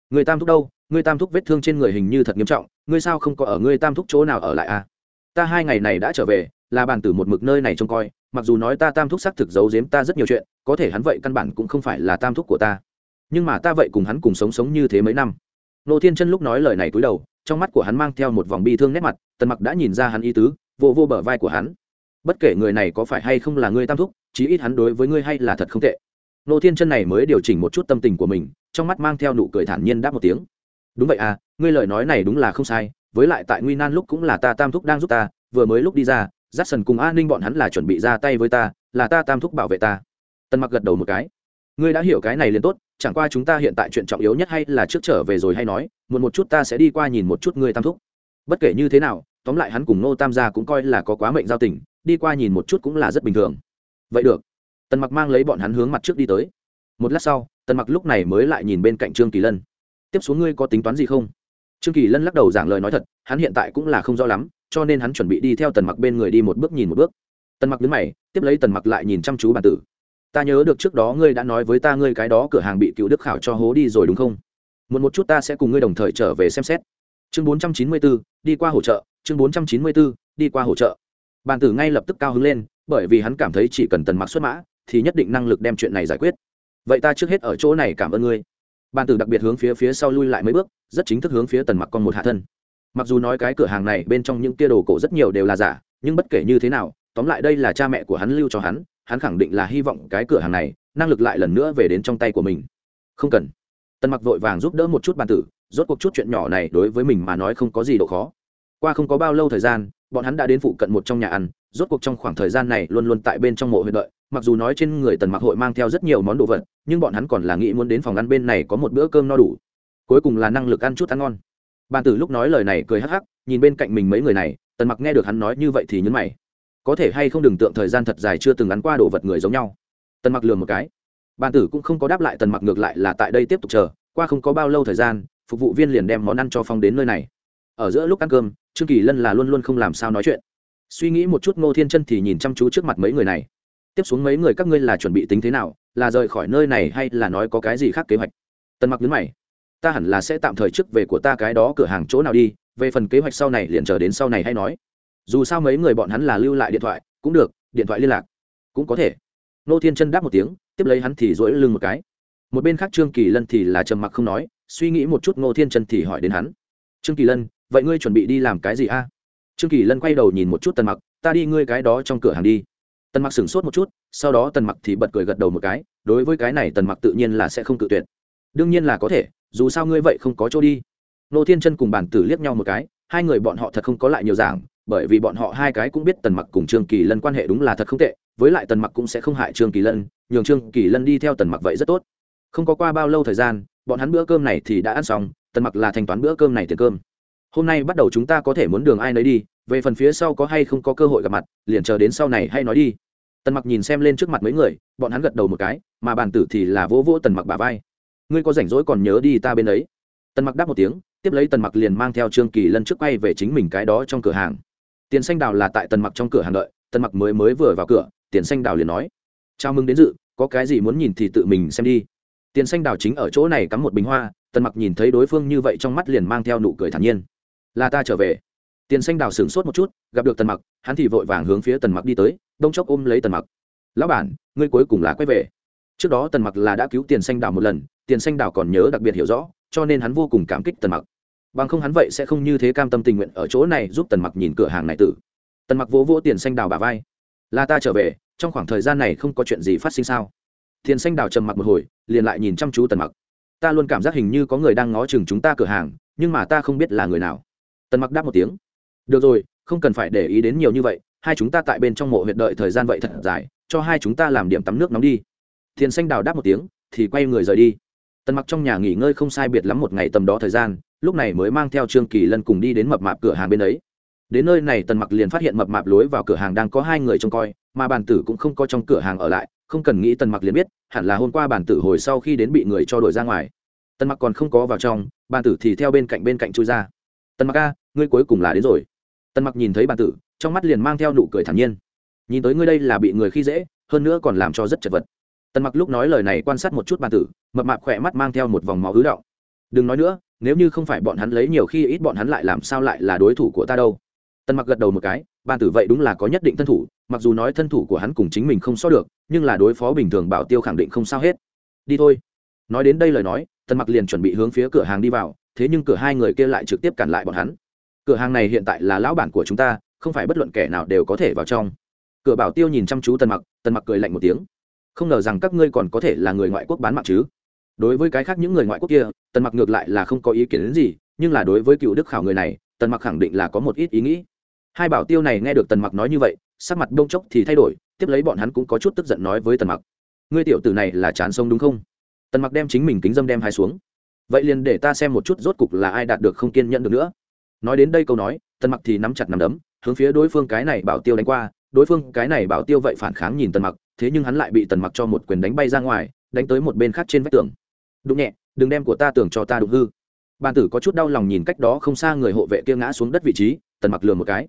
Người tam thúc đâu? Người tam thúc vết thương trên người hình như thật nghiêm trọng, ngươi sao không có ở ngươi tam thúc chỗ nào ở lại à? Ta hai ngày này đã trở về, là bàn tử một mực nơi này trông coi, mặc dù nói ta tam thúc xác thực giấu giếm ta rất nhiều chuyện, có thể hắn vậy căn bản cũng không phải là tam thúc của ta. Nhưng mà ta vậy cùng hắn cùng sống sống như thế mấy năm. Nô thiên chân lúc nói lời này cúi đầu, trong mắt của hắn mang theo một vòng bi thương nét mặt, tần mặc đã nhìn ra hắn ý tứ vô vô bờ vai của hắn. Bất kể người này có phải hay không là ngươi tam thúc, chí ít hắn đối với ngươi hay là thật không tệ. Nô thiên chân này mới điều chỉnh một chút tâm tình của mình, trong mắt mang theo nụ cười thản nhiên đáp một tiếng. Đúng vậy à ngươi lời nói này đúng là không sai, với lại tại nguy nan lúc cũng là ta tam thúc đang giúp ta, vừa mới lúc đi ra giắt sần cùng an ninh bọn hắn là chuẩn bị ra tay với ta, là ta tam thúc bảo vệ ta. Tần mặc gật đầu một cái. Ngươi đã hiểu cái này liền tốt, chẳng qua chúng ta hiện tại chuyện trọng yếu nhất hay là trước trở về rồi hay nói, muộn một chút ta sẽ đi qua nhìn một chút ngươi tam thúc. Bất kể như thế nào tóm lại hắn cùng nô tam gia cũng coi là có quá mệnh giao tình đi qua nhìn một chút cũng là rất bình thường. Vậy được. Tần mặc mang lấy bọn hắn hướng mặt trước đi tới. Một lát sau tần mặc lúc này mới lại nhìn bên cạnh trương kỳ lân. Tiếp xuống ngươi có tính toán gì không? Trương kỳ lân lắc đầu giảng lời nói thật hắn hiện tại cũng là không rõ lắm cho nên hắn chuẩn bị đi theo tần mặc bên người đi một bước nhìn một bước. Tần mặc đứng mày tiếp lấy tần mặc lại nhìn chăm chú bản tử. Ta nhớ được trước đó ngươi đã nói với ta ngươi cái đó cửa hàng bị cựu đức khảo cho hố đi rồi đúng không? Một một chút ta sẽ cùng ngươi đồng thời trở về xem xét. Chương bốn trăm chín mươi 494, đi qua hỗ trợ chương bốn trăm chín mươi 494, đi qua hỗ trợ. Bàn tử ngay lập tức cao hứng lên bởi vì hắn cảm thấy chỉ cần tần mặc xuất mã thì nhất định năng lực đem chuyện này giải quyết. Vậy ta trước hết ở chỗ này cảm ơn ngươi. Bàn tử đặc biệt hướng phía phía sau lui lại mấy bước rất chính thức hướng phía tần mặc con một hạ thân. Mặc dù nói cái cửa hàng này bên trong những tia đồ cổ rất nhiều đều là giả nhưng bất kể như thế nào tóm lại đây là cha mẹ của hắn lưu cho hắn hắn khẳng định là hy vọng cái cửa hàng này năng lực lại lần nữa về đến trong tay của mình. Không cần. Tần mặc vội vàng giúp đỡ một chút bàn tử rốt cuộc chút chuyện nhỏ này đối với mình mà nói không có gì độ khó qua không có bao lâu thời gian, bọn hắn đã đến phụ cận một trong nhà ăn, rốt cuộc trong khoảng thời gian này luôn luôn tại bên trong mộ huyện đợi, mặc dù nói trên người tần mặc hội mang theo rất nhiều món đồ vật, nhưng bọn hắn còn là nghĩ muốn đến phòng ăn bên này có một bữa cơm no đủ. Cuối cùng là năng lực ăn chút ăn ngon. Bàn tử lúc nói lời này cười hắc hắc, nhìn bên cạnh mình mấy người này, tần mặc nghe được hắn nói như vậy thì nhấn mày. Có thể hay không đừng tượng thời gian thật dài chưa từng ăn qua đồ vật người giống nhau. Tần mặc lườm một cái. Bàn tử cũng không có đáp lại tần mặc ngược lại là tại đây tiếp tục chờ, qua không có bao lâu thời gian, phục vụ viên liền đem món ăn cho phong đến nơi này. Ở giữa lúc ăn cơm trương kỳ lân là luôn luôn không làm sao nói chuyện. Suy nghĩ một chút, ngô thiên chân thì nhìn chăm chú trước mặt mấy người này. Tiếp xuống mấy người các ngươi là chuẩn bị tính thế nào? Là rời khỏi nơi này hay là nói có cái gì khác kế hoạch? Tần mặc nhấn mày. Ta hẳn là sẽ tạm thời trước về của ta cái đó cửa hàng chỗ nào đi, về phần kế hoạch sau này liền chờ đến sau này hay nói. Dù sao mấy người bọn hắn là lưu lại điện thoại, cũng được, điện thoại liên lạc. Cũng có thể. Nô thiên chân đáp một tiếng, tiếp lấy hắn thì dỗi lưng một cái. Một bên khác trương kỳ lân thì là trầm mặc không nói, suy nghĩ một chút, ngô thiên chân thì hỏi đến hắn. Trương kỳ lân vậy ngươi chuẩn bị đi làm cái gì a? Trương kỳ lân quay đầu nhìn một chút tần mặc, ta đi ngươi cái đó trong cửa hàng đi. Tần mặc sửng sốt một chút, sau đó tần mặc thì bật cười gật đầu một cái, đối với cái này tần mặc tự nhiên là sẽ không cự tuyệt. Đương nhiên là có thể, dù sao ngươi vậy không có chỗ đi. Nô thiên chân cùng bản tử liếc nhau một cái, hai người bọn họ thật không có lại nhiều giảng, bởi vì bọn họ hai cái cũng biết tần mặc cùng trương kỳ lân quan hệ đúng là thật không tệ, với lại tần mặc cũng sẽ không hại trương kỳ lân, nhường trương kỳ lân đi theo tần mặc vậy rất tốt. Không có qua bao lâu thời gian, bọn hắn bữa cơm này thì đã ăn xong, tần mặc là thanh toán bữa cơm này tiền cơm hôm nay bắt đầu chúng ta có thể muốn đường ai nấy đi, về phần phía sau có hay không có cơ hội gặp mặt, liền chờ đến sau này hay nói đi. Tần mặc nhìn xem lên trước mặt mấy người, bọn hắn gật đầu một cái, mà bàn tử thì là vỗ vỗ tần mặc bà vai. Ngươi có rảnh rỗi còn nhớ đi ta bên ấy. Tần mặc đáp một tiếng, tiếp lấy tần mặc liền mang theo trương kỳ lân trước quay về chính mình cái đó trong cửa hàng. Tiền xanh đào là tại tần mặc trong cửa hàng đợi, tần mặc mới mới vừa vào cửa, tiền xanh đào liền nói, chào mừng đến dự, có cái gì muốn nhìn thì tự mình xem đi. Tiền xanh đào chính ở chỗ này cắm một bình hoa, tần mặc nhìn thấy đối phương như vậy trong mắt liền mang theo nụ cười thản nhiên là ta trở về. Tiền xanh đào sửng sốt một chút, gặp được tần mặc, hắn thì vội vàng hướng phía tần mặc đi tới, đông chốc ôm lấy tần mặc. Lão bản, ngươi cuối cùng là quay về. Trước đó tần mặc là đã cứu tiền xanh đào một lần, tiền xanh đào còn nhớ đặc biệt hiểu rõ, cho nên hắn vô cùng cảm kích tần mặc. Bằng không hắn vậy sẽ không như thế cam tâm tình nguyện ở chỗ này giúp tần mặc nhìn cửa hàng này tử. Tần mặc vỗ vỗ tiền xanh đào bà vai. Là ta trở về, trong khoảng thời gian này không có chuyện gì phát sinh sao? Tiền xanh đào trầm mặc một hồi, liền lại nhìn chăm chú tần mặc. Ta luôn cảm giác hình như có người đang ngó chừng chúng ta cửa hàng, nhưng mà ta không biết là người nào tần mặc đáp một tiếng. Được rồi, không cần phải để ý đến nhiều như vậy, hai chúng ta tại bên trong mộ huyện đợi thời gian vậy thật dài, cho hai chúng ta làm điểm tắm nước nóng đi. Thiền xanh đào đáp một tiếng, thì quay người rời đi. Tần mặc trong nhà nghỉ ngơi không sai biệt lắm một ngày tầm đó thời gian, lúc này mới mang theo trương kỳ lân cùng đi đến mập mạp cửa hàng bên ấy. Đến nơi này tần mặc liền phát hiện mập mạp lối vào cửa hàng đang có hai người trông coi, mà bàn tử cũng không có trong cửa hàng ở lại, không cần nghĩ tần mặc liền biết, hẳn là hôm qua bàn tử hồi sau khi đến bị người cho đuổi ra ngoài. Tần mặc còn không có vào trong, bàn tử thì theo bên cạnh bên cạnh chui ra tần mặc a, ngươi cuối cùng là đến rồi. Tần mặc nhìn thấy bàn tử, trong mắt liền mang theo nụ cười thản nhiên. Nhìn tới ngươi đây là bị người khi dễ, hơn nữa còn làm cho rất chật vật. Tần mặc lúc nói lời này quan sát một chút bàn tử, mập mạp khỏe mắt mang theo một vòng máu ứ động. Đừng nói nữa, nếu như không phải bọn hắn lấy nhiều khi ít bọn hắn lại làm sao lại là đối thủ của ta đâu. Tần mặc gật đầu một cái bàn tử vậy đúng là có nhất định thân thủ, mặc dù nói thân thủ của hắn cùng chính mình không so được, nhưng là đối phó bình thường bảo tiêu khẳng định không sao hết. Đi thôi. Nói đến đây lời nói, tần mặc liền chuẩn bị hướng phía cửa hàng đi vào thế nhưng cửa hai người kia lại trực tiếp cản lại bọn hắn. Cửa hàng này hiện tại là lão bản của chúng ta, không phải bất luận kẻ nào đều có thể vào trong. Cửa bảo tiêu nhìn chăm chú tần mặc tần mặc cười lạnh một tiếng. Không ngờ rằng các ngươi còn có thể là người ngoại quốc bán mạng chứ? Đối với cái khác những người ngoại quốc kia, tần mặc ngược lại là không có ý kiến đến gì, nhưng là đối với cựu đức khảo người này, tần mặc khẳng định là có một ít ý nghĩ. Hai bảo tiêu này nghe được tần mặc nói như vậy, sắc mặt đông chốc thì thay đổi, tiếp lấy bọn hắn cũng có chút tức giận nói với tần mặc. Ngươi tiểu tử này là chán sông đúng không? Tần mặc đem chính mình kính dâm đem hai xuống vậy liền để ta xem một chút rốt cục là ai đạt được không kiên nhẫn được nữa. Nói đến đây câu nói, tần mặc thì nắm chặt nắm đấm, hướng phía đối phương cái này bảo tiêu đánh qua. Đối phương cái này bảo tiêu vậy phản kháng nhìn tần mặc, thế nhưng hắn lại bị tần mặc cho một quyền đánh bay ra ngoài, đánh tới một bên khác trên vách tường. Đụng nhẹ, đừng đem của ta tưởng cho ta đụng hư. Bàn tử có chút đau lòng nhìn cách đó không xa người hộ vệ kia ngã xuống đất vị trí, tần mặc lừa một cái.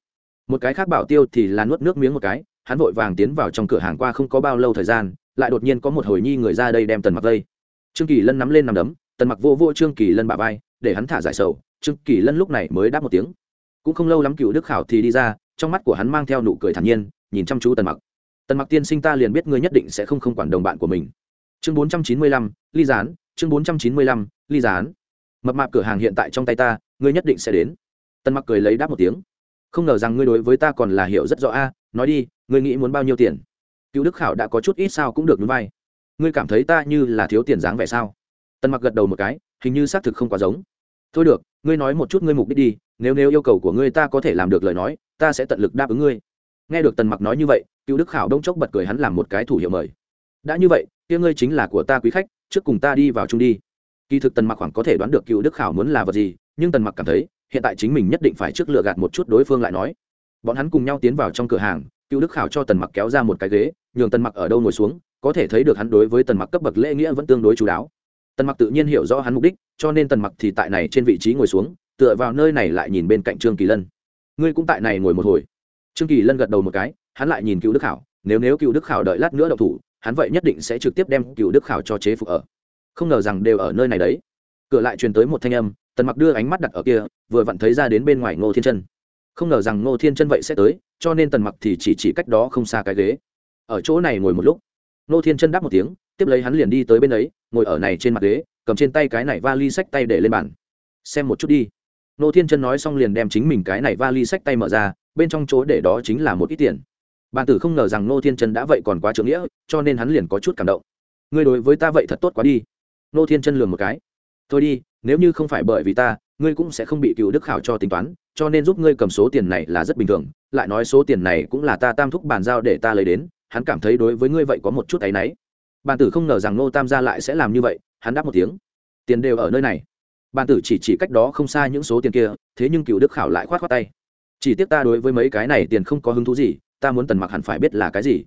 Một cái khác bảo tiêu thì là nuốt nước miếng một cái, hắn vội vàng tiến vào trong cửa hàng qua không có bao lâu thời gian, lại đột nhiên có một hồi nhi người ra đây đem tần mặc vây. Trương kỳ lân nắm lên nằm đấm tần mặc vô vô trương kỳ lân bà vai để hắn thả giải sầu trương kỳ lân lúc này mới đáp một tiếng. Cũng không lâu lắm cựu đức khảo thì đi ra trong mắt của hắn mang theo nụ cười thản nhiên nhìn chăm chú tần mặc. Tần mặc tiên sinh ta liền biết ngươi nhất định sẽ không không quản đồng bạn của mình. Chương 495, ly gián chương 495, ly gián. Mập mạp cửa hàng hiện tại trong tay ta ngươi nhất định sẽ đến. Tần mặc cười lấy đáp một tiếng. Không ngờ rằng ngươi đối với ta còn là hiểu rất rõ a nói đi ngươi nghĩ muốn bao nhiêu tiền? Cựu đức khảo đã có chút ít sao cũng được núi vai. Ngươi cảm thấy ta như là thiếu tiền dáng vẻ sao? Tần mặc gật đầu một cái, hình như xác thực không quá giống. Thôi được, ngươi nói một chút ngươi mục đích đi, nếu nếu yêu cầu của ngươi ta có thể làm được lời nói, ta sẽ tận lực đáp ứng ngươi. Nghe được tần mặc nói như vậy, cựu đức khảo đông chốc bật cười hắn làm một cái thủ hiệu mời. Đã như vậy, kia ngươi chính là của ta quý khách, trước cùng ta đi vào chung đi. Kỳ thực tần mặc khoảng có thể đoán được cựu đức khảo muốn là vật gì, nhưng tần mặc cảm thấy, hiện tại chính mình nhất định phải trước lựa gạt một chút đối phương lại nói. Bọn hắn cùng nhau tiến vào trong cửa hàng, cựu đức khảo cho tần mặc kéo ra một cái ghế, nhường tần mặc ở đâu ngồi xuống, có thể thấy được hắn đối với tần mặc cấp bậc lễ nghĩa vẫn tương đối chú đáo tần mặc tự nhiên hiểu rõ hắn mục đích, cho nên tần mặc thì tại này trên vị trí ngồi xuống, tựa vào nơi này lại nhìn bên cạnh trương kỳ lân. Ngươi cũng tại này ngồi một hồi. Trương kỳ lân gật đầu một cái, hắn lại nhìn cựu đức khảo, nếu nếu cựu đức khảo đợi lát nữa đậu thủ, hắn vậy nhất định sẽ trực tiếp đem cựu đức khảo cho chế phục ở. Không ngờ rằng đều ở nơi này đấy. Cửa lại truyền tới một thanh âm, tần mặc đưa ánh mắt đặt ở kia, vừa vặn thấy ra đến bên ngoài ngô thiên chân. Không ngờ rằng ngô thiên chân vậy sẽ tới, cho nên tần mặc thì chỉ chỉ cách đó không xa cái ghế. Ở chỗ này ngồi một lúc. Ngô thiên chân đáp một tiếng tiếp lấy hắn liền đi tới bên ấy, ngồi ở này trên mặt ghế, cầm trên tay cái này vali sách tay để lên bàn. Xem một chút đi. Nô thiên chân nói xong liền đem chính mình cái này vali sách tay mở ra, bên trong chỗ để đó chính là một ít tiền. Bàn tử không ngờ rằng Nô thiên chân đã vậy còn quá trưởng nghĩa, cho nên hắn liền có chút cảm động. Ngươi đối với ta vậy thật tốt quá đi. Nô thiên chân lường một cái. Thôi đi, nếu như không phải bởi vì ta, ngươi cũng sẽ không bị cựu đức khảo cho tính toán, cho nên giúp ngươi cầm số tiền này là rất bình thường, lại nói số tiền này cũng là ta tam thúc bàn giao để ta lấy đến, hắn cảm thấy đối với ngươi vậy có một chút áy náy bàn tử không ngờ rằng nô tam gia lại sẽ làm như vậy, hắn đáp một tiếng. Tiền đều ở nơi này. Bàn tử chỉ chỉ cách đó không xa những số tiền kia, thế nhưng cựu đức khảo lại khoát khoát tay. Chỉ tiếc ta đối với mấy cái này tiền không có hứng thú gì, ta muốn tần mặc hẳn phải biết là cái gì.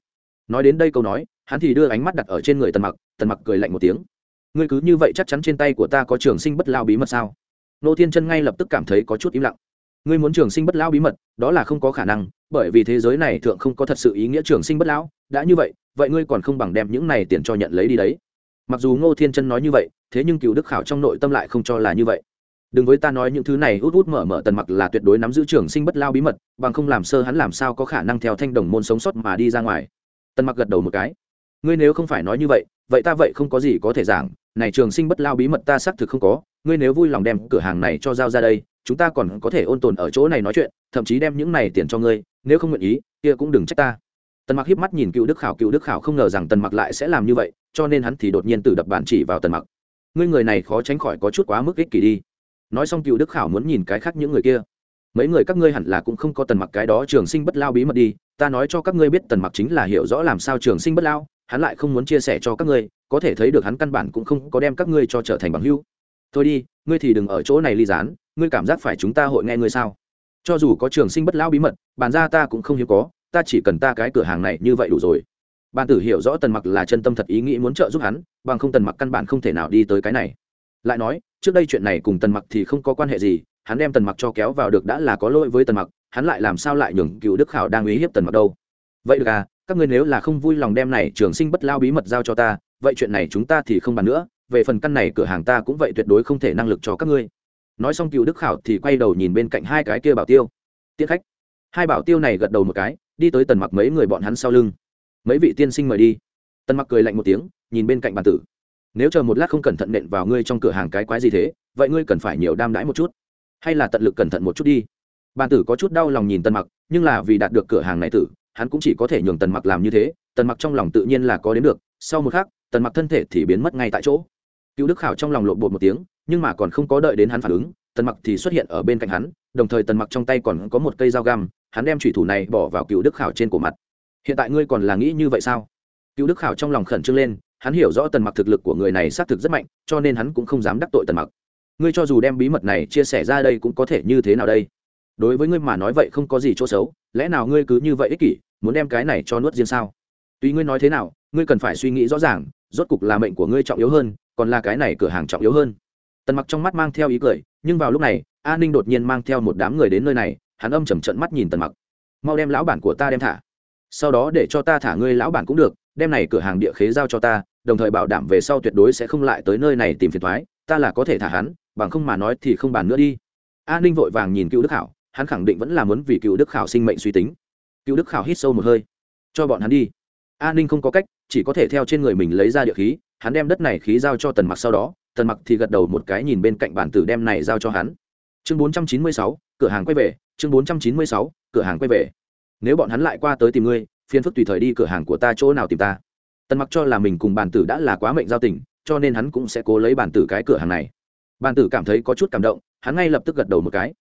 Nói đến đây câu nói, hắn thì đưa ánh mắt đặt ở trên người tần mặc tần mặc cười lạnh một tiếng. Ngươi cứ như vậy chắc chắn trên tay của ta có trường sinh bất lao bí mật sao? Nô thiên chân ngay lập tức cảm thấy có chút im lặng. Ngươi muốn trường sinh bất lao bí mật, đó là không có khả năng, bởi vì thế giới này thượng không có thật sự ý nghĩa trường sinh bất lão, đã như vậy vậy ngươi còn không bằng đem những này tiền cho nhận lấy đi đấy. Mặc dù ngô thiên chân nói như vậy, thế nhưng cựu đức khảo trong nội tâm lại không cho là như vậy. Đừng với ta nói những thứ này, út út mở mở tần mặc là tuyệt đối nắm giữ trường sinh bất lao bí mật, bằng không làm sơ hắn làm sao có khả năng theo thanh đồng môn sống sót mà đi ra ngoài. Tần mặc gật đầu một cái. Ngươi nếu không phải nói như vậy vậy ta vậy không có gì có thể giảng. Này trường sinh bất lao bí mật ta xác thực không có, ngươi nếu vui lòng đem cửa hàng này cho giao ra đây, chúng ta còn có thể ôn tồn ở chỗ này nói chuyện, thậm chí đem những này tiền cho ngươi, nếu không nguyện ý, kia cũng đừng trách ta tần mặc hiếp mắt nhìn cựu đức khảo, cựu đức khảo không ngờ rằng tần mặc lại sẽ làm như vậy, cho nên hắn thì đột nhiên tự đập bản chỉ vào tần mặc. Ngươi người này khó tránh khỏi có chút quá mức ích kỷ đi. Nói xong cựu đức khảo muốn nhìn cái khác những người kia. Mấy người các ngươi hẳn là cũng không có tần mặc cái đó trường sinh bất lao bí mật đi, ta nói cho các ngươi biết tần mặc chính là hiểu rõ làm sao trường sinh bất lao, hắn lại không muốn chia sẻ cho các ngươi, có thể thấy được hắn căn bản cũng không có đem các ngươi cho trở thành bằng hữu. Thôi đi, ngươi thì đừng ở chỗ này ly gián, ngươi cảm giác phải chúng ta hội nghe ngươi sao? Cho dù có trường sinh bất lao bí mật bàn ra ta cũng không hiếm có ta chỉ cần ta cái cửa hàng này như vậy đủ rồi. Bàn tử hiểu rõ tần mặc là chân tâm thật ý nghĩ muốn trợ giúp hắn, bằng không tần mặc căn bản không thể nào đi tới cái này. Lại nói, trước đây chuyện này cùng tần mặc thì không có quan hệ gì, hắn đem tần mặc cho kéo vào được đã là có lỗi với tần mặc, hắn lại làm sao lại nhường cựu đức khảo đang uy hiếp tần mặc đâu. Vậy được à các ngươi nếu là không vui lòng đem này trường sinh bất lao bí mật giao cho ta, vậy chuyện này chúng ta thì không bàn nữa, về phần căn này cửa hàng ta cũng vậy tuyệt đối không thể năng lực cho các ngươi. Nói xong cựu đức khảo thì quay đầu nhìn bên cạnh hai cái kia bảo tiêu. Tiết khách hai bảo tiêu này gật đầu một cái, đi tới tần mặc mấy người bọn hắn sau lưng. Mấy vị tiên sinh mời đi. Tần mặc cười lạnh một tiếng, nhìn bên cạnh bàn tử. Nếu chờ một lát không cẩn thận nện vào ngươi trong cửa hàng cái quái gì thế, vậy ngươi cần phải nhiều đam đãi một chút. Hay là tận lực cẩn thận một chút đi. Bàn tử có chút đau lòng nhìn tần mặc, nhưng là vì đạt được cửa hàng này tử, hắn cũng chỉ có thể nhường tần mặc làm như thế, tần mặc trong lòng tự nhiên là có đến được, sau một khắc, tần mặc thân thể thì biến mất ngay tại chỗ. Cựu đức khảo trong lòng lộn bột một tiếng, nhưng mà còn không có đợi đến hắn phản ứng tần mặc thì xuất hiện ở bên cạnh hắn, đồng thời tần mặc trong tay còn có một cây dao găm, hắn đem thủy thủ này bỏ vào cựu đức khảo trên cổ mặt. Hiện tại ngươi còn là nghĩ như vậy sao? Cựu đức khảo trong lòng khẩn trương lên, hắn hiểu rõ tần mặc thực lực của người này xác thực rất mạnh, cho nên hắn cũng không dám đắc tội tần mặc. Ngươi cho dù đem bí mật này chia sẻ ra đây cũng có thể như thế nào đây? Đối với ngươi mà nói vậy không có gì chỗ xấu, lẽ nào ngươi cứ như vậy ích kỷ, muốn đem cái này cho nuốt riêng sao? Tuy ngươi nói thế nào, ngươi cần phải suy nghĩ rõ ràng, rốt cục là mệnh của ngươi trọng yếu hơn, còn là cái này cửa hàng trọng yếu hơn tần mặc trong mắt mang theo ý cười, nhưng vào lúc này, a ninh đột nhiên mang theo một đám người đến nơi này, hắn âm chầm trận mắt nhìn tần mặc. Mau đem lão bản của ta đem thả. Sau đó để cho ta thả ngươi lão bản cũng được, đem này cửa hàng địa khế giao cho ta, đồng thời bảo đảm về sau tuyệt đối sẽ không lại tới nơi này tìm phiền thoái ta là có thể thả hắn, bằng không mà nói thì không bàn nữa đi. A ninh vội vàng nhìn cựu đức khảo, hắn khẳng định vẫn là muốn vì cựu đức khảo sinh mệnh suy tính. Cựu đức khảo hít sâu một hơi. Cho bọn hắn đi. A ninh không có cách, chỉ có thể theo trên người mình lấy ra địa khí, hắn đem đất này khí giao cho tần mặc sau đó tần mặc thì gật đầu một cái nhìn bên cạnh bản tử đem này giao cho hắn. Chương 496, cửa hàng quay về chương 496, cửa hàng quay về. Nếu bọn hắn lại qua tới tìm ngươi phiên phức tùy thời đi cửa hàng của ta chỗ nào tìm ta. Tần mặc cho là mình cùng bản tử đã là quá mệnh giao tình cho nên hắn cũng sẽ cố lấy bản tử cái cửa hàng này. Bản tử cảm thấy có chút cảm động hắn ngay lập tức gật đầu một cái.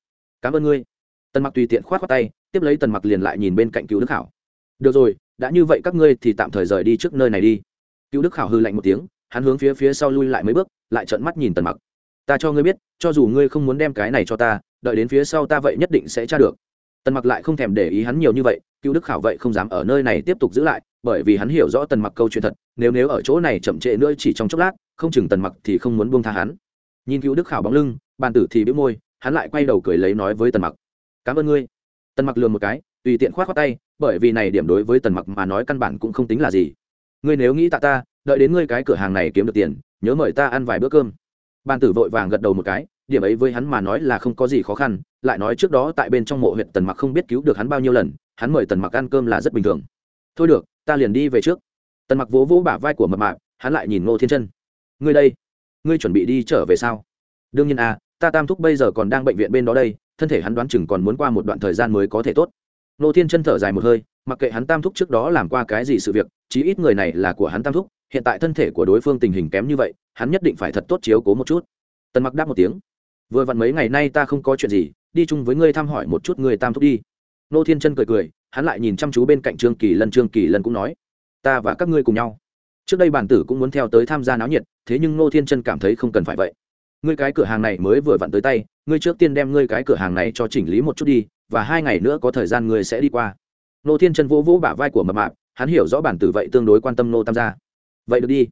Cảm ơn ngươi. Tần mặc tùy tiện khoát khoát tay tiếp lấy tần mặc liền lại nhìn bên cạnh cứu đức hảo. Được rồi đã như vậy các ngươi thì tạm thời rời đi trước nơi này đi. Cứu đức hảo hư lạnh một tiếng hắn hướng phía phía sau lui lại mấy bước lại trợn mắt nhìn tần mặc. Ta cho ngươi biết, cho dù ngươi không muốn đem cái này cho ta, đợi đến phía sau ta vậy nhất định sẽ tra được. Tần mặc lại không thèm để ý hắn nhiều như vậy, cựu đức khảo vậy không dám ở nơi này tiếp tục giữ lại, bởi vì hắn hiểu rõ tần mặc câu chuyện thật, nếu nếu ở chỗ này chậm trễ nữa chỉ trong chốc lát, không chừng tần mặc thì không muốn buông tha hắn. Nhìn cựu đức khảo bóng lưng, bàn tử thì bĩu môi, hắn lại quay đầu cười lấy nói với tần mặc. Cảm ơn ngươi. Tần mặc lườm một cái, tùy tiện khoát khoát tay, bởi vì này điểm đối với tần mặc mà nói căn bản cũng không tính là gì. Ngươi nếu nghĩ tạ ta, đợi đến ngươi cái cửa hàng này kiếm được tiền nhớ mời ta ăn vài bữa cơm. Ban tử vội vàng gật đầu một cái, điểm ấy với hắn mà nói là không có gì khó khăn, lại nói trước đó tại bên trong mộ huyện tần mặc không biết cứu được hắn bao nhiêu lần, hắn mời tần mặc ăn cơm là rất bình thường. Thôi được, ta liền đi về trước. Tần mặc vỗ vỗ bả vai của mập mạp, hắn lại nhìn ngô thiên chân. Ngươi đây, ngươi chuẩn bị đi trở về sao? Đương nhiên à ta tam thúc bây giờ còn đang bệnh viện bên đó đây, thân thể hắn đoán chừng còn muốn qua một đoạn thời gian mới có thể tốt. Ngô thiên chân thở dài một hơi, mặc kệ hắn tam thúc trước đó làm qua cái gì sự việc, chí ít người này là của hắn tam thúc hiện tại thân thể của đối phương tình hình kém như vậy, hắn nhất định phải thật tốt chiếu cố một chút. Tần mặc đáp một tiếng. Vừa vặn mấy ngày nay ta không có chuyện gì, đi chung với ngươi thăm hỏi một chút người tam thúc đi. Nô thiên chân cười cười, hắn lại nhìn chăm chú bên cạnh trương kỳ lân, trương kỳ lân cũng nói, ta và các ngươi cùng nhau. Trước đây bản tử cũng muốn theo tới tham gia náo nhiệt, thế nhưng nô thiên chân cảm thấy không cần phải vậy. Ngươi cái cửa hàng này mới vừa vặn tới tay, ngươi trước tiên đem ngươi cái cửa hàng này cho chỉnh lý một chút đi, và hai ngày nữa có thời gian ngươi sẽ đi qua. Nô thiên chân vỗ vỗ bả vai của mập mạp, hắn hiểu rõ bản tử vậy tương đối quan tâm nô tam gia vậy được đi.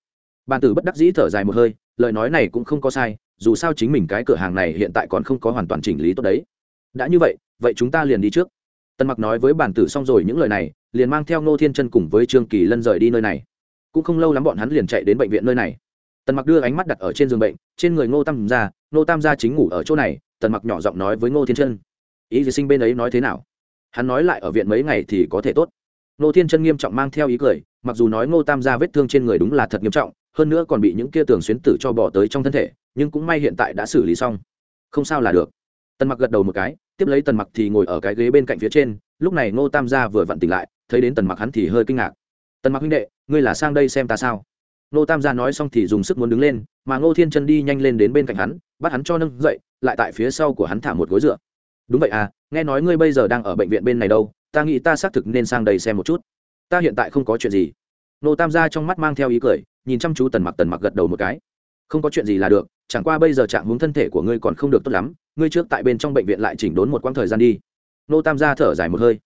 Bản tử bất đắc dĩ thở dài một hơi, lời nói này cũng không có sai, dù sao chính mình cái cửa hàng này hiện tại còn không có hoàn toàn chỉnh lý tốt đấy. Đã như vậy vậy chúng ta liền đi trước. Tân mặc nói với bản tử xong rồi những lời này, liền mang theo ngô thiên chân cùng với trương kỳ lân rời đi nơi này. Cũng không lâu lắm bọn hắn liền chạy đến bệnh viện nơi này. Tần mặc đưa ánh mắt đặt ở trên giường bệnh, trên người ngô tam gia, ngô tam gia chính ngủ ở chỗ này, tần mặc nhỏ giọng nói với ngô thiên chân. Ý gì sinh bên ấy nói thế nào? Hắn nói lại ở viện mấy ngày thì có thể tốt. Ngô thiên chân nghiêm trọng mang theo ý cười mặc dù nói ngô tam gia vết thương trên người đúng là thật nghiêm trọng, hơn nữa còn bị những kia tường xuyến tử cho bỏ tới trong thân thể, nhưng cũng may hiện tại đã xử lý xong. Không sao là được. Tần mặc gật đầu một cái, tiếp lấy tần mặc thì ngồi ở cái ghế bên cạnh phía trên, lúc này ngô tam gia vừa vặn tỉnh lại, thấy đến tần mặc hắn thì hơi kinh ngạc. Tần mặc huynh đệ, ngươi là sang đây xem ta sao? Ngô tam gia nói xong thì dùng sức muốn đứng lên, mà ngô thiên chân đi nhanh lên đến bên cạnh hắn, bắt hắn cho nâng dậy, lại tại phía sau của hắn thả một gối dựa. Đúng vậy à nghe nói ngươi bây giờ đang ở bệnh viện bên này đâu, ta nghĩ ta xác thực nên sang đây xem một chút ta hiện tại không có chuyện gì. Nô tam gia trong mắt mang theo ý cười, nhìn chăm chú tần mặc tần mặc gật đầu một cái. Không có chuyện gì là được, chẳng qua bây giờ trạng hướng thân thể của ngươi còn không được tốt lắm, ngươi trước tại bên trong bệnh viện lại chỉnh đốn một quãng thời gian đi. Nô tam gia thở dài một hơi.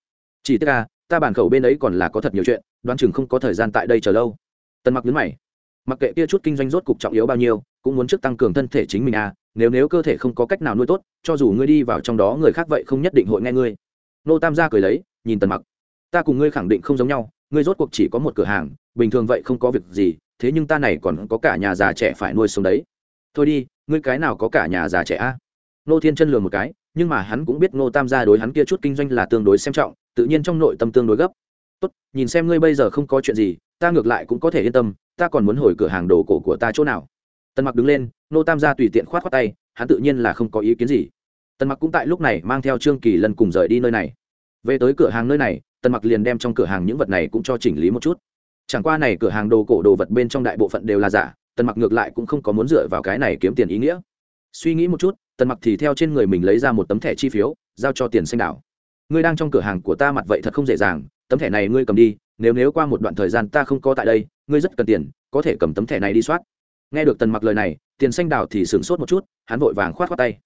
Chỉ tức là ta bản khẩu bên ấy còn là có thật nhiều chuyện, đoán chừng không có thời gian tại đây chờ lâu. Tần mặc nhấn mày. Mặc kệ kia chút kinh doanh rốt cục trọng yếu bao nhiêu, cũng muốn trước tăng cường thân thể chính mình à nếu nếu cơ thể không có cách nào nuôi tốt, cho dù ngươi đi vào trong đó người khác vậy không nhất định hội nghe ngươi. Nô tam gia cười lấy, nhìn tần mặc ta cùng ngươi khẳng định không giống nhau, ngươi rốt cuộc chỉ có một cửa hàng, bình thường vậy không có việc gì, thế nhưng ta này còn có cả nhà già trẻ phải nuôi sống đấy. Thôi đi, ngươi cái nào có cả nhà già trẻ a? Nô thiên chân lường một cái, nhưng mà hắn cũng biết nô tam gia đối hắn kia chút kinh doanh là tương đối xem trọng, tự nhiên trong nội tâm tương đối gấp. Tốt, nhìn xem ngươi bây giờ không có chuyện gì, ta ngược lại cũng có thể yên tâm, ta còn muốn hồi cửa hàng đồ cổ của ta chỗ nào? Tần mặc đứng lên nô tam gia tùy tiện khoát khoát tay, hắn tự nhiên là không có ý kiến gì. Tần mặc cũng tại lúc này mang theo trương kỳ lần cùng rời đi nơi này. Về tới cửa hàng nơi này tần mặc liền đem trong cửa hàng những vật này cũng cho chỉnh lý một chút. Chẳng qua này cửa hàng đồ cổ đồ vật bên trong đại bộ phận đều là giả, tần mặc ngược lại cũng không có muốn dựa vào cái này kiếm tiền ý nghĩa. Suy nghĩ một chút, tần mặc thì theo trên người mình lấy ra một tấm thẻ chi phiếu, giao cho tiền xanh đảo. Ngươi đang trong cửa hàng của ta mặt vậy thật không dễ dàng, tấm thẻ này ngươi cầm đi, nếu nếu qua một đoạn thời gian ta không có tại đây, ngươi rất cần tiền, có thể cầm tấm thẻ này đi soát. Nghe được tần mặc lời này, tiền xanh đào thì sửng sốt một chút, hắn vội vàng khoát khoát tay.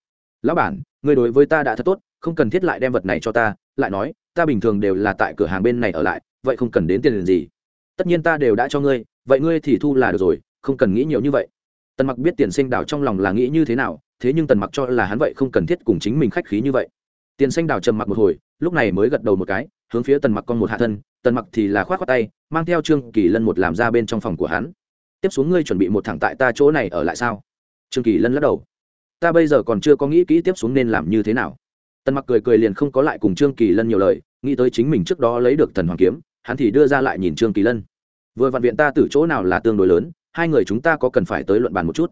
Lão bản, ngươi đối với ta đã thật tốt không cần thiết lại đem vật này cho ta, lại nói, ta bình thường đều là tại cửa hàng bên này ở lại, vậy không cần đến tiền gì. Tất nhiên ta đều đã cho ngươi, vậy ngươi thì thu là được rồi, không cần nghĩ nhiều như vậy. Tần mặc biết tiền sinh đào trong lòng là nghĩ như thế nào, thế nhưng tần mặc cho là hắn vậy không cần thiết cùng chính mình khách khí như vậy. Tiền sinh đào trầm mặc một hồi, lúc này mới gật đầu một cái, hướng phía tần mặc con một hạ thân, tần mặc thì là khoát khoát tay, mang theo trương kỳ lân một làm ra bên trong phòng của hắn. Tiếp xuống ngươi chuẩn bị một thẳng tại ta chỗ này ở lại sao? Trương kỳ lân lắc đầu. Ta bây giờ còn chưa có nghĩ kỹ tiếp xuống nên làm như thế nào tần mặc cười cười liền không có lại cùng trương kỳ lân nhiều lời nghĩ tới chính mình trước đó lấy được thần hoàng kiếm hắn thì đưa ra lại nhìn trương kỳ lân. Vừa vặn viện ta từ chỗ nào là tương đối lớn hai người chúng ta có cần phải tới luận bàn một chút.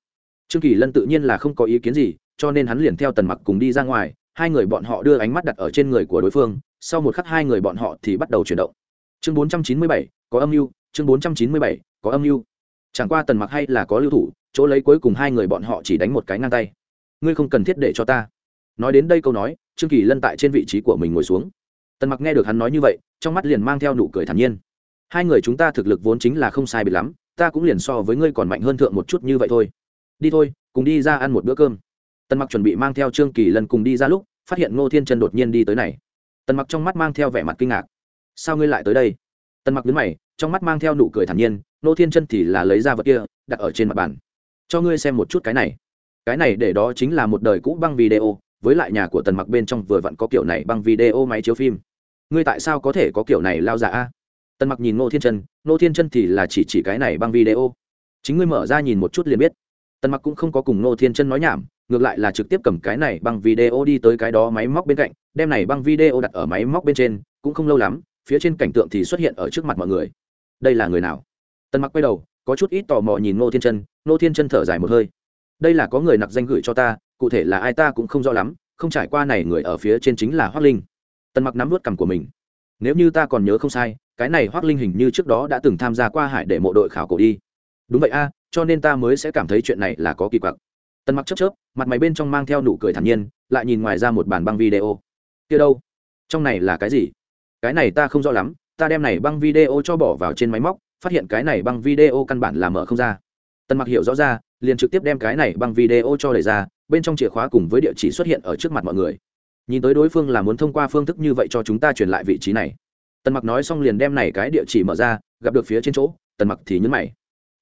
Trương kỳ lân tự nhiên là không có ý kiến gì cho nên hắn liền theo tần mặc cùng đi ra ngoài hai người bọn họ đưa ánh mắt đặt ở trên người của đối phương sau một khắc hai người bọn họ thì bắt đầu chuyển động. Chương 497, có âm mưu chương 497, có âm mưu. Chẳng qua tần mặc hay là có lưu thủ chỗ lấy cuối cùng hai người bọn họ chỉ đánh một cái ngang tay. Ngươi không cần thiết để cho ta nói đến đây câu nói, trương kỳ lân tại trên vị trí của mình ngồi xuống. Tần mặc nghe được hắn nói như vậy, trong mắt liền mang theo nụ cười thản nhiên. Hai người chúng ta thực lực vốn chính là không sai biệt lắm, ta cũng liền so với ngươi còn mạnh hơn thượng một chút như vậy thôi. Đi thôi, cùng đi ra ăn một bữa cơm. Tần mặc chuẩn bị mang theo trương kỳ lân cùng đi ra lúc, phát hiện ngô thiên chân đột nhiên đi tới này. Tần mặc trong mắt mang theo vẻ mặt kinh ngạc. Sao ngươi lại tới đây? Tần mặc đứng mày, trong mắt mang theo nụ cười thản nhiên, ngô thiên chân thì là lấy ra vật kia, đặt ở trên mặt bàn. Cho ngươi xem một chút cái này. Cái này để đó chính là một đời cũ băng video với lại nhà của tần mặc bên trong vừa vặn có kiểu này bằng video máy chiếu phim. Ngươi tại sao có thể có kiểu này lao giả a? Tần mặc nhìn ngô thiên chân, ngô thiên chân thì là chỉ chỉ cái này bằng video. Chính ngươi mở ra nhìn một chút liền biết. Tần mặc cũng không có cùng ngô thiên chân nói nhảm, ngược lại là trực tiếp cầm cái này bằng video đi tới cái đó máy móc bên cạnh, đem này bằng video đặt ở máy móc bên trên, cũng không lâu lắm, phía trên cảnh tượng thì xuất hiện ở trước mặt mọi người. Đây là người nào? Tần mặc quay đầu, có chút ít tò mò nhìn ngô thiên chân, ngô thiên chân thở dài một hơi. Đây là có người nặc danh gửi cho ta cụ thể là ai ta cũng không rõ lắm, không trải qua này người ở phía trên chính là hoác linh. Tần mặc nắm vớt cằm của mình. Nếu như ta còn nhớ không sai, cái này hoác linh hình như trước đó đã từng tham gia qua hải để mộ đội khảo cổ đi. Đúng vậy a, cho nên ta mới sẽ cảm thấy chuyện này là có kỳ quặc. Tần mặc chớp chớp, mặt máy bên trong mang theo nụ cười thản nhiên, lại nhìn ngoài ra một bản băng video. Kia đâu? Trong này là cái gì? Cái này ta không rõ lắm, ta đem này băng video cho bỏ vào trên máy móc, phát hiện cái này băng video căn bản là mở không ra. Tần mặc hiểu rõ ra, liền trực tiếp đem cái này băng video cho đẩy ra bên trong chìa khóa cùng với địa chỉ xuất hiện ở trước mặt mọi người. Nhìn tới đối phương là muốn thông qua phương thức như vậy cho chúng ta truyền lại vị trí này. Tần mặc nói xong liền đem này cái địa chỉ mở ra, gặp được phía trên chỗ, tần mặc thì nhấn mày.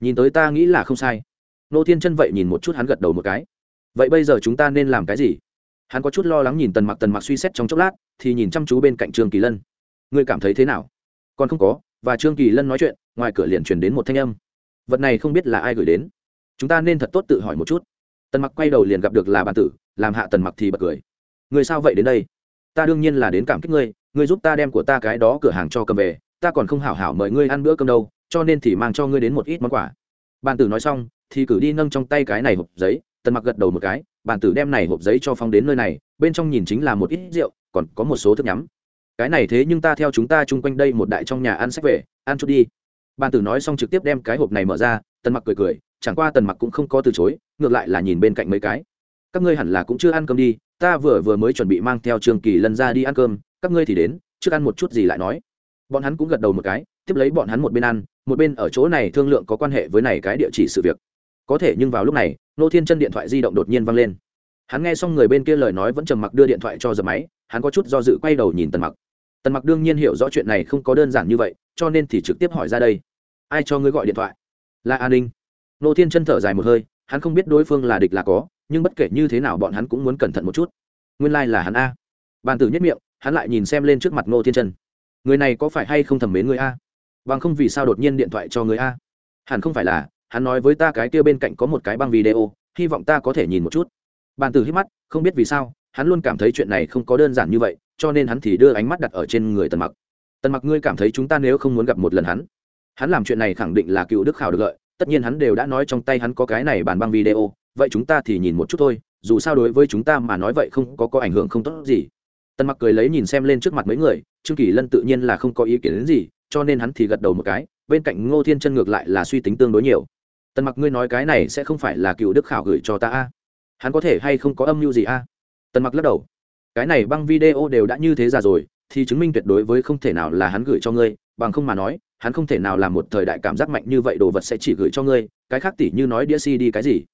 Nhìn tới ta nghĩ là không sai. Nô thiên chân vậy nhìn một chút hắn gật đầu một cái. Vậy bây giờ chúng ta nên làm cái gì? Hắn có chút lo lắng nhìn tần mặc tần mặc suy xét trong chốc lát, thì nhìn chăm chú bên cạnh trương kỳ lân. Ngươi cảm thấy thế nào? Còn không có, và trương kỳ lân nói chuyện, ngoài cửa liền truyền đến một thanh âm. Vật này không biết là ai gửi đến. Chúng ta nên thật tốt tự hỏi một chút tần mặc quay đầu liền gặp được là bàn tử, làm hạ tần mặc thì bật cười. Người sao vậy đến đây? Ta đương nhiên là đến cảm kích ngươi ngươi giúp ta đem của ta cái đó cửa hàng cho cầm về, ta còn không hảo hảo mời ngươi ăn bữa cơm đâu, cho nên thì mang cho ngươi đến một ít món quà. Bàn tử nói xong, thì cử đi nâng trong tay cái này hộp giấy, tần mặc gật đầu một cái bàn tử đem này hộp giấy cho phong đến nơi này, bên trong nhìn chính là một ít rượu, còn có một số thức nhắm. Cái này thế nhưng ta theo chúng ta chung quanh đây một đại trong nhà ăn sách về, ăn chút đi. Bàn tử nói xong trực tiếp đem cái hộp này mở ra, tần mặc cười cười chẳng qua tần mặc cũng không có từ chối, ngược lại là nhìn bên cạnh mấy cái. Các ngươi hẳn là cũng chưa ăn cơm đi, ta vừa vừa mới chuẩn bị mang theo trương kỳ lân ra đi ăn cơm, các ngươi thì đến, trước ăn một chút gì lại nói. Bọn hắn cũng gật đầu một cái, tiếp lấy bọn hắn một bên ăn, một bên ở chỗ này thương lượng có quan hệ với này cái địa chỉ sự việc. Có thể nhưng vào lúc này, nô thiên chân điện thoại di động đột nhiên văng lên. Hắn nghe xong người bên kia lời nói vẫn trầm mặc đưa điện thoại cho dập máy, hắn có chút do dự quay đầu nhìn tần mặc. Tần mặc đương nhiên hiểu rõ chuyện này không có đơn giản như vậy, cho nên thì trực tiếp hỏi ra đây. Ai cho ngươi gọi điện thoại? Là an ninh nô thiên chân thở dài một hơi, hắn không biết đối phương là địch là có, nhưng bất kể như thế nào bọn hắn cũng muốn cẩn thận một chút. Nguyên lai、like、là hắn a. Bàn tử nhất miệng, hắn lại nhìn xem lên trước mặt nô thiên chân. Người này có phải hay không thầm mến người a? Bằng không vì sao đột nhiên điện thoại cho người a? Hẳn không phải là, hắn nói với ta cái kia bên cạnh có một cái băng video, hy vọng ta có thể nhìn một chút. Bàn tử hít mắt, không biết vì sao, hắn luôn cảm thấy chuyện này không có đơn giản như vậy, cho nên hắn thì đưa ánh mắt đặt ở trên người tần mặc. Tần mặc, ngươi cảm thấy chúng ta nếu không muốn gặp một lần hắn hắn làm chuyện này khẳng định là cựu đức khảo được lợi tất nhiên hắn đều đã nói trong tay hắn có cái này bàn băng video, vậy chúng ta thì nhìn một chút thôi, dù sao đối với chúng ta mà nói vậy không có có ảnh hưởng không tốt gì. Tần mặc cười lấy nhìn xem lên trước mặt mấy người, trương kỳ lân tự nhiên là không có ý kiến đến gì, cho nên hắn thì gật đầu một cái, bên cạnh ngô thiên chân ngược lại là suy tính tương đối nhiều. Tần mặc, ngươi nói cái này sẽ không phải là cựu đức khảo gửi cho ta a? Hắn có thể hay không có âm mưu gì a? Tần mặc lắc đầu. Cái này băng video đều đã như thế ra rồi, thì chứng minh tuyệt đối với không thể nào là hắn gửi cho ngươi, bằng không mà nói hắn không thể nào làm một thời đại cảm giác mạnh như vậy, đồ vật sẽ chỉ gửi cho ngươi, cái khác tỉ như nói đĩa cd cái gì.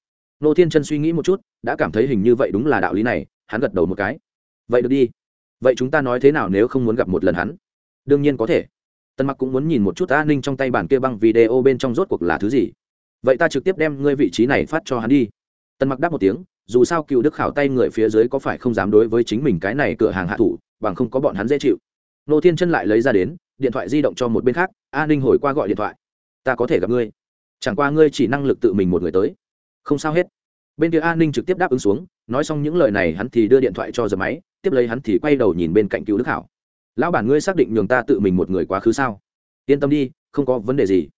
Nô thiên chân suy nghĩ một chút, đã cảm thấy hình như vậy đúng là đạo lý này, hắn gật đầu một cái. Vậy được đi. Vậy chúng ta nói thế nào nếu không muốn gặp một lần hắn? Đương nhiên có thể. Tân mặc cũng muốn nhìn một chút an ninh trong tay bản kia băng video bên trong rốt cuộc là thứ gì. Vậy ta trực tiếp đem ngươi vị trí này phát cho hắn đi. Tân mặc đáp một tiếng, dù sao cựu đức khảo tay người phía dưới có phải không dám đối với chính mình cái này cửa hàng hạ thủ, bằng không có bọn hắn dễ chịu. Nô thiên chân lại lấy ra đến, điện thoại di động cho một bên khác a ninh hồi qua gọi điện thoại. Ta có thể gặp ngươi. Chẳng qua ngươi chỉ năng lực tự mình một người tới. Không sao hết. Bên kia a ninh trực tiếp đáp ứng xuống, nói xong những lời này hắn thì đưa điện thoại cho giờ máy, tiếp lấy hắn thì quay đầu nhìn bên cạnh cựu đức hảo. Lão bản ngươi xác định nhường ta tự mình một người quá khứ sao? Yên tâm đi, không có vấn đề gì.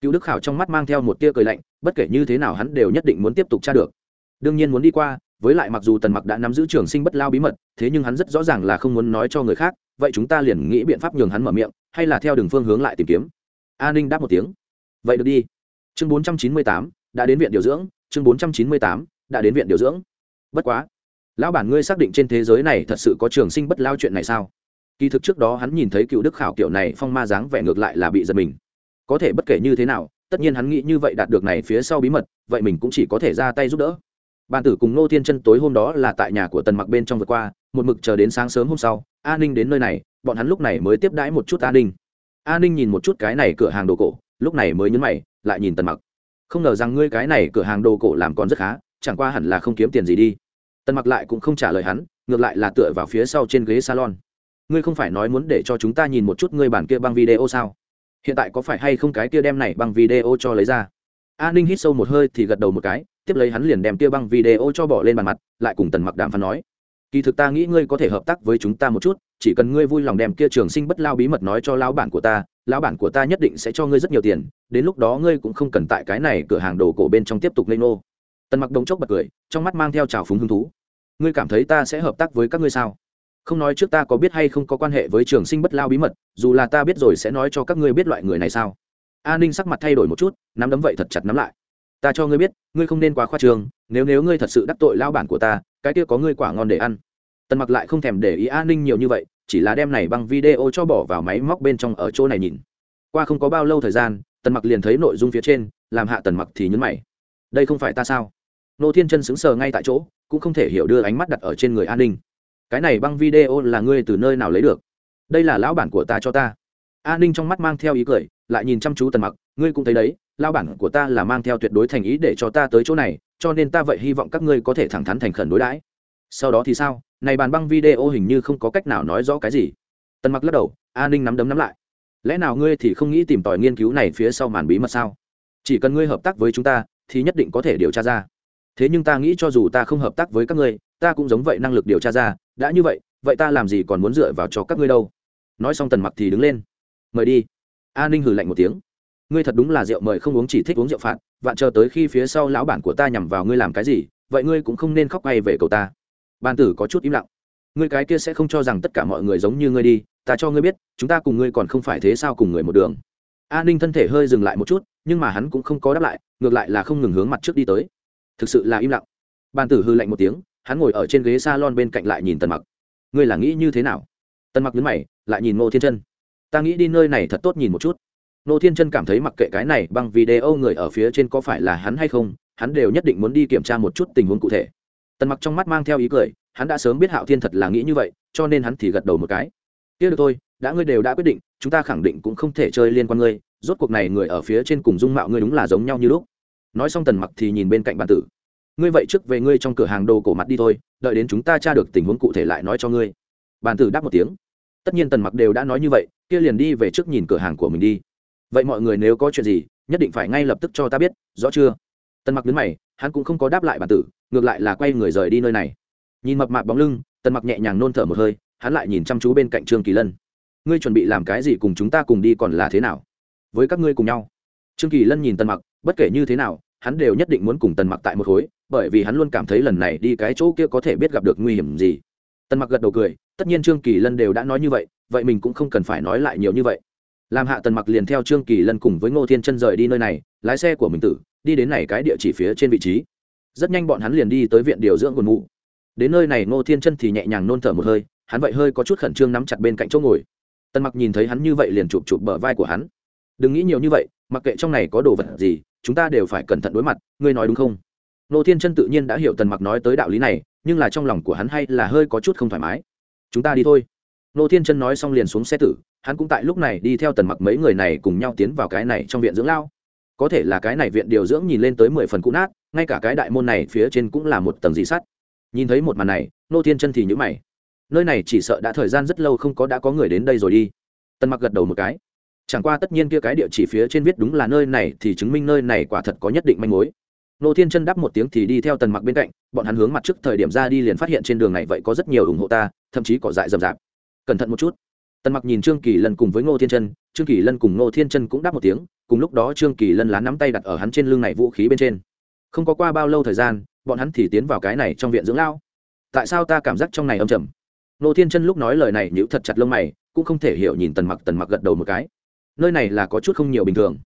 Cựu đức khảo trong mắt mang theo một tia cười lạnh, bất kể như thế nào hắn đều nhất định muốn tiếp tục tra được. Đương nhiên muốn đi qua, với lại mặc dù tần mặc đã nắm giữ trường sinh bất lao bí mật, thế nhưng hắn rất rõ ràng là không muốn nói cho người khác vậy chúng ta liền nghĩ biện pháp nhường hắn mở miệng, hay là theo đường phương hướng lại tìm kiếm? A ninh đáp một tiếng. Vậy được đi. Chương bốn trăm chín mươi tám, đã đến viện điều dưỡng. Chương bốn trăm chín mươi tám, đã đến viện điều dưỡng. Bất quá, lão bản ngươi xác định trên thế giới này thật sự có trường sinh bất lao chuyện này sao? Kỳ thực trước đó hắn nhìn thấy cựu đức khảo kiểu này phong ma dáng vẻ ngược lại là bị giật mình. Có thể bất kể như thế nào, tất nhiên hắn nghĩ như vậy đạt được này phía sau bí mật, vậy mình cũng chỉ có thể ra tay giúp đỡ bàn tử cùng nô thiên chân tối hôm đó là tại nhà của tần mặc bên trong vượt qua, một mực chờ đến sáng sớm hôm sau an ninh đến nơi này, bọn hắn lúc này mới tiếp đãi một chút an ninh. An ninh nhìn một chút cái này cửa hàng đồ cổ, lúc này mới nhấn mày, lại nhìn tần mặc. Không ngờ rằng ngươi cái này cửa hàng đồ cổ làm còn rất khá, chẳng qua hẳn là không kiếm tiền gì đi. Tần mặc lại cũng không trả lời hắn, ngược lại là tựa vào phía sau trên ghế salon. Ngươi không phải nói muốn để cho chúng ta nhìn một chút ngươi bản kia băng video sao? Hiện tại có phải hay không cái kia đem này băng video cho lấy ra? An ninh hít sâu một hơi thì gật đầu một cái tiếp lấy hắn liền đem kia băng video cho bỏ lên bàn mặt, lại cùng tần mặc đàm phán nói, kỳ thực ta nghĩ ngươi có thể hợp tác với chúng ta một chút, chỉ cần ngươi vui lòng đem kia trường sinh bất lao bí mật nói cho lão bản của ta, lão bản của ta nhất định sẽ cho ngươi rất nhiều tiền, đến lúc đó ngươi cũng không cần tại cái này cửa hàng đồ cổ bên trong tiếp tục lên nô. Tần mặc đống chốc bật cười, trong mắt mang theo trào phúng hứng thú, ngươi cảm thấy ta sẽ hợp tác với các ngươi sao? Không nói trước ta có biết hay không có quan hệ với trường sinh bất lao bí mật, dù là ta biết rồi sẽ nói cho các ngươi biết loại người này sao? A ninh sắc mặt thay đổi một chút, nắm đấm vậy thật chặt nắm lại ta cho ngươi biết, ngươi không nên quá khoa trường nếu nếu ngươi thật sự đắc tội lao bản của ta, cái kia có ngươi quả ngon để ăn. Tần mặc lại không thèm để ý An ninh nhiều như vậy, chỉ là đem này bằng video cho bỏ vào máy móc bên trong ở chỗ này nhìn. Qua không có bao lâu thời gian, tần mặc liền thấy nội dung phía trên, làm hạ tần mặc thì nhấn mày. Đây không phải ta sao? Nô thiên chân sững sờ ngay tại chỗ, cũng không thể hiểu đưa ánh mắt đặt ở trên người an ninh. Cái này băng video là ngươi từ nơi nào lấy được? Đây là lão bản của ta cho ta. An ninh trong mắt mang theo ý cười, lại nhìn chăm chú tần mặc, ngươi cũng thấy đấy lao bản của ta là mang theo tuyệt đối thành ý để cho ta tới chỗ này, cho nên ta vậy hy vọng các ngươi có thể thẳng thắn thành khẩn đối đãi. Sau đó thì sao? Này bàn băng video hình như không có cách nào nói rõ cái gì. Tần mặc lắc đầu, A ninh nắm đấm nắm lại. Lẽ nào ngươi thì không nghĩ tìm tòi nghiên cứu này phía sau màn bí mật sao? Chỉ cần ngươi hợp tác với chúng ta, thì nhất định có thể điều tra ra. Thế nhưng ta nghĩ cho dù ta không hợp tác với các ngươi, ta cũng giống vậy năng lực điều tra ra. Đã như vậy vậy ta làm gì còn muốn dựa vào cho các ngươi đâu? Nói xong tần mặc thì đứng lên. Mời đi. A ninh hử lạnh một tiếng ngươi thật đúng là rượu mời không uống chỉ thích uống rượu phạt, vạn chờ tới khi phía sau lão bản của ta nhằm vào ngươi làm cái gì, vậy ngươi cũng không nên khóc ngay về cầu ta. Ban tử có chút im lặng. Ngươi cái kia sẽ không cho rằng tất cả mọi người giống như ngươi đi, ta cho ngươi biết, chúng ta cùng ngươi còn không phải thế sao cùng người một đường. A ninh thân thể hơi dừng lại một chút, nhưng mà hắn cũng không có đáp lại, ngược lại là không ngừng hướng mặt trước đi tới. Thực sự là im lặng. Ban tử hư lạnh một tiếng, hắn ngồi ở trên ghế s a lon bên cạnh lại nhìn tần mặc. Ngươi là nghĩ như thế nào? Tần mặc nhấn mày, lại nhìn ngô thiên chân. Ta nghĩ đi nơi này thật tốt nhìn một chút. Nô thiên chân cảm thấy mặc kệ cái này bằng video người ở phía trên có phải là hắn hay không, hắn đều nhất định muốn đi kiểm tra một chút tình huống cụ thể. Tần mặc trong mắt mang theo ý cười, hắn đã sớm biết hạo thiên thật là nghĩ như vậy, cho nên hắn thì gật đầu một cái. Kia được thôi, đã ngươi đều đã quyết định, chúng ta khẳng định cũng không thể chơi liên quan ngươi, rốt cuộc này người ở phía trên cùng dung mạo ngươi đúng là giống nhau như lúc. Nói xong tần mặc thì nhìn bên cạnh bản tử. Ngươi vậy trước về ngươi trong cửa hàng đồ cổ mặt đi thôi, đợi đến chúng ta tra được tình huống cụ thể lại nói cho ngươi. Bản tử đáp một tiếng. Tất nhiên tần mặc đều đã nói như vậy, kia liền đi về trước nhìn cửa hàng của mình đi vậy mọi người nếu có chuyện gì, nhất định phải ngay lập tức cho ta biết, rõ chưa? Tần mặc đứng mày, hắn cũng không có đáp lại bản tử, ngược lại là quay người rời đi nơi này. Nhìn mập mạp bóng lưng, tần mặc nhẹ nhàng nôn thở một hơi, hắn lại nhìn chăm chú bên cạnh trương kỳ lân. Ngươi chuẩn bị làm cái gì cùng chúng ta cùng đi còn là thế nào? Với các ngươi cùng nhau. Trương kỳ lân nhìn tần mặc, bất kể như thế nào, hắn đều nhất định muốn cùng tần mặc tại một khối, bởi vì hắn luôn cảm thấy lần này đi cái chỗ kia có thể biết gặp được nguy hiểm gì. Tần mặc gật đầu cười, tất nhiên trương kỳ lân đều đã nói như vậy vậy mình cũng không cần phải nói lại nhiều như vậy làm hạ tần mặc liền theo trương kỳ lân cùng với ngô thiên chân rời đi nơi này, lái xe của mình tử, đi đến này cái địa chỉ phía trên vị trí. Rất nhanh bọn hắn liền đi tới viện điều dưỡng quần mụ đến nơi này ngô thiên chân thì nhẹ nhàng nôn thở một hơi, hắn vậy hơi có chút khẩn trương nắm chặt bên cạnh chỗ ngồi. Tần mặc nhìn thấy hắn như vậy liền chụp chụp bờ vai của hắn. Đừng nghĩ nhiều như vậy, mặc kệ trong này có đồ vật gì, chúng ta đều phải cẩn thận đối mặt, ngươi nói đúng không? Nô thiên chân tự nhiên đã hiểu tần mặc nói tới đạo lý này, nhưng là trong lòng của hắn hay là hơi có chút không thoải mái. Chúng ta đi thôi. Nô thiên chân nói xong liền xuống xe tử hắn cũng tại lúc này đi theo tần mặc mấy người này cùng nhau tiến vào cái này trong viện dưỡng lao. Có thể là cái này viện điều dưỡng nhìn lên tới mười phần cũ nát, ngay cả cái đại môn này phía trên cũng là một tầng dị sắt. Nhìn thấy một màn này, nô thiên chân thì nhữ mày. Nơi này chỉ sợ đã thời gian rất lâu không có đã có người đến đây rồi đi. Tần mặc gật đầu một cái. Chẳng qua tất nhiên kia cái địa chỉ phía trên viết đúng là nơi này thì chứng minh nơi này quả thật có nhất định manh mối. Nô thiên chân đáp một tiếng thì đi theo tần mặc bên cạnh, bọn hắn hướng mặt trước thời điểm ra đi liền phát hiện trên đường này vậy có rất nhiều ủng hộ ta, thậm chí cỏ dại rậm rạp. Cẩn thận một chút tần mặc nhìn trương kỳ lân cùng với ngô thiên chân trương kỳ lân cùng ngô thiên chân cũng đáp một tiếng cùng lúc đó trương kỳ lân lá nắm tay đặt ở hắn trên lưng này vũ khí bên trên. Không có qua bao lâu thời gian bọn hắn thì tiến vào cái này trong viện dưỡng lao tại sao ta cảm giác trong này âm trầm? Ngô thiên chân lúc nói lời này nhíu thật chặt lông mày cũng không thể hiểu nhìn tần mặc tần mặc gật đầu một cái. Nơi này là có chút không nhiều bình thường.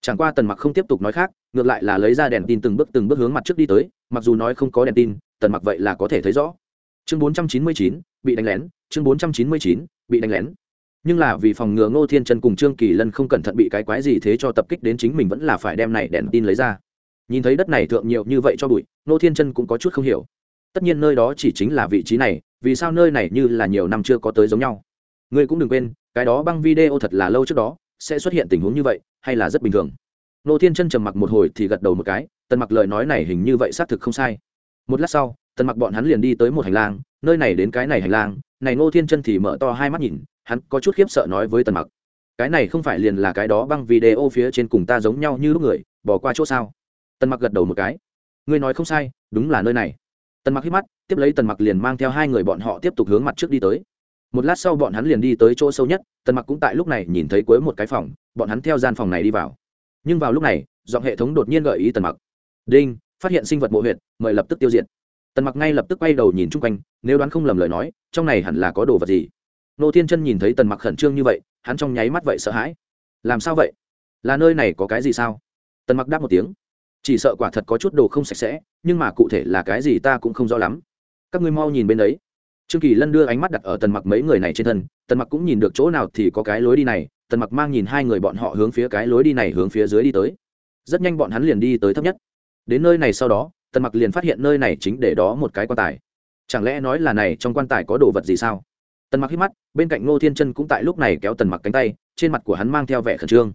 Chẳng qua tần mặc không tiếp tục nói khác ngược lại là lấy ra đèn tin từng bước từng bước hướng mặt trước đi tới mặc dù nói không có đèn tin tần mặc vậy là có thể thấy rõ. Chương 499, bị đánh lén chương 499, bị đánh lén. Nhưng là vì phòng ngừa ngô thiên chân cùng trương kỳ lân không cẩn thận bị cái quái gì thế cho tập kích đến chính mình vẫn là phải đem này đèn tin lấy ra. Nhìn thấy đất này thượng nhiều như vậy cho bụi ngô thiên chân cũng có chút không hiểu. Tất nhiên nơi đó chỉ chính là vị trí này vì sao nơi này như là nhiều năm chưa có tới giống nhau. Ngươi cũng đừng quên cái đó băng video thật là lâu trước đó sẽ xuất hiện tình huống như vậy hay là rất bình thường? Nô thiên chân trầm mặc một hồi thì gật đầu một cái tần mặc lời nói này hình như vậy xác thực không sai. Một lát sau tần mặc bọn hắn liền đi tới một hành lang nơi này đến cái này hành lang này Ngô thiên chân thì mở to hai mắt nhìn, hắn có chút khiếp sợ nói với tần mặc. Cái này không phải liền là cái đó băng video phía trên cùng ta giống nhau như lúc người, bỏ qua chỗ sao? Tần mặc gật đầu một cái. Ngươi nói không sai, đúng là nơi này. Tần mặc hít mắt, tiếp lấy tần mặc liền mang theo hai người bọn họ tiếp tục hướng mặt trước đi tới. Một lát sau bọn hắn liền đi tới chỗ sâu nhất, tần mặc cũng tại lúc này nhìn thấy cuối một cái phòng, bọn hắn theo gian phòng này đi vào. Nhưng vào lúc này, giọng hệ thống đột nhiên gợi ý tần mặc. Đinh, phát hiện sinh vật mộ huyệt, mời lập tức tiêu diệt tần mặc ngay lập tức quay đầu nhìn chung quanh, nếu đoán không lầm lời nói, trong này hẳn là có đồ vật gì? Nô thiên chân nhìn thấy tần mặc khẩn trương như vậy, hắn trong nháy mắt vậy sợ hãi. Làm sao vậy? Là nơi này có cái gì sao? Tần mặc đáp một tiếng. Chỉ sợ quả thật có chút đồ không sạch sẽ, nhưng mà cụ thể là cái gì ta cũng không rõ lắm. Các ngươi mau nhìn bên đấy. Trương kỳ lân đưa ánh mắt đặt ở tần mặc mấy người này trên thân, tần mặc cũng nhìn được chỗ nào thì có cái lối đi này, tần mặc mang nhìn hai người bọn họ hướng phía cái lối đi này hướng phía dưới đi tới. Rất nhanh bọn hắn liền đi tới thấp nhất. Đến nơi này sau đó tần mặc liền phát hiện nơi này chính để đó một cái quan tài. Chẳng lẽ nói là này trong quan tài có đồ vật gì sao? Tần mặc hít mắt, bên cạnh ngô thiên chân cũng tại lúc này kéo tần mặc cánh tay, trên mặt của hắn mang theo vẻ khẩn trương.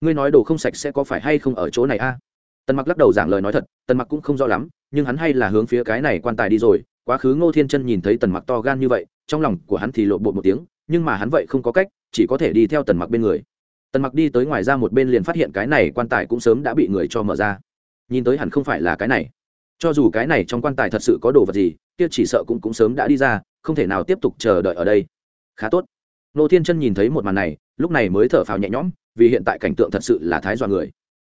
Ngươi nói đồ không sạch sẽ có phải hay không ở chỗ này a? Tần mặc lắc đầu giảng lời nói thật, tần mặc cũng không rõ lắm, nhưng hắn hay là hướng phía cái này quan tài đi rồi. Quá khứ ngô thiên chân nhìn thấy tần mặc to gan như vậy, trong lòng của hắn thì lộ bộ một tiếng, nhưng mà hắn vậy không có cách, chỉ có thể đi theo tần mặc bên người. Tần mặc đi tới ngoài ra một bên liền phát hiện cái này quan tài cũng sớm đã bị người cho mở ra. Nhìn tới hẳn không phải là cái này cho dù cái này trong quan tài thật sự có đồ vật gì, kia chỉ sợ cũng cũng sớm đã đi ra, không thể nào tiếp tục chờ đợi ở đây. Khá tốt. Nô thiên chân nhìn thấy một màn này, lúc này mới thở phào nhẹ nhõm, vì hiện tại cảnh tượng thật sự là thái dọa người.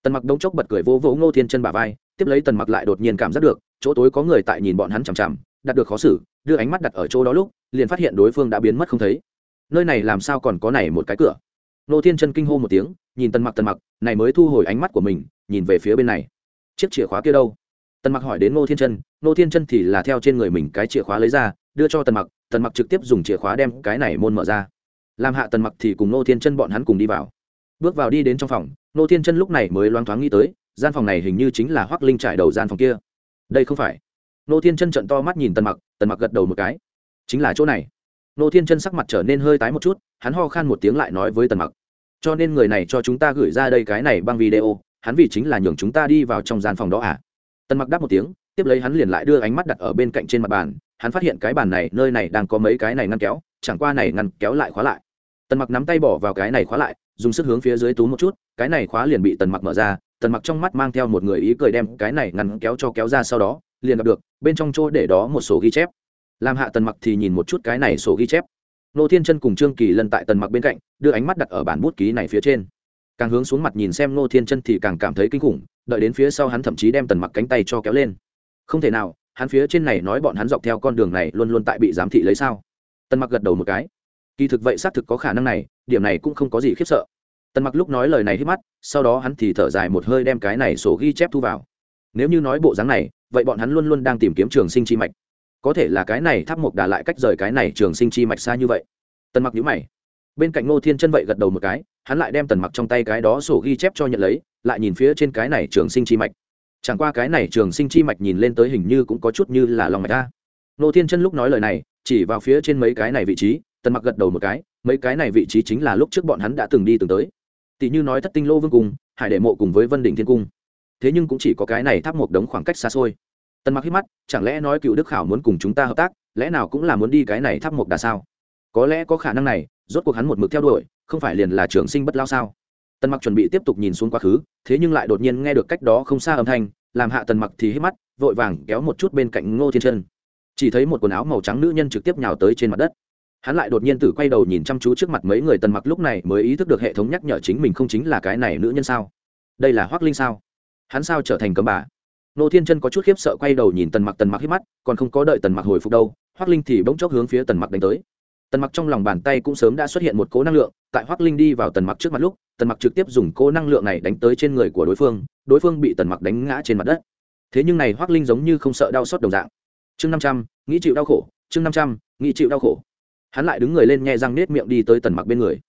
Tần mặc đống chốc bật cười vô vỗ ngô thiên chân bà vai, tiếp lấy tần mặc lại đột nhiên cảm giác được, chỗ tối có người tại nhìn bọn hắn chằm chằm đặt được khó xử, đưa ánh mắt đặt ở chỗ đó lúc, liền phát hiện đối phương đã biến mất không thấy. Nơi này làm sao còn có này một cái cửa? Nô thiên chân kinh hô một tiếng, nhìn tần mặc tần mặc, này mới thu hồi ánh mắt của mình, nhìn về phía bên này. Chiếc chìa khóa kia đâu? Tần mặc hỏi đến ngô thiên chân, ngô thiên chân thì là theo trên người mình cái chìa khóa lấy ra, đưa cho tần mặc tần mặc trực tiếp dùng chìa khóa đem cái này môn mở ra. Làm hạ tần mặc thì cùng ngô thiên chân bọn hắn cùng đi vào. Bước vào đi đến trong phòng, ngô thiên chân lúc này mới loáng thoáng nghĩ tới, gian phòng này hình như chính là hoác linh trải đầu gian phòng kia. Đây không phải. Ngô thiên chân trận to mắt nhìn tần mặc tần mặc gật đầu một cái. Chính là chỗ này. Ngô thiên chân sắc mặt trở nên hơi tái một chút, hắn ho khan một tiếng lại nói với tần mặc. Cho nên người này cho chúng ta gửi ra đây cái này băng video, hắn vì chính là nhường chúng ta đi vào trong gian phòng đó à? Tần mặc đáp một tiếng, tiếp lấy hắn liền lại đưa ánh mắt đặt ở bên cạnh trên mặt bàn, hắn phát hiện cái bàn này, nơi này đang có mấy cái này ngăn kéo, chẳng qua này ngăn kéo lại khóa lại. Tần mặc nắm tay bỏ vào cái này khóa lại, dùng sức hướng phía dưới tú một chút, cái này khóa liền bị tần mặc mở ra, tần mặc trong mắt mang theo một người ý cười đem cái này ngăn kéo cho kéo ra sau đó, liền gặp được, bên trong chỗ để đó một sổ ghi chép. Làm hạ tần mặc thì nhìn một chút cái này sổ ghi chép. Nô thiên chân cùng trương kỳ lân tại tần mặc bên cạnh, đưa ánh mắt đặt ở bản bút ký này phía trên. Càng hướng xuống mặt nhìn xem nô thiên chân thì càng cảm thấy kinh khủng đợi đến phía sau hắn thậm chí đem tần mặc cánh tay cho kéo lên. Không thể nào, hắn phía trên này nói bọn hắn dọc theo con đường này luôn luôn tại bị giám thị lấy sao? Tần mặc gật đầu một cái. Kỳ thực vậy xác thực có khả năng này, điểm này cũng không có gì khiếp sợ. Tần mặc lúc nói lời này hít mắt, sau đó hắn thì thở dài một hơi đem cái này sổ ghi chép thu vào. Nếu như nói bộ dáng này, vậy bọn hắn luôn luôn đang tìm kiếm trường sinh chi mạch. Có thể là cái này tháp mộc đà lại cách rời cái này trường sinh chi mạch xa như vậy. Tần mặc nhíu mày. Bên cạnh ngô thiên chân vậy gật đầu một cái, hắn lại đem tần mặc trong tay cái đó sổ ghi chép cho nhận lấy lại nhìn phía trên cái này trường sinh chi mạch. Chẳng qua cái này trường sinh chi mạch nhìn lên tới hình như cũng có chút như là lòng mạch ta nô thiên chân lúc nói lời này, chỉ vào phía trên mấy cái này vị trí, tần mặc gật đầu một cái, mấy cái này vị trí chính là lúc trước bọn hắn đã từng đi từng tới. Tỷ như nói thất tinh lô vương cung, hải đệ mộ cùng với vân đỉnh thiên cung. Thế nhưng cũng chỉ có cái này tháp một đống khoảng cách xa xôi. Tần mặc hít mắt, chẳng lẽ nói cựu đức khảo muốn cùng chúng ta hợp tác, lẽ nào cũng là muốn đi cái này tháp một đà sao? Có lẽ có khả năng này, rốt cuộc hắn một mực theo đuổi, không phải liền là trường sinh bất lao sao? Tần mặc chuẩn bị tiếp tục nhìn xuống quá khứ, thế nhưng lại đột nhiên nghe được cách đó không xa âm thanh, làm hạ tần mặc thì hít mắt, vội vàng kéo một chút bên cạnh ngô thiên chân. Chỉ thấy một quần áo màu trắng nữ nhân trực tiếp nhào tới trên mặt đất. Hắn lại đột nhiên tử quay đầu nhìn chăm chú trước mặt mấy người tần mặc lúc này mới ý thức được hệ thống nhắc nhở chính mình không chính là cái này nữ nhân sao? Đây là hoác linh sao? Hắn sao trở thành cấm bà? Nô thiên chân có chút khiếp sợ quay đầu nhìn tần mặc tần mặc hít mắt, còn không có đợi tần mặc hồi phục đâu hoác linh thì bỗng chốc hướng phía tần mặc đánh tới tần mặc trong lòng bàn tay cũng sớm đã xuất hiện một cố năng lượng, tại hoác linh đi vào tần mặc trước mặt lúc, tần mặc trực tiếp dùng cố năng lượng này đánh tới trên người của đối phương đối phương bị tần mặc đánh ngã trên mặt đất. Thế nhưng này hoác linh giống như không sợ đau xót đồng dạng. Chương năm trăm, nghĩ chịu đau khổ, chương năm trăm, nghĩ chịu đau khổ. Hắn lại đứng người lên nhẹ răng nết miệng đi tới tần mặc bên người.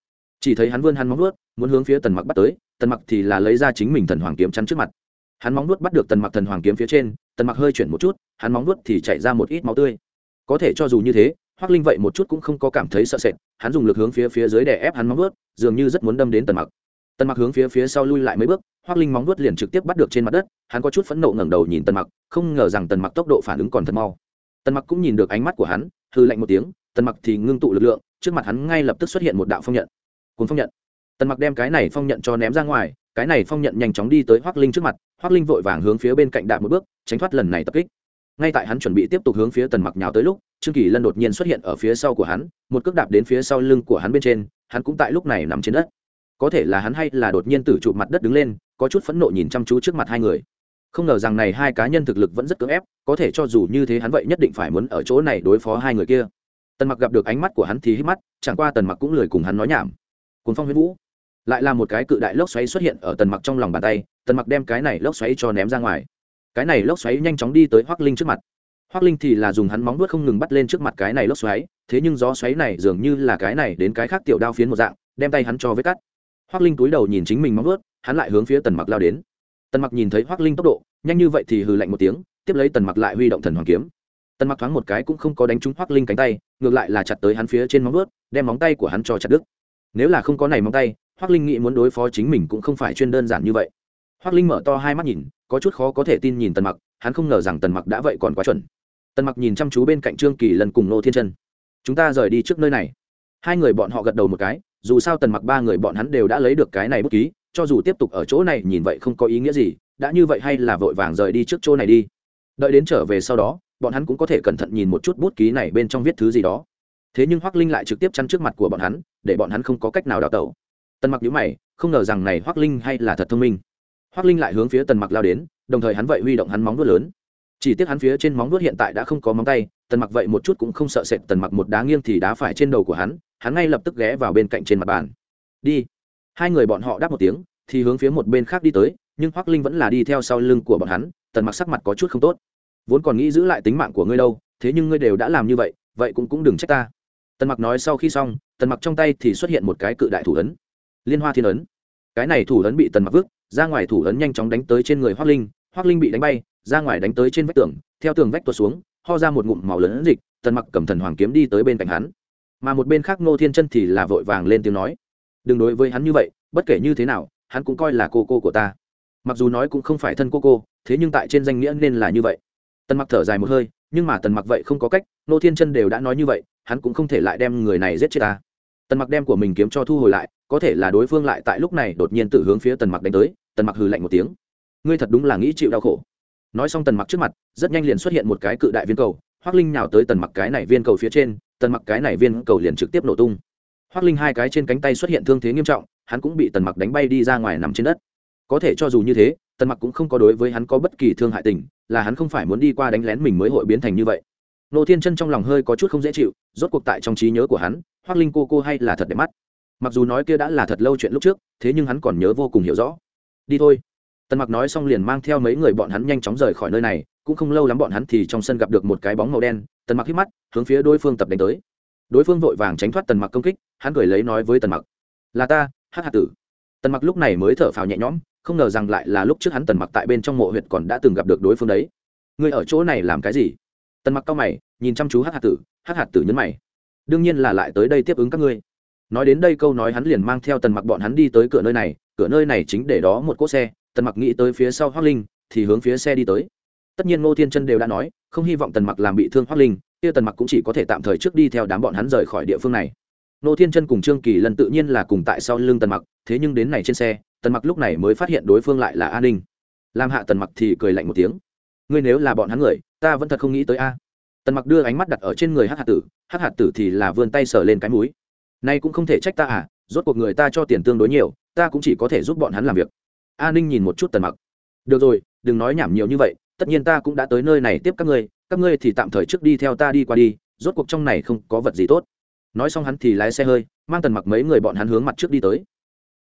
Chỉ thấy hắn vươn hắn móng nuốt muốn hướng phía tần mặc bắt tới, tần mặc thì là lấy ra chính mình thần hoàng kiếm chắn trước mặt. Hắn móng nuốt bắt được tần mặc thần hoàng kiếm phía trên, tần mặc hơi chuyển một chút, hắn móng nuốt thì chảy ra một ít máu tươi. Có thể cho dù như thế Hoắc linh vậy một chút cũng không có cảm thấy sợ sệt hắn dùng lực hướng phía phía dưới để ép hắn móng vuốt, dường như rất muốn đâm đến tần mặc. Tần mặc hướng phía phía sau lui lại mấy bước Hoắc linh móng vuốt liền trực tiếp bắt được trên mặt đất hắn có chút phẫn nộ ngẩng đầu nhìn tần mặc không ngờ rằng tần mặc tốc độ phản ứng còn thật mau. Tần mặc cũng nhìn được ánh mắt của hắn hư lạnh một tiếng tần mặc thì ngưng tụ lực lượng trước mặt hắn ngay lập tức xuất hiện một đạo phong nhận. Cuốn phong nhận. Tần mặc đem cái này phong nhận cho ném ra ngoài cái này phong nhận nhanh chóng đi tới Hoắc linh trước mặt Hoắc linh vội vàng hướng phía bên cạnh đạp một bước tránh thoát lần này tập kích ngay tại hắn chuẩn bị tiếp tục hướng phía tần mặc nhào tới lúc, trương kỳ lân đột nhiên xuất hiện ở phía sau của hắn, một cước đạp đến phía sau lưng của hắn bên trên, hắn cũng tại lúc này nằm trên đất. Có thể là hắn hay là đột nhiên từ trụ mặt đất đứng lên, có chút phẫn nộ nhìn chăm chú trước mặt hai người. Không ngờ rằng này hai cá nhân thực lực vẫn rất cưỡng ép, có thể cho dù như thế hắn vậy nhất định phải muốn ở chỗ này đối phó hai người kia. Tần mặc gặp được ánh mắt của hắn thì hít mắt, chẳng qua tần mặc cũng lười cùng hắn nói nhảm. Cuốn phong huyết vũ. Lại là một cái cự đại lốc xoáy xuất hiện ở tần mặc trong lòng bàn tay, tần mặc đem cái này lốc xoáy cho ném ra ngoài cái này lốc xoáy nhanh chóng đi tới hoác linh trước mặt. Hoác linh thì là dùng hắn móng nuốt không ngừng bắt lên trước mặt cái này lốc xoáy, thế nhưng gió xoáy này dường như là cái này đến cái khác tiểu đao phiến một dạng, đem tay hắn cho với cắt. Hoác linh túi đầu nhìn chính mình móng nuốt hắn lại hướng phía tần mặc lao đến. Tần mặc nhìn thấy hoác linh tốc độ, nhanh như vậy thì hừ lạnh một tiếng, tiếp lấy tần mặc lại huy động thần hoàng kiếm. Tần mặc thoáng một cái cũng không có đánh trúng hoác linh cánh tay, ngược lại là chặt tới hắn phía trên móng nuốt đem móng tay của hắn cho chặt đứt. Nếu là không có này móng tay hoác linh nghĩ muốn đối phó chính mình cũng không phải chuyên đơn giản như vậy. Hoác linh mở to hai mắt nhìn có chút khó có thể tin nhìn tần mặc, hắn không ngờ rằng tần mặc đã vậy còn quá chuẩn. Tần mặc nhìn chăm chú bên cạnh trương kỳ lần cùng nô thiên chân. Chúng ta rời đi trước nơi này. Hai người bọn họ gật đầu một cái, dù sao tần mặc ba người bọn hắn đều đã lấy được cái này bút ký, cho dù tiếp tục ở chỗ này nhìn vậy không có ý nghĩa gì, đã như vậy hay là vội vàng rời đi trước chỗ này đi. Đợi đến trở về sau đó, bọn hắn cũng có thể cẩn thận nhìn một chút bút ký này bên trong viết thứ gì đó. Thế nhưng hoác linh lại trực tiếp chăn trước mặt của bọn hắn, để bọn hắn không có cách nào đào tẩu. Tần mặc nhữ mày, không ngờ rằng này hoác linh hay là thật thông minh hoắc linh lại hướng phía tần mặc lao đến, đồng thời hắn vậy huy động hắn móng vuốt lớn. Chỉ tiếc hắn phía trên móng vuốt hiện tại đã không có móng tay, tần mặc vậy một chút cũng không sợ sệt tần mặc một đá nghiêng thì đá phải trên đầu của hắn hắn ngay lập tức ghé vào bên cạnh trên mặt bàn. Đi. Hai người bọn họ đáp một tiếng, thì hướng phía một bên khác đi tới, nhưng hoắc linh vẫn là đi theo sau lưng của bọn hắn, tần mặc sắc mặt có chút không tốt. Vốn còn nghĩ giữ lại tính mạng của ngươi đâu, thế nhưng ngươi đều đã làm như vậy vậy cũng cũng đừng trách ta. Tần mặc nói sau khi xong, tần mặc trong tay thì xuất hiện một cái cự đại thủ ấn. Liên hoa thiên ấn. Cái này thủ ấn bị tần mặc vứt ra ngoài thủ ấn nhanh chóng đánh tới trên người hoác linh hoác linh bị đánh bay, ra ngoài đánh tới trên vách tường, theo tường vách tuột xuống, ho ra một ngụm màu lớn dịch, tần mặc cầm thần hoàng kiếm đi tới bên cạnh hắn. Mà một bên khác ngô thiên chân thì là vội vàng lên tiếng nói, đừng đối với hắn như vậy, bất kể như thế nào, hắn cũng coi là cô cô của ta. Mặc dù nói cũng không phải thân cô cô, thế nhưng tại trên danh nghĩa nên là như vậy. Tần mặc thở dài một hơi, nhưng mà tần mặc vậy không có cách, ngô thiên chân đều đã nói như vậy, hắn cũng không thể lại đem người này giết chết ta. Tần mặc đem của mình kiếm cho thu hồi lại có thể là đối phương lại tại lúc này đột nhiên tự hướng phía tần mặc đánh tới, tần mặc hừ lạnh một tiếng. Ngươi thật đúng là nghĩ chịu đau khổ. Nói xong tần mặc trước mặt, rất nhanh liền xuất hiện một cái cự đại viên cầu hoác linh nào tới tần mặc cái này viên cầu phía trên, tần mặc cái này viên cầu liền trực tiếp nổ tung. Hoác linh hai cái trên cánh tay xuất hiện thương thế nghiêm trọng, hắn cũng bị tần mặc đánh bay đi ra ngoài nằm trên đất. Có thể cho dù như thế, tần mặc cũng không có đối với hắn có bất kỳ thương hại tình, là hắn không phải muốn đi qua đánh lén mình mới hội biến thành như vậy. Nô thiên chân trong lòng hơi có chút không dễ chịu, rốt cuộc tại trong trí nhớ của hắn hoác linh cô cô hay là thật đẹp mắt mặc dù nói kia đã là thật lâu chuyện lúc trước, thế nhưng hắn còn nhớ vô cùng hiểu rõ. Đi thôi. Tần mặc nói xong liền mang theo mấy người bọn hắn nhanh chóng rời khỏi nơi này, cũng không lâu lắm bọn hắn thì trong sân gặp được một cái bóng màu đen, tần mặc hít mắt, hướng phía đối phương tập đánh tới. Đối phương vội vàng tránh thoát tần mặc công kích, hắn cười lấy nói với tần mặc, là ta hát hạt tử. Tần mặc lúc này mới thở phào nhẹ nhõm, không ngờ rằng lại là lúc trước hắn tần mặc tại bên trong mộ huyệt còn đã từng gặp được đối phương đấy. Ngươi ở chỗ này làm cái gì? Tần mặc cao mày, nhìn chăm chú hát hạt tử hát hạt tử nhấn mày, đương nhiên là lại tới đây tiếp ứng các ngươi nói đến đây câu nói hắn liền mang theo tần mặc bọn hắn đi tới cửa nơi này, cửa nơi này chính để đó một cỗ xe. Tần mặc nghĩ tới phía sau hoác linh, thì hướng phía xe đi tới. Tất nhiên ngô thiên chân đều đã nói, không hy vọng tần mặc làm bị thương hoác linh, kia tần mặc cũng chỉ có thể tạm thời trước đi theo đám bọn hắn rời khỏi địa phương này. Ngô thiên chân cùng trương kỳ lần tự nhiên là cùng tại sau lưng tần mặc, thế nhưng đến này trên xe, tần mặc lúc này mới phát hiện đối phương lại là an ninh. Làm hạ tần mặc thì cười lạnh một tiếng. Ngươi nếu là bọn hắn người, ta vẫn thật không nghĩ tới a. Tần mặc đưa ánh mắt đặt ở trên người hát hạt tử hát hạt tử thì là vươn tay sờ lên cái mũi nay cũng không thể trách ta à rốt cuộc người ta cho tiền tương đối nhiều, ta cũng chỉ có thể giúp bọn hắn làm việc. A ninh nhìn một chút tần mặc. Được rồi, đừng nói nhảm nhiều như vậy, tất nhiên ta cũng đã tới nơi này tiếp các ngươi các ngươi thì tạm thời trước đi theo ta đi qua đi, rốt cuộc trong này không có vật gì tốt. Nói xong hắn thì lái xe hơi, mang tần mặc mấy người bọn hắn hướng mặt trước đi tới.